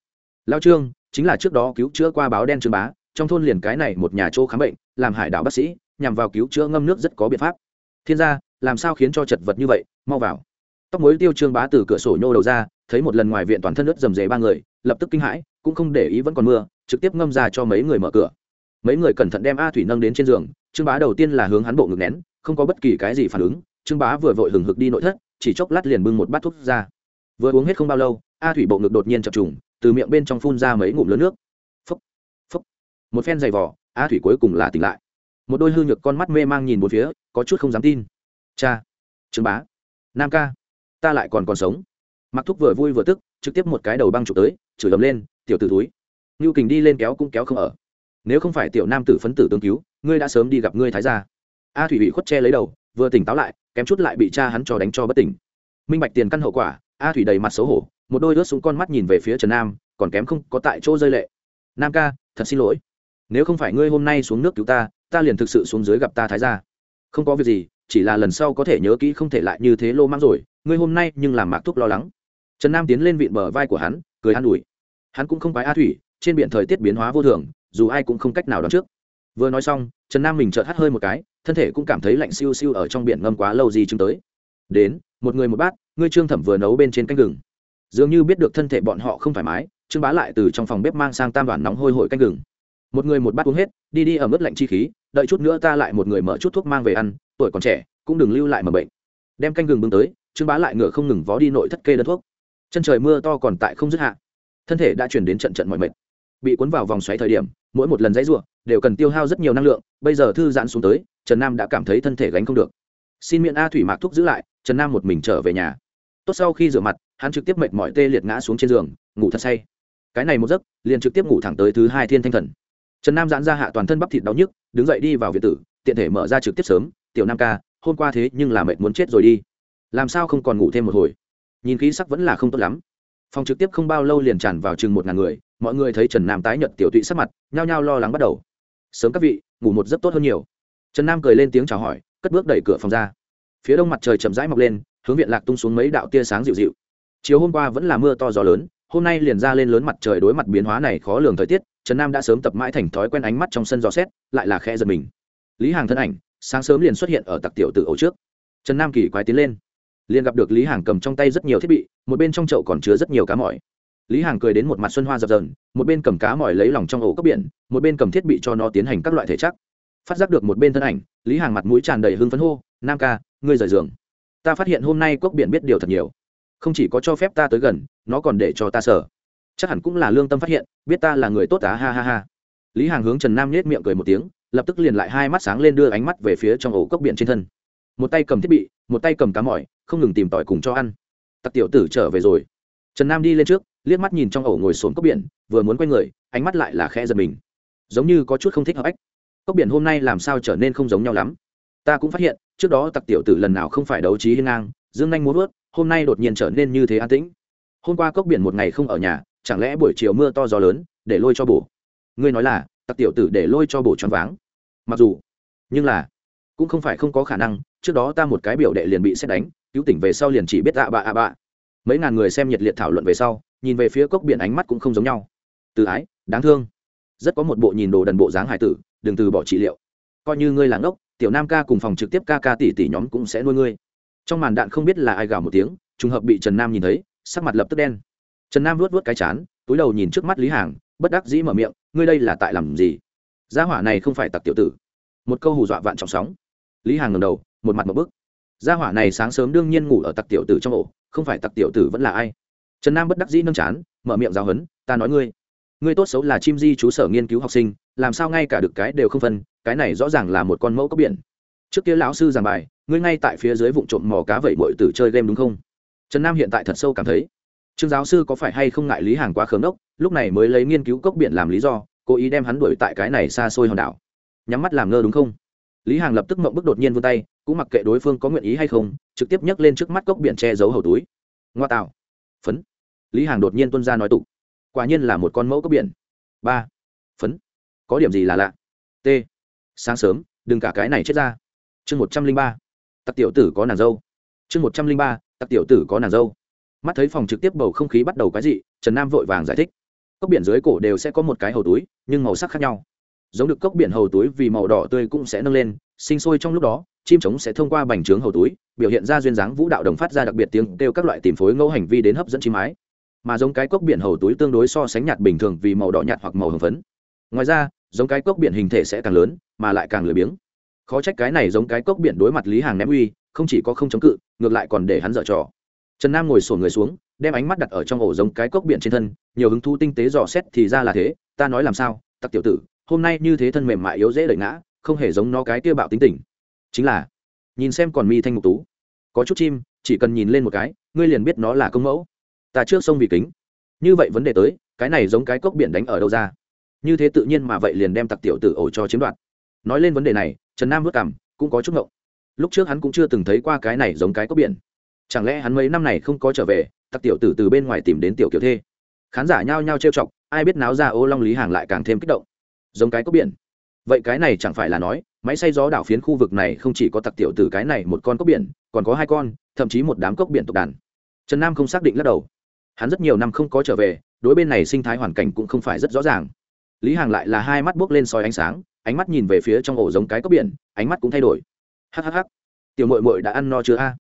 Lao trương, chính là trước đó cứu chữa qua báo đen trương bá, trong thôn liền cái này một nhà chỗ khám bệnh, làm hải đảo bác sĩ, nhằm vào cứu chữa ngâm nước rất có biện pháp. Thiên gia, làm sao khiến cho chật vật như vậy, mau vào tóc mối tiêu trương bá từ cửa sổ nhô đầu ra, thấy một lần ngoài viện toàn thân ướt dầm dề ba người, lập tức kinh hãi, cũng không để ý vẫn còn mưa, trực tiếp ngâm ra cho mấy người mở cửa. Mấy người cẩn thận đem a thủy nâng đến trên giường, trương bá đầu tiên là hướng hắn bộ ngực nén, không có bất kỳ cái gì phản ứng, trương bá vừa vội hừng hực đi nội thất, chỉ chốc lát liền bưng một bát thuốc ra. Vừa uống hết không bao lâu, a thủy bộ ngực đột nhiên chập trùng, từ miệng bên trong phun ra mấy ngụm lớn nước. Phúc phúc một phen dày vỏ a thủy cuối cùng là tỉnh lại. Một đôi hư nhược con mắt mê mang nhìn một phía, có chút không dám tin. Cha, trương bá. Nam ca ta lại còn còn sống. Mặc thúc vừa vui vừa tức, trực tiếp một cái đầu băng chụp tới, chửi ầm lên, tiểu t ử túi ngưu kình đi lên kéo cũng kéo không ở. Nếu không phải tiểu nam tử phấn tử tương cứu, ngươi đã sớm đi gặp ngươi thái gia. A thủy bị khuất che lấy đầu, vừa tỉnh táo lại, kém chút lại bị cha hắn cho đánh cho bất tỉnh. Minh bạch tiền căn hậu quả, a thủy đầy mặt xấu hổ, một đôi ướt xuống con mắt nhìn về phía trần nam, còn kém không có tại chỗ rơi lệ. Nam ca, thật xin lỗi. Nếu không phải ngươi hôm nay xuống nước cứu ta ta liền thực sự xuống dưới gặp ta thái gia. Không có việc gì chỉ là lần sau có thể nhớ kỹ không thể lại như thế lô mang rồi, ngươi hôm nay nhưng làm mạc thúc lo lắng. Trần nam tiến lên vịn bờ vai của hắn, cười an ủi. Hắn cũng không quái a thủy, trên biển thời tiết biến hóa vô thường, dù ai cũng không cách nào đoán trước. Vừa nói xong, trần nam mình chợt hắt hơi một cái, thân thể cũng cảm thấy lạnh siêu siêu ở trong biển ngâm quá lâu gì chứng tới. Đến, một người một bát, ngươi trương thẩm vừa nấu bên trên canh gừng. Dường như biết được thân thể bọn họ không thoải mái, trương bá lại từ trong phòng bếp mang sang tam đoàn nóng hôi hổi canh gừng. Một người một bát uống hết, đi đi ở mức lạnh chi khí, đợi chút nữa ta lại một người mở chút thuốc mang về ăn tuổi còn trẻ, cũng đừng lưu lại mà bệnh. Đem canh gừng bưng tới, trương bá lại ngựa không ngừng vó đi nội thất kê đơn thuốc. Chân trời mưa to còn tại không dứt hạ. Thân thể đã chuyển đến trận trận mọi mệt. Bị cuốn vào vòng xoáy thời điểm, mỗi một lần dãy ruộng đều cần tiêu hao rất nhiều năng lượng, bây giờ thư giãn xuống tới, trần nam đã cảm thấy thân thể gánh không được. Xin miệng a thủy mạc thuốc giữ lại, trần nam một mình trở về nhà. Tốt sau khi rửa mặt, hắn trực tiếp mệt mỏi tê liệt ngã xuống trên giường, ngủ thật say. Cái này một giấc, liền trực tiếp ngủ thẳng tới thứ hai thiên thanh thần. Trần nam giãn ra hạ toàn thân bắp thịt đau nhức, đứng dậy đi vào viện tử, tiện thể mở ra trực tiếp sớm tiểu nam ca, hôm qua thế nhưng là mệt muốn chết rồi đi. Làm sao không còn ngủ thêm một hồi? Nhìn khí sắc vẫn là không tốt lắm. Phòng trực tiếp không bao lâu liền tràn vào chừng một ngàn người, mọi người thấy trần nam tái nhợt tiểu tụy sắc mặt, nhao nhao lo lắng bắt đầu. Sớm các vị, ngủ một giấc tốt hơn nhiều. Trần nam cười lên tiếng chào hỏi, cất bước đẩy cửa phòng ra. Phía đông mặt trời chậm rãi mọc lên, hướng viện lạc tung xuống mấy đạo tia sáng dịu dịu. Chiều hôm qua vẫn là mưa to gió lớn, hôm nay liền ra lên lớn mặt trời đối mặt biến hóa này khó lường thời tiết, trần nam đã sớm tập mãi thành thói quen ánh mắt trong sân gió xét, lại là khe giật mình. Lý hàng thân ảnh sáng sớm liền xuất hiện ở tặc tiểu từ ổ trước. Trần nam kỳ quái tiến lên. Liền gặp được lý hàng cầm trong tay rất nhiều thiết bị, một bên trong chậu còn chứa rất nhiều cá mỏi lý hàng cười đến một mặt xuân hoa dập dờn, một bên cầm cá mỏi lấy lòng trong ổ cấp biển, một bên cầm thiết bị cho nó tiến hành các loại thể chắc phát giác được một bên thân ảnh, lý hàng mặt mũi tràn đầy hưng phấn hô, nam ca, ngươi rời giường. Ta phát hiện hôm nay cốc biển biết điều thật nhiều. Không chỉ có cho phép ta tới gần, nó còn để cho ta sở chắc hẳn cũng là lương tâm phát hiện, biết ta là người tốt á, ha ha ha. Lý hàng hướng trần nam nhét miệng cười một tiếng lập tức liền lại hai mắt sáng lên đưa ánh mắt về phía trong ổ cốc biển trên thân. Một tay cầm thiết bị, một tay cầm cá mỏi, không ngừng tìm tỏi cùng cho ăn. Tặc tiểu tử trở về rồi. Trần nam đi lên trước, liếc mắt nhìn trong ổ ngồi xuống cốc biển, vừa muốn quay người, ánh mắt lại là khẽ giật mình. Giống như có chút không thích hợp ách. Cốc biển hôm nay làm sao trở nên không giống nhau lắm? Ta cũng phát hiện, trước đó tặc tiểu tử lần nào không phải đấu trí hiên ngang, dương nhanh muốn vớt, hôm nay đột nhiên trở nên như thế an tĩnh. Hôm qua cốc biển một ngày không ở nhà, chẳng lẽ buổi chiều mưa to gió lớn, để lôi cho bổ? Ngươi nói là tặc tiểu tử để lôi cho bổ choáng váng. Mặc dù, nhưng là, cũng không phải không có khả năng, trước đó ta một cái biểu đệ liền bị xét đánh, cứu tỉnh về sau liền chỉ biết ạ bạ ạ bạ. Mấy ngàn người xem nhiệt liệt thảo luận về sau, nhìn về phía cốc biển ánh mắt cũng không giống nhau. Từ ái, đáng thương. Rất có một bộ nhìn đồ đần bộ dáng hải tử, đừng từ bỏ trị liệu. Coi như ngươi là ngốc, tiểu nam ca cùng phòng trực tiếp ca ca tỷ tỷ nhóm cũng sẽ nuôi ngươi. Trong màn đạn không biết là ai gào một tiếng, trùng hợp bị trần nam nhìn thấy, sắc mặt lập tức đen. Trần nam luốt vớt cái chán, túi đầu nhìn trước mắt lý hàng, bất đắc dĩ mở miệng ngươi đây là tại làm gì? Gia hỏa này không phải tặc tiểu tử. Một câu hù dọa vạn trọng sóng. Lý hàng ngầm đầu, một mặt một bức. Gia hỏa này sáng sớm đương nhiên ngủ ở tặc tiểu tử trong ổ, không phải tặc tiểu tử vẫn là ai? Trần nam bất đắc dĩ nâng chán, mở miệng giáo hấn ta nói ngươi ngươi tốt xấu là chim di chú sở nghiên cứu học sinh, làm sao ngay cả được cái đều không phân, cái này rõ ràng là một con mẫu có biển. Trước kia lão sư giảng bài, ngươi ngay tại phía dưới vụ trộm mò cá vậy bội tử chơi game đúng không? Trần nam hiện tại thật sâu cảm thấy trương giáo sư có phải hay không ngại lý hàng quá khớm đốc, lúc này mới lấy nghiên cứu cốc biển làm lý do, cố ý đem hắn đuổi tại cái này xa xôi hòn đảo. Nhắm mắt làm ngơ đúng không? Lý hàng lập tức mộng bức đột nhiên vươn tay, cũng mặc kệ đối phương có nguyện ý hay không, trực tiếp nhấc lên trước mắt cốc biển che giấu hầu túi. Ngoa tạo. Phấn. Lý hàng đột nhiên tuân ra nói tục quả nhiên là một con mẫu cốc biển. Ba. Phấn. Có điểm gì là lạ? T. Sáng sớm, đừng cả cái này chết ra. Chương một trăm linh ba. Tặc tiểu tử có nàng dâu. Chương một trăm linh ba, tặc tiểu tử có nàng dâu mắt thấy phòng trực tiếp bầu không khí bắt đầu cái gì trần nam vội vàng giải thích. Cốc biển dưới cổ đều sẽ có một cái hầu túi, nhưng màu sắc khác nhau. Giống được cốc biển hầu túi vì màu đỏ tươi cũng sẽ nâng lên, sinh sôi trong lúc đó, chim trống sẽ thông qua bành trướng hầu túi, biểu hiện ra duyên dáng vũ đạo đồng phát ra đặc biệt tiếng kêu các loại tìm phối ngẫu hành vi đến hấp dẫn chim mái mà giống cái cốc biển hầu túi tương đối so sánh nhạt bình thường vì màu đỏ nhạt hoặc màu hồng phấn. Ngoài ra, giống cái cốc biển hình thể sẽ càng lớn, mà lại càng lười biếng. Khó trách cái này giống cái cốc biển đối mặt lý hàng ném uy, không chỉ có không chống cự, ngược lại còn để hắn dở trò trần nam ngồi sổn người xuống, đem ánh mắt đặt ở trong ổ giống cái cốc biển trên thân, nhiều hứng thu tinh tế dò xét thì ra là thế, ta nói làm sao, tặc tiểu tử, hôm nay như thế thân mềm mại yếu dễ đẩy ngã, không hề giống nó cái kia bạo tính tình. Chính là, nhìn xem còn mi thanh mục tú, có chút chim, chỉ cần nhìn lên một cái, ngươi liền biết nó là công mẫu. Ta trước sông vì kính. Như vậy vấn đề tới, cái này giống cái cốc biển đánh ở đâu ra? Như thế tự nhiên mà vậy liền đem tặc tiểu tử ổ cho chiếm đoạt. Nói lên vấn đề này, trần nam vất cảm cũng có chút ngộng. Lúc trước hắn cũng chưa từng thấy qua cái này giống cái cốc biển chẳng lẽ hắn mấy năm này không có trở về, tặc tiểu tử từ bên ngoài tìm đến tiểu kiểu thê. Khán giả nhao nhao trêu chọc, ai biết náo ra ô long lý hàng lại càng thêm kích động. Giống cái cốc biển. Vậy cái này chẳng phải là nói, máy xay gió đảo phiến khu vực này không chỉ có tặc tiểu tử cái này một con cốc biển, còn có hai con, thậm chí một đám cốc biển tộc đàn. Trần nam không xác định lắc đầu. Hắn rất nhiều năm không có trở về, đối bên này sinh thái hoàn cảnh cũng không phải rất rõ ràng. Lý hàng lại là hai mắt buốc lên soi ánh sáng, ánh mắt nhìn về phía trong ổ giống cái cốc biển, ánh mắt cũng thay đổi. Hhh tiểu mội mội đã ăn no chưa a?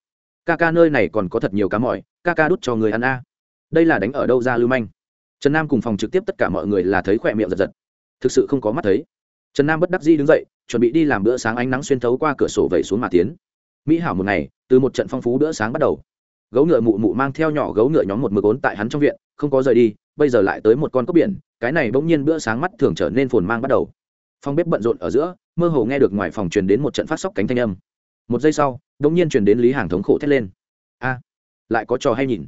Ca ca nơi này còn có thật nhiều cá mỏi ca ca đút cho người ăn a. Đây là đánh ở đâu ra lưu manh? Trần nam cùng phòng trực tiếp tất cả mọi người là thấy khỏe miệng giật giật. Thực sự không có mắt thấy. Trần nam bất đắc dĩ đứng dậy, chuẩn bị đi làm bữa sáng ánh nắng xuyên thấu qua cửa sổ vẩy xuống mà tiến. Mỹ hảo một ngày, từ một trận phong phú bữa sáng bắt đầu. Gấu ngựa mụ mụ mang theo nhỏ gấu ngựa nhóm một mực ốn tại hắn trong viện, không có rời đi, bây giờ lại tới một con cốc biển, cái này bỗng nhiên bữa sáng mắt thường trở nên phồn mang bắt đầu. Phong bếp bận rộn ở giữa, mơ hồ nghe được ngoài phòng truyền đến một trận phát sóc cánh thanh âm. Một giây sau bỗng nhiên truyền đến lý hàng thống khổ thét lên. A, lại có trò hay nhìn.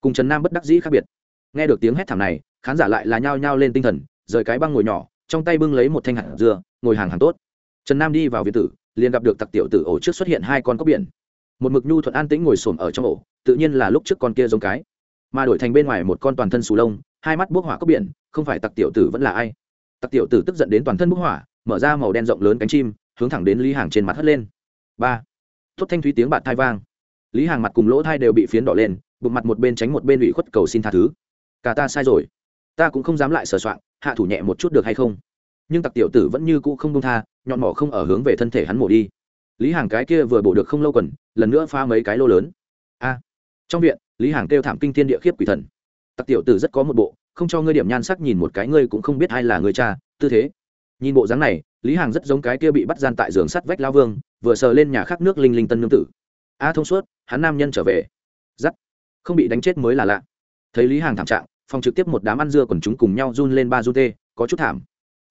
Cùng trần nam bất đắc dĩ khác biệt. Nghe được tiếng hét thảm này, khán giả lại là nhao nhao lên tinh thần, rời cái băng ngồi nhỏ, trong tay bưng lấy một thanh hạt dưa, ngồi hàng hàng tốt. Trần nam đi vào việt tử, liền gặp được tặc tiểu tử ổ trước xuất hiện hai con cóc biển. Một mực nhu thuận an tĩnh ngồi xổm ở trong ổ, tự nhiên là lúc trước con kia giống cái. Mà đổi thành bên ngoài một con toàn thân sù lông, hai mắt bốc hỏa cóc biển, không phải tặc tiểu tử vẫn là ai? Tặc tiểu tử tức giận đến toàn thân bốc hỏa, mở ra màu đen rộng lớn cánh chim, hướng thẳng đến lý hàng trên mặt hất lên. Ba thốt thanh thúy tiếng bạt thai vang. Lý hàng mặt cùng lỗ thai đều bị phiến đỏ lên bụng mặt một bên tránh một bên ủy khuất cầu xin tha thứ. Cả ta sai rồi. Ta cũng không dám lại sờ soạn, hạ thủ nhẹ một chút được hay không? Nhưng tặc tiểu tử vẫn như cũ không công tha, nhọn mỏ không ở hướng về thân thể hắn mổ đi. Lý hàng cái kia vừa bổ được không lâu quần, lần nữa pha mấy cái lô lớn. A. Trong viện, lý hàng kêu thảm kinh thiên địa khiếp quỷ thần. Tặc tiểu tử rất có một bộ, không cho ngươi điểm nhan sắc nhìn một cái ngươi cũng không biết ai là người cha, tư thế. Nhìn bộ dáng này, lý hàng rất giống cái kia bị bắt gian tại giường sắt vách lao vương vừa sờ lên nhà khác nước linh linh tân nương tử. A thông suốt, hắn nam nhân trở về. Giắt không bị đánh chết mới là lạ. Thấy lý hàng thảm trạng, phòng trực tiếp một đám ăn dưa còn chúng cùng nhau run lên ba run tê, có chút thảm.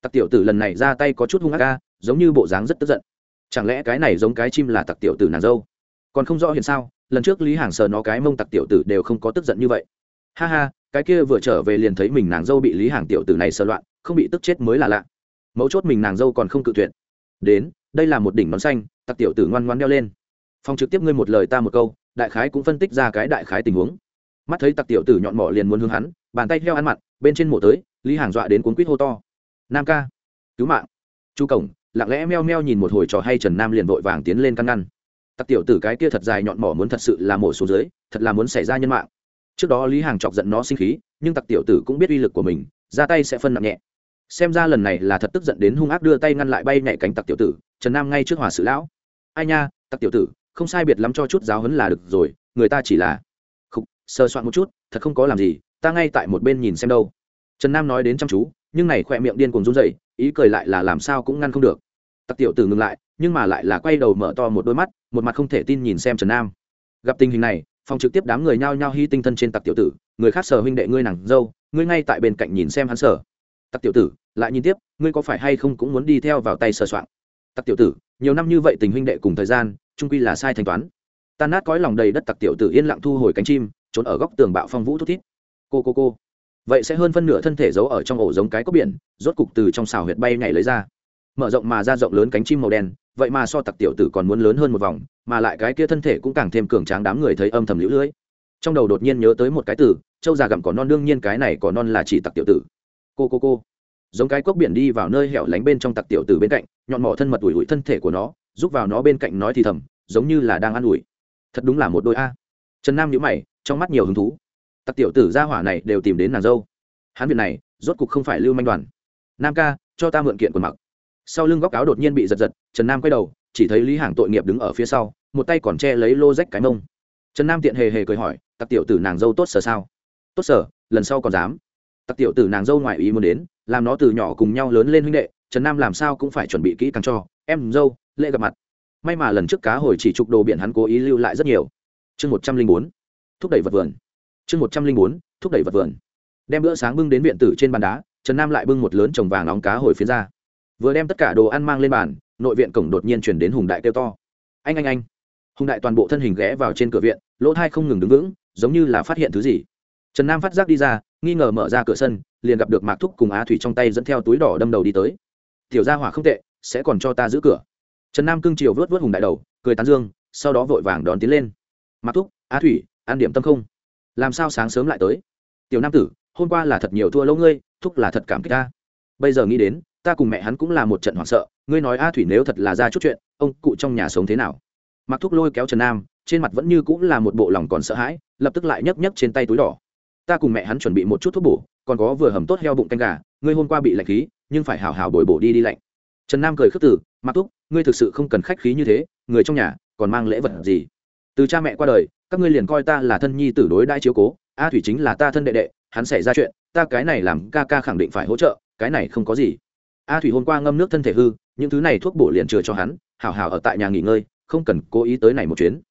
Tặc tiểu tử lần này ra tay có chút hung ác ca giống như bộ dáng rất tức giận. Chẳng lẽ cái này giống cái chim là tặc tiểu tử nàng dâu? Còn không rõ hiện sao, lần trước lý hàng sờ nó cái mông tặc tiểu tử đều không có tức giận như vậy. Ha ha, cái kia vừa trở về liền thấy mình nàng dâu bị lý hàng tiểu tử này sờ loạn, không bị tức chết mới là lạ. Mấu chốt mình nàng dâu còn không cự tuyệt. Đến, đây là một đỉnh nón xanh tặc tiểu tử ngoan ngoan đeo lên. Phong trực tiếp ngươi một lời ta một câu, đại khái cũng phân tích ra cái đại khái tình huống. Mắt thấy tặc tiểu tử nhọn mỏ liền muốn hướng hắn, bàn tay heo ăn mặn, bên trên mổ tới, lý hàng dọa đến cuốn quýt hô to. Nam ca, cứu mạng. Chu cổng, lặng lẽ meo meo nhìn một hồi trò hay trần nam liền vội vàng tiến lên căn ngăn. Tặc tiểu tử cái kia thật dài nhọn mỏ muốn thật sự là mổ xuống dưới, thật là muốn xảy ra nhân mạng. Trước đó lý hàng chọc giận nó sinh khí, nhưng tặc tiểu tử cũng biết uy lực của mình, ra tay sẽ phân nặng nhẹ xem ra lần này là thật tức giận đến hung ác đưa tay ngăn lại bay nhảy cánh tặc tiểu tử, trần nam ngay trước hòa sự lão. Ai nha, tặc tiểu tử, không sai biệt lắm cho chút giáo hấn là được rồi, người ta chỉ là không sơ soạn một chút, thật không có làm gì, ta ngay tại một bên nhìn xem đâu. Trần nam nói đến chăm chú, nhưng này khỏe miệng điên cuồng run rẩy, ý cười lại là làm sao cũng ngăn không được. Tặc tiểu tử ngừng lại, nhưng mà lại là quay đầu mở to một đôi mắt, một mặt không thể tin nhìn xem trần nam. Gặp tình hình này, phòng trực tiếp đám người nhao nhao hy tinh thân trên tặc tiểu tử, người khác sở huynh đệ ngươi nàng dâu, ngươi ngay tại bên cạnh nhìn xem hắn sở tặc tiểu tử lại nhìn tiếp, ngươi có phải hay không cũng muốn đi theo vào tay sờ soạn tặc tiểu tử, nhiều năm như vậy tình huynh đệ cùng thời gian trung quy là sai thanh toán. Tan nát cõi lòng đầy đất tặc tiểu tử yên lặng thu hồi cánh chim, trốn ở góc tường bạo phong vũ thút thít. Cô cô cô. Vậy sẽ hơn phân nửa thân thể giấu ở trong ổ giống cái cốc biển, rốt cục từ trong xào huyệt bay nhảy lấy ra. Mở rộng mà ra rộng lớn cánh chim màu đen, vậy mà so tặc tiểu tử còn muốn lớn hơn một vòng, mà lại cái kia thân thể cũng càng thêm cường tráng đám người thấy âm thầm lũ lưỡi trong đầu đột nhiên nhớ tới một cái từ, châu già gặm cỏ non, đương nhiên cái này cỏ non là chỉ tặc tiểu tử. Cô cô cô giống cái cốc biển đi vào nơi hẻo lánh bên trong tặc tiểu tử bên cạnh, nhọn mỏ thân mật ủi ủi thân thể của nó, giúp vào nó bên cạnh nói thì thầm, giống như là đang ă n ủi. Thật đúng là một đôi a. Trần nam nhữ mày, trong mắt nhiều hứng thú. Tặc tiểu tử gia hỏa này đều tìm đến nàng dâu. Hắn việc này, rốt cục không phải lưu manh đoàn. Nam ca, cho ta mượn kiện quần mặc. Sau lưng góc áo đột nhiên bị giật giật, trần nam quay đầu, chỉ thấy lý hàng tội nghiệp đứng ở phía sau, một tay còn che lấy lô rách cái mông. Trần nam tiện hề hề cười hỏi, tặc tiểu tử nàng dâu tốt sở sao? Tốt sở, lần sau còn dám tặc tiểu tử nàng dâu ngoại ý muốn đến, làm nó từ nhỏ cùng nhau lớn lên huynh đệ, trần nam làm sao cũng phải chuẩn bị kỹ càng cho. Em dâu, lễ gặp mặt. May mà lần trước cá hồi chỉ trục đồ biển hắn cố ý lưu lại rất nhiều. Chương một trăm linh bốn, thúc đẩy vật vườn. Chương một trăm linh bốn, thúc đẩy vật vườn. Đem bữa sáng bưng đến viện tử trên bàn đá, trần nam lại bưng một lớn trồng vàng nóng cá hồi phía ra. Vừa đem tất cả đồ ăn mang lên bàn, nội viện cổng đột nhiên chuyển đến hùng đại kêu to. Anh anh anh. Hùng đại toàn bộ thân hình ghé vào trên cửa viện, lỗ thai không ngừng đứng vững, giống như là phát hiện thứ gì trần nam phát giác đi ra, nghi ngờ mở ra cửa sân, liền gặp được mạc thúc cùng á thủy trong tay dẫn theo túi đỏ đâm đầu đi tới. Tiểu gia hỏa không tệ, sẽ còn cho ta giữ cửa. Trần nam cưng chiều vớt vớt hùng đại đầu, cười tán dương, sau đó vội vàng đón tiến lên. Mạc thúc, á thủy an điểm tâm không? Làm sao sáng sớm lại tới? Tiểu nam tử, hôm qua là thật nhiều thua lỗ ngươi, thúc là thật cảm kích ta. Bây giờ nghĩ đến, ta cùng mẹ hắn cũng là một trận hoảng sợ, ngươi nói a thủy nếu thật là ra chút chuyện, ông cụ trong nhà sống thế nào? Mặc thúc lôi kéo trần nam, trên mặt vẫn như cũng là một bộ lòng còn sợ hãi, lập tức lại nhấc nhấc trên tay túi đỏ ta cùng mẹ hắn chuẩn bị một chút thuốc bổ còn có vừa hầm tốt heo bụng canh gà ngươi hôm qua bị lạnh khí nhưng phải hào hào bồi bổ đi đi lạnh. Trần nam cười khước tử, mặc thúc ngươi thực sự không cần khách khí như thế người trong nhà còn mang lễ vật gì? Từ cha mẹ qua đời các ngươi liền coi ta là thân nhi tử đối đãi chiếu cố a thủy chính là ta thân đệ đệ hắn xảy ra chuyện ta cái này làm ca ca khẳng định phải hỗ trợ cái này không có gì. A thủy hôm qua ngâm nước thân thể hư những thứ này thuốc bổ liền chừa cho hắn hảo hảo ở tại nhà nghỉ ngơi không cần cố ý tới này một chuyến.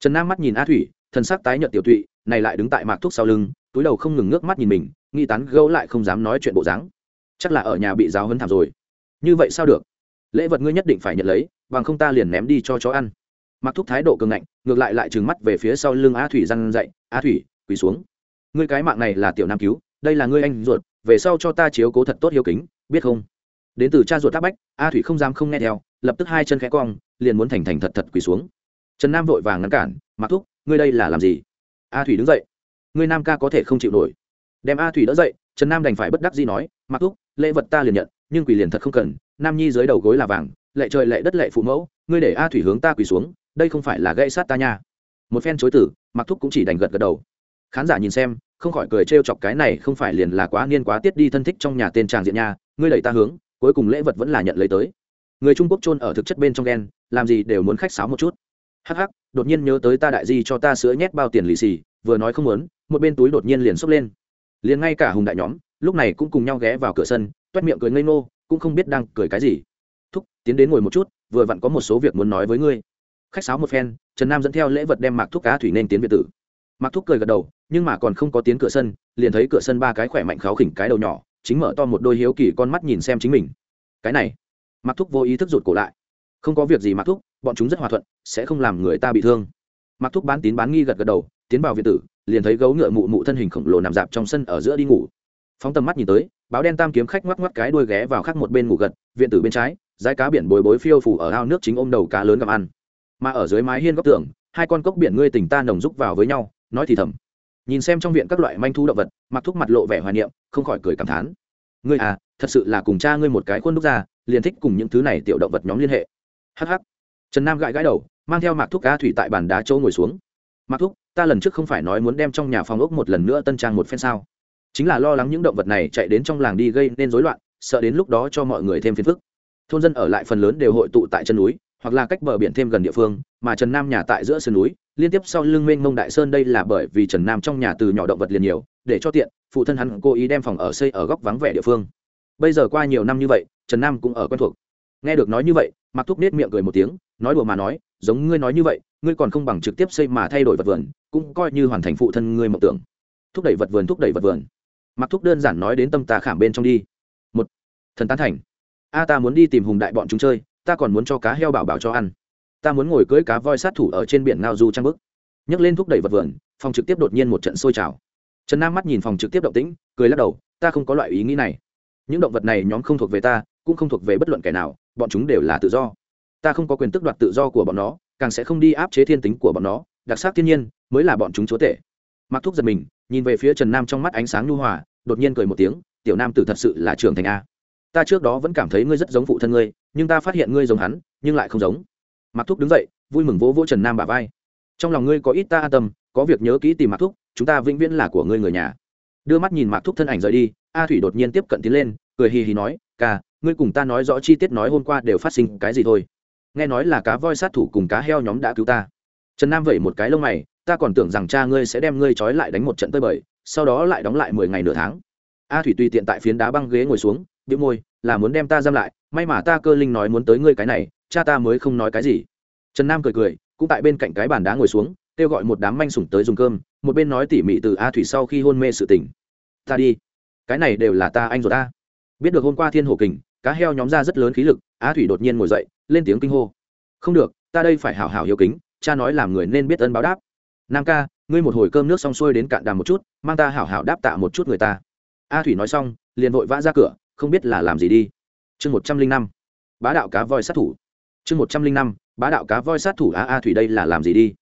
Trần nam mắt nhìn a thủy thân sắc tái nhợt tiểu tụy này lại đứng tại mạc thuốc sau lưng túi đầu không ngừng nước mắt nhìn mình nghi tán gấu lại không dám nói chuyện bộ dáng. Chắc là ở nhà bị giáo hấn thảm rồi. Như vậy sao được? Lễ vật ngươi nhất định phải nhận lấy, bằng không ta liền ném đi cho chó ăn. Mặc thúc thái độ cường ngạnh, ngược lại lại trừng mắt về phía sau lưng a thủy răn dậy, a thủy, quỳ xuống. Ngươi cái mạng này là tiểu nam cứu, đây là ngươi anh ruột, về sau cho ta chiếu cố thật tốt hiếu kính, biết không? Đến từ cha ruột tác bách, a thủy không dám không nghe theo, lập tức hai chân khẽ cong, liền muốn thành thành thật thật quỳ xuống. Trần nam vội vàng ngăn cản mặc thúc, ngươi đây là làm gì? A thủy đứng dậy ngươi nam ca có thể không chịu nổi. Đem a thủy đỡ dậy, trần nam đành phải bất đắc gì nói, mặc thúc, lễ vật ta liền nhận, nhưng quỳ liền thật không cần, nam nhi dưới đầu gối là vàng, lệ trời lệ đất lệ phụ mẫu, ngươi để a thủy hướng ta quỳ xuống, đây không phải là gây sát ta nha. Một phen chối tử mặc thúc cũng chỉ đành gật gật đầu. Khán giả nhìn xem, không khỏi cười trêu chọc cái này không phải liền là quá niên quá tiết đi thân thích trong nhà tên tràng diện nha, ngươi đẩy ta hướng, cuối cùng lễ vật vẫn là nhận lấy tới. Người trung quốc chôn ở thực chất bên trong ghen làm gì đều muốn khách sáo một chút hắc hắc, đột nhiên nhớ tới ta đại di cho ta sữa nhét bao tiền lì xì, vừa nói không muốn, một bên túi đột nhiên liền xốc lên. Liền ngay cả hùng đại nhóm, lúc này cũng cùng nhau ghé vào cửa sân, toét miệng cười ngây ngô, cũng không biết đang cười cái gì. Thúc, tiến đến ngồi một chút, vừa vặn có một số việc muốn nói với ngươi. Khách sáo một phen, trần nam dẫn theo lễ vật đem mạc thúc cá thủy nên tiến biệt tử. Mạc thúc cười gật đầu, nhưng mà còn không có tiến cửa sân, liền thấy cửa sân ba cái khỏe mạnh kháo khỉnh cái đầu nhỏ, chính mở to một đôi hiếu kỳ con mắt nhìn xem chính mình. Cái này, mạc thúc vô ý thức rụt cổ lại. Không có việc gì mạc thúc bọn chúng rất hòa thuận, sẽ không làm người ta bị thương. Mặc thúc bán tín bán nghi gật gật đầu, tiến vào viện tử, liền thấy gấu ngựa mụ mụ thân hình khổng lồ nằm dạp trong sân ở giữa đi ngủ. Phóng tầm mắt nhìn tới, báo đen tam kiếm khách ngoắc ngoắc cái đuôi ghé vào khắc một bên ngủ gật, viện tử bên trái dái cá biển bồi bối phiêu phủ ở ao nước chính ôm đầu cá lớn gặm ăn. Mà ở dưới mái hiên góc tường, hai con cốc biển ngươi tỉnh ta nồng rúc vào với nhau, nói thì thầm. Nhìn xem trong viện các loại manh thu động vật mặc thúc mặt lộ vẻ hoài niệm, không khỏi cười cảm thán. Ngươi à thật sự là cùng cha ngươi một cái khuôn đúc ra, liền thích cùng những thứ này tiểu động vật nhóm liên hệ. Hh trần nam gãi gãi đầu, mang theo mạc thúc cá thủy tại bàn đá chỗ ngồi xuống. Mạc thúc, ta lần trước không phải nói muốn đem trong nhà phòng ốc một lần nữa tân trang một phen sao? Chính là lo lắng những động vật này chạy đến trong làng đi gây nên rối loạn, sợ đến lúc đó cho mọi người thêm phiền phức. Thôn dân ở lại phần lớn đều hội tụ tại chân núi, hoặc là cách bờ biển thêm gần địa phương, mà trần nam nhà tại giữa sườn núi, liên tiếp sau lưng mênh mông đại sơn đây là bởi vì trần nam trong nhà từ nhỏ động vật liền nhiều, để cho tiện, phụ thân hắn cố ý đem phòng ở xây ở góc vắng vẻ địa phương. Bây giờ qua nhiều năm như vậy, trần nam cũng ở quen thuộc. Nghe được nói như vậy mặc thúc nết miệng cười một tiếng nói đùa mà nói, giống ngươi nói như vậy, ngươi còn không bằng trực tiếp xây mà thay đổi vật vườn, cũng coi như hoàn thành phụ thân ngươi mộng tưởng. Thúc đẩy vật vườn, thúc đẩy vật vườn. Mặc thúc đơn giản nói đến tâm ta khảm bên trong đi. Một, thần tán thành. A, ta muốn đi tìm hùng đại bọn chúng chơi, ta còn muốn cho cá heo bảo bảo cho ăn. Ta muốn ngồi cưỡi cá voi sát thủ ở trên biển ngao du trang bức nhấc lên thúc đẩy vật vườn, phòng trực tiếp đột nhiên một trận sôi trào. Trần nam mắt nhìn phòng trực tiếp động tĩnh, cười lắc đầu, ta không có loại ý nghĩ này. Những động vật này nhóm không thuộc về ta, cũng không thuộc về bất luận kẻ nào, bọn chúng đều là tự do ta không có quyền tức đoạt tự do của bọn nó, càng sẽ không đi áp chế thiên tính của bọn nó, đặc sắc thiên nhiên mới là bọn chúng chúa tể. Mặc thúc giật mình, nhìn về phía trần nam trong mắt ánh sáng nhu hòa, đột nhiên cười một tiếng, tiểu nam tử thật sự là trưởng thành a. Ta trước đó vẫn cảm thấy ngươi rất giống phụ thân ngươi, nhưng ta phát hiện ngươi giống hắn, nhưng lại không giống. Mặc thúc đứng dậy, vui mừng vỗ vỗ trần nam bà vai. Trong lòng ngươi có ít ta an tâm, có việc nhớ kỹ tìm mặc thúc, chúng ta vĩnh viễn là của ngươi người nhà. Đưa mắt nhìn mặc thúc thân ảnh rời đi, a thủy đột nhiên tiếp cận tiến lên, cười hì hì nói ca ngươi cùng ta nói rõ chi tiết nói hôm qua đều phát sinh cái gì thôi nghe nói là cá voi sát thủ cùng cá heo nhóm đã cứu ta. Trần nam vẩy một cái lông mày, ta còn tưởng rằng cha ngươi sẽ đem ngươi trói lại đánh một trận tơi bời, sau đó lại đóng lại mười ngày nửa tháng. A thủy tùy tiện tại phiến đá băng ghế ngồi xuống bị môi, là muốn đem ta giam lại, may mà ta cơ linh nói muốn tới ngươi cái này, cha ta mới không nói cái gì. Trần nam cười cười, cũng tại bên cạnh cái bàn đá ngồi xuống, kêu gọi một đám manh sủng tới dùng cơm, một bên nói tỉ mỉ từ a thủy sau khi hôn mê sự tỉnh ta đi. Cái này đều là ta anh rồi ta. Biết được hôm qua thiên hồ kình cá heo nhóm ra rất lớn khí lực, Á thủy đột nhiên ngồi dậy, lên tiếng kinh hô. Không được, ta đây phải hảo hảo hiếu kính, cha nói làm người nên biết ơn báo đáp. Nam ca, ngươi một hồi cơm nước xong xuôi đến cạn đàm một chút, mang ta hảo hảo đáp tạ một chút người ta. A thủy nói xong, liền vội vã ra cửa, không biết là làm gì đi. Chương một trăm linh năm, bá đạo cá voi sát thủ. Chương một trăm linh năm, bá đạo cá voi sát thủ a a thủy đây là làm gì đi?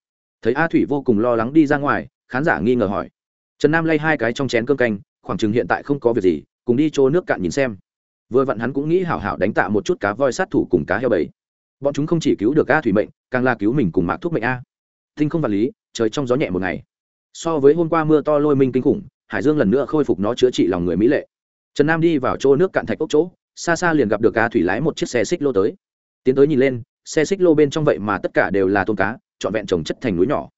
Thấy a thủy vô cùng lo lắng đi ra ngoài, khán giả nghi ngờ hỏi. Trần nam lay hai cái trong chén cơm canh, khoảng chừng hiện tại không có việc gì, cùng đi chỗ nước cạn nhìn xem vừa vặn hắn cũng nghĩ hảo hảo đánh tạ một chút cá voi sát thủ cùng cá heo bầy. Bọn chúng không chỉ cứu được a thủy mệnh, càng là cứu mình cùng mạc thuốc mệnh a. Tinh không vật lý, trời trong gió nhẹ một ngày. So với hôm qua mưa to lôi minh kinh khủng, hải dương lần nữa khôi phục nó chữa trị lòng người mỹ lệ. Trần nam đi vào chỗ nước cạn thạch ốc chỗ, xa xa liền gặp được cá thủy lái một chiếc xe xích lô tới. Tiến tới nhìn lên, xe xích lô bên trong vậy mà tất cả đều là tôm cá, trọn vẹn trồng chất thành núi nhỏ.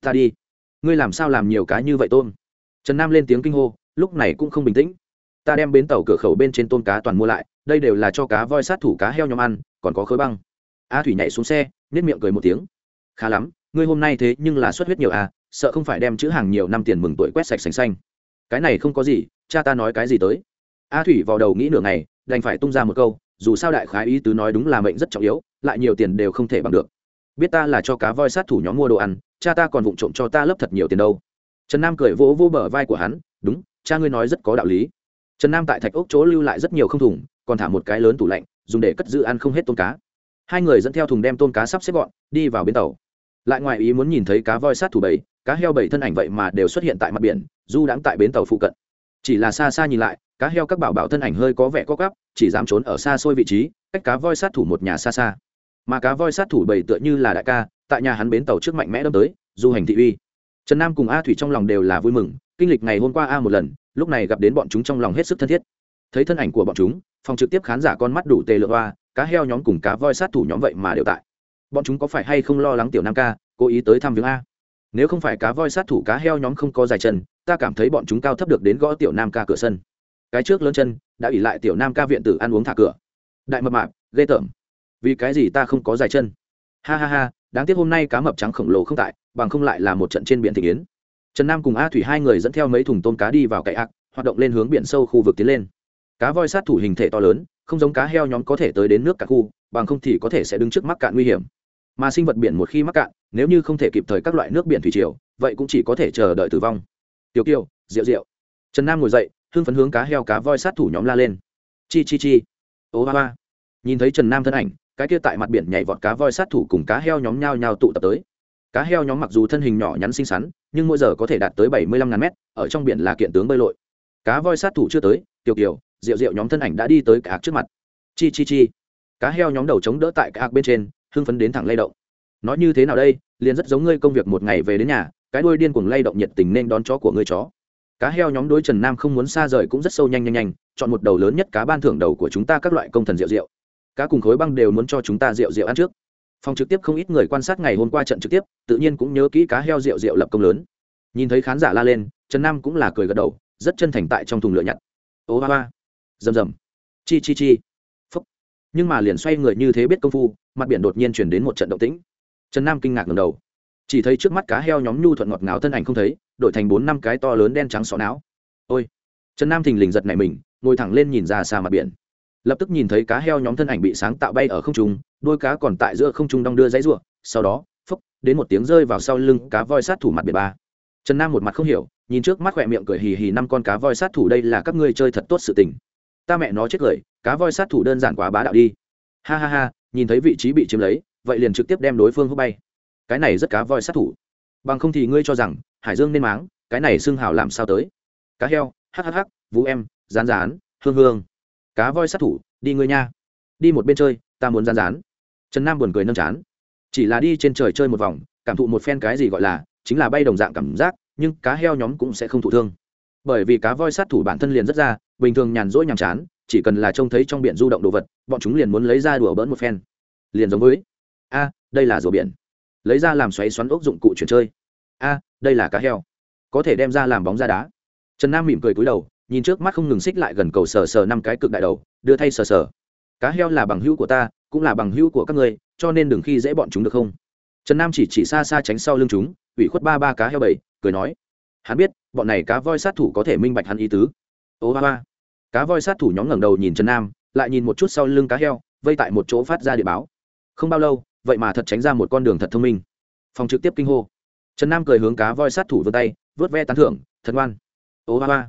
Ta đi. Ngươi làm sao làm nhiều cá như vậy tôm? Trần nam lên tiếng kinh hô, lúc này cũng không bình tĩnh ta đem bến tàu cửa khẩu bên trên tôm cá toàn mua lại, đây đều là cho cá voi sát thủ cá heo nhóm ăn, còn có khối băng. A thủy nhảy xuống xe nết miệng cười một tiếng. Khá lắm, ngươi hôm nay thế nhưng là xuất huyết nhiều à sợ không phải đem chữ hàng nhiều năm tiền mừng tuổi quét sạch sành xanh. Cái này không có gì, cha ta nói cái gì tới. A thủy vào đầu nghĩ nửa ngày, đành phải tung ra một câu, dù sao đại khái ý tứ nói đúng là mệnh rất trọng yếu, lại nhiều tiền đều không thể bằng được. Biết ta là cho cá voi sát thủ nhóm mua đồ ăn, cha ta còn vụng trộm cho ta lấp thật nhiều tiền đâu. Trần nam cười vỗ vỗ bờ vai của hắn, đúng, cha ngươi nói rất có đạo lý trần nam tại thạch ốc chỗ lưu lại rất nhiều không thùng, còn thả một cái lớn tủ lạnh, dùng để cất giữ ăn không hết tôm cá. Hai người dẫn theo thùng đem tôm cá sắp xếp gọn, đi vào bến tàu. Lại ngoài ý muốn nhìn thấy cá voi sát thủ bảy, cá heo bảy thân ảnh vậy mà đều xuất hiện tại mặt biển, du đãng tại bến tàu phụ cận. Chỉ là xa xa nhìn lại, cá heo các bảo bảo thân ảnh hơi có vẻ có gắp chỉ dám trốn ở xa xôi vị trí, cách cá voi sát thủ một nhà xa xa. Mà cá voi sát thủ bảy tựa như là đại ca, tại nhà hắn bến tàu trước mạnh mẽ đâm tới, du hành thị uy. Trần nam cùng a thủy trong lòng đều là vui mừng kinh lịch ngày hôm qua a một lần, lúc này gặp đến bọn chúng trong lòng hết sức thân thiết. Thấy thân ảnh của bọn chúng, phòng trực tiếp khán giả con mắt đủ tê lượng hoa, cá heo nhóm cùng cá voi sát thủ nhóm vậy mà đều tại. Bọn chúng có phải hay không lo lắng tiểu nam ca, cố ý tới thăm viếng a? Nếu không phải cá voi sát thủ cá heo nhóm không có dài chân, ta cảm thấy bọn chúng cao thấp được đến gõ tiểu nam ca cửa sân. Cái trước lớn chân, đã ỉ lại tiểu nam ca viện tử ăn uống thả cửa. Đại mập mạp, ghê tởm. Vì cái gì ta không có dài chân? Ha ha ha, đáng tiếc hôm nay cá mập trắng khổng lồ không tại, bằng không lại là một trận trên biển thị kiến trần nam cùng a thủy hai người dẫn theo mấy thùng tôm cá đi vào cậy ạc, hoạt động lên hướng biển sâu khu vực tiến lên. Cá voi sát thủ hình thể to lớn, không giống cá heo nhóm có thể tới đến nước cả khu, bằng không thì có thể sẽ đứng trước mắc cạn nguy hiểm. Mà sinh vật biển một khi mắc cạn, nếu như không thể kịp thời các loại nước biển thủy triều, vậy cũng chỉ có thể chờ đợi tử vong. Tiểu kiều rượu rượu trần nam ngồi dậy, hưng phấn hướng cá heo cá voi sát thủ nhóm la lên. Chi chi chi. Ô ba ba nhìn thấy trần nam thân ảnh, cái kia tại mặt biển nhảy vọt cá voi sát thủ cùng cá heo nhóm nhao nhao tụ tập tới. Cá heo nhóm mặc dù thân hình nhỏ nhắn xinh xắn nhưng mỗi giờ có thể đạt tới bảy mươi lăm ngàn mét, ở trong biển là kiện tướng bơi lội. Cá voi sát thủ chưa tới tiểu kiều rượu rượu nhóm thân ảnh đã đi tới cả trước mặt. Chi chi chi. Cá heo nhóm đầu chống đỡ tại cả bên trên, hưng phấn đến thẳng lay động. Nói như thế nào đây, liền rất giống ngươi công việc một ngày về đến nhà, cái đuôi điên cuồng lay động nhiệt tình nên đón chó của ngươi chó. Cá heo nhóm đối trần nam không muốn xa rời cũng rất sâu nhanh nhanh nhanh, chọn một đầu lớn nhất cá ban thưởng đầu của chúng ta các loại công thần rượu rượu cá cùng khối băng đều muốn cho chúng ta rượu rượu ăn trước phòng trực tiếp không ít người quan sát ngày hôm qua trận trực tiếp, tự nhiên cũng nhớ kỹ cá heo rượu rượu lập công lớn. Nhìn thấy khán giả la lên, trần nam cũng là cười gật đầu, rất chân thành tại trong thùng lửa nhặt. Ô ba ba. Rầm rầm. Chi chi chi. Phúc. Nhưng mà liền xoay người như thế biết công phu, mặt biển đột nhiên chuyển đến một trận động tĩnh. Trần nam kinh ngạc ngầm đầu. Chỉ thấy trước mắt cá heo nhóm nhu thuận ngọt ngào thân ảnh không thấy, đổi thành bốn năm cái to lớn đen trắng sọ não. Ôi. Trần nam thình lình giật này mình, ngồi thẳng lên nhìn ra xa mặt biển lập tức nhìn thấy cá heo nhóm thân ảnh bị sáng tạo bay ở không trung, đôi cá còn tại giữa không trung đong đưa dãy ruộng sau đó phốc đến một tiếng rơi vào sau lưng cá voi sát thủ mặt biển ba. Trần nam một mặt không hiểu, nhìn trước mắt khỏe miệng cười hì hì năm con cá voi sát thủ đây là các ngươi chơi thật tốt sự tình. Ta mẹ nó chết cười, cá voi sát thủ đơn giản quá bá đạo đi. Ha ha ha, nhìn thấy vị trí bị chiếm lấy, vậy liền trực tiếp đem đối phương hút bay. Cái này rất cá voi sát thủ. Bằng không thì ngươi cho rằng, hải dương nên máng, cái này xưng hào làm sao tới? Cá heo hhh vũ em rán rán hương hương cá voi sát thủ, đi ngươi nha. Đi một bên chơi, ta muốn gian rán. Trần nam buồn cười nâng chán. Chỉ là đi trên trời chơi một vòng, cảm thụ một phen cái gì gọi là, chính là bay đồng dạng cảm giác, nhưng cá heo nhóm cũng sẽ không thụ thương. Bởi vì cá voi sát thủ bản thân liền rất ra, bình thường nhàn rỗi nhàm chán, chỉ cần là trông thấy trong biển du động đồ vật, bọn chúng liền muốn lấy ra đùa bỡn một phen. Liền giống với, a, đây là rùa biển. Lấy ra làm xoáy xoắn ốc dụng cụ chuyển chơi. A, đây là cá heo. Có thể đem ra làm bóng ra đá. Trần nam mỉm cười cúi đầu nhìn trước mắt không ngừng xích lại gần cầu sờ sờ năm cái cực đại đầu, đưa thay sờ sờ. Cá heo là bằng hữu của ta, cũng là bằng hữu của các ngươi, cho nên đừng khi dễ bọn chúng được không? Trần nam chỉ chỉ xa xa tránh sau lưng chúng, ủy khuất ba ba cá heo bảy, cười nói. Hắn biết, bọn này cá voi sát thủ có thể minh bạch hắn ý tứ. Ô ba ba. Cá voi sát thủ nhóm ngẩng đầu nhìn trần nam, lại nhìn một chút sau lưng cá heo, vây tại một chỗ phát ra địa báo. Không bao lâu, vậy mà thật tránh ra một con đường thật thông minh. Phòng trực tiếp kinh hô. Trần nam cười hướng cá voi sát thủ vươn tay vớt ve tán thưởng thật ngoan ô ba ba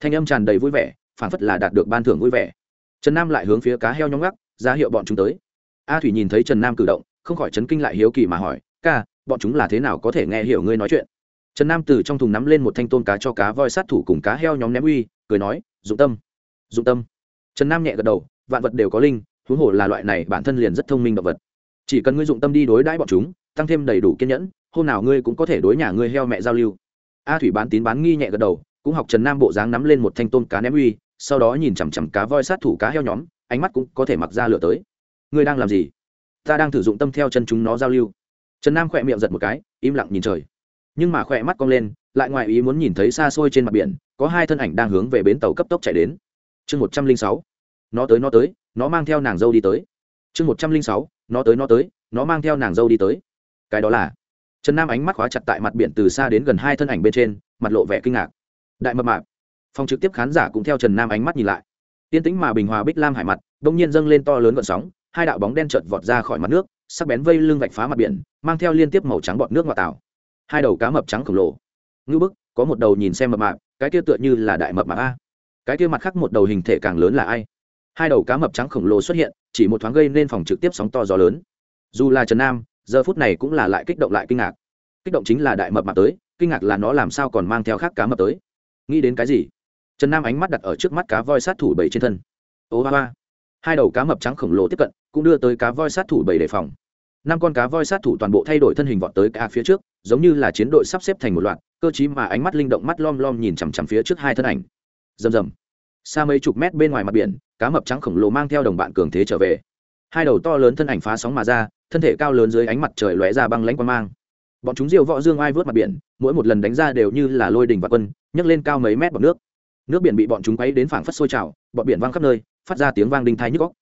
thanh âm tràn đầy vui vẻ phản phất là đạt được ban thưởng vui vẻ. Trần nam lại hướng phía cá heo nhóm ngắc, ra hiệu bọn chúng tới. A thủy nhìn thấy trần nam cử động, không khỏi chấn kinh lại hiếu kỳ mà hỏi, ca, bọn chúng là thế nào có thể nghe hiểu ngươi nói chuyện? Trần nam từ trong thùng nắm lên một thanh tôm cá cho cá voi sát thủ cùng cá heo nhóm ném uy, cười nói, dụng tâm dụng tâm. Trần nam nhẹ gật đầu, vạn vật đều có linh huống hồ là loại này, bản thân liền rất thông minh động vật. Chỉ cần ngươi dụng tâm đi đối đãi bọn chúng, tăng thêm đầy đủ kiên nhẫn, hôm nào ngươi cũng có thể đối nhà ngươi heo mẹ giao lưu. A thủy bán tín bán nghi nhẹ gật đầu cũng học trần nam bộ dáng nắm lên một thanh tôm cá ném uy, sau đó nhìn chằm chằm cá voi sát thủ cá heo nhóm, ánh mắt cũng có thể mặc ra lửa tới. Ngươi đang làm gì? Ta đang thử dụng tâm theo chân chúng nó giao lưu. Trần nam khỏe miệng giật một cái, im lặng nhìn trời. Nhưng mà khỏe mắt cong lên, lại ngoài ý muốn nhìn thấy xa xôi trên mặt biển, có hai thân ảnh đang hướng về bến tàu cấp tốc chạy đến. Chương một trăm linh sáu. Nó tới nó tới, nó mang theo nàng dâu đi tới. Chương một trăm linh sáu. Nó tới nó tới, nó mang theo nàng dâu đi tới. Cái đó là. Trần nam ánh mắt khóa chặt tại mặt biển từ xa đến gần hai thân ảnh bên trên, mặt lộ vẻ kinh ngạc đại mập mạp. Phòng trực tiếp khán giả cũng theo trần nam ánh mắt nhìn lại. Tiên tĩnh mà bình hòa bích lam hải mặt đông nhiên dâng lên to lớn gợn sóng, hai đạo bóng đen chợt vọt ra khỏi mặt nước, sắc bén vây lưng vạch phá mặt biển, mang theo liên tiếp màu trắng bọt nước ngoại tảo hai đầu cá mập trắng khổng lồ. Ngư bức, có một đầu nhìn xem mập mạp, cái kia tựa như là đại mập mạp a. Cái kia mặt khác một đầu hình thể càng lớn là ai? Hai đầu cá mập trắng khổng lồ xuất hiện, chỉ một thoáng gây nên phòng trực tiếp sóng to gió lớn. Dù là trần nam, giờ phút này cũng là lại kích động lại kinh ngạc. Kích động chính là đại mập mạp tới, kinh ngạc là nó làm sao còn mang theo khác cá mập tới nghĩ đến cái gì? Trần nam ánh mắt đặt ở trước mắt cá voi sát thủ bảy trên thân. Ô ba ba. Hai đầu cá mập trắng khổng lồ tiếp cận, cũng đưa tới cá voi sát thủ bảy đề phòng. Năm con cá voi sát thủ toàn bộ thay đổi thân hình vọt tới cá phía trước, giống như là chiến đội sắp xếp thành một loạt, cơ chí mà ánh mắt linh động mắt lom lom nhìn chằm chằm phía trước hai thân ảnh. Rầm rầm. Xa mấy chục mét bên ngoài mặt biển, cá mập trắng khổng lồ mang theo đồng bạn cường thế trở về. Hai đầu to lớn thân ảnh phá sóng mà ra, thân thể cao lớn dưới ánh mặt trời lóe ra băng lãnh quang mang. Bọn chúng diều võ dương ai vớt mặt biển, mỗi một lần đánh ra đều như là lôi đình và quân nhấc lên cao mấy mét bọc nước. Nước biển bị bọn chúng quấy đến phảng phất sôi trào bọn biển văng khắp nơi, phát ra tiếng vang đinh thai nhức góc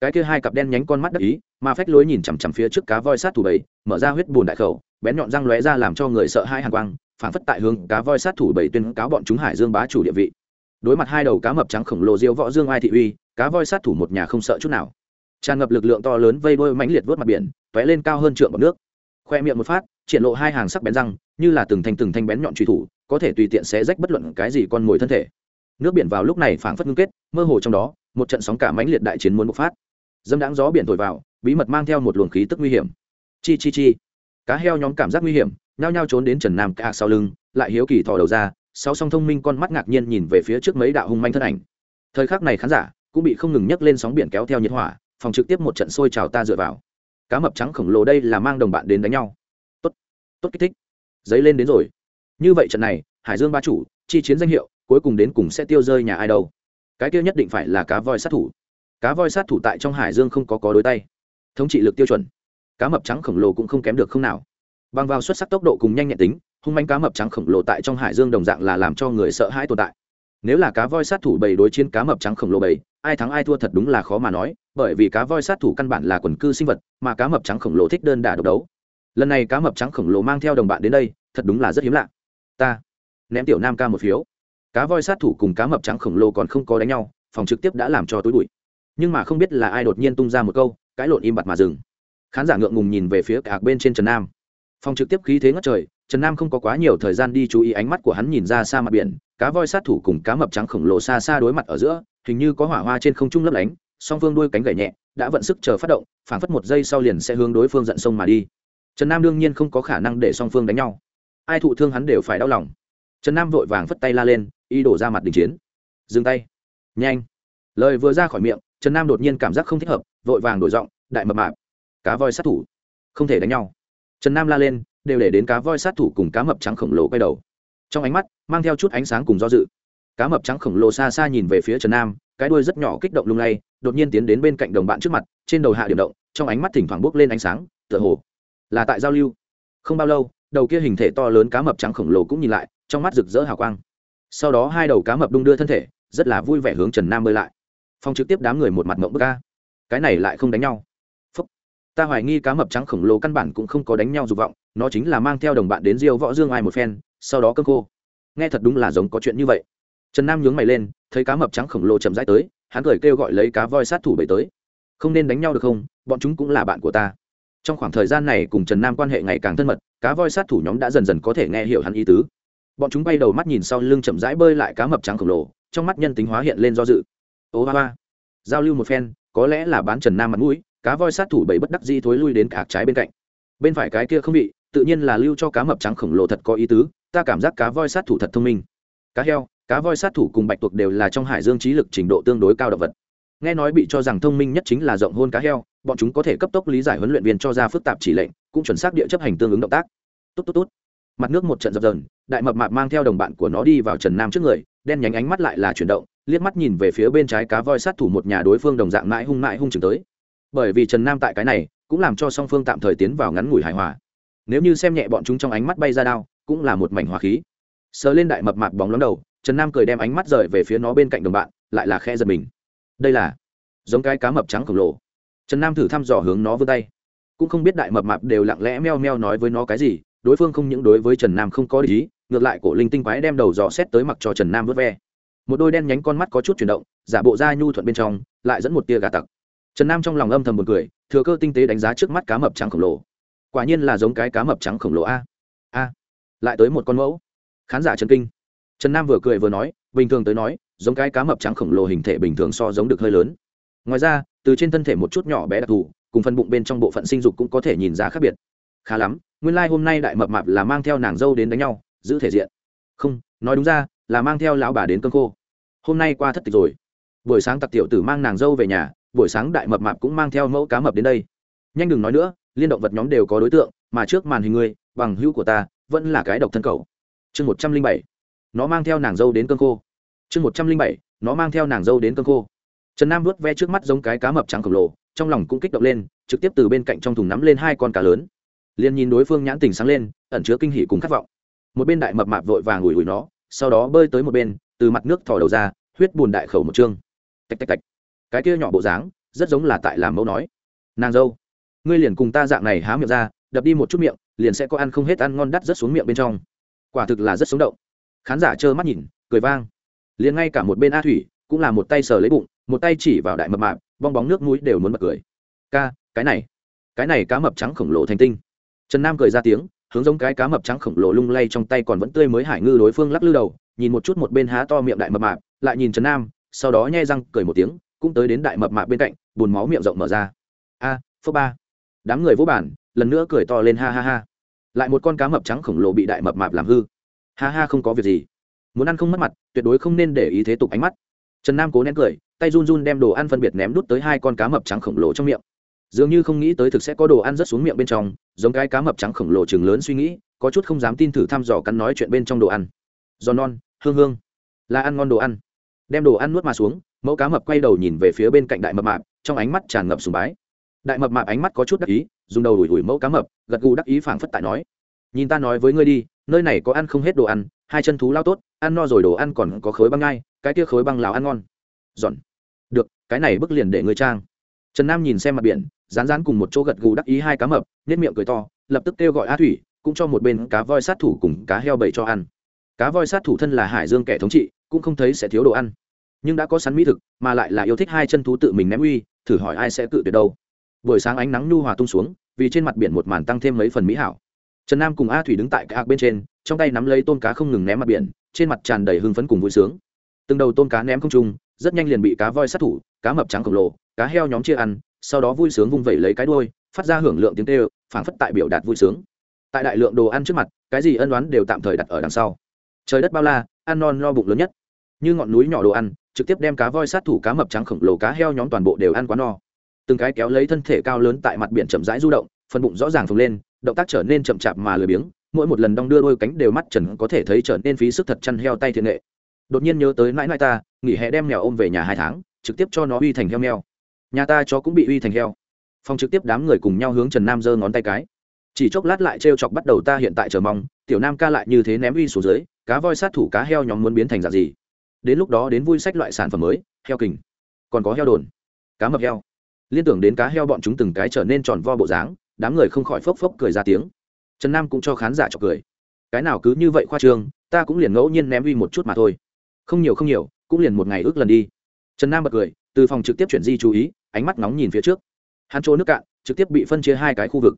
cái kia hai cặp đen nhánh con mắt đắc ý, mà phách lối nhìn chằm chằm phía trước cá voi sát thủ bầy, mở ra huyết bùn đại khẩu, bén nhọn răng lóe ra làm cho người sợ hai hàng quang, phảng phất tại hướng cá voi sát thủ bầy tuyên cáo bọn chúng hải dương bá chủ địa vị. Đối mặt hai đầu cá mập trắng khổng lồ diêu võ dương ai thị uy, cá voi sát thủ một nhà không sợ chút nào. Tràn ngập lực lượng to lớn vây đôi mãnh liệt vớt mặt biển, tóe lên cao hơn trượng bọc nước. Khoe miệng một phát, triển lộ hai hàng sắc bén răng, như là từng thanh từng thanh bén nhọn truy thủ có thể tùy tiện xé rách bất luận cái gì con mồi thân thể. Nước biển vào lúc này phảng phất ngưng kết, mơ hồ trong đó, một trận sóng cả mãnh liệt đại chiến muốn bộc phát. Dâm đáng gió biển thổi vào, bí mật mang theo một luồng khí tức nguy hiểm. Chi chi chi. Cá heo nhóm cảm giác nguy hiểm, nhao nhao trốn đến trần nam cả sau lưng, lại hiếu kỳ thò đầu ra sáu song thông minh con mắt ngạc nhiên nhìn về phía trước mấy đạo hung manh thân ảnh. Thời khắc này khán giả cũng bị không ngừng nhấc lên sóng biển kéo theo nhiệt hỏa, phòng trực tiếp một trận sôi trào ta dựa vào. Cá mập trắng khổng lồ đây là mang đồng bạn đến đánh nhau. Tốt tốt kích thích. Giấy lên đến rồi như vậy trận này, hải dương ba chủ, chi chiến danh hiệu, cuối cùng đến cùng sẽ tiêu rơi nhà ai đâu. Cái kia nhất định phải là cá voi sát thủ. Cá voi sát thủ tại trong hải dương không có có đối tay. Thống trị lực tiêu chuẩn. Cá mập trắng khổng lồ cũng không kém được không nào. Bằng vào xuất sắc tốc độ cùng nhanh nhẹn tính, hung manh cá mập trắng khổng lồ tại trong hải dương đồng dạng là làm cho người sợ hãi tồn tại. Nếu là cá voi sát thủ bầy đối chiến cá mập trắng khổng lồ bầy, ai thắng ai thua thật đúng là khó mà nói, bởi vì cá voi sát thủ căn bản là quần cư sinh vật, mà cá mập trắng khổng lồ thích đơn đả độc đấu. Lần này cá mập trắng khổng lồ mang theo đồng bạn đến đây, thật đúng là rất hiếm lạ ta ném tiểu nam ca một phiếu. Cá voi sát thủ cùng cá mập trắng khổng lồ còn không có đánh nhau, phòng trực tiếp đã làm cho tối bụi. Nhưng mà không biết là ai đột nhiên tung ra một câu cãi lộn im bặt mà dừng. Khán giả ngượng ngùng nhìn về phía cả bên trên trần nam. Phòng trực tiếp khí thế ngất trời, trần nam không có quá nhiều thời gian đi chú ý ánh mắt của hắn nhìn ra xa mặt biển, cá voi sát thủ cùng cá mập trắng khổng lồ xa xa đối mặt ở giữa, hình như có hỏa hoa trên không trung lấp lánh, song phương đuôi cánh gảy nhẹ, đã vận sức chờ phát động, phảng phất một giây sau liền sẽ hướng đối phương giận sông mà đi. Trần nam đương nhiên không có khả năng để song phương đánh nhau ai thụ thương hắn đều phải đau lòng. Trần nam vội vàng phất tay la lên y đổ ra mặt đình chiến. Dừng tay. Nhanh. Lời vừa ra khỏi miệng, trần nam đột nhiên cảm giác không thích hợp, vội vàng đổi giọng, đại mập mạp, cá voi sát thủ, không thể đánh nhau. Trần nam la lên, đều để đến cá voi sát thủ cùng cá mập trắng khổng lồ quay đầu. Trong ánh mắt, mang theo chút ánh sáng cùng do dự. Cá mập trắng khổng lồ xa xa nhìn về phía trần nam, cái đuôi rất nhỏ kích động lung lay, đột nhiên tiến đến bên cạnh đồng bạn trước mặt, trên đầu hạ điểm động, trong ánh mắt thỉnh thoảng bốc lên ánh sáng, tựa hồ là tại giao lưu. Không bao lâu đầu kia hình thể to lớn cá mập trắng khổng lồ cũng nhìn lại, trong mắt rực rỡ hào quang. Sau đó hai đầu cá mập đung đưa thân thể, rất là vui vẻ hướng trần nam bơi lại. Phong trực tiếp đám người một mặt mộng bức ca cái này lại không đánh nhau. Phúc. ta hoài nghi cá mập trắng khổng lồ căn bản cũng không có đánh nhau dục vọng, nó chính là mang theo đồng bạn đến diêu võ dương ai một phen, sau đó cơm khô. Nghe thật đúng là giống có chuyện như vậy. Trần nam nhướng mày lên, thấy cá mập trắng khổng lồ chậm rãi tới, hắn cười kêu gọi lấy cá voi sát thủ bầy tới. Không nên đánh nhau được không? Bọn chúng cũng là bạn của ta trong khoảng thời gian này cùng trần nam quan hệ ngày càng thân mật, cá voi sát thủ nhóm đã dần dần có thể nghe hiểu hắn ý tứ. Bọn chúng bay đầu mắt nhìn sau lưng chậm rãi bơi lại cá mập trắng khổng lồ, trong mắt nhân tính hóa hiện lên do dự. Ô ba ba giao lưu một phen, có lẽ là bán trần nam mặt mũi, cá voi sát thủ bảy bất đắc di thối lui đến cả trái bên cạnh. Bên phải cái kia không bị, tự nhiên là lưu cho cá mập trắng khổng lồ thật có ý tứ, ta cảm giác cá voi sát thủ thật thông minh. Cá heo, cá voi sát thủ cùng bạch tuộc đều là trong hải dương trí lực trình độ tương đối cao động vật. Nghe nói bị cho rằng thông minh nhất chính là rộng hôn cá heo bọn chúng có thể cấp tốc lý giải huấn luyện viên cho ra phức tạp chỉ lệnh, cũng chuẩn xác địa chấp hành tương ứng động tác. Tốt tốt tốt. Mặt nước một trận dập dờn, đại mập mạp mang theo đồng bạn của nó đi vào trần nam trước người, đen nhánh ánh mắt lại là chuyển động, liếc mắt nhìn về phía bên trái cá voi sát thủ một nhà đối phương đồng dạng mãi hung mãi hung chừng tới. Bởi vì trần nam tại cái này, cũng làm cho song phương tạm thời tiến vào ngắn ngủi hài hòa. Nếu như xem nhẹ bọn chúng trong ánh mắt bay ra đao, cũng là một mảnh hỏa khí. Sờ lên đại mập mạp bóng lóng đầu, trần nam cười đem ánh mắt rời về phía nó bên cạnh đồng bạn, lại là khe giật mình. Đây là giống cái cá mập trắng khổng lồ trần nam thử thăm dò hướng nó vươn tay. Cũng không biết đại mập mạp đều lặng lẽ meo meo nói với nó cái gì, đối phương không những đối với trần nam không có lý ngược lại cổ linh tinh quái đem đầu dò xét tới mặc cho trần nam vớt ve. Một đôi đen nhánh con mắt có chút chuyển động, giả bộ da nhu thuận bên trong, lại dẫn một tia gà tặc. Trần nam trong lòng âm thầm một cười, thừa cơ tinh tế đánh giá trước mắt cá mập trắng khổng lồ. Quả nhiên là giống cái cá mập trắng khổng lồ a. A. Lại tới một con mẫu. Khán giả trần kinh. Trần nam vừa cười vừa nói, bình thường tới nói, giống cái cá mập trắng khổng lồ hình thể bình thường so giống được hơi lớn ngoài ra, từ trên thân thể một chút nhỏ bé đặc thù, cùng phần bụng bên trong bộ phận sinh dục cũng có thể nhìn ra khác biệt. Khá lắm, nguyên lai、like、hôm nay đại mập mạp là mang theo nàng dâu đến đánh nhau, giữ thể diện. Không, nói đúng ra, là mang theo lão bà đến cơn khô. Hôm nay qua thất tịch rồi. Buổi sáng tặc tiểu tử mang nàng dâu về nhà, buổi sáng đại mập mạp cũng mang theo mẫu cá mập đến đây. Nhanh đừng nói nữa, liên động vật nhóm đều có đối tượng, mà trước màn hình ngươi bằng hữu của ta, vẫn là cái độc thân cầu chương một trăm linh bảy, nó mang theo nàng dâu đến cơn khô. Chương một trăm linh bảy, nó mang theo nàng dâu đến cơn khô trần nam vuốt ve trước mắt giống cái cá mập trắng khổng lồ, trong lòng cũng kích động lên, trực tiếp từ bên cạnh trong thùng nắm lên hai con cá lớn. Liền nhìn đối phương nhãn tình sáng lên, ẩn chứa kinh hỉ cùng khát vọng. Một bên đại mập mạp vội vàng ủi ủi nó, sau đó bơi tới một bên, từ mặt nước thò đầu ra, huyết bùn đại khẩu một chương. Tạch tạch tạch. Cái kia nhỏ bộ dáng, rất giống là tại làm mẫu nói. Nàng dâu, ngươi liền cùng ta dạng này há miệng ra, đập đi một chút miệng, liền sẽ có ăn không hết ăn ngon đắt rất xuống miệng bên trong. Quả thực là rất sống động. Khán giả trơ mắt nhìn, cười vang. Liền ngay cả một bên a thủy cũng là một tay sờ lấy bụng một tay chỉ vào đại mập mạp bong bóng nước mũi đều muốn bật cười. Ca cái này cái này cá mập trắng khổng lồ thành tinh. Trần nam cười ra tiếng hướng giống cái cá mập trắng khổng lồ lung lay trong tay còn vẫn tươi mới hải ngư đối phương lắc lư đầu nhìn một chút một bên há to miệng đại mập mạp lại nhìn trần nam sau đó nhai răng cười một tiếng cũng tới đến đại mập mạp bên cạnh bùn máu miệng rộng mở ra. A à, ba. Đám người vô bản lần nữa cười to lên ha ha ha. Lại một con cá mập trắng khổng lồ bị đại mập mạp làm hư. Ha ha không có việc gì. Muốn ăn không mất mặt tuyệt đối không nên để ý thế tục ánh mắt. Trần nam cố nén cười tay run run đem đồ ăn phân biệt ném đút tới hai con cá mập trắng khổng lồ trong miệng. Dường như không nghĩ tới thực sẽ có đồ ăn rớt xuống miệng bên trong, giống cái cá mập trắng khổng lồ chừng lớn suy nghĩ, có chút không dám tin thử thăm dò cắn nói chuyện bên trong đồ ăn. Giòn non, hương hương. Là ăn ngon đồ ăn. Đem đồ ăn nuốt mà xuống, mẫu cá mập quay đầu nhìn về phía bên cạnh đại mập mạp, trong ánh mắt tràn ngập sùng bái. Đại mập mạp ánh mắt có chút đắc ý, dùng đầu đuổi ủi mẫu cá mập, gật gù đắc ý phảng phất tại nói. Nhìn ta nói với ngươi đi, nơi này có ăn không hết đồ ăn, hai chân thú lao tốt, ăn no rồi đồ ăn còn có khối băng ngay cái kia khối băng lào ăn ngon. Giòn cái này bức liền để ngươi trang. Trần nam nhìn xem mặt biển, rán rán cùng một chỗ gật gù đắc ý hai cá mập nếp miệng cười to, lập tức kêu gọi a thủy, cũng cho một bên cá voi sát thủ cùng cá heo bầy cho ăn. Cá voi sát thủ thân là hải dương kẻ thống trị, cũng không thấy sẽ thiếu đồ ăn. Nhưng đã có sắn mỹ thực, mà lại là yêu thích hai chân thú tự mình ném uy, thử hỏi ai sẽ cự tuyệt đâu. Buổi sáng ánh nắng nhu hòa tung xuống, vì trên mặt biển một màn tăng thêm mấy phần mỹ hảo. Trần nam cùng a thủy đứng tại các bên trên, trong tay nắm lấy tôm cá không ngừng ném mặt biển, trên mặt tràn đầy hưng phấn cùng vui sướng. Từng đầu tôm cá ném không trung rất nhanh liền bị cá voi sát thủ, cá mập trắng khổng lồ, cá heo nhóm chia ăn, sau đó vui sướng vung vẩy lấy cái đuôi, phát ra hưởng lượng tiếng kêu, phảng phất tại biểu đạt vui sướng. Tại đại lượng đồ ăn trước mặt, cái gì ân đoán đều tạm thời đặt ở đằng sau. Trời đất bao la, ăn non no bụng lớn nhất. Như ngọn núi nhỏ đồ ăn, trực tiếp đem cá voi sát thủ, cá mập trắng khổng lồ, cá heo nhóm toàn bộ đều ăn quá no. Từng cái kéo lấy thân thể cao lớn tại mặt biển chậm rãi du động, phần bụng rõ ràng phồng lên, động tác trở nên chậm chạp mà lười biếng, mỗi một lần đong đưa đôi cánh đều mắt trần có thể thấy trở nên phí sức thật chăn heo tay thiện nghệ đột nhiên nhớ tới nãi nãi ta, nghỉ hè đem mèo ôm về nhà hai tháng, trực tiếp cho nó uy thành heo mèo. Nhà ta chó cũng bị uy thành heo. Phong trực tiếp đám người cùng nhau hướng trần nam giơ ngón tay cái. Chỉ chốc lát lại t chọc bắt đầu ta hiện tại chờ mong, tiểu nam ca lại như thế ném uy xuống dưới, cá voi sát thủ cá heo nhóm muốn biến thành dạng gì? Đến lúc đó đến vui sách loại sản phẩm mới, heo kình. Còn có heo đồn, cá mập heo. Liên tưởng đến cá heo bọn chúng từng cái trở nên tròn vo bộ dáng, đám người không khỏi phốc phốc cười ra tiếng. Trần nam cũng cho khán giả chọc cười. Cái nào cứ như vậy khoa trương, ta cũng liền ngẫu nhiên ném uy một chút mà thôi không nhiều không nhiều, cũng liền một ngày ước lần đi. Trần nam bật cười, từ phòng trực tiếp chuyển di chú ý, ánh mắt nóng nhìn phía trước. Hắn chỗ nước cạn, trực tiếp bị phân chia hai cái khu vực.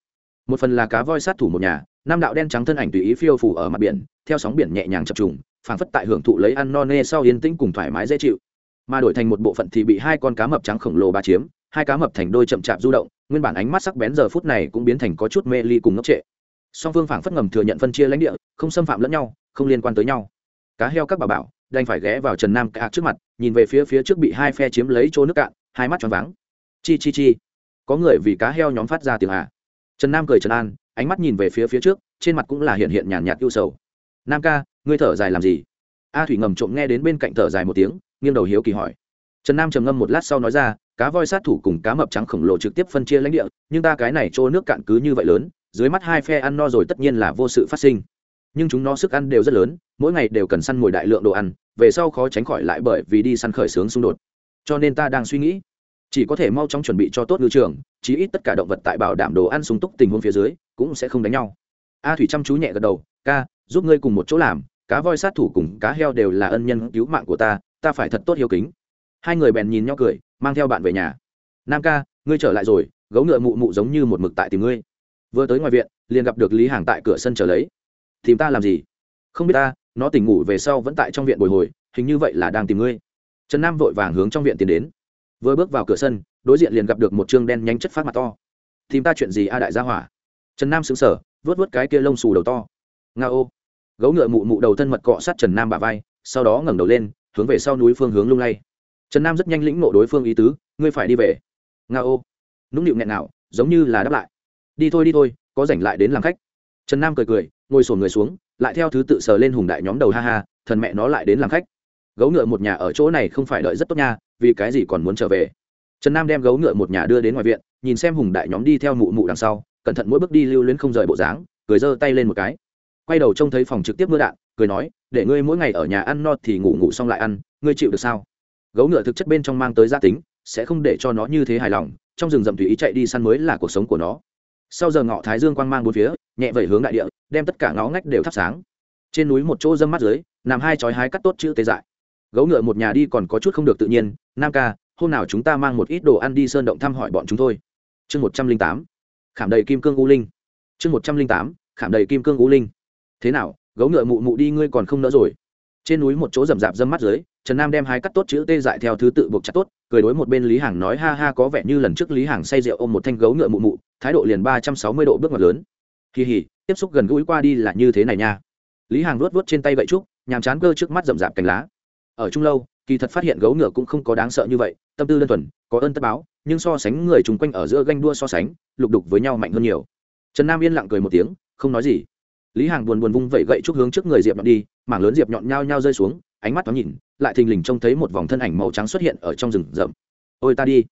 Một phần là cá voi sát thủ một nhà nam đạo đen trắng thân ảnh tùy ý phiêu phủ ở mặt biển, theo sóng biển nhẹ nhàng chập trùng, phảng phất tại hưởng thụ lấy ăn no nê sau yên tĩnh cùng thoải mái dễ chịu. Mà đổi thành một bộ phận thì bị hai con cá mập trắng khổng lồ ba chiếm, hai cá mập thành đôi chậm chạp du động, nguyên bản ánh mắt sắc bén giờ phút này cũng biến thành có chút mê ly cùng ngốc trệ. Song phương phảng phất ngầm thừa nhận phân chia lãnh địa, không xâm phạm lẫn nhau, không liên quan tới nhau. Cá heo các bà bảo đành phải ghé vào trần nam cả trước mặt, nhìn về phía phía trước bị hai phe chiếm lấy chỗ nước cạn, hai mắt tròn váng. Chi chi chi. Có người vì cá heo nhóm phát ra tiếng hà trần nam cười trần an, ánh mắt nhìn về phía phía trước, trên mặt cũng là hiện hiện nhàn nhạt ưu sầu. Nam ca, ngươi thở dài làm gì? A thủy ngầm trộm nghe đến bên cạnh thở dài một tiếng, nghiêng đầu hiếu kỳ hỏi. Trần nam trầm ngâm một lát sau nói ra, cá voi sát thủ cùng cá mập trắng khổng lồ trực tiếp phân chia lãnh địa, nhưng ta cái này chỗ nước cạn cứ như vậy lớn, dưới mắt hai phe ăn no rồi tất nhiên là vô sự phát sinh nhưng chúng nó sức ăn đều rất lớn, mỗi ngày đều cần săn mồi đại lượng đồ ăn, về sau khó tránh khỏi lại bởi vì đi săn khởi xướng xung đột. Cho nên ta đang suy nghĩ, chỉ có thể mau chóng chuẩn bị cho tốt ngư trường, chí ít tất cả động vật tại bảo đảm đồ ăn sung túc tình huống phía dưới, cũng sẽ không đánh nhau. A thủy chăm chú nhẹ gật đầu, ca, giúp ngươi cùng một chỗ làm, cá voi sát thủ cùng cá heo đều là ân nhân cứu mạng của ta ta phải thật tốt hiếu kính. Hai người bèn nhìn nhau cười, mang theo bạn về nhà. Nam ca, ngươi trở lại rồi, gấu ngựa mụ mụ giống như một mực tại tìm ngươi. Vừa tới ngoài viện, liền gặp được lý hàng tại cửa sân chờ lấy tìm ta làm gì? Không biết ta, nó tỉnh ngủ về sau vẫn tại trong viện bồi hồi, hình như vậy là đang tìm ngươi. Trần nam vội vàng hướng trong viện tiến đến. Vừa bước vào cửa sân, đối diện liền gặp được một chương đen nhanh chất phát mặt to. Tìm ta chuyện gì a đại gia hỏa? Trần nam xứng sở vớt vớt cái kia lông xù đầu to. Nga ô. Gấu ngựa mụ mụ đầu thân mật cọ sát trần nam bà vai, sau đó ngẩng đầu lên, hướng về sau núi phương hướng lung lay. Trần nam rất nhanh lĩnh nộ đối phương ý tứ, ngươi phải đi về. Nga ô. Nũng nịu nghẹn nào giống như là đáp lại. Đi thôi đi thôi, có rảnh lại đến làm khách trần nam cười cười, ngồi sổn người xuống, lại theo thứ tự sờ lên hùng đại nhóm đầu ha ha, thần mẹ nó lại đến làm khách. Gấu ngựa một nhà ở chỗ này không phải đợi rất tốt nha, vì cái gì còn muốn trở về? Trần nam đem gấu ngựa một nhà đưa đến ngoài viện, nhìn xem hùng đại nhóm đi theo mụ mụ đằng sau, cẩn thận mỗi bước đi lưu luyến không rời bộ dáng, cười giơ tay lên một cái. Quay đầu trông thấy phòng trực tiếp mưa đạn, cười nói, để ngươi mỗi ngày ở nhà ăn no thì ngủ ngủ xong lại ăn, ngươi chịu được sao? Gấu ngựa thực chất bên trong mang tới gia tính, sẽ không để cho nó như thế hài lòng, trong rừng rậm tùy ý chạy đi săn mới là cuộc sống của nó sau giờ ngọ thái dương quang mang bốn phía, nhẹ vẩy hướng đại địa, đem tất cả ngõ ngách đều thắp sáng. Trên núi một chỗ dâm mắt dưới, nằm hai chói hái cắt tốt chữ tê dại. Gấu ngựa một nhà đi còn có chút không được tự nhiên, nam ca, hôm nào chúng ta mang một ít đồ ăn đi sơn động thăm hỏi bọn chúng thôi. Chương một trăm linh tám. Khảm đầy kim cương u linh. Chương một trăm linh tám. Khảm đầy kim cương u linh. Thế nào, gấu ngựa mụ mụ đi ngươi còn không nỡ rồi? Trên núi một chỗ rậm rạp dâm mắt dưới, trần nam đem hai cắt tốt chữ tê dại theo thứ tự buộc chặt tốt cười đối một bên lý hàng nói, ha ha, có vẻ như lần trước lý hàng say rượu ôm một thanh gấu ngựa mụ mụ, thái độ liền ba trăm sáu mươi độ bước ngoặt lớn. Kỳ hỉ tiếp xúc gần gũi qua đi là như thế này nha. Lý hàng luốt vuốt trên tay gậy trúc, nhàm chán cơ trước mắt rậm rạp cành lá. Ở trung lâu, kỳ thật phát hiện gấu ngựa cũng không có đáng sợ như vậy, tâm tư đơn thuần, có ơn tất báo, nhưng so sánh người chung quanh ở giữa ganh đua so sánh, lục đục với nhau mạnh hơn nhiều. Trần nam yên lặng cười một tiếng, không nói gì. Lý hàng buồn buồn vung vẩy gậy trúc hướng trước người diệp nhọn đi, mảng lớn diệp nhọn nhao nhao rơi xuống ánh mắt thoáng nhìn, lại thình lình trông thấy một vòng thân ảnh màu trắng xuất hiện ở trong rừng rậm. Ôi ta đi.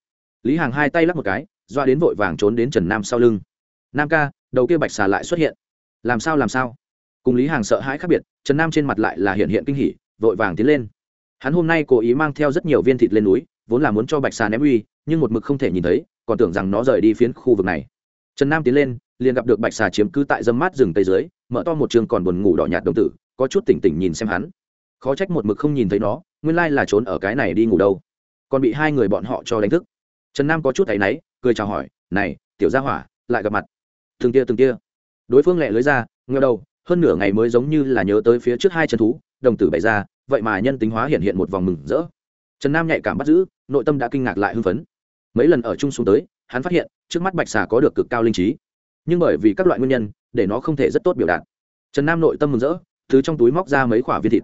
Lý hàng hai tay lắc một cái, doa đến vội vàng trốn đến trần nam sau lưng. Nam ca, đầu kia bạch xà lại xuất hiện. Làm sao làm sao? Cùng lý hàng sợ hãi khác biệt, trần nam trên mặt lại là hiện hiện kinh hỉ, vội vàng tiến lên. Hắn hôm nay cố ý mang theo rất nhiều viên thịt lên núi, vốn là muốn cho bạch xà ném uy, nhưng một mực không thể nhìn thấy, còn tưởng rằng nó rời đi phiến khu vực này. Trần nam tiến lên, liền gặp được bạch xà chiếm cứ tại dâm mát rừng tây dưới, mở to một trường còn buồn ngủ đỏ nhạt đồng tử, có chút tỉnh tỉnh nhìn xem hắn khó trách một mực không nhìn thấy nó, nguyên lai là trốn ở cái này đi ngủ đâu. Còn bị hai người bọn họ cho đánh thức. Trần nam có chút thấy náy, cười chào hỏi, này, tiểu gia hỏa, lại gặp mặt. Từng kia từng kia đối phương lẹ lưới ra ngheo đầu, hơn nửa ngày mới giống như là nhớ tới phía trước hai chân thú, đồng tử bày ra, vậy mà nhân tính hóa hiện hiện một vòng mừng rỡ. Trần nam nhạy cảm bắt giữ, nội tâm đã kinh ngạc lại hưng phấn. Mấy lần ở chung xuống tới, hắn phát hiện, trước mắt bạch xà có được cực cao linh trí. Nhưng bởi vì các loại nguyên nhân, để nó không thể rất tốt biểu đạt. Trần nam nội tâm mừng rỡ thứ trong túi móc ra mấy quả viên thịt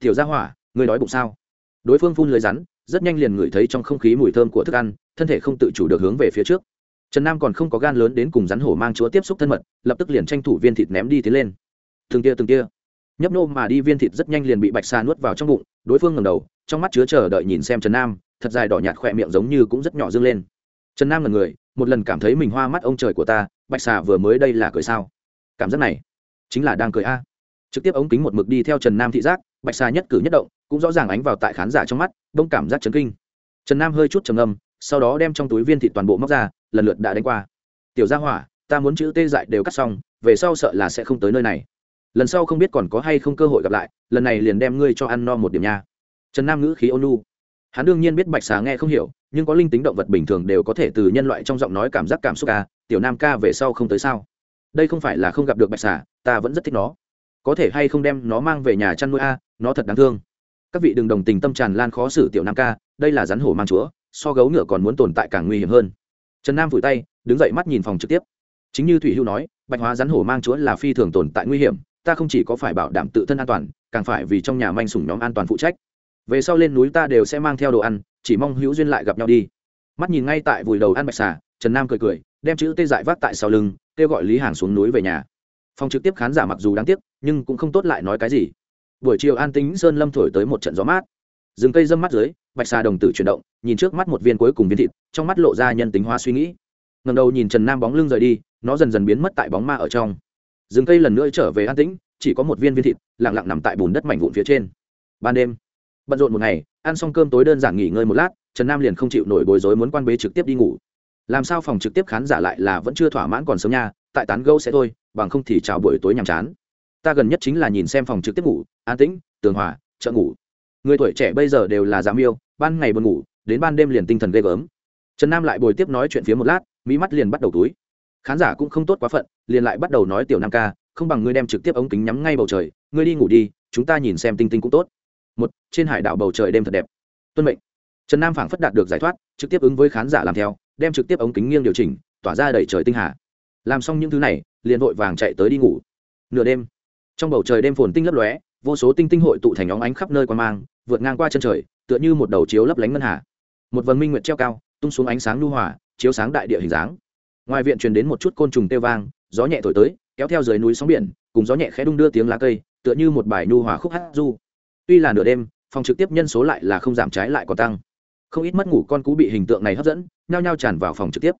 tiểu gia hỏa người đói bụng sao? Đối phương phun lưới rắn, rất nhanh liền ngửi thấy trong không khí mùi thơm của thức ăn, thân thể không tự chủ được hướng về phía trước. Trần nam còn không có gan lớn đến cùng rắn hổ mang chúa tiếp xúc thân mật, lập tức liền tranh thủ viên thịt ném đi tiến lên. Từng tia từng tia nhấp nô mà đi viên thịt rất nhanh liền bị bạch xà nuốt vào trong bụng, đối phương ngầm đầu, trong mắt chứa chờ đợi nhìn xem trần nam, thật dài đỏ nhạt khỏe miệng giống như cũng rất nhỏ dâng lên. Trần nam là người, một lần cảm thấy mình hoa mắt ông trời của ta, bạch xà vừa mới đây là cười sao? Cảm giác này, chính là đang cười a. Trực tiếp ống kính một mực đi theo trần nam thị giác bạch xà nhất cử nhất động, cũng rõ ràng ánh vào tại khán giả trong mắt, đông cảm giác chấn kinh. Trần nam hơi chút trầm âm sau đó đem trong túi viên thịt toàn bộ móc ra, lần lượt đã đánh qua. Tiểu gia hỏa, ta muốn chữ tê dại đều cắt xong, về sau sợ là sẽ không tới nơi này. Lần sau không biết còn có hay không cơ hội gặp lại, lần này liền đem ngươi cho ăn no một điểm nha. Trần nam ngữ khí ôn lu hắn đương nhiên biết bạch xà nghe không hiểu, nhưng có linh tính động vật bình thường đều có thể từ nhân loại trong giọng nói cảm giác cảm xúc ca tiểu nam ca về sau không tới sao? Đây không phải là không gặp được bạch xà ta vẫn rất thích nó có thể hay không đem nó mang về nhà chăn nuôi a, nó thật đáng thương. Các vị đừng đồng tình tâm tràn lan khó xử tiểu nam ca, đây là rắn hổ mang chúa, so gấu ngựa còn muốn tồn tại càng nguy hiểm hơn. Trần nam vùi tay, đứng dậy mắt nhìn phòng trực tiếp. Chính như thủy hưu nói, bạch hóa rắn hổ mang chúa là phi thường tồn tại nguy hiểm, ta không chỉ có phải bảo đảm tự thân an toàn, càng phải vì trong nhà manh sủng nhóm an toàn phụ trách. Về sau lên núi ta đều sẽ mang theo đồ ăn, chỉ mong hữu duyên lại gặp nhau đi. Mắt nhìn ngay tại vùi đầu ăn bạch xà, trần nam cười cười, đem chữ tê dại vác tại sau lưng, kêu gọi lý hàng xuống núi về nhà phòng trực tiếp khán giả mặc dù đáng tiếc, nhưng cũng không tốt lại nói cái gì. Buổi chiều an tính sơn lâm thổi tới một trận gió mát. Rừng cây dâm mắt dưới, bạch xà đồng tử chuyển động, nhìn trước mắt một viên cuối cùng viên thịt, trong mắt lộ ra nhân tính hóa suy nghĩ. Ngầm đầu nhìn trần nam bóng lưng rời đi, nó dần dần biến mất tại bóng ma ở trong. Rừng cây lần nữa trở về an tĩnh, chỉ có một viên viên thịt, lặng lặng nằm tại bùn đất mảnh vụn phía trên. Ban đêm, bận rộn một ngày, ăn xong cơm tối đơn giản nghỉ ngơi một lát, trần nam liền không chịu nổi bối rối muốn quan bế trực tiếp đi ngủ. Làm sao phòng trực tiếp khán giả lại là vẫn chưa thỏa mãn còn sớm nha tại tán gâu sẽ thôi, bằng không thì chào buổi tối nhàm chán. Ta gần nhất chính là nhìn xem phòng trực tiếp ngủ, an tĩnh, tường hòa, chợ ngủ. Người tuổi trẻ bây giờ đều là giảm yêu ban ngày buồn ngủ, đến ban đêm liền tinh thần ghê gớm. Trần nam lại bồi tiếp nói chuyện phía một lát, mỹ mắt liền bắt đầu túi. Khán giả cũng không tốt quá phận, liền lại bắt đầu nói tiểu nam ca, không bằng ngươi đem trực tiếp ống kính nhắm ngay bầu trời, ngươi đi ngủ đi, chúng ta nhìn xem tinh tinh cũng tốt. Một, trên hải đảo bầu trời đêm thật đẹp. Tuân mệnh. Trần nam phảng phất đạt được giải thoát, trực tiếp ứng với khán giả làm theo, đem trực tiếp ống kính nghiêng điều chỉnh, tỏa ra đầy trời tinh hà làm xong những thứ này, liền vội vàng chạy tới đi ngủ. Nửa đêm, trong bầu trời đêm phồn tinh lấp lóe, vô số tinh tinh hội tụ thành óng ánh khắp nơi quan mang, vượt ngang qua chân trời, tựa như một đầu chiếu lấp lánh ngân hà. Một vần minh nguyệt treo cao, tung xuống ánh sáng lưu hòa, chiếu sáng đại địa hình dáng. Ngoài viện truyền đến một chút côn trùng têu vang, gió nhẹ thổi tới, kéo theo dưới núi sóng biển, cùng gió nhẹ khẽ đung đưa tiếng lá cây, tựa như một bài nhu hòa khúc hát du. Tuy là nửa đêm, phòng trực tiếp nhân số lại là không giảm trái lại còn tăng. Không ít mất ngủ con cú bị hình tượng này hấp dẫn, nhao nhao tràn vào phòng trực tiếp.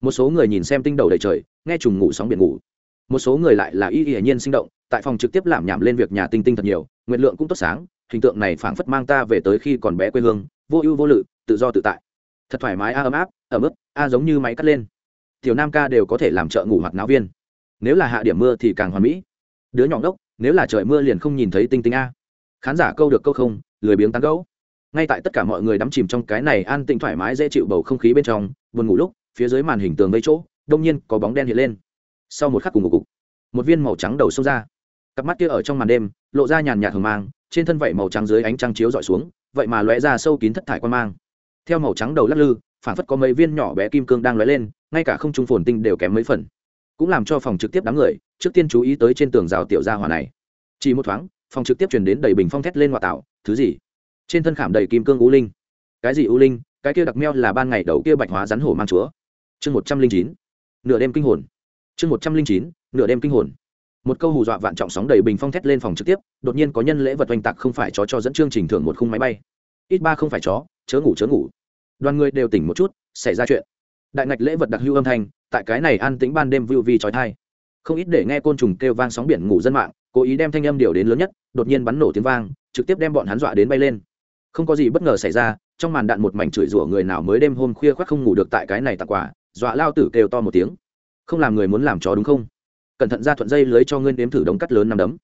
Một số người nhìn xem tinh đầu đầy trời nghe trùng ngủ sóng biển ngủ. Một số người lại là y y nhiên sinh động, tại phòng trực tiếp làm nhảm lên việc nhà tinh tinh thật nhiều nguyện lượng cũng tốt sáng, hình tượng này phảng phất mang ta về tới khi còn bé quê hương, vô ưu vô lự, tự do tự tại. Thật thoải mái a ấm áp, ẩm ướt, a giống như máy cắt lên. Tiểu nam ca đều có thể làm trợ ngủ hoặc náo viên. Nếu là hạ điểm mưa thì càng hoàn mỹ. Đứa nhỏ đốc nếu là trời mưa liền không nhìn thấy tinh tinh a. Khán giả câu được câu không, lười biếng tán gấu ngay tại tất cả mọi người đắm chìm trong cái này an tĩnh thoải mái dễ chịu bầu không khí bên trong, buồn ngủ lúc, phía dưới màn hình tường vây chỗ đông nhiên có bóng đen hiện lên. Sau một khắc cùng ngủ cục một viên màu trắng đầu xông ra. Cặp mắt kia ở trong màn đêm, lộ ra nhàn nhạt hừng mang, trên thân vảy màu trắng dưới ánh trăng chiếu dọi xuống, vậy mà lóe ra sâu kín thất thải quan mang. Theo màu trắng đầu lắc lư, phản phất có mấy viên nhỏ bé kim cương đang lóe lên, ngay cả không trung phồn tinh đều kém mấy phần. Cũng làm cho phòng trực tiếp đám người, trước tiên chú ý tới trên tường rào tiểu gia hỏa này. Chỉ một thoáng, phòng trực tiếp truyền đến đầy bình phong thét lên hòa tạo, thứ gì? Trên thân khảm đầy kim cương u linh. Cái gì u linh? Cái kia đặc meo là ban ngày đầu kia bạch hóa rắn hổ mang chúa. Chương một trăm linh chín nửa đêm kinh hồn. Chương một trăm linh chín, nửa đêm kinh hồn. Một câu hù dọa vạn trọng sóng đầy bình phong thét lên phòng trực tiếp, đột nhiên có nhân lễ vật oanh tạc không phải chó cho dẫn chương trình thưởng một khung máy bay. Ít ba không phải chó, chớ ngủ chớ ngủ. Đoàn người đều tỉnh một chút, xảy ra chuyện. Đại ngạch lễ vật đặc hưu âm thanh, tại cái này an tĩnh ban đêm vưu vi trói thai. Không ít để nghe côn trùng kêu vang sóng biển ngủ dân mạng, cố ý đem thanh âm điều đến lớn nhất, đột nhiên bắn nổ tiếng vang, trực tiếp đem bọn hắn dọa đến bay lên. Không có gì bất ngờ xảy ra, trong màn đạn một mảnh chửi rủa người nào mới đêm hôm khuya khoác không ngủ được tại cái này tặng quà dọa lao tử kêu to một tiếng. Không làm người muốn làm chó đúng không? Cẩn thận ra thuận dây lưới cho ngươi nếm thử đống cắt lớn nằm đấm.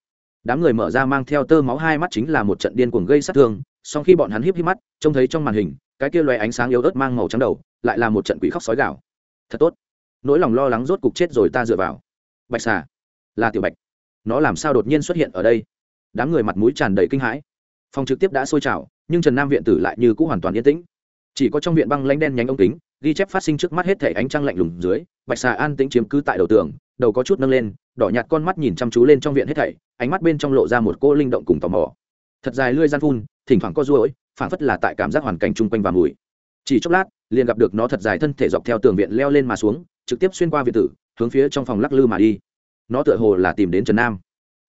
Đám người mở ra mang theo tơ máu hai mắt chính là một trận điên cuồng gây sát thương sau khi bọn hắn híp híp mắt, trông thấy trong màn hình, cái kia loé ánh sáng yếu ớt mang màu trắng đầu, lại là một trận quỷ khóc sói gạo thật tốt. Nỗi lòng lo lắng rốt cục chết rồi ta dựa vào. Bạch xà. Là tiểu bạch. Nó làm sao đột nhiên xuất hiện ở đây? Đám người mặt mũi tràn đầy kinh hãi. Phòng trực tiếp đã sôi trào, nhưng trần nam viện tử lại như cũ hoàn toàn yên tĩnh. Chỉ có trong viện băng lanh đen nhánh ống kính ghi chép phát sinh trước mắt hết thể ánh trăng lạnh lùng dưới, bạch xà an tĩnh chiếm cứ tại đầu tường, đầu có chút nâng lên, đỏ nhạt con mắt nhìn chăm chú lên trong viện hết thảy, ánh mắt bên trong lộ ra một cô linh động cùng tò mò. Thật dài lưỡi gian phun, thỉnh thoảng co ruỗi phản phất là tại cảm giác hoàn cảnh chung quanh và mùi. Chỉ chốc lát, liền gặp được nó thật dài thân thể dọc theo tường viện leo lên mà xuống, trực tiếp xuyên qua viện tử, hướng phía trong phòng lắc lư mà đi. Nó tựa hồ là tìm đến trần nam.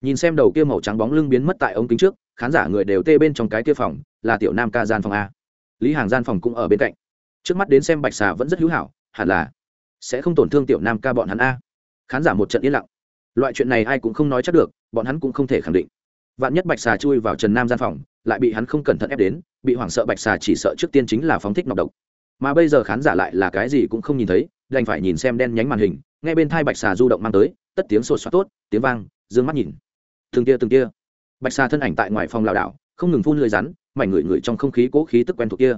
Nhìn xem đầu kia màu trắng bóng lưng biến mất tại ống kính trước, khán giả người đều tê bên trong cái kia phòng, là tiểu nam ca gian phòng a. Lý hàng gian phòng cũng ở bên cạnh trước mắt đến xem bạch xà vẫn rất hữu hảo, hẳn là sẽ không tổn thương tiểu nam ca bọn hắn a. Khán giả một trận yên lặng. Loại chuyện này ai cũng không nói chắc được, bọn hắn cũng không thể khẳng định. Vạn nhất bạch xà chui vào trần nam gian phòng, lại bị hắn không cẩn thận ép đến, bị hoảng sợ bạch xà chỉ sợ trước tiên chính là phóng thích nọc độc. Mà bây giờ khán giả lại là cái gì cũng không nhìn thấy, đành phải nhìn xem đen nhánh màn hình ngay bên thai bạch xà du động mang tới, tất tiếng sột soát tốt, tiếng vang d ư ơ n g mắt nhìn. Từng tia từng tia. Bạch xà thân ảnh tại ngoài phòng lảo đảo, không ngừng phun lưới rắn, mảnh ngửi ngửi trong không khí cố khí tức quen thuộc kia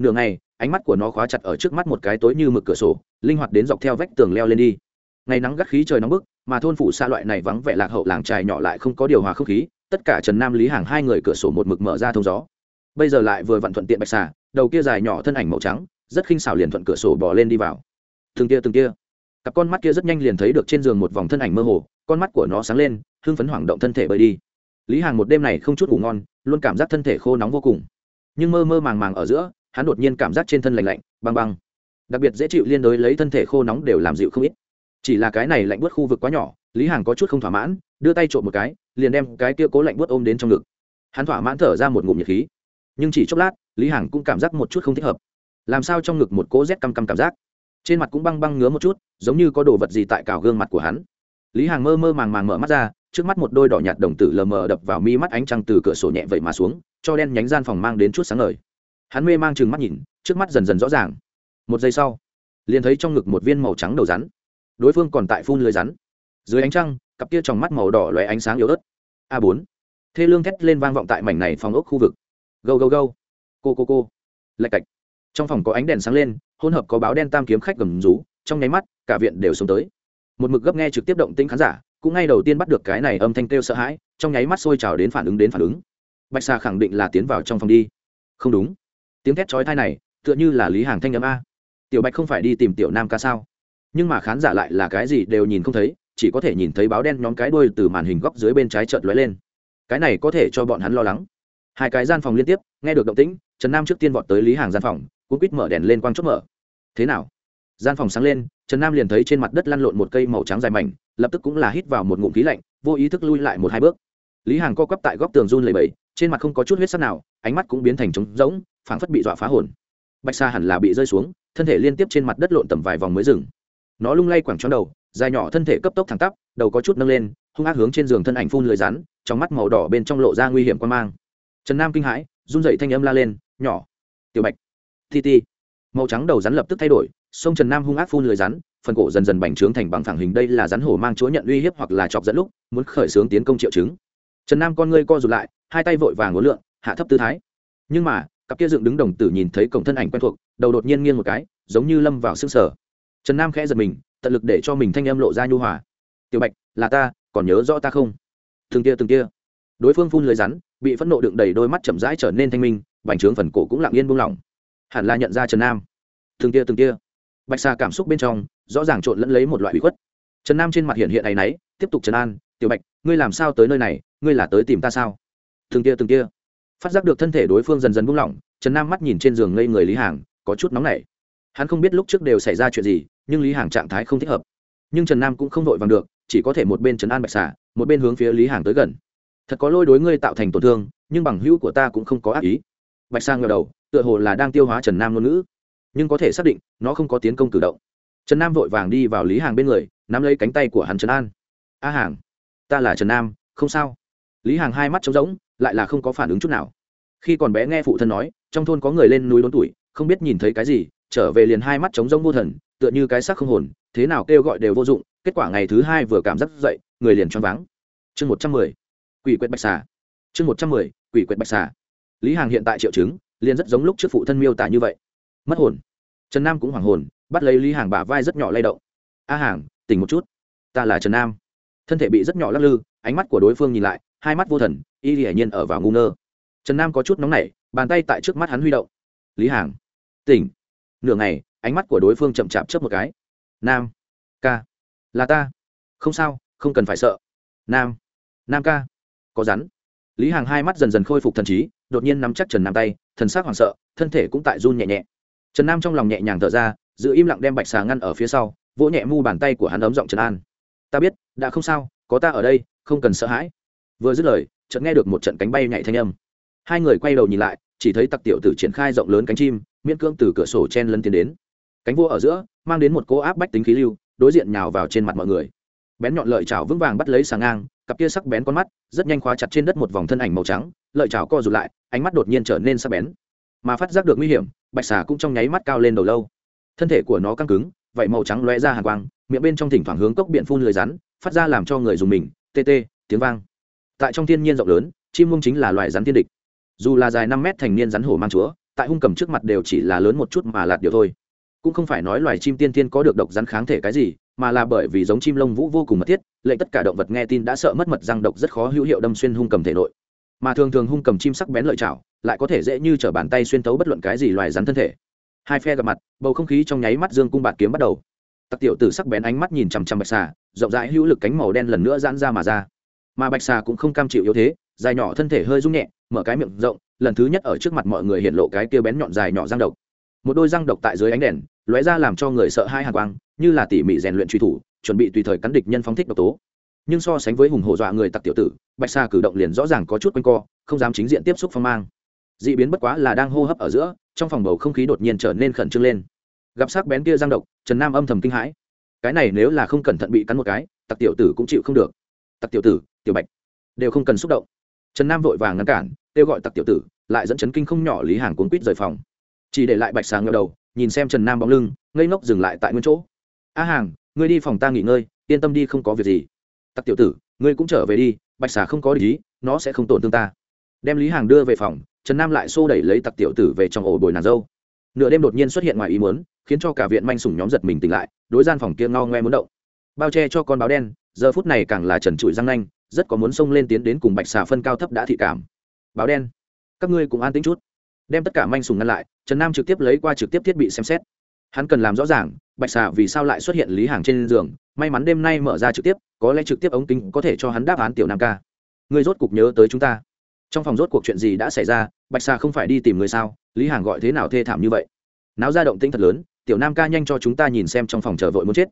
nửa ngày ánh mắt của nó khóa chặt ở trước mắt một cái tối như mực cửa sổ linh hoạt đến dọc theo vách tường leo lên đi. Ngày nắng gắt khí trời nóng bức mà thôn phủ xa loại này vắng vẻ lạc hậu làng trài nhỏ lại không có điều hòa không khí tất cả trần nam lý hàng hai người cửa sổ một mực mở ra thông gió. Bây giờ lại vừa vặn thuận tiện bạch xà đầu kia dài nhỏ thân ảnh màu trắng rất khinh xảo liền thuận cửa sổ bỏ lên đi vào. Từng kia từng kia, cặp con mắt kia rất nhanh liền thấy được trên giường một vòng thân ảnh mơ hồ con mắt của nó sáng lên hưng phấn hoảng động thân thể bơi đi. Lý hàng một đêm này không chút ngủ ngon luôn cảm giác thân thể khô nóng vô cùng. Nhưng mơ mơ màng màng ở giữa hắn đột nhiên cảm giác trên thân lạnh lạnh, băng băng. Đặc biệt dễ chịu liên đối lấy thân thể khô nóng đều làm dịu không ít. Chỉ là cái này lạnh bớt khu vực quá nhỏ, lý Hằng có chút không thỏa mãn, đưa tay trộm một cái, liền đem cái kia cố lạnh bớt ôm đến trong ngực. Hắn thỏa mãn thở ra một ngụm nhiệt khí. Nhưng chỉ chốc lát, lý hằng cũng cảm giác một chút không thích hợp. Làm sao trong ngực một cỗ rét căm căm cảm giác? Trên mặt cũng băng băng ngứa một chút, giống như có đồ vật gì tại cào gương mặt của hắn. Lý hằng mơ mơ màng màng mở mắt ra, trước mắt một đôi đỏ nhạt đồng tử lờ mờ đập vào mi mắt ánh trăng từ cửa sổ nhẹ vậy mà xuống, cho đen nhánh gian phòng mang đến chút sáng ngời hắn mê mang chừng mắt nhìn, trước mắt dần dần rõ ràng. Một giây sau, liền thấy trong ngực một viên màu trắng đầu rắn. Đối phương còn tại phun lưới rắn. Dưới ánh trăng, cặp kia trong mắt màu đỏ lóe ánh sáng yếu ớt. A bốn. Thê lương thét lên vang vọng tại mảnh này phòng ốc khu vực. Gâu gâu gâu. Cô cô cô. Lạch cạch. Trong phòng có ánh đèn sáng lên, hỗn hợp có báo đen tam kiếm khách gầm rú, trong nháy mắt, cả viện đều sống tới. Một mực gấp nghe trực tiếp động tĩnh khán giả, cũng ngay đầu tiên bắt được cái này âm thanh kêu sợ hãi, trong nháy mắt sôi trào đến phản ứng đến phản ứng. Bạch xà khẳng định là tiến vào trong phòng đi. Không đúng tiếng thét chói thai này, tựa như là lý hàng thanh âm a. Tiểu bạch không phải đi tìm tiểu nam ca sao? Nhưng mà khán giả lại là cái gì đều nhìn không thấy, chỉ có thể nhìn thấy báo đen nhóm cái đuôi từ màn hình góc dưới bên trái chợt lóe lên. Cái này có thể cho bọn hắn lo lắng. Hai cái gian phòng liên tiếp, nghe được động tĩnh, trần nam trước tiên vọt tới lý hàng gian phòng cũng quýt mở đèn lên quang chốt mở. Thế nào? Gian phòng sáng lên, trần nam liền thấy trên mặt đất lăn lộn một cây màu trắng dài mảnh, lập tức cũng là hít vào một ngụm khí lạnh, vô ý thức lui lại một hai bước. Lý hàng co quắp tại góc tường run lầy bầy trên mặt không có chút huyết sắc nào, ánh mắt cũng biến thành trống rỗng phảng phất bị dọa phá hồn. Bạch sa hẳn là bị rơi xuống, thân thể liên tiếp trên mặt đất lộn tầm vài vòng mới dừng. Nó lung lay quẳng tròn đầu, dài nhỏ thân thể cấp tốc thẳng tắp, đầu có chút nâng lên, hung ác hướng trên giường thân ảnh phun lưới rắn, trong mắt màu đỏ bên trong lộ ra nguy hiểm quan mang. Trần nam kinh hãi, run dậy thanh âm la lên, nhỏ, tiểu bạch, ti ti. Màu trắng đầu rắn lập tức thay đổi, sông trần nam hung ác phun lưới rắn, phần cổ dần dần bành trướng thành bằng phẳng hình đây là rắn hổ mang chúa nhận uy hiếp hoặc là chọc dẫn lúc, muốn khởi xướng tiến công triệu chứng. Trần nam con ngươi co rụt lại, hai tay vội vàng ngốn lượn, hạ thấp tư thái. Nhưng mà cặp kia dựng đứng đồng tử nhìn thấy cổng thân ảnh quen thuộc, đầu đột nhiên nghiêng một cái, giống như lâm vào xương sở trần nam khẽ giật mình, tận lực để cho mình thanh âm lộ ra nhu hòa. Tiểu bạch, là ta, còn nhớ rõ ta không? Từng kia từng kia. Đối phương phun lưới rắn, bị phẫn nộ đựng đầy đôi mắt chậm rãi trở nên thanh minh, bành trướng phần cổ cũng lặng yên buông lỏng. Hẳn là nhận ra trần nam. Từng kia từng kia. Bạch xà cảm xúc bên trong, rõ ràng trộn lẫn lấy một loại bị khuất. Trần nam trên mặt hiện hiện này náy, tiếp tục trần an, tiểu bạch, ngươi làm sao tới nơi này, ngươi là tới tìm ta sao? Từng kia từng kia phát giác được thân thể đối phương dần dần buông lỏng, trần nam mắt nhìn trên giường ngây người lý hàng, có chút nóng nảy. Hắn không biết lúc trước đều xảy ra chuyện gì, nhưng lý hàng trạng thái không thích hợp. Nhưng trần nam cũng không vội vàng được, chỉ có thể một bên trần an bạch xả, một bên hướng phía lý hàng tới gần. Thật có lôi đối ngươi tạo thành tổn thương, nhưng bằng hữu của ta cũng không có ác ý. Bạch sang ngờ đầu, tựa hồ là đang tiêu hóa trần nam ngôn ngữ. Nhưng có thể xác định, nó không có tiến công cử động. Trần nam vội vàng đi vào lý hàng bên người, nắm lấy cánh tay của hắn trần an. A hàng, ta là trần nam, không sao lý hàng hai mắt trống rỗng, lại là không có phản ứng chút nào. Khi còn bé nghe phụ thân nói, trong thôn có người lên núi đốn tuổi, không biết nhìn thấy cái gì, trở về liền hai mắt trống rỗng vô thần, tựa như cái xác không hồn, thế nào kêu gọi đều vô dụng, kết quả ngày thứ hai vừa cảm giác dậy, người liền choáng váng. Chương một trăm mười, quỷ quyệt bạch xà. Chương một trăm mười, quỷ quyệt bạch xà. Lý hàng hiện tại triệu chứng, liền rất giống lúc trước phụ thân miêu tả như vậy. Mất hồn. Trần nam cũng hoảng hồn, bắt lấy lý hàng bả vai rất nhỏ lay động. A hàng, tỉnh một chút. Ta là trần nam. Thân thể bị rất nhỏ lắc lư, ánh mắt của đối phương nhìn lại hai mắt vô thần, y hiển nhiên ở vào ngu ngơ. Trần nam có chút nóng nảy, bàn tay tại trước mắt hắn huy động. Lý hàng, tỉnh. Nửa ngày, ánh mắt của đối phương chậm chạp chớp một cái. Nam, ca. Là ta. Không sao, không cần phải sợ. Nam nam ca. Có rắn. Lý hàng hai mắt dần dần khôi phục thần trí, đột nhiên nắm chắc trần nam tay, thần s ắ c hoảng sợ, thân thể cũng tại run nhẹ nhẹ. Trần nam trong lòng nhẹ nhàng thở ra, giữ im lặng đem bạch xà ngăn ở phía sau, vỗ nhẹ mu bàn tay của hắn ấm giọng trần an. Ta biết, đã không sao, có ta ở đây, không cần sợ hãi vừa dứt lời, chợt nghe được một trận cánh bay nhạy thanh âm. Hai người quay đầu nhìn lại, chỉ thấy tặc tiểu tử triển khai rộng lớn cánh chim, miễn cưỡng từ cửa sổ chen lân tiến đến. Cánh vua ở giữa, mang đến một cỗ áp bách tính khí lưu, đối diện nhào vào trên mặt mọi người. Bén nhọn lợi chảo vững vàng bắt lấy sàng ngang, cặp kia sắc bén con mắt, rất nhanh khóa chặt trên đất một vòng thân ảnh màu trắng, lợi chảo co rụt lại, ánh mắt đột nhiên trở nên sắc bén. Mà phát giác được nguy hiểm, bạch xà cũng trong nháy mắt cao lên đầu lâu. Thân thể của nó căng cứng vậy màu trắng lóe ra hàng quang, miệng bên trong thỉnh thoảng hướng cốc biện phun lười rắn, phát ra làm cho người dùng mình, tê tê, tiếng vang tại trong thiên nhiên rộng lớn, chim mông chính là loài rắn thiên địch. Dù là dài năm mét thành niên rắn hổ mang chúa, tại hung cầm trước mặt đều chỉ là lớn một chút mà lạt điều thôi. Cũng không phải nói loài chim tiên tiên có được độc rắn kháng thể cái gì, mà là bởi vì giống chim lông vũ vô cùng mật thiết lệnh tất cả động vật nghe tin đã sợ mất mật răng độc rất khó hữu hiệu đâm xuyên hung cầm thể nội. Mà thường thường hung cầm chim sắc bén lợi chảo lại có thể dễ như t bàn tay xuyên tấu bất luận cái gì loài rắn thân thể. Hai phe gặp mặt, bầu không khí trong nháy mắt dương cung bạt kiếm bắt đầu. Tặc tiểu tử sắc bén ánh mắt nhìn chằm chằm bạch xà, rộng rãi hữu lực cánh màu đen lần nữa giãn ra mà ra mà bạch xà cũng không cam chịu yếu thế, dài nhỏ thân thể hơi rung nhẹ, mở cái miệng rộng, lần thứ nhất ở trước mặt mọi người hiện lộ cái kia bén nhọn dài nhỏ răng độc. Một đôi răng độc tại dưới ánh đèn, lóe ra làm cho người sợ hai hàng quang, như là tỉ mỉ rèn luyện truy thủ, chuẩn bị tùy thời cắn địch nhân phóng thích độc tố. Nhưng so sánh với hùng hổ dọa người tặc tiểu tử, bạch sa cử động liền rõ ràng có chút quanh co, không dám chính diện tiếp xúc phong mang. D ị biến bất quá là đang hô hấp ở giữa, trong phòng bầu không khí đột nhiên trở nên khẩn trương lên. Gặp sắc bén kia giang độc, trần nam âm thầm kinh hãi. Cái này nếu là không cẩn thận bị cắn một cái, tặc tiểu tử cũng chịu không được tặc tiểu tử, tiểu bạch. Đều không cần xúc động. Trần nam vội vàng ngăn cản, kêu gọi tặc tiểu tử, lại dẫn chấn kinh không nhỏ lý hàng cuốn quýt rời phòng. Chỉ để lại bạch Sáng ngờ đầu, nhìn xem trần nam bóng lưng, ngây ngốc dừng lại tại nguyên chỗ. A hàng, ngươi đi phòng ta nghỉ ngơi, yên tâm đi không có việc gì. Tặc tiểu tử, ngươi cũng trở về đi, bạch xà không có lý nó sẽ không tổn thương ta. Đem lý hàng đưa về phòng, trần nam lại xô đẩy lấy tặc tiểu tử về trong ổ bồi nàng dâu. Nửa đêm đột nhiên xuất hiện ngoài ý muốn, khiến cho cả viện manh sủng nhóm giật mình tỉnh lại, đối gian phòng kia ngao ngoe muốn động. Bao che cho con báo đen giờ phút này càng là trần trụi răng nanh, rất có muốn xông lên tiến đến cùng bạch xà phân cao thấp đã thị cảm. Báo đen, các ngươi cũng an tính chút. Đem tất cả manh sùng ngăn lại, trần nam trực tiếp lấy qua trực tiếp thiết bị xem xét. Hắn cần làm rõ ràng, bạch xà vì sao lại xuất hiện lý hàng trên giường, may mắn đêm nay mở ra trực tiếp, có lẽ trực tiếp ống kính có thể cho hắn đáp án tiểu nam ca. Ngươi rốt cục nhớ tới chúng ta. Trong phòng rốt cuộc chuyện gì đã xảy ra, bạch xà không phải đi tìm người sao? Lý hàng gọi thế nào thê thảm như vậy? Náo ra động tĩnh thật lớn, tiểu nam ca nhanh cho chúng ta nhìn xem trong phòng chờ vội muốn chết.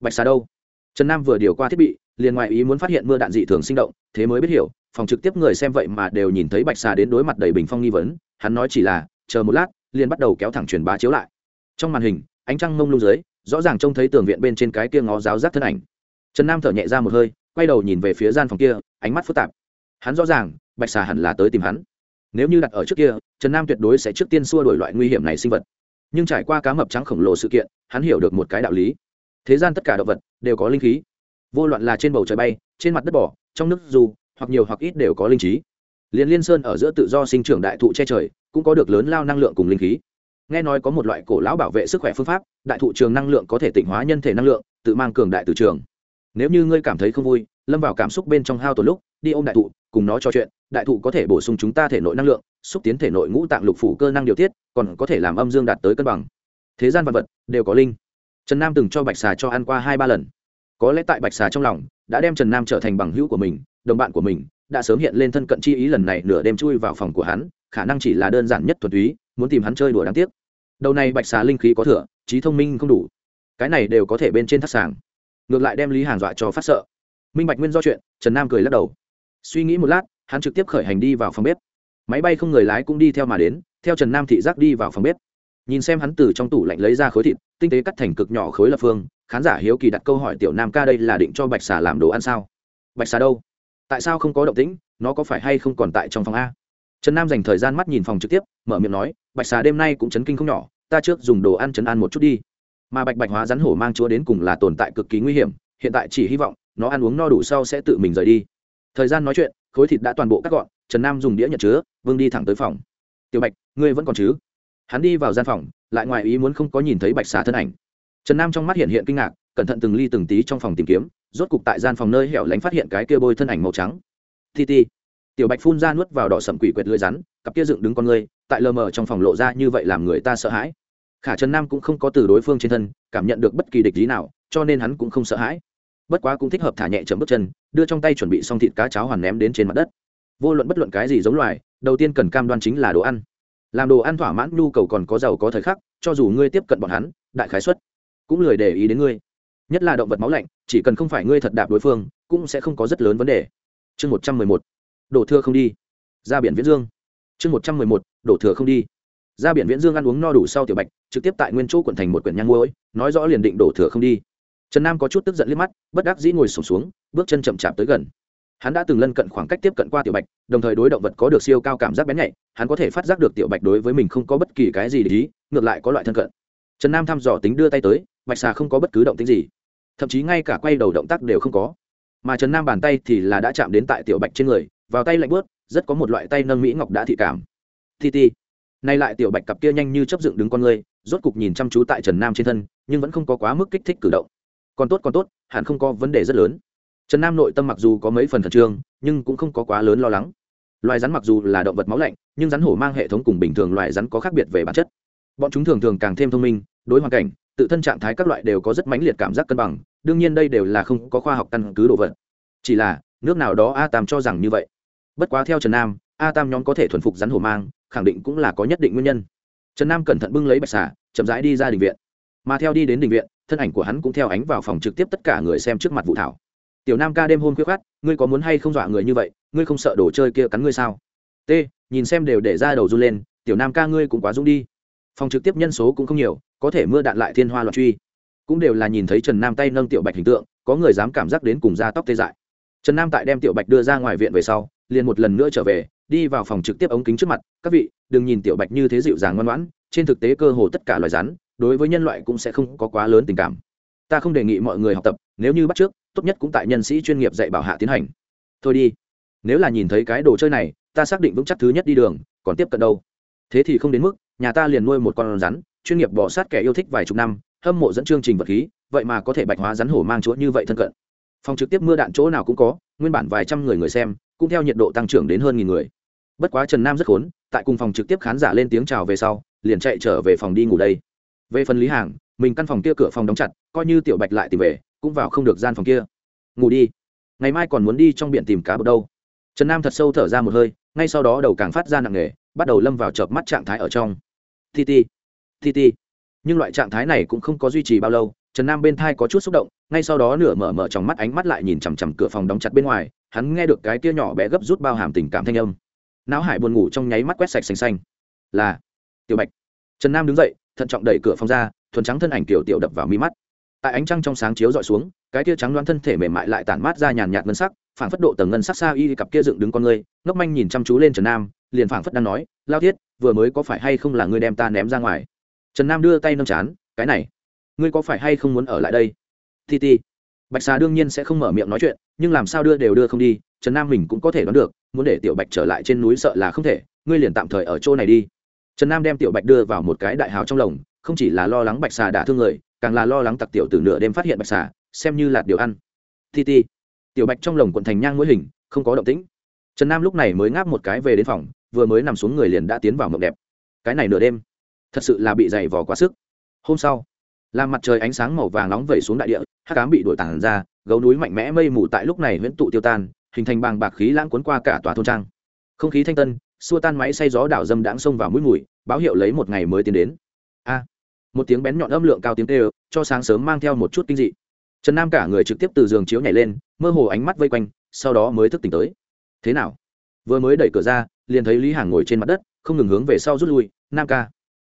Bạch xà đâu? Trần nam vừa điều qua thiết bị, liền ngoại ý muốn phát hiện mưa đạn dị thường sinh động, thế mới biết hiểu, phòng trực tiếp người xem vậy mà đều nhìn thấy bạch xà đến đối mặt đầy bình phong nghi vấn, hắn nói chỉ là, chờ một lát, liền bắt đầu kéo thẳng truyền bá chiếu lại. Trong màn hình, ánh trăng mông lung dưới, rõ ràng trông thấy tường viện bên trên cái kia ngó giáo giác thân ảnh. Trần nam thở nhẹ ra một hơi, quay đầu nhìn về phía gian phòng kia, ánh mắt phức tạp. Hắn rõ ràng, bạch xà hẳn là tới tìm hắn. Nếu như đặt ở trước kia, trần nam tuyệt đối sẽ trước tiên xua đổi loại nguy hiểm này sinh vật. Nhưng trải qua cá mập trắng khổng lồ sự kiện, hắn hiểu được một cái đạo lý thế gian tất cả động vật đều có linh khí. Vô loạn là trên bầu trời bay, trên mặt đất bỏ, trong nước dù, hoặc nhiều hoặc ít đều có linh trí. Liền liên sơn ở giữa tự do sinh trưởng đại thụ che trời, cũng có được lớn lao năng lượng cùng linh khí. Nghe nói có một loại cổ lão bảo vệ sức khỏe phương pháp, đại thụ trường năng lượng có thể tỉnh hóa nhân thể năng lượng, tự mang cường đại từ trường. Nếu như ngươi cảm thấy không vui, lâm vào cảm xúc bên trong hao tổn lúc, đi ôm đại thụ, cùng nó trò chuyện, đại thụ có thể bổ sung chúng ta thể nội năng lượng, xúc tiến thể nội ngũ tạng lục phủ cơ năng điều tiết, còn có thể làm âm dương đạt tới cân bằng. Thế gian vật vật đều có linh trần nam từng cho bạch xà cho ăn qua hai ba lần. Có lẽ tại bạch xà trong lòng, đã đem trần nam trở thành bằng hữu của mình, đồng bạn của mình, đã sớm hiện lên thân cận chi ý lần này nửa đêm chui vào phòng của hắn, khả năng chỉ là đơn giản nhất thuần túy, muốn tìm hắn chơi đùa đáng tiếc. Đầu này bạch xà linh khí có thừa, trí thông minh không đủ. Cái này đều có thể bên trên thắt sàng. Ngược lại đem lý hàng dọa cho phát sợ. Minh bạch nguyên do chuyện, trần nam cười lắc đầu. Suy nghĩ một lát, hắn trực tiếp khởi hành đi vào phòng bếp. Máy bay không người lái cũng đi theo mà đến, theo trần nam thị giác đi vào phòng bếp nhìn xem hắn từ trong tủ lạnh lấy ra khối thịt, tinh tế cắt thành cực nhỏ khối lập phương, khán giả hiếu kỳ đặt câu hỏi tiểu nam ca đây là định cho bạch xà làm đồ ăn sao? Bạch xà đâu? Tại sao không có động tĩnh? Nó có phải hay không còn tại trong phòng a? Trần nam dành thời gian mắt nhìn phòng trực tiếp, mở miệng nói, bạch xà đêm nay cũng chấn kinh không nhỏ, ta trước dùng đồ ăn chấn ăn một chút đi. Mà bạch bạch hóa rắn hổ mang chúa đến cùng là tồn tại cực kỳ nguy hiểm, hiện tại chỉ hy vọng, nó ăn uống no đủ sau sẽ tự mình rời đi. Thời gian nói chuyện, khối thịt đã toàn bộ cắt gọn, trần nam dùng đĩa nhận chứa, vương đi thẳng tới phòng. Tiểu bạch, ngươi vẫn còn chứ? Hắn đi vào gian phòng lại ngoài ý muốn không có nhìn thấy bạch xà thân ảnh. Trần nam trong mắt hiện hiện kinh ngạc cẩn thận từng ly từng tí trong phòng tìm kiếm rốt cục tại gian phòng nơi hẻo lánh phát hiện cái kia bôi thân ảnh màu trắng. Ti ti. Tiểu bạch phun ra nuốt vào đỏ sầm quỷ quyệt lưỡi rắn cặp kia dựng đứng con người, tại lờ mờ trong phòng lộ ra như vậy làm người ta sợ hãi. Khả trần nam cũng không có từ đối phương trên thân cảm nhận được bất kỳ địch lý nào cho nên hắn cũng không sợ hãi. Bất quá cũng thích hợp thả nhẹ chấm bước chân đưa trong tay chuẩn bị xong thịt cá cháo hoàn ném đến trên mặt đất. Vô luận bất luận cái gì giống loài đầu tiên cần cam đoan chính là đồ ăn làm đồ ăn thỏa mãn nhu cầu còn có giàu có thời khắc cho dù ngươi tiếp cận bọn hắn đại khái xuất cũng lười để ý đến ngươi. Nhất là động vật máu lạnh chỉ cần không phải ngươi thật đạp đối phương cũng sẽ không có rất lớn vấn đề. Chương một trăm mười một đổ thưa không đi. Ra biển viễn dương. Chương một trăm mười một đổ thừa không đi. Ra biển viễn dương ăn uống no đủ sau tiểu bạch trực tiếp tại nguyên chỗ quận thành một quyển nhang muối nói rõ liền định đổ thừa không đi. Trần nam có chút tức giận liếc mắt bất đắc dĩ ngồi sụp xuống, xuống bước chân chậm chạp tới gần hắn đã từng lân cận khoảng cách tiếp cận qua tiểu bạch, đồng thời đối động vật có được siêu cao cảm giác bén nhạy, hắn có thể phát giác được tiểu bạch đối với mình không có bất kỳ cái gì để ý, ngược lại có loại thân cận. Trần nam thăm dò tính đưa tay tới, bạch xà không có bất cứ động tính gì. Thậm chí ngay cả quay đầu động tác đều không có. Mà trần nam bàn tay thì là đã chạm đến tại tiểu bạch trên người, vào tay lạnh bớt rất có một loại tay nâng mỹ ngọc đã thị cảm. Ti ti. Nay lại tiểu bạch cặp kia nhanh như chấp dựng đứng con người, rốt cục nhìn chăm chú tại trần nam trên thân, nhưng vẫn không có quá mức kích thích cử động. Còn tốt còn tốt, hẳn không có vấn đề rất lớn trần nam nội tâm mặc dù có mấy phần khẩn trương, nhưng cũng không có quá lớn lo lắng. Loài rắn mặc dù là động vật máu lạnh, nhưng rắn hổ mang hệ thống cùng bình thường loài rắn có khác biệt về bản chất. Bọn chúng thường thường càng thêm thông minh, đối hoàn cảnh, tự thân trạng thái các loại đều có rất mãnh liệt cảm giác cân bằng, đương nhiên đây đều là không có khoa học căn cứ đồ vật. Chỉ là, nước nào đó a tam cho rằng như vậy. Bất quá theo trần nam, a tam nhóm có thể thuần phục rắn hổ mang, khẳng định cũng là có nhất định nguyên nhân. Trần nam cẩn thận bưng lấy bạch xà, chậm rãi đi ra đình viện. Mà theo đi đến đình viện, thân ảnh của hắn cũng theo ánh vào phòng trực tiếp tất cả người xem trước mặt vụ thảo tiểu nam ca đêm hôm khuya khát ngươi có muốn hay không dọa người như vậy, ngươi không sợ đồ chơi kia cắn ngươi sao? T, nhìn xem đều để ra đầu run lên, tiểu nam ca ngươi cũng quá dũng đi. Phòng trực tiếp nhân số cũng không nhiều, có thể mưa đạn lại thiên hoa loạn truy. Cũng đều là nhìn thấy trần nam tay nâng tiểu bạch hình tượng, có người dám cảm giác đến cùng da tóc tê dại. Trần nam tại đem tiểu bạch đưa ra ngoài viện về sau, liền một lần nữa trở về, đi vào phòng trực tiếp ống kính trước mặt, các vị, đừng nhìn tiểu bạch như thế dịu dàng ngoan ngoãn, trên thực tế cơ hồ tất cả loài rắn, đối với nhân loại cũng sẽ không có quá lớn tình cảm. Ta không đề nghị mọi người học tập, nếu như bắt trước tốt nhất cũng tại nhân sĩ chuyên nghiệp dạy bảo hạ tiến hành. Thôi đi. Nếu là nhìn thấy cái đồ chơi này, ta xác định vững chắc thứ nhất đi đường, còn tiếp cận đâu? Thế thì không đến mức, nhà ta liền nuôi một con rắn, chuyên nghiệp bỏ sát kẻ yêu thích vài chục năm, hâm mộ dẫn chương trình vật khí, vậy mà có thể bạch hóa rắn hổ mang chỗ như vậy thân cận. Phòng trực tiếp mưa đạn chỗ nào cũng có, nguyên bản vài trăm người người xem, cũng theo nhiệt độ tăng trưởng đến hơn nghìn người. Bất quá trần nam rất khốn, tại cùng phòng trực tiếp khán giả lên tiếng chào về sau, liền chạy trở về phòng đi ngủ đây. Về phần lý hàng, mình căn phòng kia cửa phòng đóng chặt, coi như tiểu bạch lại tìm về cũng vào không được gian phòng kia. Ngủ đi. Ngày mai còn muốn đi trong biển tìm cá bột đâu. Trần nam thật sâu thở ra một hơi, ngay sau đó đầu càng phát ra nặng nề, bắt đầu lâm vào chợp mắt trạng thái ở trong. Ti ti ti ti. Nhưng loại trạng thái này cũng không có duy trì bao lâu, trần nam bên thai có chút xúc động, ngay sau đó nửa mở mở trong mắt ánh mắt lại nhìn chằm chằm cửa phòng đóng chặt bên ngoài, hắn nghe được cái tia nhỏ bé gấp rút bao hàm tình cảm thanh âm. Não hải buồn ngủ trong nháy mắt quét sạch xanh xanh. Là, tiểu bạch. Trần nam đứng dậy, thận trọng đẩy cửa phòng ra, thuần trắng thân ảnh tiểu tiểu đập vào mi mắt tại ánh trăng trong sáng chiếu dọi xuống, cái tia trắng loan thân thể mềm mại lại tản mát ra nhàn nhạt ngân sắc, phảng phất độ tầng ngân sắc xa y cặp kia dựng đứng con ngươi, ngốc manh nhìn chăm chú lên trần nam, liền phảng phất đang nói, lao thiết, vừa mới có phải hay không là ngươi đem ta ném ra ngoài? Trần nam đưa tay nâng chán, cái này, ngươi có phải hay không muốn ở lại đây? Ti ti. Bạch xà đương nhiên sẽ không mở miệng nói chuyện, nhưng làm sao đưa đều đưa không đi, trần nam mình cũng có thể đoán được, muốn để tiểu bạch trở lại trên núi sợ là không thể, ngươi liền tạm thời ở chỗ này đi. Trần nam đem tiểu bạch đưa vào một cái đại hào trong lồng, không chỉ là lo lắng bạch xà đã thương người càng là lo lắng tặc tiểu từ nửa đêm phát hiện bạch xà, xem như là điều ăn. Ti ti, tiểu bạch trong lồng quận thành nhang mũi hình, không có động tĩnh. Trần nam lúc này mới ngáp một cái về đến phòng, vừa mới nằm xuống người liền đã tiến vào mộng đẹp. Cái này nửa đêm, thật sự là bị dày vò quá sức. Hôm sau làm mặt trời ánh sáng màu vàng nóng vẩy xuống đại địa, hắc ám bị đổi tản ra, gấu núi mạnh mẽ mây mù tại lúc này huyễn tụ tiêu tan, hình thành bàng bạc khí lãng cuốn qua cả tòa thôn trang. Không khí thanh tân, xua tan máy xay gió đảo dâm đãng xông vào mũi mùi, báo hiệu lấy một ngày mới tiến đến một tiếng bén nhọn âm lượng cao tiếng tê cho sáng sớm mang theo một chút kinh dị. Trần nam cả người trực tiếp từ giường chiếu nhảy lên, mơ hồ ánh mắt vây quanh, sau đó mới thức tỉnh tới. Thế nào? Vừa mới đẩy cửa ra, liền thấy lý hàng ngồi trên mặt đất, không ngừng hướng về sau rút lui. Nam ca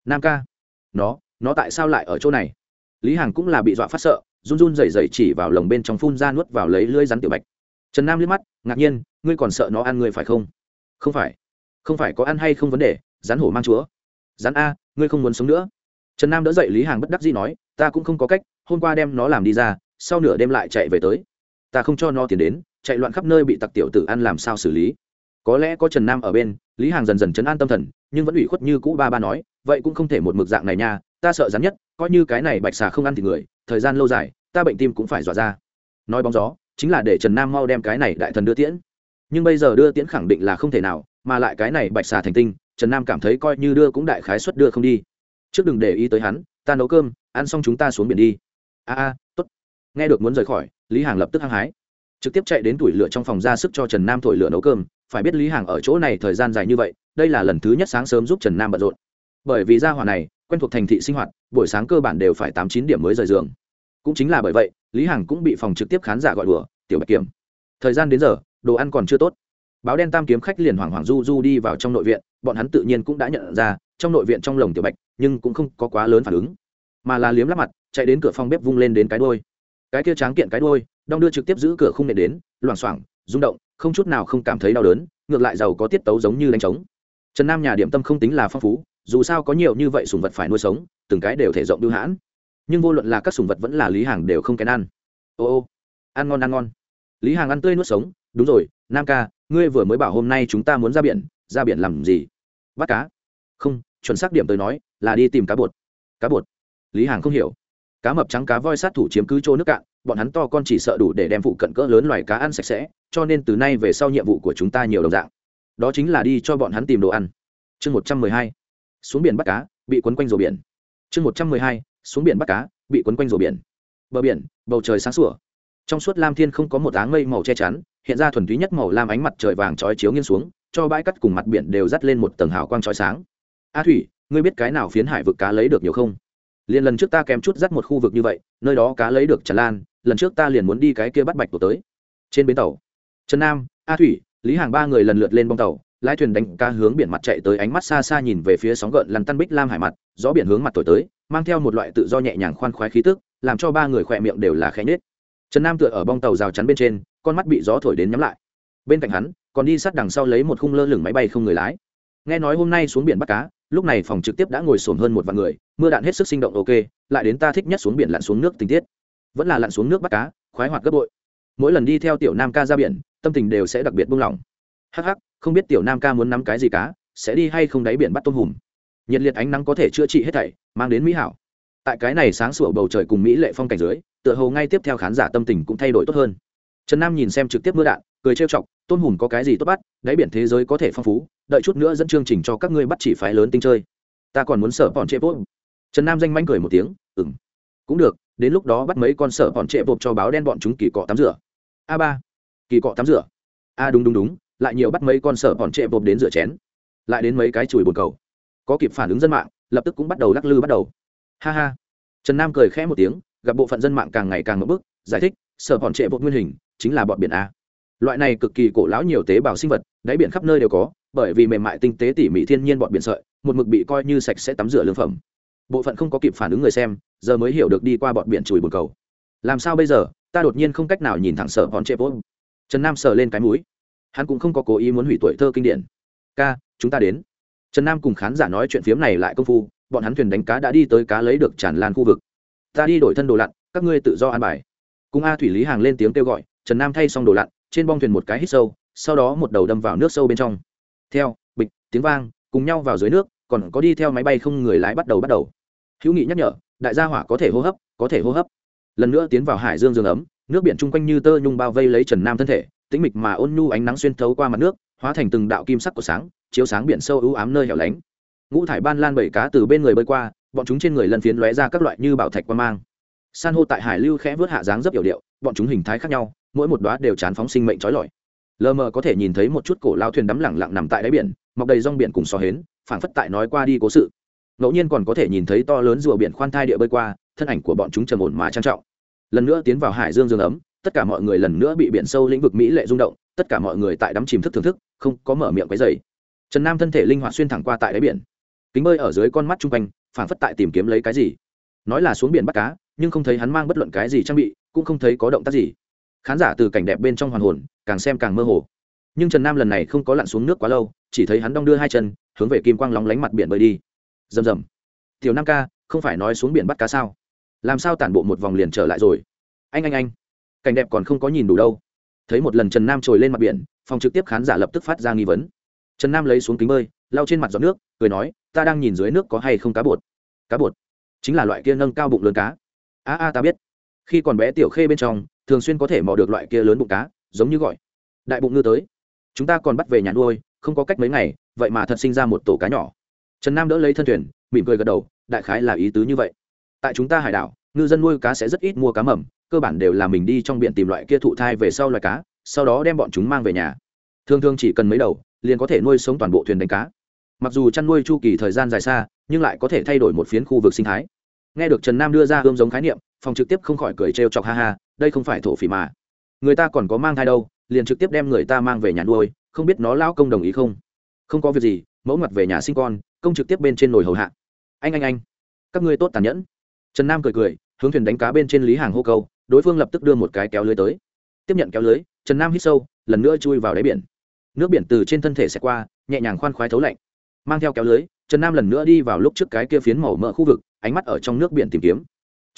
nam ca. Nó nó tại sao lại ở chỗ này? Lý hàng cũng là bị dọa phát sợ, run run rẩy rẩy chỉ vào lồng bên trong phun ra nuốt vào lấy lưỡi rắn tiểu bạch. Trần nam liếc mắt, ngạc nhiên, ngươi còn sợ nó ăn ngươi phải không? Không phải. Không phải có ăn hay không vấn đề, rắn hổ mang chúa. Rắn a, ngươi không muốn sống nữa trần nam đỡ dậy lý hàng bất đắc dĩ nói, ta cũng không có cách, hôm qua đem nó làm đi ra, sau nửa đêm lại chạy về tới. Ta không cho nó tiền đến, chạy loạn khắp nơi bị tặc tiểu tử ăn làm sao xử lý? Có lẽ có trần nam ở bên, lý hàng dần dần chấn an tâm thần, nhưng vẫn ủy khuất như cũ ba ba nói, vậy cũng không thể một mực dạng này nha, ta sợ rắn nhất, coi như cái này bạch xà không ăn thì người, thời gian lâu dài, ta bệnh tim cũng phải dọa ra. Nói bóng gió, chính là để trần nam mau đem cái này đại thần đưa tiễn. Nhưng bây giờ đưa tiễn khẳng định là không thể nào, mà lại cái này bạch xà thành tinh, trần nam cảm thấy coi như đưa cũng đại khái suất đưa không đi trước đừng để ý tới hắn, ta nấu cơm, ăn xong chúng ta xuống biển đi. A a, tốt. Nghe được muốn rời khỏi, lý hàng lập tức hăng hái. Trực tiếp chạy đến tuổi lửa trong phòng ra sức cho trần nam thổi lửa nấu cơm. Phải biết lý hàng ở chỗ này thời gian dài như vậy, đây là lần thứ nhất sáng sớm giúp trần nam bận rộn. Bởi vì gia hỏa này, quen thuộc thành thị sinh hoạt, buổi sáng cơ bản đều phải tám chín điểm mới rời giường. Cũng chính là bởi vậy, lý hằng cũng bị phòng trực tiếp khán giả gọi đùa, tiểu bạch kiểm, thời gian đến giờ, đồ ăn còn chưa tốt. Báo đen tam kiếm khách liền hoảng hoảng du du đi vào trong nội viện, bọn hắn tự nhiên cũng đã nhận ra trong nội viện trong lồng tiểu bạch, nhưng cũng không có quá lớn phản ứng. Mà là liếm lắp mặt, chạy đến cửa phòng bếp vung lên đến cái đôi cái kia tráng kiện cái đôi đong đưa trực tiếp giữ cửa không nệ đến, loảng xoảng, rung động, không chút nào không cảm thấy đau đớn, ngược lại giàu có tiết tấu giống như đánh trống. Trần nam nhà điểm tâm không tính là phong phú, dù sao có nhiều như vậy sùng vật phải nuôi sống, từng cái đều thể rộng đưa hãn. Nhưng vô luận là các sùng vật vẫn là lý hàng đều không kén ăn. Ô ô, ăn ngon ăn ngon. Lý hàng ăn tươi nuốt sống, đúng rồi, nam ca, ngươi vừa mới bảo hôm nay chúng ta muốn ra biển ra biển làm gì? Bắt cá. Không chuẩn xác điểm tới nói, là đi tìm cá bột. Cá bột? Lý hàng không hiểu. Cá mập trắng, cá voi sát thủ chiếm cứ chỗ nước cạn, bọn hắn to con chỉ sợ đủ để đem phụ cận cỡ lớn loài cá ăn sạch sẽ, cho nên từ nay về sau nhiệm vụ của chúng ta nhiều đồng dạng. Đó chính là đi cho bọn hắn tìm đồ ăn. Chương một trăm mười hai, xuống biển bắt cá, bị quấn quanh rổ biển. Chương một trăm mười hai, xuống biển bắt cá, bị quấn quanh rổ biển. Bờ biển, bầu trời sáng sủa. Trong suốt lam thiên không có một áng mây màu che chắn, hiện ra thuần túy nhất màu lam ánh mặt trời vàng trói chiếu nghiêng xuống, cho bãi cắt cùng mặt biển đều dắt lên một tầng hào quang trói sáng a thủy, ngươi biết cái nào phiến hải vực cá lấy được nhiều không? Liền lần trước ta kèm chút dắt một khu vực như vậy, nơi đó cá lấy được tràn lan, lần trước ta liền muốn đi cái kia bắt bạch tổ tới. Trên bến tàu, trần nam, a thủy, lý hàng ba người lần lượt lên bông tàu, lái thuyền đánh cá hướng biển mặt chạy tới ánh mắt xa xa nhìn về phía sóng gợn lăn tăn bích lam hải mặt, gió biển hướng mặt thổi tới, mang theo một loại tự do nhẹ nhàng khoan khoái khí tức, làm cho ba người khỏe miệng đều là khẽ nết trần nam tựa ở bong tàu rào chắn bên trên, con mắt bị gió thổi đến nhắm lại. Bên cạnh hắn, còn đi sát đằng sau lấy một khung lơ lửng máy bay không người lái nghe nói hôm nay xuống biển bắt cá, lúc này phòng trực tiếp đã ngồi sồn hơn một vạn người, mưa đạn hết sức sinh động, ok, lại đến ta thích nhất xuống biển lặn xuống nước tình tiết. Vẫn là lặn xuống nước bắt cá, khoái hoạt gấp bội. Mỗi lần đi theo tiểu nam ca ra biển, tâm tình đều sẽ đặc biệt buông lỏng. Hắc hắc, không biết tiểu nam ca muốn nắm cái gì cá, sẽ đi hay không đáy biển bắt tôm hùm. Nhiệt liệt ánh nắng có thể chữa trị hết thảy, mang đến mỹ hảo. Tại cái này sáng sủa bầu trời cùng mỹ lệ phong cảnh dưới, tựa hồ ngay tiếp theo khán giả tâm tình cũng thay đổi tốt hơn. Trần nam nhìn xem trực tiếp mưa đạn cười trêu chọc tôm hùm có cái gì tốt bắt, đáy biển thế giới có thể phong phú, đợi chút nữa dẫn chương trình cho các ngươi bắt chỉ phái lớn tinh chơi. Ta còn muốn sở bọn trệ bốp trần nam danh manh cười một tiếng ừng cũng được, đến lúc đó bắt mấy con sở bọn trệ bộp cho báo đen bọn chúng kỳ cọ tắm rửa. A ba, kỳ cọ tắm rửa. A, đúng đúng đúng, lại nhiều bắt mấy con sở bọn trệ bộp đến rửa chén, lại đến mấy cái chùi bồn cầu. Có kịp phản ứng dân mạng, lập tức cũng bắt đầu lắc lư bắt đầu. Ha ha. Trần nam cười khẽ một tiếng, gặp bộ phận dân mạng càng ngày càng ngập bức giải thích sở bọn trệ bộp nguyên hình, chính là bọn biển a loại này cực kỳ cổ lão nhiều tế bào sinh vật, đáy biển khắp nơi đều có, bởi vì mềm mại tinh tế tỉ mỉ thiên nhiên bọn biển sợi, một mực bị coi như sạch sẽ tắm rửa lương phẩm. Bộ phận không có kịp phản ứng người xem, giờ mới hiểu được đi qua bọn biển chùi bồn cầu. Làm sao bây giờ, ta đột nhiên không cách nào nhìn thẳng sợ bọn chép bốt trần nam sờ lên cái mũi. Hắn cũng không có cố ý muốn hủy tuổi thơ kinh điển. Ca, chúng ta đến. Trần nam cùng khán giả nói chuyện phiếm này lại công phu, bọn hắn thuyền đánh cá đã đi tới cá lấy được tràn lan khu vực. Ta đi đổi thân đồ lặn, các ngươi tự do an bài. Cùng a thủy lý hàng lên tiếng kêu gọi, trần nam thay xong đồ lặn trên bong thuyền một cái hít sâu, sau đó một đầu đâm vào nước sâu bên trong. Theo, bịch, tiếng vang, cùng nhau vào dưới nước, còn có đi theo máy bay không người lái bắt đầu bắt đầu. Hữu nghị nhắc nhở, đại gia hỏa có thể hô hấp, có thể hô hấp. Lần nữa tiến vào hải dương dương ấm, nước biển chung quanh như tơ nhung bao vây lấy trần nam thân thể, tĩnh mịch mà ôn nhu ánh nắng xuyên thấu qua mặt nước, hóa thành từng đạo kim sắc của sáng, chiếu sáng biển sâu ưu ám nơi hẻo lánh. Ngũ thải ban lan bảy cá từ bên người bơi qua, bọn chúng trên người lần phiến lóe ra các loại như bảo thạch quan mang. San hô tại hải lưu khẽ vớt hạ dáng rất hiểu điệu bọn chúng hình thái khác nhau, mỗi một đoá đều chán phóng sinh mệnh trói lọi. Lờ mờ có thể nhìn thấy một chút cổ lao thuyền đắm lẳng lặng nằm tại đáy biển, mọc đầy rong biển cùng sò hến, phảng phất tại nói qua đi cố sự. Ngẫu nhiên còn có thể nhìn thấy to lớn rùa biển khoan thai địa bơi qua, thân ảnh của bọn chúng trầm ổn mà trang trọng. Lần nữa tiến vào hải dương dương ấm, tất cả mọi người lần nữa bị biển sâu lĩnh vực mỹ lệ rung động, tất cả mọi người tại đắm chìm thức thưởng thức, không có mở miệng cái dày trần nam thân thể linh hoạt xuyên thẳng qua tại đáy biển. Kính bơi ở dưới con mắt chung quanh, phảng phất tại tìm kiếm lấy cái gì. Nói là xuống biển bắt cá, nhưng không thấy hắn mang bất luận cái gì trang bị cũng không thấy có động tác gì. Khán giả từ cảnh đẹp bên trong hoàn hồn, càng xem càng mơ hồ. Nhưng trần nam lần này không có lặn xuống nước quá lâu, chỉ thấy hắn đong đưa hai chân, hướng về kim quang lóng lánh mặt biển bơi đi. Rầm rầm. Tiểu nam ca, không phải nói xuống biển bắt cá sao? Làm sao tản bộ một vòng liền trở lại rồi? Anh anh anh. Cảnh đẹp còn không có nhìn đủ đâu. Thấy một lần trần nam trồi lên mặt biển, phòng trực tiếp khán giả lập tức phát ra nghi vấn. Trần nam lấy xuống kính bơi, lau trên mặt giọt nước, cười nói, ta đang nhìn dưới nước có hay không cá bột? Cá bột? Chính là loại kia nâng cao bụng lớn cá. A a, ta biết khi còn bé tiểu khê bên trong, thường xuyên có thể mò được loại kia lớn bụng cá, giống như gọi. Đại bụng ngư tới. Chúng ta còn bắt về nhà nuôi, không có cách mấy ngày, vậy mà thật sinh ra một tổ cá nhỏ. Trần nam đỡ lấy thân thuyền, mỉm cười gật đầu, đại khái là ý tứ như vậy. Tại chúng ta hải đảo, ngư dân nuôi cá sẽ rất ít mua cá mầm, cơ bản đều là mình đi trong biển tìm loại kia thụ thai về sau loài cá, sau đó đem bọn chúng mang về nhà. Thường thường chỉ cần mấy đầu, liền có thể nuôi sống toàn bộ thuyền đánh cá. Mặc dù chăn nuôi chu kỳ thời gian dài xa, nhưng lại có thể thay đổi một phiến khu vực sinh thái. Nghe được trần nam đưa ra ươm giống khái niệm phòng trực tiếp không khỏi cười trêu chọc, ha ha, đây không phải thổ phỉ mà. Người ta còn có mang thai đâu, liền trực tiếp đem người ta mang về nhà nuôi, không biết nó lão công đồng ý không? Không có việc gì, mẫu mặt về nhà sinh con, công trực tiếp bên trên nồi hầu hạ. Anh anh anh, các ngươi tốt tàn nhẫn. Trần nam cười cười, hướng thuyền đánh cá bên trên lý hàng hô câu, đối phương lập tức đưa một cái kéo lưới tới. Tiếp nhận kéo lưới, trần nam hít sâu, lần nữa chui vào đáy biển. Nước biển từ trên thân thể xẹt qua, nhẹ nhàng khoan khoái thấu lạnh. Mang theo kéo lưới, trần nam lần nữa đi vào lúc trước cái kia phiến màu mỡ khu vực, ánh mắt ở trong nước biển tìm kiếm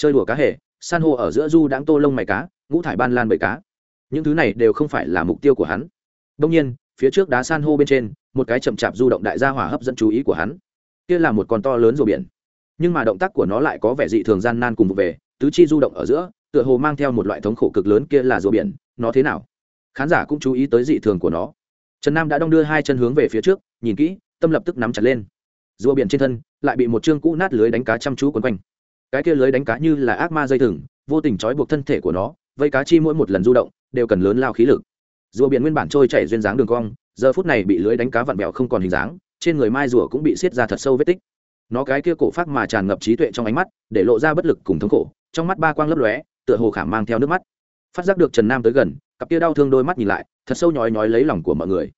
chơi đùa cá hề, san hô ở giữa du đãng tô lông mày cá, ngũ thải ban lan bầy cá. Những thứ này đều không phải là mục tiêu của hắn. Đông nhiên, phía trước đá san hô bên trên, một cái chậm chạp du động đại gia hỏa hấp dẫn chú ý của hắn. Kia là một con to lớn rùa biển. Nhưng mà động tác của nó lại có vẻ dị thường gian nan cùng vụ về, tứ chi du động ở giữa, tựa hồ mang theo một loại thống khổ cực lớn kia là rùa biển. Nó thế nào? Khán giả cũng chú ý tới dị thường của nó. Trần nam đã đong đưa hai chân hướng về phía trước, nhìn kỹ, tâm lập tức nắm chặt lên. Rùa biển trên thân lại bị một chương cũ nát lưới đánh cá chăm chú quấn quanh cái kia lưới đánh cá như là ác ma dây thừng, vô tình trói buộc thân thể của nó, vây cá chi mỗi một lần du động, đều cần lớn lao khí lực. Rùa biển nguyên bản trôi chảy duyên dáng đường cong, giờ phút này bị lưới đánh cá vặn bẹo không còn hình dáng, trên người mai rùa cũng bị xiết ra thật sâu vết tích. Nó cái kia cổ phát mà tràn ngập trí tuệ trong ánh mắt, để lộ ra bất lực cùng thống khổ, trong mắt ba quang lấp lóe, tựa hồ khảm mang theo nước mắt. Phát giác được trần nam tới gần, cặp kia đau thương đôi mắt nhìn lại, thật sâu nhói nhói lấy lòng của mọi người.